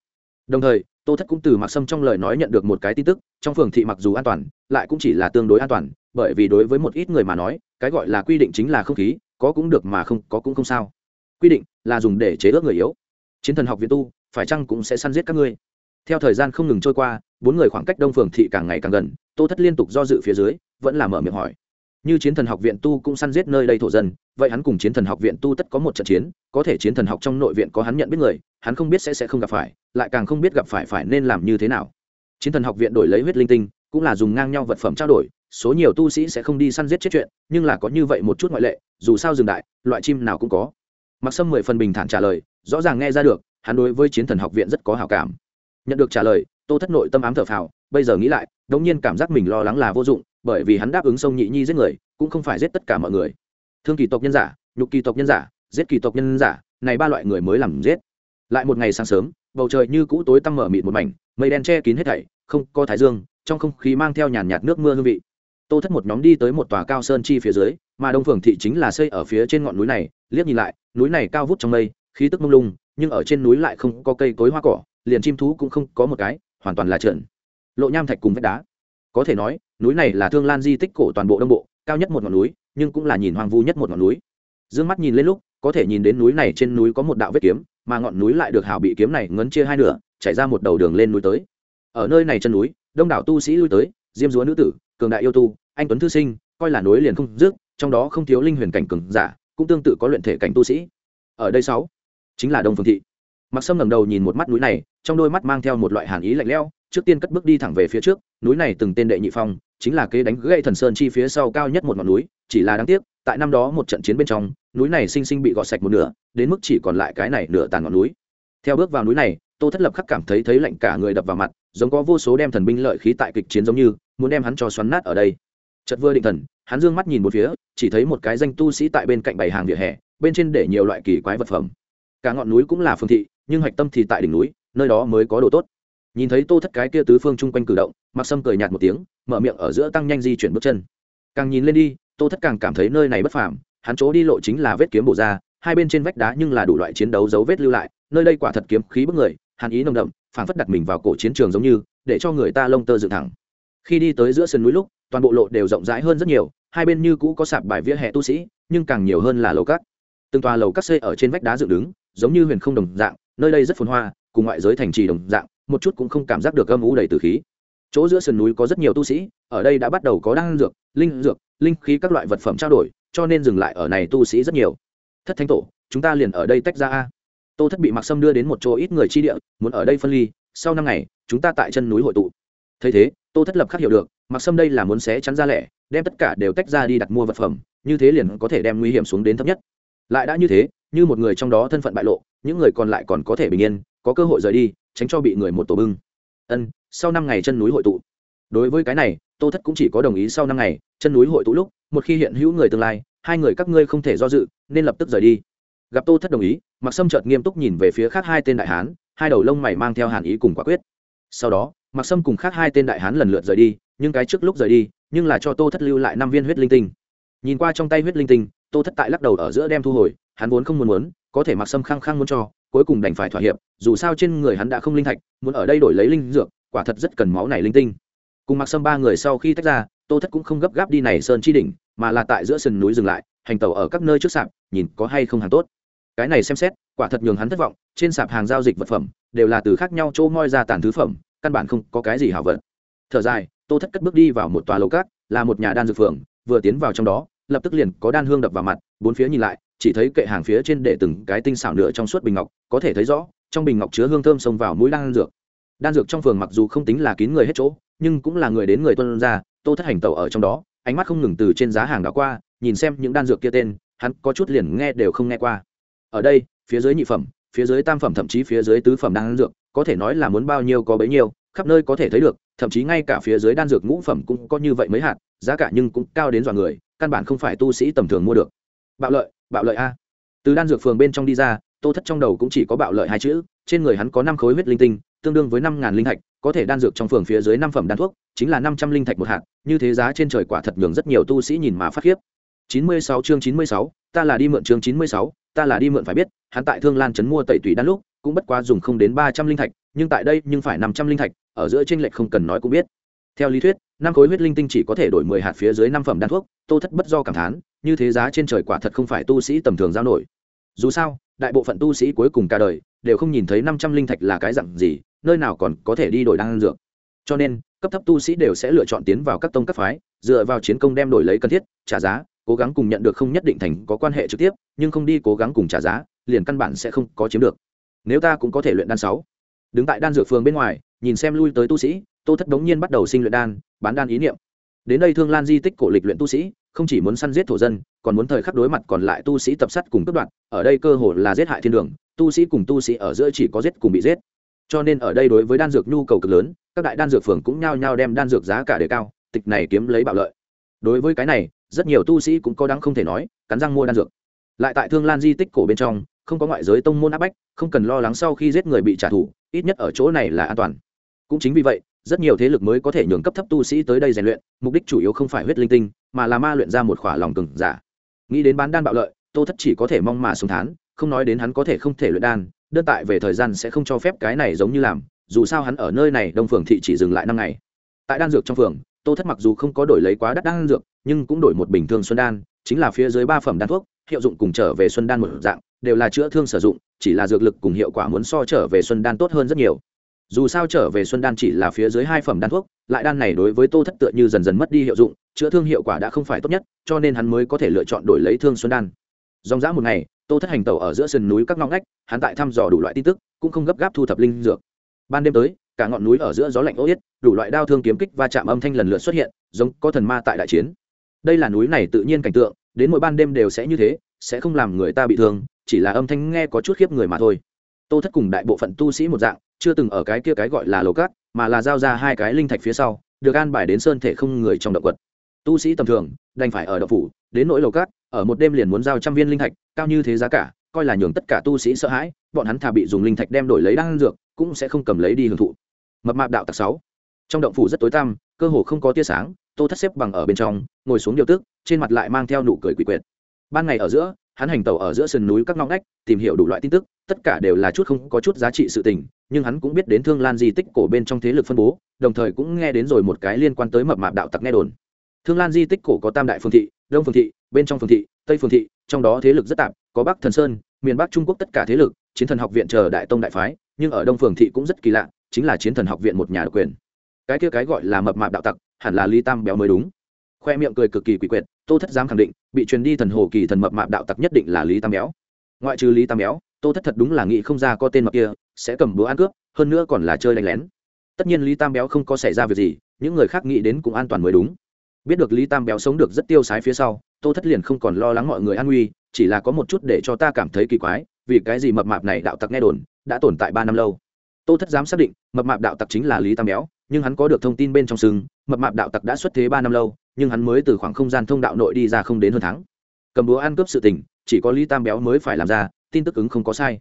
Đồng thời, Tô Thất cũng từ Mạc Sâm trong lời nói nhận được một cái tin tức, trong phường thị mặc dù an toàn, lại cũng chỉ là tương đối an toàn, bởi vì đối với một ít người mà nói, cái gọi là quy định chính là không khí có cũng được mà không có cũng không sao. Quy định là dùng để chế ước người yếu. Chiến thần học viện tu phải chăng cũng sẽ săn giết các ngươi? Theo thời gian không ngừng trôi qua bốn người khoảng cách đông phường thị càng ngày càng gần tô thất liên tục do dự phía dưới vẫn là mở miệng hỏi như chiến thần học viện tu cũng săn giết nơi đây thổ dân, vậy hắn cùng chiến thần học viện tu tất có một trận chiến, có thể chiến thần học trong nội viện có hắn nhận biết người, hắn không biết sẽ sẽ không gặp phải, lại càng không biết gặp phải phải nên làm như thế nào. Chiến thần học viện đổi lấy huyết linh tinh, cũng là dùng ngang nhau vật phẩm trao đổi, số nhiều tu sĩ sẽ không đi săn giết chết chuyện, nhưng là có như vậy một chút ngoại lệ, dù sao dừng đại, loại chim nào cũng có. Mặc sâm mười phần bình thản trả lời, rõ ràng nghe ra được, hắn đối với chiến thần học viện rất có hào cảm. Nhận được trả lời tô thất nội tâm ám thở phào, bây giờ nghĩ lại, đống nhiên cảm giác mình lo lắng là vô dụng, bởi vì hắn đáp ứng sông nhị nhi giết người, cũng không phải giết tất cả mọi người. Thương kỳ tộc nhân giả, nhục kỳ tộc nhân giả, giết kỳ tộc nhân giả, này ba loại người mới làm giết. Lại một ngày sáng sớm, bầu trời như cũ tối tăm mở mịt một mảnh, mây đen che kín hết thảy, không có thái dương, trong không khí mang theo nhàn nhạt nước mưa hương vị. Tô thất một nhóm đi tới một tòa cao sơn chi phía dưới, mà đông phường thị chính là xây ở phía trên ngọn núi này, liếc nhìn lại, núi này cao vút trong mây, khí tức mông lung, nhưng ở trên núi lại không có cây cối hoa cỏ, liền chim thú cũng không có một cái hoàn toàn là trượn. Lộ nham thạch cùng vách đá. Có thể nói, núi này là thương lan di tích cổ toàn bộ đông bộ, cao nhất một ngọn núi, nhưng cũng là nhìn hoang vu nhất một ngọn núi. Dương mắt nhìn lên lúc, có thể nhìn đến núi này trên núi có một đạo vết kiếm, mà ngọn núi lại được hào bị kiếm này ngấn chia hai nửa, chảy ra một đầu đường lên núi tới. Ở nơi này chân núi, đông đảo tu sĩ lui tới, diêm dúa nữ tử, cường đại yêu tu, anh tuấn thư sinh, coi là núi liền không dứt trong đó không thiếu linh huyền cảnh cường giả, cũng tương tự có luyện thể cảnh tu sĩ. Ở đây sáu, chính là đông phương thị. Mặc sâm ngẩng đầu nhìn một mắt núi này trong đôi mắt mang theo một loại hàn ý lạnh lẽo, trước tiên cất bước đi thẳng về phía trước, núi này từng tên đệ nhị phong, chính là kế đánh gãy thần sơn chi phía sau cao nhất một ngọn núi, chỉ là đáng tiếc, tại năm đó một trận chiến bên trong, núi này sinh sinh bị gọt sạch một nửa, đến mức chỉ còn lại cái này nửa tàn ngọn núi. Theo bước vào núi này, tô thất lập khắc cảm thấy thấy lạnh cả người đập vào mặt, giống có vô số đem thần binh lợi khí tại kịch chiến giống như, muốn đem hắn cho xoắn nát ở đây. Chật vừa định thần, hắn dương mắt nhìn một phía, chỉ thấy một cái danh tu sĩ tại bên cạnh bày hàng vỉa hè, bên trên để nhiều loại kỳ quái vật phẩm. Cả ngọn núi cũng là phương thị, nhưng hạch tâm thì tại đỉnh núi nơi đó mới có đồ tốt. Nhìn thấy tô thất cái kia tứ phương chung quanh cử động mặc sâm cười nhạt một tiếng, mở miệng ở giữa tăng nhanh di chuyển bước chân. Càng nhìn lên đi, tô thất càng cảm thấy nơi này bất phàm, hắn chỗ đi lộ chính là vết kiếm bổ ra, hai bên trên vách đá nhưng là đủ loại chiến đấu dấu vết lưu lại, nơi đây quả thật kiếm khí bức người, hàn ý nồng đậm, phảng phất đặt mình vào cổ chiến trường giống như, để cho người ta lông tơ dựng thẳng. Khi đi tới giữa sườn núi lúc, toàn bộ lộ đều rộng rãi hơn rất nhiều, hai bên như cũ có sạp bài vỉa hè tu sĩ, nhưng càng nhiều hơn là lầu cát. Từng tòa lầu cát xây ở trên vách đá dựng đứng, giống như huyền không đồng dạng, nơi đây rất phồn hoa cùng ngoại giới thành trì đồng dạng, một chút cũng không cảm giác được âm u đầy từ khí. Chỗ giữa sườn núi có rất nhiều tu sĩ, ở đây đã bắt đầu có đan dược, linh dược, linh khí các loại vật phẩm trao đổi, cho nên dừng lại ở này tu sĩ rất nhiều. Thất thánh tổ, chúng ta liền ở đây tách ra a. Tô thất bị mặc sâm đưa đến một chỗ ít người chi địa, muốn ở đây phân ly, sau năm ngày, chúng ta tại chân núi hội tụ. Thấy thế, tô thất lập khắc hiểu được mặc sâm đây là muốn xé chắn ra lẻ, đem tất cả đều tách ra đi đặt mua vật phẩm, như thế liền có thể đem nguy hiểm xuống đến thấp nhất. Lại đã như thế, như một người trong đó thân phận bại lộ, những người còn lại còn có thể bình yên có cơ hội rời đi, tránh cho bị người một tổ bưng. Ân, sau năm ngày chân núi hội tụ. Đối với cái này, tô thất cũng chỉ có đồng ý sau năm ngày, chân núi hội tụ lúc, một khi hiện hữu người tương lai, hai người các ngươi không thể do dự, nên lập tức rời đi. Gặp tô thất đồng ý mặc sâm chợt nghiêm túc nhìn về phía khác hai tên đại hán, hai đầu lông mày mang theo hàn ý cùng quả quyết. Sau đó mặc sâm cùng khác hai tên đại hán lần lượt rời đi, nhưng cái trước lúc rời đi, nhưng là cho tô thất lưu lại năm viên huyết linh tinh. Nhìn qua trong tay huyết linh tinh, tô thất tại lắc đầu ở giữa đem thu hồi, hắn vốn không muốn muốn, có thể mặc sâm khăng khăng muốn cho cuối cùng đành phải thỏa hiệp, dù sao trên người hắn đã không linh thạch, muốn ở đây đổi lấy linh dược, quả thật rất cần máu này linh tinh. Cùng mặc sâm ba người sau khi tách ra, tô thất cũng không gấp gáp đi này sơn chi đỉnh, mà là tại giữa sườn núi dừng lại, hành tàu ở các nơi trước sạp, nhìn có hay không hàng tốt. Cái này xem xét, quả thật nhường hắn thất vọng, trên sạp hàng giao dịch vật phẩm, đều là từ khác nhau chỗ moi ra tàn thứ phẩm, căn bản không có cái gì hảo vật. Thở dài, tô thất cất bước đi vào một tòa lầu cát, là một nhà đan dược phường vừa tiến vào trong đó, lập tức liền có đan hương đập vào mặt, bốn phía nhìn lại chỉ thấy kệ hàng phía trên để từng cái tinh xảo nữa trong suốt bình ngọc, có thể thấy rõ, trong bình ngọc chứa hương thơm xông vào mũi đan dược. Đan dược trong phường mặc dù không tính là kín người hết chỗ, nhưng cũng là người đến người tuân ra, tô thất hành tẩu ở trong đó, ánh mắt không ngừng từ trên giá hàng đó qua, nhìn xem những đan dược kia tên, hắn có chút liền nghe đều không nghe qua. Ở đây, phía dưới nhị phẩm, phía dưới tam phẩm, thậm chí phía dưới tứ phẩm đan dược, có thể nói là muốn bao nhiêu có bấy nhiêu, khắp nơi có thể thấy được, thậm chí ngay cả phía dưới đan dược ngũ phẩm cũng có như vậy mấy hạt, giá cả nhưng cũng cao đến dọa người, căn bản không phải tu sĩ tầm thường mua được. Bạo lợi bạo lợi a. Từ đan dược phường bên trong đi ra, tô thất trong đầu cũng chỉ có bạo lợi hai chữ, trên người hắn có năm khối huyết linh tinh, tương đương với năm ngàn linh thạch, có thể đan dược trong phường phía dưới năm phẩm đan thuốc, chính là năm trăm linh thạch một hạt, như thế giá trên trời quả thật nhường rất nhiều tu sĩ nhìn mà phát khiếp. Chín mươi sáu chương chín mươi sáu, ta là đi mượn chương chín mươi sáu, ta là đi mượn phải biết, hắn tại thương lan trấn mua tẩy tùy đan lúc, cũng bất quá dùng không đến ba trăm linh thạch, nhưng tại đây nhưng phải năm trăm linh thạch, ở giữa trên lệch không cần nói cũng biết. Theo lý thuyết, năm khối huyết linh tinh chỉ có thể đổi mười hạt phía dưới năm phẩm đan thuốc, tô thất bất do cảm thán như thế giá trên trời quả thật không phải tu sĩ tầm thường giao nổi. Dù sao, đại bộ phận tu sĩ cuối cùng cả đời đều không nhìn thấy năm trăm linh thạch là cái dặn gì, nơi nào còn có thể đi đổi đan dược. Cho nên, cấp thấp tu sĩ đều sẽ lựa chọn tiến vào các tông các phái, dựa vào chiến công đem đổi lấy cần thiết, trả giá, cố gắng cùng nhận được không nhất định thành có quan hệ trực tiếp, nhưng không đi cố gắng cùng trả giá, liền căn bản sẽ không có chiếm được. Nếu ta cũng có thể luyện đan sáu, đứng tại đan dược phường bên ngoài, nhìn xem lui tới tu sĩ, tô thất đống nhiên bắt đầu sinh luyện đan, bán đan ý niệm đến đây thương lan di tích cổ lịch luyện tu sĩ, không chỉ muốn săn giết thổ dân, còn muốn thời khắc đối mặt còn lại tu sĩ tập sát cùng cướp đoạn ở đây cơ hồ là giết hại thiên đường, tu sĩ cùng tu sĩ ở giữa chỉ có giết cùng bị giết. Cho nên ở đây đối với đan dược nhu cầu cực lớn, các đại đan dược phường cũng nhao nhao đem đan dược giá cả đề cao, tịch này kiếm lấy bạo lợi. Đối với cái này, rất nhiều tu sĩ cũng có đáng không thể nói, cắn răng mua đan dược. Lại tại thương lan di tích cổ bên trong, không có ngoại giới tông môn áp bách, không cần lo lắng sau khi giết người bị trả thù, ít nhất ở chỗ này là an toàn. Cũng chính vì vậy rất nhiều thế lực mới có thể nhường cấp thấp tu sĩ tới đây rèn luyện, mục đích chủ yếu không phải huyết linh tinh, mà là ma luyện ra một khỏa lòng cừng giả. Nghĩ đến bán đan bạo lợi, tô thất chỉ có thể mong mà sống thán, không nói đến hắn có thể không thể luyện đan, đơn tại về thời gian sẽ không cho phép cái này giống như làm, dù sao hắn ở nơi này đông phường thị chỉ dừng lại năm ngày. Tại đan dược trong phường, tô thất mặc dù không có đổi lấy quá đắt đan dược, nhưng cũng đổi một bình thường xuân đan, chính là phía dưới ba phẩm đan thuốc, hiệu dụng cùng trở về xuân đan một dạng, đều là chữa thương sử dụng, chỉ là dược lực cùng hiệu quả muốn so trở về xuân đan tốt hơn rất nhiều dù sao trở về xuân đan chỉ là phía dưới hai phẩm đan thuốc, lại đan này đối với tô thất tựa như dần dần mất đi hiệu dụng, chữa thương hiệu quả đã không phải tốt nhất, cho nên hắn mới có thể lựa chọn đổi lấy thương xuân đan. Dòng dã một ngày, tô thất hành tẩu ở giữa sườn núi các ngõ ngách, hắn tại thăm dò đủ loại tin tức, cũng không gấp gáp thu thập linh dược. Ban đêm tới, cả ngọn núi ở giữa gió lạnh ô yết, đủ loại đao thương kiếm kích và chạm âm thanh lần lượt xuất hiện, giống có thần ma tại đại chiến. Đây là núi này tự nhiên cảnh tượng, đến mỗi ban đêm đều sẽ như thế, sẽ không làm người ta bị thương, chỉ là âm thanh nghe có chút khiếp người mà thôi. Tô thất cùng đại bộ phận tu sĩ một dạng chưa từng ở cái kia cái gọi là lầu cát, mà là giao ra hai cái linh thạch phía sau, được an bài đến sơn thể không người trong động quật. Tu sĩ tầm thường, đành phải ở động phủ, đến nỗi lầu cát, ở một đêm liền muốn giao trăm viên linh thạch, cao như thế giá cả, coi là nhường tất cả tu sĩ sợ hãi, bọn hắn thà bị dùng linh thạch đem đổi lấy đan dược, cũng sẽ không cầm lấy đi hưởng thụ. Mập mạp đạo tặc sáu. Trong động phủ rất tối tăm, cơ hồ không có tia sáng, tô thất xếp bằng ở bên trong, ngồi xuống điều tức, trên mặt lại mang theo nụ cười quỷ quyệt. Ban ngày ở giữa hắn hành tẩu ở giữa sườn núi các ngõ ngách, tìm hiểu đủ loại tin tức, tất cả đều là chút không có chút giá trị sự tình, nhưng hắn cũng biết đến thương lan di tích cổ bên trong thế lực phân bố, đồng thời cũng nghe đến rồi một cái liên quan tới mập mạp đạo tặc nghe đồn. Thương lan di tích cổ có tam đại phương thị, đông phương thị, bên trong phương thị, tây phương thị, trong đó thế lực rất tạp, có bắc thần sơn, miền bắc trung quốc tất cả thế lực, chiến thần học viện chờ đại tông đại phái, nhưng ở đông phương thị cũng rất kỳ lạ, chính là chiến thần học viện một nhà độc quyền. Cái kia cái gọi là mập mạp đạo tặc, hẳn là lý tam béo mới đúng. Khoe miệng cười cực kỳ quỷ quyệt tô thất dám khẳng định, bị truyền đi thần hồ kỳ thần mập mạp đạo tặc nhất định là lý tam béo. Ngoại trừ lý tam béo, tô thất thật đúng là nghĩ không ra có tên mập kia, sẽ cầm búa ăn cướp, hơn nữa còn là chơi đánh lén. Tất nhiên lý tam béo không có xảy ra việc gì, những người khác nghĩ đến cũng an toàn mới đúng. Biết được lý tam béo sống được rất tiêu sái phía sau, tô thất liền không còn lo lắng mọi người an nguy, chỉ là có một chút để cho ta cảm thấy kỳ quái, vì cái gì mập mạp này đạo tặc nghe đồn, đã tồn tại ba năm lâu. Tô thất dám xác định, mập mạp đạo tặc chính là lý tam béo, nhưng hắn có được thông tin bên trong sừng, mập mạp đạo tặc đã xuất thế ba năm lâu nhưng hắn mới từ khoảng không gian thông đạo nội đi ra không đến hơn tháng. Cầm búa ăn cướp sự tình, chỉ có lý tam béo mới phải làm ra, tin tức ứng không có sai.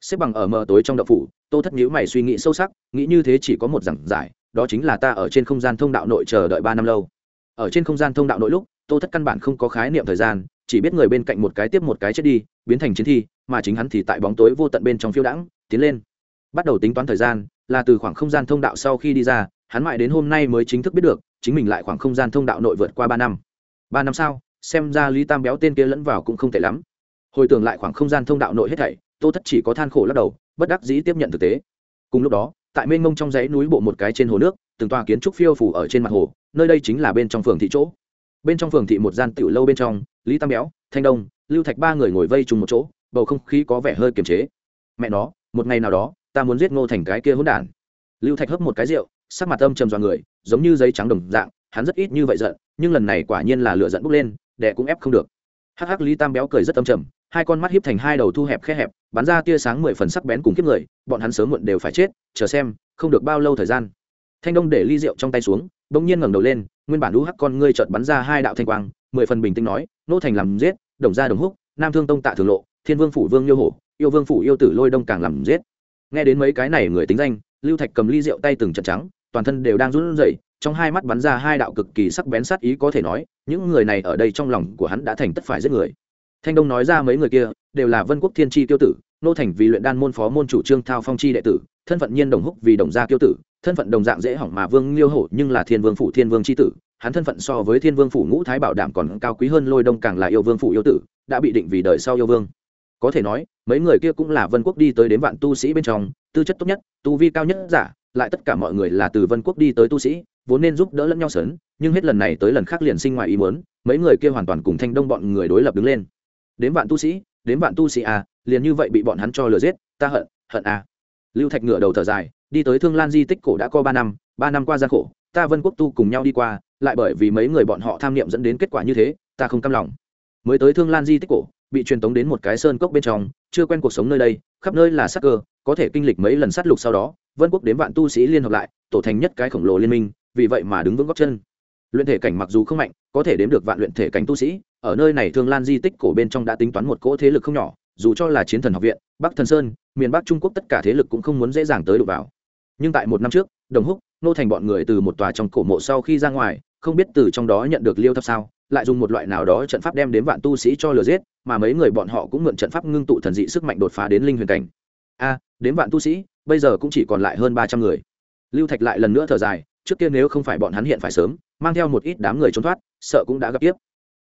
Xếp bằng ở mờ tối trong đậu phủ, tô thất nhữ mày suy nghĩ sâu sắc, nghĩ như thế chỉ có một giảng giải, đó chính là ta ở trên không gian thông đạo nội chờ đợi ba năm lâu. Ở trên không gian thông đạo nội lúc, tô thất căn bản không có khái niệm thời gian, chỉ biết người bên cạnh một cái tiếp một cái chết đi, biến thành chiến thi, mà chính hắn thì tại bóng tối vô tận bên trong phiêu đãng, tiến lên. Bắt đầu tính toán thời gian, là từ khoảng không gian thông đạo sau khi đi ra hắn mãi đến hôm nay mới chính thức biết được, chính mình lại khoảng không gian thông đạo nội vượt qua ba năm. Ba năm sau, xem ra lý tam béo tên kia lẫn vào cũng không tệ lắm. Hồi tưởng lại khoảng không gian thông đạo nội hết thảy, tô thất chỉ có than khổ lắc đầu, bất đắc dĩ tiếp nhận thực tế. Cùng lúc đó, tại mênh mông trong dãy núi bộ một cái trên hồ nước, từng tòa kiến trúc phiêu phủ ở trên mặt hồ, nơi đây chính là bên trong phường thị chỗ. Bên trong phường thị một gian tiểu lâu bên trong, lý tam béo, thanh đông, lưu thạch ba người ngồi vây chung một chỗ, bầu không khí có vẻ hơi kiềm chế. Mẹ nó, một ngày nào đó, ta muốn giết ngô thành cái kia hỗn đản. Lưu thạch hấp một cái rượu sắc mặt âm trầm dọa người, giống như giấy trắng đồng dạng, hắn rất ít như vậy giận, nhưng lần này quả nhiên là lửa giận bốc lên, đẻ cũng ép không được. Hắc hắc lý tam béo cười rất âm trầm, hai con mắt hiếp thành hai đầu thu hẹp khe hẹp, bắn ra tia sáng mười phần sắc bén cùng kiếp người, bọn hắn sớm muộn đều phải chết, chờ xem, không được bao lâu thời gian. Thanh đông để ly rượu trong tay xuống, bỗng nhiên ngẩng đầu lên, nguyên bản lũ hắc con ngươi chợt bắn ra hai đạo thanh quang, mười phần bình tĩnh nói, nô thành làm giết, đồng gia đồng húc, nam thương tông tạ thường lộ, thiên vương phủ vương yêu hổ, yêu vương phủ yêu tử lôi đông càng làm giết. Nghe đến mấy cái này người tính danh, lưu thạch cầm ly rượu tay từng trận trắng toàn thân đều đang run rẩy, trong hai mắt bắn ra hai đạo cực kỳ sắc bén sát ý có thể nói, những người này ở đây trong lòng của hắn đã thành tất phải giết người. Thanh đông nói ra mấy người kia, đều là vân quốc thiên tri tiêu tử, nô thành vì luyện đan môn phó môn chủ trương thao phong chi đệ tử, thân phận nhiên đồng húc vì đồng gia tiêu tử, thân phận đồng dạng dễ hỏng mà vương liêu hổ nhưng là thiên vương phủ thiên vương c tử, hắn thân phận so với thiên vương phủ ngũ thái bảo đảm còn cao quý hơn lôi đông càng là yêu vương phủ yêu tử, đã bị định vì đời sau yêu vương. Có thể nói, mấy người kia cũng là vân quốc đi tới đến vạn tu sĩ bên trong, tư chất tốt nhất, tu vi cao nhất giả lại tất cả mọi người là từ vân quốc đi tới tu sĩ, vốn nên giúp đỡ lẫn nhau sớn, nhưng hết lần này tới lần khác liền sinh ngoài ý muốn, mấy người kia hoàn toàn cùng thanh đông bọn người đối lập đứng lên. Đến vạn tu sĩ, đến vạn tu sĩ à liền như vậy bị bọn hắn cho lừa giết, ta hận hận à. Lưu thạch ngửa đầu thở dài, đi tới thương lan di tích cổ đã có ba năm ba năm qua gian khổ, ta vân quốc tu cùng nhau đi qua, lại bởi vì mấy người bọn họ tham niệm dẫn đến kết quả như thế, ta không cam lòng. Mới tới thương lan di tích cổ bị truyền tống đến một cái sơn cốc bên trong, chưa quen cuộc sống nơi đây, khắp nơi là sắc cơ, có thể kinh lịch mấy lần sát lục sau đó, vân quốc đến vạn tu sĩ liên hợp lại, tổ thành nhất cái khổng lồ liên minh, vì vậy mà đứng vững góc chân. Luyện thể cảnh mặc dù không mạnh, có thể đếm được vạn luyện thể cảnh tu sĩ, ở nơi này thương lan di tích cổ bên trong đã tính toán một cỗ thế lực không nhỏ, dù cho là chiến thần học viện, bắc thần sơn, miền bắc trung quốc tất cả thế lực cũng không muốn dễ dàng tới đụng vào. Nhưng tại một năm trước, đồng húc, nô thành bọn người từ một tòa trong cổ mộ sau khi ra ngoài, không biết từ trong đó nhận được liêu thập sao lại dùng một loại nào đó trận pháp đem đến vạn tu sĩ cho lừa giết, mà mấy người bọn họ cũng mượn trận pháp ngưng tụ thần dị sức mạnh đột phá đến linh huyền cảnh. A, đến vạn tu sĩ, bây giờ cũng chỉ còn lại hơn ba trăm người. Lưu thạch lại lần nữa thở dài, trước kia nếu không phải bọn hắn hiện phải sớm, mang theo một ít đám người trốn thoát, sợ cũng đã gặp tiếp.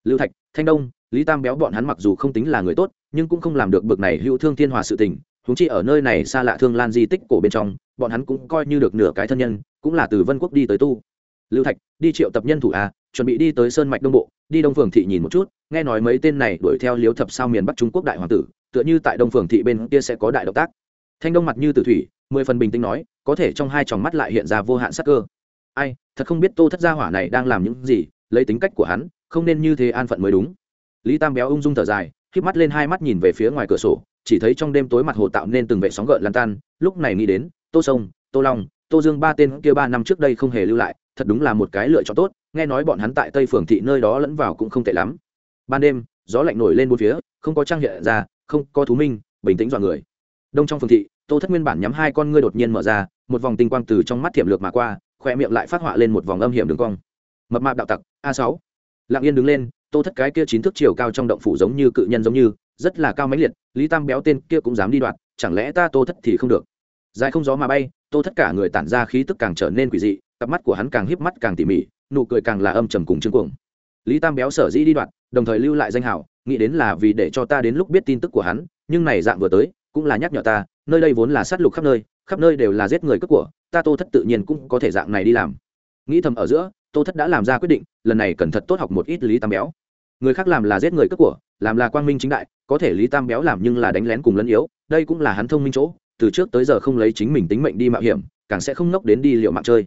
Lưu thạch, thanh đông, lý tam béo bọn hắn mặc dù không tính là người tốt, nhưng cũng không làm được bực này hữu thương thiên hòa sự tình húng chi ở nơi này xa lạ thương lan di tích cổ bên trong, bọn hắn cũng coi như được nửa cái thân nhân, cũng là từ vân quốc đi tới tu. Lưu thạch, đi triệu tập nhân thủ a chuẩn bị đi tới sơn mạch đông bộ, đi đông phường thị nhìn một chút, nghe nói mấy tên này đuổi theo liếu thập sao miền bắc trung quốc đại hoàng tử, tựa như tại đông phường thị bên kia sẽ có đại động tác. Thanh đông mặt như tử thủy, mười phần bình tĩnh nói, có thể trong hai tròng mắt lại hiện ra vô hạn sắc cơ. Ai, thật không biết tô thất gia hỏa này đang làm những gì, lấy tính cách của hắn, không nên như thế an phận mới đúng. Lý tam béo ung dung thở dài k mắt lên hai mắt nhìn về phía ngoài cửa sổ, chỉ thấy trong đêm tối mặt hồ tạo nên từng vệ sóng gợn lan tan, lúc này nghĩ đến, tô sông, tô long, tô dương ba tên kia ba năm trước đây không hề lưu lại, thật đúng là một cái lựa chọn tốt nghe nói bọn hắn tại tây phường thị nơi đó lẫn vào cũng không tệ lắm. Ban đêm, gió lạnh nổi lên bốn phía, không có trang hiện ra, không có thú minh, bình tĩnh dọa người. Đông trong phường thị, tô thất nguyên bản nhắm hai con ngươi đột nhiên mở ra, một vòng tinh quang từ trong mắt thiểm lược mà qua khoe miệng lại phát họa lên một vòng âm hiểm đường cong. Mập mạp đạo tặc, a sáu. Lặng yên đứng lên, tô thất cái kia chín thước chiều cao trong động phủ giống như cự nhân giống như, rất là cao mãnh liệt, lý tam béo tên kia cũng dám đi đoạt, chẳng lẽ ta tô thất thì không được? Dài không gió mà bay, tô thất cả người tản ra khí tức càng trở nên quỷ dị cặp mắt của hắn càng híp mắt càng tỉ mỉ nụ cười càng là âm trầm cùng chương cuồng. Lý tam béo sở dĩ đi đoạn, đồng thời lưu lại danh hào nghĩ đến là vì để cho ta đến lúc biết tin tức của hắn nhưng này dạng vừa tới cũng là nhắc nhở ta nơi đây vốn là sát lục khắp nơi khắp nơi đều là giết người cướp của ta tô thất tự nhiên cũng có thể dạng này đi làm. Nghĩ thầm ở giữa tô thất đã làm ra quyết định lần này cần thật tốt học một ít lý tam béo. Người khác làm là giết người cướp của làm là quang minh chính đại có thể lý tam béo làm nhưng là đánh lén cùng lẫn yếu đây cũng là hắn thông minh chỗ từ trước tới giờ không lấy chính mình tính mệnh đi mạo hiểm càng sẽ không nốc đến đi liệu mạng chơi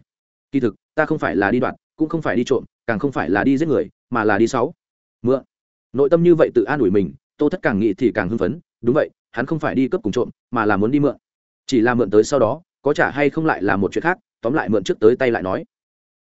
kỳ thực ta không phải là đi đoạt, cũng không phải đi trộm càng không phải là đi giết người mà là đi sáu. Mượn. Nội tâm như vậy tự an ủi mình tô thất càng nghĩ thì càng hưng phấn đúng vậy hắn không phải đi cướp cùng trộm mà là muốn đi mượn. Chỉ là mượn tới sau đó có trả hay không lại là một chuyện khác tóm lại mượn trước tới tay lại nói.